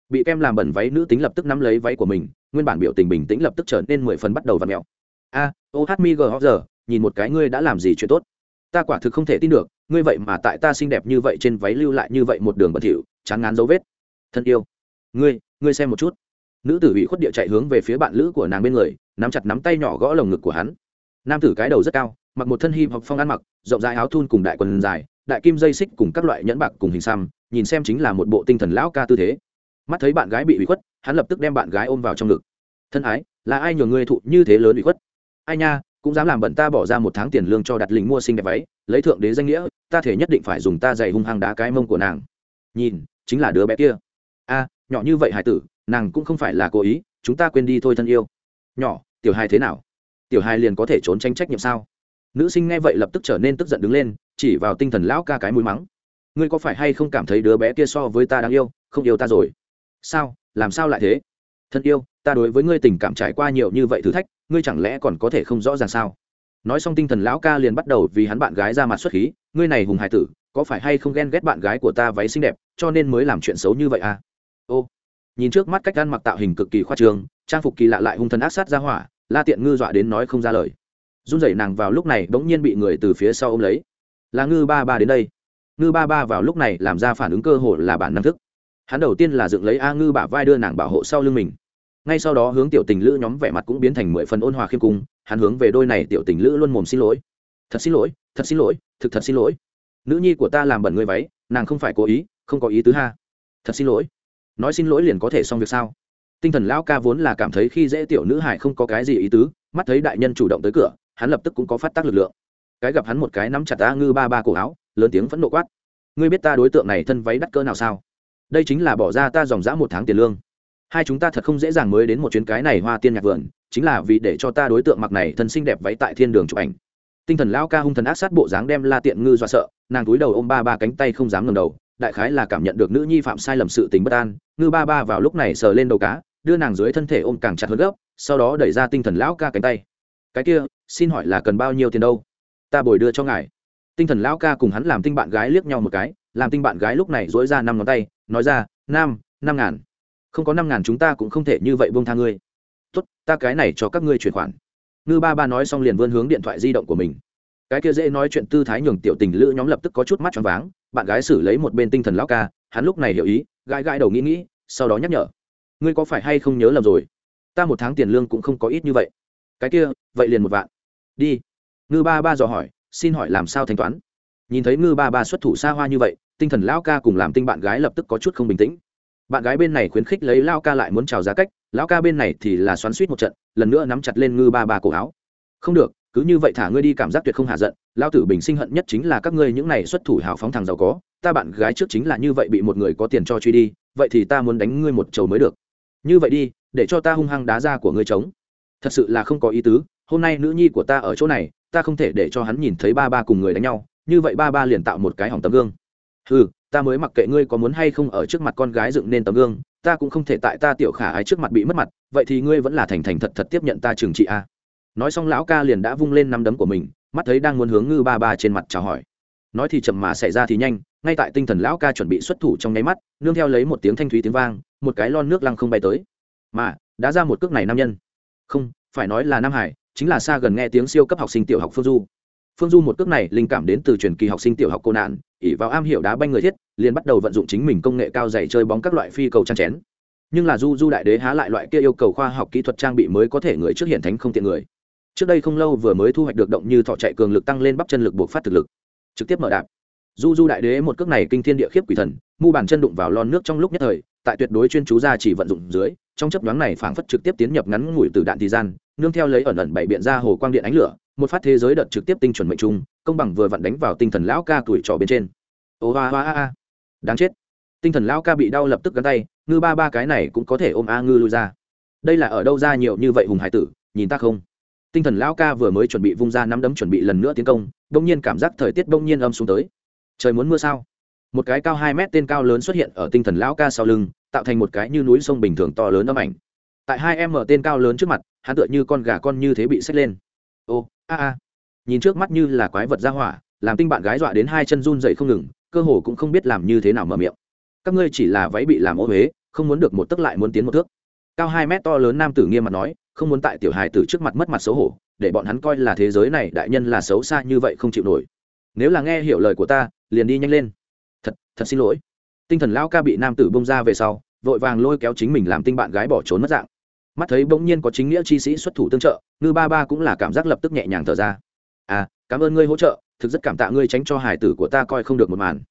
Bị kem làm bẩn váy nữ tính lập tức nắm lấy váy của mình, nguyên bản biểu tình bình tĩnh lập tức trở nên mười phần bắt đầu v ặ mẹo a, ô hát mi gờ giờ, nhìn một cái ngươi đã làm gì chuyện tốt. Ta quả thực không thể tin được, ngươi vậy mà tại ta xinh đẹp như vậy trên váy lưu lại như vậy một đường bẩn thỉu, chán ngán dấu vết. Thân yêu. Ngươi ngươi xem một chút. Nữ tử bị khuất địa chạy hướng về phía bạn lữ của nàng bên người, nắm chặt nắm tay nhỏ gõ lồng ngực của hắn. Nam tử cái đầu rất cao, mặc một thân hip hop phong ăn mặc, rộng rãi áo thun cùng đại quần dài, đại kim dây xích cùng các loại nhẫn bạc cùng hình xăm nhìn xem chính là một bộ tinh thần lão ca tư thế. Mắt thấy bạn gái bị bị khuất, hắn lập tức đem bạn gái ôm vào trong ngực. Thân ái, là ai nhường ngươi thụ như thế lớn bị khuất? Ai nha, cũng dám làm bận ta bỏ ra một tháng tiền lương cho đặt lính mua xinh đẹp váy, lấy thượng đế danh nghĩa, ta thể nhất định phải dùng ta dày hung hăng đá cái mông của nàng. Nhìn, chính là đứa bé kia. A, nhỏ như vậy hải tử, nàng cũng không phải là cố ý, chúng ta quên đi thôi thân yêu. Nhỏ, tiểu hài thế nào? Tiểu hài liền có thể trốn tranh trách nhiệm sao? Nữ sinh nghe vậy lập tức trở nên tức giận đứng lên, chỉ vào tinh thần lão ca cái mũi mắng ngươi có phải hay không cảm thấy đứa bé kia so với ta đáng yêu, không yêu ta rồi? Sao? Làm sao lại thế? Thân yêu, ta đối với ngươi tình cảm trải qua nhiều như vậy thử thách, ngươi chẳng lẽ còn có thể không rõ ràng sao? Nói xong tinh thần lão ca liền bắt đầu vì hắn bạn gái ra mặt xuất khí, ngươi này hùng hải tử, có phải hay không ghen ghét bạn gái của ta váy xinh đẹp, cho nên mới làm chuyện xấu như vậy à? Ô, nhìn trước mắt cách ăn mặc tạo hình cực kỳ khoa trương, trang phục kỳ lạ lại hung thần ác sát ra hỏa, la tiện ngư dọa đến nói không ra lời. Run rẩy nàng vào lúc này bỗng nhiên bị người từ phía sau ôm lấy. Là ngư ba ba đến đây ngư ba ba vào lúc này làm ra phản ứng cơ hội là bản năng thức. Hắn đầu tiên là dựng lấy a ngư bả vai đưa nàng bảo hộ sau lưng mình. Ngay sau đó hướng tiểu tình lữ nhóm vẻ mặt cũng biến thành mười phần ôn hòa khiêm cung, hắn hướng về đôi này tiểu tình lữ luôn mồm xin lỗi. Thật xin lỗi, thật xin lỗi, thực thật xin lỗi. Nữ nhi của ta làm bẩn người váy, nàng không phải cố ý, không có ý tứ ha. Thật xin lỗi. Nói xin lỗi liền có thể xong việc sao? Tinh thần lão ca vốn là cảm thấy khi dễ tiểu nữ hải không có cái gì ý tứ, mắt thấy đại nhân chủ động tới cửa, hắn lập tức cũng có phát tác lực lượng. Cái gặp hắn một cái nắm chặt a ngư ba ba cổ áo lớn tiếng phẫn nộ quát. Ngươi biết ta đối tượng này thân váy đắt cỡ nào sao? Đây chính là bỏ ra ta dòng dã một tháng tiền lương. Hai chúng ta thật không dễ dàng mới đến một chuyến cái này hoa tiên nhạc vườn, chính là vì để cho ta đối tượng mặc này thân xinh đẹp váy tại thiên đường chụp ảnh. Tinh thần lão ca hung thần ác sát bộ dáng đem la tiện ngư dọa sợ, nàng túi đầu ôm ba ba cánh tay không dám ngầm đầu, đại khái là cảm nhận được nữ nhi phạm sai lầm sự tình bất an, ngư ba ba vào lúc này sờ lên đầu cá, đưa nàng dưới thân thể ôm càng chặt hơn gấp, sau đó đẩy ra tinh thần lão ca cánh tay. Cái kia, xin hỏi là cần bao nhiêu tiền đâu? Ta bồi đưa cho ngài tinh thần lão ca cùng hắn làm tinh bạn gái liếc nhau một cái, làm tinh bạn gái lúc này dỗi ra năm ngón tay, nói ra, nam, năm ngàn. Không có năm ngàn chúng ta cũng không thể như vậy buông tha ngươi. Tốt, ta cái này cho các ngươi chuyển khoản. Ngư ba ba nói xong liền vươn hướng điện thoại di động của mình. Cái kia dễ nói chuyện tư thái nhường tiểu tình lữ nhóm lập tức có chút mắt choáng váng, bạn gái xử lấy một bên tinh thần lão ca, hắn lúc này hiểu ý, gãi gãi đầu nghĩ nghĩ, sau đó nhắc nhở, ngươi có phải hay không nhớ lầm rồi? Ta một tháng tiền lương cũng không có ít như vậy. Cái kia, vậy liền một vạn. Đi. Ngư ba ba dò hỏi xin hỏi làm sao thanh toán? Nhìn thấy ngư ba ba xuất thủ xa hoa như vậy, tinh thần lão ca cùng làm tinh bạn gái lập tức có chút không bình tĩnh. Bạn gái bên này khuyến khích lấy lao ca lại muốn chào giá cách, lão ca bên này thì là xoắn suýt một trận, lần nữa nắm chặt lên ngư ba ba cổ áo. Không được, cứ như vậy thả ngươi đi cảm giác tuyệt không hạ giận lao tử bình sinh hận nhất chính là các ngươi những này xuất thủ hào phóng thằng giàu có, ta bạn gái trước chính là như vậy bị một người có tiền cho truy đi, vậy thì ta muốn đánh ngươi một chầu mới được. Như vậy đi, để cho ta hung hăng đá ra của ngươi trống. Thật sự là không có ý tứ, hôm nay nữ nhi của ta ở chỗ này ta không thể để cho hắn nhìn thấy ba ba cùng người đánh nhau, như vậy ba ba liền tạo một cái hỏng tấm gương. Ừ ta mới mặc kệ ngươi có muốn hay không ở trước mặt con gái dựng nên tấm gương, ta cũng không thể tại ta tiểu khả ái trước mặt bị mất mặt, vậy thì ngươi vẫn là thành thành thật thật tiếp nhận ta trừng trị a. Nói xong lão ca liền đã vung lên năm đấm của mình, mắt thấy đang muốn hướng ngư ba ba trên mặt chào hỏi. Nói thì chậm mà xảy ra thì nhanh, ngay tại tinh thần lão ca chuẩn bị xuất thủ trong nháy mắt, nương theo lấy một tiếng thanh thúy tiếng vang, một cái lon nước lăng không bay tới. Mà, đã ra một cước này nam nhân. Không, phải nói là nam hải chính là xa gần nghe tiếng siêu cấp học sinh tiểu học phương du. Phương du một cước này linh cảm đến từ truyền kỳ học sinh tiểu học cô nạn ỉ vào am hiểu đá banh người thiết, liền bắt đầu vận dụng chính mình công nghệ cao dày chơi bóng các loại phi cầu trang chén. Nhưng là du du đại đế há lại loại kia yêu cầu khoa học kỹ thuật trang bị mới có thể người trước hiện thánh không tiện người. Trước đây không lâu vừa mới thu hoạch được động như thọ chạy cường lực tăng lên bắp chân lực buộc phát thực lực. Trực tiếp mở đạp. Du du đại đế một cước này kinh thiên địa khiếp quỷ thần, mu bàn chân đụng vào lon nước trong lúc nhất thời, tại tuyệt đối chuyên chú ra chỉ vận dụng dưới, trong chấp đoán này phảng phất trực tiếp tiến nhập ngắn ngủi từ đạn thì gian nương theo lấy ẩn ẩn bảy biện ra hồ quang điện ánh lửa, một phát thế giới đợt trực tiếp tinh chuẩn mệnh trung, công bằng vừa vặn đánh vào tinh thần lão ca tuổi trò bên trên. Ô hoa hoa a đáng chết. Tinh thần lão ca bị đau lập tức gắn tay, ngư ba ba cái này cũng có thể ôm a ngư lui ra. Đây là ở đâu ra nhiều như vậy hùng hải tử, nhìn ta không? Tinh thần lão ca vừa mới chuẩn bị vung ra nắm đấm chuẩn bị lần nữa tiến công đông nhiên cảm giác thời tiết đông nhiên âm xuống tới. Trời muốn mưa sao? Một cái cao hai mét tên cao lớn xuất hiện ở tinh thần lão ca sau lưng, tạo thành một cái như núi sông bình thường to lớn âm ảnh. Tại hai em mở tên cao lớn trước mặt hắn tựa như con gà con như thế bị xách lên. Ô, a a. Nhìn trước mắt như là quái vật ra hỏa, làm tinh bạn gái dọa đến hai chân run dậy không ngừng, cơ hồ cũng không biết làm như thế nào mở miệng. Các ngươi chỉ là váy bị làm ô huế không muốn được một tấc lại muốn tiến một thước. Cao hai mét to lớn nam tử nghiêm mặt nói, không muốn tại tiểu hài tử trước mặt mất mặt xấu hổ, để bọn hắn coi là thế giới này đại nhân là xấu xa như vậy không chịu nổi. Nếu là nghe hiểu lời của ta, liền đi nhanh lên. Thật thật xin lỗi. Tinh thần lão ca bị nam tử bông ra về sau, vội vàng lôi kéo chính mình làm tinh bạn gái bỏ trốn mất dạng mắt thấy bỗng nhiên có chính nghĩa chi sĩ xuất thủ tương trợ, ngư ba ba cũng là cảm giác lập tức nhẹ nhàng thở ra. À cảm ơn ngươi hỗ trợ, thực rất cảm tạ ngươi tránh cho hải tử của ta coi không được một màn.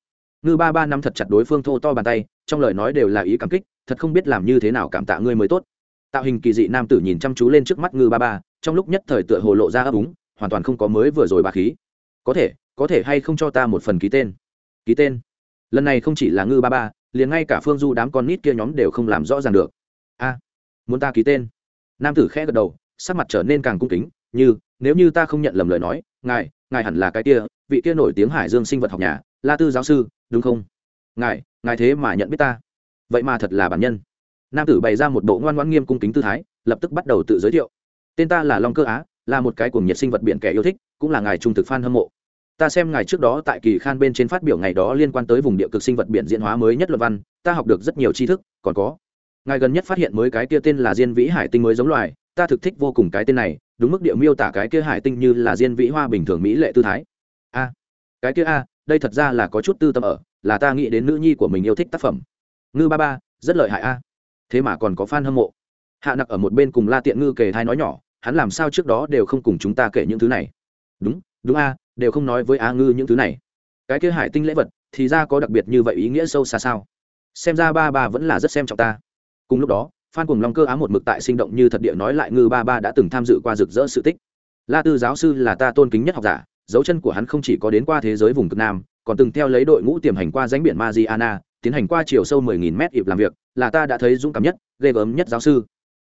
Ngư ba ba năm thật chặt đối phương thô to bàn tay, trong lời nói đều là ý cảm kích, thật không biết làm như thế nào cảm tạ ngươi mới tốt. Tạo hình kỳ dị nam tử nhìn chăm chú lên trước mắt ngư ba ba, trong lúc nhất thời tựa hồ lộ ra ấp úng, hoàn toàn không có mới vừa rồi bà khí. Có thể có thể hay không cho ta một phần ký tên? Ký tên? Lần này không chỉ là ngư ba ba, liền ngay cả phương du đám con nít kia nhóm đều không làm rõ ràng được. A muốn ta ký tên. Nam tử khẽ gật đầu, sắc mặt trở nên càng cung kính, như, nếu như ta không nhận lầm lời nói, ngài ngài hẳn là cái kia, vị kia nổi tiếng hải dương sinh vật học nhà, la tư giáo sư, đúng không? Ngài ngài thế mà nhận biết ta. Vậy mà thật là bản nhân. Nam tử bày ra một bộ ngoan ngoãn nghiêm cung kính tư thái, lập tức bắt đầu tự giới thiệu. Tên ta là long cơ á, là một cái cuồng nhiệt sinh vật biển kẻ yêu thích, cũng là ngài trung thực f hâm mộ. Ta xem ngài trước đó tại kỳ khan bên trên phát biểu ngày đó liên quan tới vùng địa cực sinh vật biển diễn hóa mới nhất luật văn, ta học được rất nhiều tri thức, còn có ngài gần nhất phát hiện mới cái kia tên là diên vĩ hải tinh mới giống loài, ta thực thích vô cùng cái tên này, đúng mức địa miêu tả cái kia hải tinh như là diên vĩ hoa bình thường mỹ lệ tư thái. A, cái kia a, đây thật ra là có chút tư tâm ở, là ta nghĩ đến nữ nhi của mình yêu thích tác phẩm. Ngư ba ba, rất lợi hại a. Thế mà còn có fan hâm mộ. Hạ nặc ở một bên cùng la tiện ngư kề thai nói nhỏ, hắn làm sao trước đó đều không cùng chúng ta kể những thứ này. Đúng đúng a, đều không nói với a ngư những thứ này. Cái kia hải tinh lễ vật, thì ra có đặc biệt như vậy ý nghĩa sâu xa sao? Xem ra ba ba vẫn là rất xem trọng ta cùng lúc đó, phan cùng long cơ á một mực tại sinh động như thật địa nói lại ngư ba ba đã từng tham dự qua rực rỡ sự tích. La tư giáo sư là ta tôn kính nhất học giả, dấu chân của hắn không chỉ có đến qua thế giới vùng cực nam, còn từng theo lấy đội ngũ tiềm hành qua ránh biển mariana, tiến hành qua chiều sâu 10.000 mét ịp làm việc, là ta đã thấy dũng cảm nhất, ghê gớm nhất giáo sư.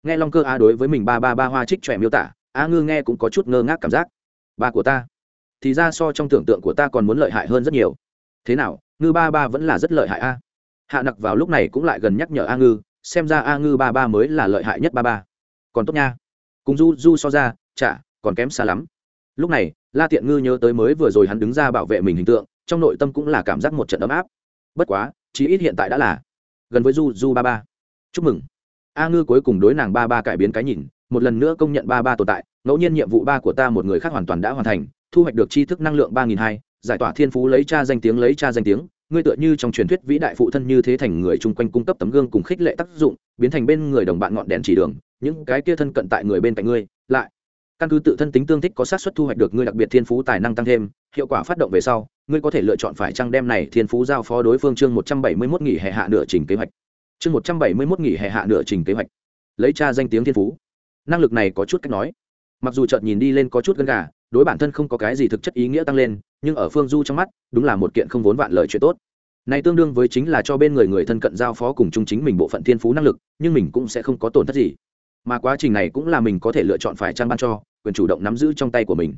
Nghe long cơ á đối với mình ba ba ba hoa trích trẻ miêu tả a ngư nghe cũng có chút ngơ ngác cảm giác. Ba của ta? Thì ra so trong tưởng tượng của ta còn muốn lợi hại hơn rất nhiều. Thế nào, ngư ba ba vẫn là rất lợi hại a? Hạ nặc vào lúc này cũng lại gần nhắc nhở a ngư xem ra a ngư ba ba mới là lợi hại nhất ba ba. Còn tốt nha. Cùng du du so ra, chả, còn kém xa lắm. Lúc này, la tiện ngư nhớ tới mới vừa rồi hắn đứng ra bảo vệ mình hình tượng, trong nội tâm cũng là cảm giác một trận ấm áp. Bất quá, chí ít hiện tại đã là gần với du du ba ba. Chúc mừng. A ngư cuối cùng đối nàng ba ba cải biến cái nhìn, một lần nữa công nhận ba ba tồn tại, ngẫu nhiên nhiệm vụ ba của ta một người khác hoàn toàn đã hoàn thành, thu hoạch được tri thức năng lượng ba nghìn hai, giải tỏa thiên phú lấy cha danh tiếng lấy cha danh tiếng ngươi tựa như trong truyền thuyết vĩ đại phụ thân như thế thành người chung quanh cung cấp tấm gương cùng khích lệ tác dụng, biến thành bên người đồng bạn ngọn đèn chỉ đường, những cái kia thân cận tại người bên cạnh ngươi, lại, căn cứ tự thân tính tương thích có sát xuất thu hoạch được ngươi đặc biệt thiên phú tài năng tăng thêm, hiệu quả phát động về sau, ngươi có thể lựa chọn phải trăng đem này thiên phú giao phó đối phương chương một trăm bảy mươi mốt nghỉ hè hạ nửa trình kế hoạch. Chương một trăm bảy mươi mốt nghỉ hè hạ nửa trình kế hoạch. Lấy cha danh tiếng thiên phú. Năng lực này có chút cách nói. Mặc dù chợt nhìn đi lên có chút gân gà đối bản thân không có cái gì thực chất ý nghĩa tăng lên, nhưng ở phương du trong mắt, đúng là một kiện không vốn vạn lời chuyện tốt. Này tương đương với chính là cho bên người người thân cận giao phó cùng chung chính mình bộ phận thiên phú năng lực, nhưng mình cũng sẽ không có tổn thất gì. Mà quá trình này cũng là mình có thể lựa chọn phải trang ban cho, quyền chủ động nắm giữ trong tay của mình.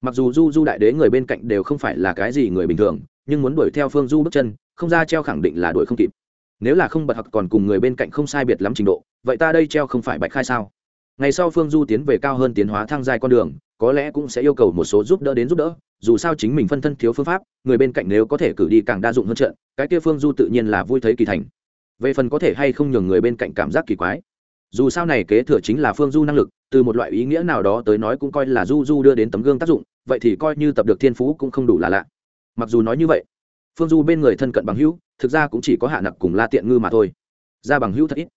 Mặc dù du du đại đế người bên cạnh đều không phải là cái gì người bình thường, nhưng muốn đuổi theo phương du bước chân, không ra treo khẳng định là đuổi không kịp. Nếu là không bật học còn cùng người bên cạnh không sai biệt lắm trình độ, vậy ta đây treo không phải bạch khai sao? Ngày sau phương du tiến về cao hơn tiến hóa thăng dài con đường có lẽ cũng sẽ yêu cầu một số giúp đỡ đến giúp đỡ, dù sao chính mình phân thân thiếu phương pháp, người bên cạnh nếu có thể cử đi càng đa dụng hơn trận, cái kia phương du tự nhiên là vui thấy kỳ thành. Về phần có thể hay không nhường người bên cạnh cảm giác kỳ quái, dù sao này kế thừa chính là phương du năng lực, từ một loại ý nghĩa nào đó tới nói cũng coi là du du đưa đến tấm gương tác dụng, vậy thì coi như tập được thiên phú cũng không đủ là lạ. Mặc dù nói như vậy, phương du bên người thân cận bằng hữu, thực ra cũng chỉ có hạ nặc cùng la tiện ngư mà thôi. Ra bằng hữu thật ít.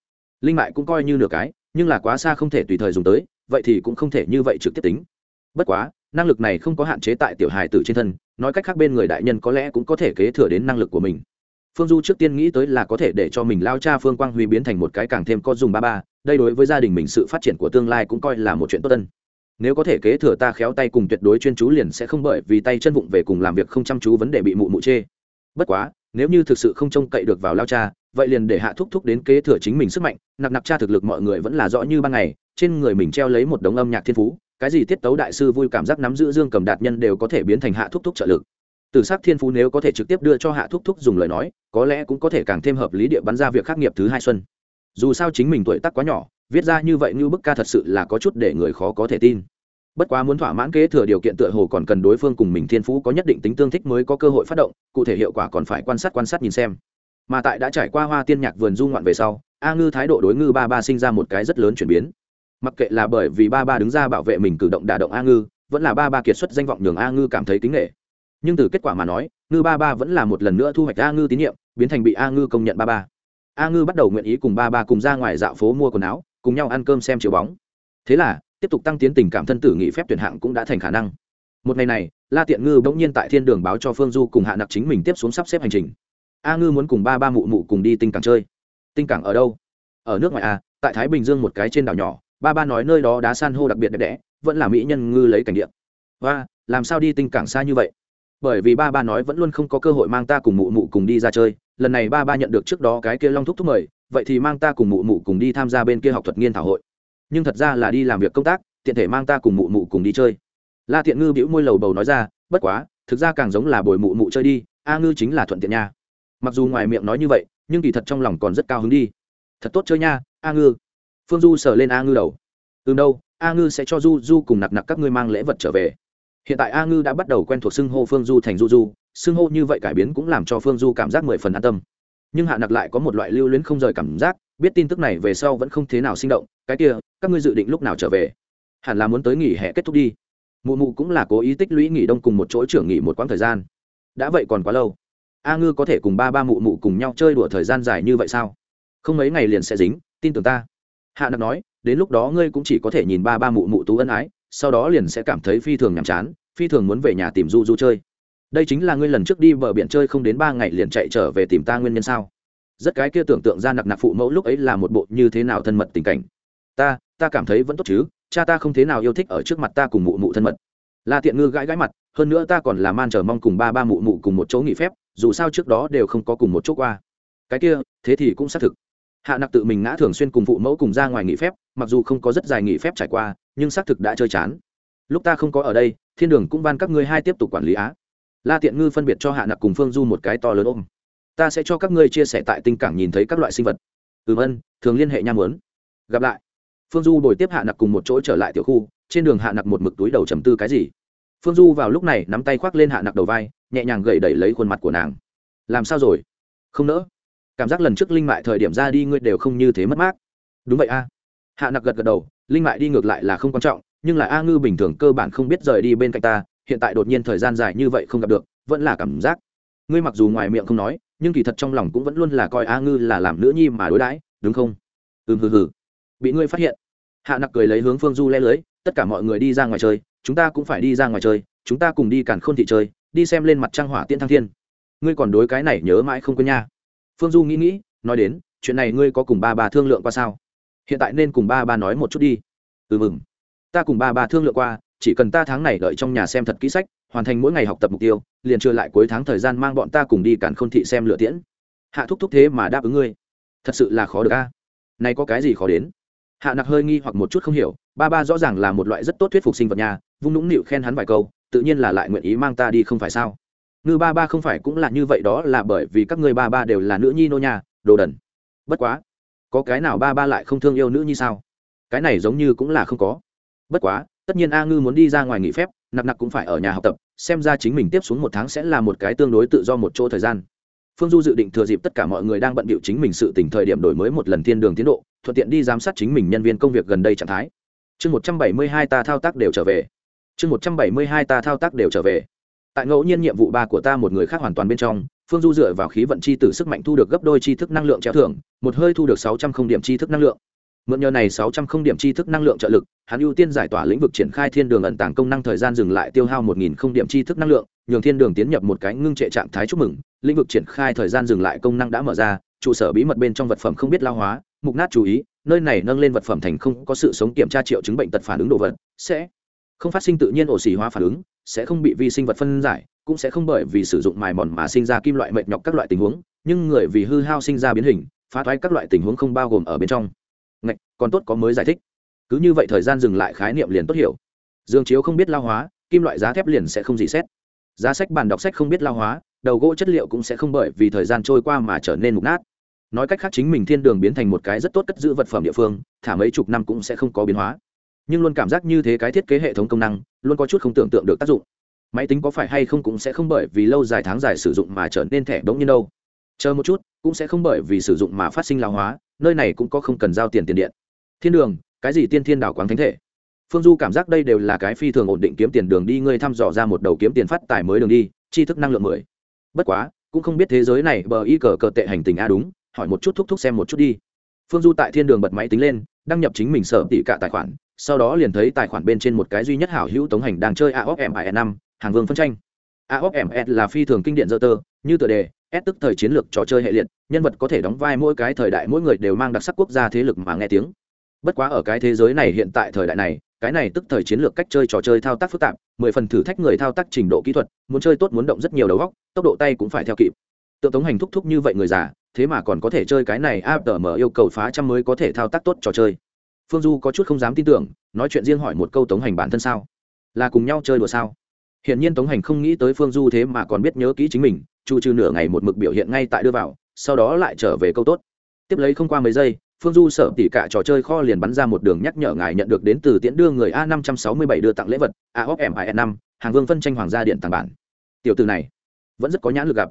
Linh mại cũng coi như nửa cái, nhưng là quá xa không thể tùy thời dùng tới, vậy thì cũng không thể như vậy trực tiếp tính bất quá, năng lực này không có hạn chế tại tiểu hài tử trên thân, nói cách khác bên người đại nhân có lẽ cũng có thể kế thừa đến năng lực của mình. Phương du trước tiên nghĩ tới là có thể để cho mình lao cha phương quang huy biến thành một cái càng thêm có dùng ba ba, đây đối với gia đình mình sự phát triển của tương lai cũng coi là một chuyện tốt tân nếu có thể kế thừa ta khéo tay cùng tuyệt đối chuyên chú liền sẽ không bởi vì tay chân vụng về cùng làm việc không chăm chú vấn đề bị mụ mụ chê. Bất quá, nếu như thực sự không trông cậy được vào lao cha, vậy liền để hạ thúc thúc đến kế thừa chính mình sức mạnh, nặc nặc cha thực lực mọi người vẫn là rõ như ban ngày, trên người mình treo lấy một đống âm nhạc thiên phú cái gì tiết tấu đại sư vui cảm giác nắm giữ dương cầm đạt nhân đều có thể biến thành hạ thúc thúc trợ lực. Từ s thiên phú nếu có thể trực tiếp đưa cho hạ thúc thúc dùng lời nói, có lẽ cũng có thể càng thêm hợp lý địa bắn ra việc khắc nghiệp thứ hai xuân. Dù sao chính mình tuổi tác quá nhỏ, viết ra như vậy như bức ca thật sự là có chút để người khó có thể tin. Bất quá muốn thỏa mãn kế thừa điều kiện tựa hồ còn cần đối phương cùng mình thiên phú có nhất định tính tương thích mới có cơ hội phát động, cụ thể hiệu quả còn phải quan sát quan sát nhìn xem. Mà tại đã trải qua hoa tiên nhạc vườn du ngoạn về sau, a ngư thái độ đối ngư ba ba sinh ra một cái rất lớn chuyển biến mặc kệ là bởi vì ba ba đứng ra bảo vệ mình cử động đả động a ngư, vẫn là ba ba kiệt xuất danh vọng nhường a ngư cảm thấy kính nghệ nhưng từ kết quả mà nói, ngư ba ba vẫn là một lần nữa thu hoạch a ngư tín nhiệm, biến thành bị a ngư công nhận ba ba. A ngư bắt đầu nguyện ý cùng ba ba cùng ra ngoài dạo phố mua quần áo, cùng nhau ăn cơm xem chiếu bóng. Thế là, tiếp tục tăng tiến tình cảm thân tử nghị phép tuyển hạng cũng đã thành khả năng. Một ngày này, la tiện ngư bỗng nhiên tại thiên đường báo cho phương du cùng hạ nặc chính mình tiếp xuống sắp xếp hành trình. A ngư muốn cùng ba ba mụ mụ cùng đi tinh cảng chơi. Tinh cảng ở đâu? Ở nước ngoài a tại thái bình dương một cái trên đảo nhỏ ba ba nói nơi đó đá san hô đặc biệt đẹp đẽ, vẫn là mỹ nhân ngư lấy cảnh điện và, làm sao đi tinh cảng xa như vậy? Bởi vì ba ba nói vẫn luôn không có cơ hội mang ta cùng mụ mụ cùng đi ra chơi, lần này ba ba nhận được trước đó cái kia long thúc thúc mời, vậy thì mang ta cùng mụ mụ cùng đi tham gia bên kia học thuật nghiên thảo hội. Nhưng thật ra là đi làm việc công tác, tiện thể mang ta cùng mụ mụ cùng đi chơi. La thiện ngư bĩu môi lầu bầu nói ra, bất quá, thực ra càng giống là bồi mụ mụ chơi đi, a ngư chính là thuận tiện nha. Mặc dù ngoài miệng nói như vậy, nhưng kỳ thật trong lòng còn rất cao hứng đi. Thật tốt chơi nha, a ngư phương du sờ lên a ngư đầu. Từ đâu, a ngư sẽ cho du du cùng nặc nặc các ngươi mang lễ vật trở về. Hiện tại a ngư đã bắt đầu quen thuộc xưng hô phương du thành du du, xưng hô như vậy cải biến cũng làm cho phương du cảm giác mười phần an tâm. Nhưng hạ nặc lại có một loại lưu luyến không rời cảm giác, biết tin tức này về sau vẫn không thế nào sinh động, cái kia, các ngươi dự định lúc nào trở về? Hẳn là muốn tới nghỉ hè kết thúc đi. Mụ mụ cũng là cố ý tích lũy nghỉ đông cùng một chỗ trưởng nghỉ một quãng thời gian. Đã vậy còn quá lâu. A ngư có thể cùng ba ba mụ mụ cùng nhau chơi đùa thời gian dài như vậy sao? Không mấy ngày liền sẽ dính, tin tưởng ta hạ nặc nói, đến lúc đó ngươi cũng chỉ có thể nhìn ba ba mụ mụ tú ân ái, sau đó liền sẽ cảm thấy phi thường nhàm chán, phi thường muốn về nhà tìm du du chơi. Đây chính là ngươi lần trước đi bờ biển chơi không đến ba ngày liền chạy trở về tìm ta nguyên nhân sao? Rất cái kia tưởng tượng ra nặc nặc phụ mẫu lúc ấy là một bộ như thế nào thân mật tình cảnh. Ta ta cảm thấy vẫn tốt chứ, cha ta không thế nào yêu thích ở trước mặt ta cùng mụ mụ thân mật. La tiện ngư gãi gãi mặt, hơn nữa ta còn là man chờ mong cùng ba ba mụ mụ cùng một chỗ nghỉ phép, dù sao trước đó đều không có cùng một chỗ qua. Cái kia, thế thì cũng xác thực hạ nặc tự mình ngã thường xuyên cùng phụ mẫu cùng ra ngoài nghỉ phép, mặc dù không có rất dài nghỉ phép trải qua, nhưng xác thực đã chơi chán. Lúc ta không có ở đây, thiên đường cũng ban các ngươi hai tiếp tục quản lý á. La tiện ngư phân biệt cho hạ nặc cùng phương du một cái to lớn ôm. Ta sẽ cho các ngươi chia sẻ tại tinh cảng nhìn thấy các loại sinh vật. Ừ ân thường liên hệ nham muốn. Gặp lại. Phương du đổi tiếp hạ nặc cùng một chỗ trở lại tiểu khu, trên đường hạ nặc một mực túi đầu trầm tư cái gì. Phương du vào lúc này nắm tay khoác lên hạ nặc đầu vai, nhẹ nhàng gậy đẩy lấy khuôn mặt của nàng. Làm sao rồi? Không nỡ cảm giác lần trước linh mại thời điểm ra đi ngươi đều không như thế mất mát. Đúng vậy a. Hạ nặc gật gật đầu, linh mại đi ngược lại là không quan trọng, nhưng là a ngư bình thường cơ bản không biết rời đi bên cạnh ta, hiện tại đột nhiên thời gian dài như vậy không gặp được, vẫn là cảm giác. Ngươi mặc dù ngoài miệng không nói, nhưng kỳ thật trong lòng cũng vẫn luôn là coi a ngư là làm nữ nhi mà đối đãi, đúng không? Ừm, hừ hừ. Bị ngươi phát hiện. Hạ nặc cười lấy hướng phương du le lưới, tất cả mọi người đi ra ngoài chơi, chúng ta cũng phải đi ra ngoài chơi, chúng ta cùng đi càn khôn thị chơi, đi xem lên mặt trăng hỏa tiễn thăng thiên. Ngươi còn đối cái này nhớ mãi không quên nha phương du nghĩ nghĩ, nói đến, chuyện này ngươi có cùng ba bà thương lượng qua sao? Hiện tại nên cùng ba ba nói một chút đi. Ừ mừng. Ta cùng ba ba thương lượng qua, chỉ cần ta tháng này đợi trong nhà xem thật kỹ sách, hoàn thành mỗi ngày học tập mục tiêu, liền trưa lại cuối tháng thời gian mang bọn ta cùng đi cản khôn thị xem lựa tiễn. Hạ thúc thúc thế mà đáp ứng ngươi. Thật sự là khó được a. Này có cái gì khó đến? Hạ nặc hơi nghi hoặc một chút không hiểu, ba ba rõ ràng là một loại rất tốt thuyết phục sinh vật nhà, vung nũng nịu khen hắn vài câu, tự nhiên là lại nguyện ý mang ta đi không phải sao? Ngư ba ba không phải cũng là như vậy đó là bởi vì các ngươi ba ba đều là nữ nhi nô nhà đồ đần. Bất quá, có cái nào ba ba lại không thương yêu nữ nhi sao? Cái này giống như cũng là không có. Bất quá, tất nhiên a ngư muốn đi ra ngoài nghỉ phép nặc nặc cũng phải ở nhà học tập, xem ra chính mình tiếp xuống một tháng sẽ là một cái tương đối tự do một chỗ thời gian. Phương du dự định thừa dịp tất cả mọi người đang bận bịu chính mình sự tỉnh thời điểm đổi mới một lần thiên đường tiến độ, thuận tiện đi giám sát chính mình nhân viên công việc gần đây trạng thái. Chương một trăm bảy mươi hai ta thao tác đều trở về. Chương một trăm bảy mươi hai ta thao tác đều trở về tại ngẫu nhiên nhiệm vụ ba của ta một người khác hoàn toàn bên trong, phương du dựa vào khí vận chi tử sức mạnh thu được gấp đôi tri thức năng lượng treo thưởng, một hơi thu được sáu trăm không điểm tri thức năng lượng. Mượn nhờ này sáu trăm không điểm tri thức năng lượng trợ lực, hắn ưu tiên giải tỏa lĩnh vực triển khai thiên đường ẩn tàng công năng thời gian dừng lại tiêu hao một nghìn không điểm tri thức năng lượng, nhường thiên đường tiến nhập một cái ngưng trệ trạng thái chúc mừng. Lĩnh vực triển khai thời gian dừng lại công năng đã mở ra, trụ sở bí mật bên trong vật phẩm không biết lao hóa, mục nát chú ý, nơi này nâng lên vật phẩm thành không có sự sống kiểm tra triệu chứng bệnh tật phản ứng đồ vật, sẽ không phát sinh tự nhiên ổ xỉ hóa phản ứng, sẽ không bị vi sinh vật phân giải, cũng sẽ không bởi vì sử dụng mài mòn mà sinh ra kim loại mệt nhọc các loại tình huống, nhưng người vì hư hao sinh ra biến hình, phá thoái các loại tình huống không bao gồm ở bên trong. Ngạch, còn tốt có mới giải thích. Cứ như vậy thời gian dừng lại khái niệm liền tốt hiểu. Dương chiếu không biết lao hóa, kim loại giá thép liền sẽ không dị xét. Giá sách bàn đọc sách không biết lao hóa, đầu gỗ chất liệu cũng sẽ không bởi vì thời gian trôi qua mà trở nên mục nát. Nói cách khác chính mình thiên đường biến thành một cái rất tốt cất giữ vật phẩm địa phương, thả mấy chục năm cũng sẽ không có biến hóa nhưng luôn cảm giác như thế cái thiết kế hệ thống công năng luôn có chút không tưởng tượng được tác dụng. Máy tính có phải hay không cũng sẽ không bởi vì lâu dài tháng dài sử dụng mà trở nên thẻ đống như đâu. Chờ một chút, cũng sẽ không bởi vì sử dụng mà phát sinh lao hóa, nơi này cũng có không cần giao tiền tiền điện. Thiên đường, cái gì tiên thiên đảo quán thánh thể? Phương du cảm giác đây đều là cái phi thường ổn định kiếm tiền đường đi, ngươi thăm dò ra một đầu kiếm tiền phát tài mới đường đi chi thức năng lượng mười. Bất quá, cũng không biết thế giới này bờ y cờ cờ tệ hành tình a đúng, hỏi một chút thúc thúc xem một chút đi phương du tại thiên đường bật máy tính lên đăng nhập chính mình sợ tỷ cả tài khoản sau đó liền thấy tài khoản bên trên một cái duy nhất hảo hữu tống hành đang chơi aofm năm hàng vương phân tranh aofm là phi thường kinh điển dơ tơ như tựa đề S tức thời chiến lược trò chơi hệ liệt, nhân vật có thể đóng vai mỗi cái thời đại mỗi người đều mang đặc sắc quốc gia thế lực mà nghe tiếng. Bất quá ở cái thế giới này hiện tại thời đại này, cái này tức thời chiến lược cách chơi trò chơi thao tác phức tạp, mười phần thử thách người thao tác trình độ kỹ thuật, muốn chơi tốt muốn động rất nhiều đầu óc, tốc độ tay cũng phải theo kịp. Tượng tống hành thúc thúc như vậy người già, thế mà còn có thể chơi cái này APM yêu cầu phá trăm mới có thể thao tác tốt trò chơi. Phương Du có chút không dám tin tưởng, nói chuyện riêng hỏi một câu tống hành bản thân sao? Là cùng nhau chơi đùa sao? Hiện nhiên Tống Hành không nghĩ tới Phương Du thế mà còn biết nhớ kỹ chính mình, chu trừ nửa ngày một mực biểu hiện ngay tại đưa vào, sau đó lại trở về câu tốt. Tiếp lấy không qua mấy giây, Phương Du sợ tỉ cả trò chơi kho liền bắn ra một đường nhắc nhở ngài nhận được đến từ tiễn đưa người A năm trăm sáu mươi bảy đưa tặng lễ vật, AOFM năm hàng vương phân tranh hoàng gia điện tàng bản. Tiểu từ này vẫn rất có nhãn lực gặp.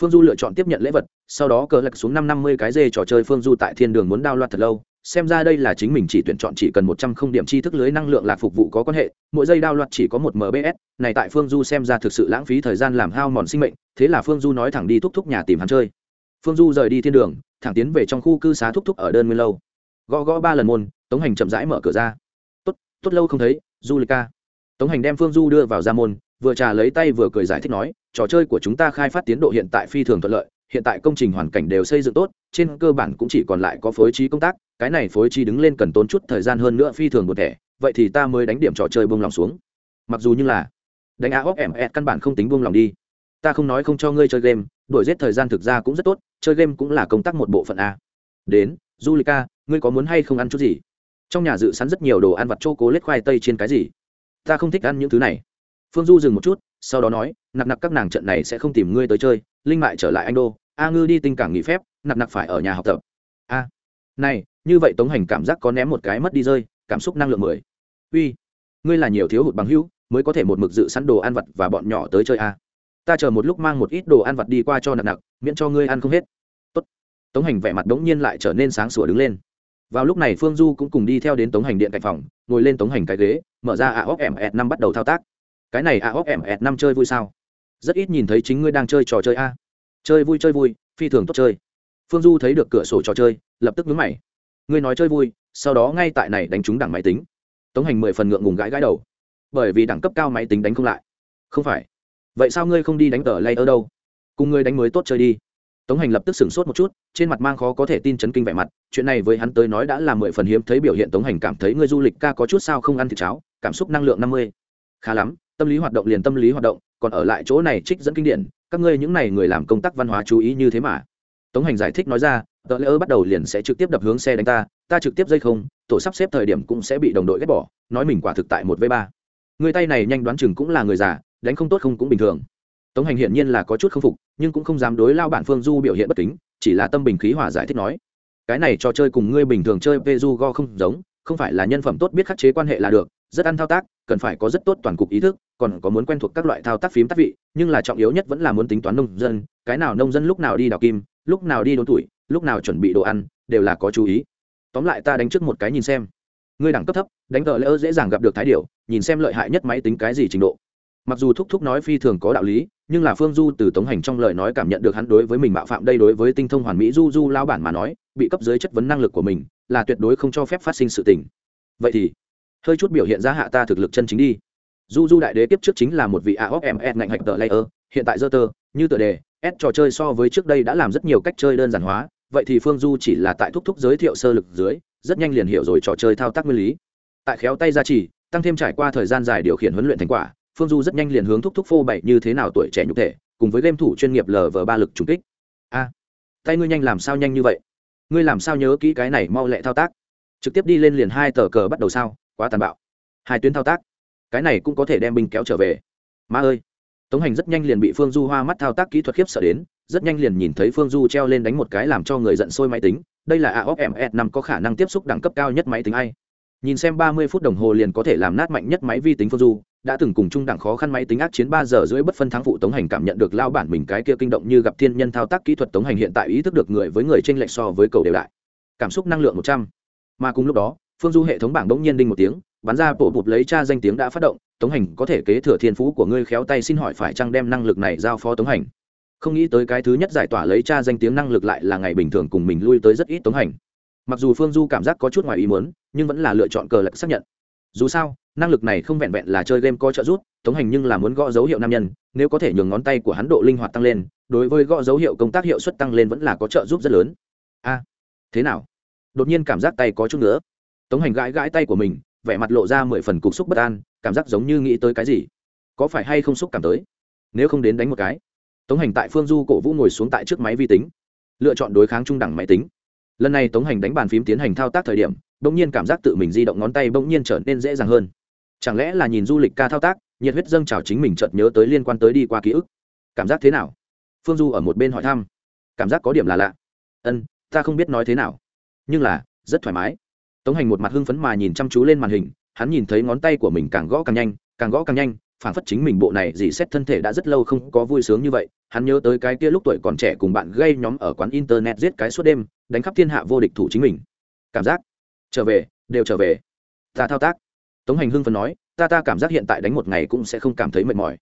Phương Du lựa chọn tiếp nhận lễ vật, sau đó cờ lật xuống năm năm mươi cái dê trò chơi Phương Du tại thiên đường muốn đao loạt thật lâu, xem ra đây là chính mình chỉ tuyển chọn chỉ cần một trăm không điểm tri thức lưới năng lượng lạc phục vụ có quan hệ mỗi giây đao loạt chỉ có một mbs này tại phương du xem ra thực sự lãng phí thời gian làm hao mòn sinh mệnh thế là phương du nói thẳng đi thúc thúc nhà tìm hắn chơi. Phương du rời đi thiên đường thẳng tiến về trong khu cư xá thúc thúc ở đơn nguyên lâu. Gõ gõ ba lần môn tống hành chậm rãi mở cửa ra. Tốt tốt lâu không thấy du lịch ca. Tống hành đem phương du đưa vào ra môn vừa trà lấy tay vừa cười giải thích nói trò chơi của chúng ta khai phát tiến độ hiện tại phi thường thuận lợi, hiện tại công trình hoàn cảnh đều xây dựng tốt, trên cơ bản cũng chỉ còn lại có phối trí công tác, cái này phối trí đứng lên cần tốn chút thời gian hơn nữa phi thường một thẻ, vậy thì ta mới đánh điểm trò chơi buông lòng xuống. Mặc dù như là đánh a óc em căn bản không tính buông lòng đi. Ta không nói không cho ngươi chơi game đổi giết thời gian thực ra cũng rất tốt, chơi game cũng là công tác một bộ phận a. Đến du lịch ca ngươi có muốn hay không ăn chút gì? Trong nhà dự sẵn rất nhiều đồ ăn vặt chô cố lết khoai tây trên cái gì? Ta không thích ăn những thứ này. Phương du dừng một chút sau đó nói, nặc nặc các nàng trận này sẽ không tìm ngươi tới chơi, linh mại trở lại anh đô, a ngư đi tinh cảng nghỉ phép, nặc nặc phải ở nhà học tập. A, này, như vậy tống hành cảm giác có ném một cái mất đi rơi, cảm xúc năng lượng mười. Uy, ngươi là nhiều thiếu hụt bằng hữu, mới có thể một mực dự sẵn đồ ăn vặt và bọn nhỏ tới chơi a. Ta chờ một lúc mang một ít đồ ăn vặt đi qua cho nặc nặc, miễn cho ngươi ăn không hết. Tốt. tống hành vẻ mặt đống nhiên lại trở nên sáng sủa đứng lên. Vào lúc này phương du cũng cùng đi theo đến tống hành điện cạnh phòng, ngồi lên tống hành cái ghế, mở ra a óc ẻm ẹt năm bắt đầu thao tác cái này a óc em ẹt năm chơi vui sao? Rất ít nhìn thấy chính ngươi đang chơi trò chơi a. Chơi vui chơi vui, phi thường tốt chơi. Phương du thấy được cửa sổ trò chơi, lập tức vướng mày. Ngươi nói chơi vui, sau đó ngay tại này đánh trúng đẳng máy tính. Tống hành mười phần ngượng ngùng gãi gãi đầu. Bởi vì đẳng cấp cao máy tính đánh không lại. Không phải. Vậy sao ngươi không đi đánh tờ lay ở đâu? Cùng ngươi đánh mới tốt chơi đi. Tống hành lập tức sửng sốt một chút, trên mặt mang khó có thể tin chấn kinh vẻ mặt. Chuyện này với hắn tới nói đã là mười phần hiếm thấy biểu hiện tống hành cảm thấy ngươi du lịch ca có chút sao không ăn thịt cháo, cảm xúc năng lượng năm mươi. Khá lắm tâm lý hoạt động liền tâm lý hoạt động, còn ở lại chỗ này trích dẫn kinh điển, các ngươi những này người làm công tác văn hóa chú ý như thế mà. Tống hành giải thích nói ra, tờ lễ ơ bắt đầu liền sẽ trực tiếp đập hướng xe đánh ta ta trực tiếp dây không, tổ sắp xếp thời điểm cũng sẽ bị đồng đội ghét bỏ, nói mình quả thực tại một v ba. Người tay này nhanh đoán chừng cũng là người già, đánh không tốt không cũng bình thường. Tống hành hiển nhiên là có chút k phục, nhưng cũng không dám đối lao bản phương du biểu hiện bất kính, chỉ là tâm bình khí hòa giải thích nói, cái này trò chơi cùng ngươi bình thường chơi peju go không giống, không phải là nhân phẩm tốt biết khắc chế quan hệ là được rất ăn thao tác, cần phải có rất tốt toàn cục ý thức, còn có muốn quen thuộc các loại thao tác phím tác vị, nhưng là trọng yếu nhất vẫn là muốn tính toán nông dân, cái nào nông dân lúc nào đi đào kim, lúc nào đi đốn tuổi, lúc nào chuẩn bị đồ ăn, đều là có chú ý. Tóm lại ta đánh trước một cái nhìn xem. Ngươi đẳng cấp thấp, đánh tờ lỡ dễ dàng gặp được thái điều nhìn xem lợi hại nhất máy tính cái gì trình độ. Mặc dù thúc thúc nói phi thường có đạo lý, nhưng là phương du từ tống hành trong lời nói cảm nhận được hắn đối với mình mạo phạm đây đối với tinh thông hoàn mỹ du du lao bản mà nói, bị cấp dưới chất vấn năng lực của mình, là tuyệt đối không cho phép phát sinh sự tình. Vậy thì hơi chút biểu hiện ra hạ ta thực lực chân chính đi. Du du đại đế tiếp trước chính là một vị aop ms ngạnh hạch tờ layer, hiện tại dơ tơ, như tựa đề, s trò chơi so với trước đây đã làm rất nhiều cách chơi đơn giản hóa, vậy thì phương du chỉ là tại thúc thúc giới thiệu sơ lực dưới, rất nhanh liền hiểu rồi trò chơi thao tác nguyên lý. Tại khéo tay gia trì tăng thêm trải qua thời gian dài điều khiển huấn luyện thành quả, phương du rất nhanh liền hướng thúc thúc phô bày như thế nào tuổi trẻ nhục thể, cùng với game thủ chuyên nghiệp lờ vờ ba lực trùng kích. A, tay ngươi nhanh làm sao nhanh như vậy? Ngươi làm sao nhớ kỹ cái này mau lẹ thao tác? Trực tiếp đi lên liền hai tờ cờ bắt đầu sao? Quá tàn bạo. Hai tuyến thao tác. Cái này cũng có thể đem binh kéo trở về. Ma ơi. Tống hành rất nhanh liền bị phương du hoa mắt thao tác kỹ thuật khiếp sợ đến, rất nhanh liền nhìn thấy phương du treo lên đánh một cái làm cho người giận sôi máy tính. Đây là aop ms năm có khả năng tiếp xúc đẳng cấp cao nhất máy tính ai? Nhìn xem ba mươi phút đồng hồ liền có thể làm nát mạnh nhất máy vi tính phương du, đã từng cùng chung đẳng khó khăn máy tính ác chiến ba giờ rưỡi bất phân thắng phụ tống hành cảm nhận được lao bản mình cái kia kinh động như gặp thiên nhân thao tác kỹ thuật tống hành hiện tại ý thức được người với người t r ê n lệch so với cầu đều đại. Cảm xúc năng lượng một trăm mà cùng lúc đó, phương du hệ thống bảng bỗng nhiên đinh một tiếng, bắn ra bộ bụt lấy cha danh tiếng đã phát động, tống hành có thể kế thừa thiên phú của ngươi khéo tay xin hỏi phải chăng đem năng lực này giao phó tống hành? Không nghĩ tới cái thứ nhất giải tỏa lấy cha danh tiếng năng lực lại là ngày bình thường cùng mình lui tới rất ít tống hành. Mặc dù phương du cảm giác có chút ngoài ý muốn, nhưng vẫn là lựa chọn cờ lạch xác nhận. Dù sao, năng lực này không vẹn vẹn là chơi game có trợ giúp, tống hành nhưng là muốn gõ dấu hiệu nam nhân, nếu có thể nhường ngón tay của hắn độ linh hoạt tăng lên, đối với gõ dấu hiệu công tác hiệu suất tăng lên vẫn là có trợ giúp rất lớn. A, thế nào? Đột nhiên cảm giác tay có chút nữa tống hành gãi gãi tay của mình, vẻ mặt lộ ra mười phần cục xúc bất an, cảm giác giống như nghĩ tới cái gì. Có phải hay không xúc cảm tới? Nếu không đến đánh một cái. Tống hành tại phương du cổ vũ ngồi xuống tại trước máy vi tính. Lựa chọn đối kháng trung đẳng máy tính. Lần này tống hành đánh bàn phím tiến hành thao tác thời điểm đ ỗ n g nhiên cảm giác tự mình di động ngón tay bỗng nhiên trở nên dễ dàng hơn. Chẳng lẽ là nhìn du lịch ca thao tác, nhiệt huyết dâng trào chính mình chợt nhớ tới liên quan tới đi qua ký ức? Cảm giác thế nào? Phương du ở một bên hỏi thăm. Cảm giác có điểm là lạ. Ân, ta không biết nói thế nào nhưng là, rất thoải mái. Tống hành một mặt hưng phấn mà nhìn chăm chú lên màn hình, hắn nhìn thấy ngón tay của mình càng gõ càng nhanh, càng gõ càng nhanh phản phất chính mình bộ này dì xét thân thể đã rất lâu không có vui sướng như vậy. Hắn nhớ tới cái kia lúc tuổi còn trẻ cùng bạn gây nhóm ở quán internet giết cái suốt đêm, đánh khắp thiên hạ vô địch thủ chính mình. Cảm giác? Trở về, đều trở về. Ta thao tác. Tống hành hưng phấn nói, ta ta cảm giác hiện tại đánh một ngày cũng sẽ không cảm thấy mệt mỏi.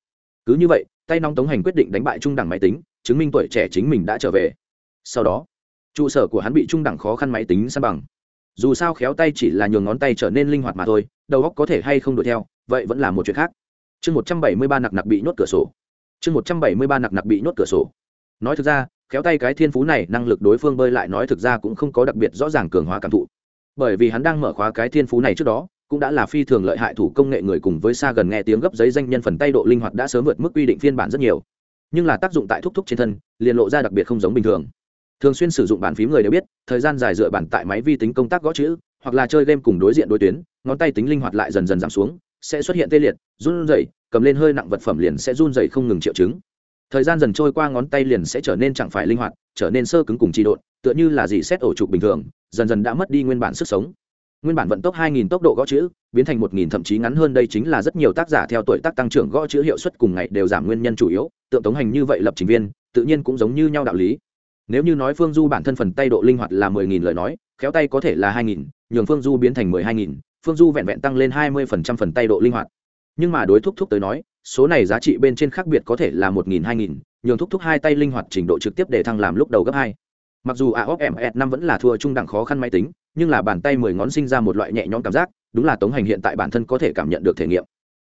Cứ như vậy, tay nóng tống hành quyết định đánh bại trung đẳng máy tính, chứng minh tuổi trẻ chính mình đã trở về. Sau đó trụ sở của hắn bị trung đẳng khó khăn máy tính san bằng. Dù sao khéo tay chỉ là nhường ngón tay trở nên linh hoạt mà thôi, đầu óc có thể hay không đuổi theo, vậy vẫn là một chuyện khác. Chương một trăm bảy mươi ba nặc nặc bị nhốt cửa sổ. Chương một trăm bảy mươi ba nặc nặc bị nhốt cửa sổ. Nói thực ra, khéo tay cái thiên phú này năng lực đối phương bơi lại nói thực ra cũng không có đặc biệt rõ ràng cường hóa cảm thụ. Bởi vì hắn đang mở khóa cái thiên phú này trước đó, cũng đã là phi thường lợi hại thủ công nghệ người cùng với xa gần nghe tiếng gấp giấy danh nhân phần tay độ linh hoạt đã sớm vượt mức quy định phiên bản rất nhiều. Nhưng là tác dụng tại thúc thúc trên thân, liền lộ ra đặc biệt không giống bình thường thường xuyên sử dụng bàn phím người đều biết, thời gian dài dựa bàn tại máy vi tính công tác gõ chữ, hoặc là chơi game cùng đối diện đối tuyến, ngón tay tính linh hoạt lại dần dần giảm xuống, sẽ xuất hiện tê liệt, run rẩy, cầm lên hơi nặng vật phẩm liền sẽ run rẩy không ngừng triệu chứng. Thời gian dần trôi qua ngón tay liền sẽ trở nên chẳng phải linh hoạt, trở nên sơ cứng cùng trị độn, tựa như là gì xét ổ trục bình thường, dần dần đã mất đi nguyên bản sức sống. Nguyên bản vận tốc 2000 tốc độ gõ chữ, biến thành 1000 thậm chí ngắn hơn đây chính là rất nhiều tác giả theo tuổi tác tăng trưởng gõ chữ hiệu suất cùng ngày đều giảm nguyên nhân chủ yếu, tượng tống hành như vậy lập trình viên, tự nhiên cũng giống như nhau đạo lý nếu như nói phương du bản thân phần tay độ linh hoạt là 10 nghìn lời nói khéo tay có thể là 2.000, nhường phương du biến thành 12.000, phương du vẹn vẹn tăng lên 20% phần tay độ linh hoạt. Nhưng mà đối thúc thúc tới nói số này giá trị bên trên khác biệt có thể là 1.000 2.000, nhường thúc thúc hai tay linh hoạt trình độ trực tiếp để thăng làm lúc đầu gấp hai. Mặc dù aop ms năm vẫn là thua trung đẳng khó khăn máy tính nhưng là bàn tay mười ngón sinh ra một loại nhẹ nhõm cảm giác đúng là tống hành hiện tại bản thân có thể cảm nhận được thể nghiệm.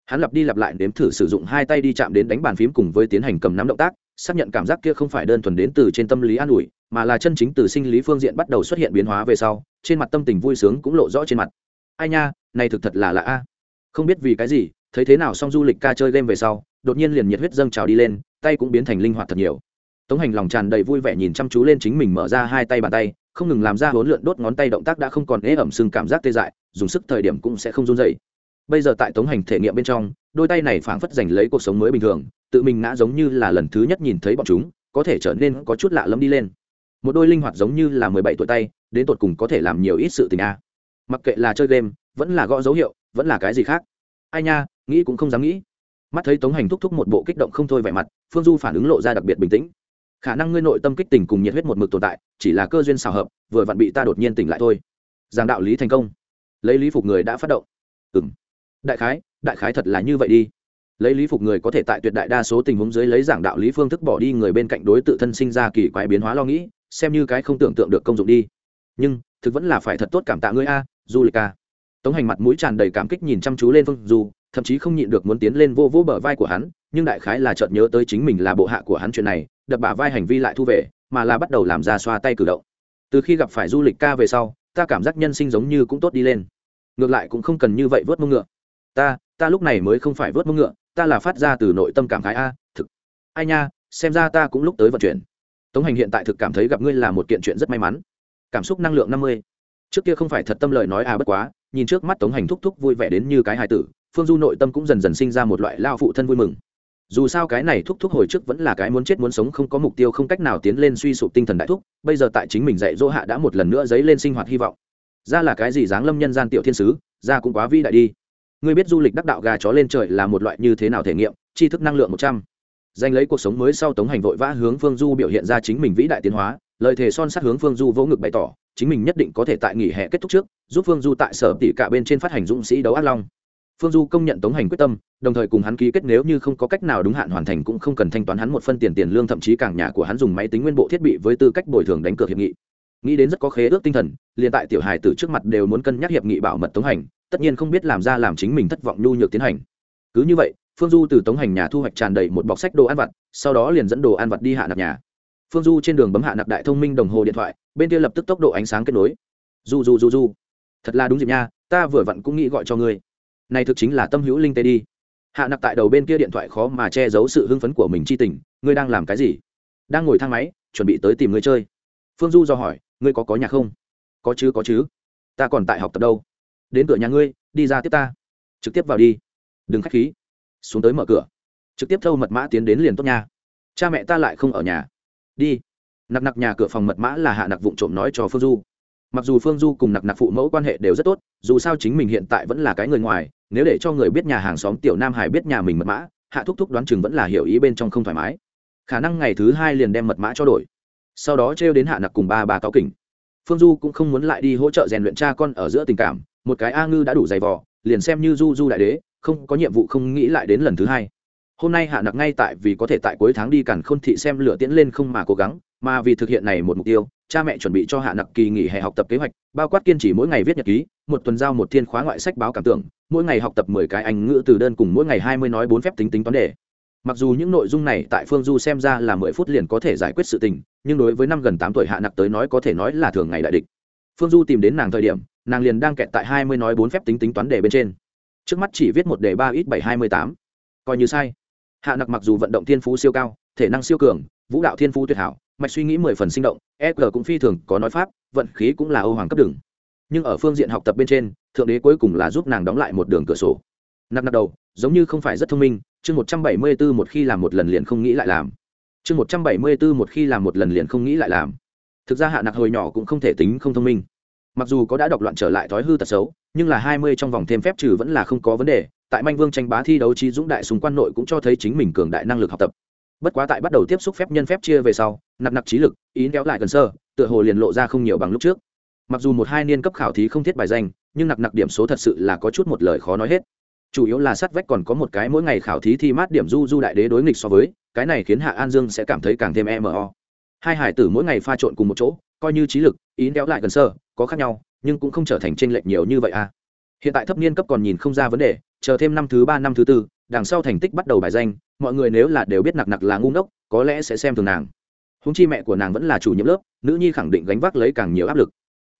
Hắn lặp đi lặp lại đếm thử sử dụng hai tay đi chạm đến đánh bàn phím cùng với tiến hành cầm nắm động tác xác nhận cảm giác kia không phải đơn thuần đến từ trên tâm lý an ủi, mà là chân chính từ sinh lý phương diện bắt đầu xuất hiện biến hóa về sau, trên mặt tâm tình vui sướng cũng lộ rõ trên mặt. Ai nha, này thực thật là lạ a. Không biết vì cái gì, thấy thế nào xong du lịch ca chơi game về sau, đột nhiên liền nhiệt huyết dâng trào đi lên, tay cũng biến thành linh hoạt thật nhiều. Tống hành lòng tràn đầy vui vẻ nhìn chăm chú lên chính mình mở ra hai tay bàn tay, không ngừng làm ra hỗn lượn đốt ngón tay động tác đã không còn ế ẩm sưng cảm giác tê dại, dùng sức thời điểm cũng sẽ không run dày bây giờ tại tống hành thể nghiệm bên trong, đôi tay này phảng phất giành lấy cuộc sống mới bình thường, tự mình ngã giống như là lần thứ nhất nhìn thấy bọn chúng, có thể trở nên có chút lạ lẫm đi lên. Một đôi linh hoạt giống như là mười bảy tuổi tay, đến tột cùng có thể làm nhiều ít sự tình a. Mặc kệ là chơi game, vẫn là gõ dấu hiệu, vẫn là cái gì khác. Ai nha, nghĩ cũng không dám nghĩ. Mắt thấy tống hành thúc thúc một bộ kích động không thôi vẻ mặt, phương du phản ứng lộ ra đặc biệt bình tĩnh. Khả năng ngươi nội tâm kích tình cùng nhiệt huyết một mực tồn tại, chỉ là cơ duyên xào hợp, vừa vặn bị ta đột nhiên tỉnh lại thôi. Giảng đạo lý thành công. Lấy lý phục người đã phát động. Ừ đại khái đại khái thật là như vậy đi. Lấy lý phục người có thể tại tuyệt đại đa số tình huống dưới lấy giảng đạo lý phương thức bỏ đi người bên cạnh đối tự thân sinh ra kỳ quái biến hóa lo nghĩ, xem như cái không tưởng tượng được công dụng đi. Nhưng, thực vẫn là phải thật tốt cảm tạ ngươi a, du lịch a tống hành mặt mũi tràn đầy cảm kích nhìn chăm chú lên phương du, thậm chí không nhịn được muốn tiến lên vô vỗ bờ vai của hắn, nhưng đại khái là chợt nhớ tới chính mình là bộ hạ của hắn chuyện này, đập bả vai hành vi lại thu về, mà là bắt đầu làm ra xoa tay cử động. Từ khi gặp phải du lịch ca về sau, ta cảm giác nhân sinh giống như cũng tốt đi lên. Ngược lại cũng không cần như vậy vớt mông ngựa ta ta lúc này mới không phải vớt mông ngựa, ta là phát ra từ nội tâm cảm khái, a, thực. Ai nha, xem ra ta cũng lúc tới vận chuyển. Tống hành hiện tại thực cảm thấy gặp ngươi là một kiện chuyện rất may mắn. Cảm xúc năng lượng năm mươi. Trước kia không phải thật tâm lời nói à bất quá, nhìn trước mắt tống hành thúc thúc vui vẻ đến như cái hài tử, phương du nội tâm cũng dần dần sinh ra một loại lao phụ thân vui mừng. Dù sao cái này thúc thúc hồi trước vẫn là cái muốn chết muốn sống không có mục tiêu không cách nào tiến lên suy sụp tinh thần đại thúc, bây giờ tại chính mình dạy dỗ hạ đã một lần nữa dấy lên sinh hoạt hy vọng. Ra là cái gì dáng lâm nhân gian tiểu thiên sứ, ra cũng quá vĩ đại đi ngươi biết du lịch đắc đạo gà chó lên trời là một loại như thế nào thể nghiệm, tri thức năng lượng một trăm. Danh lấy cuộc sống mới sau tống hành vội vã hướng phương du biểu hiện ra chính mình vĩ đại tiến hóa, lời thề son sát hướng phương du vỗ ngực bày tỏ, chính mình nhất định có thể tại nghỉ hè kết thúc trước, giúp phương du tại sở tỷ cả bên trên phát hành dũng sĩ đấu át long. Phương du công nhận tống hành quyết tâm, đồng thời cùng hắn ký kết nếu như không có cách nào đúng hạn hoàn thành cũng không cần thanh toán hắn một phân tiền tiền lương, thậm chí càng nhà của hắn dùng máy tính nguyên bộ thiết bị với tư cách bồi thường đánh cược hiệp nghị. Nghĩ đến rất có khế ước tinh thần, liền tại tiểu hài từ trước mặt đều muốn cân nhắc hiệp nghị bảo mật tống hành tất nhiên không biết làm ra làm chính mình thất vọng nhu nhược tiến hành. Cứ như vậy, phương du từ tống hành nhà thu hoạch tràn đầy một bọc sách đồ ăn vặt, sau đó liền dẫn đồ ăn vặt đi hạ nạp nhà. Phương du trên đường bấm hạ nạp đại thông minh đồng hồ điện thoại, bên kia lập tức tốc độ ánh sáng kết nối. Du du du du thật là đúng dịp nha, ta vừa vặn cũng nghĩ gọi cho ngươi. Này thực chính là tâm hữu linh tê đi. Hạ nạp tại đầu bên kia điện thoại khó mà che giấu sự hưng phấn của mình chi tình, ngươi đang làm cái gì? Đang ngồi thang máy, chuẩn bị tới tìm ngươi chơi. Phương du do hỏi, ngươi có có nhà không? Có chứ có chứ. Ta còn tại học tập đâu đến cửa nhà ngươi, đi ra tiếp ta. Trực tiếp vào đi. Đừng k h á c h khí. Xuống tới mở cửa. Trực tiếp thâu mật mã tiến đến liền tốt nha. Cha mẹ ta lại không ở nhà. Đi. Nặc nặc nhà cửa phòng mật mã là hạ nặc vụ trộm nói cho phương du. Mặc dù phương du cùng nặc nặc phụ mẫu quan hệ đều rất tốt, dù sao chính mình hiện tại vẫn là cái người ngoài, nếu để cho người biết nhà hàng xóm tiểu nam hải biết nhà mình mật mã, hạ thúc thúc đoán chừng vẫn là hiểu ý bên trong không thoải mái. Khả năng ngày thứ hai liền đem mật mã cho đổi. Sau đó trêu đến hạ nặc cùng ba bà cáo kỉnh. Phương du cũng không muốn lại đi hỗ trợ rèn luyện cha con ở giữa tình cảm một cái a ngư đã đủ dày vò, liền xem như du du đại đế, không có nhiệm vụ không nghĩ lại đến lần thứ hai. Hôm nay hạ nặc ngay tại vì có thể tại cuối tháng đi cản khôn thị xem lửa tiễn lên không mà cố gắng, mà vì thực hiện này một mục tiêu, cha mẹ chuẩn bị cho hạ nặc kỳ nghỉ hè học tập kế hoạch, bao quát kiên trì mỗi ngày viết nhật ký, một tuần giao một thiên khóa ngoại sách báo cảm tưởng, mỗi ngày học tập mười cái anh ngữ từ đơn cùng mỗi ngày hai mươi nói bốn phép tính tính toán đề. Mặc dù những nội dung này tại phương du xem ra là mười phút liền có thể giải quyết sự tình, nhưng đối với năm gần tám tuổi hạ nặc tới nói có thể nói là thường ngày đại địch. Phương du tìm đến nàng thời điểm nàng liền đang kẹt tại hai mươi nói bốn phép tính tính toán đề bên trên. Trước mắt chỉ viết một đề ba ít bảy hai mươi tám. Coi như sai. Hạ nặc mặc dù vận động thiên phú siêu cao, thể năng siêu cường, vũ đạo thiên phú tuyệt hảo, mạch suy nghĩ mười phần sinh động e g cũng phi thường có nói pháp, vận khí cũng là âu hoàng cấp đường nhưng ở phương diện học tập bên trên, thượng đế cuối cùng là giúp nàng đóng lại một đường cửa sổ. Nặc nặc đầu, giống như không phải rất thông minh, chương một trăm bảy mươi bốn một khi làm một lần liền không nghĩ lại làm. Chương một trăm bảy mươi bốn một khi làm một lần liền không nghĩ lại làm. Thực ra hạ nặc hồi nhỏ cũng không thể tính không thông minh mặc dù có đã đọc loạn trở lại thói hư tật xấu, nhưng là hai mươi trong vòng thêm phép trừ vẫn là không có vấn đề, tại manh vương tranh bá thi đấu trí dũng đại súng quan nội cũng cho thấy chính mình cường đại năng lực học tập. Bất quá tại bắt đầu tiếp xúc phép nhân phép chia về sau, nặc nặc trí lực, ý kéo lại gần sơ, tựa hồ liền lộ ra không nhiều bằng lúc trước. Mặc dù một hai niên cấp khảo thí không thiết bài danh, nhưng nặc nặc điểm số thật sự là có chút một lời khó nói hết. Chủ yếu là sát vách còn có một cái mỗi ngày khảo thí thi mát điểm du du đại đế đối nghịch so với, cái này khiến hạ an dương sẽ cảm thấy càng thêm e mo hai hải tử mỗi ngày pha trộn cùng một chỗ coi như trí lực, ý đéo lại gần sơ, có khác nhau, nhưng cũng không trở thành tranh lệch nhiều như vậy à. Hiện tại thấp niên cấp còn nhìn không ra vấn đề, chờ thêm năm thứ ba, năm thứ tư, đằng sau thành tích bắt đầu bài danh, mọi người nếu là đều biết nặc nặc là ngu ngốc, có lẽ sẽ xem thường nàng. Húng chi mẹ của nàng vẫn là chủ nhiệm lớp, nữ nhi khẳng định gánh vác lấy càng nhiều áp lực.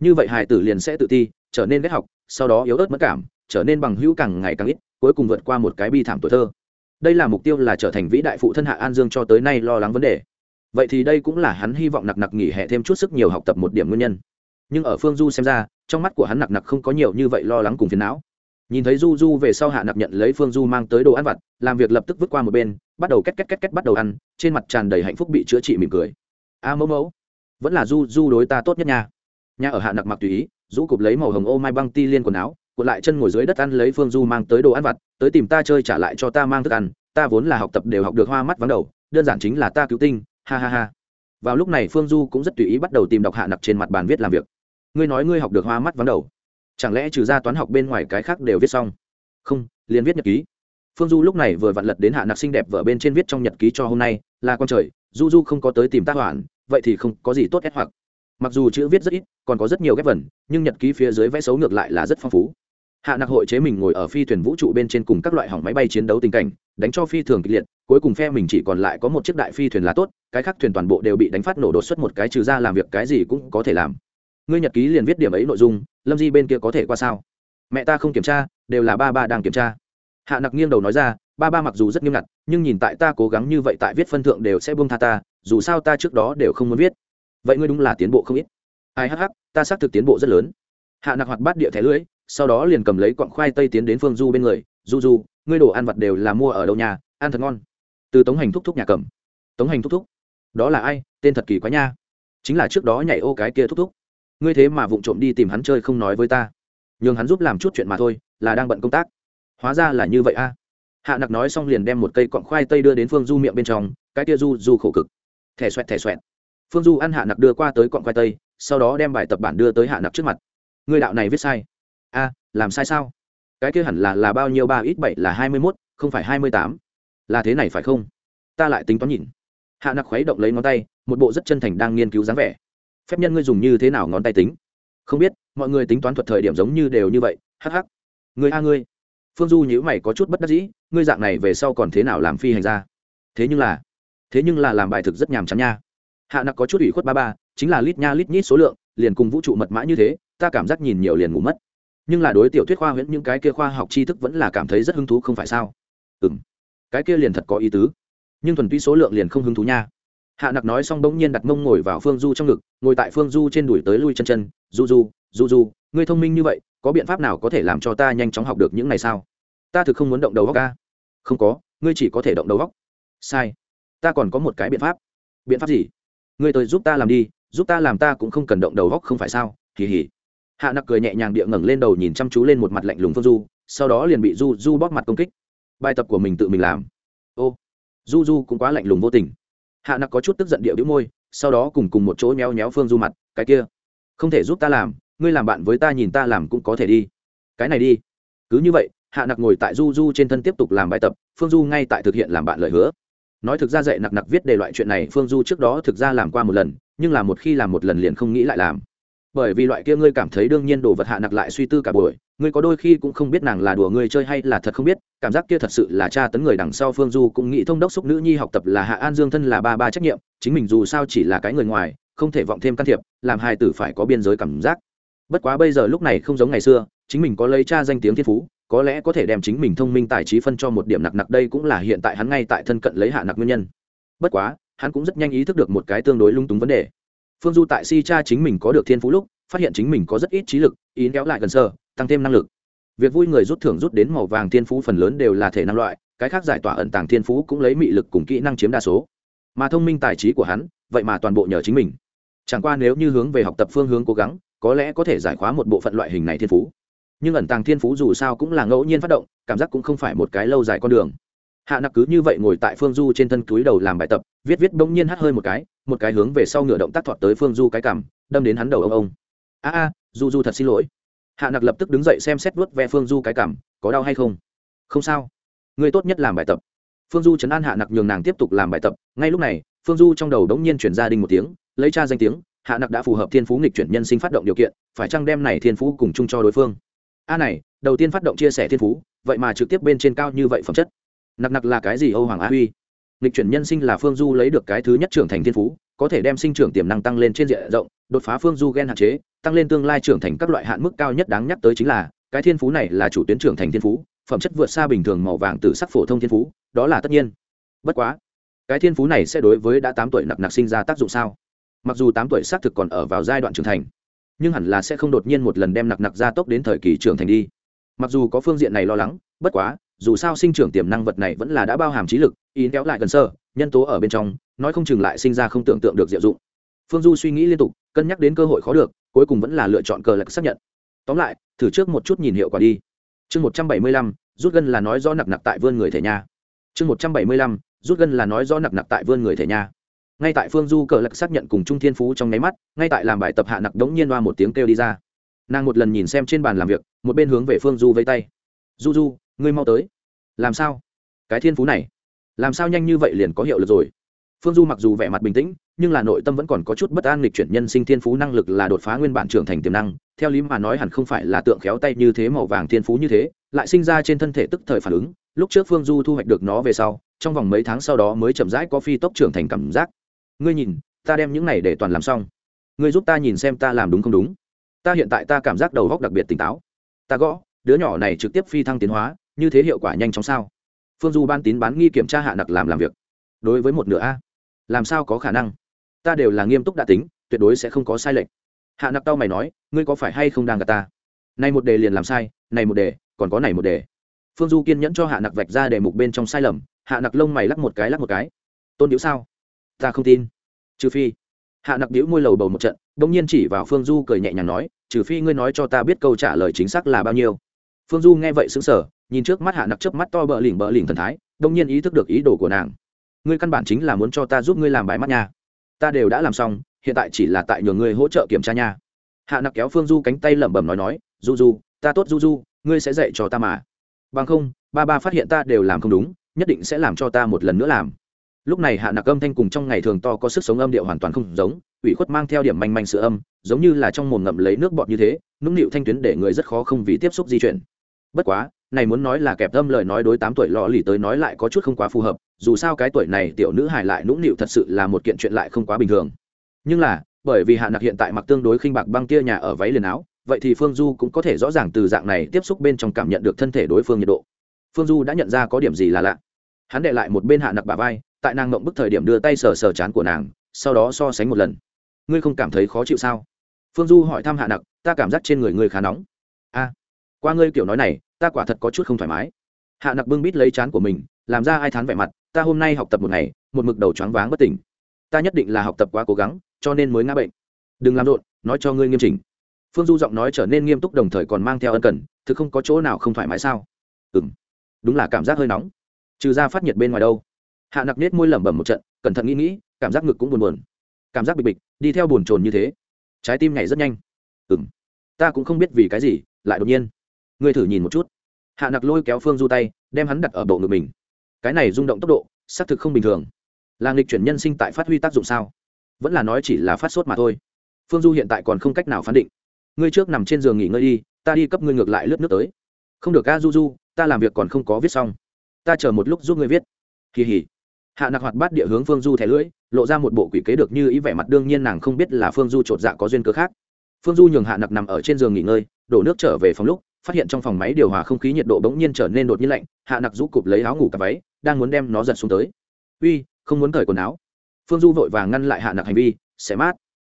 Như vậy hải tử liền sẽ tự ti, trở nên ghét học, sau đó yếu ớt mất cảm, trở nên bằng hữu càng ngày càng ít, cuối cùng vượt qua một cái bi thảm tuổi thơ. Đây là mục tiêu là trở thành vĩ đại phụ thân hạ an dương cho tới nay lo lắng vấn đề vậy thì đây cũng là hắn hy vọng nặc nặc nghỉ hè thêm chút sức nhiều học tập một điểm nguyên nhân. Nhưng ở phương du xem ra, trong mắt của hắn nặc nặc không có nhiều như vậy lo lắng cùng phiền não. Nhìn thấy du du về sau hạ nặc nhận lấy phương du mang tới đồ ăn vặt, làm việc lập tức vứt qua một bên, bắt đầu két két két két bắt đầu ăn, trên mặt tràn đầy hạnh phúc bị chữa trị mỉm cười. A mẫu mẫu, vẫn là du du đối ta tốt nhất nha. Nhà ở hạ nặc mặc tùy ý, rũ cụp lấy màu hồng ô mai băng ti liên quần áo, cuộn lại chân ngồi dưới đất ăn lấy phương du mang tới đồ ăn vặt, tới tìm ta chơi trả lại cho ta mang thức ăn, ta vốn là học tập đều học được hoa mắt vắng đầu, đơn giản chính là ta cứu tinh ha ha ha. Vào lúc này phương du cũng rất tùy ý bắt đầu tìm đọc hạ nặc trên mặt bàn viết làm việc. Ngươi nói ngươi học được hoa mắt vắng đầu. Chẳng lẽ trừ ra toán học bên ngoài cái khác đều viết xong? Không, liền viết nhật ký. Phương du lúc này vừa vặn lật đến hạ nặc xinh đẹp vợ bên trên viết trong nhật ký cho hôm nay, là con trời, du du không có tới tìm tác hoàn vậy thì không có gì tốt ép hoặc. Mặc dù chữ viết rất ít, còn có rất nhiều ghép vần, nhưng nhật ký phía dưới vẽ xấu ngược lại là rất phong phú hạ nặc hội chế mình ngồi ở phi thuyền vũ trụ bên trên cùng các loại hỏng máy bay chiến đấu tình cảnh, đánh cho phi thường kịch liệt, cuối cùng phe mình chỉ còn lại có một chiếc đại phi thuyền là tốt, cái khác thuyền toàn bộ đều bị đánh phát nổ đột xuất một cái trừ ra làm việc cái gì cũng có thể làm. Ngươi nhật ký liền viết điểm ấy nội dung, lâm di bên kia có thể qua sao? Mẹ ta không kiểm tra, đều là ba ba đang kiểm tra. Hạ nặc nghiêng đầu nói ra, ba ba mặc dù rất nghiêm ngặt, nhưng nhìn tại ta cố gắng như vậy tại viết phân thượng đều sẽ buông tha ta, dù sao ta trước đó đều không muốn viết. Vậy ngươi đúng là tiến bộ không ít. Ai hắc hắc, ta xác thực tiến bộ rất lớn. Hạ nặc hoạt bát địa thẻ lưỡi sau đó liền cầm lấy quặng khoai tây tiến đến phương du bên người, du du, ngươi đồ ăn vặt đều là mua ở đâu nhà ăn thật ngon. Từ tống hành thúc thúc nhà cầm. Tống hành thúc thúc? Đó là ai? Tên thật kỳ quá nha. Chính là trước đó nhảy ô cái kia thúc thúc. Ngươi thế mà vụng trộm đi tìm hắn chơi không nói với ta. Nhường hắn giúp làm chút chuyện mà thôi, là đang bận công tác. Hóa ra là như vậy a. Hạ nặc nói xong liền đem một cây cọng khoai tây đưa đến phương du miệng bên trong, cái kia du du khổ cực. Thẻ xoẹt thẻ xoẹt. Phương du ăn hạ nặc đưa qua tới cọng khoai tây, sau đó đem bài tập bản đưa tới hạ nặc trước mặt. Ngươi đạo này viết sai a làm sai sao? Cái kia hẳn là là bao nhiêu ba ít bảy, là hai mươi mốt, không phải hai mươi tám. Là thế này phải không? Ta lại tính toán nhìn. Hạ nặc khuấy động lấy ngón tay, một bộ rất chân thành đang nghiên cứu dáng vẻ. Phép nhân ngươi dùng như thế nào ngón tay tính? Không biết, mọi người tính toán thuật thời điểm giống như đều như vậy. Hh người a ngươi. Phương du nhữ mày có chút bất đắc dĩ, ngươi dạng này về sau còn thế nào làm phi hành ra thế nhưng là, thế nhưng là làm bài thực rất nhàm chán nha. Hạ nặc có chút ủy khuất ba ba, chính là lít nha lít nhít số lượng, liền cùng vũ trụ mật mã như thế, ta cảm giác nhìn nhiều liền ngủ mất nhưng là đối tiểu thuyết khoa huyễn những cái kia khoa học tri thức vẫn là cảm thấy rất hứng thú không phải sao? Ừ m cái kia liền thật có ý tứ. Nhưng thuần túy số lượng liền không hứng thú nha. Hạ nặc nói xong bỗng nhiên đặt mông ngồi vào phương du trong ngực, ngồi tại phương du trên đùi tới lui chân chân, du du du du, ngươi thông minh như vậy, có biện pháp nào có thể làm cho ta nhanh chóng học được những này sao? Ta thực không muốn động đầu góc ca không có, ngươi chỉ có thể động đầu góc sai. Ta còn có một cái biện pháp. Biện pháp gì? Ngươi tới giúp ta làm đi, giúp ta làm ta cũng không cần động đầu góc không phải sao? Kỳ hỉ hạ nặc cười nhẹ nhàng địa ngẩng lên đầu nhìn chăm chú lên một mặt lạnh lùng phương du, sau đó liền bị du du bóp mặt công kích. Bài tập của mình tự mình làm. Ô du du cũng quá lạnh lùng vô tình. Hạ nặc có chút tức giận địa đĩu môi, sau đó cùng cùng một chỗ méo méo phương du mặt, cái kia, không thể giúp ta làm, ngươi làm bạn với ta nhìn ta làm cũng có thể đi. Cái này đi. Cứ như vậy, hạ nặc ngồi tại du du trên thân tiếp tục làm bài tập, phương du ngay tại thực hiện làm bạn lời hứa. Nói thực ra dạy nặc nặc viết đề loại chuyện này, phương du trước đó thực ra làm qua một lần, nhưng là một khi làm một lần liền không nghĩ lại làm bởi vì loại kia ngươi cảm thấy đương nhiên đồ vật hạ nặc lại suy tư cả buổi, ngươi có đôi khi cũng không biết nàng là đùa ngươi chơi hay là thật không biết, cảm giác kia thật sự là cha tấn người đằng sau phương du cũng nghĩ thông đốc xúc nữ nhi học tập là hạ an dương thân là ba ba trách nhiệm, chính mình dù sao chỉ là cái người ngoài, không thể vọng thêm can thiệp, làm hai tử phải có biên giới cảm giác. Bất quá bây giờ lúc này không giống ngày xưa, chính mình có lấy cha danh tiếng thiên phú, có lẽ có thể đem chính mình thông minh tài trí phân cho một điểm nặc nặc đây cũng là hiện tại hắn ngay tại thân cận lấy hạ nặc nguyên nhân. Bất quá, hắn cũng rất nhanh ý thức được một cái tương đối lung túng vấn đề phương du tại si cha chính mình có được thiên phú lúc, phát hiện chính mình có rất ít trí lực, ý kéo lại gần sơ, tăng thêm năng lực. Việc vui người rút thưởng rút đến màu vàng thiên phú phần lớn đều là thể năng loại, cái khác giải tỏa ẩn tàng thiên phú cũng lấy mị lực cùng kỹ năng chiếm đa số. Mà thông minh tài trí của hắn, vậy mà toàn bộ nhờ chính mình. Chẳng qua nếu như hướng về học tập phương hướng cố gắng, có lẽ có thể giải khóa một bộ phận loại hình này thiên phú. Nhưng ẩn tàng thiên phú dù sao cũng là ngẫu nhiên phát động, cảm giác cũng không phải một cái lâu dài con đường. Hạ nặc cứ như vậy ngồi tại phương du trên thân túi đầu làm bài tập viết viết bỗng nhiên hắt hơi một cái một cái hướng về sau ngựa động tác thọt tới phương du cái cảm đâm đến hắn đầu ông ông. A a, du du thật xin lỗi. Hạ nặc lập tức đứng dậy xem xét vớt ve phương du cái cảm có đau hay không? Không sao. Người tốt nhất làm bài tập. Phương du chấn an hạ nặc nhường nàng tiếp tục làm bài tập. Ngay lúc này, phương du trong đầu đống nhiên chuyển gia đình một tiếng, lấy cha danh tiếng, hạ nặc đã phù hợp thiên phú nghịch chuyển nhân sinh phát động điều kiện, phải chăng đem này thiên phú cùng chung cho đối phương? A này, đầu tiên phát động chia sẻ thiên phú, vậy mà trực tiếp bên trên cao như vậy phẩm chất. Nặc nặc là cái gì âu hoàng á huy? Nghịch chuyển nhân sinh là phương du lấy được cái thứ nhất trưởng thành thiên phú, có thể đem sinh trưởng tiềm năng tăng lên trên diện rộng, đột phá phương du gen hạn chế, tăng lên tương lai trưởng thành các loại hạn mức cao nhất đáng nhắc tới chính là, cái thiên phú này là chủ tuyến trưởng thành thiên phú, phẩm chất vượt xa bình thường màu vàng từ sắc phổ thông thiên phú, đó là tất nhiên. Bất quá, cái thiên phú này sẽ đối với đã tám tuổi nặc nặc sinh ra tác dụng sao? Mặc dù tám tuổi xác thực còn ở vào giai đoạn trưởng thành, nhưng hẳn là sẽ không đột nhiên một lần đem nặc nặc ra tốc đến thời kỳ trưởng thành đi. Mặc dù có phương diện này lo lắng, bất quá dù sao sinh trưởng tiềm năng vật này vẫn là đã bao hàm trí lực, ý kéo lại gần sơ, nhân tố ở bên trong, nói không chừng lại sinh ra không tưởng tượng được diệu dụng. Phương du suy nghĩ liên tục, cân nhắc đến cơ hội khó được, cuối cùng vẫn là lựa chọn cờ lạc xác nhận. Tóm lại, thử trước một chút nhìn hiệu quả đi. Chương một trăm bảy mươi lăm, rút gân là nói do nặc nặc tại vươn người thể nha. Chương một trăm bảy mươi lăm, rút gân là nói do nặc nặc tại vươn người thể nha. Ngay tại phương du cờ lạc xác nhận cùng trung thiên phú trong nháy mắt, ngay tại làm bài tập hạ nặc đống nhiên đoa một tiếng kêu đi ra. Nàng một lần nhìn xem trên bàn làm việc, một bên hướng về phương du vây tay. Du du, ngươi mau tới làm sao? Cái thiên phú này, làm sao nhanh như vậy liền có hiệu lực rồi? Phương du mặc dù vẻ mặt bình tĩnh, nhưng là nội tâm vẫn còn có chút bất an lịch chuyển nhân sinh thiên phú năng lực là đột phá nguyên bản trưởng thành tiềm năng. Theo lý mà nói hẳn không phải là tượng khéo tay như thế màu vàng thiên phú như thế, lại sinh ra trên thân thể tức thời phản ứng. Lúc trước phương du thu hoạch được nó về sau, trong vòng mấy tháng sau đó mới chậm rãi có phi tốc trưởng thành cảm giác. Ngươi nhìn, ta đem những này để toàn làm xong. Ngươi giúp ta nhìn xem ta làm đúng không đúng. Ta hiện tại ta cảm giác đầu góc đặc biệt tỉnh táo. Ta gõ, đứa nhỏ này trực tiếp phi thăng tiến hóa như thế hiệu quả nhanh chóng sao? Phương du ban tín bán nghi kiểm tra hạ nặc làm làm việc. Đối với một nửa a. Làm sao có khả năng? Ta đều là nghiêm túc đã tính, tuyệt đối sẽ không có sai lệch. Hạ nặc tao mày nói, ngươi có phải hay không đang gạt ta? Này một đề liền làm sai, này một đề, còn có này một đề. Phương du kiên nhẫn cho hạ nặc vạch ra đề mục bên trong sai lầm, hạ nặc lông mày lắc một cái lắc một cái. Tôn điếu sao? Ta không tin. Trừ phi. Hạ nặc điếu môi lầu bầu một trận đ ỗ n g nhiên chỉ vào phương du cười nhẹ nhàng nói, trừ phi ngươi nói cho ta biết câu trả lời chính xác là bao nhiêu. Phương du nghe vậy xứng sở nhìn trước mắt hạ nặc chớp mắt to bờ lỉnh bờ lỉnh thần thái, đông nhiên ý thức được ý đồ của nàng. Ngươi căn bản chính là muốn cho ta giúp ngươi làm bài mắt nha. Ta đều đã làm xong, hiện tại chỉ là tại nhờ ngươi hỗ trợ kiểm tra nha. Hạ nặc kéo phương du cánh tay lẩm bẩm nói nói, du du, ta tốt du du, ngươi sẽ dạy cho ta mà. Bằng không, ba ba phát hiện ta đều làm không đúng, nhất định sẽ làm cho ta một lần nữa làm. Lúc này hạ nặc âm thanh cùng trong ngày thường to có sức sống âm điệu hoàn toàn không giống, ủy khuất mang theo điểm manh manh sự âm, giống như là trong mồm ngậm lấy nước bọt như thế, nũng nịu thanh tuyến để người rất khó không vì tiếp xúc di chuyển. Bất quá này muốn nói là kẹp âm lời nói đối tám tuổi lò lì tới nói lại có chút không quá phù hợp, dù sao cái tuổi này tiểu nữ hài lại nũng nịu thật sự là một kiện chuyện lại không quá bình thường. Nhưng là, bởi vì hạ nặc hiện tại mặc tương đối khinh bạc băng kia nhà ở váy liền áo, vậy thì phương du cũng có thể rõ ràng từ dạng này tiếp xúc bên trong cảm nhận được thân thể đối phương nhiệt độ. Phương du đã nhận ra có điểm gì là lạ. Hắn để lại một bên hạ nặc bà vai, tại nàng ngộng bức thời điểm đưa tay sờ sờ chán của nàng, sau đó so sánh một lần. Ngươi không cảm thấy khó chịu sao? Phương du hỏi thăm hạ nặc, ta cảm giác trên người ngươi khá nóng. A qua ngươi kiểu nói này ta quả thật có chút không thoải mái. Hạ nặc bưng bít lấy chán của mình, làm ra ai thán vẻ mặt, ta hôm nay học tập một ngày, một mực đầu choáng váng bất tỉnh. Ta nhất định là học tập quá cố gắng, cho nên mới ngã bệnh. Đừng làm rộn, nói cho ngươi nghiêm chỉnh. Phương du giọng nói trở nên nghiêm túc đồng thời còn mang theo ân cần, thực không có chỗ nào không thoải mái sao? Ừ m đúng là cảm giác hơi nóng. Trừ ra phát nhiệt bên ngoài đâu. Hạ nặc nết môi lẩm bẩm một trận, cẩn thận nghĩ nghĩ, cảm giác ngực cũng buồn buồn. Cảm giác bịch bịch, đi theo buồn trồn như thế. Trái tim nhảy rất nhanh. Ừ m ta cũng không biết vì cái gì, lại đột nhiên ngươi thử nhìn một chút. Hạ nặc lôi kéo phương du tay, đem hắn đặt ở bộ ngực mình. Cái này rung động tốc độ, xác thực không bình thường. Là nghịch chuyển nhân sinh tại phát huy tác dụng sao? Vẫn là nói chỉ là phát sốt mà thôi. Phương du hiện tại còn không cách nào phán định. Ngươi trước nằm trên giường nghỉ ngơi đi, ta đi cấp ngươi ngược lại lướt nước tới. Không được ca du du, ta làm việc còn không có viết xong. Ta chờ một lúc giúp ngươi viết. Kỳ hỉ hạ nặc hoạt bát địa hướng phương du thẻ lưỡi, lộ ra một bộ quỷ kế được như ý vẻ mặt đương nhiên nàng không biết là phương du chột dạ có duyên cớ khác. Phương du nhường hạ nặc nằm ở trên giường nghỉ ngơi, đổ nước trở về phòng lúc phát hiện trong phòng máy điều hòa không khí nhiệt độ bỗng nhiên trở nên đột nhiên lạnh, hạ nặc rũ cụp lấy áo ngủ cả váy, đang muốn đem nó giật xuống tới. Uy, không muốn cởi quần áo. Phương du vội vàng ngăn lại hạ nặc hành vi, sẽ mát.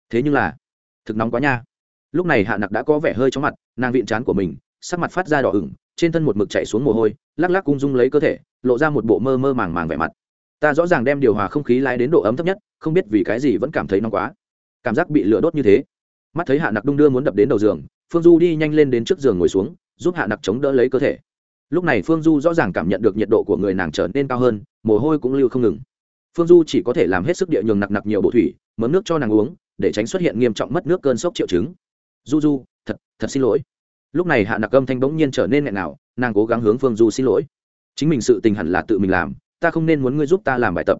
Thế nhưng là, thực nóng quá nha. Lúc này hạ nặc đã có vẻ hơi chóng mặt, nàng vịn trán của mình, sắc mặt phát ra đỏ ửng, trên thân một mực chạy xuống mồ hôi, lắc lắc cung dung lấy cơ thể, lộ ra một bộ mơ mơ màng màng vẻ mặt. Ta rõ ràng đem điều hòa không khí lái đến độ ấm thấp nhất, không biết vì cái gì vẫn cảm thấy nóng quá. Cảm giác bị lửa đốt như thế. Mắt thấy hạ nặc đung đưa muốn đập đến đầu giường phương du đi nhanh lên đến trước giường ngồi xuống, giúp hạ nặc chống đỡ lấy cơ thể. Lúc này phương du rõ ràng cảm nhận được nhiệt độ của người nàng trở nên cao hơn, mồ hôi cũng lưu không ngừng. Phương du chỉ có thể làm hết sức địa nhường nặc nặc nhiều bộ thủy, mớm nước cho nàng uống, để tránh xuất hiện nghiêm trọng mất nước cơn sốc triệu chứng. Du du, thật thật xin lỗi. Lúc này hạ nặc âm thanh bỗng nhiên trở nên nghẹn nào nàng cố gắng hướng phương du xin lỗi. Chính mình sự tình hẳn là tự mình làm, ta không nên muốn ngươi giúp ta làm bài tập.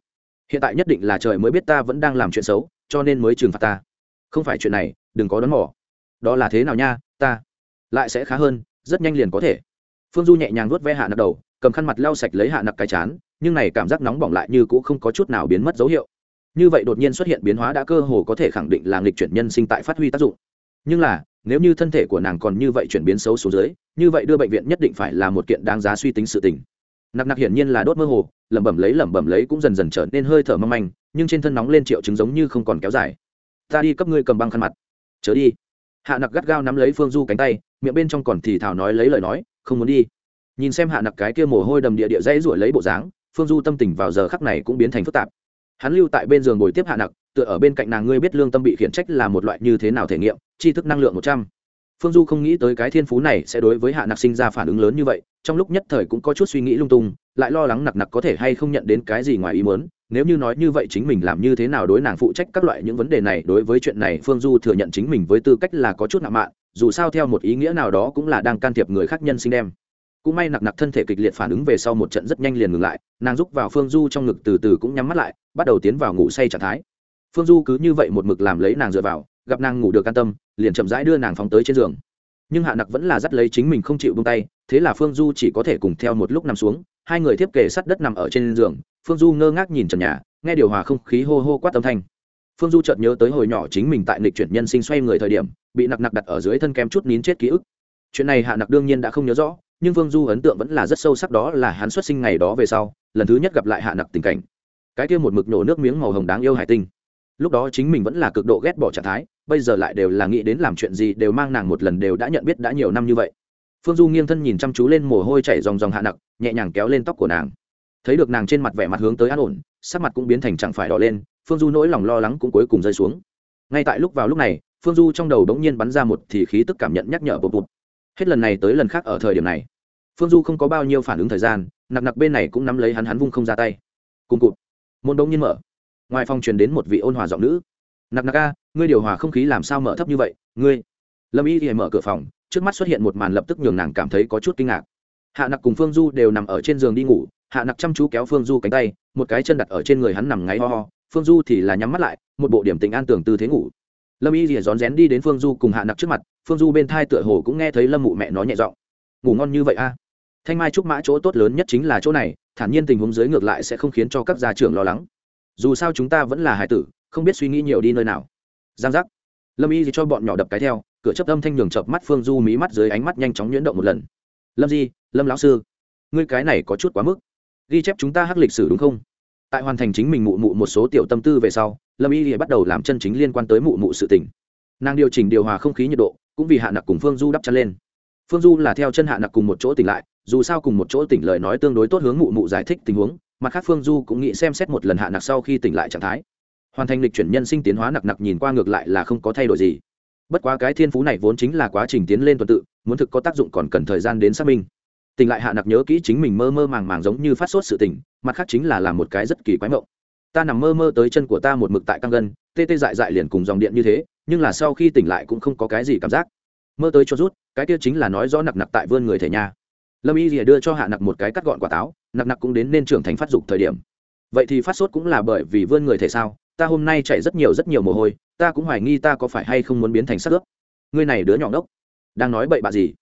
Hiện tại nhất định là trời mới biết ta vẫn đang làm chuyện xấu, cho nên mới trừng phạt ta. Không phải chuyện này, đừng có đón mỏ đó là thế nào nha, ta lại sẽ khá hơn, rất nhanh liền có thể. Phương du nhẹ nhàng vuốt ve hạ nặc đầu, cầm khăn mặt lau sạch lấy hạ nặc cái chán, nhưng này cảm giác nóng bỏng lại như cũng không có chút nào biến mất dấu hiệu. Như vậy đột nhiên xuất hiện biến hóa đã cơ hồ có thể khẳng định là nghịch chuyển nhân sinh tại phát huy tác dụng. Nhưng là, nếu như thân thể của nàng còn như vậy chuyển biến xấu xuống dưới, như vậy đưa bệnh viện nhất định phải là một kiện đáng giá suy tính sự tình. Nặc nặc hiển nhiên là đốt mơ hồ, lẩm bẩm lấy lẩm bẩm lấy cũng dần dần trở nên hơi thở mâm anh nhưng trên thân nóng lên triệu chứng giống như không còn kéo dài. Ta đi cấp ngươi cầm băng khăn mặt. Chớ đi hạ nặc gắt gao nắm lấy phương du cánh tay, miệng bên trong còn thì thảo nói lấy lời nói, không muốn đi. Nhìn xem hạ nặc cái kia mồ hôi đầm địa địa dãy ruổi lấy bộ dáng, phương du tâm tình vào giờ khắc này cũng biến thành phức tạp. Hắn lưu tại bên giường ngồi tiếp hạ nặc, tựa ở bên cạnh nàng ngươi biết lương tâm bị khiển trách là một loại như thế nào thể nghiệm, tri thức năng lượng một trăm. Phương du không nghĩ tới cái thiên phú này sẽ đối với hạ nặc sinh ra phản ứng lớn như vậy, trong lúc nhất thời cũng có chút suy nghĩ lung tung, lại lo lắng nặc nặc có thể hay không nhận đến cái gì ngoài ý muốn nếu như nói như vậy chính mình làm như thế nào đối nàng phụ trách các loại những vấn đề này, đối với chuyện này phương du thừa nhận chính mình với tư cách là có chút nặng mạn, dù sao theo một ý nghĩa nào đó cũng là đang can thiệp người khác nhân sinh đem. Cũng may nặc nặc thân thể kịch liệt phản ứng về sau một trận rất nhanh liền ngừng lại, nàng rúc vào phương du trong ngực từ từ cũng nhắm mắt lại, bắt đầu tiến vào ngủ say trạng thái. Phương du cứ như vậy một mực làm lấy nàng dựa vào, gặp nàng ngủ được an tâm, liền chậm rãi đưa nàng phóng tới trên giường. Nhưng hạ nặc vẫn là dắt lấy chính mình không chịu bông tay, thế là phương du chỉ có thể cùng theo một lúc nằm xuống hai người tiếp kề sắt đất nằm ở trên giường, phương du ngơ ngác nhìn trần nhà, nghe điều hòa không khí hô hô quát âm thanh. Phương du chợt nhớ tới hồi nhỏ chính mình tại nịch chuyển nhân sinh xoay người thời điểm, bị nặc nặc đặt ở dưới thân kem chút nín chết ký ức. Chuyện này hạ nặc đương nhiên đã không nhớ rõ, nhưng phương du ấn tượng vẫn là rất sâu sắc đó là hắn xuất sinh ngày đó về sau, lần thứ nhất gặp lại hạ nặc tình cảnh. Cái kia một mực nổ nước miếng màu hồng đáng yêu hải tinh. Lúc đó chính mình vẫn là cực độ ghét bỏ trạng thái, bây giờ lại đều là nghĩ đến làm chuyện gì đều mang nàng một lần đều đã nhận biết đã nhiều năm như vậy phương du nghiêng thân nhìn chăm chú lên mồ hôi chảy dòng dòng hạ nặc nhẹ nhàng kéo lên tóc của nàng. Thấy được nàng trên mặt vẻ mặt hướng tới an ổn, sắc mặt cũng biến thành chẳng phải đỏ lên, phương du nỗi lòng lo lắng cũng cuối cùng rơi xuống. Ngay tại lúc vào lúc này, phương du trong đầu đống nhiên bắn ra một thì khí tức cảm nhận nhắc nhở bột bột hết lần này tới lần khác ở thời điểm này, phương du không có bao nhiêu phản ứng thời gian, nặc nặc bên này cũng nắm lấy hắn hắn vung không ra tay. Cùng cụt, môn bỗng nhiên mở. Ngoài phòng truyền đến một vị ôn hòa giọng nữ. Nặc nặc a, ngươi điều hòa không khí làm sao mở thấp như vậy? Ngươi. Lâm y thì mở cửa phòng trước mắt xuất hiện một màn lập tức nhường nàng cảm thấy có chút kinh ngạc. Hạ nặc cùng phương du đều nằm ở trên giường đi ngủ, hạ nặc chăm chú kéo phương du cánh tay, một cái chân đặt ở trên người hắn nằm ngáy ho ho, phương du thì là nhắm mắt lại, một bộ điểm tình an tưởng tư thế ngủ. Lâm y rỉa rón rén đi đến phương du cùng hạ nặc trước mặt, phương du bên thai tựa hồ cũng nghe thấy lâm mụ mẹ nói nhẹ giọng, ngủ ngon như vậy a? Thanh mai trúc mã chỗ tốt lớn nhất chính là chỗ này, thản nhiên tình huống dưới ngược lại sẽ không khiến cho các gia trưởng lo lắng. Dù sao chúng ta vẫn là hải tử, không biết suy nghĩ nhiều đi nơi nào. Giang giác. Lâm y thì cho bọn nhỏ đập cái theo cửa chấp âm thanh nhường chợp mắt phương du mí mắt dưới ánh mắt nhanh chóng nhuyễn động một lần. Lâm di, lâm lão sư, ngươi cái này có chút quá mức. Ghi chép chúng ta hắc lịch sử đúng không? Tại hoàn thành chính mình mụ mụ một số tiểu tâm tư về sau, lâm y thì bắt đầu làm chân chính liên quan tới mụ mụ sự tỉnh nàng điều chỉnh điều hòa không khí nhiệt độ, cũng vì hạ nặc cùng phương du đắp chân lên. Phương du là theo chân hạ nặc cùng một chỗ tỉnh lại, dù sao cùng một chỗ tỉnh lời nói tương đối tốt hướng mụ mụ giải thích tình huống, mặt khác phương du cũng nghĩ xem xét một lần hạ nặc sau khi tỉnh lại trạng thái. Hoàn thành lịch chuyển nhân sinh tiến hóa nặc nặc nhìn qua ngược lại là không có thay đổi gì bất quá cái thiên phú này vốn chính là quá trình tiến lên tuần tự, muốn thực có tác dụng còn cần thời gian đến xác minh. Tỉnh lại hạ nặc nhớ kỹ chính mình mơ mơ màng màng giống như phát sốt sự tỉnh, mặt khác chính là làm một cái rất kỳ quái mộng. Ta nằm mơ mơ tới chân của ta một mực tại căng gân, tê tê dại dại liền cùng dòng điện như thế, nhưng là sau khi tỉnh lại cũng không có cái gì cảm giác. Mơ tới cho rút, cái kia chính là nói rõ nặc nặc tại vươn người thể nhà. Lâm y rìa đưa cho hạ nặc một cái cắt gọn quả táo, nặc nặc cũng đến nên trưởng thành phát dục thời điểm. Vậy thì phát sốt cũng là bởi vì vươn người thể sao ta hôm nay chạy rất nhiều rất nhiều mồ hôi, ta cũng hoài nghi ta có phải hay không muốn biến thành sắc ướp. Ngươi này đứa nhỏ ngốc, đang nói bậy bạ gì?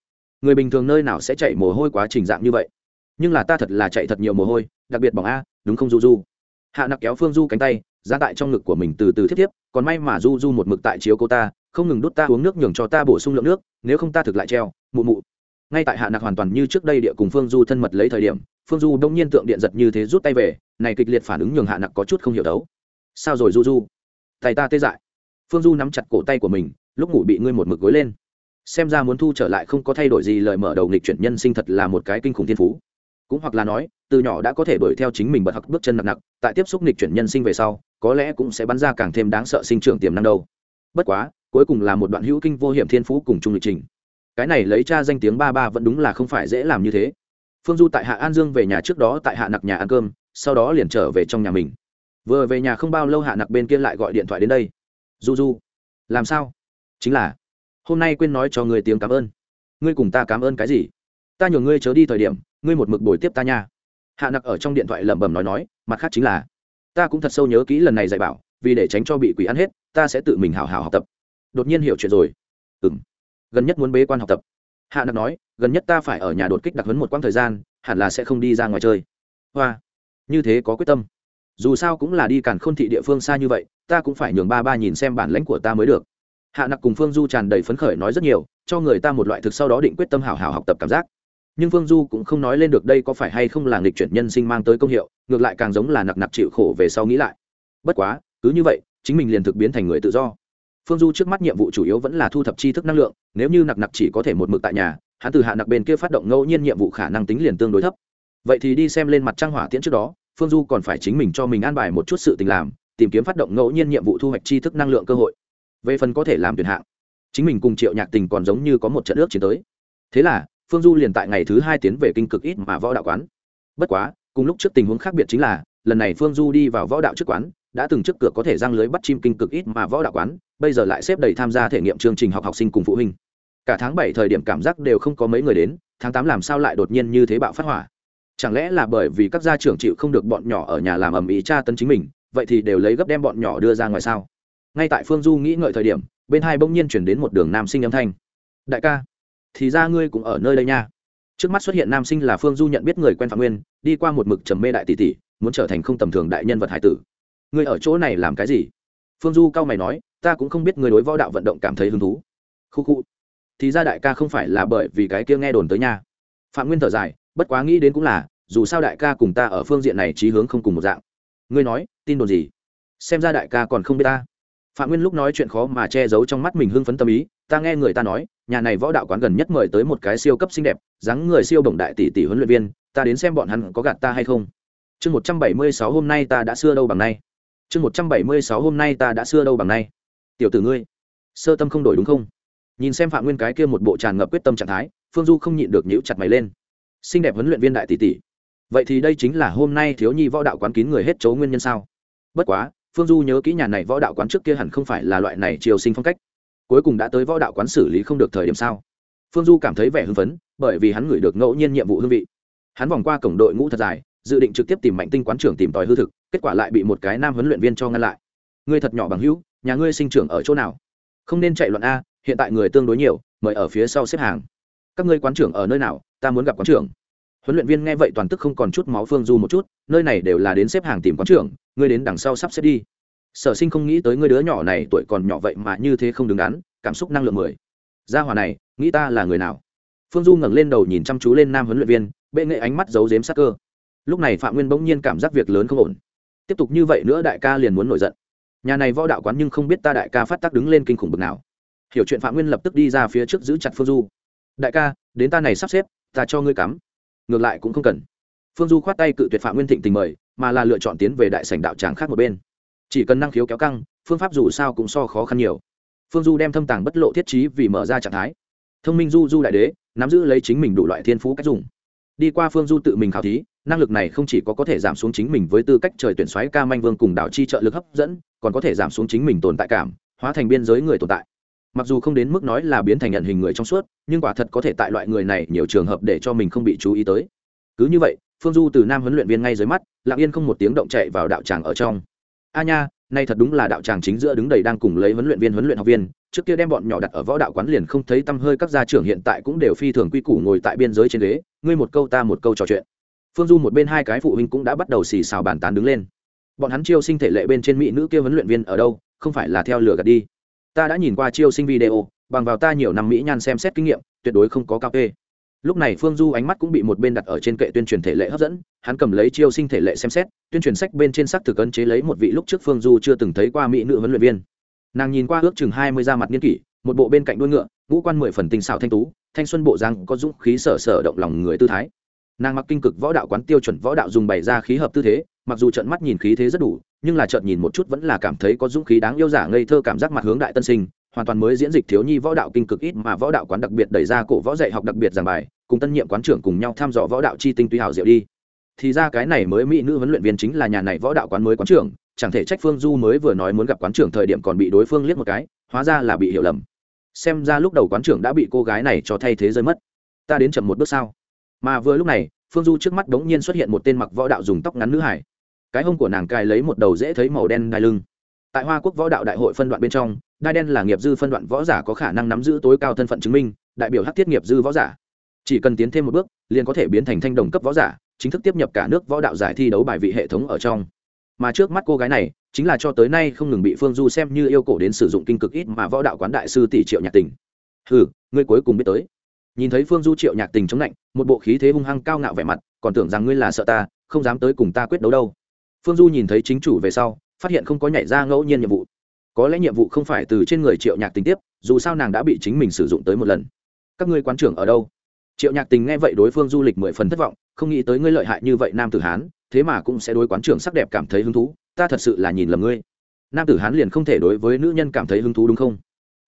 Người bình thường nơi nào sẽ chạy mồ hôi quá trình dạng như vậy? Nhưng là ta thật là chạy thật nhiều mồ hôi, đặc biệt bỏng a, đúng không, du du? Hạ nặc kéo phương du cánh tay ra tại trong ngực của mình từ từ thiết tiếp còn may mà du du một mực tại chiếu cô ta, không ngừng đút ta uống nước nhường cho ta bổ sung lượng nước, nếu không ta thực lại treo, mụ mụ. Ngay tại hạ nặc hoàn toàn như trước đây địa cùng phương du thân mật lấy thời điểm, phương du đông nhiên tượng điện giật như thế rút tay về, này kịch liệt phản ứng nhường hạ nặc có chút không hiểu đấu sao rồi du du? Tay ta tê dại. Phương du nắm chặt cổ tay của mình, lúc ngủ bị ngươi một mực gối lên. Xem ra muốn thu trở lại không có thay đổi gì lời mở đầu nghịch chuyển nhân sinh thật là một cái kinh khủng thiên phú. Cũng hoặc là nói, từ nhỏ đã có thể đuổi theo chính mình bật học bước chân nặng nặng, tại tiếp xúc nghịch chuyển nhân sinh về sau, có lẽ cũng sẽ bắn ra càng thêm đáng sợ sinh trưởng tiềm năng đâu. Bất quá, cuối cùng là một đoạn hữu kinh vô hiểm thiên phú cùng chung lịch trình. Cái này lấy cha danh tiếng ba ba vẫn đúng là không phải dễ làm như thế. Phương du tại hạ an dương về nhà trước đó tại hạ nặc nhà ăn cơm, sau đó liền trở về trong nhà mình vừa về nhà không bao lâu hạ nặc bên kia lại gọi điện thoại đến đây. Du du làm sao? Chính là, hôm nay quên nói cho người tiếng cảm ơn. Ngươi cùng ta cảm ơn cái gì? Ta nhường ngươi chớ đi thời điểm, ngươi một mực bồi tiếp ta nha. Hạ nặc ở trong điện thoại lẩm bẩm nói nói, mặt khác chính là, ta cũng thật sâu nhớ kỹ lần này dạy bảo, vì để tránh cho bị quỷ ăn hết, ta sẽ tự mình hào hào học tập. Đột nhiên hiểu chuyện rồi. Ừ m gần nhất muốn bế quan học tập. Hạ nặc nói, gần nhất ta phải ở nhà đột kích đặc hấn một quãng thời gian, hẳn là sẽ không đi ra ngoài chơi. Hoa, như thế có quyết tâm dù sao cũng là đi càn khôn thị địa phương xa như vậy, ta cũng phải nhường ba ba nhìn xem bản lãnh của ta mới được. Hạ nặc cùng phương du tràn đầy phấn khởi nói rất nhiều, cho người ta một loại thực sau đó định quyết tâm hảo hảo học tập cảm giác. Nhưng phương du cũng không nói lên được đây có phải hay không là nghịch chuyển nhân sinh mang tới công hiệu, ngược lại càng giống là nặc nặc chịu khổ về sau nghĩ lại. Bất quá, cứ như vậy, chính mình liền thực biến thành người tự do. Phương du trước mắt nhiệm vụ chủ yếu vẫn là thu thập tri thức năng lượng, nếu như nặc nặc chỉ có thể một mực tại nhà, hắn từ hạ nặc bên kia phát động ngẫu nhiên nhiệm vụ khả năng tính liền tương đối thấp. Vậy thì đi xem lên mặt trăng hỏa tiễn trước đó phương du còn phải chính mình cho mình an bài một chút sự tình làm, tìm kiếm phát động ngẫu nhiên nhiệm vụ thu hoạch tri thức năng lượng cơ hội. Về phần có thể làm tuyển hạng, chính mình cùng triệu nhạc tình còn giống như có một trận ước chiến tới. Thế là, phương du liền tại ngày thứ hai tiến về kinh cực ít mà võ đạo quán. Bất quá, cùng lúc trước tình huống khác biệt chính là, lần này phương du đi vào võ đạo trước quán, đã từng trước cửa có thể răng lưới bắt chim kinh cực ít mà võ đạo quán, bây giờ lại xếp đầy tham gia thể nghiệm chương trình học học sinh cùng phụ huynh. Cả tháng bảy thời điểm cảm giác đều không có mấy người đến, tháng tám làm sao lại đột nhiên như thế bạo phát hỏa chẳng lẽ là bởi vì các gia trưởng chịu không được bọn nhỏ ở nhà làm ầm ĩ tra tấn chính mình, vậy thì đều lấy gấp đem bọn nhỏ đưa ra ngoài sao? Ngay tại phương du nghĩ ngợi thời điểm, bên hai bỗng nhiên chuyển đến một đường nam sinh âm thanh. Đại ca, thì ra ngươi cũng ở nơi đây nha. Trước mắt xuất hiện nam sinh là phương du nhận biết người quen phạm nguyên, đi qua một mực trầm mê đại tỷ tỷ, muốn trở thành không tầm thường đại nhân vật hải tử. Ngươi ở chỗ này làm cái gì? Phương du cao mày nói, ta cũng không biết người đối võ đạo vận động cảm thấy hứng thú. Khu khu. Thì ra đại ca không phải là bởi vì cái kia nghe đồn tới nha. Phạm nguyên thở dài bất quá nghĩ đến cũng là, dù sao đại ca cùng ta ở phương diện này trí hướng không cùng một dạng. Ngươi nói, tin đồn gì? Xem ra đại ca còn không biết ta. Phạm nguyên lúc nói chuyện khó mà che giấu trong mắt mình hưng phấn tâm ý, ta nghe người ta nói, nhà này võ đạo quán gần nhất mời tới một cái siêu cấp xinh đẹp, dáng người siêu bổng đại tỷ tỷ huấn luyện viên, ta đến xem bọn hắn có gạt ta hay không. Chương một trăm bảy mươi sáu hôm nay ta đã xưa đâu bằng nay. Chương một trăm bảy mươi sáu hôm nay ta đã xưa đâu bằng nay. Tiểu tử ngươi, sơ tâm không đổi đúng không? Nhìn xem phạm nguyên cái kia một bộ tràn ngập quyết tâm trạng thái, phương du không nhịn được nhíu chặt mày lên xinh đẹp huấn luyện viên đại tỷ tỷ. Vậy thì đây chính là hôm nay thiếu nhi võ đạo quán kín người hết chấu nguyên nhân sao? Bất quá, phương du nhớ kỹ nhà này võ đạo quán trước kia hẳn không phải là loại này triều sinh phong cách. Cuối cùng đã tới võ đạo quán xử lý không được thời điểm sao? Phương du cảm thấy vẻ hưng phấn, bởi vì hắn gửi được ngẫu nhiên nhiệm vụ hương vị. Hắn vòng qua cổng đội ngũ thật dài, dự định trực tiếp tìm mạnh tinh quán trưởng tìm tòi hư thực, kết quả lại bị một cái nam huấn luyện viên cho ngăn lại. Ngươi thật nhỏ bằng hữu, nhà ngươi sinh trưởng ở chỗ nào? Không nên chạy loạn a, hiện tại người tương đối nhiều, mời ở phía sau xếp hàng các ngươi quán trưởng ở nơi nào, ta muốn gặp quán trưởng. Huấn luyện viên nghe vậy toàn tức không còn chút máu phương du một chút, nơi này đều là đến xếp hàng tìm quán trưởng, ngươi đến đằng sau sắp xếp đi. Sở sinh không nghĩ tới ngươi đứa nhỏ này tuổi còn nhỏ vậy mà như thế không đứng đắn, cảm xúc năng lượng mười. Gia hòa này, nghĩ ta là người nào? Phương du ngẩng lên đầu nhìn chăm chú lên nam huấn luyện viên, bệ nghệ ánh mắt giấu giếm sắc cơ. Lúc này phạm nguyên bỗng nhiên cảm giác việc lớn không ổn. Tiếp tục như vậy nữa đại ca liền muốn nổi giận. Nhà này võ đạo quán nhưng không biết ta đại ca phát tác đứng lên kinh khủng bực nào. Hiểu chuyện phạm nguyên lập tức đi ra phía trước giữ chặt phương du đại ca, đến ta này sắp xếp, ta cho ngươi cắm. Ngược lại cũng không cần. Phương du khoát tay cự tuyệt phạm nguyên thịnh tình mời, mà là lựa chọn tiến về đại sảnh đạo tràng khác một bên. Chỉ cần năng khiếu kéo căng, phương pháp dù sao cũng so khó khăn nhiều. Phương du đem thâm tàng bất lộ thiết trí vì mở ra trạng thái. Thông minh du du đại đế, nắm giữ lấy chính mình đủ loại thiên phú cách dùng. Đi qua phương du tự mình khảo thí, năng lực này không chỉ có có thể giảm xuống chính mình với tư cách trời tuyển xoáy ca manh vương cùng đảo chi trợ lực hấp dẫn, còn có thể giảm xuống chính mình tồn tại cảm, hóa thành biên giới người tồn tại mặc dù không đến mức nói là biến thành nhận hình người trong suốt, nhưng quả thật có thể tại loại người này nhiều trường hợp để cho mình không bị chú ý tới. Cứ như vậy, phương du từ nam huấn luyện viên ngay dưới mắt, lặng yên không một tiếng động chạy vào đạo tràng ở trong. A nha, nay thật đúng là đạo tràng chính giữa đứng đầy đang cùng lấy huấn luyện viên huấn luyện học viên, trước kia đem bọn nhỏ đặt ở võ đạo quán liền không thấy tăm hơi các gia trưởng hiện tại cũng đều phi thường quy củ ngồi tại biên giới trên ghế, ngươi một câu ta một câu trò chuyện. Phương du một bên hai cái phụ huynh cũng đã bắt đầu xì xào bàn tán đứng lên. Bọn hắn chiêu sinh thể lệ bên trên mỹ nữ kia huấn luyện viên ở đâu, không phải là theo lửa gạt đi ta đã nhìn qua chiêu sinh video, bằng vào ta nhiều năm mỹ nhan xem xét kinh nghiệm, tuyệt đối không có cao p lúc này phương du ánh mắt cũng bị một bên đặt ở trên kệ tuyên truyền thể lệ hấp dẫn, hắn cầm lấy chiêu sinh thể lệ xem xét, tuyên truyền sách bên trên sắc thực ấn chế lấy một vị lúc trước phương du chưa từng thấy qua mỹ nữ huấn luyện viên. Nàng nhìn qua ước chừng hai mươi da mặt nghiên kỷ, một bộ bên cạnh đuôi ngựa, ngũ quan mười phần tinh xảo thanh tú, thanh xuân bộ răng có dũng khí sở sở động lòng người tư thái. Nàng mặc kinh cực võ đạo quán tiêu chuẩn võ đạo dùng bày ra khí hợp tư thế mặc dù trận mắt nhìn khí thế rất đủ, nhưng là trận nhìn một chút vẫn là cảm thấy có dũng khí đáng yêu giả ngây thơ cảm giác mặt hướng đại tân sinh, hoàn toàn mới diễn dịch thiếu nhi võ đạo kinh cực ít mà võ đạo quán đặc biệt đẩy ra cổ võ dạy học đặc biệt giảng bài, cùng tân nhiệm quán trưởng cùng nhau tham dò võ đạo chi tinh tuy hào diệu đi. Thì ra cái này mới mỹ nữ huấn luyện viên chính là nhà này võ đạo quán mới quán trưởng, chẳng thể trách phương du mới vừa nói muốn gặp quán trưởng thời điểm còn bị đối phương liếc một cái, hóa ra là bị hiểu lầm. Xem ra lúc đầu quán trưởng đã bị cô gái này cho thay thế rơi mất. Ta đến chậm một bước sao? Mà vừa lúc này, phương du trước mắt đống nhiên xuất hiện một tên mặc võ đạo dùng tóc ngắn nữ hải cái hông của nàng cài lấy một đầu dễ thấy màu đen đai lưng. Tại hoa quốc võ đạo đại hội phân đoạn bên trong, đai đen là nghiệp dư phân đoạn võ giả có khả năng nắm giữ tối cao thân phận chứng minh, đại biểu hát thiết nghiệp dư võ giả. Chỉ cần tiến thêm một bước, liền có thể biến thành thanh đồng cấp võ giả, chính thức tiếp nhập cả nước võ đạo giải thi đấu bài vị hệ thống ở trong. Mà trước mắt cô gái này, chính là cho tới nay không ngừng bị phương du xem như yêu cổ đến sử dụng kinh cực ít mà võ đạo quán đại sư tỷ triệu nhạc tình. Hừ, ngươi cuối cùng biết tới. Nhìn thấy phương du triệu nhạc tình chống lạnh, một bộ khí thế hung hăng cao ngạo vẻ mặt, còn tưởng rằng ngươi là sợ ta, không dám tới cùng ta quyết đấu đâu phương du nhìn thấy chính chủ về sau, phát hiện không có nhảy ra ngẫu nhiên nhiệm vụ. Có lẽ nhiệm vụ không phải từ trên người triệu nhạc tình tiếp, dù sao nàng đã bị chính mình sử dụng tới một lần. Các ngươi quán trưởng ở đâu? Triệu nhạc tình nghe vậy đối phương du lịch mười phần thất vọng, không nghĩ tới ngươi lợi hại như vậy nam tử hán, thế mà cũng sẽ đối quán trưởng sắc đẹp cảm thấy hứng thú, ta thật sự là nhìn lầm ngươi. Nam tử hán liền không thể đối với nữ nhân cảm thấy hứng thú đúng không?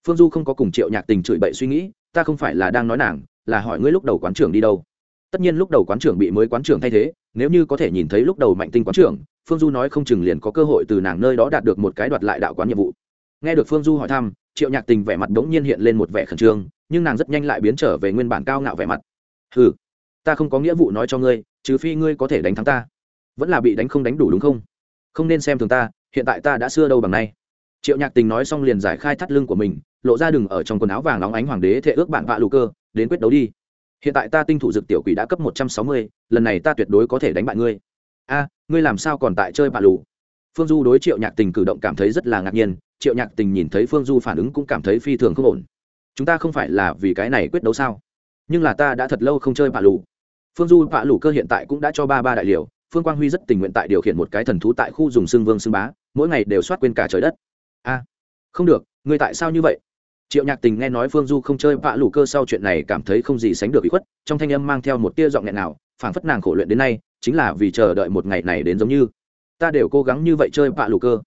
Phương du không có cùng triệu nhạc tình chửi bậy suy nghĩ, ta không phải là đang nói nàng, là hỏi ngươi lúc đầu quán trưởng đi đâu. Tất nhiên lúc đầu quán trưởng bị mới quán trưởng thay thế, nếu như có thể nhìn thấy lúc đầu mạnh tinh quán trưởng phương du nói không chừng liền có cơ hội từ nàng nơi đó đạt được một cái đoạt lại đạo quán nhiệm vụ. Nghe được phương du hỏi thăm, triệu nhạc tình vẻ mặt đ ố n g nhiên hiện lên một vẻ khẩn trương, nhưng nàng rất nhanh lại biến trở về nguyên bản cao ngạo vẻ mặt. Ừ ta không có nghĩa vụ nói cho ngươi, trừ phi ngươi có thể đánh thắng ta. Vẫn là bị đánh không đánh đủ đúng không? Không nên xem thường ta, hiện tại ta đã xưa đâu bằng nay. Triệu nhạc tình nói xong liền giải khai thắt lưng của mình, lộ ra đừng ở trong quần áo vàng óng ánh hoàng đế thệ ước bạn vạ lù cơ, đến quyết đấu đi. Hiện tại ta tinh thủ dực tiểu quỷ đã cấp một trăm sáu mươi, lần này ta tuyệt đối có thể đánh bại ngươi a, ngươi làm sao còn tại chơi bạ lù? Phương du đối triệu nhạc tình cử động cảm thấy rất là ngạc nhiên, triệu nhạc tình nhìn thấy phương du phản ứng cũng cảm thấy phi thường không ổn. Chúng ta không phải là vì cái này quyết đấu sao? Nhưng là ta đã thật lâu không chơi bạ lù. Phương du bạ lù cơ hiện tại cũng đã cho ba ba đại liều, phương quang huy rất tình nguyện tại điều khiển một cái thần thú tại khu dùng xương vương xương bá, mỗi ngày đều soát quên cả trời đất. A, không được, ngươi tại sao như vậy? Triệu nhạc tình nghe nói phương du không chơi vạ lù cơ sau chuyện này cảm thấy không gì sánh được bị khuất, trong thanh âm mang theo một tia giọng nghẹn nào phảng phất nàng khổ luyện đến nay chính là vì chờ đợi một ngày này đến giống như. Ta đều cố gắng như vậy chơi vạ lù cơ.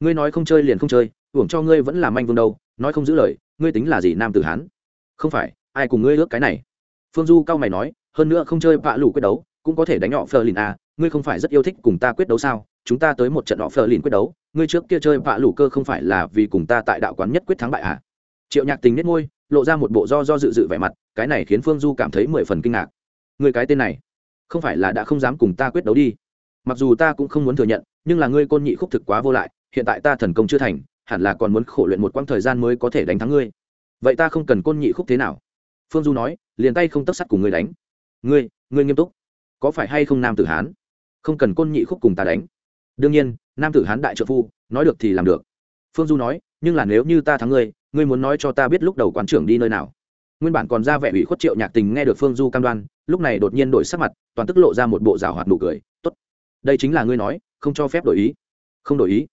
Ngươi nói không chơi liền không chơi, hưởng cho ngươi vẫn là manh vương đâu, nói không giữ lời, ngươi tính là gì nam tử hán? Không phải, ai cùng ngươi ước cái này? Phương du cao mày nói, hơn nữa không chơi vạ lù quyết đấu, cũng có thể đánh họ phờ lìn à ngươi không phải rất yêu thích cùng ta quyết đấu sao? Chúng ta tới một trận họ phờ lìn quyết đấu, ngươi trước kia chơi vạ lù cơ không phải là vì cùng ta tại đạo quán nhất quyết thắng bại à? Triệu nhạc tình nết ngôi lộ ra một bộ do do dự dự vẻ mặt, cái này khiến phương du cảm thấy mười phần kinh ngạc. Người cái tên này không phải là đã không dám cùng ta quyết đấu đi. Mặc dù ta cũng không muốn thừa nhận, nhưng là ngươi côn nhị khúc thực quá vô lại, hiện tại ta thần công chưa thành, hẳn là còn muốn khổ luyện một quãng thời gian mới có thể đánh thắng ngươi. Vậy ta không cần côn nhị khúc thế nào? Phương du nói, liền tay không tất sắt cùng ngươi đánh. Ngươi ngươi nghiêm túc. Có phải hay không nam tử hán? Không cần côn nhị khúc cùng ta đánh. Đương nhiên, nam tử hán đại trợ phu, nói được thì làm được. Phương du nói, nhưng là nếu như ta thắng ngươi ngươi muốn nói cho ta biết lúc đầu quán trưởng đi nơi nào? Nguyên bản còn ra vẻ ủy khuất triệu nhạc tình nghe được phương du cam đoan, lúc này đột nhiên đổi sắc mặt, toàn tức lộ ra một bộ rào hoạt nụ cười, tốt, đây chính là ngươi nói, không cho phép đổi ý. Không đổi ý?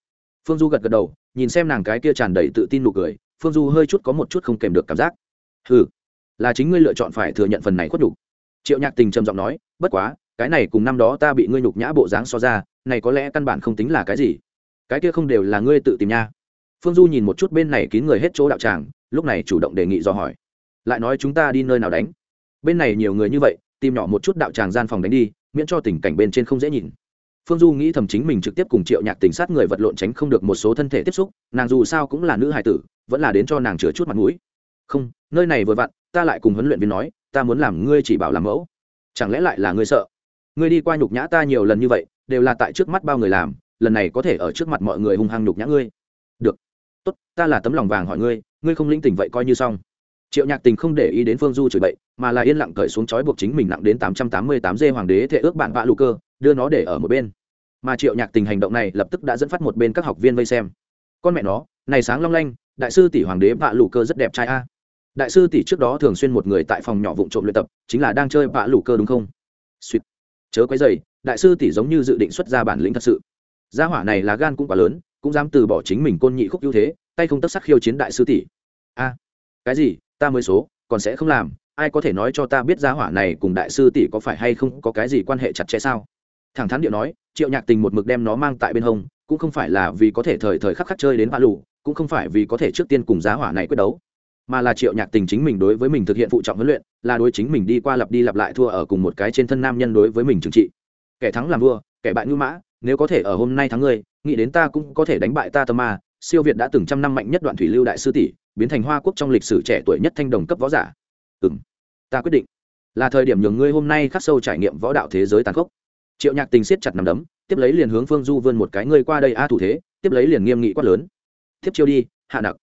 Phương du gật gật đầu, nhìn xem nàng cái kia tràn đầy tự tin nụ cười, phương du hơi chút có một chút không kèm được cảm giác. Ừ là chính ngươi lựa chọn phải thừa nhận phần này khuất nhục. Triệu nhạc tình trầm giọng nói, bất quá, cái này cùng năm đó ta bị ngươi nhục nhã bộ dáng so ra, này có lẽ căn bản không tính là cái gì. Cái kia không đều là ngươi tự tìm nha. Phương du nhìn một chút bên này kín người hết chỗ đạo tràng, lúc này chủ động đề nghị do hỏi lại nói chúng ta đi nơi nào đánh. Bên này nhiều người như vậy, tìm nhỏ một chút đạo tràng gian phòng đánh đi, miễn cho tình cảnh bên trên không dễ nhìn. Phương du nghĩ thầm chính mình trực tiếp cùng triệu nhạc tình sát người vật lộn tránh không được một số thân thể tiếp xúc, nàng dù sao cũng là nữ hài tử, vẫn là đến cho nàng chứa chút mặt mũi. Không, nơi này vừa vặn, ta lại cùng huấn luyện viên nói, ta muốn làm ngươi chỉ bảo làm mẫu. Chẳng lẽ lại là ngươi sợ? Ngươi đi qua nhục nhã ta nhiều lần như vậy, đều là tại trước mắt bao người làm, lần này có thể ở trước mặt mọi người hung hăng nhục nhã ngươi. Được. Tốt, ta là tấm lòng vàng hỏi ngươi ngươi không linh tỉnh vậy coi như xong triệu nhạc tình không để ý đến phương du chửi bậy, mà là yên lặng cởi xuống trói buộc chính mình nặng đến tám trăm tám mươi tám dê hoàng đế thể ước bạn vạ lù cơ, đưa nó để ở một bên. Mà triệu nhạc tình hành động này lập tức đã dẫn phát một bên các học viên vây xem. Con mẹ nó, này sáng long lanh, đại sư tỷ hoàng đế vạ lù cơ rất đẹp trai a. Đại sư tỷ trước đó thường xuyên một người tại phòng nhỏ vụng trộm luyện tập, chính là đang chơi vạ lù cơ đúng không? Suýt chớ quấy dày đại sư tỷ giống như dự định xuất ra bản lĩnh thật sự. Gia hỏa này là gan cũng quá lớn, cũng dám từ bỏ chính mình côn nhị khúc ưu thế, tay không tất sắc khiêu chiến đại sư tỷ. A. Cái gì? Ta mới số, còn sẽ không làm, ai có thể nói cho ta biết giá hỏa này cùng đại sư tỷ có phải hay không có cái gì quan hệ chặt chẽ sao? Thẳng thắn điệu nói, triệu nhạc tình một mực đem nó mang tại bên hông, cũng không phải là vì có thể thời thời khắc khắc chơi đến vã lù, cũng không phải vì có thể trước tiên cùng giá hỏa này quyết đấu, mà là triệu nhạc tình chính mình đối với mình thực hiện phụ trọng huấn luyện, là đối chính mình đi qua lặp đi lặp lại thua ở cùng một cái trên thân nam nhân đối với mình trừng trị. Kẻ thắng làm vua, kẻ bại ngưu mã, nếu có thể ở hôm nay thắng ngươi, nghĩ đến ta cũng có thể đánh bại ta tâm ma, siêu việt đã từng trăm năm mạnh nhất đoạn thủy lưu đại sư tỷ biến thành hoa quốc trong lịch sử trẻ tuổi nhất thanh đồng cấp võ giả. Ừ ta quyết định. Là thời điểm nhường ngươi hôm nay khắc sâu trải nghiệm võ đạo thế giới tàn khốc. Triệu nhạc tình siết chặt nằm đấm, tiếp lấy liền hướng phương du vươn một cái, ngươi qua đây a thủ thế. Tiếp lấy liền nghiêm nghị quát lớn tiếp chiêu đi, hạ nặc.